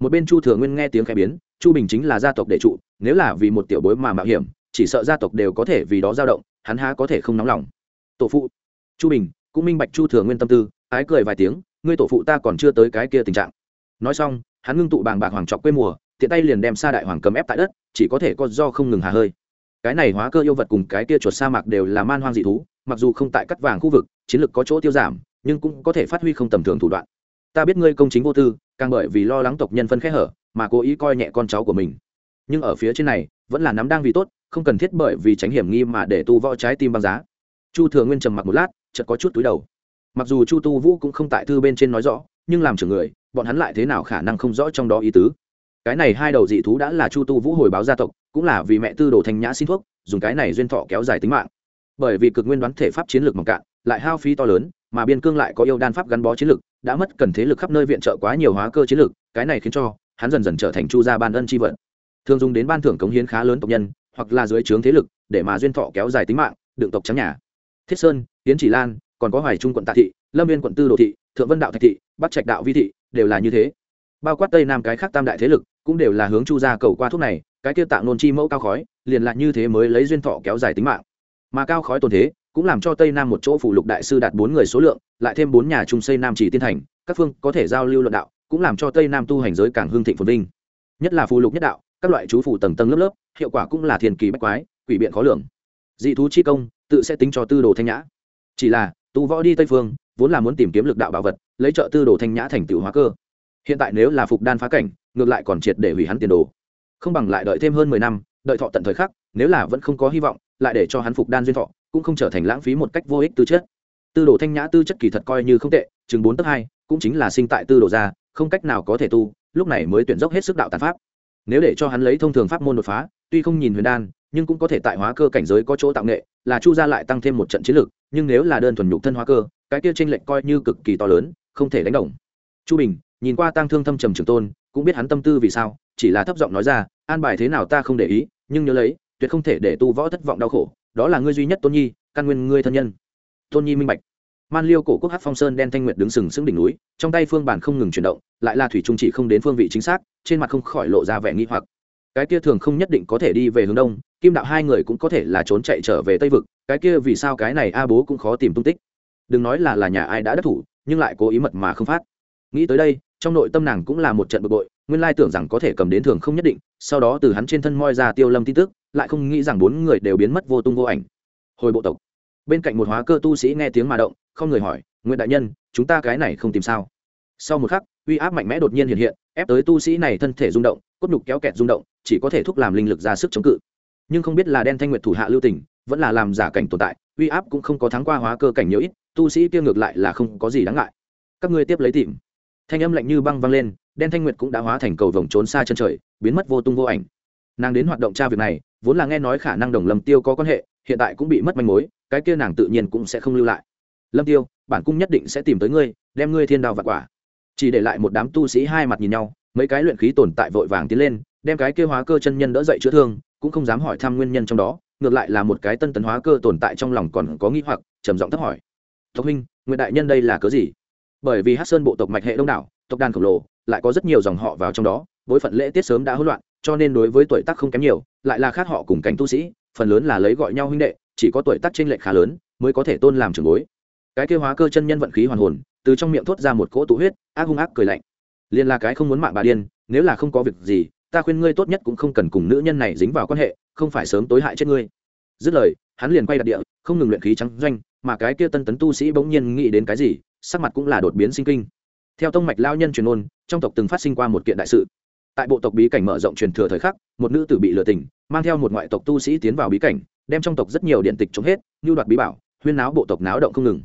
một bên chu thừa nguyên nghe tiếng khẽ biến, chu bình chính là gia tộc đệ trụ, nếu là vì một tiểu bối mà mạo hiểm, chỉ sợ gia tộc đều có thể vì đó dao động, hắn há có thể không nóng lòng. Tổ phụ, chu bình, cũng minh bạch chu thừa nguyên tâm tư, ái cười vài tiếng, ngươi tổ phụ ta còn chưa tới cái kia tình trạng. Nói xong, hắn ngưng tụ bàng bạc hoàng trọc quê mùa, tiện tay liền đem sa đại hoàng cầm ép tại đất, chỉ có thể có do không ngừng hà hơi. Cái này hóa cơ yêu vật cùng cái kia chuột sa mạc đều là man hoang dị thú, mặc dù không tại cắt vàng khu vực, chiến lược có chỗ tiêu giảm, nhưng cũng có thể phát huy không tầm thường thủ đoạn. Ta biết ngươi công chính vô tư càng bởi vì lo lắng tộc nhân phân khẽ hở mà cố ý coi nhẹ con cháu của mình. Nhưng ở phía trên này, vẫn là nắm đang vì tốt, không cần thiết bởi vì tránh hiểm nghi mà để tu võ trái tim băng giá. Chu thừa nguyên trầm mặc một lát, chợt có chút túi đầu. Mặc dù chu tu vũ cũng không tại thư bên trên nói rõ, nhưng làm trưởng người, bọn hắn lại thế nào khả năng không rõ trong đó ý tứ? Cái này hai đầu dị thú đã là chu tu vũ hồi báo gia tộc, cũng là vì mẹ tư đồ thanh nhã xin thuốc, dùng cái này duyên thọ kéo dài tính mạng. Bởi vì cực nguyên đoán thể pháp chiến lược mỏng cạn lại hao phí to lớn, mà biên cương lại có yêu đan pháp gắn bó chiến lược đã mất cần thế lực khắp nơi viện trợ quá nhiều hóa cơ chiến lược cái này khiến cho hắn dần dần trở thành chu gia ban ân tri vận thường dùng đến ban thưởng cống hiến khá lớn tộc nhân, hoặc là dưới trướng thế lực, để mà duyên thọ kéo dài tính mạng, đựng tộc trắng nhà. Thiết sơn tiến chỉ lan, còn có hoài trung quận tạ thị, lâm viên quận tư đồ thị, thượng vân đạo thạch thị, bắc trạch đạo vi thị, đều là như thế. Bao quát tây nam cái khác tam đại thế lực, cũng đều là hướng chu gia cầu qua thuốc này, cái kia tạng nôn chi mẫu cao khói, liền là như thế mới lấy duyên thọ kéo dài tính mạng. Mà cao khói tồn thế cũng làm cho tây nam một chỗ phủ lục đại sư đạt bốn người số lượng, lại thêm bốn nhà trung xây nam chỉ tiên thành, các phương có thể giao lưu luận đạo, cũng làm cho tây nam tu hành giới càng hương thịnh phồn vinh. Nhất là phù lục nhất đạo, các loại chú phủ tầng tầng lớp lớp, hiệu quả cũng là thiền kỳ bách quái, quỷ biện khó lường. Dị thú chi công, tự sẽ tính cho tư đồ thanh nhã. Chỉ là, tu võ đi tây phương, vốn là muốn tìm kiếm lực đạo bảo vật, lấy trợ tư đồ thanh nhã thành tựu hóa cơ. Hiện tại nếu là phục đan phá cảnh, ngược lại còn triệt để hủy hắn tiền đồ. Không bằng lại đợi thêm hơn mười năm, đợi thọ tận thời khắc, nếu là vẫn không có hy vọng, lại để cho hắn phục đan duyên thọ cũng không trở thành lãng phí một cách vô ích tư chất. Tư đồ thanh nhã tư chất kỳ thật coi như không tệ, chừng bốn tấc hai, cũng chính là sinh tại tư đồ gia, không cách nào có thể tu, lúc này mới tuyển dốc hết sức đạo tàn pháp. Nếu để cho hắn lấy thông thường pháp môn đột phá, tuy không nhìn huyền đan, nhưng cũng có thể tại hóa cơ cảnh giới có chỗ tạo nghệ, là chu gia lại tăng thêm một trận chiến lược nhưng nếu là đơn thuần nhục thân hóa cơ, cái kia tranh lệch coi như cực kỳ to lớn, không thể đánh đồng. Chu bình, nhìn qua tăng thương thâm trầm trường tôn, cũng biết hắn tâm tư vì sao, chỉ là thấp giọng nói ra, an bài thế nào ta không để ý, nhưng nhớ lấy, tuyệt không thể để tu võ thất vọng đau khổ đó là ngươi duy nhất tôn nhi, căn nguyên ngươi thân nhân. Tôn nhi minh bạch. Man liêu cổ quốc hát phong sơn đen thanh nguyệt đứng sừng sững đỉnh núi, trong tay phương bản không ngừng chuyển động, lại là thủy trung chỉ không đến phương vị chính xác, trên mặt không khỏi lộ ra vẻ nghi hoặc. Cái kia thường không nhất định có thể đi về hướng đông, kim đạo hai người cũng có thể là trốn chạy trở về tây vực, cái kia vì sao cái này a bố cũng khó tìm tung tích. Đừng nói là là nhà ai đã đắc thủ, nhưng lại cố ý mật mà không phát. Nghĩ tới đây trong nội tâm nàng cũng là một trận bực bội, nguyên lai tưởng rằng có thể cầm đến thường không nhất định, sau đó từ hắn trên thân moi ra tiêu lâm tin tức, lại không nghĩ rằng bốn người đều biến mất vô tung vô ảnh. Hồi bộ tộc. Bên cạnh một hóa cơ tu sĩ nghe tiếng mà động, không người hỏi nguyễn đại nhân, chúng ta cái này không tìm sao? Sau một khắc, uy áp mạnh mẽ đột nhiên hiện hiện, ép tới tu sĩ này thân thể rung động, cốt nhục kéo kẹt rung động, chỉ có thể thúc làm linh lực ra sức chống cự. Nhưng không biết là đen thanh nguyệt thủ hạ lưu tình, vẫn là làm giả cảnh tồn tại, uy áp cũng không có thắng qua hóa cơ cảnh nhiều ít, tu sĩ kia ngược lại là không có gì đáng ngại. Các ngươi tiếp lấy tìm thanh âm lạnh như băng văng lên, đen thanh nguyệt cũng đã hóa thành cầu vồng trốn xa chân trời, biến mất vô tung vô ảnh. Nàng đến hoạt động tra việc này, vốn là nghe nói khả năng đồng lâm tiêu có quan hệ, hiện tại cũng bị mất manh mối, cái kia nàng tự nhiên cũng sẽ không lưu lại. Lâm tiêu, bản cung nhất định sẽ tìm tới ngươi, đem ngươi thiên đao vặt quả. Chỉ để lại một đám tu sĩ hai mặt nhìn nhau, mấy cái luyện khí tồn tại vội vàng tiến lên, đem cái kia hóa cơ chân nhân đỡ dậy chữa thương, cũng không dám hỏi thăm nguyên nhân trong đó, ngược lại là một cái tân tấn hóa cơ tồn tại trong lòng còn có nghi hoặc, trầm giọng thấp hỏi. Tộc huynh nguyện đại nhân đây là cớ gì? Bởi vì hát sơn bộ tộc mạch hệ đông đảo, tộc đàn khổng lồ, lại có rất nhiều dòng họ vào trong đó với phận lễ tiết sớm đã hỗn loạn, cho nên đối với tuổi tác không kém nhiều, lại là khác họ cùng cảnh tu sĩ, phần lớn là lấy gọi nhau huynh đệ, chỉ có tuổi tác trên lệch khá lớn mới có thể tôn làm trưởng bối. Cái kêu hóa cơ chân nhân vận khí hoàn hồn, từ trong miệng thốt ra một cỗ tụ huyết, ác hung ác cười lạnh. Liền là cái không muốn mạng bà điên, nếu là không có việc gì, ta khuyên ngươi tốt nhất cũng không cần cùng nữ nhân này dính vào quan hệ, không phải sớm tối hại chết ngươi. Dứt lời, hắn liền quay đặt địa, không ngừng luyện khí trắng doanh, mà cái kia tân tấn tu sĩ bỗng nhiên nghĩ đến cái gì sắc mặt cũng là đột biến sinh kinh. Theo tông mạch lao nhân truyền ôn trong tộc từng phát sinh qua một kiện đại sự. Tại bộ tộc bí cảnh mở rộng truyền thừa thời khắc, một nữ tử bị lừa tình, mang theo một ngoại tộc tu sĩ tiến vào bí cảnh, đem trong tộc rất nhiều điện tịch chống hết, như đoạt bí bảo, huyên náo bộ tộc náo động không ngừng.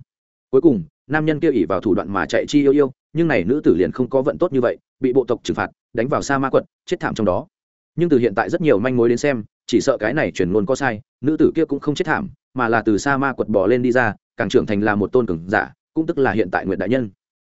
Cuối cùng, nam nhân kia ỉ vào thủ đoạn mà chạy chi yêu yêu, nhưng này nữ tử liền không có vận tốt như vậy, bị bộ tộc trừng phạt, đánh vào sa ma quật, chết thảm trong đó. Nhưng từ hiện tại rất nhiều manh mối đến xem, chỉ sợ cái này truyền ngôn có sai, nữ tử kia cũng không chết thảm, mà là từ sa ma quật bỏ lên đi ra, càng trưởng thành là một tôn cường giả cũng tức là hiện tại nguyện đại nhân.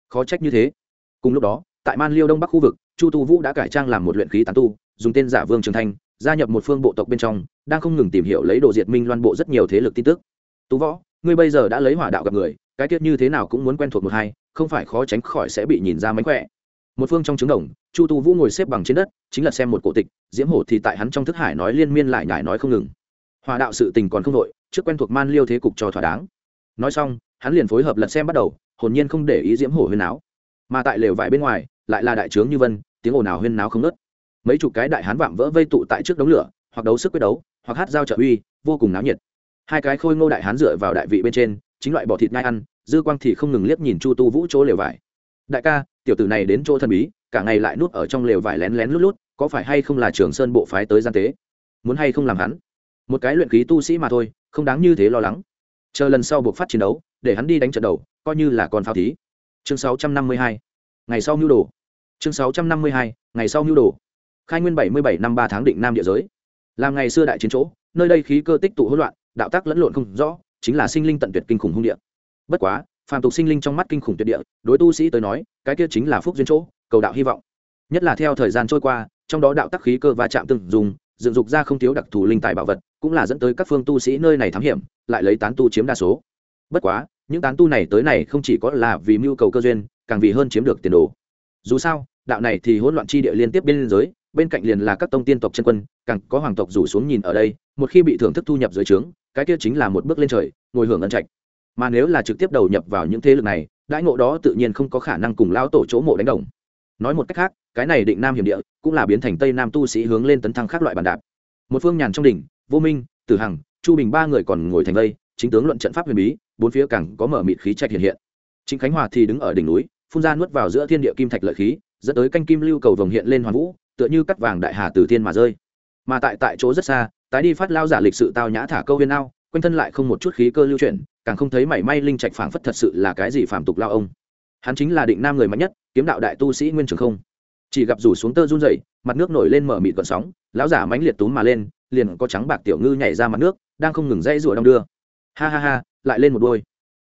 Khó trách như thế. Cùng lúc đó, tại man liêu đông bắc khu vực, chu tu vũ đã cải trang làm một luyện khí tán tu, dùng tên giả vương trường thanh, gia nhập một phương bộ tộc bên trong, đang không ngừng tìm hiểu lấy đồ diệt minh loan bộ rất nhiều thế lực tin tức. Tú võ, ngươi bây giờ đã lấy hỏa đạo gặp người, cái tiết như thế nào cũng muốn quen thuộc một hai, không phải khó tránh khỏi sẽ bị nhìn ra mánh khỏe. Một phương trong trứng đồng, chu tu vũ ngồi xếp bằng trên đất, chính là xem một cổ tịch, diễm hổ thì tại hắn trong thức hải nói liên miên lại nhải nói không ngừng. Hòa đạo sự tình còn không đội trước quen thuộc man liêu thế cục cho thỏa đáng. Nói xong hắn liền phối hợp lật xem bắt đầu, hồn nhiên không để ý diễm hổ huyên áo mà tại lều vải bên ngoài, lại là đại trướng như vân, tiếng ồn ào huyên náo không nớt mấy chục cái đại hán vạm vỡ vây tụ tại trước đống lửa, hoặc đấu sức quyết đấu, hoặc hát giao trợ uy, vô cùng náo nhiệt. Hai cái khôi ngô đại hán dựa vào đại vị bên trên, chính loại bỏ thịt ngai ăn, dư quang thì không ngừng liếc nhìn chu tu vũ chỗ lều vải. Đại ca, tiểu tử này đến chỗ thần bí, cả ngày lại nuốt ở trong lều vải lén lén lút lút, có phải hay không là trường sơn bộ phái tới gian tế? Muốn hay không làm hắn? Một cái luyện khí tu sĩ mà thôi, không đáng như thế lo lắng chờ lần sau buộc phát chiến đấu, để hắn đi đánh trận đầu, coi như là con pháo thí. Chương 652. ngày sau mưu đồ. Chương 652. ngày sau mưu đồ. Khai nguyên bảy mươi bảy năm ba tháng định nam địa giới. Làm ngày xưa đại chiến chỗ, nơi đây khí cơ tích tụ hỗn loạn, đạo tác lẫn lộn không rõ, chính là sinh linh tận tuyệt kinh khủng hung địa. Bất quá, phàm tục sinh linh trong mắt kinh khủng tuyệt địa, đối tu sĩ tới nói, cái kia chính là phúc duyên chỗ, cầu đạo hy vọng. Nhất là theo thời gian trôi qua, trong đó đạo tắc khí cơ va chạm từng dùng, dựng dục ra không thiếu đặc thù linh tài bảo vật cũng là dẫn tới các phương tu sĩ nơi này thám hiểm, lại lấy tán tu chiếm đa số. Bất quá, những tán tu này tới này không chỉ có là vì mưu cầu cơ duyên, càng vì hơn chiếm được tiền đồ. Dù sao, đạo này thì hỗn loạn chi địa liên tiếp bên giới, bên cạnh liền là các tông tiên tộc chân quân, càng có hoàng tộc rủ xuống nhìn ở đây, một khi bị thưởng thức thu nhập dưới trướng, cái kia chính là một bước lên trời, ngồi hưởng ân trạch. Mà nếu là trực tiếp đầu nhập vào những thế lực này, đãi ngộ đó tự nhiên không có khả năng cùng lao tổ chỗ mộ đánh đồng. Nói một cách khác, cái này định nam hiểm địa cũng là biến thành tây nam tu sĩ hướng lên tấn thăng khác loại bàn đạp. Một phương nhàn trong đỉnh vô minh, tử hằng, chu bình ba người còn ngồi thành vây chính tướng luận trận pháp huyền bí, bốn phía càng có mở mịt khí trạch hiện hiện. Chính khánh hòa thì đứng ở đỉnh núi, phun ra nuốt vào giữa thiên địa kim thạch lợi khí, dẫn tới canh kim lưu cầu vồng hiện lên hoàn vũ, tựa như cắt vàng đại hà từ thiên mà rơi. Mà tại tại chỗ rất xa, tái đi phát lao giả lịch sự tao nhã thả câu huyền ao, quanh thân lại không một chút khí cơ lưu chuyển, càng không thấy mảy may linh trạch phảng phất thật sự là cái gì phàm tục lao ông. Hắn chính là định nam người mạnh nhất, kiếm đạo đại tu sĩ nguyên trường không. Chỉ gặp rủ xuống tơ run rẩy, mặt nước nổi lên mở mịt gợn sóng, lão giả mãnh liệt túm mà lên liền có trắng bạc tiểu ngư nhảy ra mặt nước, đang không ngừng dây rủa đong đưa. Ha ha ha, lại lên một đôi.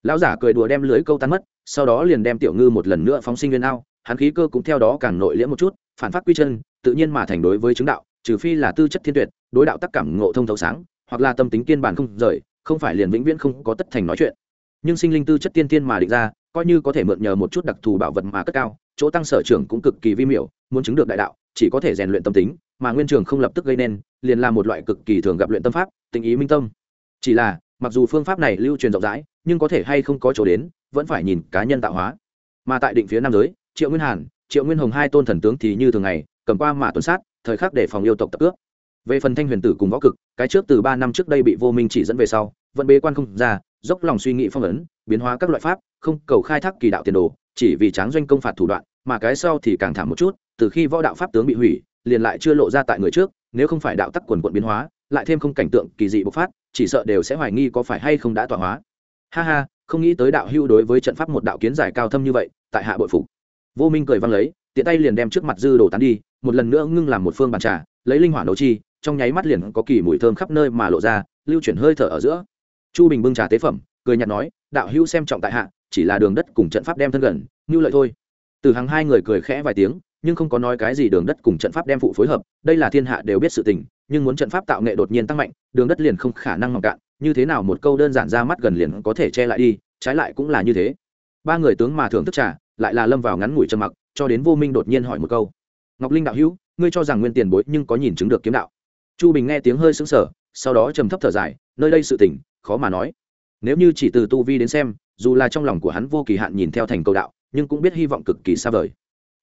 Lão giả cười đùa đem lưới câu tan mất, sau đó liền đem tiểu ngư một lần nữa phóng sinh viên ao, hắn khí cơ cũng theo đó càng nội liễm một chút, phản phát quy chân, tự nhiên mà thành đối với chứng đạo, trừ phi là tư chất thiên tuyệt, đối đạo tác cảm ngộ thông thấu sáng, hoặc là tâm tính kiên bản không rời, không phải liền vĩnh viễn không có tất thành nói chuyện. Nhưng sinh linh tư chất tiên tiên mà định ra, coi như có thể mượn nhờ một chút đặc thù bảo vật mà cất cao, chỗ tăng sở trưởng cũng cực kỳ vi miểu, muốn chứng được đại đạo chỉ có thể rèn luyện tâm tính, mà nguyên trường không lập tức gây nên, liền là một loại cực kỳ thường gặp luyện tâm pháp tình ý minh tâm. Chỉ là, mặc dù phương pháp này lưu truyền rộng rãi, nhưng có thể hay không có chỗ đến, vẫn phải nhìn cá nhân tạo hóa. Mà tại định phía nam giới, triệu nguyên hàn, triệu nguyên hồng hai tôn thần tướng thì như thường ngày, cầm qua mà tuần sát, thời khắc để phòng yêu tộc tập cướp. Về phần thanh huyền tử cùng võ cực, cái trước từ ba năm trước đây bị vô minh chỉ dẫn về sau, vẫn bế quan không ra, dốc lòng suy nghĩ phong ấn, biến hóa các loại pháp, không cầu khai thác kỳ đạo tiền đồ, chỉ vì tráng doanh công phạt thủ đoạn, mà cái sau thì càng thảm một chút từ khi võ đạo pháp tướng bị hủy, liền lại chưa lộ ra tại người trước, nếu không phải đạo tắc quần quận biến hóa, lại thêm không cảnh tượng kỳ dị bộc phát, chỉ sợ đều sẽ hoài nghi có phải hay không đã tọa hóa. Ha ha, không nghĩ tới đạo hưu đối với trận pháp một đạo kiến giải cao thâm như vậy, tại hạ bội phục. Vô minh cười văng lấy, tiện tay liền đem trước mặt dư đồ tán đi, một lần nữa ngưng làm một phương bàn trà, lấy linh hỏa nấu chi, trong nháy mắt liền có kỳ mùi thơm khắp nơi mà lộ ra, lưu chuyển hơi thở ở giữa. Chu bình bưng trà tế phẩm, cười nhạt nói, đạo hưu xem trọng tại hạ, chỉ là đường đất cùng trận pháp đem thân gần, như lợi thôi. Từ hàng hai người cười khẽ vài tiếng nhưng không có nói cái gì đường đất cùng trận pháp đem phụ phối hợp, đây là thiên hạ đều biết sự tình, nhưng muốn trận pháp tạo nghệ đột nhiên tăng mạnh, đường đất liền không khả năng mỏng cạn, như thế nào một câu đơn giản ra mắt gần liền có thể che lại đi, trái lại cũng là như thế. Ba người tướng mà thưởng thức trà, lại là lâm vào ngắn ngủi trầm mặc, cho đến vô minh đột nhiên hỏi một câu. Ngọc linh đạo hữu, ngươi cho rằng nguyên tiền bối nhưng có nhìn chứng được kiếm đạo? Chu bình nghe tiếng hơi sững sờ, sau đó trầm thấp thở dài, nơi đây sự tình, khó mà nói. Nếu như chỉ từ tu vi đến xem, dù là trong lòng của hắn vô kỳ hạn nhìn theo thành cầu đạo, nhưng cũng biết hy vọng cực kỳ xa vời.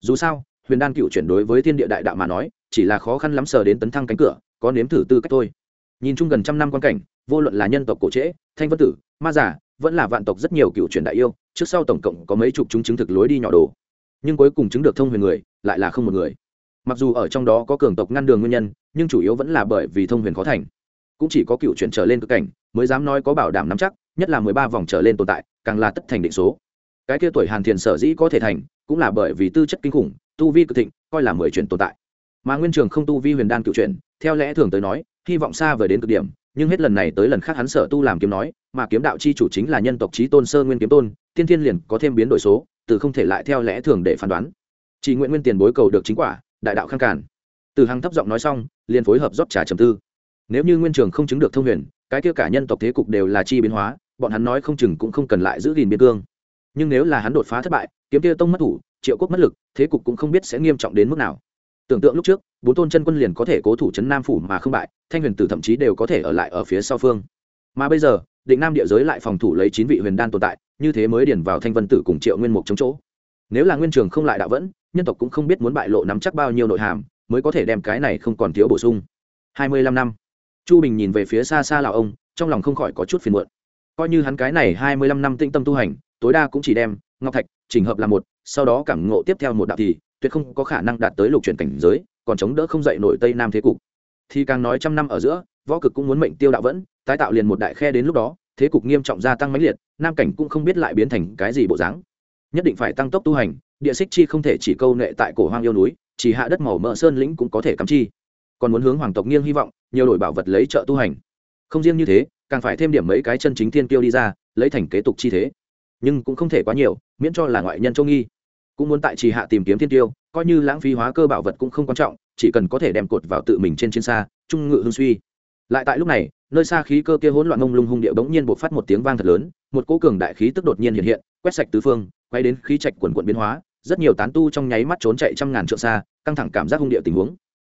Dù sao huyền đan cựu chuyển đối với thiên địa đại đạo mà nói, chỉ là khó khăn lắm sờ đến tấn thăng cánh cửa, có nếm thử tư cách thôi. Nhìn chung gần trăm năm quan cảnh, vô luận là nhân tộc cổ trễ, thanh vân tử, ma giả, vẫn là vạn tộc rất nhiều cựu chuyển đại yêu, trước sau tổng cộng có mấy chục chúng chứng thực lối đi nhỏ đồ. Nhưng cuối cùng chứng được thông huyền người, lại là không một người. Mặc dù ở trong đó có cường tộc ngăn đường nguyên nhân, nhưng chủ yếu vẫn là bởi vì thông huyền khó thành. Cũng chỉ có cựu chuyển trở lên cực cảnh, mới dám nói có bảo đảm nắm chắc, nhất là mười ba vòng trở lên tồn tại, càng là tất thành định số. Cái kia tuổi hàn thiền sở dĩ có thể thành, cũng là bởi vì tư chất kinh khủng tu vi cực thịnh, coi là mười chuyển tồn tại. Mà nguyên trường không tu vi huyền đan cựu chuyển, theo lẽ thường tới nói, hy vọng xa vời đến cực điểm, nhưng hết lần này tới lần khác hắn sở tu làm kiếm nói, mà kiếm đạo chi chủ chính là nhân tộc trí tôn sơ nguyên kiếm tôn, tiên thiên liền có thêm biến đổi số, từ không thể lại theo lẽ thường để phán đoán. Chỉ nguyện nguyên tiền bối cầu được chính quả, đại đạo khăn cản. Từ hằng thấp giọng nói xong, liền phối hợp rót trà trầm tư. Nếu như nguyên trường không chứng được thông huyền, cái kia cả nhân tộc thế cục đều là chi biến hóa, bọn hắn nói không chừng cũng không cần lại giữ gìn biên cương. Nhưng nếu là hắn đột phá thất bại kiếm kia tông mất thủ, triệu quốc mất lực, thế cục cũng không biết sẽ nghiêm trọng đến mức nào. Tưởng tượng lúc trước, bốn tôn chân quân liền có thể cố thủ trấn nam phủ mà không bại, thanh huyền tử thậm chí đều có thể ở lại ở phía sau phương. Mà bây giờ, định nam địa giới lại phòng thủ lấy chín vị huyền đan tồn tại, như thế mới điền vào thanh vân tử cùng triệu nguyên mục chống chỗ. Nếu là nguyên trường không lại đạo vẫn, nhân tộc cũng không biết muốn bại lộ nắm chắc bao nhiêu nội hàm, mới có thể đem cái này không còn thiếu bổ sung. Hai mươi lăm năm, chu bình nhìn về phía xa xa lào ông, trong lòng không khỏi có chút phiền muộn. Coi như hắn cái này hai mươi lăm năm tĩnh tâm tu hành, tối đa cũng chỉ đem ngọc thạch, chỉnh hợp là một, sau đó cảm ngộ tiếp theo một đạo thì tuyệt không có khả năng đạt tới lục chuyển cảnh giới, còn chống đỡ không dậy nổi tây nam thế cục. Thì càng nói trăm năm ở giữa, võ cực cũng muốn mệnh tiêu đạo vẫn, tái tạo liền một đại khe đến lúc đó, thế cục nghiêm trọng gia tăng mãnh liệt, nam cảnh cũng không biết lại biến thành cái gì bộ dáng. Nhất định phải tăng tốc tu hành, địa xích chi không thể chỉ câu nệ tại cổ hoang yêu núi, chỉ hạ đất màu mỡ sơn lĩnh cũng có thể cắm chi. Còn muốn hướng hoàng tộc nghiêng hy vọng, nhiều đổi bảo vật lấy trợ tu hành. Không riêng như thế, càng phải thêm điểm mấy cái chân chính thiên kiêu đi ra, lấy thành kế tục chi thế nhưng cũng không thể quá nhiều, miễn cho là ngoại nhân châu nghi. Cũng muốn tại trì hạ tìm kiếm thiên tiêu, coi như lãng phí hóa cơ bảo vật cũng không quan trọng, chỉ cần có thể đem cột vào tự mình trên trên xa, trung ngự hương suy. Lại tại lúc này, nơi xa khí cơ kia hỗn loạn mông lung hung điệu bỗng nhiên bộc phát một tiếng vang thật lớn, một cỗ cường đại khí tức đột nhiên hiện hiện, quét sạch tứ phương, quay đến khí trạch quần quận biến hóa, rất nhiều tán tu trong nháy mắt trốn chạy trăm ngàn trượng xa, căng thẳng cảm giác hung điệu tình huống.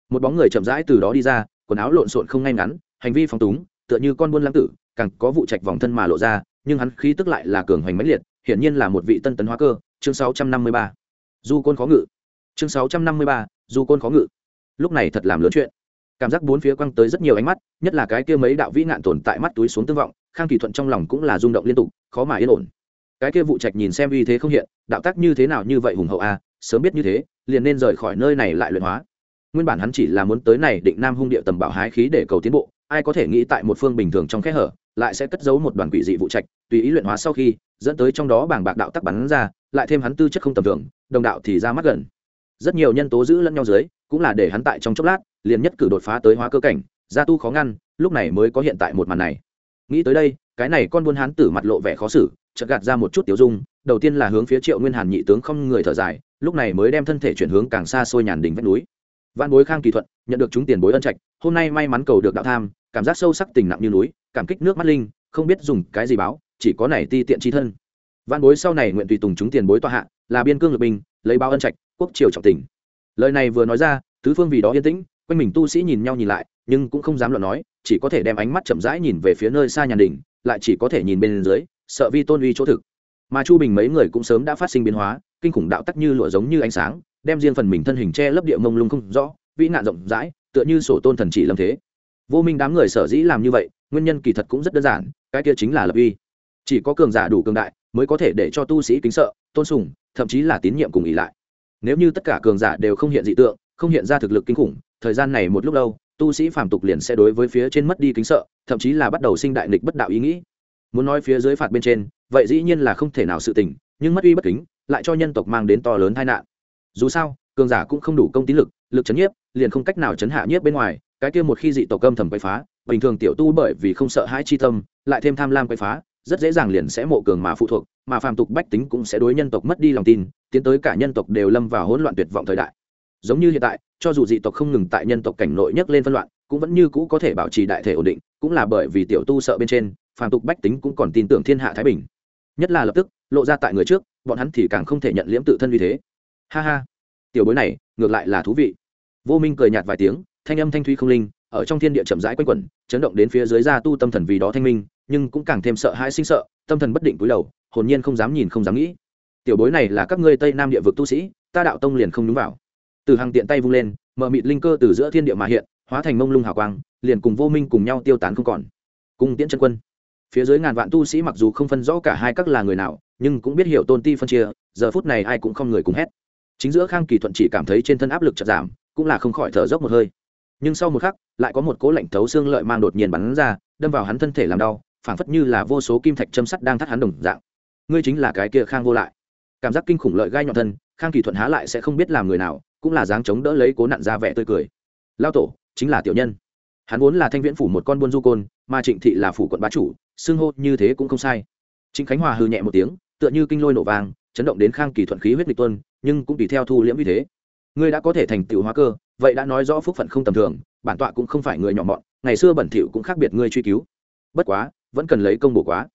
Một bóng người chậm rãi từ đó đi ra, quần áo lộn xộn không ngay ngắn, hành vi phóng túng, tựa như con buôn lãng tử, càng có vụ trạch vòng thân mà lộ ra nhưng hắn khí tức lại là cường hoành mãnh liệt hiển nhiên là một vị tân tấn hóa cơ chương 653. du côn khó ngự. Chương 653, du côn khó ngự. Lúc này thật làm lớn chuyện. Cảm giác bốn phía quăng tới rất nhiều ánh mắt nhất là cái kia mấy đạo vĩ nạn tồn tại mắt túi xuống tương vọng khang kỳ thuận trong lòng cũng là rung động liên tục khó mà yên ổn. Cái kia vụ trạch nhìn xem uy thế không hiện đạo tác như thế nào như vậy hùng hậu a sớm biết như thế liền nên rời khỏi nơi này lại luyện hóa. Nguyên bản hắn chỉ là muốn tới này định nam hung địa tầm bảo hái khí để cầu tiến bộ ai có thể nghĩ tại một phương bình thường trong kẽ hở, lại sẽ cất giấu một đoàn quỷ dị vụ trạch, tùy ý luyện hóa sau khi, dẫn tới trong đó bảng bạc đạo tắc bắn ra, lại thêm hắn tư chất không tầm thường, đồng đạo thì ra mắt gần. Rất nhiều nhân tố giữ lẫn nhau dưới, cũng là để hắn tại trong chốc lát, liền nhất cử đột phá tới hóa cơ cảnh gia tu khó ngăn, lúc này mới có hiện tại một màn này. Nghĩ tới đây, cái này con buôn hắn tử mặt lộ vẻ khó xử, chợt gạt ra một chút tiểu dung, đầu tiên là hướng phía triệu nguyên hàn nhị tướng không người thở dài, lúc này mới đem thân thể chuyển hướng càng xa xôi nhàn đỉnh vách núi văn bối khang kỳ thuận, nhận được chúng tiền bối ân trạch, hôm nay may mắn cầu được đạo tham, cảm giác sâu sắc tình nặng như núi, cảm kích nước mắt linh, không biết dùng cái gì báo, chỉ có này ti tiện chi thân. Văn bối sau này nguyện tùy tùng chúng tiền bối tọa hạ, là biên cương lập binh, lấy bao ân trạch, quốc triều trọng tình. Lời này vừa nói ra, tứ phương vì đó yên tĩnh, quanh mình tu sĩ nhìn nhau nhìn lại, nhưng cũng không dám luận nói, chỉ có thể đem ánh mắt chậm rãi nhìn về phía nơi xa nhàn đình lại chỉ có thể nhìn bên dưới, sợ vi tôn uy chỗ thực. Mà chu bình mấy người cũng sớm đã phát sinh biến hóa, kinh khủng đạo tắc như lụa giống như ánh sáng đem riêng phần mình thân hình che lấp địa mông lung không rõ, vĩ nạn rộng rãi, tựa như sổ tôn thần chỉ lâm thế. Vô minh đám người sở dĩ làm như vậy, nguyên nhân kỳ thật cũng rất đơn giản, cái kia chính là lập uy. Chỉ có cường giả đủ cường đại mới có thể để cho tu sĩ kính sợ, tôn sùng, thậm chí là tín nhiệm cùng ỉ lại. Nếu như tất cả cường giả đều không hiện dị tượng, không hiện ra thực lực kinh khủng, thời gian này một lúc lâu, tu sĩ phàm tục liền sẽ đối với phía trên mất đi kính sợ, thậm chí là bắt đầu sinh đại nghịch bất đạo ý nghĩ. Muốn nói phía dưới phạt bên trên, vậy dĩ nhiên là không thể nào sự tình, nhưng mất uy bất kính, lại cho nhân tộc mang đến to lớn tai nạn dù sao, cường giả cũng không đủ công tín lực lực chấn nhiếp, liền không cách nào chấn hạ nhiếp bên ngoài, cái kia một khi dị tộc âm thầm quậy phá, bình thường tiểu tu bởi vì không sợ hãi chi tâm, lại thêm tham lam quậy phá, rất dễ dàng liền sẽ mộ cường mà phụ thuộc, mà phàm tục bách tính cũng sẽ đối nhân tộc mất đi lòng tin, tiến tới cả nhân tộc đều lâm vào hỗn loạn tuyệt vọng thời đại. Giống như hiện tại, cho dù dị tộc không ngừng tại nhân tộc cảnh nội nhất lên phân loạn, cũng vẫn như cũ có thể bảo trì đại thể ổn định, cũng là bởi vì tiểu tu sợ bên trên, phàm tục bách tính cũng còn tin tưởng thiên hạ thái bình. Nhất là lập tức, lộ ra tại người trước, bọn hắn thì càng không thể nhận liễm tự thân như thế ha ha. Tiểu bối này, ngược lại là thú vị. Vô minh cười nhạt vài tiếng, thanh âm thanh thúy không linh, ở trong thiên địa chậm rãi quanh quẩn, chấn động đến phía dưới ra tu tâm thần vì đó thanh minh, nhưng cũng càng thêm sợ hãi sinh sợ, tâm thần bất định cúi đầu, hồn nhiên không dám nhìn, không dám nghĩ. Tiểu bối này là các ngươi tây nam địa vực tu sĩ, ta đạo tông liền không đúng vào. Từ hàng tiện tay vung lên mở mịt linh cơ từ giữa thiên địa mà hiện, hóa thành mông lung hào quang, liền cùng vô minh cùng nhau tiêu tán không còn. Cung tiễn chân quân. Phía dưới ngàn vạn tu sĩ mặc dù không phân rõ cả hai các là người nào, nhưng cũng biết hiểu tôn ti phân chia, giờ phút này ai cũng không người cùng hét chính giữa khang kỳ thuận chỉ cảm thấy trên thân áp lực chật giảm, cũng là không khỏi thở dốc một hơi. Nhưng sau một khắc, lại có một cố lạnh thấu xương lợi mang đột nhiên bắn ra, đâm vào hắn thân thể làm đau, phảng phất như là vô số kim thạch châm sắt đang thắt hắn đồng dạng. Ngươi chính là cái kia khang vô lại. Cảm giác kinh khủng lợi gai nhọn thân, khang kỳ thuận há lại sẽ không biết làm người nào, cũng là dáng chống đỡ lấy cố nặn ra vẻ tươi cười. Lao tổ, chính là tiểu nhân. Hắn vốn là thanh viễn phủ một con buôn du côn, mà trịnh thị là phủ quận bá chủ, xưng hô như thế cũng không sai. Trịnh khánh hòa hư nhẹ một tiếng, tựa như kinh lôi nổ vàng chấn động đến khang kỳ thuận khí huyết nghịch tuân, nhưng cũng tùy theo thu liễm như thế. Ngươi đã có thể thành tựu hóa cơ, vậy đã nói rõ phúc phận không tầm thường, bản tọa cũng không phải người nhỏ mọn, ngày xưa bẩn thỉu cũng khác biệt ngươi truy cứu. Bất quá, vẫn cần lấy công bổ quá.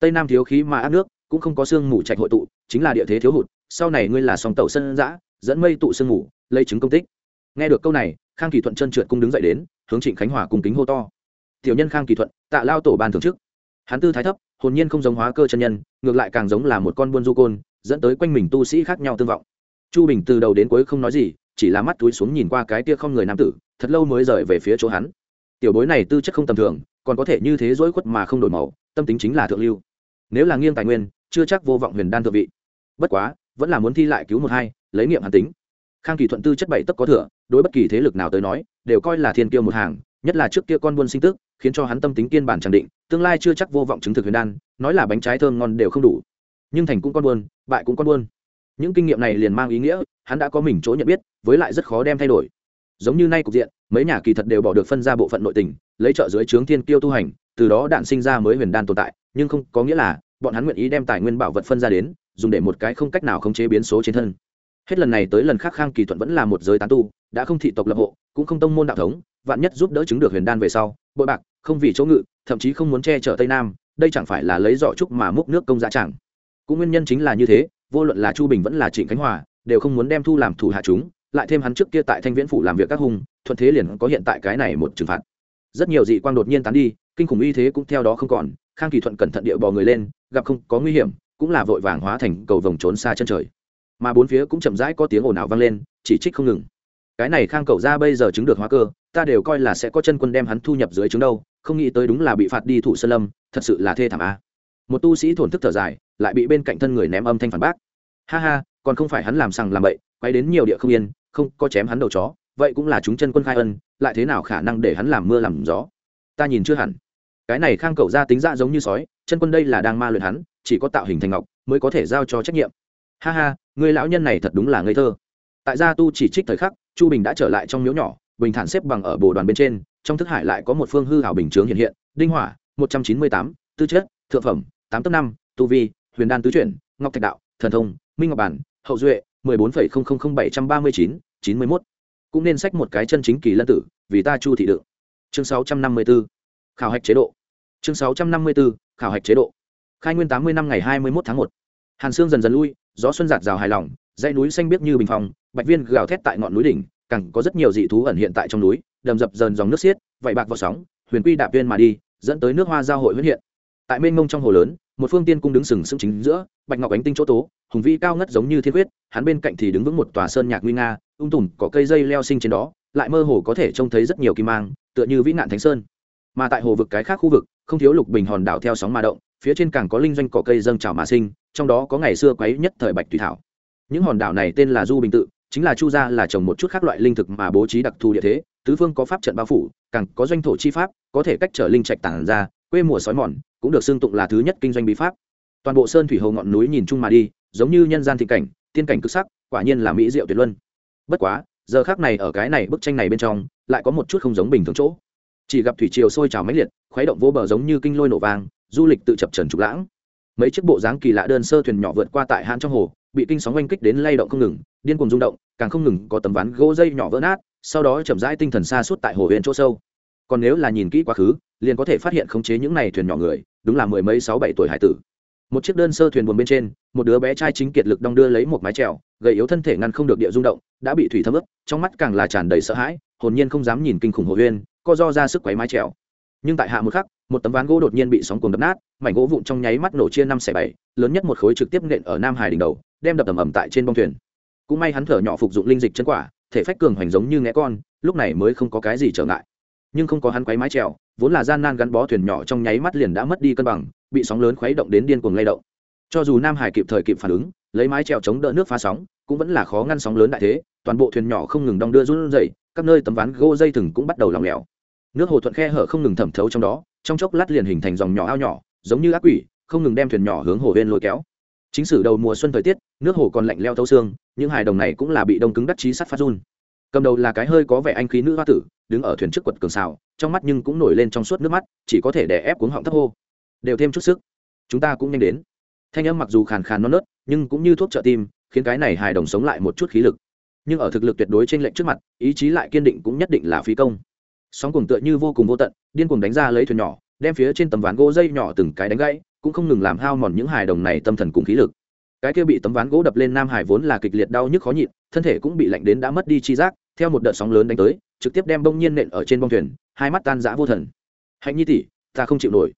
Tây nam thiếu khí mà áp nước, cũng không có sương mù trạch hội tụ, chính là địa thế thiếu hụt, sau này ngươi là song tàu sân giã, dẫn mây tụ sương mù, lấy chứng công tích. Nghe được câu này, khang kỳ thuận chân trượt cung đứng dậy đến, hướng trịnh khánh hòa cùng kính hô to. Tiểu nhân khang kỳ thuận, tạ lao tổ ban thưởng chức. Hắn tư thái thấp, hồn nhiên không giống hóa cơ chân nhân, ngược lại càng giống là một con buôn du côn dẫn tới quanh mình tu sĩ khác nhau tương vọng. Chu bình từ đầu đến cuối không nói gì, chỉ là mắt túi xuống nhìn qua cái tia không người nam tử, thật lâu mới rời về phía chỗ hắn. Tiểu bối này tư chất không tầm thường, còn có thể như thế dối khuất mà không đổi màu, tâm tính chính là thượng lưu. Nếu là nghiêng tài nguyên, chưa chắc vô vọng huyền đan thượng vị. Bất quá, vẫn là muốn thi lại cứu một hai, lấy nghiệm hàn tính. Khang kỳ thuận tư chất bảy tấc có thừa, đối bất kỳ thế lực nào tới nói, đều coi là thiên kiêu một hàng, nhất là trước kia con buôn sinh tức, khiến cho hắn tâm tính kiên bản trang định, tương lai chưa chắc vô vọng chứng thực huyền đan, nói là bánh trái thơm ngon đều không đủ nhưng thành cũng con buôn, bại cũng con buôn. Những kinh nghiệm này liền mang ý nghĩa, hắn đã có mình chỗ nhận biết, với lại rất khó đem thay đổi. Giống như nay cục diện, mấy nhà kỳ thật đều bỏ được phân ra bộ phận nội tình, lấy trợ dưới trướng thiên kiêu tu hành, từ đó đạn sinh ra mới huyền đan tồn tại, nhưng không có nghĩa là bọn hắn nguyện ý đem tài nguyên bảo vật phân ra đến, dùng để một cái không cách nào khống chế biến số trên thân. Hết lần này tới lần khác khang kỳ thuận vẫn là một giới tán tu, đã không thị tộc lập hộ, cũng không tông môn đạo thống, vạn nhất giúp đỡ chứng được huyền đan về sau, bội bạc, không vì chỗ ngự, thậm chí không muốn che chở tây nam, đây chẳng phải là lấy giỏ trúc mà múc nước công dạ chẳng cũng nguyên nhân chính là như thế, vô luận là chu bình vẫn là trịnh khánh hòa, đều không muốn đem thu làm thủ hạ chúng, lại thêm hắn trước kia tại thanh viễn phủ làm việc các hung, thuận thế liền có hiện tại cái này một trừng phạt. Rất nhiều dị quang đột nhiên tán đi, kinh khủng uy thế cũng theo đó không còn, khang kỳ thuận cẩn thận địa bò người lên, gặp không có nguy hiểm, cũng là vội vàng hóa thành cầu vồng trốn xa chân trời. Mà bốn phía cũng chậm rãi có tiếng ồn ào vang lên, chỉ trích không ngừng. Cái này khang cầu ra bây giờ chứng được hóa cơ, ta đều coi là sẽ có chân quân đem hắn thu nhập dưới trứng đâu, không nghĩ tới đúng là bị phạt đi thủ sơn lâm, thật sự là thê thảm a. Một tu sĩ thổn thức thở dài lại bị bên cạnh thân người ném âm thanh phản bác. Ha ha, còn không phải hắn làm sằng làm bậy, quay đến nhiều địa không yên, không có chém hắn đầu chó, vậy cũng là chúng chân quân khai ân, lại thế nào khả năng để hắn làm mưa làm gió? Ta nhìn chưa hẳn. Cái này khang cầu ra tính ra giống như sói, chân quân đây là đang ma luyện hắn, chỉ có tạo hình thành ngọc mới có thể giao cho trách nhiệm. Ha ha, người lão nhân này thật đúng là ngây thơ. Tại gia tu chỉ trích thời khắc, chu bình đã trở lại trong miếu nhỏ, bình thản xếp bằng ở bồ đoàn bên trên, trong thức hải lại có một phương hư hảo bình chướng hiện hiện, đinh hỏa, một trăm chín mươi tám, tư chất, thượng phẩm, tám tấc năm, tu vi huyền đan tứ chuyển, ngọc thạch đạo, thần thông, minh ngọc bản, hậu duệ, mười bốn phẩy không không không bảy trăm ba mươi chín chín mươi mốt. Cũng nên sách một cái chân chính kỳ lân tử, vì ta chu thị đựng. Chương sáu trăm năm mươi b ố khảo hạch chế độ. Chương sáu trăm năm mươi b ố khảo hạch chế độ. Khai nguyên tám mươi năm ngày hai mươi một tháng một. Hàn sương dần dần lui, gió xuân giạt rào hài lòng, dãy núi xanh biếc như bình phòng bạch viên gào thét tại ngọn núi đỉnh, càng có rất nhiều dị thú ẩn hiện tại trong núi, đầm dập dần dòng nước xiết vạy bạc vào sóng, huyền quy đạp viên mà đi, dẫn tới nước hoa giao hội huyết hiện. Tại mênh mông trong hồ lớn một phương tiên cung đứng sừng sững chính giữa, bạch ngọc ánh tinh chỗ tố, hùng vĩ cao ngất giống như thiên huyết. hắn bên cạnh thì đứng vững một tòa sơn nhạc nguy nga, ung tùm có cây dây leo sinh trên đó, lại mơ hồ có thể trông thấy rất nhiều kim mang, tựa như vĩ nạn thánh sơn mà tại hồ vực cái khác khu vực, không thiếu lục bình hòn đảo theo sóng mà động, phía trên càng có linh doanh cỏ cây dâng trào mà sinh, trong đó có ngày xưa quấy nhất thời bạch thủy thảo những hòn đảo này tên là du bình tự, chính là chu gia là trồng một chút khác loại linh thực mà bố trí đặc thù địa thế, tứ phương có pháp trận bao phủ, càng có doanh thổ chi pháp, có thể cách trở linh trạch tản ra quê mùa sói mòn cũng được xưng tụng là thứ nhất kinh doanh bí pháp. Toàn bộ sơn thủy hồ ngọn núi nhìn chung mà đi, giống như nhân gian thị cảnh, tiên cảnh cực sắc, quả nhiên là mỹ diệu tuyệt luân. Bất quá, giờ khác này ở cái này bức tranh này bên trong, lại có một chút không giống bình thường chỗ. Chỉ gặp thủy triều sôi trào mãnh liệt, khuấy động vô bờ giống như kinh lôi nổ vàng du lịch tự chập trần trục lãng. Mấy chiếc bộ dáng kỳ lạ đơn sơ thuyền nhỏ vượt qua tại hãn trong hồ, bị kinh sóng oanh kích đến lay động không ngừng, điên cuồng rung động, càng không ngừng có tấm ván gỗ dây nhỏ vỡ nát, sau đó chậm rãi tinh thần xa suốt tại hồ huyện chỗ sâu còn nếu là nhìn kỹ quá khứ, liền có thể phát hiện khống chế những này thuyền nhỏ người, đúng là mười mấy sáu bảy tuổi hải tử. Một chiếc đơn sơ thuyền buồn bên trên, một đứa bé trai chính kiệt lực đong đưa lấy một mái trèo gầy yếu thân thể ngăn không được địa rung động, đã bị thủy thấm ướt, trong mắt càng là tràn đầy sợ hãi, hồn nhiên không dám nhìn kinh khủng hồ huyên, co do ra sức quấy mái trèo nhưng tại hạ một khắc, một tấm ván gỗ đột nhiên bị sóng cuồng đập nát, mảnh gỗ vụn trong nháy mắt nổ chia năm xẻ bảy, lớn nhất một khối trực tiếp nện ở nam hải đỉnh đầu, đem đập ầm ầm tại trên bông thuyền. Cũng may hắn thở nhỏ phục dụng linh dịch chân quả, thể phách cường hoành giống như ngẽ con, lúc này mới không có cái gì trở ngại nhưng không có hắn quấy mái trèo vốn là gian nan gắn bó thuyền nhỏ trong nháy mắt liền đã mất đi cân bằng bị sóng lớn khuấy động đến điên cuồng lay động. Cho dù nam hải kịp thời kịp phản ứng lấy mái trèo chống đỡ nước phá sóng cũng vẫn là khó ngăn sóng lớn đại thế toàn bộ thuyền nhỏ không ngừng đong đưa run rẩy, các nơi tấm ván gỗ dây thừng cũng bắt đầu lỏng lẻo. Nước hồ thuận khe hở không ngừng thẩm thấu trong đó trong chốc lát liền hình thành dòng nhỏ ao nhỏ giống như ác quỷ không ngừng đem thuyền nhỏ hướng hồ bên lôi kéo. Chính sử đầu mùa xuân thời tiết nước hồ còn lạnh leo thấu xương những hài đồng này cũng là bị đông cứng đắc chí sắt phát run cầm đầu là cái hơi có vẻ anh khí nữ hoa tử, đứng ở thuyền trước quật cường xào, trong mắt nhưng cũng nổi lên trong suốt nước mắt, chỉ có thể đè ép cuống họng thấp hô. Đều thêm chút sức. Chúng ta cũng nhanh đến. Thanh âm mặc dù khàn khàn non nớt, nhưng cũng như thuốc trợ tim, khiến cái này hài đồng sống lại một chút khí lực. Nhưng ở thực lực tuyệt đối trên lệnh trước mặt, ý chí lại kiên định cũng nhất định là phí công. Sóng cùng tựa như vô cùng vô tận, điên cuồng đánh ra lấy thuyền nhỏ, đem phía trên tấm ván gỗ dây nhỏ từng cái đánh gãy, cũng không ngừng làm hao mòn những hài đồng này tâm thần cùng khí lực cái kia bị tấm ván gỗ đập lên nam hải vốn là kịch liệt đau nhức khó nhịn, thân thể cũng bị lạnh đến đã mất đi chi giác, theo một đợt sóng lớn đánh tới, trực tiếp đem bông nhiên nện ở trên bông thuyền, hai mắt tan rã vô thần. Hạnh nhi tỷ, ta không chịu nổi.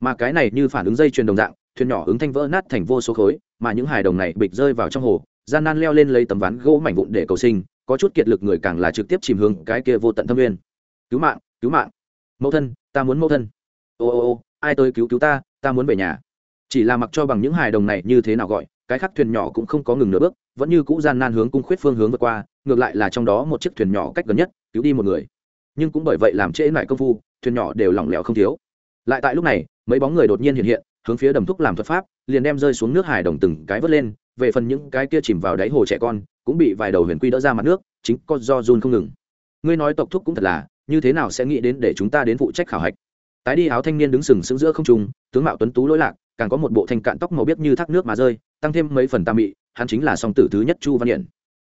Mà cái này như phản ứng dây truyền đồng dạng, thuyền nhỏ ứng thanh vỡ nát thành vô số khối, mà những hài đồng này bịch rơi vào trong hồ, gian nan leo lên lấy tấm ván gỗ mảnh vụn để cầu sinh, có chút kiệt lực người càng là trực tiếp chìm hướng cái kia vô tận thâm nguyên. Cứu mạng cứu mạng. Mẫu thân, ta muốn mẫu thân. Ô ô ô, ai tới cứu cứu ta ta muốn về nhà. Chỉ là mặc cho bằng những hài đồng này như thế nào gọi cái khác thuyền nhỏ cũng không có ngừng nửa bước, vẫn như cũ gian nan hướng cung khuyết phương hướng vượt qua, ngược lại là trong đó một chiếc thuyền nhỏ cách gần nhất, cứu đi một người. Nhưng cũng bởi vậy làm trễ lại công phu, thuyền nhỏ đều lỏng lẻo không thiếu. Lại tại lúc này, mấy bóng người đột nhiên hiện hiện, hướng phía đầm thúc làm thuật pháp, liền đem rơi xuống nước hải đồng từng cái vớt lên, về phần những cái kia chìm vào đáy hồ trẻ con, cũng bị vài đầu huyền quy đỡ ra mặt nước, chính có do run không ngừng. Ngươi nói tộc thúc cũng thật là, như thế nào sẽ nghĩ đến để chúng ta đến phụ trách khảo hạch? Tái đi áo thanh niên đứng sừng sững giữa không trung, tướng mạo tuấn tú lỗi lạc, càng có một bộ thanh cạn tóc màu biếc như thác nước mà rơi tăng thêm mấy phần tam mị, hắn chính là song tử thứ nhất chu văn hiển.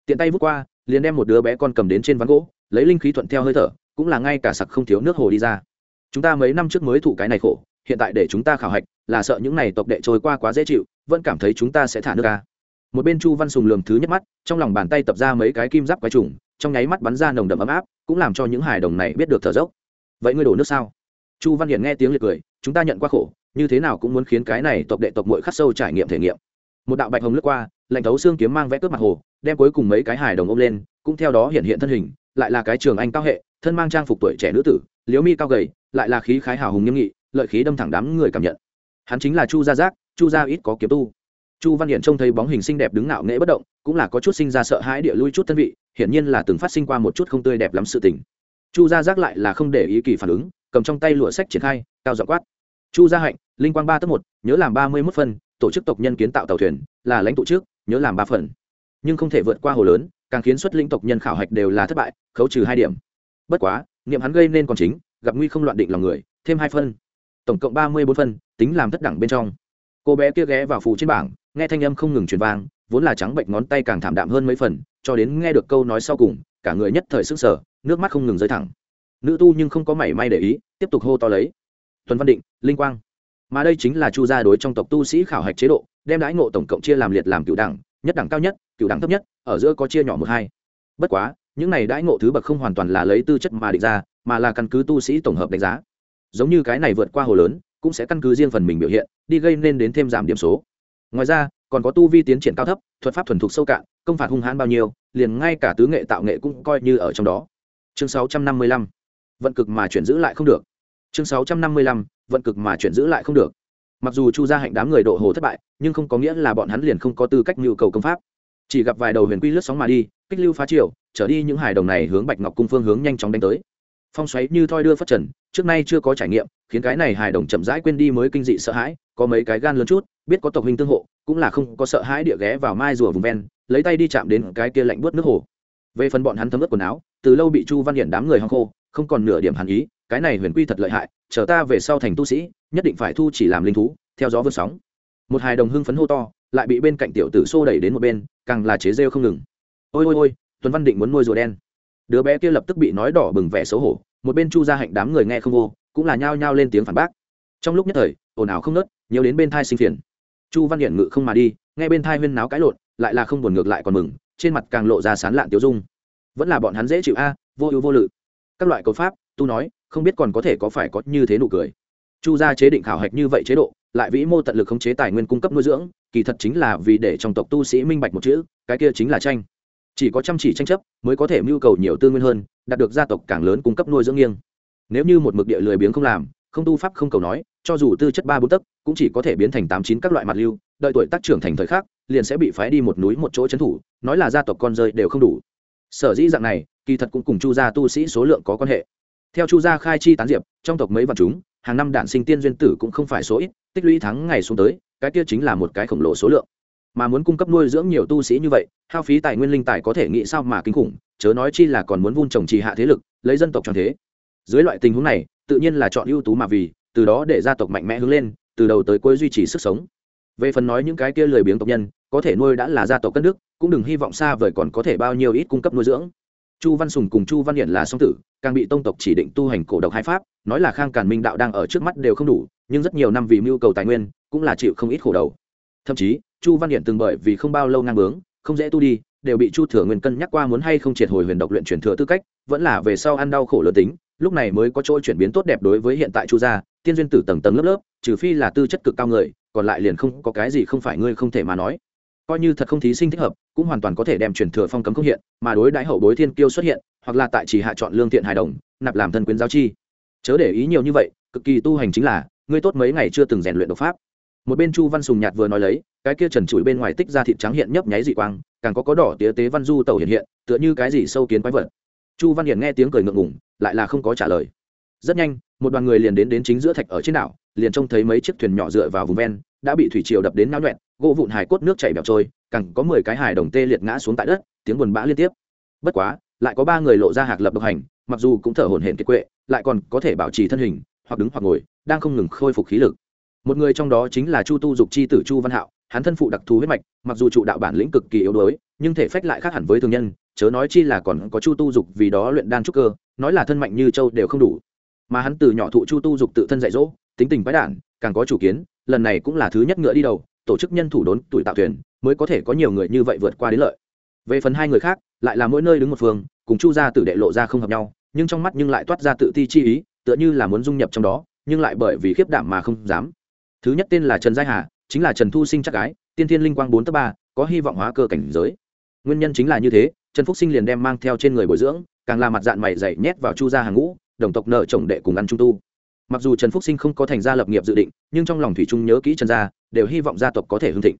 Tiện tay vút qua, liền đem một đứa bé con cầm đến trên ván gỗ, lấy linh khí thuận theo hơi thở, cũng là ngay cả sặc không thiếu nước hồ đi ra. Chúng ta mấy năm trước mới thụ cái này khổ, hiện tại để chúng ta khảo hạch, là sợ những này tộc đệ trôi qua quá dễ chịu, vẫn cảm thấy chúng ta sẽ thả nước ca một bên chu văn sùng lường thứ nhất mắt, trong lòng bàn tay tập ra mấy cái kim giáp quái trùng, trong nháy mắt bắn ra nồng đậm ấm áp, cũng làm cho những hài đồng này biết được thở dốc. Vậy ngươi đổ nước sao? Chu văn hiển nghe tiếng liệt cười, chúng ta nhận qua khổ, như thế nào cũng muốn khiến cái này tộc đệ tộc mội khắc sâu trải nghiệm thể nghiệm một đạo bạch hồng lướt qua, lạnh thấu xương kiếm mang vẽ cướp mặt hồ, đem cuối cùng mấy cái hài đồng ôm lên, cũng theo đó hiện hiện thân hình, lại là cái trường anh cao hệ, thân mang trang phục tuổi trẻ nữ tử liếu mi cao gầy, lại là khí khái hào hùng nghiêm nghị, lợi khí đâm thẳng đám người cảm nhận. Hắn chính là chu gia giác, chu gia ít có kiếm tu. Chu văn hiển trông thấy bóng hình xinh đẹp đứng ngạo nghễ bất động, cũng là có chút sinh ra sợ hãi địa lui chút thân vị, hiển nhiên là từng phát sinh qua một chút không tươi đẹp lắm sự tình. Chu gia giác lại là không để ý kỳ phản ứng, cầm trong tay lụa sách triển khai, cao dọ quát. Chu gia hạnh, linh quang ba tấc một, nhớ làm ba mươi mốt phân tổ chức tộc nhân kiến tạo tàu thuyền, là lãnh tụ trước, nhớ làm ba phần. Nhưng không thể vượt qua hồ lớn, càng khiến xuất lĩnh tộc nhân khảo hạch đều là thất bại, khấu trừ hai điểm. Bất quá, niệm hắn gây nên còn chính, gặp nguy không loạn định lòng người, thêm hai phân tổng cộng ba mươi bốn phân tính làm thất đẳng bên trong. Cô bé kia ghé vào phù trên bảng, nghe thanh âm không ngừng truyền vang, vốn là trắng bệnh ngón tay càng thảm đạm hơn mấy phần, cho đến nghe được câu nói sau cùng, cả người nhất thời sức sở nước mắt không ngừng rơi thẳng. Nữ tu nhưng không có mảy may để ý, tiếp tục hô to lấy. Tuần văn định, linh quang mà đây chính là chu gia đối trong tộc tu sĩ khảo hạch chế độ, đem đãi ngộ tổng cộng chia làm liệt làm cựu đẳng, nhất đẳng cao nhất, cựu đẳng thấp nhất, ở giữa có chia nhỏ một hai. Bất quá, những này đãi ngộ thứ bậc không hoàn toàn là lấy tư chất mà định ra, mà là căn cứ tu sĩ tổng hợp đánh giá. Giống như cái này vượt qua hồ lớn, cũng sẽ căn cứ riêng phần mình biểu hiện, đi gây nên đến thêm giảm điểm số. Ngoài ra, còn có tu vi tiến triển cao thấp, thuật pháp thuần thục sâu cạn, công phạt hung hãn bao nhiêu, liền ngay cả tứ nghệ tạo nghệ cũng coi như ở trong đó. Chương 655. vận cực mà chuyển giữ lại không được chương 655. vận cực mà chuyển giữ lại không được. Mặc dù chu gia hạnh đám người độ hồ thất bại, nhưng không có nghĩa là bọn hắn liền không có tư cách nhu cầu công pháp. Chỉ gặp vài đầu huyền quy lướt sóng mà đi, kích lưu phá triều, trở đi những hải đồng này hướng bạch ngọc cung phương hướng nhanh chóng đánh tới. Phong xoáy như thoi đưa phát trần, trước nay chưa có trải nghiệm, khiến cái này hải đồng chậm rãi quên đi mới kinh dị sợ hãi, có mấy cái gan lớn chút, biết có tộc huynh tương hộ, cũng là không có sợ hãi địa ghé vào mai rùa vùng ven, lấy tay đi chạm đến cái kia lạnh buốt nước hồ. Về phần bọn hắn thấm ướt quần áo, từ lâu bị chu văn hiển đám người hong khô không còn nửa điểm hàn ý, cái này huyền quy thật lợi hại, chờ ta về sau thành tu sĩ, nhất định phải thu chỉ làm linh thú, theo gió vượt sóng. Một hài đồng hưng phấn hô to, lại bị bên cạnh tiểu tử xô đẩy đến một bên, càng là chế rêu không ngừng. Ôi ôi ôi, tuấn văn định muốn nuôi rùa đen. Đứa bé kia lập tức bị nói đỏ bừng vẻ xấu hổ, một bên chu ra hạnh đám người nghe không vô, cũng là nhao nhao lên tiếng phản bác. Trong lúc nhất thời, ồn ào không nớt nhiều đến bên thai sinh phiền. Chu văn hiển ngự không mà đi, nghe bên thai huyên náo cãi lộn, lại là không buồn ngược lại còn mừng, trên mặt càng lộ ra sán lạn tiêu dung. Vẫn là bọn hắn dễ chịu a, vô ưu vô lự các loại cầu pháp tu nói không biết còn có thể có phải có như thế nụ cười. Chu gia chế định khảo hạch như vậy chế độ lại vĩ mô tận lực khống chế tài nguyên cung cấp nuôi dưỡng kỳ thật chính là vì để trong tộc tu sĩ minh bạch một chữ cái kia chính là tranh. Chỉ có chăm chỉ tranh chấp mới có thể mưu cầu nhiều tư nguyên hơn đạt được gia tộc càng lớn cung cấp nuôi dưỡng nghiêng. Nếu như một mực địa lười biếng không làm không tu pháp không cầu nói cho dù tư chất ba bốn tấc cũng chỉ có thể biến thành tám chín các loại mặt lưu đợi tuổi tác trưởng thành thời khác, liền sẽ bị phái đi một núi một chỗ trấn thủ nói là gia tộc con rơi đều không đủ sở dĩ dạng này, kỳ thật cũng cùng chu gia tu sĩ số lượng có quan hệ. Theo chu gia khai chi tán diệp, trong tộc mấy vạn chúng, hàng năm đản sinh tiên duyên tử cũng không phải số ít, tích lũy tháng ngày xuống tới, cái kia chính là một cái khổng lồ số lượng. Mà muốn cung cấp nuôi dưỡng nhiều tu sĩ như vậy, hao phí tài nguyên linh tài có thể nghĩ sao mà kinh khủng, chớ nói chi là còn muốn vun trồng trì hạ thế lực, lấy dân tộc tròn thế. Dưới loại tình huống này, tự nhiên là chọn ưu tú mà vì, từ đó để gia tộc mạnh mẽ hướng lên, từ đầu tới cuối duy trì sức sống. Về phần nói những cái kia lười biếng tộc nhân có thể nuôi đã là gia tộc cất đức cũng đừng hy vọng xa vời còn có thể bao nhiêu ít cung cấp nuôi dưỡng. Chu văn sùng cùng chu văn hiển là song tử, càng bị tông tộc chỉ định tu hành cổ độc hai pháp, nói là khang càn minh đạo đang ở trước mắt đều không đủ, nhưng rất nhiều năm vì mưu cầu tài nguyên, cũng là chịu không ít khổ đầu. Thậm chí, chu văn hiển từng bởi vì không bao lâu ngang bướng, không dễ tu đi, đều bị chu thừa nguyên cân nhắc qua muốn hay không triệt hồi huyền độc luyện truyền thừa tư cách, vẫn là về sau ăn đau khổ lớn tính, lúc này mới có chỗ chuyển biến tốt đẹp đối với hiện tại chu gia, tiên duyên tử tầng tầng lớp lớp, trừ phi là tư chất cực cao người, còn lại liền không có cái gì không phải ngươi không thể mà nói coi như thật không thí sinh thích hợp, cũng hoàn toàn có thể đem truyền thừa phong cấm không hiện, mà đối đãi hậu bối thiên kiêu xuất hiện, hoặc là tại chỉ hạ chọn lương thiện hài đồng, nạp làm thân quyến giao chi. Chớ để ý nhiều như vậy, cực kỳ tu hành chính là, ngươi tốt mấy ngày chưa từng rèn luyện độc pháp. Một bên chu văn sùng nhạt vừa nói lấy, cái kia trần trụi bên ngoài tích ra thịt trắng hiện nhấp nháy dị quang, càng có có đỏ tía tế văn du Tẩu hiện hiện, tựa như cái gì sâu kiến quái vật. Chu văn hiển nghe tiếng cười ngượng ngủng lại là không có trả lời. Rất nhanh, một đoàn người liền đến đến chính giữa thạch ở trên đảo, liền trông thấy mấy chiếc thuyền nhỏ dựa vào vùng ven đã bị thủy triều đập đến náo nhuẹn, gỗ vụn hài cốt nước chảy bẹo trôi, càng có mười cái hài đồng tê liệt ngã xuống tại đất, tiếng buồn bã liên tiếp. Bất quá, lại có ba người lộ ra hạc lập độc hành, mặc dù cũng thở hổn hển kiệt quệ, lại còn có thể bảo trì thân hình, hoặc đứng hoặc ngồi, đang không ngừng khôi phục khí lực. Một người trong đó chính là chu tu dục chi tử chu văn hạo, hắn thân phụ đặc thù huyết mạch, mặc dù trụ đạo bản lĩnh cực kỳ yếu đuối, nhưng thể phách lại khác hẳn với thường nhân, chớ nói chi là còn có chu tu dục vì đó luyện đan trúc cơ, nói là thân mạnh như châu đều không đủ. Mà hắn từ nhỏ thụ chu tu dục tự thân dạy dỗ, tính tình quái đản, càng có chủ kiến lần này cũng là thứ nhất ngựa đi đầu, tổ chức nhân thủ đốn tuổi tạo thuyền, mới có thể có nhiều người như vậy vượt qua đến lợi. Về phần hai người khác, lại là mỗi nơi đứng một phương, cùng chu gia tử đệ lộ ra không hợp nhau, nhưng trong mắt nhưng lại toát ra tự ti chi ý, tựa như là muốn dung nhập trong đó, nhưng lại bởi vì khiếp đảm mà không dám. Thứ nhất tên là trần giai hà, chính là trần thu sinh chắc gái, tiên thiên linh quang bốn tấp ba, có hy vọng hóa cơ cảnh giới. Nguyên nhân chính là như thế, trần phúc sinh liền đem mang theo trên người bồi dưỡng, càng là mặt dạng mày dày nhét vào chu gia hàng ngũ, đồng tộc nợ chồng đệ cùng ăn trung tu mặc dù trần phúc sinh không có thành gia lập nghiệp dự định, nhưng trong lòng thủy trung nhớ kỹ trần gia, đều hy vọng gia tộc có thể hưng thịnh.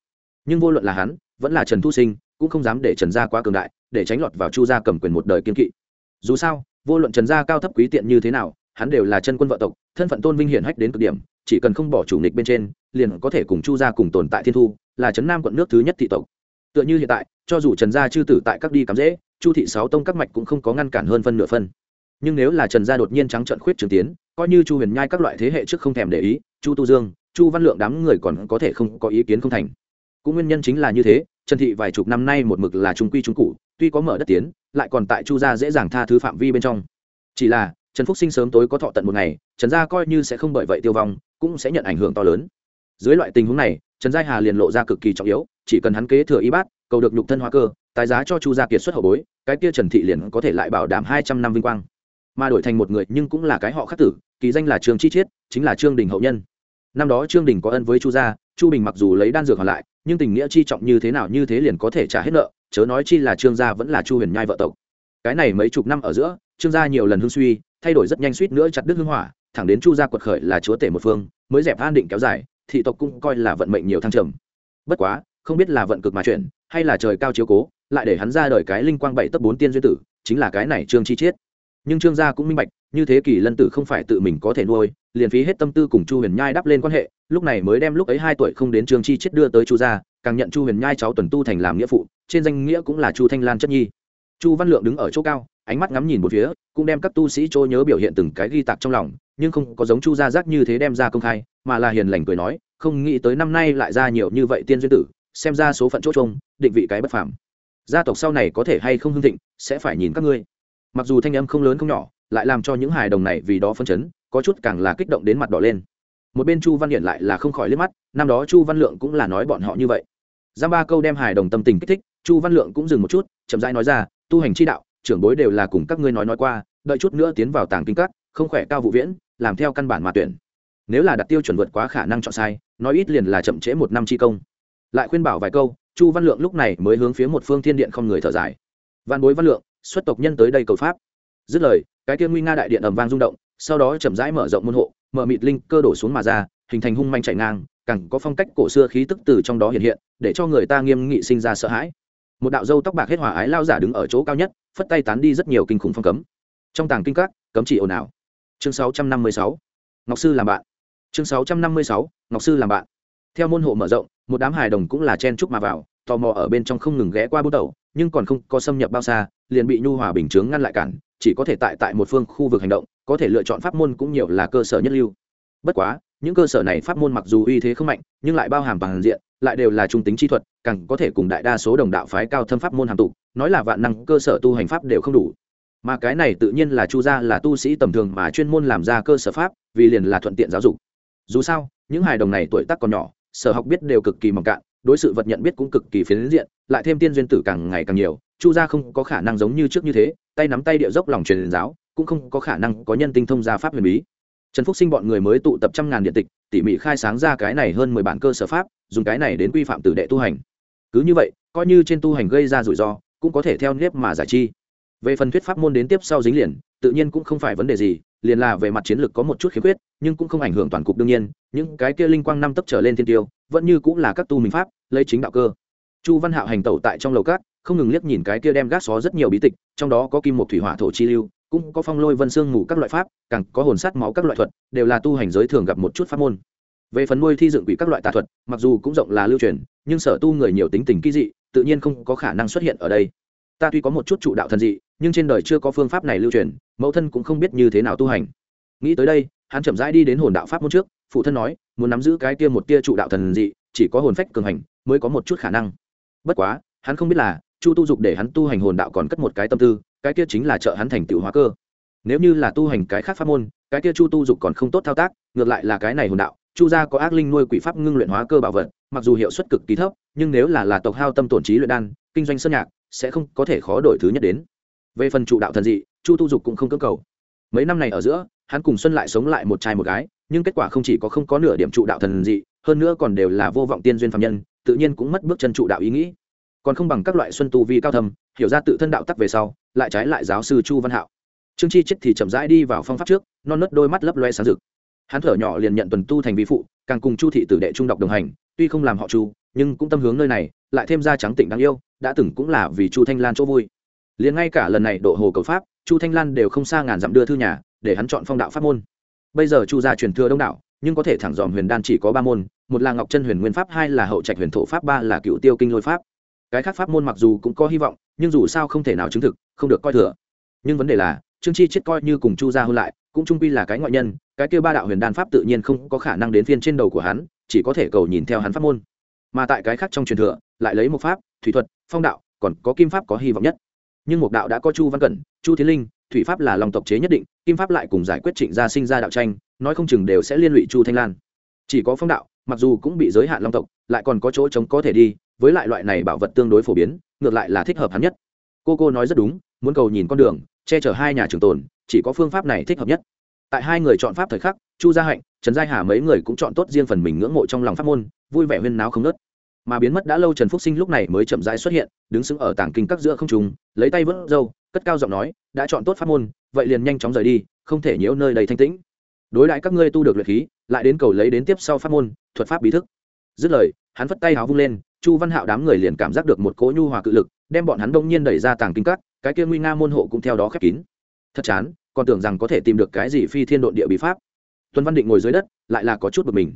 Nhưng vô luận là hắn, vẫn là trần thu sinh, cũng không dám để trần gia quá cường đại, để tránh lọt vào chu gia cầm quyền một đời kiên kỵ. Dù sao, vô luận trần gia cao thấp quý tiện như thế nào, hắn đều là chân quân vợ tộc, thân phận tôn vinh hiển hách đến cực điểm, chỉ cần không bỏ chủ nịch bên trên, liền có thể cùng chu gia cùng tồn tại thiên thu, là trấn nam quận nước thứ nhất thị tộc. Tựa như hiện tại, cho dù trần gia chư tử tại các đi cắm dễ, chu thị sáu tông các mạch cũng không có ngăn cản hơn phân nửa phân. Nhưng nếu là trần gia đột nhiên trắng trận khuyết trường tiến coi như chu huyền nhai các loại thế hệ trước không thèm để ý, chu tu dương, chu văn lượng đám người còn có thể không có ý kiến không thành. Cũng nguyên nhân chính là như thế, trần thị vài chục năm nay một mực là trung quy trung cụ, tuy có mở đất tiến, lại còn tại chu gia dễ dàng tha thứ phạm vi bên trong. Chỉ là, trần phúc sinh sớm tối có thọ tận một ngày, trần gia coi như sẽ không bởi vậy tiêu vong, cũng sẽ nhận ảnh hưởng to lớn. Dưới loại tình huống này, trần giai hà liền lộ ra cực kỳ trọng yếu, chỉ cần hắn kế thừa y bát, cầu được nhục thân hoa cơ tài giá cho chu gia kiệt xuất hậu bối, cái kia trần thị liền có thể lại bảo đảm hai trăm năm vinh quang mà đổi thành một người nhưng cũng là cái họ khắc tử, kỳ danh là trương chi chiết, chính là trương đình hậu nhân. Năm đó trương đình có ân với chu gia, chu bình mặc dù lấy đan dược hoàn lại, nhưng tình nghĩa chi trọng như thế nào như thế liền có thể trả hết nợ, chớ nói chi là trương gia vẫn là chu huyền nhai vợ tộc. Cái này mấy chục năm ở giữa, trương gia nhiều lần hưng suy, thay đổi rất nhanh suýt nữa chặt đứt hưng hỏa, thẳng đến chu gia quật khởi là chúa tể một phương, mới dẹp an định kéo dài, thị tộc cũng coi là vận mệnh nhiều thăng trầm. Bất quá, không biết là vận cực mà chuyển, hay là trời cao chiếu cố, lại để hắn ra đời cái linh quang bảy tấp bốn tiên duyên tử, chính là cái này trương chi chiết nhưng trương gia cũng minh bạch, như thế kỷ lân tử không phải tự mình có thể nuôi, liền phí hết tâm tư cùng chu huyền nhai đắp lên quan hệ, lúc này mới đem lúc ấy hai tuổi không đến trương chi chết đưa tới chu gia, càng nhận chu huyền nhai cháu tuần tu thành làm nghĩa phụ, trên danh nghĩa cũng là chu thanh lan chất nhi. Chu văn lượng đứng ở chỗ cao, ánh mắt ngắm nhìn một phía, cũng đem các tu sĩ chỗ nhớ biểu hiện từng cái ghi tạc trong lòng, nhưng không có giống chu gia giác như thế đem ra công khai, mà là hiền lành cười nói, không nghĩ tới năm nay lại ra nhiều như vậy tiên duyên tử, xem ra số phận chỗ trông, định vị cái bất phàm. Gia tộc sau này có thể hay không hưng thịnh, sẽ phải nhìn các ngươi mặc dù thanh âm không lớn không nhỏ, lại làm cho những hài đồng này vì đó phân chấn, có chút càng là kích động đến mặt đỏ lên. Một bên chu văn điện lại là không khỏi liếc mắt, năm đó chu văn lượng cũng là nói bọn họ như vậy. Giam ba câu đem hài đồng tâm tình kích thích, chu văn lượng cũng dừng một chút, chậm rãi nói ra, tu hành chi đạo, trưởng bối đều là cùng các ngươi nói nói qua, đợi chút nữa tiến vào tàng kinh các, không khỏe cao vụ viễn, làm theo căn bản mà tuyển. Nếu là đặt tiêu chuẩn vượt quá khả năng chọn sai, nói ít liền là chậm trễ một năm chi công. Lại khuyên bảo vài câu, chu văn lượng lúc này mới hướng phía một phương thiên điện không người thở dài. Văn bối văn lượng xuất tộc nhân tới đây cầu pháp. Dứt lời, cái kia nguy nga đại điện ầm vang rung động, sau đó chậm rãi mở rộng môn hộ, mở mịt linh cơ đổ xuống mà ra, hình thành hung manh chạy ngang, càng có phong cách cổ xưa khí tức từ trong đó hiện hiện, để cho người ta nghiêm nghị sinh ra sợ hãi. Một đạo dâu tóc bạc hết hòa ái lao giả đứng ở chỗ cao nhất, phất tay tán đi rất nhiều kinh khủng phong cấm. Trong tàng kinh các, cấm chỉ ồn ào. Chương 656. ngọc sư làm bạn. Chương 656. ngọc sư làm bạn. Theo môn hộ mở rộng, một đám hài đồng cũng là chen chúc mà vào, tò mò ở bên trong không ngừng ghé qua bút đầu nhưng còn không có xâm nhập bao xa, liền bị nhu hòa bình chướng ngăn lại cản, chỉ có thể tại tại một phương khu vực hành động, có thể lựa chọn pháp môn cũng nhiều là cơ sở nhất lưu. Bất quá, những cơ sở này pháp môn mặc dù uy thế không mạnh, nhưng lại bao hàm bằng diện, lại đều là trung tính chi thuật, càng có thể cùng đại đa số đồng đạo phái cao thâm pháp môn hàm tụ, nói là vạn năng, cơ sở tu hành pháp đều không đủ. Mà cái này tự nhiên là chu gia là tu sĩ tầm thường mà chuyên môn làm ra cơ sở pháp, vì liền là thuận tiện giáo dục. Dù sao, những hài đồng này tuổi tác còn nhỏ, sở học biết đều cực kỳ mỏng cạn đối sự vật nhận biết cũng cực kỳ phiến diện, lại thêm tiên duyên tử càng ngày càng nhiều, chu gia không có khả năng giống như trước như thế, tay nắm tay địa dốc lòng truyền giáo, cũng không có khả năng có nhân tinh thông gia pháp huyền bí. Trần phúc sinh bọn người mới tụ tập trăm ngàn điện tịch, tỉ mỉ khai sáng ra cái này hơn mười bản cơ sở pháp, dùng cái này đến quy phạm tử đệ tu hành. Cứ như vậy, coi như trên tu hành gây ra rủi ro, cũng có thể theo nếp mà giải chi. Về phần thuyết pháp môn đến tiếp sau dính liền, tự nhiên cũng không phải vấn đề gì, liền là về mặt chiến lược có một chút khiếm khuyết, nhưng cũng không ảnh hưởng toàn cục đương nhiên, những cái kia linh quang năm tấp trở lên thiên tiêu vẫn như cũng là các tu minh pháp, lấy chính đạo cơ. Chu văn hạo hành tẩu tại trong lầu cát, không ngừng liếc nhìn cái kia đem gác xó rất nhiều bí tịch, trong đó có kim một thủy hỏa thổ chi lưu, cũng có phong lôi vân xương ngủ các loại pháp, càng có hồn sát máu các loại thuật, đều là tu hành giới thường gặp một chút pháp môn. Về phần nuôi thi dựng quỷ các loại tà thuật, mặc dù cũng rộng là lưu truyền, nhưng sở tu người nhiều tính tình kỳ dị, tự nhiên không có khả năng xuất hiện ở đây. Ta tuy có một chút trụ đạo thần dị, nhưng trên đời chưa có phương pháp này lưu truyền, mẫu thân cũng không biết như thế nào tu hành. Nghĩ tới đây, hắn chậm rãi đi đến hồn đạo pháp môn trước, phụ thân nói muốn nắm giữ cái kia một tia trụ đạo thần dị, chỉ có hồn phách cường hành mới có một chút khả năng. Bất quá, hắn không biết là chu tu dục để hắn tu hành hồn đạo còn cất một cái tâm tư, cái kia chính là trợ hắn thành tựu hóa cơ. Nếu như là tu hành cái khác pháp môn, cái kia chu tu dục còn không tốt thao tác, ngược lại là cái này hồn đạo, chu gia có ác linh nuôi quỷ pháp ngưng luyện hóa cơ bảo vật, mặc dù hiệu suất cực kỳ thấp, nhưng nếu là là tộc hao tâm tổn trí luyện đan, kinh doanh sơn nhạc, sẽ không có thể khó đổi thứ nhất đến. Về phần trụ đạo thần dị, chu tu dục cũng không cưỡng cầu. Mấy năm này ở giữa, hắn cùng xuân lại sống lại một trai một gái nhưng kết quả không chỉ có không có nửa điểm trụ đạo thần dị, hơn nữa còn đều là vô vọng tiên duyên phạm nhân, tự nhiên cũng mất bước chân trụ đạo ý nghĩ. Còn không bằng các loại xuân tu vi cao thầm hiểu ra tự thân đạo tắc về sau, lại trái lại giáo sư chu văn hạo. Trương chi chết thì chậm rãi đi vào phong pháp trước, non nớt đôi mắt lấp loe sáng rực. Hắn thở nhỏ liền nhận tuần tu thành vi phụ, càng cùng chu thị tử đệ trung đọc đồng hành, tuy không làm họ chu, nhưng cũng tâm hướng nơi này, lại thêm ra trắng tịnh đáng yêu, đã từng cũng là vì chu thanh lan chỗ vui. Liền ngay cả lần này độ hồ cầu pháp, chu thanh lan đều không xa ngàn dặm đưa thư nhà, để hắn chọn phong đạo pháp môn bây giờ chu gia truyền thừa đông đảo, nhưng có thể thẳng dòm huyền đan chỉ có ba môn, một là ngọc chân huyền nguyên pháp, hai là hậu trạch huyền thổ pháp, ba là cựu tiêu kinh lôi pháp. Cái khác pháp môn mặc dù cũng có hy vọng, nhưng dù sao không thể nào chứng thực, không được coi thừa. Nhưng vấn đề là, trương chi chết coi như cùng chu gia hôn lại, cũng trung quy là cái ngoại nhân, cái kêu ba đạo huyền đan pháp tự nhiên không có khả năng đến phiên trên đầu của hắn, chỉ có thể cầu nhìn theo hắn pháp môn. Mà tại cái khác trong truyền thừa, lại lấy một pháp, thủy thuật, phong đạo, còn có kim pháp có hy vọng nhất. Nhưng một đạo đã có chu văn cẩn, chu thiên linh thủy pháp là lòng tộc chế nhất định, kim pháp lại cùng giải quyết trịnh gia sinh ra đạo tranh, nói không chừng đều sẽ liên lụy chu thanh lan. Chỉ có phong đạo, mặc dù cũng bị giới hạn long tộc, lại còn có chỗ chống có thể đi, với lại loại này bảo vật tương đối phổ biến, ngược lại là thích hợp hắn nhất. Cô cô nói rất đúng, muốn cầu nhìn con đường, che chở hai nhà trường tồn, chỉ có phương pháp này thích hợp nhất. Tại hai người chọn pháp thời khắc, chu gia hạnh, trần giai hà mấy người cũng chọn tốt riêng phần mình ngưỡng mộ trong lòng pháp môn, vui vẻ huyên náo không nớt mà biến mất đã lâu trần phúc sinh lúc này mới chậm rãi xuất hiện, đứng sững ở tảng kinh các giữa không trùng lấy tay vớt râu cất cao giọng nói đã chọn tốt pháp môn vậy liền nhanh chóng rời đi không thể nhiễu nơi đầy thanh tĩnh. Đối lại các ngươi tu được luyện khí lại đến cầu lấy đến tiếp sau pháp môn thuật pháp bí thức. Dứt lời hắn phất tay háo vung lên chu văn hạo đám người liền cảm giác được một cỗ nhu hòa cự lực đem bọn hắn đông nhiên đẩy ra tàng kinh cắt, cái kia nguy nga môn hộ cũng theo đó khép kín. Thật chán còn tưởng rằng có thể tìm được cái gì phi thiên độn địa bí pháp. Tuân văn định ngồi dưới đất lại là có chút bực mình.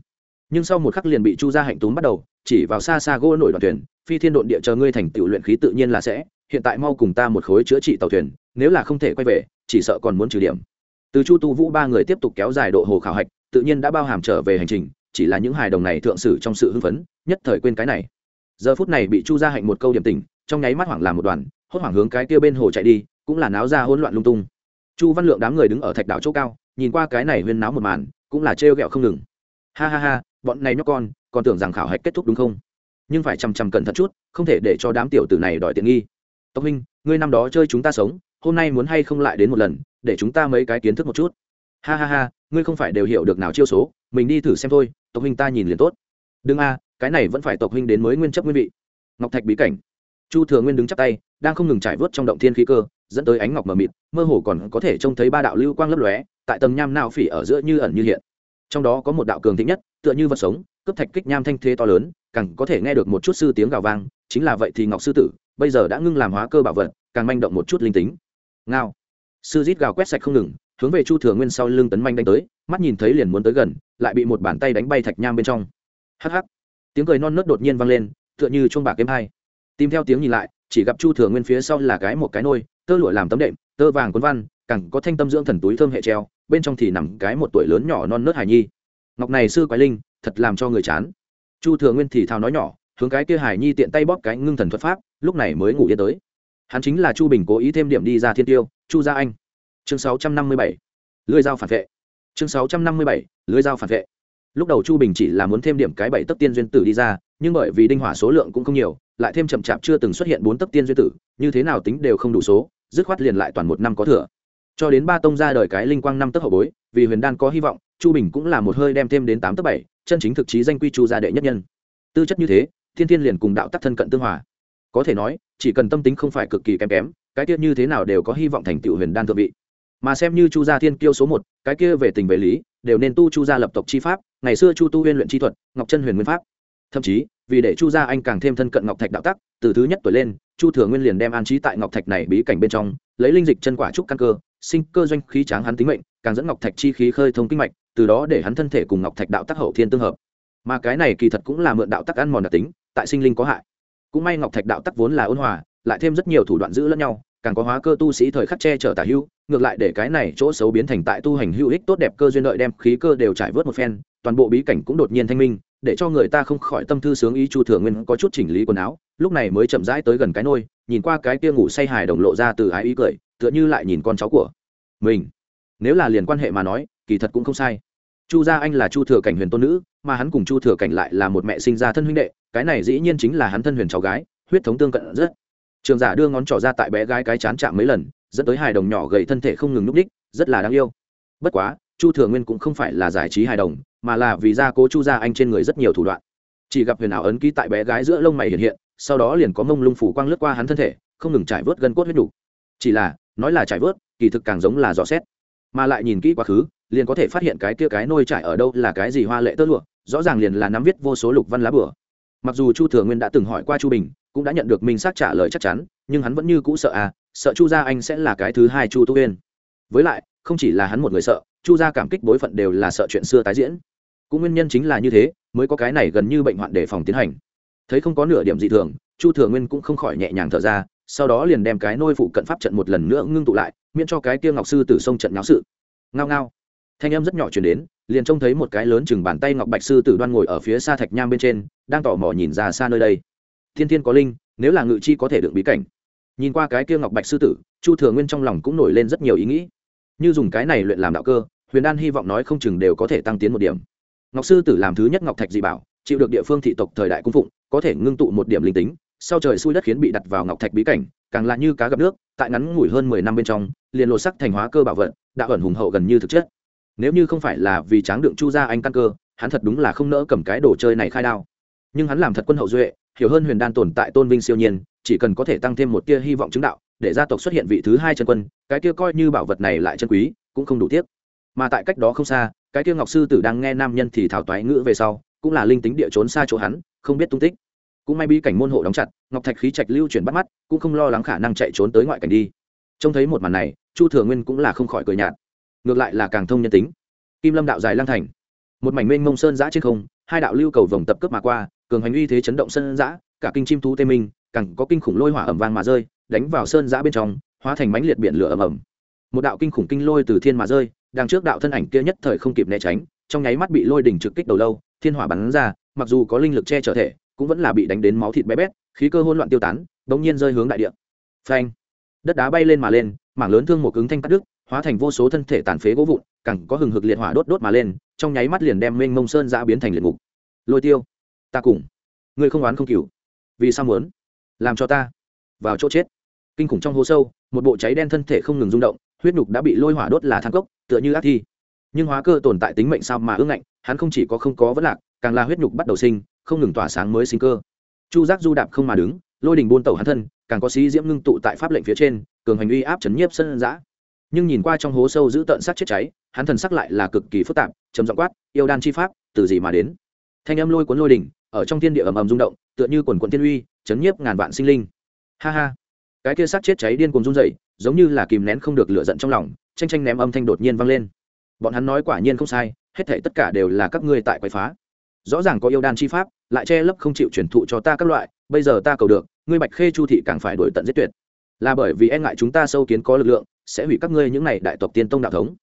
Nhưng sau một khắc liền bị chu gia hạnh túm bắt đầu chỉ vào xa xa gỗ nổi đoàn thuyền phi thiên độn địa chờ ngươi thành tựu luyện khí tự nhiên là sẽ hiện tại mau cùng ta một khối chữa trị tàu thuyền, nếu là không thể quay về, chỉ sợ còn muốn trừ điểm. Từ chu tu vũ ba người tiếp tục kéo dài độ hồ khảo hạch, tự nhiên đã bao hàm trở về hành trình, chỉ là những hài đồng này thượng sử trong sự hưng phấn, nhất thời quên cái này. Giờ phút này bị chu gia hạnh một câu điểm tình trong nháy mắt hoảng làm một đoàn, hốt hoảng hướng cái kia bên hồ chạy đi, cũng là náo ra hỗn loạn lung tung. Chu văn lượng đám người đứng ở thạch đảo chỗ cao, nhìn qua cái này huyên náo một màn, cũng là trêu ghẹo không ngừng. Ha ha ha, bọn này nhóc con, còn tưởng rằng khảo hạch kết thúc đúng không? Nhưng phải chằm chằm cẩn thận chút, không thể để cho đám tiểu tử này đòi tiện nghi tộc huynh, ngươi năm đó chơi chúng ta sống, hôm nay muốn hay không lại đến một lần, để chúng ta mấy cái kiến thức một chút. Ha ha ha, ngươi không phải đều hiểu được nào chiêu số, mình đi thử xem thôi, tộc huynh ta nhìn liền tốt. Đừng a, cái này vẫn phải tộc huynh đến mới nguyên chấp nguyên vị. Ngọc thạch bí cảnh. Chu thừa nguyên đứng chắp tay, đang không ngừng trải vớt trong động thiên khí cơ, dẫn tới ánh ngọc mờ mịt, mơ hồ còn có thể trông thấy ba đạo lưu quang lấp lóe, tại tầng nham nao phỉ ở giữa như ẩn như hiện. Trong đó có một đạo cường thịnh nhất, tựa như vật sống, cướp thạch kích nham thanh thế to lớn, càng có thể nghe được một chút sư tiếng gào vang, chính là vậy thì ngọc sư tử bây giờ đã ngưng làm hóa cơ bảo vật, càng manh động một chút linh tính. Ngao. Sư rít gào quét sạch không ngừng, hướng về chu thừa nguyên sau lưng tấn manh đánh tới, mắt nhìn thấy liền muốn tới gần, lại bị một bàn tay đánh bay thạch nham bên trong. Hắc hắc. Tiếng cười non nớt đột nhiên vang lên, tựa như chuông bạc kiếm hai. Tìm theo tiếng nhìn lại, chỉ gặp chu thừa nguyên phía sau là cái một cái nôi, tơ lụa làm tấm đệm, tơ vàng cuốn văn, càng có thanh tâm dưỡng thần túi thơm hệ treo, bên trong thì nằm cái một tuổi lớn nhỏ non nớt hài nhi. Ngọc này sư quái linh, thật làm cho người chán. Chu thừa nguyên thì thào nói nhỏ hướng cái kia hải nhi tiện tay bóp cái ngưng thần thuật pháp, lúc này mới ngủ yên tới. Hắn chính là chu bình cố ý thêm điểm đi ra thiên tiêu, chu gia anh. Chương sáu trăm năm mươi bảy. Lưới dao phản vệ. Chương sáu trăm năm mươi bảy. Lưới dao phản vệ. Lúc đầu chu bình chỉ là muốn thêm điểm cái bảy tấc tiên duyên tử đi ra, nhưng bởi vì đinh hỏa số lượng cũng không nhiều, lại thêm chậm chạp chưa từng xuất hiện bốn tấc tiên duyên tử, như thế nào tính đều không đủ số, dứt khoát liền lại toàn một năm có thừa. Cho đến ba tông ra đời cái linh quang năm tấc hậu bối, vì huyền đan có hy vọng, chu bình cũng là một hơi đem thêm đến tám tấc bảy, chân chính thực chí danh quy chu gia đệ nhất nhân. Tư chất như thế thiên thiên liền cùng đạo tắc thân cận tương hòa. Có thể nói, chỉ cần tâm tính không phải cực kỳ kém kém, cái kia như thế nào đều có hy vọng thành tựu huyền đan thượng vị. Mà xem như chu gia thiên kiêu số một, cái kia về tình về lý, đều nên tu chu gia lập tộc chi pháp, ngày xưa chu tu Huyên luyện chi thuật, ngọc chân huyền nguyên pháp. Thậm chí, vì để chu gia anh càng thêm thân cận ngọc thạch đạo tắc, từ thứ nhất tuổi lên, chu thừa nguyên liền đem an trí tại ngọc thạch này bí cảnh bên trong, lấy linh dịch chân quả trúc căn cơ, sinh cơ doanh khí tráng hắn tính mệnh, càng dẫn ngọc thạch chi khí khơi thông kinh mạch, từ đó để hắn thân thể cùng ngọc thạch đạo tắc hậu thiên tương hợp. Mà cái này kỳ thật cũng là mượn đạo tắc ăn mòn đặc tính tại sinh linh có hại. Cũng may ngọc thạch đạo tắc vốn là ôn hòa, lại thêm rất nhiều thủ đoạn giữ lẫn nhau, càng có hóa cơ tu sĩ thời khắc che chở tả hữu, ngược lại để cái này chỗ xấu biến thành tại tu hành hữu ích tốt đẹp cơ duyên đợi đem khí cơ đều trải vớt một phen, toàn bộ bí cảnh cũng đột nhiên thanh minh, để cho người ta không khỏi tâm thư sướng ý chu thừa nguyên có chút chỉnh lý quần áo, lúc này mới chậm rãi tới gần cái nôi, nhìn qua cái kia ngủ say hài đồng lộ ra từ ái ý cười, tựa như lại nhìn con cháu của mình. Nếu là liền quan hệ mà nói, kỳ thật cũng không sai. Chu gia anh là chu thừa cảnh huyền tôn nữ, mà hắn cùng chu thừa cảnh lại là một mẹ sinh ra thân huynh đệ cái này dĩ nhiên chính là hắn thân huyền cháu gái, huyết thống tương cận rất. Trường giả đưa ngón trỏ ra tại bé gái cái chán chạm mấy lần, dẫn tới hài đồng nhỏ gầy thân thể không ngừng núp đích, rất là đáng yêu. Bất quá, chu thừa nguyên cũng không phải là giải trí hài đồng, mà là vì gia cố chu gia anh trên người rất nhiều thủ đoạn. Chỉ gặp huyền ảo ấn ký tại bé gái giữa lông mày hiện hiện, sau đó liền có mông lung phủ quang lướt qua hắn thân thể, không ngừng trải vớt gân cốt huyết đủ. chỉ là, nói là trải vớt, kỳ thực càng giống là dò xét. Mà lại nhìn kỹ quá khứ, liền có thể phát hiện cái kia cái nôi trải ở đâu là cái gì hoa lệ tơ lụa, rõ ràng liền là nắm viết vô số lục văn lá bửa mặc dù chu thừa nguyên đã từng hỏi qua chu bình, cũng đã nhận được minh xác trả lời chắc chắn, nhưng hắn vẫn như cũ sợ à sợ chu gia anh sẽ là cái thứ hai chu tu huyên với lại, không chỉ là hắn một người sợ, chu gia cảm kích bối phận đều là sợ chuyện xưa tái diễn. Cũng nguyên nhân chính là như thế, mới có cái này gần như bệnh hoạn đề phòng tiến hành. Thấy không có nửa điểm dị thường, chu thừa nguyên cũng không khỏi nhẹ nhàng thở ra, sau đó liền đem cái nôi phụ cận pháp trận một lần nữa ngưng tụ lại, miễn cho cái kia ngọc sư từ sông trận nháo sự. Ngao ngao thanh âm rất nhỏ chuyển đến, liền trông thấy một cái lớn chừng bàn tay ngọc bạch sư tử đoan ngồi ở phía xa thạch nham bên trên, đang tỏ mò nhìn ra xa nơi đây. Thiên thiên có linh, nếu là ngự chi có thể được bí cảnh. Nhìn qua cái kia ngọc bạch sư tử, chu thừa nguyên trong lòng cũng nổi lên rất nhiều ý nghĩ. Như dùng cái này luyện làm đạo cơ, huyền đan hy vọng nói không chừng đều có thể tăng tiến một điểm. Ngọc sư tử làm thứ nhất ngọc thạch dị bảo, chịu được địa phương thị tộc thời đại cung phụng, có thể ngưng tụ một điểm linh tính, sau trời xui đất khiến bị đặt vào ngọc thạch bí cảnh, càng là như cá gặp nước, tại ngắn ngủi hơn mười năm bên trong, liền lột sắc thành hóa cơ bảo vận đã ẩn hùng hậu gần như thực chất nếu như không phải là vì tráng đựng chu gia anh căn cơ, hắn thật đúng là không nỡ cầm cái đồ chơi này khai đao. Nhưng hắn làm thật quân hậu duệ, hiểu hơn huyền đan tồn tại tôn vinh siêu nhiên, chỉ cần có thể tăng thêm một tia hy vọng chứng đạo, để gia tộc xuất hiện vị thứ hai chân quân, cái kia coi như bảo vật này lại chân quý, cũng không đủ tiếc. Mà tại cách đó không xa, cái kia ngọc sư tử đang nghe nam nhân thì thảo toái ngữ về sau, cũng là linh tính địa trốn xa chỗ hắn, không biết tung tích. Cũng may bi cảnh môn hộ đóng chặt, ngọc thạch khí trạch lưu chuyển bắt mắt, cũng không lo lắng khả năng chạy trốn tới ngoại cảnh đi. Trông thấy một màn này, chu thừa nguyên cũng là không khỏi cười nhạt ngược lại là càng thông nhân tính. Kim lâm đạo dài lang thành. Một mảnh mênh mông sơn giã trên không, hai đạo lưu cầu vòng tập cướp mà qua, cường hành uy thế chấn động sơn giã cả kinh chim thú tê minh, càng có kinh khủng lôi hỏa ẩm vang mà rơi, đánh vào sơn giã bên trong, hóa thành mánh liệt biển lửa ẩm ẩm một đạo kinh khủng kinh lôi từ thiên mà rơi, đằng trước đạo thân ảnh kia nhất thời không kịp né tránh, trong nháy mắt bị lôi đỉnh trực kích đầu lâu, thiên hỏa bắn ra, mặc dù có linh lực che trở thể, cũng vẫn là bị đánh đến máu thịt bé bét, khí cơ hỗn loạn tiêu tán, bỗng nhiên rơi hướng đại địa. Phanh! Đất đá bay lên mà lên, mảng lớn thương một cứng thanh cắt đứt hóa thành vô số thân thể tàn phế gỗ vụn càng có hừng hực liệt hỏa đốt đốt mà lên, trong nháy mắt liền đem mênh mông sơn ra biến thành liệt ngục. Lôi tiêu, ta cùng. Ngươi không oán không cừu. Vì sao muốn? Làm cho ta vào chỗ chết. Kinh khủng trong hố sâu, một bộ cháy đen thân thể không ngừng rung động, huyết nhục đã bị lôi hỏa đốt là thang cốc, tựa như ác thi. Nhưng hóa cơ tồn tại tính mệnh sao mà ưng ngạnh, hắn không chỉ có không có vấn lạc, càng là huyết nhục bắt đầu sinh, không ngừng tỏa sáng mới sinh cơ. Chu giác du đạp không mà đứng, lôi đình buôn tẩu hắn thân, càng có sĩ diễm ngưng tụ tại pháp lệnh phía trên, cường hành uy áp chấn nhiếp sân giã nhưng nhìn qua trong hố sâu giữ tợn sắc chết cháy, hắn thần sắc lại là cực kỳ phức tạp, trầm giọng quát, yêu đan chi pháp, từ gì mà đến? Thanh âm lôi cuốn lôi đỉnh, ở trong thiên địa ầm ầm rung động, tựa như quần quận thiên uy, chấn nhiếp ngàn vạn sinh linh. Ha ha. Cái kia sắc chết cháy điên cuồng run dậy giống như là kìm nén không được lửa giận trong lòng, tranh tranh ném âm thanh đột nhiên vang lên. Bọn hắn nói quả nhiên không sai, hết thảy tất cả đều là các ngươi tại quậy phá. Rõ ràng có yêu đan chi pháp, lại che lấp không chịu truyền thụ cho ta các loại, bây giờ ta cầu được, ngươi bạch khê chu thị càng phải đổi tận giết tuyệt là bởi vì e ngại chúng ta sâu kiến có lực lượng, sẽ hủy các ngươi những này đại tộc tiên tông đạo thống.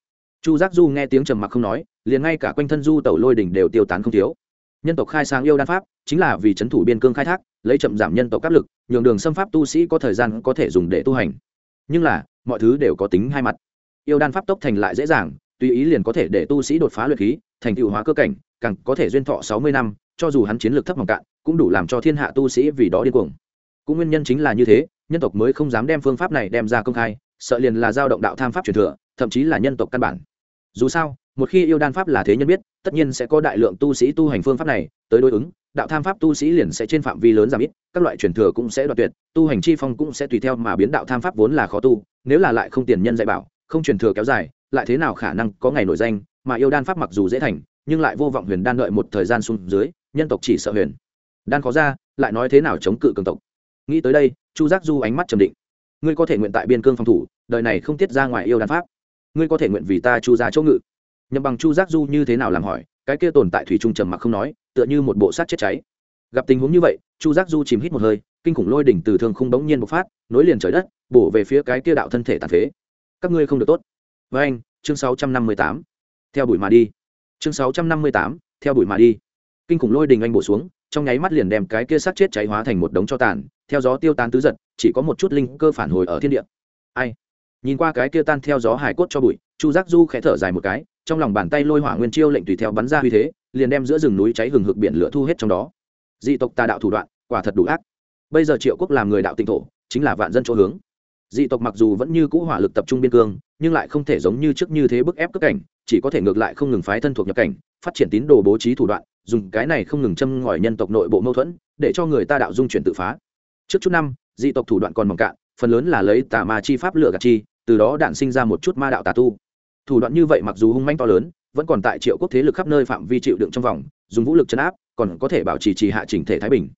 Chu giác du nghe tiếng trầm mặc không nói, liền ngay cả quanh thân du tẩu lôi đỉnh đều tiêu tán không thiếu. Nhân tộc khai sáng yêu đan pháp, chính là vì c h ấ n thủ biên cương khai thác, lấy chậm giảm nhân tộc áp lực, nhường đường xâm pháp tu sĩ có thời gian có thể dùng để tu hành. Nhưng là, mọi thứ đều có tính hai mặt. Yêu đan pháp tốc thành lại dễ dàng, tùy ý liền có thể để tu sĩ đột phá luyện khí, thành tựu hóa cơ cảnh, càng có thể duyên thọ sáu mươi năm, cho dù hắn chiến lược thấp mỏng cạn, cũng đủ làm cho thiên hạ tu sĩ vì đó điên cuồng. Cũng nguyên nhân chính là như thế nhân tộc mới không dám đem phương pháp này đem ra công khai, sợ liền là giao động đạo tham pháp truyền thừa, thậm chí là nhân tộc căn bản. Dù sao, một khi yêu đan pháp là thế nhân biết, tất nhiên sẽ có đại lượng tu sĩ tu hành phương pháp này, tới đối ứng, đạo tham pháp tu sĩ liền sẽ trên phạm vi lớn giảm ít, các loại truyền thừa cũng sẽ đoạt tuyệt, tu hành chi phong cũng sẽ tùy theo mà biến đạo tham pháp vốn là khó tu, nếu là lại không tiền nhân dạy bảo, không truyền thừa kéo dài, lại thế nào khả năng có ngày nổi danh, mà yêu đan pháp mặc dù dễ thành, nhưng lại vô vọng huyền đan đợi một thời gian xuống dưới, nhân tộc chỉ sợ huyền. Đan khó ra, lại nói thế nào chống cự cường tộc nghĩ tới đây chu giác du ánh mắt trầm định. Ngươi có thể nguyện tại biên cương phòng thủ đời này không tiết ra ngoài yêu đan pháp. Ngươi có thể nguyện vì ta chu ra chỗ ngự. Nhầm bằng chu giác du như thế nào làm hỏi cái kia tồn tại thủy trung trầm mặc không nói tựa như một bộ sát chết cháy. Gặp tình huống như vậy chu giác du chìm hít một hơi kinh khủng lôi đỉnh từ thương không bỗng nhiên bộc phát nối liền trời đất bổ về phía cái kia đạo thân thể tàn phế. Các ngươi không được tốt. Với anh chương 658. theo bụi mà đi. Chương 658, theo bụi mà đi. Kinh khủng lôi đình anh bổ xuống trong nháy mắt liền đem cái kia sát chết cháy hóa thành một đống cho tàn theo gió tiêu tán tứ giật, chỉ có một chút linh cơ phản hồi ở thiên địa. Ai? Nhìn qua cái kia tan theo gió hải cốt cho bụi, chu giác du khẽ thở dài một cái, trong lòng bàn tay lôi hỏa nguyên chiêu lệnh tùy theo bắn ra uy thế, liền đem giữa rừng núi cháy hừng hực biển lửa thu hết trong đó. Dị tộc tà đạo thủ đoạn, quả thật đủ ác. Bây giờ triệu quốc làm người đạo tinh thổ, chính là vạn dân chỗ hướng. Dị tộc mặc dù vẫn như cũ hỏa lực tập trung biên cương, nhưng lại không thể giống như trước như thế bức ép cất cảnh, chỉ có thể ngược lại không ngừng phái thân thuộc nhập cảnh, phát triển tín đồ bố trí thủ đoạn, dùng cái này không ngừng châm ngòi nhân tộc nội bộ mâu thuẫn, để cho người ta đạo dung chuyển tự phá trước chút năm, dị tộc thủ đoạn còn mỏng cạn, phần lớn là lấy tà ma chi pháp lựa gạt chi, từ đó đạn sinh ra một chút ma đạo tà tu. Thủ đoạn như vậy mặc dù hung manh to lớn, vẫn còn tại triệu quốc thế lực khắp nơi phạm vi chịu đựng trong vòng, dùng vũ lực chấn áp, còn có thể bảo trì trì hạ chỉnh thể thái bình.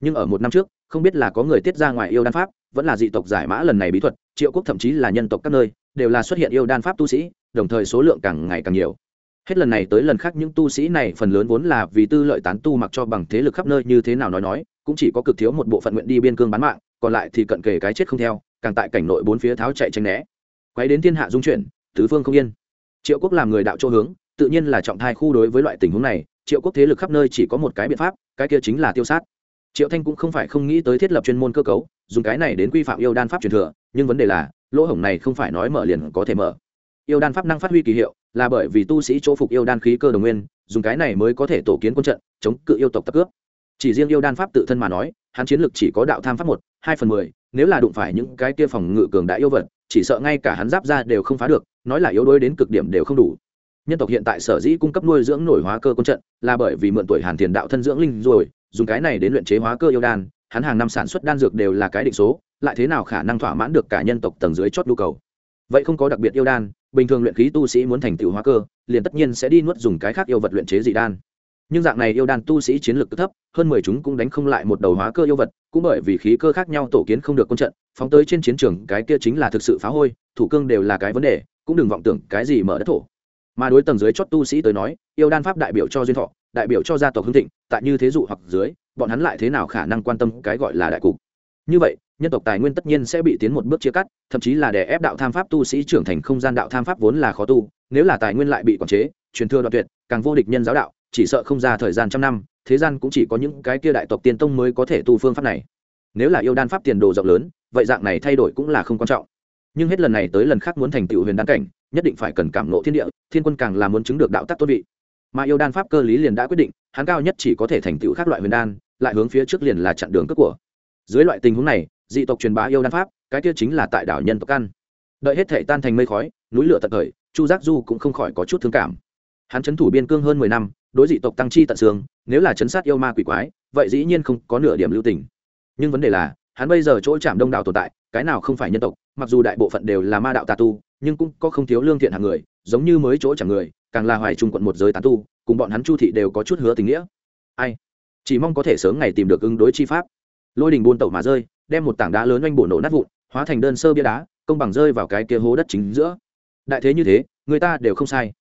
Nhưng ở một năm trước, không biết là có người tiết ra ngoài yêu đan pháp, vẫn là dị tộc giải mã lần này bí thuật, triệu quốc thậm chí là nhân tộc các nơi, đều là xuất hiện yêu đan pháp tu sĩ, đồng thời số lượng càng ngày càng nhiều. Hết lần này tới lần khác, những tu sĩ này phần lớn vốn là vì tư lợi tán tu mặc cho bằng thế lực khắp nơi như thế nào nói nói cũng chỉ có cực thiếu một bộ phận nguyện đi biên cương bán mạng, còn lại thì cận kề cái chết không theo, càng tại cảnh nội bốn phía tháo chạy tranh né. Quay đến thiên hạ dung chuyển, tứ phương không yên. Triệu quốc làm người đạo chỗ hướng, tự nhiên là trọng thai khu đối với loại tình huống này, triệu quốc thế lực khắp nơi chỉ có một cái biện pháp, cái kia chính là tiêu sát. Triệu thanh cũng không phải không nghĩ tới thiết lập chuyên môn cơ cấu, dùng cái này đến quy phạm yêu đan pháp truyền thừa, nhưng vấn đề là, lỗ hổng này không phải nói mở liền có thể mở. Yêu đan pháp năng phát huy kỳ hiệu, là bởi vì tu sĩ chỗ phục yêu đan khí cơ đồng nguyên, dùng cái này mới có thể tổ kiến quân trận, chống cự yêu tộc tập cướp chỉ riêng yêu đan pháp tự thân mà nói, hắn chiến lược chỉ có đạo tham pháp một, hai phần mười, nếu là đụng phải những cái kia phòng ngự cường đại yêu vật, chỉ sợ ngay cả hắn giáp ra đều không phá được, nói là yếu đuối đến cực điểm đều không đủ. Nhân tộc hiện tại sở dĩ cung cấp nuôi dưỡng nổi hóa cơ quân trận, là bởi vì mượn tuổi hàn tiền đạo thân dưỡng linh rồi, dùng cái này đến luyện chế hóa cơ yêu đan, hắn hàng năm sản xuất đan dược đều là cái định số, lại thế nào khả năng thỏa mãn được cả nhân tộc tầng dưới chót nhu cầu? Vậy không có đặc biệt yêu đan, bình thường luyện khí tu sĩ muốn thành tựu hóa cơ, liền tất nhiên sẽ đi nuốt dùng cái khác yêu vật luyện chế dị đan nhưng dạng này yêu đan tu sĩ chiến lược thấp, hơn mười chúng cũng đánh không lại một đầu hóa cơ yêu vật, cũng bởi vì khí cơ khác nhau tổ kiến không được quân trận, phóng tới trên chiến trường, cái kia chính là thực sự phá hôi, thủ cương đều là cái vấn đề, cũng đừng vọng tưởng cái gì mở đất thổ. Mà đối tầng dưới chót tu sĩ tới nói, yêu đan pháp đại biểu cho duyên thọ, đại biểu cho gia tộc hưng thịnh, tại như thế dụ hoặc dưới, bọn hắn lại thế nào khả năng quan tâm cái gọi là đại cục? Như vậy, nhân tộc tài nguyên tất nhiên sẽ bị tiến một bước chia cắt, thậm chí là để ép đạo tham pháp tu sĩ trưởng thành không gian đạo tham pháp vốn là khó tu, nếu là tài nguyên lại bị quản chế, truyền thừa đoạn tuyệt, càng vô địch nhân giáo đạo chỉ sợ không ra thời gian trăm năm, thế gian cũng chỉ có những cái kia đại tộc tiên tông mới có thể tu phương pháp này. Nếu là yêu đan pháp tiền đồ rộng lớn, vậy dạng này thay đổi cũng là không quan trọng. Nhưng hết lần này tới lần khác muốn thành tựu huyền đan cảnh, nhất định phải cần cảm nộ thiên địa, thiên quân càng là muốn chứng được đạo tắc tốt vị. Mà yêu đan pháp cơ lý liền đã quyết định, hắn cao nhất chỉ có thể thành tựu các loại huyền đan, lại hướng phía trước liền là chặn đường cước của. Dưới loại tình huống này, dị tộc truyền bá yêu đan pháp, cái kia chính là tại đảo nhân tộc căn. Đợi hết thể tan thành mây khói, núi lửa tận thời chu giác du cũng không khỏi có chút thương cảm. Hắn chấn thủ biên cương hơn mười năm đối dị tộc tăng chi tận xương, nếu là chấn sát yêu ma quỷ quái, vậy dĩ nhiên không có nửa điểm lưu tình. Nhưng vấn đề là, hắn bây giờ chỗ chạm đông đảo tồn tại, cái nào không phải nhân tộc, mặc dù đại bộ phận đều là ma đạo tà tu, nhưng cũng có không thiếu lương thiện hàng người, giống như mới chỗ chẳng người, càng là hoài trung quận một giới tán tu, cùng bọn hắn chu thị đều có chút hứa tình nghĩa. Ai? Chỉ mong có thể sớm ngày tìm được ứng đối chi pháp. Lôi đình buôn tẩu mà rơi, đem một tảng đá lớn oanh bổ nổ nát vụn, hóa thành đơn sơ bia đá, công bằng rơi vào cái kia hố đất chính giữa. Đại thế như thế, người ta đều không sai.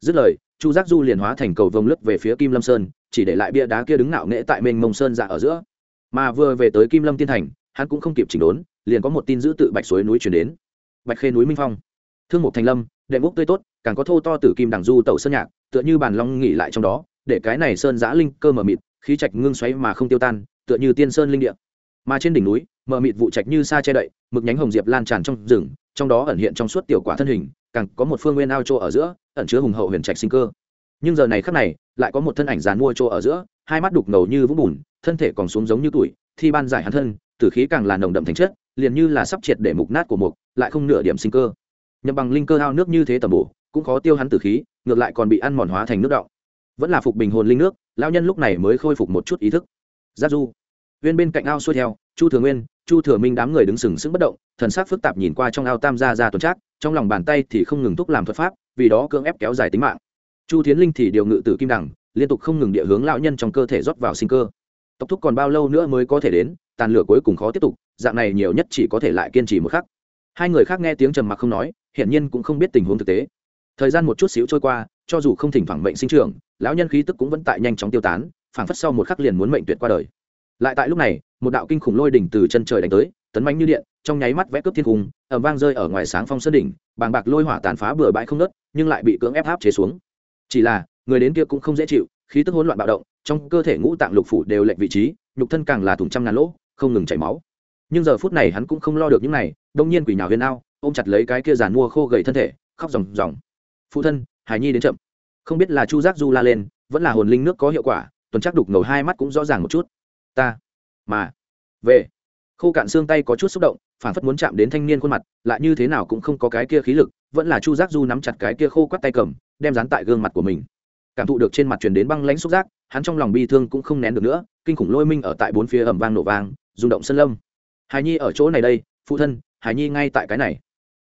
Dứt lời chu giác du liền hóa thành cầu vồng lướt về phía kim lâm sơn, chỉ để lại bia đá kia đứng ngạo nghễ tại mênh mông sơn dạ ở giữa. Mà vừa về tới kim lâm tiên thành, hắn cũng không kịp chỉnh đốn, liền có một tin giữ tự bạch suối núi chuyển đến. Bạch khê núi minh phong. Thương mục thành lâm, đệm úc tươi tốt, càng có thô to tử kim đằng du tẩu sơn nhạc, tựa như bàn long nghỉ lại trong đó, để cái này sơn giã linh cơ mờ mịt, khí trạch ngưng xoáy mà không tiêu tan, tựa như tiên sơn linh địa. Mà trên đỉnh núi, mờ mịt vụ trạch như sa che đậy, mực nhánh hồng diệp lan tràn trong rừng, trong đó ẩn hiện trong suốt tiểu quả thân hình, càng có một phương nguyên ao chỗ ở giữa ẩn chứa hùng hậu huyền trạch sinh cơ. Nhưng giờ này khắc này, lại có một thân ảnh dàn mua chỗ ở giữa, hai mắt đục ngầu như vũng bùn, thân thể còn xuống giống như tuổi, thi ban giải hắn thân, tử khí càng là nồng đậm thành chất, liền như là sắp triệt để mục nát của mục, lại không nửa điểm sinh cơ. Nhập bằng linh cơ ao nước như thế tầm bổ, cũng khó tiêu hắn tử khí, ngược lại còn bị ăn mòn hóa thành nước động vẫn là phục bình hồn linh nước lao nhân lúc này mới khôi phục một chút ý thức. Giác du. Viên bên cạnh ao xuôi theo, chu thừa nguyên, chu thừa minh đám người đứng sừng sững bất động, thần sắc phức tạp nhìn qua trong ao tam gia ra tuần trác, trong lòng bàn tay thì không ngừng thúc làm thuật pháp vì đó cưỡng ép kéo dài tính mạng. Chu thiến linh thì điều ngự tử kim đẳng liên tục không ngừng địa hướng lão nhân trong cơ thể rót vào sinh cơ. Tộc thúc còn bao lâu nữa mới có thể đến, tàn lửa cuối cùng khó tiếp tục, dạng này nhiều nhất chỉ có thể lại kiên trì một khắc. Hai người khác nghe tiếng trầm mặc không nói, hiển nhiên cũng không biết tình huống thực tế. Thời gian một chút xíu trôi qua, cho dù không thỉnh thoảng mệnh sinh trưởng, lão nhân khí tức cũng vẫn tại nhanh chóng tiêu tán, phảng phất sau một khắc liền muốn mệnh tuyệt qua đời. Lại tại lúc này, một đạo kinh khủng lôi đỉnh từ chân trời đánh tới, tấn bánh như điện trong nháy mắt vẽ cướp thiên cung ẩm vang rơi ở ngoài sáng phong sơn đỉnh, bàng bạc lôi hỏa tàn phá bừa bãi không nớt, nhưng lại bị cưỡng ép áp chế xuống. Chỉ là, người đến kia cũng không dễ chịu, khí tức hỗn loạn bạo động, trong cơ thể ngũ tạng lục phủ đều lệch vị trí, nhục thân càng là thủng trăm ngàn lỗ, không ngừng chảy máu. Nhưng giờ phút này hắn cũng không lo được những này, đông nhiên quỷ nhào huyền ao, ôm chặt lấy cái kia giàn mua khô gầy thân thể, khóc ròng ròng. Phụ thân hải nhi đến chậm. Không biết là chu giác du la lên, vẫn là hồn linh nước có hiệu quả, tuần chắc đục ngầu hai mắt cũng rõ ràng một chút. Ta, mà, về khô cạn xương tay có chút xúc động phản phất muốn chạm đến thanh niên khuôn mặt, lại như thế nào cũng không có cái kia khí lực, vẫn là chu giác du nắm chặt cái kia khô quắt tay cầm, đem dán tại gương mặt của mình. Cảm thụ được trên mặt truyền đến băng lãnh xúc giác, hắn trong lòng bi thương cũng không nén được nữa, kinh khủng lôi minh ở tại bốn phía ẩm vang nổ vang, rung động sân lâm. Hài nhi ở chỗ này đây, phụ thân hài nhi ngay tại cái này.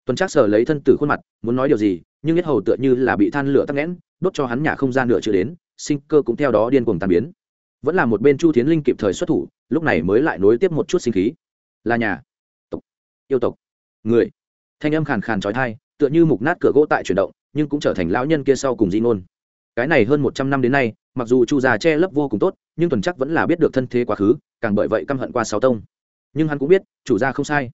Tuần trác sờ lấy thân từ khuôn mặt, muốn nói điều gì, nhưng nhất hầu tựa như là bị than lửa tắc nghẽn, đốt cho hắn nhà không gian nửa chưa đến, sinh cơ cũng theo đó điên cuồng tàn biến. Vẫn là một bên chu tiến linh kịp thời xuất thủ, lúc này mới lại nối tiếp một chút sinh khí là nhà, tộc, yêu tộc, người. Thanh âm khàn khàn trói thai tựa như mục nát cửa gỗ tại chuyển động, nhưng cũng trở thành lão nhân kia sau cùng di ngôn. Cái này hơn một trăm năm đến nay, mặc dù chu già che lấp vô cùng tốt, nhưng tuần chắc vẫn là biết được thân thế quá khứ, càng bởi vậy căm hận qua sáu tông. Nhưng hắn cũng biết, chủ gia không sai.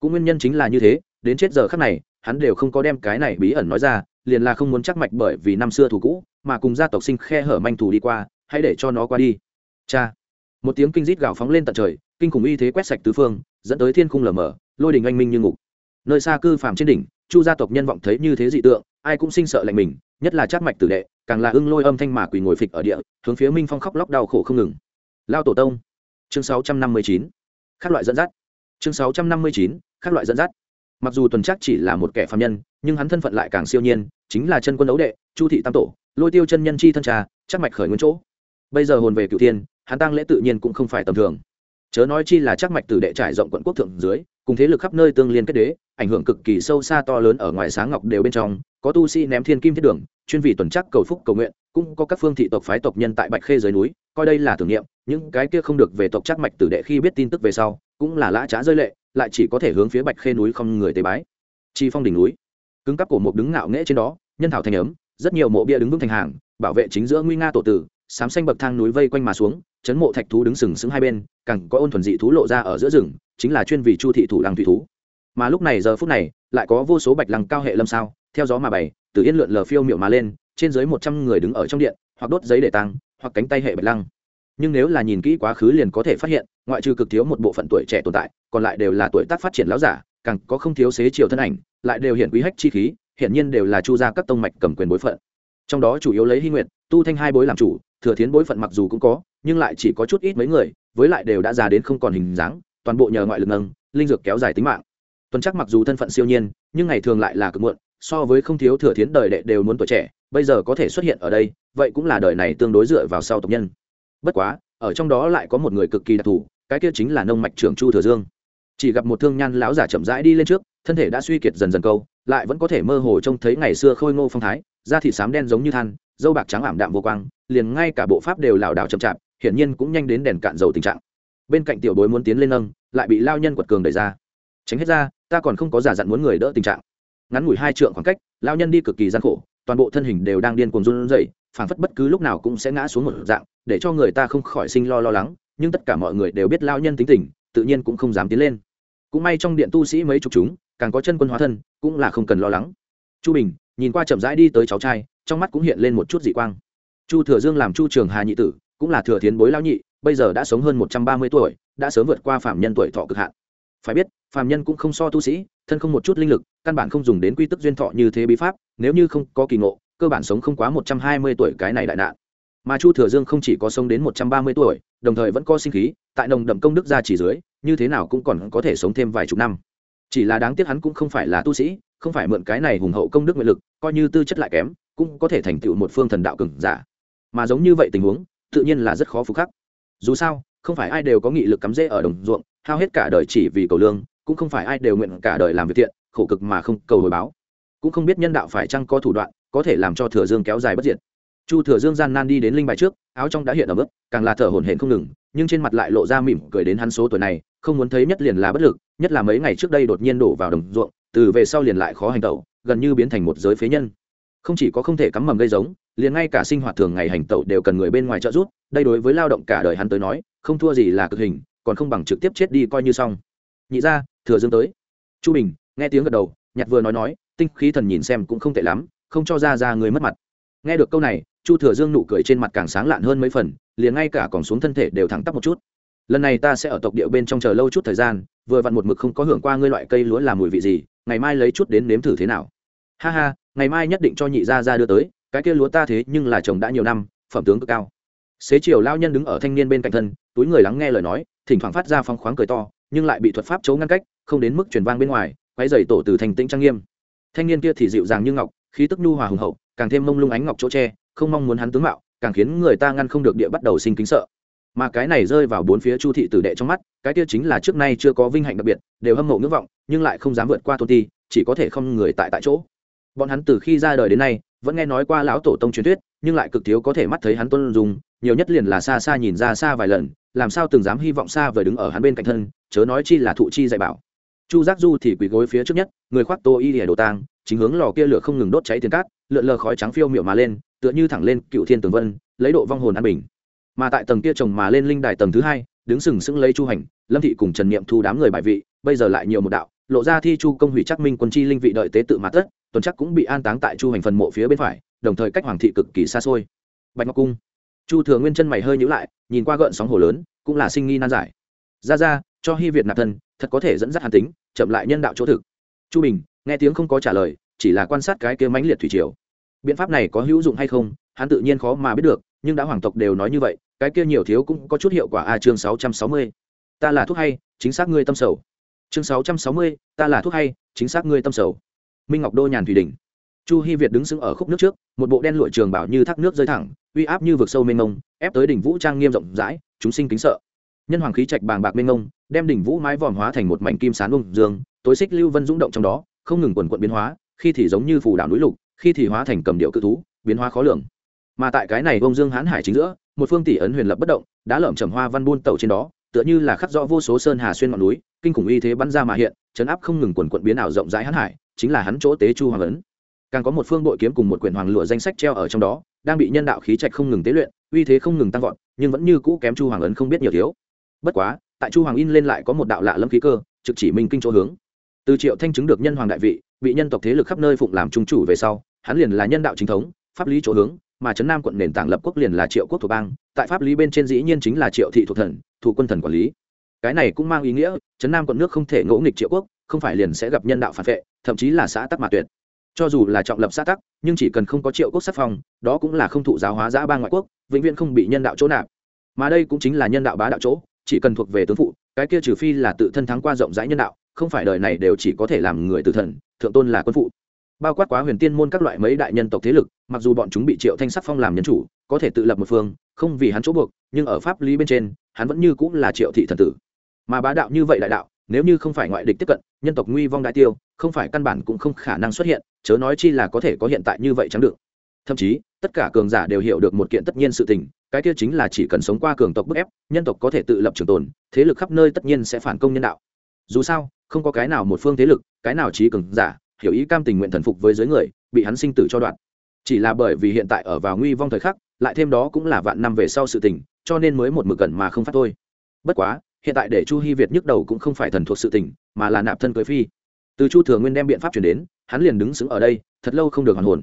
Cũng nguyên nhân chính là như thế, đến chết giờ khắc này, hắn đều không có đem cái này bí ẩn nói ra, liền là không muốn chắc mạch bởi vì năm xưa thủ cũ, mà cùng gia tộc sinh khe hở manh thủ đi qua, hãy để cho nó qua đi. Cha. Một tiếng kinh rít gào phóng lên tận trời, kinh khủng y thế quét sạch tứ phương dẫn tới thiên khung lở mở lôi đình anh minh như ngục. Nơi xa cư phàm trên đỉnh, chu gia tộc nhân vọng thấy như thế dị tượng, ai cũng sinh sợ lạnh mình, nhất là chát mạch tử đệ, càng là ưng lôi âm thanh mà quỳ ngồi phịch ở địa, hướng phía minh phong khóc lóc đau khổ không ngừng. Lao tổ tông. Chương sáu trăm năm mươi chín. Các loại dẫn dắt. Chương sáu trăm năm mươi chín. Các loại dẫn dắt. Mặc dù tuần chắc chỉ là một kẻ phạm nhân, nhưng hắn thân phận lại càng siêu nhiên, chính là chân quân đấu đệ, chu thị tam tổ, lôi tiêu chân nhân chi thân trà chắc mạch khởi nguyên chỗ. Bây giờ hồn về cựu thiên, hắn tăng lễ tự nhiên cũng không phải tầm thường chớ nói chi là chắc mạch tử đệ trải rộng quận quốc thượng dưới, cùng thế lực khắp nơi tương liên kết đế, ảnh hưởng cực kỳ sâu xa to lớn ở ngoài sáng ngọc đều bên trong, có tu sĩ ném thiên kim thiết đường, chuyên vị tuần chắc cầu phúc cầu nguyện, cũng có các phương thị tộc phái tộc nhân tại bạch khê dưới núi, coi đây là thử nghiệm. những cái kia không được về tộc chắc mạch tử đệ khi biết tin tức về sau, cũng là lã trá rơi lệ, lại chỉ có thể hướng phía bạch khê núi không người tế bái chi phong đỉnh núi, cứng cắp cổ một đứng ngạo nghễ trên đó, nhân thảo thành ấm, rất nhiều mộ bia đứng vững thành hàng, bảo vệ chính giữa nguy nga tổ tử sám xanh bậc thang núi vây quanh mà xuống, chấn mộ thạch thú đứng sừng sững hai bên cẳng có ôn thuần dị thú lộ ra ở giữa rừng, chính là chuyên vì chu thị thủ lăng thủy thú. Mà lúc này giờ phút này, lại có vô số bạch lăng cao hệ lâm sao, theo gió mà bày, từ yên lượn lờ phiêu miệu mà lên, trên dưới một trăm người đứng ở trong điện, hoặc đốt giấy để tăng hoặc cánh tay hệ bạch lăng. Nhưng nếu là nhìn kỹ quá khứ liền có thể phát hiện, ngoại trừ cực thiếu một bộ phận tuổi trẻ tồn tại, còn lại đều là tuổi tác phát triển láo giả, càng có không thiếu xế chiều thân ảnh, lại đều hiện quý hách chi khí, hiển nhiên đều là chu gia các tông mạch cầm quyền bối phận. Trong đó chủ yếu lấy hy nguyện tu thanh hai bối làm chủ thừa thiến bối phận mặc dù cũng có, nhưng lại chỉ có chút ít mấy người, với lại đều đã già đến không còn hình dáng, toàn bộ nhờ ngoại lực nâng, linh dược kéo dài tính mạng. Tuần chắc mặc dù thân phận siêu nhiên, nhưng ngày thường lại là cực muộn, so với không thiếu thừa thiến đời đệ đều muốn tuổi trẻ, bây giờ có thể xuất hiện ở đây, vậy cũng là đời này tương đối dựa vào sau tộc nhân. Bất quá, ở trong đó lại có một người cực kỳ đặc thù, cái kia chính là nông mạch trưởng chu thừa dương. Chỉ gặp một thương nhan lão giả chậm rãi đi lên trước, thân thể đã suy kiệt dần dần câu, lại vẫn có thể mơ hồ trông thấy ngày xưa khôi ngô phong thái, da thịt xám đen giống như than dâu bạc trắng ảm đạm vô quang, liền ngay cả bộ pháp đều lảo đảo chậm chạp, hiển nhiên cũng nhanh đến đèn cạn dầu tình trạng. Bên cạnh tiểu bối muốn tiến lên nâng, lại bị lao nhân quật cường đẩy ra. Tránh hết ra, ta còn không có giả dặn muốn người đỡ tình trạng. Ngắn ngủi hai trượng khoảng cách, lao nhân đi cực kỳ gian khổ, toàn bộ thân hình đều đang điên cuồng run rẩy, phảng phất bất cứ lúc nào cũng sẽ ngã xuống một dạng, để cho người ta không khỏi sinh lo lo lắng, nhưng tất cả mọi người đều biết lao nhân tính tình, tự nhiên cũng không dám tiến lên. Cũng may trong điện tu sĩ mấy chục chúng, càng có chân quân hóa thân, cũng là không cần lo lắng. Chu bình, nhìn qua chậm rãi đi tới cháu trai trong mắt cũng hiện lên một chút dị quang. Chu thừa dương làm chu trường hà nhị tử, cũng là thừa thiến bối lao nhị, bây giờ đã sống hơn một trăm ba mươi tuổi, đã sớm vượt qua phạm nhân tuổi thọ cực hạn. Phải biết phạm nhân cũng không so tu sĩ, thân không một chút linh lực, căn bản không dùng đến quy tức duyên thọ như thế bí pháp, nếu như không có kỳ ngộ, cơ bản sống không quá một trăm hai mươi tuổi cái này đại nạn. Mà chu thừa dương không chỉ có sống đến một trăm ba mươi tuổi, đồng thời vẫn có sinh khí, tại nồng đậm công đức gia chỉ dưới, như thế nào cũng còn có thể sống thêm vài chục năm. Chỉ là đáng tiếc hắn cũng không phải là tu sĩ, không phải mượn cái này hùng hậu công đức nguyện lực, coi như tư chất lại kém cũng có thể thành tựu một phương thần đạo cường giả. Mà giống như vậy tình huống, tự nhiên là rất khó phục khắc. Dù sao, không phải ai đều có nghị lực cắm rễ ở đồng ruộng, hao hết cả đời chỉ vì cầu lương, cũng không phải ai đều nguyện cả đời làm việc thiện, khổ cực mà không cầu hồi báo. Cũng không biết nhân đạo phải chăng có thủ đoạn, có thể làm cho thừa dương kéo dài bất diệt. Chu thừa dương gian nan đi đến linh bài trước, áo trong đã hiện ở mức càng là thở hổn hển không ngừng, nhưng trên mặt lại lộ ra mỉm cười đến hắn số tuổi này, không muốn thấy nhất liền là bất lực, nhất là mấy ngày trước đây đột nhiên đổ vào đồng ruộng, từ về sau liền lại khó hành tẩu, gần như biến thành một giới phế nhân không chỉ có không thể cắm mầm gây giống, liền ngay cả sinh hoạt thường ngày hành tẩu đều cần người bên ngoài trợ giúp, đây đối với lao động cả đời hắn tới nói, không thua gì là cực hình, còn không bằng trực tiếp chết đi coi như xong. Nhị ra thừa dương tới. Chu bình, nghe tiếng gật đầu, nhặt vừa nói nói, tinh khí thần nhìn xem cũng không tệ lắm, không cho ra ra người mất mặt. Nghe được câu này, chu thừa dương nụ cười trên mặt càng sáng lạn hơn mấy phần, liền ngay cả còn xuống thân thể đều thẳng tắp một chút. Lần này ta sẽ ở tộc địa bên trong chờ lâu chút thời gian, vừa vặn một mực không có hưởng qua ngươi loại cây lúa làm mùi vị gì, ngày mai lấy chút đến nếm thử thế nào. Ha ha ngày mai nhất định cho nhị gia ra đưa tới, cái kia lúa ta thế nhưng là trồng đã nhiều năm, phẩm tướng cực cao. Xế chiều lao nhân đứng ở thanh niên bên cạnh thân, túi người lắng nghe lời nói, thỉnh thoảng phát ra phong khoáng cười to, nhưng lại bị thuật pháp chấu ngăn cách, không đến mức truyền vang bên ngoài quay dày tổ từ thành tĩnh trang nghiêm. Thanh niên kia thì dịu dàng như ngọc, khí tức nhu hòa hùng hậu, càng thêm mông lung ánh ngọc chỗ tre không mong muốn hắn tướng mạo, càng khiến người ta ngăn không được địa bắt đầu sinh kính sợ. Mà cái này rơi vào bốn phía chu thị tử đệ trong mắt, cái kia chính là trước nay chưa có vinh hạnh đặc biệt, đều hâm mộ ngưỡng vọng, nhưng lại không dám vượt qua tôn ti, chỉ có thể không người tại tại chỗ bọn hắn từ khi ra đời đến nay, vẫn nghe nói qua lão tổ tông truyền thuyết, nhưng lại cực thiếu có thể mắt thấy hắn tuân dùng nhiều nhất liền là xa xa nhìn ra xa vài lần, làm sao từng dám hy vọng xa vời đứng ở hắn bên cạnh thân, chớ nói chi là thụ chi dạy bảo. Chu giác du thì quỳ gối phía trước nhất, người khoác tô y lìa đồ tang, chính hướng lò kia lửa không ngừng đốt cháy tiền cát, lượn lờ khói trắng phiêu miệu mà lên, tựa như thẳng lên cựu thiên tường vân, lấy độ vong hồn an bình. Mà tại tầng kia trồng mà lên linh đài tầng thứ hai, đứng sừng sững lấy chu hành, lâm thị cùng trần niệm thu đám người bài vị, bây giờ lại nhiều một đạo, lộ ra thi chu công hủy chắc minh quân chi linh vị đợi tế tự mặt tất tuần chắc cũng bị an táng tại chu hành phần mộ phía bên phải, đồng thời cách hoàng thị cực kỳ xa xôi. Bạch ngọc cung. Chu thừa nguyên chân mày hơi nhữ lại, nhìn qua gợn sóng hồ lớn, cũng là sinh nghi nan giải. Ra ra, cho hy việt nạp thân, thật có thể dẫn dắt hàn tính, chậm lại nhân đạo chỗ thực. Chu bình, nghe tiếng không có trả lời, chỉ là quan sát cái kia mãnh liệt thủy triều. Biện pháp này có hữu dụng hay không, hắn tự nhiên khó mà biết được, nhưng đã hoàng tộc đều nói như vậy, cái kia nhiều thiếu cũng có chút hiệu quả a, chương sáu trăm sáu mươi. Ta là thuốc hay, chính xác ngươi tâm sầu. Chương sáu trăm sáu mươi, ta là thuốc hay, chính xác ngươi tâm sầu minh ngọc đô nhàn thủy đình chu hy việt đứng sững ở khúc nước trước một bộ đen lụa trường bảo như thác nước rơi thẳng uy áp như vực sâu mênh mông ép tới đỉnh vũ trang nghiêm rộng rãi chúng sinh kính sợ nhân hoàng khí trạch bàng bạc mênh mông đem đỉnh vũ mái vòm hóa thành một mảnh kim sán bông dương tối xích lưu vân rung động trong đó không ngừng quần quận biến hóa khi thì giống như phủ đảo núi lục khi thì hóa thành cầm điệu cự thú biến hóa khó lường mà tại cái này bông dương hãn hải chính giữa một phương tỷ ấn huyền lập bất động đã lởm chầm hoa văn buôn tàu trên đó tựa như là khắc rõ vô số sơn hà xuyên ngọn núi kinh khủng uy thế bắn ra mà hiện chấn áp không ngừng quần quận biến ảo rộng rãi hãn hải, chính là hắn chỗ tế chu hoàng ấn. Càng có một phương bội kiếm cùng một quyển hoàng lụa danh sách treo ở trong đó, đang bị nhân đạo khí trạch không ngừng tế luyện, uy thế không ngừng tăng vọt, nhưng vẫn như cũ kém chu hoàng ấn không biết nhiều thiếu. Bất quá, tại chu hoàng in lên lại có một đạo lạ lâm khí cơ, trực chỉ minh kinh chỗ hướng. Từ triệu thanh chứng được nhân hoàng đại vị, bị nhân tộc thế lực khắp nơi phụng làm trung chủ về sau, hắn liền là nhân đạo chính thống, pháp lý chỗ hướng, mà trấn nam quận nền tảng lập quốc liền là triệu quốc thuộc bang, tại pháp lý bên trên dĩ nhiên chính là triệu thị thuộc thần, thủ quân thần quản lý cái này cũng mang ý nghĩa, trấn nam quận nước không thể ngỗ nghịch triệu quốc, không phải liền sẽ gặp nhân đạo phản vệ, thậm chí là xã tắc mà tuyệt. Cho dù là trọng lập xã tắc, nhưng chỉ cần không có triệu quốc sắc phong, đó cũng là không thụ giáo hóa giã ba ngoại quốc, vĩnh viễn không bị nhân đạo chỗ nạp. Mà đây cũng chính là nhân đạo bá đạo chỗ, chỉ cần thuộc về tướng phụ, cái kia trừ phi là tự thân thắng qua rộng rãi nhân đạo, không phải đời này đều chỉ có thể làm người tử thần, thượng tôn là quân phụ. Bao quát quá huyền tiên môn các loại mấy đại nhân tộc thế lực, mặc dù bọn chúng bị triệu thanh sắc phong làm nhân chủ, có thể tự lập một phương, không vì hắn chỗ buộc, nhưng ở pháp lý bên trên, hắn vẫn như cũng là triệu thị thần tử mà bá đạo như vậy đại đạo, nếu như không phải ngoại địch tiếp cận, nhân tộc nguy vong đại tiêu, không phải căn bản cũng không khả năng xuất hiện, chớ nói chi là có thể có hiện tại như vậy chẳng được. Thậm chí, tất cả cường giả đều hiểu được một kiện tất nhiên sự tình, cái kia chính là chỉ cần sống qua cường tộc bức ép, nhân tộc có thể tự lập trường tồn, thế lực khắp nơi tất nhiên sẽ phản công nhân đạo. Dù sao, không có cái nào một phương thế lực, cái nào trí cường giả, hiểu ý cam tình nguyện thần phục với giới người, bị hắn sinh tử cho đoạn. Chỉ là bởi vì hiện tại ở vào nguy vong thời khắc, lại thêm đó cũng là vạn năm về sau sự tình, cho nên mới một mực gần mà không phát thôi. Bất quá hiện tại để chu hy việt nhức đầu cũng không phải thần thuộc sự tình, mà là nạp thân cưới phi. Từ chu thừa nguyên đem biện pháp chuyển đến, hắn liền đứng xứng ở đây, thật lâu không được hoàn hồn.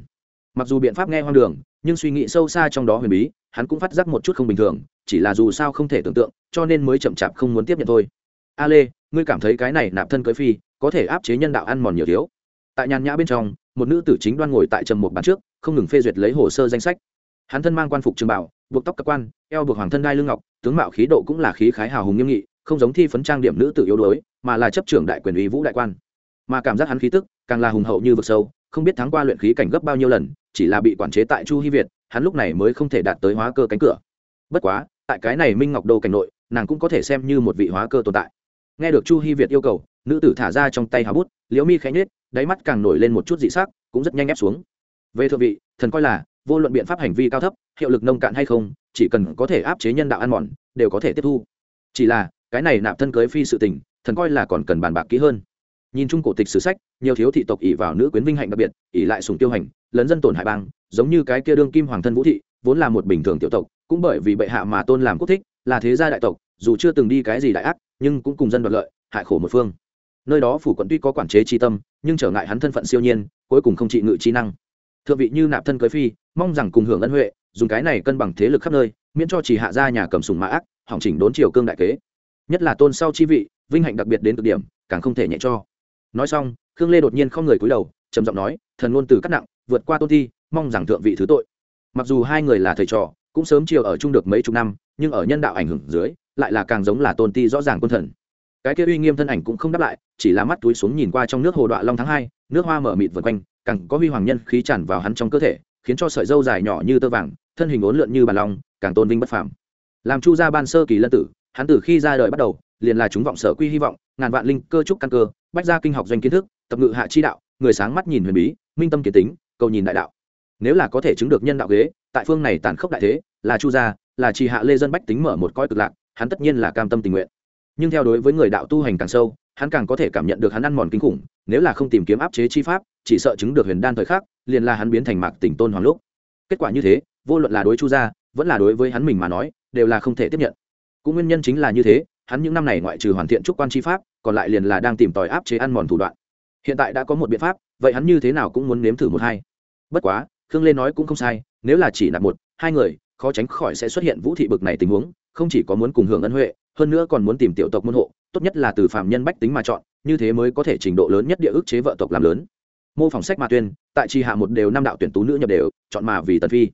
Mặc dù biện pháp nghe hoang đường, nhưng suy nghĩ sâu xa trong đó huyền bí, hắn cũng phát giác một chút không bình thường, chỉ là dù sao không thể tưởng tượng, cho nên mới chậm chạp không muốn tiếp nhận thôi. A lê ngươi cảm thấy cái này nạp thân cưới phi, có thể áp chế nhân đạo ăn mòn nhiều thiếu. Tại nhàn nhã bên trong, một nữ tử chính đoan ngồi tại trầm một bàn trước, không ngừng phê duyệt lấy hồ sơ danh sách. Hắn thân mang quan phục trường bảo buộc tóc các quan, eo buộc hoàng thân đai lưng ngọc, tướng mạo khí độ cũng là khí khái hào hùng nghiêm nghị, không giống thi phấn trang điểm nữ tử yếu đuối, mà là chấp trưởng đại quyền uy vũ đại quan. Mà cảm giác hắn khí tức, càng là hùng hậu như vực sâu, không biết thắng qua luyện khí cảnh gấp bao nhiêu lần, chỉ là bị quản chế tại chu hy việt, hắn lúc này mới không thể đạt tới hóa cơ cánh cửa. Bất quá, tại cái này minh ngọc đô cảnh nội, nàng cũng có thể xem như một vị hóa cơ tồn tại. Nghe được chu hy việt yêu cầu, nữ tử thả ra trong tay hào bút, liễu mi khẽ nhết đáy mắt càng nổi lên một chút dị sắc, cũng rất nhanh ép xuống. Về thượng vị, thần coi là vô luận biện pháp hành vi cao thấp, hiệu lực nông cạn hay không, chỉ cần có thể áp chế nhân đạo ăn mòn, đều có thể tiếp thu. Chỉ là, cái này nạp thân cưới phi sự tình, thần coi là còn cần bàn bạc kỹ hơn. Nhìn chung cổ tịch sử sách, nhiều thiếu thị tộc ỷ vào nữ quyến vinh hạnh đặc biệt, ỷ lại sùng tiêu hành, lấn dân tổn hại bang, giống như cái kia đương kim hoàng thân vũ thị, vốn là một bình thường tiểu tộc, cũng bởi vì bệ hạ mà tôn làm quốc thích, là thế gia đại tộc, dù chưa từng đi cái gì đại ác, nhưng cũng cùng dân đoạt lợi, hại khổ một phương. Nơi đó phủ quận tuy có quản chế tri tâm, nhưng trở ngại hắn thân phận siêu nhiên, cuối cùng không trị ngự trí năng thượng vị như nạp thân cưới phi, mong rằng cùng hưởng ân huệ, dùng cái này cân bằng thế lực khắp nơi, miễn cho chỉ hạ ra nhà cầm sùng mã ác, hỏng chỉnh đốn triều cương đại kế. Nhất là tôn sau chi vị, vinh hạnh đặc biệt đến cực điểm, càng không thể nhẹ cho. Nói xong, khương lê đột nhiên không người cúi đầu, trầm giọng nói, thần ngôn từ cắt nặng, vượt qua tôn thi, mong rằng thượng vị thứ tội. Mặc dù hai người là thầy trò, cũng sớm chiều ở chung được mấy chục năm, nhưng ở nhân đạo ảnh hưởng dưới, lại là càng giống là tôn ti rõ ràng quân thần. Cái kia uy nghiêm thân ảnh cũng không đáp lại, chỉ là mắt túi xuống nhìn qua trong nước hồ đoạn long tháng hai, nước hoa mở mịt vượt quanh càng có huy hoàng nhân khí tràn vào hắn trong cơ thể, khiến cho sợi dâu dài nhỏ như tơ vàng, thân hình ốn lượn như bàn long, càng tôn vinh bất phàm. Làm chu gia ban sơ kỳ lân tử, hắn từ khi ra đời bắt đầu, liền là chúng vọng sở quy hy vọng, ngàn vạn linh cơ trúc căn cơ, bách gia kinh học doanh kiến thức, tập ngự hạ chi đạo, người sáng mắt nhìn huyền bí, minh tâm kiến tính, cầu nhìn đại đạo. Nếu là có thể chứng được nhân đạo ghế, tại phương này tàn khốc đại thế, là chu gia, là trì hạ lê dân bách tính mở một coi cực lạc, hắn tất nhiên là cam tâm tình nguyện. Nhưng theo đối với người đạo tu hành càng sâu hắn càng có thể cảm nhận được hắn ăn mòn kinh khủng, nếu là không tìm kiếm áp chế chi pháp, chỉ sợ chứng được huyền đan thời khắc, liền là hắn biến thành mạc tỉnh tôn hoàng lúc. Kết quả như thế, vô luận là đối chu gia, vẫn là đối với hắn mình mà nói, đều là không thể tiếp nhận. Cũng nguyên nhân chính là như thế, hắn những năm này ngoại trừ hoàn thiện trúc quan chi pháp, còn lại liền là đang tìm tòi áp chế ăn mòn thủ đoạn. Hiện tại đã có một biện pháp, vậy hắn như thế nào cũng muốn nếm thử một hai. Bất quá, khương lê nói cũng không sai, nếu là chỉ nạp một, hai người, khó tránh khỏi sẽ xuất hiện vũ thị bực này tình huống, không chỉ có muốn cùng hưởng ân huệ, hơn nữa còn muốn tìm tiểu tộc môn hộ tốt nhất là từ phạm nhân bách tính mà chọn, như thế mới có thể trình độ lớn nhất địa ức chế vợ tộc làm lớn. Mô phỏng sách mà tuyên, tại tri hạ một đều năm đạo tuyển tú nữ nhập đều, chọn mà vì tần phi.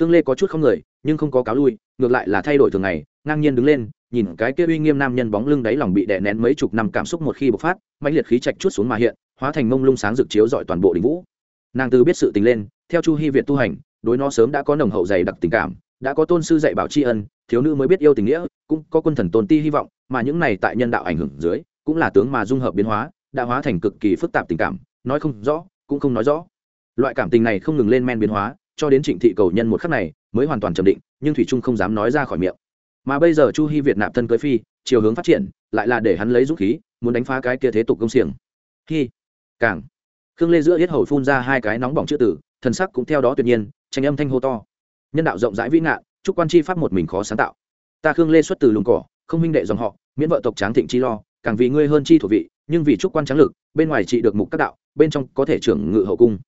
Khương lê có chút không người, nhưng không có cáo lui, ngược lại là thay đổi thường ngày, ngang nhiên đứng lên, nhìn cái kia uy nghiêm nam nhân bóng lưng đáy lòng bị đè nén mấy chục năm cảm xúc một khi bộc phát mạnh liệt khí chạch chút xuống mà hiện, hóa thành mông lung sáng rực chiếu dọi toàn bộ đình vũ. Nàng từ biết sự tình lên, theo chu hy việt tu hành, đối nó sớm đã có nồng hậu dày đặc tình cảm, đã có tôn sư dạy bảo tri ân, thiếu nữ mới biết yêu tình nghĩa, cũng có quân thần tôn ti hy vọng mà những này tại nhân đạo ảnh hưởng dưới, cũng là tướng mà dung hợp biến hóa, đã hóa thành cực kỳ phức tạp tình cảm, nói không rõ, cũng không nói rõ. Loại cảm tình này không ngừng lên men biến hóa, cho đến trịnh thị cầu nhân một khắc này, mới hoàn toàn trầm định, nhưng thủy trung không dám nói ra khỏi miệng. Mà bây giờ chu hy việt nạp thân cưới phi, chiều hướng phát triển, lại là để hắn lấy dũng khí, muốn đánh phá cái kia thế tục công xiềng. Hy càng. Khương lê giữa yết hầu phun ra hai cái nóng bỏng chữ tử, thần sắc cũng theo đó tuyệt nhiên tranh âm thanh hô to. Nhân đạo rộng rãi vĩ ngạn, chúc quan chi pháp một mình khó sáng tạo. Ta khương lê xuất từ lùng cỏ không minh đệ dòng họ, miễn vợ tộc tráng thịnh chi lo, càng vì ngươi hơn chi thuộc vị, nhưng vì chúc quan tráng lực, bên ngoài trị được mục các đạo, bên trong có thể trưởng ngự hậu cung.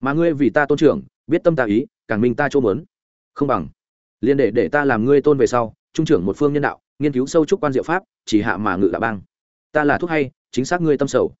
Mà ngươi vì ta tôn trưởng, biết tâm ta ý, càng minh ta chỗ mớn không bằng. Liên để để ta làm ngươi tôn về sau, trung trưởng một phương nhân đạo, nghiên cứu sâu trúc quan diệu pháp, chỉ hạ mà ngự đạo bang. Ta là thuốc hay, chính xác ngươi tâm sầu.